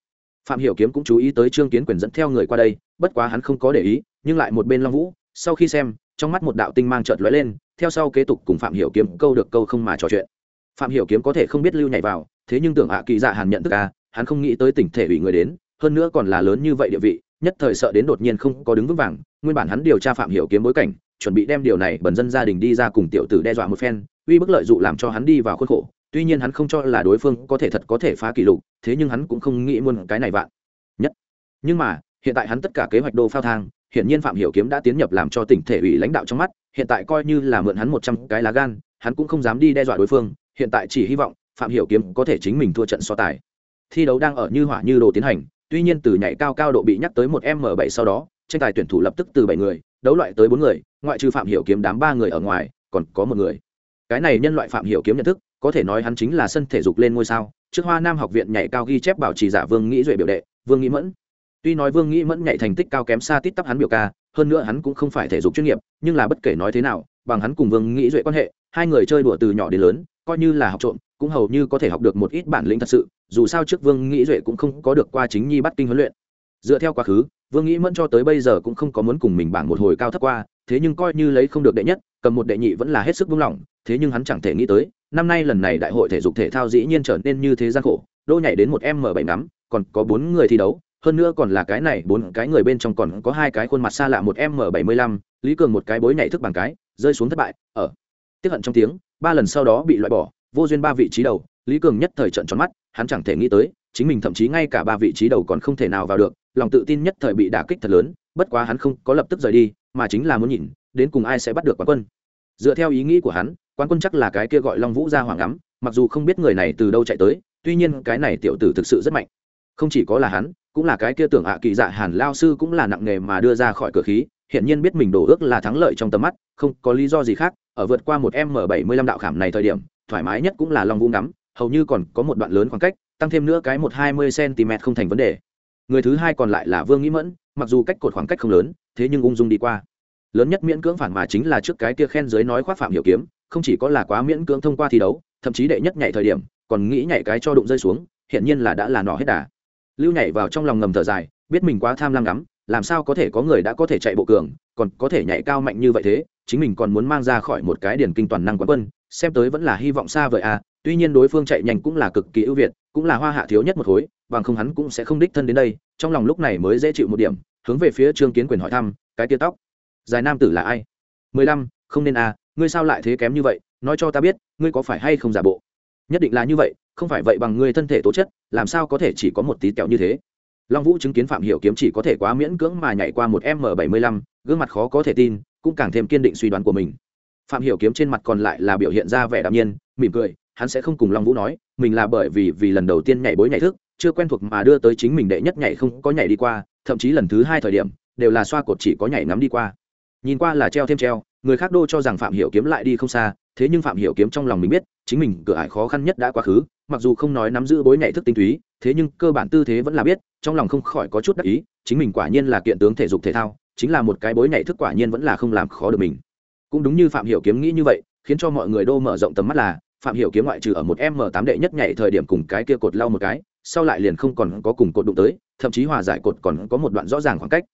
Phạm hiểu kiếm cũng chú ý tới trương kiến quyền dẫn theo người qua đây, bất quá hắn không có để ý, nhưng lại một bên long vũ, sau khi xem, trong mắt một đạo tinh mang chợt lóe lên, theo sau kế tục cùng phạm hiểu kiếm câu được câu không mà trò chuyện. Phạm hiểu kiếm có thể không biết lưu nhảy vào, thế nhưng tưởng ạ kỳ dạ hàn nhận thức a, hắn không nghĩ tới tỉnh thể ủy người đến, hơn nữa còn là lớn như vậy địa vị, nhất thời sợ đến đột nhiên không có đứng vững vàng, nguyên bản hắn điều tra phạm hiểu kiếm bối cảnh, chuẩn bị đem điều này bẩn dân gia đình đi ra cùng tiểu tử đe dọa một phen, uy bức lợi dụ làm cho hắn đi vào khuôn khổ tuy nhiên hắn không cho là đối phương có thể thật có thể phá kỷ lục, thế nhưng hắn cũng không nghĩ muôn cái này vạn. Nhất. Nhưng mà, hiện tại hắn tất cả kế hoạch đô phao thang hiện nhiên phạm hiểu kiếm đã tiến nhập làm cho tỉnh thể ủy lãnh đạo trong mắt, hiện tại coi như là mượn hắn một trăm cái lá gan, hắn cũng không dám đi đe dọa đối phương, hiện tại chỉ hy vọng phạm hiểu kiếm có thể chính mình thua trận so tài. Thi đấu đang ở như hỏa như đồ tiến hành, tuy nhiên từ nhảy cao cao độ bị nhắc tới một m bảy sau đó, tranh tài tuyển thủ lập tức từ bảy người, đấu loại tới bốn người, ngoại trừ phạm hiểu kiếm đám ba người ở ngoài, còn có một người. Cái này nhân loại phạm hiểu kiếm nhận thức có thể nói hắn chính là sân thể dục lên ngôi sao, trước hoa nam học viện nhảy cao ghi chép bảo trì giả vương nghĩ duệ biểu đệ, vương nghĩ mẫn. Tuy nói vương nghĩ mẫn nhảy thành tích cao kém xa tít tắp hắn biểu ca, hơn nữa hắn cũng không phải thể dục chuyên nghiệp, nhưng là bất kể nói thế nào, bằng hắn cùng vương nghĩ duệ quan hệ, hai người chơi đùa từ nhỏ đến lớn, coi như là học trộm, cũng hầu như có thể học được một ít bản lĩnh thật sự, dù sao trước vương nghĩ duệ cũng không có được qua chính nhi bắt kinh huấn luyện. Dựa theo quá khứ, vương nghĩ mẫn cho tới bây giờ cũng không có muốn cùng mình bảng một hồi cao thấp qua, thế nhưng coi như lấy không được đệ nhất, cầm một đệ nhị vẫn là hết sức vững lòng thế nhưng hắn chẳng thể nghĩ tới năm nay lần này đại hội thể dục thể thao dĩ nhiên trở nên như thế gian khổ, đô nhảy đến một m bảy ngắm, còn có bốn người thi đấu, hơn nữa còn là cái này, bốn cái người bên trong còn có hai cái khuôn mặt xa lạ một m bảy mươi lăm, lý cường một cái bối nhảy thức bằng cái, rơi xuống thất bại, ở. Tiếp hận trong tiếng, ba lần sau đó bị loại bỏ, vô duyên ba vị trí đầu, lý cường nhất thời trận tròn mắt, hắn chẳng thể nghĩ tới, chính mình thậm chí ngay cả ba vị trí đầu còn không thể nào vào được, lòng tự tin nhất thời bị đả kích thật lớn, bất quá hắn không có lập tức rời đi, mà chính là muốn nhìn, đến cùng ai sẽ bắt được quán quân. Dựa theo ý nghĩ của hắn quán quân chắc là cái kia gọi long vũ ra hoàng ngắm mặc dù không biết người này từ đâu chạy tới, tuy nhiên cái này tiểu tử thực sự rất mạnh. Không chỉ có là hắn, cũng là cái kia tưởng ạ kỳ dạ hàn lao sư cũng là nặng nghề mà đưa ra khỏi cửa khí hiện nhiên biết mình đổ ước là thắng lợi trong tầm mắt, không có lý do gì khác, ở vượt qua một m bảy mươi lăm đạo khảm này thời điểm, thoải mái nhất cũng là long vũ ngắm, hầu như còn có một đoạn lớn khoảng cách, tăng thêm nữa cái một hai mươi cm không thành vấn đề. Người thứ hai còn lại là vương nghĩ mẫn, mặc dù cách cột khoảng cách không lớn, thế nhưng ung dung đi qua. Lớn nhất miễn cưỡng phản mà chính là trước cái kia khen dưới nói khoác phạm hiểu kiếm không chỉ có là quá miễn cưỡng thông qua thi đấu, thậm chí đệ nhất nhảy thời điểm, còn nghĩ nhảy cái cho đụng rơi xuống hiện nhiên là đã là nọ hết đà. Lưu nhảy vào trong lòng ngầm thở dài, biết mình quá tham lam lắm, làm sao có thể có người đã có thể chạy bộ cường, còn có thể nhảy cao mạnh như vậy thế, chính mình còn muốn mang ra khỏi một cái điển kinh toàn năng quán quân, xem tới vẫn là hy vọng xa vời à tuy nhiên đối phương chạy nhanh cũng là cực kỳ ưu việt, cũng là hoa hạ thiếu nhất một khối, bằng không hắn cũng sẽ không đích thân đến đây, trong lòng lúc này mới dễ chịu một điểm, hướng về phía trương kiến quyền hỏi thăm, cái tia tóc? Dài nam tử là ai? Mười lăm, không nên à ngươi sao lại thế kém như vậy, nói cho ta biết, ngươi có phải hay không giả bộ? Nhất định là như vậy, không phải vậy bằng ngươi thân thể tố chất, làm sao có thể chỉ có một tí kẹo như thế? Long vũ chứng kiến phạm hiểu kiếm chỉ có thể quá miễn cưỡng mà nhảy qua một m bảy mươi lăm, gương mặt khó có thể tin, cũng càng thêm kiên định suy đoán của mình. Phạm hiểu kiếm trên mặt còn lại là biểu hiện ra vẻ đạm nhiên, mỉm cười, hắn sẽ không cùng long vũ nói, mình là bởi vì vì lần đầu tiên nhảy bối nhảy thức, chưa quen thuộc mà đưa tới chính mình đệ nhất nhảy không có nhảy đi qua, thậm chí lần thứ hai thời điểm, đều là xoa cột chỉ có nhảy ngắm đi qua. Nhìn qua là treo thêm treo người khác đô cho rằng phạm hiểu kiếm lại đi không xa, thế nhưng phạm hiểu kiếm trong lòng mình biết, chính mình cửa ải khó khăn nhất đã quá khứ, mặc dù không nói nắm giữ bối nhảy thức tinh túy, thế nhưng cơ bản tư thế vẫn là biết, trong lòng không khỏi có chút đắc ý, chính mình quả nhiên là kiện tướng thể dục thể thao, chính là một cái bối nhảy thức quả nhiên vẫn là không làm khó được mình. Cũng đúng như phạm hiểu kiếm nghĩ như vậy, khiến cho mọi người đô mở rộng tầm mắt là, phạm hiểu kiếm ngoại trừ ở một m tám đệ nhất nhảy thời điểm cùng cái kia cột lau một cái, sau lại liền không còn có cùng cột đụng tới, thậm chí hòa giải cột còn có một đoạn rõ ràng khoảng cách.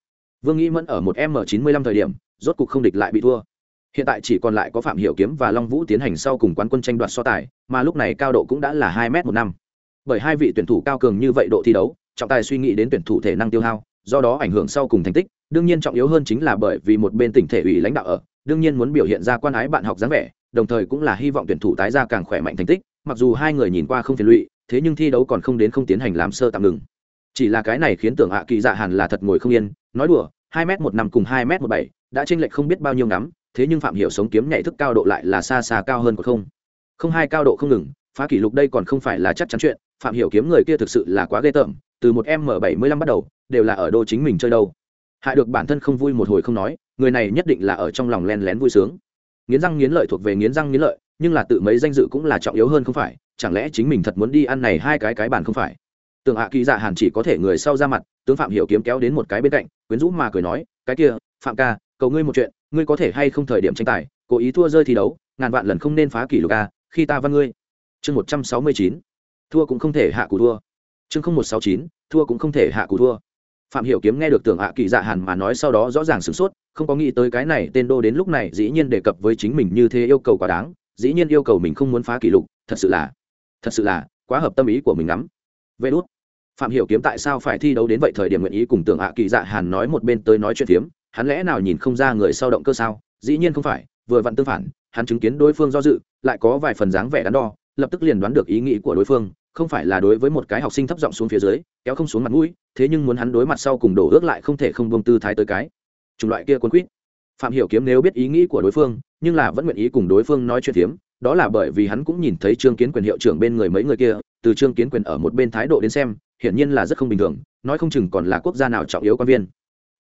Vương nghĩ mẫn ở một m chín mươi lăm thời điểm, rốt cục không địch lại bị thua hiện tại chỉ còn lại có phạm hiểu kiếm và long vũ tiến hành sau cùng quán quân tranh đoạt so tài, mà lúc này cao độ cũng đã là hai m một năm. Bởi hai vị tuyển thủ cao cường như vậy độ thi đấu, trọng tài suy nghĩ đến tuyển thủ thể năng tiêu hao, do đó ảnh hưởng sau cùng thành tích, đương nhiên trọng yếu hơn chính là bởi vì một bên tỉnh thể ủy lãnh đạo ở, đương nhiên muốn biểu hiện ra quan ái bạn học dáng vẻ, đồng thời cũng là hy vọng tuyển thủ tái ra càng khỏe mạnh thành tích, mặc dù hai người nhìn qua không phiền lụy, thế nhưng thi đấu còn không đến không tiến hành làm sơ tạm ngừng. Chỉ là cái này khiến tưởng hạ kỳ dạ hàn là thật ngồi không yên, nói đùa, hai m một năm cùng hai m một bảy, đã chênh lệch không biết bao nhiêu ngắm thế nhưng phạm hiểu sống kiếm nhảy thức cao độ lại là xa xa cao hơn của không. Không hai cao độ không ngừng, phá kỷ lục đây còn không phải là chắc chắn chuyện, phạm hiểu kiếm người kia thực sự là quá ghê tởm, từ một m bảy mươi lăm bắt đầu, đều là ở đô chính mình chơi đâu. Hại được bản thân không vui một hồi không nói, người này nhất định là ở trong lòng len lén vui sướng. Nghiến răng nghiến lợi thuộc về nghiến răng nghiến lợi, nhưng là tự mấy danh dự cũng là trọng yếu hơn không phải, chẳng lẽ chính mình thật muốn đi ăn này hai cái cái bản không phải? Tưởng hạ kỳ dạ hàn chỉ có thể người sau ra mặt, tướng phạm hiểu kiếm kéo đến một cái bên cạnh, quyến rũ mà cười nói, cái kia, phạm ca, cầu ngươi một chuyện ngươi có thể hay không thời điểm tranh tài, cố ý thua rơi thi đấu, ngàn vạn lần không nên phá kỷ lục a, khi ta văn ngươi. Chương một trăm sáu mươi chín, thua cũng không thể hạ cụ thua. Chương không một sáu chín, thua cũng không thể hạ cụ thua. Phạm hiểu kiếm nghe được tưởng hạ kỳ dạ hàn mà nói sau đó rõ ràng sửng sốt, không có nghĩ tới cái này tên đô đến lúc này dĩ nhiên đề cập với chính mình như thế yêu cầu quá đáng, dĩ nhiên yêu cầu mình không muốn phá kỷ lục, thật sự là, thật sự là quá hợp tâm ý của mình lắm. Vê đốt phạm hiểu kiếm tại sao phải thi đấu đến vậy thời điểm nguyện ý cùng tưởng hạ kỳ dạ hàn nói một bên tới nói chuyện phiếm hắn lẽ nào nhìn không ra người sau động cơ sao? Dĩ nhiên không phải, vừa vặn tương phản, hắn chứng kiến đối phương do dự, lại có vài phần dáng vẻ đắn đo, lập tức liền đoán được ý nghĩ của đối phương, không phải là đối với một cái học sinh thấp giọng xuống phía dưới, kéo không xuống mặt mũi, thế nhưng muốn hắn đối mặt sau cùng đổ ước lại không thể không bông tư thái tới cái. Chủng loại kia cuốn quýt. Phạm hiểu kiếm nếu biết ý nghĩ của đối phương, nhưng là vẫn nguyện ý cùng đối phương nói chuyện phiếm, đó là bởi vì hắn cũng nhìn thấy trương kiến quyền hiệu trưởng bên người mấy người kia, từ trương kiến quyền ở một bên thái độ đến xem, hiển nhiên là rất không bình thường, nói không chừng còn là quốc gia nào trọng yếu quan viên.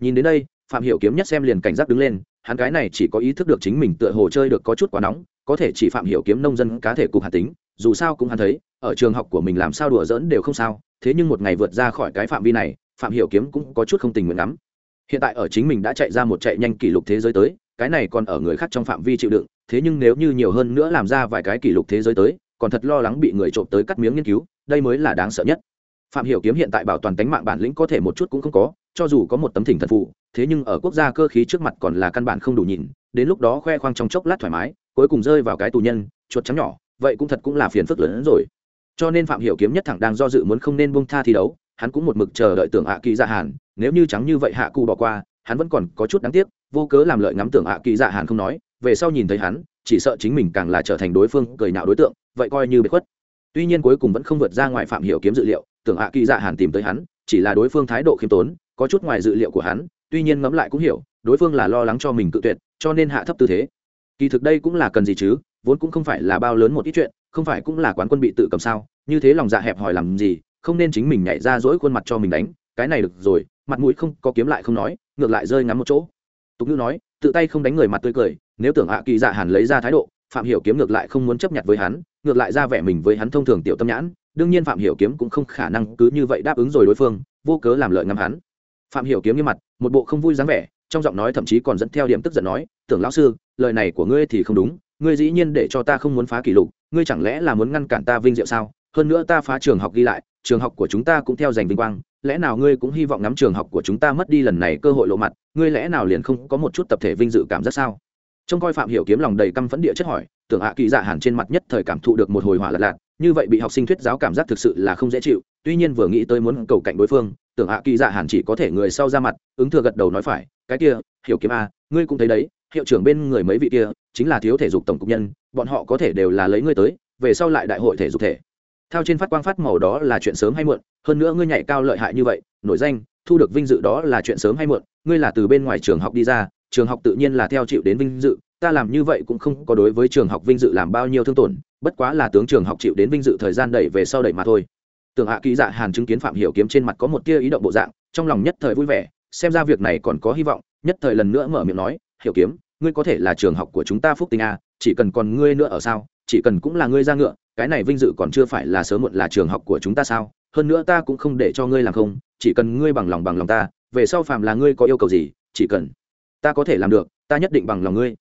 Nhìn đến đây phạm hiểu kiếm nhất xem liền cảnh giác đứng lên, hắn cái này chỉ có ý thức được chính mình tựa hồ chơi được có chút quá nóng, có thể chỉ phạm hiểu kiếm nông dân cá thể cục hạt tính, dù sao cũng hắn thấy, ở trường học của mình làm sao đùa giỡn đều không sao, thế nhưng một ngày vượt ra khỏi cái phạm vi này, phạm hiểu kiếm cũng có chút không tình nguyện lắm. Hiện tại ở chính mình đã chạy ra một chạy nhanh kỷ lục thế giới tới, cái này còn ở người khác trong phạm vi chịu đựng, thế nhưng nếu như nhiều hơn nữa làm ra vài cái kỷ lục thế giới tới, còn thật lo lắng bị người trộm tới cắt miếng nghiên cứu, đây mới là đáng sợ nhất. Phạm hiểu kiếm hiện tại bảo toàn tính mạng bản lĩnh có thể một chút cũng không có cho dù có một tấm thỉnh thần phụ, thế nhưng ở quốc gia cơ khí trước mặt còn là căn bản không đủ nhìn, đến lúc đó khoe khoang trong chốc lát thoải mái, cuối cùng rơi vào cái tù nhân, chuột trắng nhỏ, vậy cũng thật cũng là phiền phức lớn hơn rồi. Cho nên phạm hiểu kiếm nhất thẳng đang do dự muốn không nên buông tha thi đấu, hắn cũng một mực chờ đợi tưởng hạ kỳ dạ hàn, nếu như trắng như vậy hạ cụ bỏ qua, hắn vẫn còn có chút đáng tiếc, vô cớ làm lợi ngắm tưởng hạ kỳ dạ hàn không nói, về sau nhìn thấy hắn, chỉ sợ chính mình càng là trở thành đối phương cười nhạo đối tượng, vậy coi như bị khuất. Tuy nhiên cuối cùng vẫn không vượt ra ngoài phạm hiểu kiếm dự liệu, tưởng hạ kỳ dạ hàn tìm tới hắn, chỉ là đối phương thái độ khiêm tốn có chút ngoài dự liệu của hắn, tuy nhiên ngẫm lại cũng hiểu, đối phương là lo lắng cho mình cự tuyệt, cho nên hạ thấp tư thế. Kỳ thực đây cũng là cần gì chứ, vốn cũng không phải là bao lớn một ít chuyện, không phải cũng là quán quân bị tự cầm sao, như thế lòng dạ hẹp hòi làm gì, không nên chính mình nhảy ra dỗi khuôn mặt cho mình đánh, cái này được rồi, mặt mũi không có kiếm lại không nói, ngược lại rơi ngắm một chỗ. Tục ngữ nói, tự tay không đánh người mặt tươi cười, nếu tưởng hạ kỳ dạ hàn lấy ra thái độ, phạm hiểu kiếm ngược lại không muốn chấp nhận với hắn, ngược lại ra vẻ mình với hắn thông thường tiểu tâm nhãn, đương nhiên phạm hiểu kiếm cũng không khả năng cứ như vậy đáp ứng rồi đối phương, vô cớ làm lợi ngắm hắn phạm hiểu kiếm nghiêm mặt, một bộ không vui dáng vẻ, trong giọng nói thậm chí còn dẫn theo điểm tức giận nói, tưởng lão sư, lời này của ngươi thì không đúng, ngươi dĩ nhiên để cho ta không muốn phá kỷ lục, ngươi chẳng lẽ là muốn ngăn cản ta vinh diệu sao? Hơn nữa ta phá trường học ghi lại, trường học của chúng ta cũng theo giành vinh quang, lẽ nào ngươi cũng hy vọng ngắm trường học của chúng ta mất đi lần này cơ hội lộ mặt, ngươi lẽ nào liền không có một chút tập thể vinh dự cảm giác sao? Trông coi phạm hiểu kiếm lòng đầy căm phẫn địa chất hỏi, tưởng hạ kỳ dạ hàn trên mặt nhất thời cảm thụ được một hồi hỏa lật lạc như vậy bị học sinh thuyết giáo cảm giác thực sự là không dễ chịu, tuy nhiên vừa nghĩ tới muốn cầu cạnh đối phương tưởng hạ kỳ dạ hàn chỉ có thể người sau ra mặt, ứng thừa gật đầu nói phải, cái kia, hiểu kiếm a, ngươi cũng thấy đấy, hiệu trưởng bên người mấy vị kia, chính là thiếu thể dục tổng cục nhân, bọn họ có thể đều là lấy ngươi tới, về sau lại đại hội thể dục thể. Theo trên phát quang phát màu đó là chuyện sớm hay muộn, hơn nữa ngươi nhảy cao lợi hại như vậy, nổi danh, thu được vinh dự đó là chuyện sớm hay muộn, ngươi là từ bên ngoài trường học đi ra, trường học tự nhiên là theo chịu đến vinh dự, ta làm như vậy cũng không có đối với trường học vinh dự làm bao nhiêu thương tổn, bất quá là tướng trường học chịu đến vinh dự thời gian đẩy về sau đẩy mà thôi tưởng hạ ký dạ hàn chứng kiến phạm hiểu kiếm trên mặt có một tia ý động bộ dạng, trong lòng nhất thời vui vẻ, xem ra việc này còn có hy vọng, nhất thời lần nữa mở miệng nói, hiểu kiếm, ngươi có thể là trường học của chúng ta phúc tinh a, chỉ cần còn ngươi nữa ở sao, chỉ cần cũng là ngươi ra ngựa, cái này vinh dự còn chưa phải là sớm muộn là trường học của chúng ta sao, hơn nữa ta cũng không để cho ngươi làm không, chỉ cần ngươi bằng lòng bằng lòng ta, về sau phạm là ngươi có yêu cầu gì, chỉ cần ta có thể làm được, ta nhất định bằng lòng ngươi.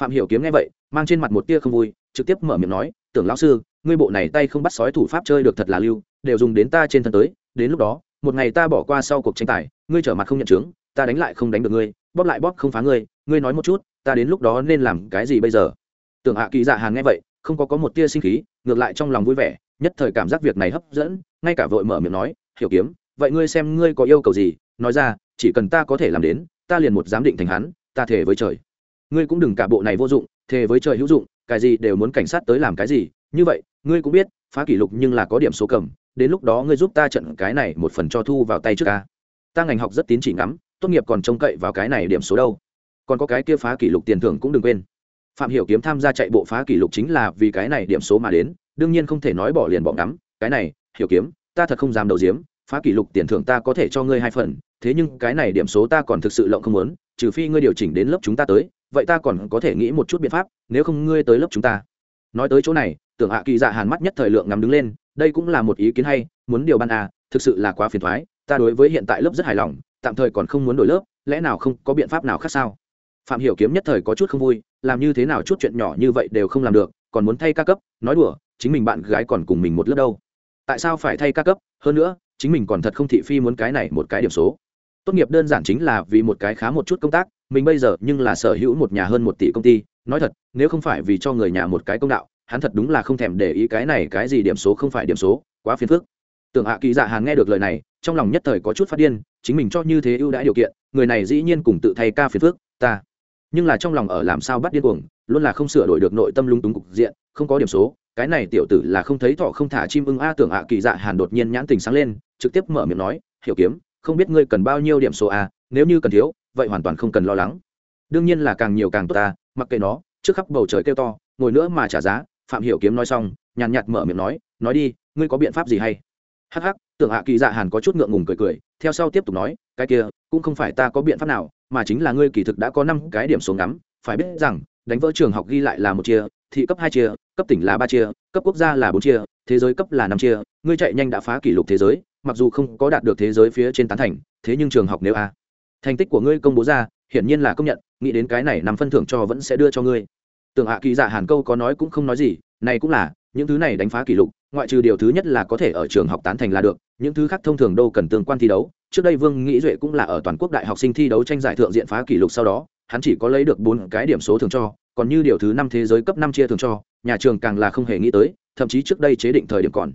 Phạm hiểu kiếm nghe vậy, mang trên mặt một tia không vui, trực tiếp mở miệng nói tưởng lão sư, ngươi bộ này tay không bắt sói thủ pháp chơi được thật là lưu, đều dùng đến ta trên thân tới, đến lúc đó, một ngày ta bỏ qua sau cuộc tranh tài, ngươi trở mặt không nhận chứng ta đánh lại không đánh được ngươi, bóp lại bóp không phá ngươi ngươi nói một chút, ta đến lúc đó nên làm cái gì bây giờ? Tưởng hạ kỳ dạ hàn nghe vậy, không có có một tia sinh khí, ngược lại trong lòng vui vẻ, nhất thời cảm giác việc này hấp dẫn, ngay cả vội mở miệng nói, hiểu kiếm, vậy ngươi xem ngươi có yêu cầu gì, nói ra, chỉ cần ta có thể làm đến, ta liền một giám định thành hắn, ta thể với trời. Ngươi cũng đừng cả bộ này vô dụng, thề với trời hữu dụng cái gì đều muốn cảnh sát tới làm cái gì, như vậy, ngươi cũng biết, phá kỷ lục nhưng là có điểm số cầm, đến lúc đó ngươi giúp ta trận cái này một phần cho thu vào tay trước ca ta ngành học rất tín chỉ ngắm, tốt nghiệp còn trông cậy vào cái này điểm số đâu. Còn có cái kia phá kỷ lục tiền thưởng cũng đừng quên. Phạm hiểu kiếm tham gia chạy bộ phá kỷ lục chính là vì cái này điểm số mà đến, đương nhiên không thể nói bỏ liền bỏ ngắm. Cái này, hiểu kiếm, ta thật không dám đầu diếm phá kỷ lục tiền thưởng ta có thể cho ngươi hai phần, thế nhưng cái này điểm số ta còn thực sự lộng không muốn, trừ phi ngươi điều chỉnh đến lớp chúng ta tới vậy ta còn có thể nghĩ một chút biện pháp, nếu không ngươi tới lớp chúng ta. Nói tới chỗ này, tưởng hạ kỳ dạ hàn mắt nhất thời lượng ngắm đứng lên, đây cũng là một ý kiến hay, muốn điều ban à thực sự là quá phiền thoái, ta đối với hiện tại lớp rất hài lòng, tạm thời còn không muốn đổi lớp, lẽ nào không có biện pháp nào khác sao? Phạm hiểu kiếm nhất thời có chút không vui, làm như thế nào chút chuyện nhỏ như vậy đều không làm được, còn muốn thay ca cấp, nói đùa, chính mình bạn gái còn cùng mình một lớp đâu. Tại sao phải thay ca cấp? Hơn nữa, chính mình còn thật không thị phi muốn cái này một cái điểm số. Tốt nghiệp đơn giản chính là vì một cái khá một chút công tác mình bây giờ nhưng là sở hữu một nhà hơn một tỷ công ty, nói thật, nếu không phải vì cho người nhà một cái công đạo, hắn thật đúng là không thèm để ý cái này cái gì điểm số không phải điểm số, quá phiền phức. Tưởng hạ kỳ dạ hàn nghe được lời này, trong lòng nhất thời có chút phát điên, chính mình cho như thế ưu đãi điều kiện, người này dĩ nhiên cùng tự thay ca phiền phức, ta. Nhưng là trong lòng ở làm sao bắt điên cuồng, luôn là không sửa đổi được nội tâm lung túng cục diện, không có điểm số, cái này tiểu tử là không thấy thọ không thả chim ưng a, tưởng hạ kỳ dạ hàn đột nhiên nhãn tình sáng lên, trực tiếp mở miệng nói, hiểu kiếm, không biết ngươi cần bao nhiêu điểm số a, nếu như cần thiếu vậy hoàn toàn không cần lo lắng. Đương nhiên là càng nhiều càng tốt ta, mặc kệ nó, trước khắp bầu trời kêu to, ngồi nữa mà trả giá, phạm hiểu kiếm nói xong, nhàn nhạt mở miệng nói nói đi, ngươi có biện pháp gì hay? Hắc hắc, tưởng hạ kỳ dạ hàn có chút ngượng ngùng cười cười, theo sau tiếp tục nói, cái kia, cũng không phải ta có biện pháp nào, mà chính là ngươi kỳ thực đã có năm cái điểm xuống ngắm, phải biết rằng, đánh vỡ trường học ghi lại là một chia, thị cấp hai chia, cấp tỉnh là ba chia, cấp quốc gia là bốn chia, thế giới cấp là năm chia, ngươi chạy nhanh đã phá kỷ lục thế giới, mặc dù không có đạt được thế giới phía trên tán thành, thế nhưng trường học nếu a thành tích của ngươi công bố ra, hiển nhiên là công nhận, nghĩ đến cái này nằm phân thưởng cho vẫn sẽ đưa cho ngươi. Tưởng hạ kỳ giả hàn câu có nói cũng không nói gì, này cũng là, những thứ này đánh phá kỷ lục, ngoại trừ điều thứ nhất là có thể ở trường học tán thành là được, những thứ khác thông thường đâu cần tương quan thi đấu. Trước đây vương nghĩ duệ cũng là ở toàn quốc đại học sinh thi đấu tranh giải thượng diện phá kỷ lục sau đó, hắn chỉ có lấy được bốn cái điểm số thường cho, còn như điều thứ năm thế giới cấp năm chia thường cho, nhà trường càng là không hề nghĩ tới, thậm chí trước đây chế định thời điểm còn.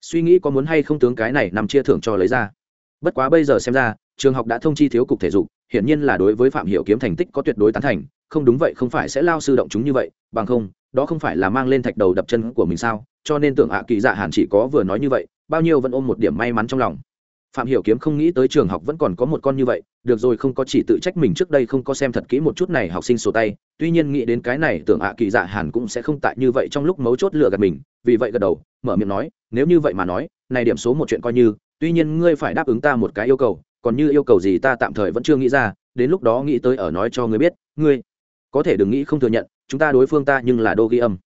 Suy nghĩ có muốn hay không tướng cái này nằm chia thưởng cho lấy ra. Bất quá bây giờ xem ra trường học đã thông chi thiếu cục thể dục, hiển nhiên là đối với phạm hiểu kiếm thành tích có tuyệt đối tán thành, không đúng vậy không phải sẽ lao sư động chúng như vậy, bằng không, đó không phải là mang lên thạch đầu đập chân của mình sao, cho nên tưởng ạ kỳ dạ hàn chỉ có vừa nói như vậy, bao nhiêu vẫn ôm một điểm may mắn trong lòng. Phạm hiểu kiếm không nghĩ tới trường học vẫn còn có một con như vậy, được rồi không có chỉ tự trách mình trước đây không có xem thật kỹ một chút này học sinh sổ tay, tuy nhiên nghĩ đến cái này tưởng ạ kỳ dạ hàn cũng sẽ không tại như vậy trong lúc mấu chốt lựa gạt mình, vì vậy gật đầu, mở miệng nói, nếu như vậy mà nói, này điểm số một chuyện coi như, tuy nhiên ngươi phải đáp ứng ta một cái yêu cầu còn như yêu cầu gì ta tạm thời vẫn chưa nghĩ ra, đến lúc đó nghĩ tới ở nói cho ngươi biết, ngươi có thể đừng nghĩ không thừa nhận, chúng ta đối phương ta nhưng là đô ghi âm.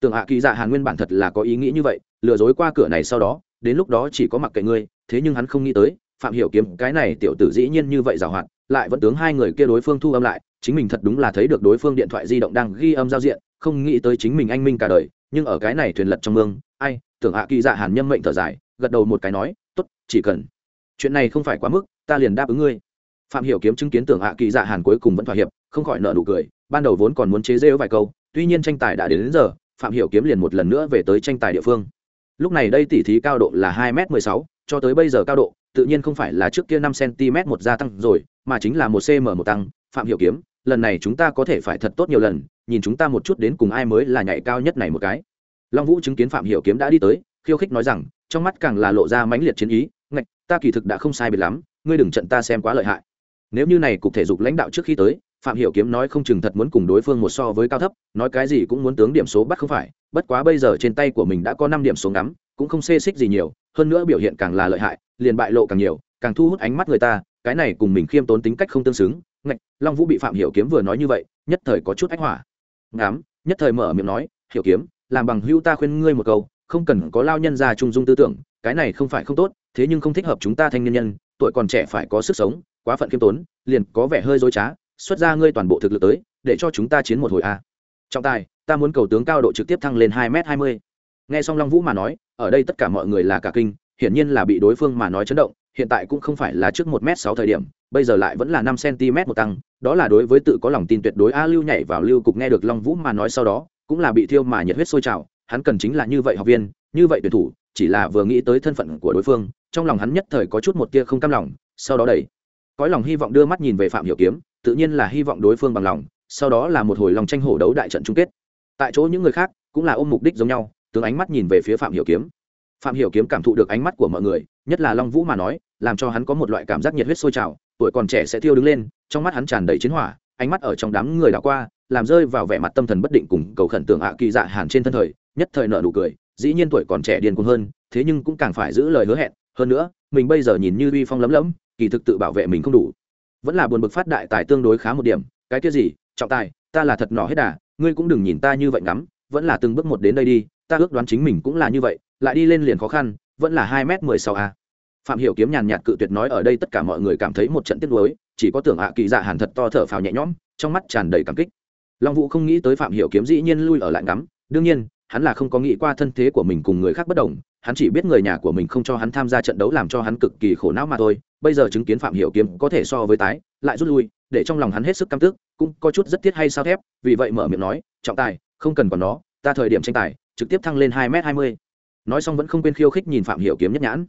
Tưởng hạ kỳ dạ hàn nguyên bản thật là có ý nghĩ như vậy, lừa dối qua cửa này sau đó, đến lúc đó chỉ có mặc kệ ngươi, thế nhưng hắn không nghĩ tới, phạm hiểu kiếm, cái này tiểu tử dĩ nhiên như vậy giàu hạn, lại vẫn tướng hai người kia đối phương thu âm lại, chính mình thật đúng là thấy được đối phương điện thoại di động đang ghi âm giao diện, không nghĩ tới chính mình anh minh cả đời, nhưng ở cái này thuyền lật trong mương, ai, tưởng hạ kỳ dạ hàn nhâm mệnh thở dài, gật đầu một cái nói, tốt, chỉ cần. Chuyện này không phải quá mức ta liền đáp ứng ngươi. Phạm hiểu kiếm chứng kiến tưởng hạ kỳ dạ hàn cuối cùng vẫn thỏa hiệp không khỏi nợ nụ cười ban đầu vốn còn muốn chế rêu vài câu tuy nhiên tranh tài đã đến, đến giờ phạm hiểu kiếm liền một lần nữa về tới tranh tài địa phương. Lúc này đây tỉ thí cao độ là hai m mười sáu cho tới bây giờ cao độ tự nhiên không phải là trước kia năm cm một gia tăng rồi mà chính là một cm một tăng. Phạm hiểu kiếm lần này chúng ta có thể phải thật tốt nhiều lần nhìn chúng ta một chút đến cùng ai mới là nhảy cao nhất này một cái. Long vũ chứng kiến phạm hiểu kiếm đã đi tới khiêu khích nói rằng trong mắt càng là lộ ra mãnh liệt chiến ý ngạch ta kỳ thực đã không sai biệt lắm ngươi đừng trận ta xem quá lợi hại. Nếu như này cục thể dục lãnh đạo trước khi tới, phạm hiểu kiếm nói không chừng thật muốn cùng đối phương một so với cao thấp, nói cái gì cũng muốn tướng điểm số bắt không phải, bất quá bây giờ trên tay của mình đã có năm điểm số ngắm, cũng không xê xích gì nhiều, hơn nữa biểu hiện càng là lợi hại, liền bại lộ càng nhiều, càng thu hút ánh mắt người ta, cái này cùng mình khiêm tốn tính cách không tương xứng. Ngạch, long vũ bị phạm hiểu kiếm vừa nói như vậy, nhất thời có chút ách hỏa. Ngắm, nhất thời mở miệng nói, hiểu kiếm, làm bằng hữu ta khuyên ngươi một câu, không cần có lao nhân ra trung dung tư tưởng, cái này không phải không tốt, thế nhưng không thích hợp chúng ta thanh niên nhân tuổi còn trẻ phải có sức sống, quá phận khiêm tốn, liền có vẻ hơi dối trá, xuất ra ngươi toàn bộ thực lực tới, để cho chúng ta chiến một hồi a. Trọng tài, ta muốn cầu tướng cao độ trực tiếp thăng lên hai m hai mươi. Nghe xong long vũ mà nói, ở đây tất cả mọi người là cả kinh, hiển nhiên là bị đối phương mà nói chấn động, hiện tại cũng không phải là trước một m sáu thời điểm, bây giờ lại vẫn là năm cm một tăng, đó là đối với tự có lòng tin tuyệt đối a lưu nhảy vào lưu cục nghe được long vũ mà nói sau đó, cũng là bị thiêu mà nhiệt huyết sôi trào, hắn cần chính là như vậy học viên, như vậy tuyển thủ, chỉ là vừa nghĩ tới thân phận của đối phương trong lòng hắn nhất thời có chút một tia không cam lòng, sau đó đẩy. Cõi lòng hy vọng đưa mắt nhìn về phạm hiểu kiếm, tự nhiên là hy vọng đối phương bằng lòng, sau đó là một hồi lòng tranh hổ đấu đại trận chung kết. Tại chỗ những người khác cũng là ôm mục đích giống nhau, tướng ánh mắt nhìn về phía phạm hiểu kiếm. Phạm hiểu kiếm cảm thụ được ánh mắt của mọi người, nhất là long vũ mà nói, làm cho hắn có một loại cảm giác nhiệt huyết sôi trào, tuổi còn trẻ sẽ thiêu đứng lên, trong mắt hắn tràn đầy chiến hỏa, ánh mắt ở trong đám người đảo qua, làm rơi vào vẻ mặt tâm thần bất định cùng cầu khẩn tưởng ạ kỳ dạ hàn trên thân thời, nhất thời nợ nụ cười, dĩ nhiên tuổi còn trẻ điên cuồng hơn, thế nhưng cũng càng phải giữ lời hứa hẹn hơn nữa, mình bây giờ nhìn như uy phong lấm lấm, kỳ thực tự bảo vệ mình không đủ. Vẫn là buồn bực phát đại tài tương đối khá một điểm. Cái kia gì? Trọng tài, ta là thật nỏ hết đà. Ngươi cũng đừng nhìn ta như vậy ngắm. Vẫn là từng bước một đến đây đi. Ta ước đoán chính mình cũng là như vậy. Lại đi lên liền khó khăn. Vẫn là hai m mười sáu a. Phạm hiểu kiếm nhàn nhạt cự tuyệt nói ở đây tất cả mọi người cảm thấy một trận tiếc nuối. Chỉ có tưởng ạ kỳ dạ hàn thật to thở phào nhẹ nhõm, trong mắt tràn đầy cảm kích. Long vũ không nghĩ tới phạm hiểu kiếm dĩ nhiên lui ở lại ngắm. Đương nhiên hắn là không có nghĩ qua thân thế của mình cùng người khác bất đồng, hắn chỉ biết người nhà của mình không cho hắn tham gia trận đấu làm cho hắn cực kỳ khổ não mà thôi. Bây giờ chứng kiến phạm hiểu kiếm có thể so với tái, lại rút lui, để trong lòng hắn hết sức căm tức, cũng có chút rất thiết hay sao thép, vì vậy mở miệng nói, trọng tài, không cần còn nó, ta thời điểm tranh tài, trực tiếp thăng lên hai m hai mươi. Nói xong vẫn không quên khiêu khích nhìn phạm hiểu kiếm nhất nhãn.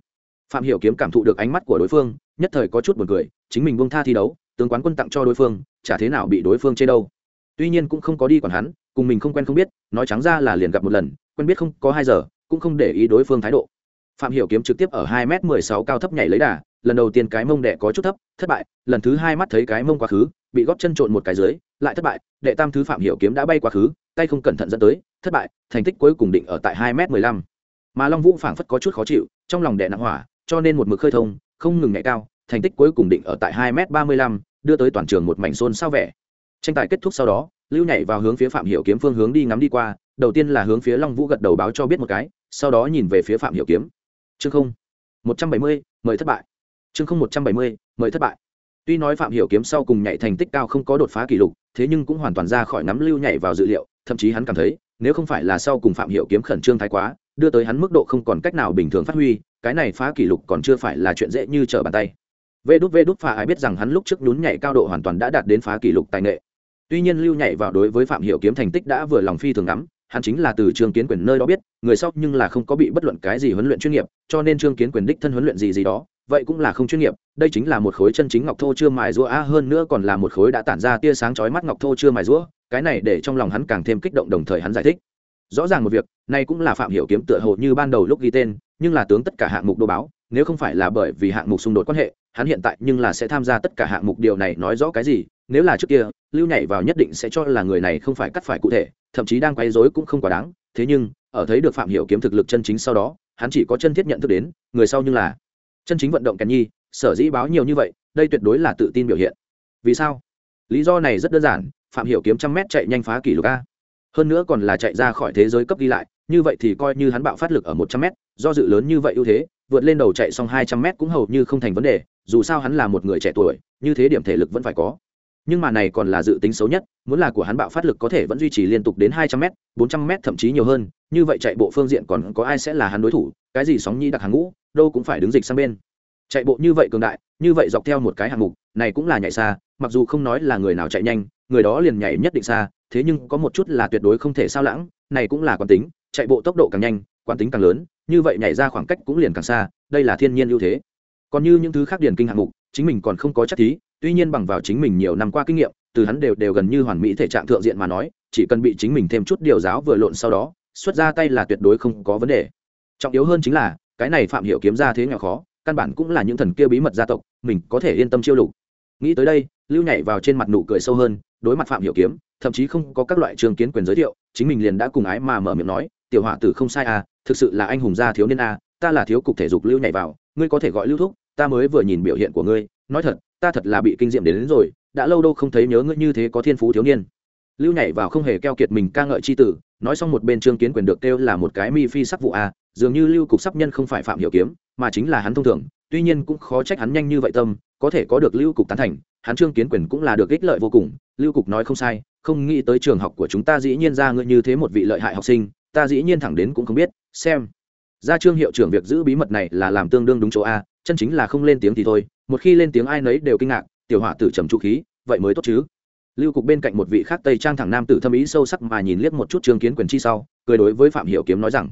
Phạm hiểu kiếm cảm thụ được ánh mắt của đối phương, nhất thời có chút buồn cười, chính mình buông tha thi đấu, tướng quán quân tặng cho đối phương, chả thế nào bị đối phương chê đâu. Tuy nhiên cũng không có đi còn hắn cùng mình không quen không biết, nói trắng ra là liền gặp một lần, quen biết không có hai giờ, cũng không để ý đối phương thái độ. Phạm hiểu kiếm trực tiếp ở hai m mười sáu cao thấp nhảy lấy đà, lần đầu tiên cái mông đệ có chút thấp, thất bại, lần thứ hai mắt thấy cái mông quá khứ, bị góp chân trộn một cái dưới, lại thất bại, đệ tam thứ phạm hiểu kiếm đã bay quá khứ, tay không cẩn thận dẫn tới, thất bại, thành tích cuối cùng định ở tại hai m mười lăm. Mà long vũ phảng phất có chút khó chịu, trong lòng đệ nặng hỏa, cho nên một mực khơi thông, không ngừng nhảy cao, thành tích cuối cùng định ở tại hai m ba mươi lăm, đưa tới toàn trường một mảnh xôn xao vẻ. Tranh tài kết thúc sau đó lưu nhảy vào hướng phía phạm hiểu kiếm phương hướng đi ngắm đi qua, đầu tiên là hướng phía long vũ gật đầu báo cho biết một cái, sau đó nhìn về phía phạm hiểu kiếm. Chương không, một trăm bảy mươi, mời thất bại. Chương không, một trăm bảy mươi, mời thất bại. Tuy nói phạm hiểu kiếm sau cùng nhảy thành tích cao không có đột phá kỷ lục, thế nhưng cũng hoàn toàn ra khỏi nắm lưu nhảy vào dự liệu, thậm chí hắn cảm thấy, nếu không phải là sau cùng phạm hiểu kiếm khẩn trương thái quá, đưa tới hắn mức độ không còn cách nào bình thường phát huy, cái này phá kỷ lục còn chưa phải là chuyện dễ như trở bàn tay. Vê đút vê đút phà ai biết rằng hắn lúc trước nhún nhảy cao độ hoàn toàn đã đạt đến phá kỷ lục tài nghệ tuy nhiên lưu nhảy vào đối với phạm hiểu kiếm thành tích đã vừa lòng phi thường lắm, hắn chính là từ trương kiến quyền nơi đó biết, người sau nhưng là không có bị bất luận cái gì huấn luyện chuyên nghiệp, cho nên trương kiến quyền đích thân huấn luyện gì gì đó, vậy cũng là không chuyên nghiệp. Đây chính là một khối chân chính ngọc thô chưa mài rũa a, hơn nữa còn là một khối đã tản ra tia sáng chói mắt ngọc thô chưa mài rũa cái này để trong lòng hắn càng thêm kích động đồng thời hắn giải thích. Rõ ràng một việc, này cũng là phạm hiểu kiếm tựa hồ như ban đầu lúc ghi tên, nhưng là tướng tất cả hạng mục đô báo, nếu không phải là bởi vì hạng mục xung đột quan hệ, hắn hiện tại nhưng là sẽ tham gia tất cả hạng mục, điều này nói rõ cái gì? Nếu là trước kia, lưu nhảy vào nhất định sẽ cho là người này không phải cắt phải cụ thể, thậm chí đang quay rối cũng không quá đáng. Thế nhưng, ở thấy được phạm hiểu kiếm thực lực chân chính sau đó, hắn chỉ có chân thiết nhận thức đến, người sau nhưng là chân chính vận động kèn nhi, sở dĩ báo nhiều như vậy, đây tuyệt đối là tự tin biểu hiện. Vì sao? Lý do này rất đơn giản, phạm hiểu kiếm trăm mét chạy nhanh phá kỷ lục a. Hơn nữa còn là chạy ra khỏi thế giới cấp đi lại, như vậy thì coi như hắn bạo phát lực ở một trăm mét, do dự lớn như vậy ưu thế, vượt lên đầu chạy xong hai trăm mét cũng hầu như không thành vấn đề, dù sao hắn là một người trẻ tuổi, như thế điểm thể lực vẫn phải có nhưng mà này còn là dự tính xấu nhất, muốn là của hắn bạo phát lực có thể vẫn duy trì liên tục đến hai trăm m bốn trăm m thậm chí nhiều hơn, như vậy chạy bộ phương diện còn có ai sẽ là hắn đối thủ, cái gì sóng nhi đặc hàng ngũ, đâu cũng phải đứng dịch sang bên. Chạy bộ như vậy cường đại, như vậy dọc theo một cái hạng mục, này cũng là nhảy xa, mặc dù không nói là người nào chạy nhanh, người đó liền nhảy nhất định xa, thế nhưng có một chút là tuyệt đối không thể sao lãng, này cũng là quán tính, chạy bộ tốc độ càng nhanh, quán tính càng lớn, như vậy nhảy ra khoảng cách cũng liền càng xa, đây là thiên nhiên ưu thế. Còn như những thứ khác điển kinh hạng mục, chính mình còn không có chắc thí tuy nhiên bằng vào chính mình nhiều năm qua kinh nghiệm, từ hắn đều đều gần như hoàn mỹ thể trạng thượng diện mà nói, chỉ cần bị chính mình thêm chút điều giáo vừa lộn sau đó, xuất ra tay là tuyệt đối không có vấn đề. Trọng yếu hơn chính là, cái này phạm hiểu kiếm ra thế nhỏ khó, căn bản cũng là những thần kia bí mật gia tộc, mình có thể yên tâm chiêu lục. Nghĩ tới đây, lưu nhảy vào trên mặt nụ cười sâu hơn, đối mặt phạm hiểu kiếm, thậm chí không có các loại trường kiến quyền giới thiệu, chính mình liền đã cùng ái mà mở miệng nói, tiểu hỏa tử không sai à thực sự là anh hùng gia thiếu niên à ta là thiếu cục thể dục lưu nhảy vào, ngươi có thể gọi lưu thúc, ta mới vừa nhìn biểu hiện của ngươi nói thật ta thật là bị kinh diệm đến, đến rồi đã lâu đâu không thấy nhớ ngươi như thế có thiên phú thiếu niên. Lưu nhảy vào không hề keo kiệt mình ca ngợi c h i tử nói xong một bên trương kiến quyền được kêu là một cái mi phi sắc vụ a dường như lưu cục sắp nhân không phải phạm hiểu kiếm mà chính là hắn thông thường tuy nhiên cũng khó trách hắn nhanh như vậy tâm có thể có được lưu cục tán thành hắn trương kiến quyền cũng là được ích lợi vô cùng lưu cục nói không sai không nghĩ tới trường học của chúng ta dĩ nhiên ra ngươi như thế một vị lợi hại học sinh ta dĩ nhiên thẳng đến cũng không biết xem. Ra trương hiệu trưởng việc giữ bí mật này là làm tương đương đúng chỗ a chân chính là không lên tiếng thì thôi một khi lên tiếng ai nấy đều kinh ngạc, tiểu hỏa tử trầm trụ khí, vậy mới tốt chứ. Lưu cục bên cạnh một vị khác tây trang thẳng nam tử thâm ý sâu sắc mà nhìn liếc một chút trương kiến quyền chi sau, cười đối với phạm hiểu kiếm nói rằng,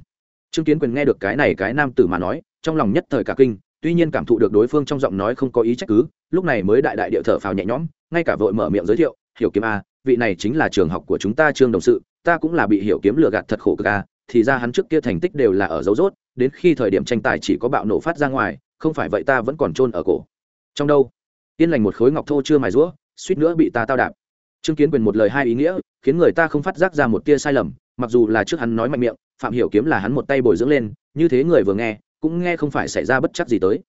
trương kiến quyền nghe được cái này cái nam tử mà nói, trong lòng nhất thời cả kinh, tuy nhiên cảm thụ được đối phương trong giọng nói không có ý trách cứ, lúc này mới đại đại điệu thở phào nhẹ nhõm, ngay cả vội mở miệng giới thiệu, hiểu kiếm a, vị này chính là trường học của chúng ta trương đồng sự, ta cũng là bị hiểu kiếm lừa gạt thật khổ cực a, thì ra hắn trước kia thành tích đều là ở dấu rốt đến khi thời điểm tranh tài chỉ có bạo nổ phát ra ngoài, không phải vậy ta vẫn còn trôn ở cổ trong đâu? Yên lành một khối ngọc thô chưa mài rũa, suýt nữa bị ta tao đạp. Chứng kiến quyền một lời hai ý nghĩa, khiến người ta không phát giác ra một tia sai lầm, mặc dù là trước hắn nói mạnh miệng, phạm hiểu kiếm là hắn một tay bồi dưỡng lên, như thế người vừa nghe, cũng nghe không phải xảy ra bất chắc gì tới.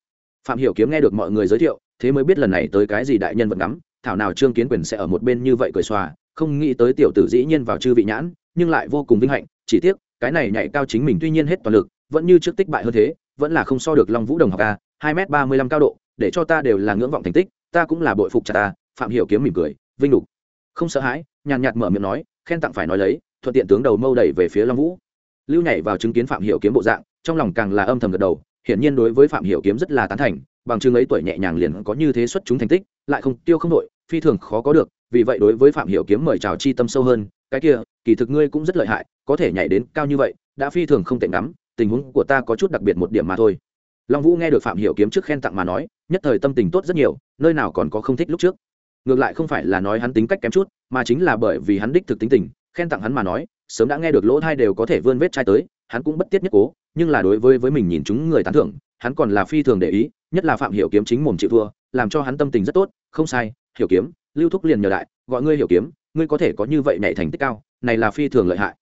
Phạm hiểu kiếm nghe được mọi người giới thiệu, thế mới biết lần này tới cái gì đại nhân vật ngắm, thảo nào trương kiến quyền sẽ ở một bên như vậy cười xòa, không nghĩ tới tiểu tử dĩ nhiên vào chư vị nhãn, nhưng lại vô cùng vinh hạnh, chỉ tiếc, cái này nhảy cao chính mình tuy nhiên hết toàn lực, vẫn như trước tích bại hơn thế, vẫn là không so được long vũ đồng học a, hai m ba mươi lăm cao độ để cho ta đều là ngưỡng vọng thành tích, ta cũng là bội phục chặt ta, phạm hiểu kiếm mỉm cười, vinh lục không sợ hãi, nhàn nhạt mở miệng nói, khen tặng phải nói lấy, thuận tiện tướng đầu mâu đẩy về phía long vũ. Lưu nhảy vào chứng kiến phạm hiểu kiếm bộ dạng, trong lòng càng là âm thầm gật đầu, hiển nhiên đối với phạm hiểu kiếm rất là tán thành, bằng chứng ấy tuổi nhẹ nhàng liền có như thế xuất chúng thành tích, lại không tiêu không đội, phi thường khó có được, vì vậy đối với phạm hiểu kiếm mời chào chi tâm sâu hơn, cái kia, kỳ thực ngươi cũng rất lợi hại, có thể nhảy đến cao như vậy, đã phi thường không tệ lắm, tình huống của ta có chút đặc biệt một điểm mà thôi long vũ nghe được phạm hiểu kiếm trước khen tặng mà nói, nhất thời tâm tình tốt rất nhiều, nơi nào còn có không thích lúc trước. Ngược lại không phải là nói hắn tính cách kém chút, mà chính là bởi vì hắn đích thực tính tình, khen tặng hắn mà nói, sớm đã nghe được lỗ thai đều có thể vươn vết trai tới, hắn cũng bất tiết nhất cố, nhưng là đối với với mình nhìn chúng người tán thưởng, hắn còn là phi thường để ý, nhất là phạm hiểu kiếm chính mồm chịu thua, làm cho hắn tâm tình rất tốt, không sai, hiểu kiếm, lưu thúc liền nhờ đại, gọi ngươi hiểu kiếm, ngươi có thể có như vậy nhảy thành tích cao, này là phi thường lợi hại.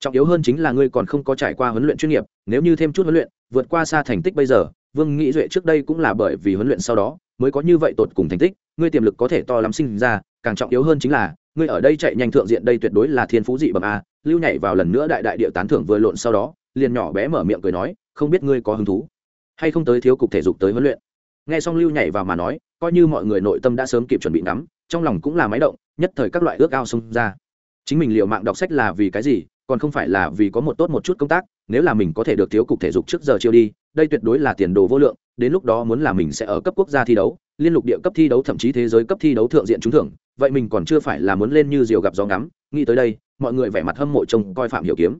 Trọng yếu hơn chính là ngươi còn không có trải qua huấn luyện chuyên nghiệp, nếu như thêm chút huấn luyện vượt qua xa thành tích bây giờ, vương nghĩ duệ trước đây cũng là bởi vì huấn luyện sau đó mới có như vậy tột cùng thành tích, ngươi tiềm lực có thể to lắm sinh ra, càng trọng yếu hơn chính là, ngươi ở đây chạy nhanh thượng diện đây tuyệt đối là thiên phú dị bẩm a, lưu nhảy vào lần nữa đại đại địa tán thưởng vừa lộn sau đó, liền nhỏ bé mở miệng cười nói, không biết ngươi có hứng thú hay không tới thiếu cục thể dục tới huấn luyện. Nghe xong lưu nhảy vào mà nói, coi như mọi người nội tâm đã sớm kịp chuẩn bị nắm trong lòng cũng là máy động, nhất thời các loại ước ao xông ra. Chính mình liệu mạng đọc sách là vì cái gì còn không phải là vì có một tốt một chút công tác, nếu là mình có thể được thiếu cục thể dục trước giờ chiêu đi, đây tuyệt đối là tiền đồ vô lượng, đến lúc đó muốn là mình sẽ ở cấp quốc gia thi đấu, liên lục địa cấp thi đấu, thậm chí thế giới cấp thi đấu thượng diện trúng thưởng, vậy mình còn chưa phải là muốn lên như diều gặp gió ngắm, nghĩ tới đây, mọi người vẻ mặt hâm mộ trông coi phạm hiểu kiếm.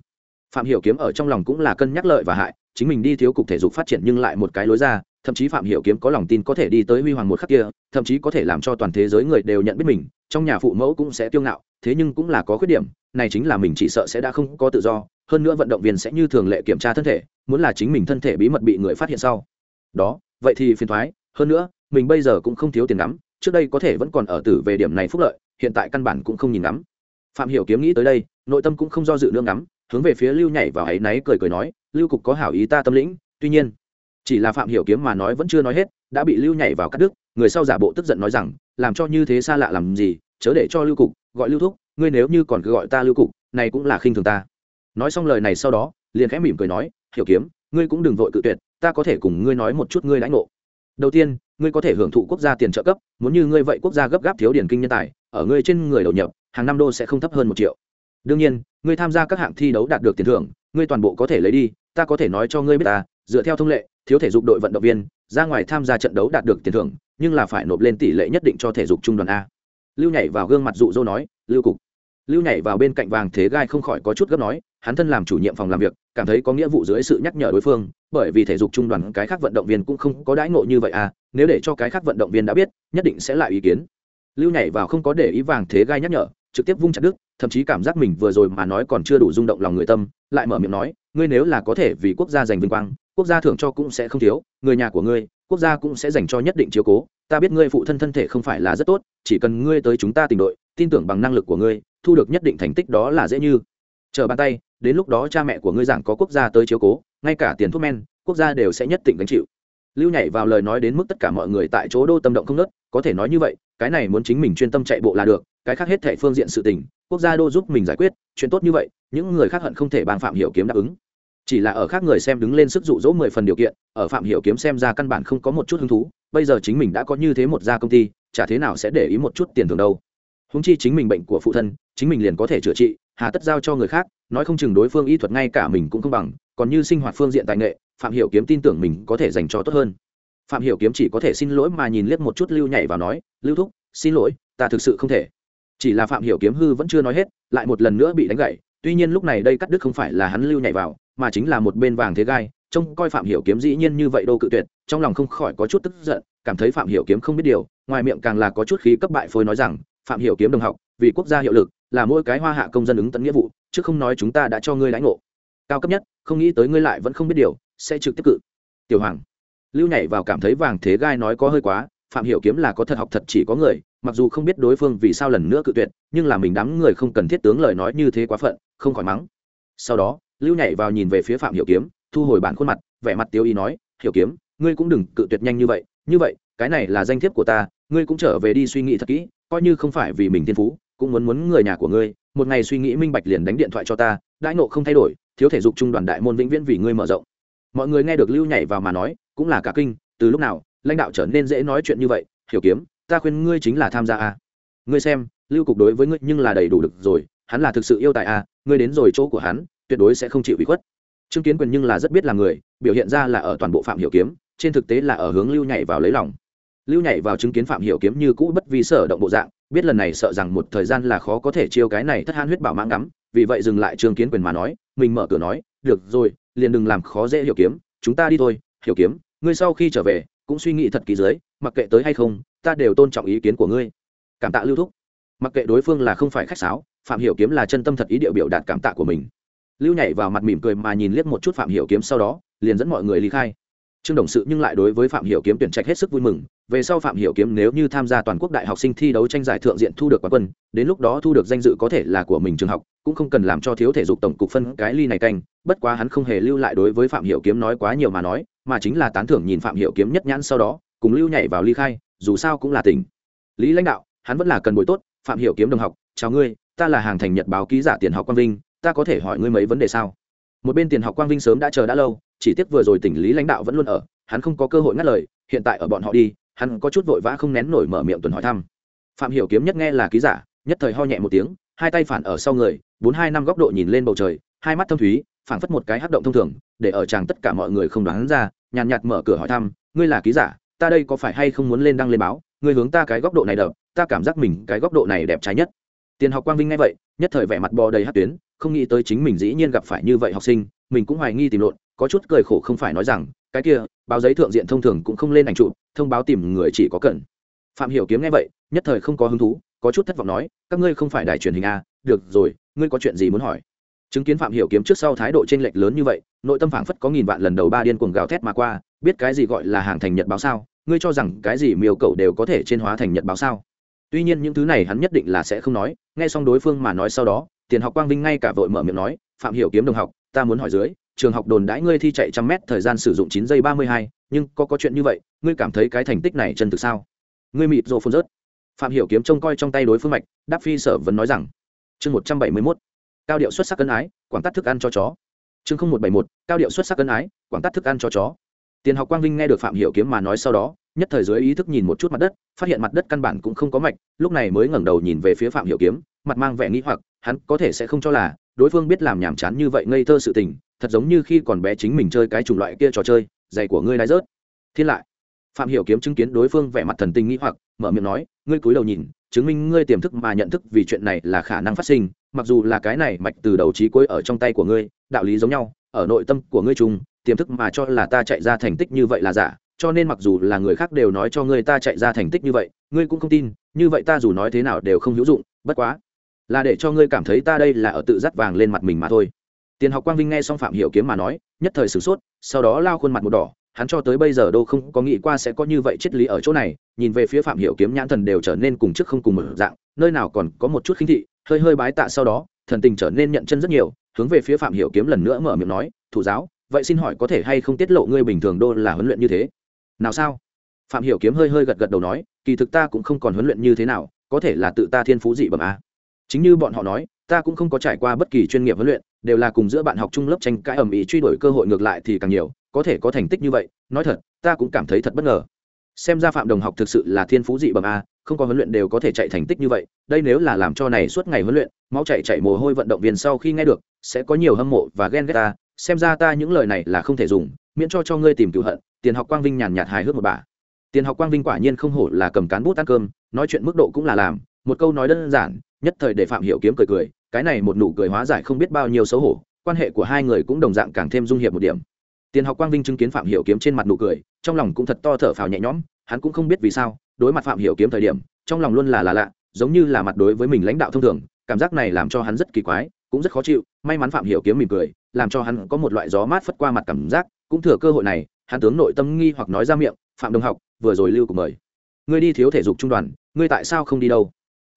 Phạm hiểu kiếm ở trong lòng cũng là cân nhắc lợi và hại, chính mình đi thiếu cục thể dục phát triển nhưng lại một cái lối ra, thậm chí phạm hiểu kiếm có lòng tin có thể đi tới huy hoàng một khắc kia, thậm chí có thể làm cho toàn thế giới người đều nhận biết mình, trong nhà phụ mẫu cũng sẽ tiêu ngạo thế nhưng cũng là có khuyết điểm, này chính là mình chỉ sợ sẽ đã không có tự do, hơn nữa vận động viên sẽ như thường lệ kiểm tra thân thể, muốn là chính mình thân thể bí mật bị người phát hiện sau. Đó, vậy thì phiền thoái, hơn nữa, mình bây giờ cũng không thiếu tiền lắm trước đây có thể vẫn còn ở tử về điểm này phúc lợi, hiện tại căn bản cũng không nhìn ngắm. Phạm hiểu kiếm nghĩ tới đây, nội tâm cũng không do dự nương ngắm, hướng về phía lưu nhảy vào ấy náy cười cười nói, lưu cục có hảo ý ta tâm lĩnh, tuy nhiên, chỉ là phạm hiểu kiếm mà nói vẫn chưa nói hết, đã bị lưu nhảy vào cắt đứt, người sau giả bộ tức giận nói rằng, làm cho như thế xa lạ làm gì, chớ để cho lưu cục gọi lưu thúc, ngươi nếu như còn cứ gọi ta lưu cục, này cũng là khinh thường ta. Nói xong lời này sau đó, liền khẽ mỉm cười nói, hiểu kiếm, ngươi cũng đừng vội cự tuyệt, ta có thể cùng ngươi nói một chút ngươi lãnh ngộ. Đầu tiên, ngươi có thể hưởng thụ quốc gia tiền trợ cấp, muốn như ngươi vậy quốc gia gấp gáp thiếu điển kinh nhân tài, ở ngươi trên người đầu nhập, hàng năm đô sẽ không thấp hơn một triệu. Đương nhiên, ngươi tham gia các hạng thi đấu đạt được tiền thưởng, ngươi toàn bộ có thể lấy đi, ta có thể nói cho ngươi biết ta, dựa theo thông lệ, thiếu thể dục đội vận động viên, ra ngoài tham gia trận đấu đạt được tiền thưởng, nhưng là phải nộp lên tỷ lệ nhất định cho thể dục trung đoàn a lưu nhảy vào gương mặt dụ dỗ nói, lưu cục. Lưu nhảy vào bên cạnh vàng thế gai không khỏi có chút gấp nói, hắn thân làm chủ nhiệm phòng làm việc, cảm thấy có nghĩa vụ dưới sự nhắc nhở đối phương, bởi vì thể dục trung đoàn cái khác vận động viên cũng không có đãi ngộ như vậy à nếu để cho cái khác vận động viên đã biết, nhất định sẽ lại ý kiến. Lưu nhảy vào không có để ý vàng thế gai nhắc nhở, trực tiếp vung chặt đức thậm chí cảm giác mình vừa rồi mà nói còn chưa đủ rung động lòng người tâm, lại mở miệng nói, ngươi nếu là có thể vì quốc gia giành vinh quang, quốc gia thưởng cho cũng sẽ không thiếu, người nhà của ngươi, quốc gia cũng sẽ dành cho nhất định chiếu cố ta biết ngươi phụ thân thân thể không phải là rất tốt, chỉ cần ngươi tới chúng ta tình đội, tin tưởng bằng năng lực của ngươi, thu được nhất định thành tích đó là dễ như. Chờ bàn tay, đến lúc đó cha mẹ của ngươi giảng có quốc gia tới chiếu cố, ngay cả tiền thuốc men, quốc gia đều sẽ nhất định gánh chịu. Lưu nhảy vào lời nói đến mức tất cả mọi người tại chỗ đô tâm động không nớt có thể nói như vậy, cái này muốn chính mình chuyên tâm chạy bộ là được, cái khác hết thể phương diện sự tình, quốc gia đô giúp mình giải quyết, chuyện tốt như vậy, những người khác hận không thể bàn phạm hiểu kiếm đáp ứng. Chỉ là ở khác người xem đứng lên sức dụ dỗ mười phần điều kiện, ở phạm hiểu kiếm xem ra căn bản không có một chút hứng thú bây giờ chính mình đã có như thế một gia công ty, chả thế nào sẽ để ý một chút tiền thưởng đâu. Húng chi chính mình bệnh của phụ thân, chính mình liền có thể chữa trị, hà tất giao cho người khác, nói không chừng đối phương y thuật ngay cả mình cũng không bằng, còn như sinh hoạt phương diện tài nghệ, phạm hiểu kiếm tin tưởng mình có thể dành cho tốt hơn. Phạm hiểu kiếm chỉ có thể xin lỗi mà nhìn liếc một chút lưu nhảy vào nói, lưu thúc, xin lỗi, ta thực sự không thể. Chỉ là phạm hiểu kiếm hư vẫn chưa nói hết, lại một lần nữa bị đánh gậy, tuy nhiên lúc này đây cắt đứt không phải là hắn lưu nhảy vào, mà chính là một bên vàng thế gai, trông coi phạm hiểu kiếm dĩ nhiên như vậy đô cự tuyệt trong lòng không khỏi có chút tức giận, cảm thấy phạm hiểu kiếm không biết điều, ngoài miệng càng là có chút khí cấp bại phôi nói rằng, phạm hiểu kiếm đồng học, vì quốc gia hiệu lực, là mỗi cái hoa hạ công dân ứng tận nghĩa vụ, chứ không nói chúng ta đã cho ngươi lãnh ngộ. Cao cấp nhất, không nghĩ tới ngươi lại vẫn không biết điều, sẽ trực tiếp cự. Tiểu hoàng, lưu nhảy vào cảm thấy vàng thế gai nói có hơi quá, phạm hiểu kiếm là có thật học thật chỉ có người, mặc dù không biết đối phương vì sao lần nữa cự tuyệt, nhưng là mình đám người không cần thiết tướng lời nói như thế quá phận, không khỏi mắng. Sau đó, lưu nhảy vào nhìn về phía phạm hiểu kiếm, thu hồi bản khuôn mặt, vẻ mặt tiêu y nói, hiểu kiếm ngươi cũng đừng cự tuyệt nhanh như vậy như vậy, cái này là danh thiếp của ta, ngươi cũng trở về đi suy nghĩ thật kỹ, coi như không phải vì mình thiên phú, cũng muốn muốn người nhà của ngươi, một ngày suy nghĩ minh bạch liền đánh điện thoại cho ta, đãi nộ không thay đổi, thiếu thể dục trung đoàn đại môn vĩnh viễn vì ngươi mở rộng. Mọi người nghe được lưu nhảy vào mà nói, cũng là cả kinh, từ lúc nào, lãnh đạo trở nên dễ nói chuyện như vậy, hiểu kiếm, ta khuyên ngươi chính là tham gia a. Ngươi xem, lưu cục đối với ngươi nhưng là đầy đủ được rồi, hắn là thực sự yêu tài a, ngươi đến rồi chỗ của hắn, tuyệt đối sẽ không chịu ủy khuất. Chứng kiến quyền nhưng là rất biết là người, biểu hiện ra là ở toàn bộ phạm hiểu kiếm trên thực tế là ở hướng lưu nhảy vào lấy lòng. Lưu nhảy vào chứng kiến phạm hiểu kiếm như cũ bất vi sở động bộ dạng, biết lần này sợ rằng một thời gian là khó có thể chiêu cái này thất han huyết bảo mãng ngắm, vì vậy dừng lại trương kiến quyền mà nói, mình mở cửa nói, được rồi, liền đừng làm khó dễ hiểu kiếm, chúng ta đi thôi, hiểu kiếm, ngươi sau khi trở về, cũng suy nghĩ thật kỹ dưới, mặc kệ tới hay không, ta đều tôn trọng ý kiến của ngươi. Cảm tạ lưu thúc. Mặc kệ đối phương là không phải khách sáo, phạm hiểu kiếm là chân tâm thật ý điệu biểu đạt cảm tạ của mình. Lưu nhảy vào mặt mỉm cười mà nhìn liếc một chút phạm hiểu kiếm sau đó, liền dẫn mọi người ly khai trương đồng sự nhưng lại đối với phạm hiểu kiếm tuyển trạch hết sức vui mừng. Về sau phạm hiểu kiếm nếu như tham gia toàn quốc đại học sinh thi đấu tranh giải thượng diện thu được quán quân, đến lúc đó thu được danh dự có thể là của mình trường học, cũng không cần làm cho thiếu thể dục tổng cục phân cái ly này canh. Bất quá hắn không hề lưu lại đối với phạm hiểu kiếm nói quá nhiều mà nói, mà chính là tán thưởng nhìn phạm hiểu kiếm nhất nhãn sau đó, cùng lưu nhảy vào ly khai, dù sao cũng là tỉnh. Lý lãnh đạo, hắn vẫn là cần bồi tốt, phạm hiểu kiếm đồng học, chào ngươi, ta là hàng thành nhật báo ký giả tiền học quang vinh, ta có thể hỏi ngươi mấy vấn đề sao? Một bên tiền học quang vinh sớm đã chờ đã lâu, chỉ tiếc vừa rồi tỉnh lý lãnh đạo vẫn luôn ở, hắn không có cơ hội ngắt lời, hiện tại ở bọn họ đi, hắn có chút vội vã không nén nổi mở miệng tuần hỏi thăm. Phạm hiểu kiếm nhất nghe là ký giả, nhất thời ho nhẹ một tiếng, hai tay phản ở sau người, bốn hai năm góc độ nhìn lên bầu trời, hai mắt thâm thúy, phảng phất một cái hấp động thông thường, để ở chàng tất cả mọi người không đoán ra, nhàn nhạt mở cửa hỏi thăm, ngươi là ký giả, ta đây có phải hay không muốn lên đăng lên báo? Ngươi hướng ta cái góc độ này đập, ta cảm giác mình cái góc độ này đẹp trái nhất. Tiền học quang vinh nghe vậy, nhất thời vẻ mặt bò đầy hát tuyến không nghĩ tới chính mình dĩ nhiên gặp phải như vậy học sinh, mình cũng hoài nghi tìm lộn, có chút cười khổ không phải nói rằng, cái kia, báo giấy thượng diện thông thường cũng không lên ảnh trụ thông báo tìm người chỉ có cần phạm hiểu kiếm nghe vậy, nhất thời không có hứng thú, có chút thất vọng nói, các ngươi không phải đài truyền hình à? được rồi, ngươi có chuyện gì muốn hỏi chứng kiến phạm hiểu kiếm trước sau thái độ trên lệch lớn như vậy, nội tâm phảng phất có nghìn vạn lần đầu ba điên cuồng gào thét mà qua, biết cái gì gọi là hàng thành nhật báo sao, ngươi cho rằng cái gì miêu cầu đều có thể trên hóa thành nhật báo sao tuy nhiên những thứ này hắn nhất định là sẽ không nói, nghe xong đối phương mà nói sau đó tiền học quang vinh ngay cả vội mở miệng nói, phạm hiểu kiếm đồng học, ta muốn hỏi dưới, trường học đồn đãi ngươi thi chạy trăm mét thời gian sử dụng chín giây ba mươi hai, nhưng có có chuyện như vậy, ngươi cảm thấy cái thành tích này chân thực sao? Ngươi mịt rồ phun rớt. Phạm hiểu kiếm trông coi trong tay đối phương mạch, đáp phi sở vấn nói rằng, chương một trăm bảy mươi mốt, cao điệu xuất sắc cân ái, quảng tắt thức ăn cho chó. Chương không một bảy một, cao điệu xuất sắc cân ái, quảng tắt thức ăn cho chó. Tiền học quang vinh nghe được phạm hiểu kiếm mà nói sau đó, nhất thời dưới ý thức nhìn một chút mặt đất, phát hiện mặt đất căn bản cũng không có mạch, lúc này mới ngẩng đầu nhìn về phía phạm hiểu kiếm, mặt mang vẻ nghĩ hoặc hắn có thể sẽ không cho là đối phương biết làm nhảm chán như vậy ngây thơ sự tình, thật giống như khi còn bé chính mình chơi cái chủng loại kia trò chơi, giày của ngươi đã rớt. Thiên lại. Phạm hiểu kiếm chứng kiến đối phương vẻ mặt thần tình nghĩ hoặc, mở miệng nói, ngươi cúi đầu nhìn, chứng minh ngươi tiềm thức mà nhận thức vì chuyện này là khả năng phát sinh, mặc dù là cái này mạch từ đầu trí cuối ở trong tay của ngươi, đạo lý giống nhau, ở nội tâm của ngươi chung, tiềm thức mà cho là ta chạy ra thành tích như vậy là giả, cho nên mặc dù là người khác đều nói cho ngươi ta chạy ra thành tích như vậy, ngươi cũng không tin, như vậy ta dù nói thế nào đều không hữu dụng, bất quá là để cho ngươi cảm thấy ta đây là ở tự dắt vàng lên mặt mình mà thôi. Tiền học quang vinh nghe xong phạm hiểu kiếm mà nói, nhất thời sửng sốt, sau đó lao khuôn mặt một đỏ, hắn cho tới bây giờ đâu không có nghĩ qua sẽ có như vậy triết lý ở chỗ này, nhìn về phía phạm hiểu kiếm nhãn thần đều trở nên cùng trước không cùng một dạng, nơi nào còn có một chút khinh thị, hơi hơi bái tạ sau đó, thần tình trở nên nhận chân rất nhiều, hướng về phía phạm hiểu kiếm lần nữa mở miệng nói, thủ giáo, vậy xin hỏi có thể hay không tiết lộ ngươi bình thường đô là huấn luyện như thế? Nào sao? Phạm hiểu kiếm hơi hơi gật gật đầu nói, kỳ thực ta cũng không còn huấn luyện như thế nào, có thể là tự ta thiên phú dị bẩm à? Chính như bọn họ nói, ta cũng không có trải qua bất kỳ chuyên nghiệp huấn luyện, đều là cùng giữa bạn học chung lớp tranh cãi ầm ĩ truy đuổi cơ hội ngược lại thì càng nhiều, có thể có thành tích như vậy, nói thật, ta cũng cảm thấy thật bất ngờ. Xem ra phạm đồng học thực sự là thiên phú dị bẩm a, không có huấn luyện đều có thể chạy thành tích như vậy, đây nếu là làm cho này suốt ngày huấn luyện, máu chạy chạy mồ hôi vận động viên sau khi nghe được, sẽ có nhiều hâm mộ và ghen ghét ta, xem ra ta những lời này là không thể dùng, miễn cho cho ngươi tìm cựu hận, tiền học quang vinh nhàn nhạt hài hước một bà. Tiền học quang vinh quả nhiên không hổ là cầm cán bút ăn cơm, nói chuyện mức độ cũng là làm, một câu nói đơn giản nhất thời để phạm hiểu kiếm cười cười, cái này một nụ cười hóa giải không biết bao nhiêu xấu hổ, quan hệ của hai người cũng đồng dạng càng thêm dung hiệp một điểm. Tiền học quang vinh chứng kiến phạm hiểu kiếm trên mặt nụ cười, trong lòng cũng thật to thở phào nhẹ nhõm, hắn cũng không biết vì sao, đối mặt phạm hiểu kiếm thời điểm, trong lòng luôn là là lạ, giống như là mặt đối với mình lãnh đạo thông thường, cảm giác này làm cho hắn rất kỳ quái, cũng rất khó chịu, may mắn phạm hiểu kiếm mỉm cười, làm cho hắn có một loại gió mát phất qua mặt cảm giác, cũng thừa cơ hội này, hắn tướng nội tâm nghi hoặc nói ra miệng, phạm đồng học, vừa rồi lưu cùng mời, ngươi đi thiếu thể dục trung đoàn, ngươi tại sao không đi đâu?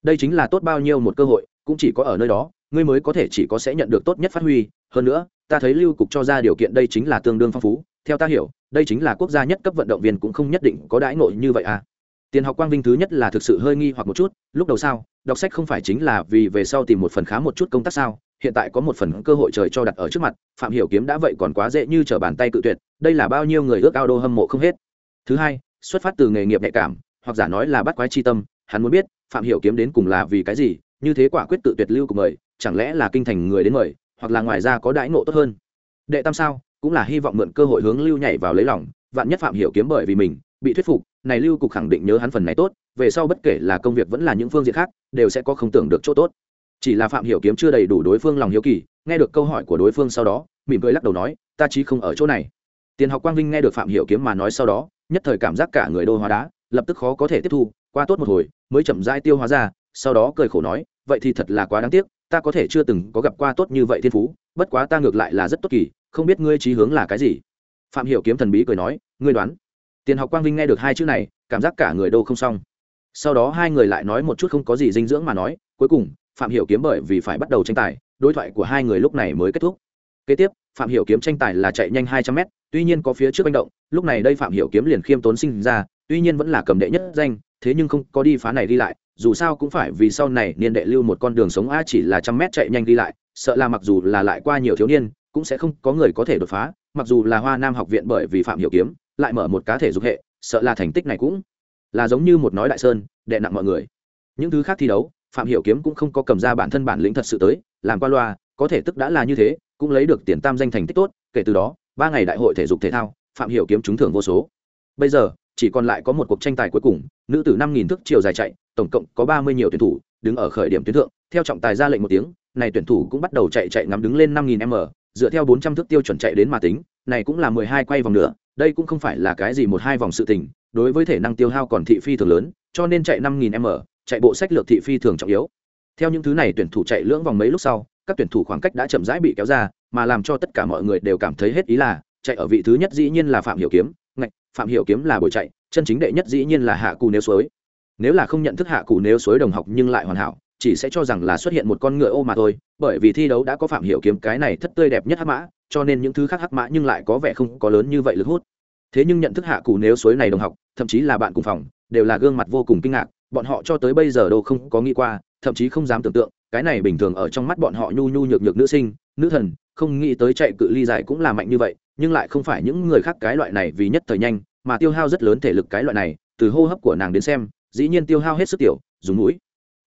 Đây chính là tốt bao nhiêu một cơ hội, cũng chỉ có ở nơi đó, ngươi mới có thể chỉ có sẽ nhận được tốt nhất phát huy. Hơn nữa, ta thấy lưu cục cho ra điều kiện đây chính là tương đương phong phú. Theo ta hiểu, đây chính là quốc gia nhất cấp vận động viên cũng không nhất định có đãi ngộ như vậy à. Tiền học quang vinh thứ nhất là thực sự hơi nghi hoặc một chút, lúc đầu sao, đọc sách không phải chính là vì về sau tìm một phần khá một chút công tác sao, hiện tại có một phần cơ hội trời cho đặt ở trước mặt, phạm hiểu kiếm đã vậy còn quá dễ như trở bàn tay cự tuyệt, đây là bao nhiêu người ước ao đô hâm mộ không hết. Thứ hai, xuất phát từ nghề nghiệp nhạy cảm, hoặc giả nói là bắt quái chi tâm hắn muốn biết, phạm hiểu kiếm đến cùng là vì cái gì, như thế quả quyết tự tuyệt lưu của mời, chẳng lẽ là kinh thành người đến mời, hoặc là ngoài ra có đãi ngộ tốt hơn? Đệ tam sao, cũng là hy vọng mượn cơ hội hướng lưu nhảy vào lấy lòng, vạn nhất phạm hiểu kiếm bởi vì mình, bị thuyết phục, này lưu cục khẳng định nhớ hắn phần này tốt, về sau bất kể là công việc vẫn là những phương diện khác, đều sẽ có không tưởng được chỗ tốt. Chỉ là phạm hiểu kiếm chưa đầy đủ đối phương lòng hiếu kỳ, nghe được câu hỏi của đối phương sau đó, mỉm cười lắc đầu nói, ta chí không ở chỗ này. Tiền học quang vinh nghe được phạm hiểu kiếm mà nói sau đó, nhất thời cảm giác cả người đô hóa đá, lập tức khó có thể tiếp thu, qua tốt một hồi mới chậm rãi tiêu hóa ra, sau đó cười khổ nói, vậy thì thật là quá đáng tiếc, ta có thể chưa từng có gặp qua tốt như vậy thiên phú, bất quá ta ngược lại là rất tốt kỳ, không biết ngươi trí hướng là cái gì. Phạm hiểu kiếm thần bí cười nói, ngươi đoán. Tiền học quang vinh nghe được hai chữ này, cảm giác cả người đô không xong. Sau đó hai người lại nói một chút không có gì dinh dưỡng mà nói, cuối cùng, phạm hiểu kiếm bởi vì phải bắt đầu tranh tài, đối thoại của hai người lúc này mới kết thúc. Kế tiếp phạm hiểu kiếm tranh tài là chạy nhanh hai trăm mét, tuy nhiên có phía trước manh động, lúc này đây phạm hiểu kiếm liền khiêm tốn sinh ra, tuy nhiên vẫn là cầm đệ nhất danh, thế nhưng không có đi phá này đi lại, dù sao cũng phải vì sau này niên đệ lưu một con đường sống a chỉ là trăm mét chạy nhanh đi lại, sợ là mặc dù là lại qua nhiều thiếu niên, cũng sẽ không có người có thể đột phá, mặc dù là hoa nam học viện bởi vì phạm hiểu kiếm, lại mở một cá thể dục hệ, sợ là thành tích này cũng là giống như một nói đại sơn, đệ nặng mọi người. Những thứ khác thi đấu, phạm hiểu kiếm cũng không có cầm ra bản thân bản lĩnh thật sự tới, làm qua loa, có thể tức đã là như thế cũng lấy được tiền tam danh thành tích tốt, kể từ đó, ba ngày đại hội thể dục thể thao, phạm hiểu kiếm trúng thưởng vô số. Bây giờ, chỉ còn lại có một cuộc tranh tài cuối cùng, nữ tử năm nghìn thước chiều dài chạy, tổng cộng có ba mươi nhiều tuyển thủ, đứng ở khởi điểm tuyến thượng. Theo trọng tài ra lệnh một tiếng, này tuyển thủ cũng bắt đầu chạy chạy ngắm đứng lên năm nghìn m, dựa theo bốn trăm thước tiêu chuẩn chạy đến mà tính, này cũng là mười hai quay vòng nữa, đây cũng không phải là cái gì một hai vòng sự tình, đối với thể năng tiêu hao còn thị phi thường lớn, cho nên chạy năm nghìn m, chạy bộ sách lược thị phi thường trọng yếu. Theo những thứ này tuyển thủ chạy lưỡng vòng mấy lúc sau các tuyển thủ khoảng cách đã chậm rãi bị kéo ra, mà làm cho tất cả mọi người đều cảm thấy hết ý là, chạy ở vị thứ nhất dĩ nhiên là phạm hiểu kiếm, ngạch, phạm hiểu kiếm là buổi chạy, chân chính đệ nhất dĩ nhiên là hạ cù nếu suối. Nếu là không nhận thức hạ cù nếu suối đồng học nhưng lại hoàn hảo, chỉ sẽ cho rằng là xuất hiện một con ngựa ô mà thôi, bởi vì thi đấu đã có phạm hiểu kiếm cái này thất tươi đẹp nhất hắc mã, cho nên những thứ khác hắc mã nhưng lại có vẻ không có lớn như vậy lực hút. Thế nhưng nhận thức hạ cù nếu suối này đồng học, thậm chí là bạn cùng phòng, đều là gương mặt vô cùng kinh ngạc, bọn họ cho tới bây giờ đâu không có nghĩ qua, thậm chí không dám tưởng tượng cái này bình thường ở trong mắt bọn họ nhu nhu nhược nhược nữ sinh, nữ thần, không nghĩ tới chạy cự ly dài cũng là mạnh như vậy, nhưng lại không phải những người khác cái loại này vì nhất thời nhanh, mà tiêu hao rất lớn thể lực cái loại này, từ hô hấp của nàng đến xem, dĩ nhiên tiêu hao hết sức tiểu, dùng mũi,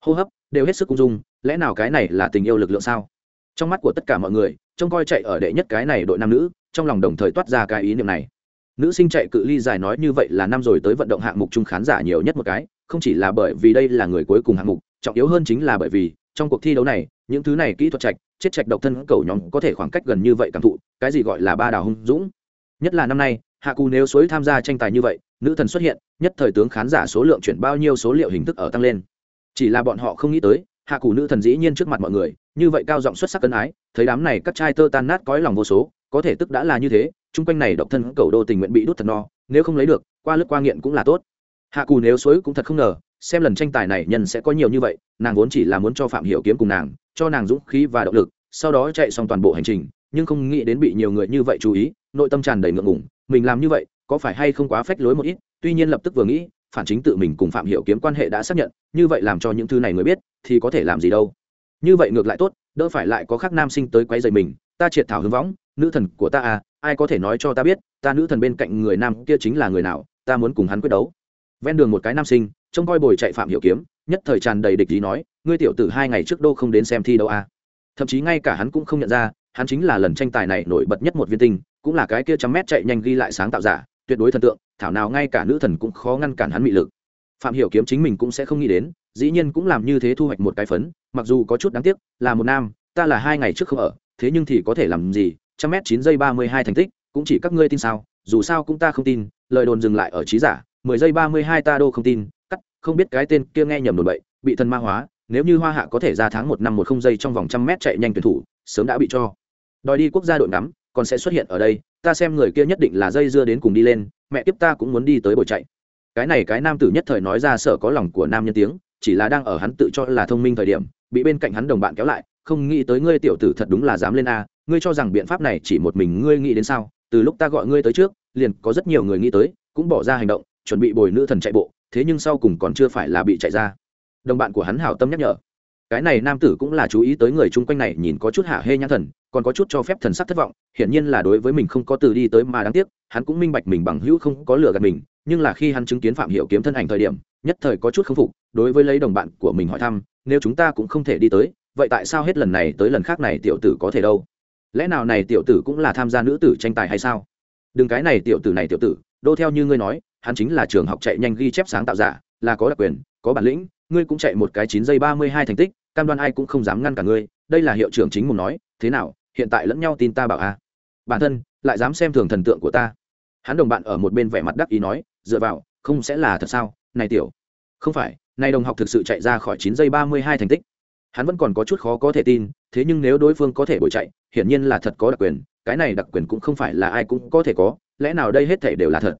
hô hấp, đều hết sức cung dung lẽ nào cái này là tình yêu lực lượng sao? Trong mắt của tất cả mọi người, trông coi chạy ở đệ nhất cái này đội nam nữ, trong lòng đồng thời toát ra cái ý niệm này. Nữ sinh chạy cự ly dài nói như vậy là năm rồi tới vận động hạng mục chung khán giả nhiều nhất một cái, không chỉ là bởi vì đây là người cuối cùng hạng mục trọng yếu hơn chính là bởi vì, trong cuộc thi đấu này, những thứ này kỹ thuật trạch, chết trạch độc thân cầu nhóm có thể khoảng cách gần như vậy cảm thụ, cái gì gọi là ba đào hung dũng. Nhất là năm nay, hạ cù nếu suối tham gia tranh tài như vậy, nữ thần xuất hiện, nhất thời tướng khán giả số lượng chuyển bao nhiêu số liệu hình thức ở tăng lên. Chỉ là bọn họ không nghĩ tới, hạ cù nữ thần dĩ nhiên trước mặt mọi người, như vậy cao giọng xuất sắc cân ái, thấy đám này các trai tơ tan nát cõi lòng vô số, có thể tức đã là như thế, chung quanh này độc thân cầu đô tình nguyện bị đút thật no, nếu không lấy được, qua lướt qua nghiện cũng là tốt. Hạ cù nếu suối cũng thật không ngờ xem lần tranh tài này nhân sẽ có nhiều như vậy, nàng vốn chỉ là muốn cho phạm hiểu kiếm cùng nàng, cho nàng dũng khí và động lực, sau đó chạy xong toàn bộ hành trình, nhưng không nghĩ đến bị nhiều người như vậy chú ý, nội tâm tràn đầy ngượng ngùng, mình làm như vậy, có phải hay không quá phách lối một ít, tuy nhiên lập tức vừa nghĩ, phản chính tự mình cùng phạm hiểu kiếm quan hệ đã xác nhận, như vậy làm cho những thứ này người biết, thì có thể làm gì đâu. Như vậy ngược lại tốt, đỡ phải lại có khác nam sinh tới quấy rầy mình, ta triệt thảo hướng võng, nữ thần của ta à ai có thể nói cho ta biết, ta nữ thần bên cạnh người nam kia chính là người nào, ta muốn cùng hắn quyết đấu. Ven đường một cái nam sinh trông coi bồi chạy phạm hiểu kiếm, nhất thời tràn đầy địch ý nói, ngươi tiểu tử hai ngày trước đô không đến xem thi đấu à. thậm chí ngay cả hắn cũng không nhận ra, hắn chính là lần tranh tài này nổi bật nhất một viên tinh, cũng là cái kia trăm mét chạy nhanh ghi lại sáng tạo giả, tuyệt đối thần tượng, thảo nào ngay cả nữ thần cũng khó ngăn cản hắn mị lực phạm hiểu kiếm chính mình cũng sẽ không nghĩ đến, dĩ nhiên cũng làm như thế thu hoạch một cái phấn, mặc dù có chút đáng tiếc, là một nam, ta là hai ngày trước không ở, thế nhưng thì có thể làm gì, trăm mét chín giây ba mươi hai thành tích, cũng chỉ các ngươi tin sao, dù sao cũng ta không tin, lời đồn dừng lại ở trí giả, mười giây ba mươi hai ta đô không tin không biết cái tên kia nghe nhầm đồn bậy, bị thần ma hóa, nếu như hoa hạ có thể ra tháng một năm một không giây trong vòng trăm mét chạy nhanh tuyển thủ, sớm đã bị cho. Đòi đi quốc gia đội ngắm, còn sẽ xuất hiện ở đây, ta xem người kia nhất định là dây dưa đến cùng đi lên, mẹ tiếp ta cũng muốn đi tới bồi chạy. Cái này cái nam tử nhất thời nói ra sợ có lòng của nam nhân tiếng, chỉ là đang ở hắn tự cho là thông minh thời điểm, bị bên cạnh hắn đồng bạn kéo lại, không nghĩ tới ngươi tiểu tử thật đúng là dám lên a, ngươi cho rằng biện pháp này chỉ một mình ngươi nghĩ đến sao, từ lúc ta gọi ngươi tới trước, liền có rất nhiều người nghĩ tới, cũng bỏ ra hành động, chuẩn bị bồi nữ thần chạy bộ thế nhưng sau cùng còn chưa phải là bị chạy ra. Đồng bạn của hắn hảo tâm nhắc nhở. Cái này nam tử cũng là chú ý tới người chung quanh này, nhìn có chút hạ hê nhãn thần, còn có chút cho phép thần sắc thất vọng, hiển nhiên là đối với mình không có từ đi tới mà đáng tiếc, hắn cũng minh bạch mình bằng hữu không có lừa gạt mình, nhưng là khi hắn chứng kiến phạm hiểu kiếm thân ảnh thời điểm, nhất thời có chút không phục, đối với lấy đồng bạn của mình hỏi thăm, nếu chúng ta cũng không thể đi tới, vậy tại sao hết lần này tới lần khác này tiểu tử có thể đâu? Lẽ nào này tiểu tử cũng là tham gia nữ tử tranh tài hay sao? Đừng cái này tiểu tử này tiểu tử, đô theo như ngươi nói hắn chính là trường học chạy nhanh ghi chép sáng tạo giả, là có đặc quyền, có bản lĩnh, ngươi cũng chạy một cái chín giây ba mươi hai thành tích, cam đoan ai cũng không dám ngăn cả ngươi, đây là hiệu trưởng chính mùng nói, thế nào, hiện tại lẫn nhau tin ta bảo a? Bản thân, lại dám xem thường thần tượng của ta. Hắn đồng bạn ở một bên vẻ mặt đắc ý nói, dựa vào, không sẽ là thật sao, này tiểu. Không phải, này đồng học thực sự chạy ra khỏi chín giây ba mươi hai thành tích. Hắn vẫn còn có chút khó có thể tin, thế nhưng nếu đối phương có thể bội chạy, hiển nhiên là thật có đặc quyền, cái này đặc quyền cũng không phải là ai cũng có thể có, lẽ nào đây hết thể đều là thật?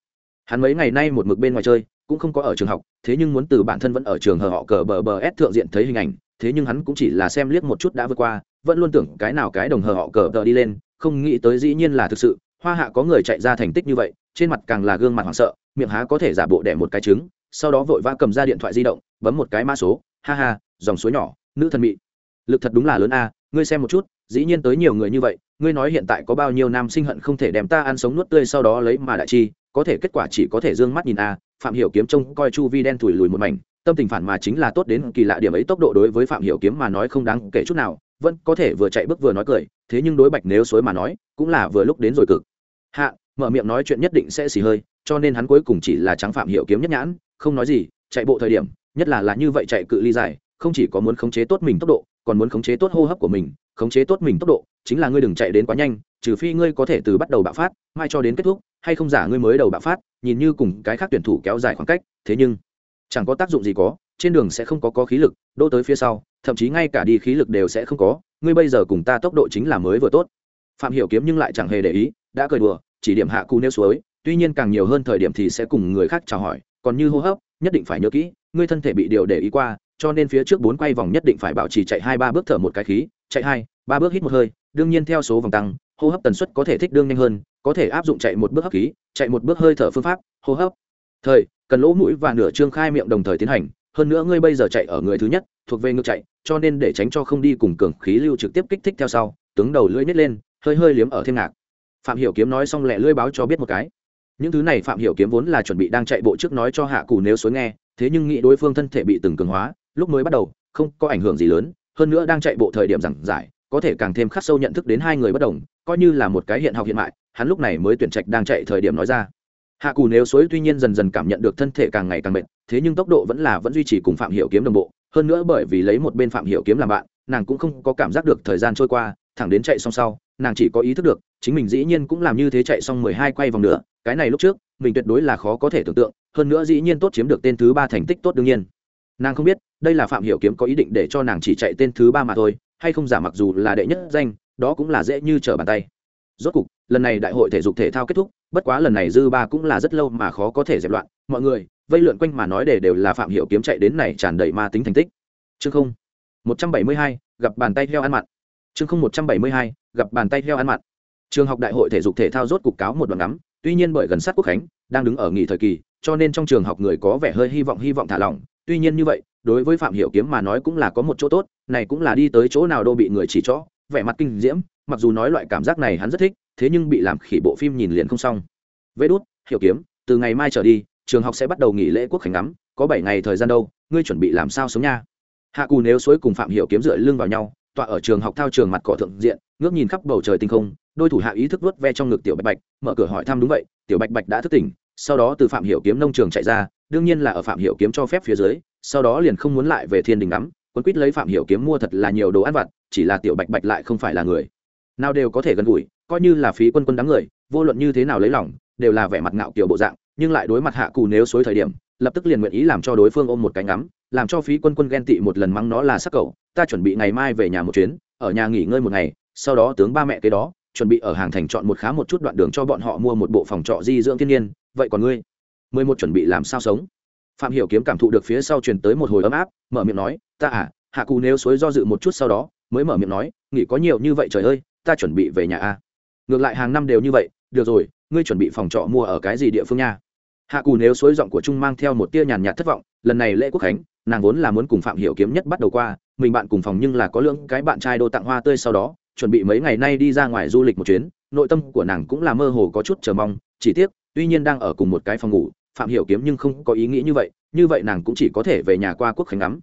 Hắn mấy ngày nay một mực bên ngoài chơi, cũng không có ở trường học, thế nhưng muốn từ bản thân vẫn ở trường hờ họ cờ bờ bờ s thượng diện thấy hình ảnh, thế nhưng hắn cũng chỉ là xem liếc một chút đã vượt qua, vẫn luôn tưởng cái nào cái đồng hờ họ cờ tờ đi lên, không nghĩ tới dĩ nhiên là thực sự, hoa hạ có người chạy ra thành tích như vậy, trên mặt càng là gương mặt hoảng sợ, miệng há có thể giả bộ đẻ một cái trứng, sau đó vội vã cầm ra điện thoại di động, bấm một cái mã số, ha ha, dòng suối nhỏ, nữ thần mị. Lực thật đúng là lớn a, ngươi xem một chút, dĩ nhiên tới nhiều người như vậy, ngươi nói hiện tại có bao nhiêu nam sinh hận không thể đem ta ăn sống nuốt tươi sau đó lấy mà đại chi có thể kết quả chỉ có thể d ư ơ n g mắt nhìn a, phạm hiểu kiếm trông coi chu vi đen thủi lùi một mảnh, tâm tình phản mà chính là tốt đến kỳ lạ điểm ấy tốc độ đối với phạm hiểu kiếm mà nói không đáng kể chút nào, vẫn có thể vừa chạy bước vừa nói cười, thế nhưng đối bạch nếu suối mà nói, cũng là vừa lúc đến rồi cực. Hạ, mở miệng nói chuyện nhất định sẽ xì hơi, cho nên hắn cuối cùng chỉ là trắng phạm hiểu kiếm nhất nhãn, không nói gì, chạy bộ thời điểm, nhất là là như vậy chạy cự ly dài, không chỉ có muốn khống chế tốt mình tốc độ, còn muốn khống chế tốt hô hấp của mình, khống chế tốt mình tốc độ, chính là ngươi đừng chạy đến quá nhanh trừ phi ngươi có thể từ bắt đầu bạo phát, mai cho đến kết thúc, hay không giả ngươi mới đầu bạo phát, nhìn như cùng cái khác tuyển thủ kéo dài khoảng cách, thế nhưng, chẳng có tác dụng gì có, trên đường sẽ không có có khí lực, đỗ tới phía sau, thậm chí ngay cả đi khí lực đều sẽ không có, ngươi bây giờ cùng ta tốc độ chính là mới vừa tốt. Phạm hiểu kiếm nhưng lại chẳng hề để ý, đã cười đùa, chỉ điểm hạ cù nêu suối, tuy nhiên càng nhiều hơn thời điểm thì sẽ cùng người khác chào hỏi, còn như hô hấp, nhất định phải nhớ kỹ, ngươi thân thể bị điều để ý qua, cho nên phía trước bốn quay vòng nhất định phải bảo trì chạy hai ba bước thở một cái khí, chạy hai, ba bước hít một hơi, đương nhiên theo số vòng tăng hô hấp tần suất có thể thích đương nhanh hơn, có thể áp dụng chạy một bước hấp khí, chạy một bước hơi thở phương pháp, hô hấp. Thời, cần lỗ mũi và nửa trương khai miệng đồng thời tiến hành, hơn nữa ngươi bây giờ chạy ở người thứ nhất, thuộc về ngược chạy, cho nên để tránh cho không đi cùng cường khí lưu trực tiếp kích thích theo sau, tướng đầu lưỡi nhét lên, hơi hơi liếm ở thêm ngạc. Phạm hiểu kiếm nói xong lẹ lưỡi báo cho biết một cái. Những thứ này phạm hiểu kiếm vốn là chuẩn bị đang chạy bộ trước nói cho hạ cù nếu suối nghe, thế nhưng nghĩ đối phương thân thể bị từng cường hóa, lúc mới bắt đầu, không có ảnh hưởng gì lớn, hơn nữa đang chạy bộ thời điểm giảng giải có thể càng thêm khắc sâu nhận thức đến hai người bất đồng, coi như là một cái hiện học hiện mại, hắn lúc này mới tuyển trạch đang chạy thời điểm nói ra. Hạ cù nếu suối tuy nhiên dần dần cảm nhận được thân thể càng ngày càng bệnh thế nhưng tốc độ vẫn là vẫn duy trì cùng phạm hiểu kiếm đồng bộ, hơn nữa bởi vì lấy một bên phạm hiểu kiếm làm bạn, nàng cũng không có cảm giác được thời gian trôi qua, thẳng đến chạy xong sau, nàng chỉ có ý thức được, chính mình dĩ nhiên cũng làm như thế chạy xong mười hai quay vòng nữa, cái này lúc trước, mình tuyệt đối là khó có thể tưởng tượng, hơn nữa dĩ nhiên tốt chiếm được tên thứ ba thành tích tốt đương nhiên. Nàng không biết, đây là phạm hiểu kiếm có ý định để cho nàng chỉ chạy tên thứ ba mà thôi hay không giả mặc dù là đệ nhất danh, đó cũng là dễ như trở bàn tay. Rốt cục, lần này đại hội thể dục thể thao kết thúc, bất quá lần này dư ba cũng là rất lâu mà khó có thể dẹp loạn, mọi người, vây lượn quanh mà nói để đều là phạm hiểu kiếm chạy đến này tràn đầy ma tính thành tích. Chương không, một trăm bảy mươi hai, gặp bàn tay heo ăn mặn. Chương không, một trăm bảy mươi hai, gặp bàn tay heo ăn mặn. Trường học đại hội thể dục thể thao rốt cục cáo một đoạn ngắm tuy nhiên bởi gần sát quốc khánh, đang đứng ở nghỉ thời kỳ, cho nên trong trường học người có vẻ hơi hy vọng hy vọng thả lỏng, tuy nhiên như vậy đối với phạm hiểu kiếm mà nói cũng là có một chỗ tốt, này cũng là đi tới chỗ nào đâu bị người chỉ cho vẻ mặt kinh diễm, mặc dù nói loại cảm giác này hắn rất thích, thế nhưng bị làm khỉ bộ phim nhìn liền không xong. Vê đút, hiểu kiếm, từ ngày mai trở đi, trường học sẽ bắt đầu nghỉ lễ quốc khánh ngắm, có bảy ngày thời gian đâu, ngươi chuẩn bị làm sao sống nha? Hạ cù nếu suối cùng phạm hiểu kiếm dựa lưng vào nhau, tọa ở trường học thao trường mặt cỏ thượng diện, ngước nhìn khắp bầu trời tinh không, đôi thủ hạ ý thức vớt ve trong ngực tiểu bạch bạch, mở cửa hỏi thăm đúng vậy, tiểu bạch bạch đã thức tỉnh? Sau đó từ phạm hiểu kiếm nông trường chạy ra, đương nhiên là ở phạm hiểu kiếm cho phép phía dưới sau đó liền không muốn lại về thiên đình lắm, quân quýt lấy phạm hiểu kiếm mua thật là nhiều đồ ăn vặt chỉ là tiểu bạch bạch lại không phải là người. Nào đều có thể gần gũi coi như là phí quân quân đám người vô luận như thế nào lấy lòng đều là vẻ mặt ngạo kiểu bộ dạng nhưng lại đối mặt hạ cù nếu xối thời điểm lập tức liền nguyện ý làm cho đối phương ôm một cánh ngắm làm cho phí quân quân ghen tị một lần mắng nó là sắc cậu ta chuẩn bị ngày mai về nhà một chuyến ở nhà nghỉ ngơi một ngày sau đó tướng ba mẹ cái đó chuẩn bị ở hàng thành chọn một khá một chút đoạn đường cho bọn họ mua một bộ phòng trọ di dưỡng thiên nhiên vậy còn ngươi? Mười một chuẩn bị làm sao sống? Phạm hiểu kiếm cảm thụ được phía sau truyền tới một hồi ấm áp, mở miệng nói, ta à hạ cù nếu suối do dự một chút sau đó, mới mở miệng nói, nghỉ có nhiều như vậy trời ơi, ta chuẩn bị về nhà a ngược lại hàng năm đều như vậy, được rồi, ngươi chuẩn bị phòng trọ mua ở cái gì địa phương nha? Hạ cù nếu suối giọng của trung mang theo một tia nhàn nhạt thất vọng, lần này lễ quốc khánh, nàng vốn là muốn cùng phạm hiểu kiếm nhất bắt đầu qua, mình bạn cùng phòng nhưng là có lượng cái bạn trai đô tặng hoa tươi sau đó, chuẩn bị mấy ngày nay đi ra ngoài du lịch một chuyến, nội tâm của nàng cũng là mơ hồ có chút chờ mong, chỉ tiếc, tuy nhiên đang ở cùng một cái phòng ngủ phạm hiểu kiếm nhưng không có ý nghĩ như vậy như vậy nàng cũng chỉ có thể về nhà qua quốc khánh ngắm.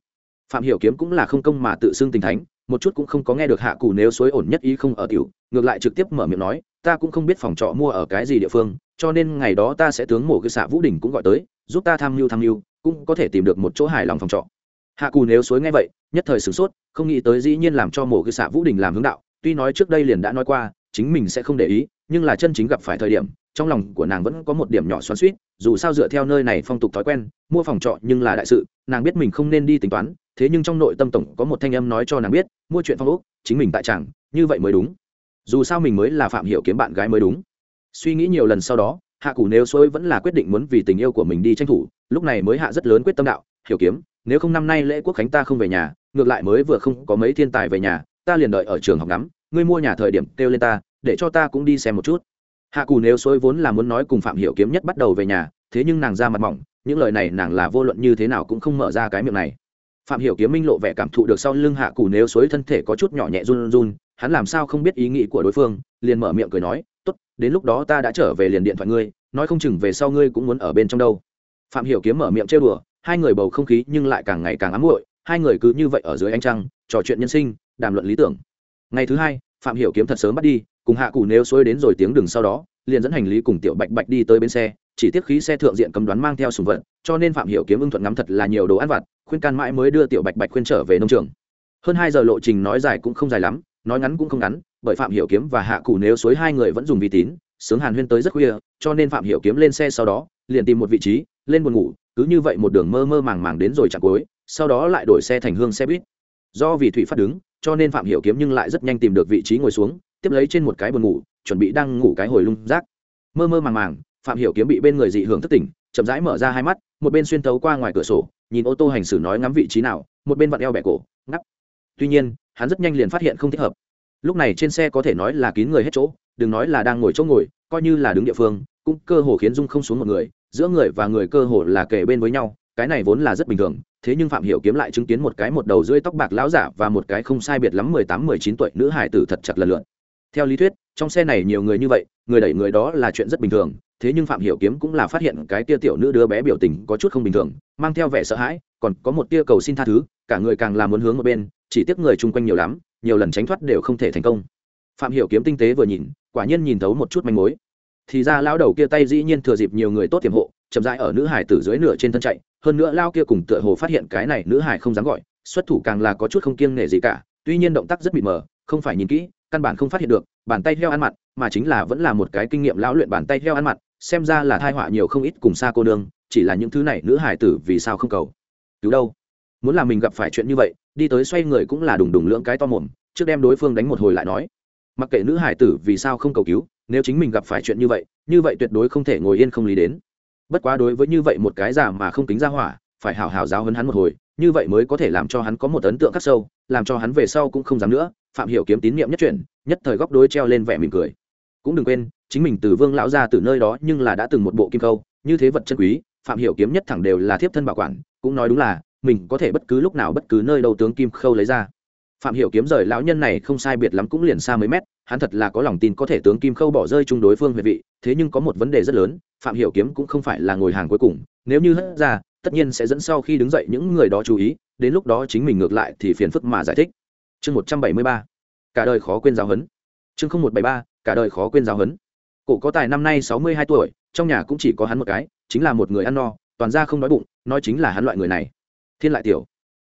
Phạm hiểu kiếm cũng là không công mà tự xưng tình thánh, một chút cũng không có nghe được hạ cù nếu suối ổn nhất ý không ở tiểu, ngược lại trực tiếp mở miệng nói, ta cũng không biết phòng trọ mua ở cái gì địa phương, cho nên ngày đó ta sẽ tướng mổ cái xạ vũ đình cũng gọi tới, giúp ta tham mưu tham mưu, cũng có thể tìm được một chỗ hài lòng phòng trọ. Hạ cù nếu suối nghe vậy, nhất thời sửng sốt, không nghĩ tới dĩ nhiên làm cho mổ cái xạ vũ đình làm hướng đạo, tuy nói trước đây liền đã nói qua, chính mình sẽ không để ý, nhưng là chân chính gặp phải thời điểm trong lòng của nàng vẫn có một điểm nhỏ xoắn suýt, dù sao dựa theo nơi này phong tục thói quen, mua phòng trọ nhưng là đại sự, nàng biết mình không nên đi tính toán, thế nhưng trong nội tâm tổng có một thanh âm nói cho nàng biết, mua chuyện phong úc chính mình tại chẳng như vậy mới đúng. Dù sao mình mới là phạm hiểu kiếm bạn gái mới đúng. Suy nghĩ nhiều lần sau đó, hạ cù nếu xôi vẫn là quyết định muốn vì tình yêu của mình đi tranh thủ, lúc này mới hạ rất lớn quyết tâm đạo, hiểu kiếm, nếu không năm nay lễ quốc khánh ta không về nhà, ngược lại mới vừa không có mấy thiên tài về nhà, ta liền đợi ở trường học ngắm, ngươi mua nhà thời điểm kêu lên ta, để cho ta cũng đi xem một chút hạ cù nếu xối vốn là muốn nói cùng phạm hiểu kiếm nhất bắt đầu về nhà, thế nhưng nàng ra mặt mỏng, những lời này nàng là vô luận như thế nào cũng không mở ra cái miệng này. Phạm hiểu kiếm minh lộ vẻ cảm thụ được sau lưng hạ cù nếu xối thân thể có chút nhỏ nhẹ run run, hắn làm sao không biết ý nghĩ của đối phương, liền mở miệng cười nói, tốt, đến lúc đó ta đã trở về liền điện thoại ngươi, nói không chừng về sau ngươi cũng muốn ở bên trong đâu. Phạm hiểu kiếm mở miệng trêu đùa, hai người bầu không khí nhưng lại càng ngày càng ấm muội, hai người cứ như vậy ở dưới ánh trăng, trò chuyện nhân sinh, đàm luận lý tưởng. Ngày thứ hai, phạm hiểu kiếm thật sớm bắt đi cùng hạ cụ nếu xuôi đến rồi tiếng đường sau đó, liền dẫn hành lý cùng tiểu bạch bạch đi tới bên xe, chỉ tiếc khí xe thượng diện cấm đoán mang theo sùng vật, cho nên phạm hiểu kiếm ưng thuận ngắm thật là nhiều đồ ăn vặt, khuyên can mãi mới đưa tiểu bạch bạch khuyên trở về nông trường. Hơn hai giờ lộ trình nói dài cũng không dài lắm, nói ngắn cũng không ngắn, bởi phạm hiểu kiếm và hạ cụ nếu xối hai người vẫn dùng vi tín, sướng hàn huyên tới rất khuya, cho nên phạm hiểu kiếm lên xe sau đó, liền tìm một vị trí, lên buồn ngủ, cứ như vậy một đường mơ mơ màng màng đến rồi chặng cuối, sau đó lại đổi xe thành hương xe buýt. Do vì thủy phát đứng, cho nên phạm hiểu kiếm nhưng lại rất nhanh tìm được vị trí ngồi xuống tiếp lấy trên một cái buồn ngủ, chuẩn bị đang ngủ cái hồi lung rác. Mơ mơ màng màng, phạm hiểu kiếm bị bên người dị hưởng thức tỉnh, chậm rãi mở ra hai mắt, một bên xuyên thấu qua ngoài cửa sổ, nhìn ô tô hành xử nói ngắm vị trí nào, một bên vặn eo bẻ cổ, ngắp. Tuy nhiên, hắn rất nhanh liền phát hiện không thích hợp. Lúc này trên xe có thể nói là kín người hết chỗ, đừng nói là đang ngồi chỗ ngồi, coi như là đứng địa phương, cũng cơ hồ khiến dung không xuống một người, giữa người và người cơ hồ là kề bên với nhau, cái này vốn là rất bình thường, thế nhưng phạm hiểu kiếm lại chứng kiến một cái một đầu rưỡi tóc bạc lão giả và một cái không sai biệt lắm mười tám, mười chín tuổi nữ hải tử thật chặt lần lượt theo lý thuyết, trong xe này nhiều người như vậy, người đẩy người đó là chuyện rất bình thường, thế nhưng phạm hiểu kiếm cũng là phát hiện cái tia tiểu nữ đứa bé biểu tình có chút không bình thường, mang theo vẻ sợ hãi, còn có một tia cầu xin tha thứ, cả người càng là muốn hướng một bên, chỉ tiếc người chung quanh nhiều lắm, nhiều lần tránh thoát đều không thể thành công. Phạm hiểu kiếm tinh tế vừa nhìn, quả nhiên nhìn thấu một chút manh mối. Thì ra lão đầu kia tay dĩ nhiên thừa dịp nhiều người tốt tiềm hộ, chậm rãi ở nữ hải tử dưới nửa trên thân chạy, hơn nữa lao kia cùng tựa hồ phát hiện cái này nữ hải không dám gọi, xuất thủ càng là có chút không kiêng nể gì cả, tuy nhiên động tác rất bị mờ, không phải nhìn kỹ căn bản không phát hiện được, bàn tay heo ăn mặn, mà chính là vẫn là một cái kinh nghiệm lão luyện bàn tay heo ăn mặn, xem ra là thai họa nhiều không ít cùng xa cô nương, chỉ là những thứ này nữ hải tử vì sao không cầu. Cứu đâu? Muốn là mình gặp phải chuyện như vậy, đi tới xoay người cũng là đùng đùng lưỡng cái to mồm, trước đem đối phương đánh một hồi lại nói. Mặc kệ nữ hải tử vì sao không cầu cứu, nếu chính mình gặp phải chuyện như vậy như vậy tuyệt đối không thể ngồi yên không lý đến. Bất quá đối với như vậy một cái giả mà không tính ra hỏa, phải hào hào giáo hấn hắn một hồi, như vậy mới có thể làm cho hắn có một ấn tượng khắc sâu, làm cho hắn về sau cũng không dám nữa phạm hiểu kiếm tín niệm nhất chuyển, nhất thời góc đối treo lên vẻ mỉm cười. Cũng đừng quên, chính mình từ vương lão ra từ nơi đó nhưng là đã từng một bộ kim câu, như thế vật chân quý, phạm hiểu kiếm nhất thẳng đều là thiếp thân bảo quản, cũng nói đúng là, mình có thể bất cứ lúc nào bất cứ nơi đâu tướng kim khâu lấy ra. Phạm hiểu kiếm rời lão nhân này không sai biệt lắm cũng liền xa mấy mét, hắn thật là có lòng tin có thể tướng kim khâu bỏ rơi chung đối phương huyệt vị, thế nhưng có một vấn đề rất lớn, phạm hiểu kiếm cũng không phải là ngồi hàng cuối cùng, nếu như hất ra, tất nhiên sẽ dẫn sau khi đứng dậy những người đó chú ý, đến lúc đó chính mình ngược lại thì phiền phức mà giải thích chương một trăm bảy mươi ba, cả đời khó quên giáo huấn. Chương không một bảy ba, cả đời khó quên giáo huấn. Cổ có tài năm nay sáu mươi hai tuổi, trong nhà cũng chỉ có hắn một cái, chính là một người ăn no, toàn ra không đói bụng, nói chính là hắn loại người này. Thiên lại tiểu.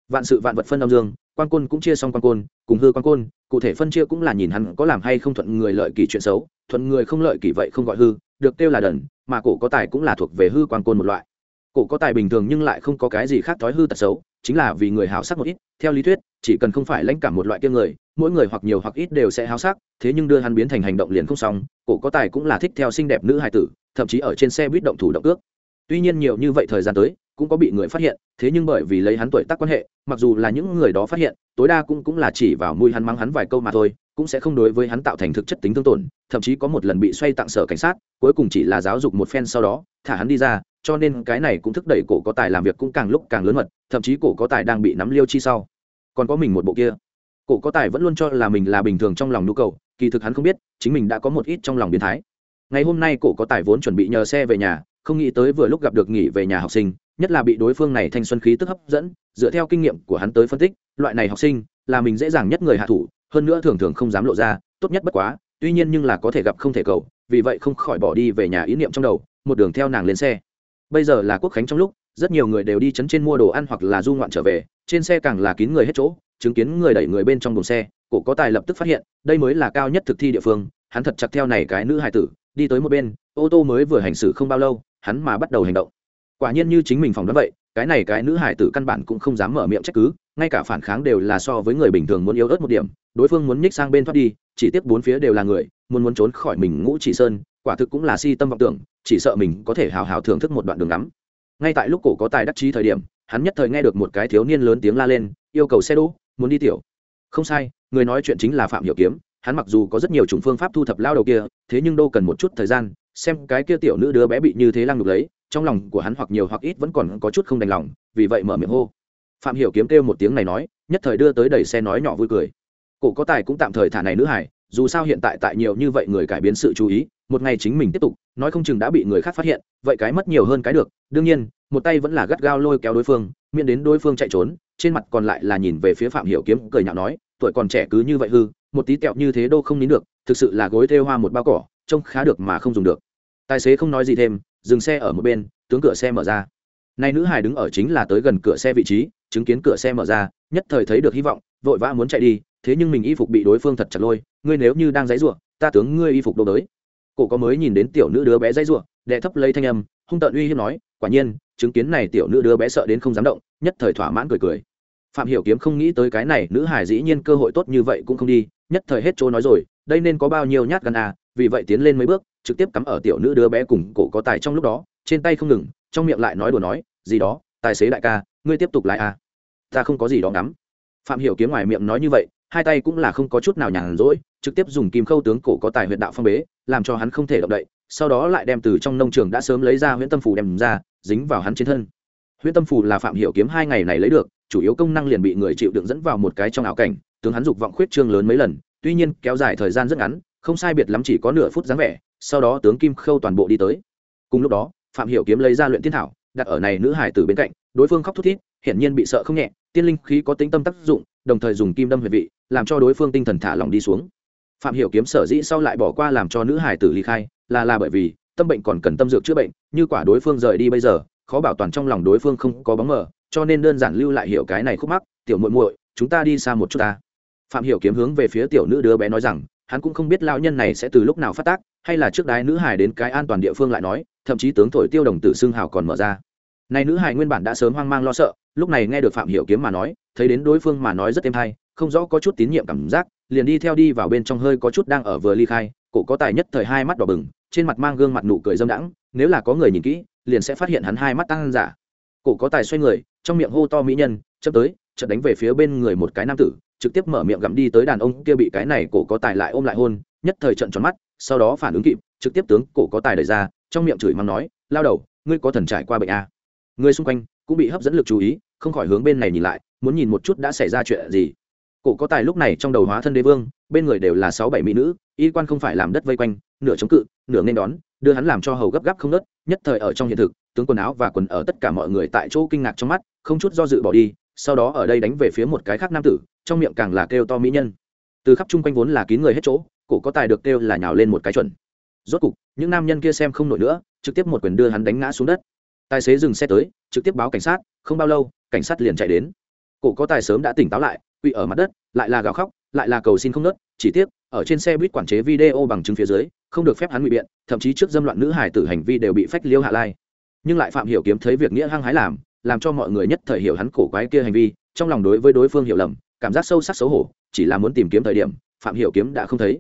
Vạn sự vạn vật phân âm dương, quan côn cũng chia xong quan côn, cùng hư quan côn, cụ thể phân chia cũng là nhìn hắn có làm hay không thuận người lợi kỳ chuyện xấu, thuận người không lợi kỳ vậy không gọi hư, được kêu là đần, mà cổ có tài cũng là thuộc về hư quan côn một loại. Cổ có tài bình thường nhưng lại không có cái gì khác thói hư tật xấu chính là vì người hào sắc một ít, theo lý thuyết, chỉ cần không phải lãnh cảm một loại kia người, mỗi người hoặc nhiều hoặc ít đều sẽ háo sắc, thế nhưng đưa hắn biến thành hành động liền không xong, cổ có tài cũng là thích theo xinh đẹp nữ hài tử, thậm chí ở trên xe buýt động thủ động ước tuy nhiên nhiều như vậy thời gian tới, cũng có bị người phát hiện, thế nhưng bởi vì lấy hắn tuổi tác quan hệ, mặc dù là những người đó phát hiện, tối đa cũng cũng là chỉ vào mũi hắn mắng hắn vài câu mà thôi, cũng sẽ không đối với hắn tạo thành thực chất tính thương tổn, thậm chí có một lần bị xoay tặng sở cảnh sát, cuối cùng chỉ là giáo dục một phen sau đó, thả hắn đi ra cho nên cái này cũng thúc đẩy cổ có tài làm việc cũng càng lúc càng lớn mật, thậm chí cổ có tài đang bị nắm liêu chi sau. Còn có mình một bộ kia. Cổ có tài vẫn luôn cho là mình là bình thường trong lòng nhu cầu, kỳ thực hắn không biết, chính mình đã có một ít trong lòng biến thái. Ngày hôm nay cổ có tài vốn chuẩn bị nhờ xe về nhà, không nghĩ tới vừa lúc gặp được nghỉ về nhà học sinh, nhất là bị đối phương này thanh xuân khí tức hấp dẫn, dựa theo kinh nghiệm của hắn tới phân tích, loại này học sinh là mình dễ dàng nhất người hạ thủ, hơn nữa thường thường không dám lộ ra, tốt nhất bất quá, tuy nhiên nhưng là có thể gặp không thể cầu, vì vậy không khỏi bỏ đi về nhà ý niệm trong đầu, một đường theo nàng lên xe bây giờ là quốc khánh trong lúc, rất nhiều người đều đi chấn trên mua đồ ăn hoặc là du ngoạn trở về, trên xe càng là kín người hết chỗ, chứng kiến người đẩy người bên trong đồn xe, cổ có tài lập tức phát hiện, đây mới là cao nhất thực thi địa phương, hắn thật chặt theo này cái nữ hài tử, đi tới một bên, ô tô mới vừa hành xử không bao lâu, hắn mà bắt đầu hành động. Quả nhiên như chính mình phòng đoán vậy, cái này cái nữ hải tử căn bản cũng không dám mở miệng trách cứ, ngay cả phản kháng đều là so với người bình thường muốn yếu ớt một điểm, đối phương muốn nhích sang bên thoát đi chỉ tiếc bốn phía đều là người, muốn muốn trốn khỏi mình ngũ chỉ sơn, quả thực cũng là si tâm vọng tưởng, chỉ sợ mình có thể hào hào thưởng thức một đoạn đường ngắm. Ngay tại lúc cổ có tài đắc chí thời điểm, hắn nhất thời nghe được một cái thiếu niên lớn tiếng la lên, yêu cầu xe đỗ, muốn đi tiểu. Không sai, người nói chuyện chính là phạm hiểu kiếm, hắn mặc dù có rất nhiều chủng phương pháp thu thập lao đầu kia, thế nhưng đâu cần một chút thời gian, xem cái kia tiểu nữ đứa bé bị như thế lăng đục lấy, trong lòng của hắn hoặc nhiều hoặc ít vẫn còn có chút không đành lòng, vì vậy mở miệng hô. Phạm hiểu kiếm kêu một tiếng này nói, nhất thời đưa tới đẩy xe nói nhỏ vui cười cổ có tài cũng tạm thời thả này nữ hải, dù sao hiện tại tại nhiều như vậy người cải biến sự chú ý, một ngày chính mình tiếp tục, nói không chừng đã bị người khác phát hiện, vậy cái mất nhiều hơn cái được. Đương nhiên, một tay vẫn là gắt gao lôi kéo đối phương, miễn đến đối phương chạy trốn, trên mặt còn lại là nhìn về phía phạm hiểu kiếm, cười nhạo nói, tuổi còn trẻ cứ như vậy hư, một tí kẹo như thế đâu không nín được, thực sự là gối thêu hoa một bao cỏ, trông khá được mà không dùng được. Tài xế không nói gì thêm, dừng xe ở một bên tướng cửa xe mở ra. Nay nữ hài đứng ở chính là tới gần cửa xe vị trí, chứng kiến cửa xe mở ra, nhất thời thấy được hy vọng, vội vã muốn chạy đi thế nhưng mình y phục bị đối phương thật chặt lôi, ngươi nếu như đang dãy rủa, ta tướng ngươi y phục đâu tới. Cổ có mới nhìn đến tiểu nữ đứa bé dãy rủa, đệ thấp lấy thanh âm, hung tợn uy hiếp nói, quả nhiên, chứng kiến này tiểu nữ đứa bé sợ đến không dám động, nhất thời thỏa mãn cười cười. Phạm hiểu kiếm không nghĩ tới cái này nữ hải dĩ nhiên cơ hội tốt như vậy cũng không đi, nhất thời hết chỗ nói rồi, đây nên có bao nhiêu nhát gan à vì vậy tiến lên mấy bước, trực tiếp cắm ở tiểu nữ đứa bé cùng cổ có tài trong lúc đó, trên tay không ngừng, trong miệng lại nói đùa nói, gì đó, tài xế đại ca, ngươi tiếp tục lại à. Ta không có gì đó ngắm. Phạm hiểu kiếm ngoài miệng nói như vậy hai tay cũng là không có chút nào nhàn rỗi, trực tiếp dùng kim khâu tướng cổ có tài huyện đạo phong bế, làm cho hắn không thể động đậy, sau đó lại đem từ trong nông trường đã sớm lấy ra huyện tâm phủ đem ra, dính vào hắn trên thân. Huyện tâm phủ là phạm hiểu kiếm hai ngày này lấy được, chủ yếu công năng liền bị người chịu đựng dẫn vào một cái trong ảo cảnh, tướng hắn dục vọng khuyết trương lớn mấy lần, tuy nhiên kéo dài thời gian rất ngắn, không sai biệt lắm chỉ có nửa phút dáng vẻ, sau đó tướng kim khâu toàn bộ đi tới. Cùng lúc đó, phạm hiểu kiếm lấy ra luyện tiên thảo, đặt ở này nữ hải tử bên cạnh, đối phương khóc thút thít, hiển nhiên bị sợ không nhẹ, tiên linh khí có tính tâm tác dụng, đồng thời dùng kim đâm huyệt vị làm cho đối phương tinh thần thả lỏng đi xuống. Phạm hiểu kiếm sở dĩ sau lại bỏ qua làm cho nữ hải tử ly khai, là là bởi vì tâm bệnh còn cần tâm dược chữa bệnh, như quả đối phương rời đi bây giờ, khó bảo toàn trong lòng đối phương không có bóng mờ, cho nên đơn giản lưu lại hiểu cái này khúc mắc, tiểu muội muội, chúng ta đi xa một chút ta. Phạm hiểu kiếm hướng về phía tiểu nữ đứa bé nói rằng, hắn cũng không biết lão nhân này sẽ từ lúc nào phát tác, hay là trước đái nữ hải đến cái an toàn địa phương lại nói, thậm chí tướng thổi tiêu đồng tử xương hào còn mở ra. Này nữ hải nguyên bản đã sớm hoang mang lo sợ, lúc này nghe được phạm hiểu kiếm mà nói, thấy đến đối phương mà nói rất êm hay không rõ có chút tín nhiệm cảm giác, liền đi theo đi vào bên trong hơi có chút đang ở vừa ly khai, cổ có tài nhất thời hai mắt đỏ bừng, trên mặt mang gương mặt nụ cười dâm đãng, nếu là có người nhìn kỹ, liền sẽ phát hiện hắn hai mắt tăng giả. Cổ có tài xoay người, trong miệng hô to mỹ nhân chấp tới, chợt đánh về phía bên người một cái nam tử, trực tiếp mở miệng gặm đi tới đàn ông kia bị cái này cổ có tài lại ôm lại hôn, nhất thời trận tròn mắt, sau đó phản ứng kịp, trực tiếp tướng cổ có tài đẩy ra, trong miệng chửi mắng nói, lao đầu, ngươi có thần trải qua bệnh a người xung quanh cũng bị hấp dẫn lực chú ý, không khỏi hướng bên này nhìn lại, muốn nhìn một chút đã xảy ra chuyện gì cổ có tài lúc này trong đầu hóa thân đế vương, bên người đều là sáu bảy mỹ nữ, y quan không phải làm đất vây quanh, nửa chống cự, nửa nên đón, đưa hắn làm cho hầu gấp gáp không nớt, nhất thời ở trong hiện thực, tướng quần áo và quần ở tất cả mọi người tại chỗ kinh ngạc trong mắt, không chút do dự bỏ đi, sau đó ở đây đánh về phía một cái khác nam tử, trong miệng càng là kêu to mỹ nhân. Từ khắp chung quanh vốn là kín người hết chỗ, cổ có tài được kêu là nhào lên một cái chuẩn. Rốt cục, những nam nhân kia xem không nổi nữa, trực tiếp một quyền đưa hắn đánh ngã xuống đất. Tài xế dừng xe tới, trực tiếp báo cảnh sát, không bao lâu, cảnh sát liền chạy đến. Cổ có tài sớm đã tỉnh táo lại quỵ ở mặt đất, lại là gào khóc, lại là cầu xin không nớt, chỉ tiếc, ở trên xe buýt quản chế video bằng chứng phía dưới, không được phép hắn ngụy biện, thậm chí trước dâm loạn nữ hải tử hành vi đều bị phách liêu hạ lai. Nhưng lại phạm hiểu kiếm thấy việc nghĩa hăng hái làm làm cho mọi người nhất thời hiểu hắn cổ quái kia hành vi, trong lòng đối với đối phương hiểu lầm, cảm giác sâu sắc xấu hổ, chỉ là muốn tìm kiếm thời điểm, phạm hiểu kiếm đã không thấy.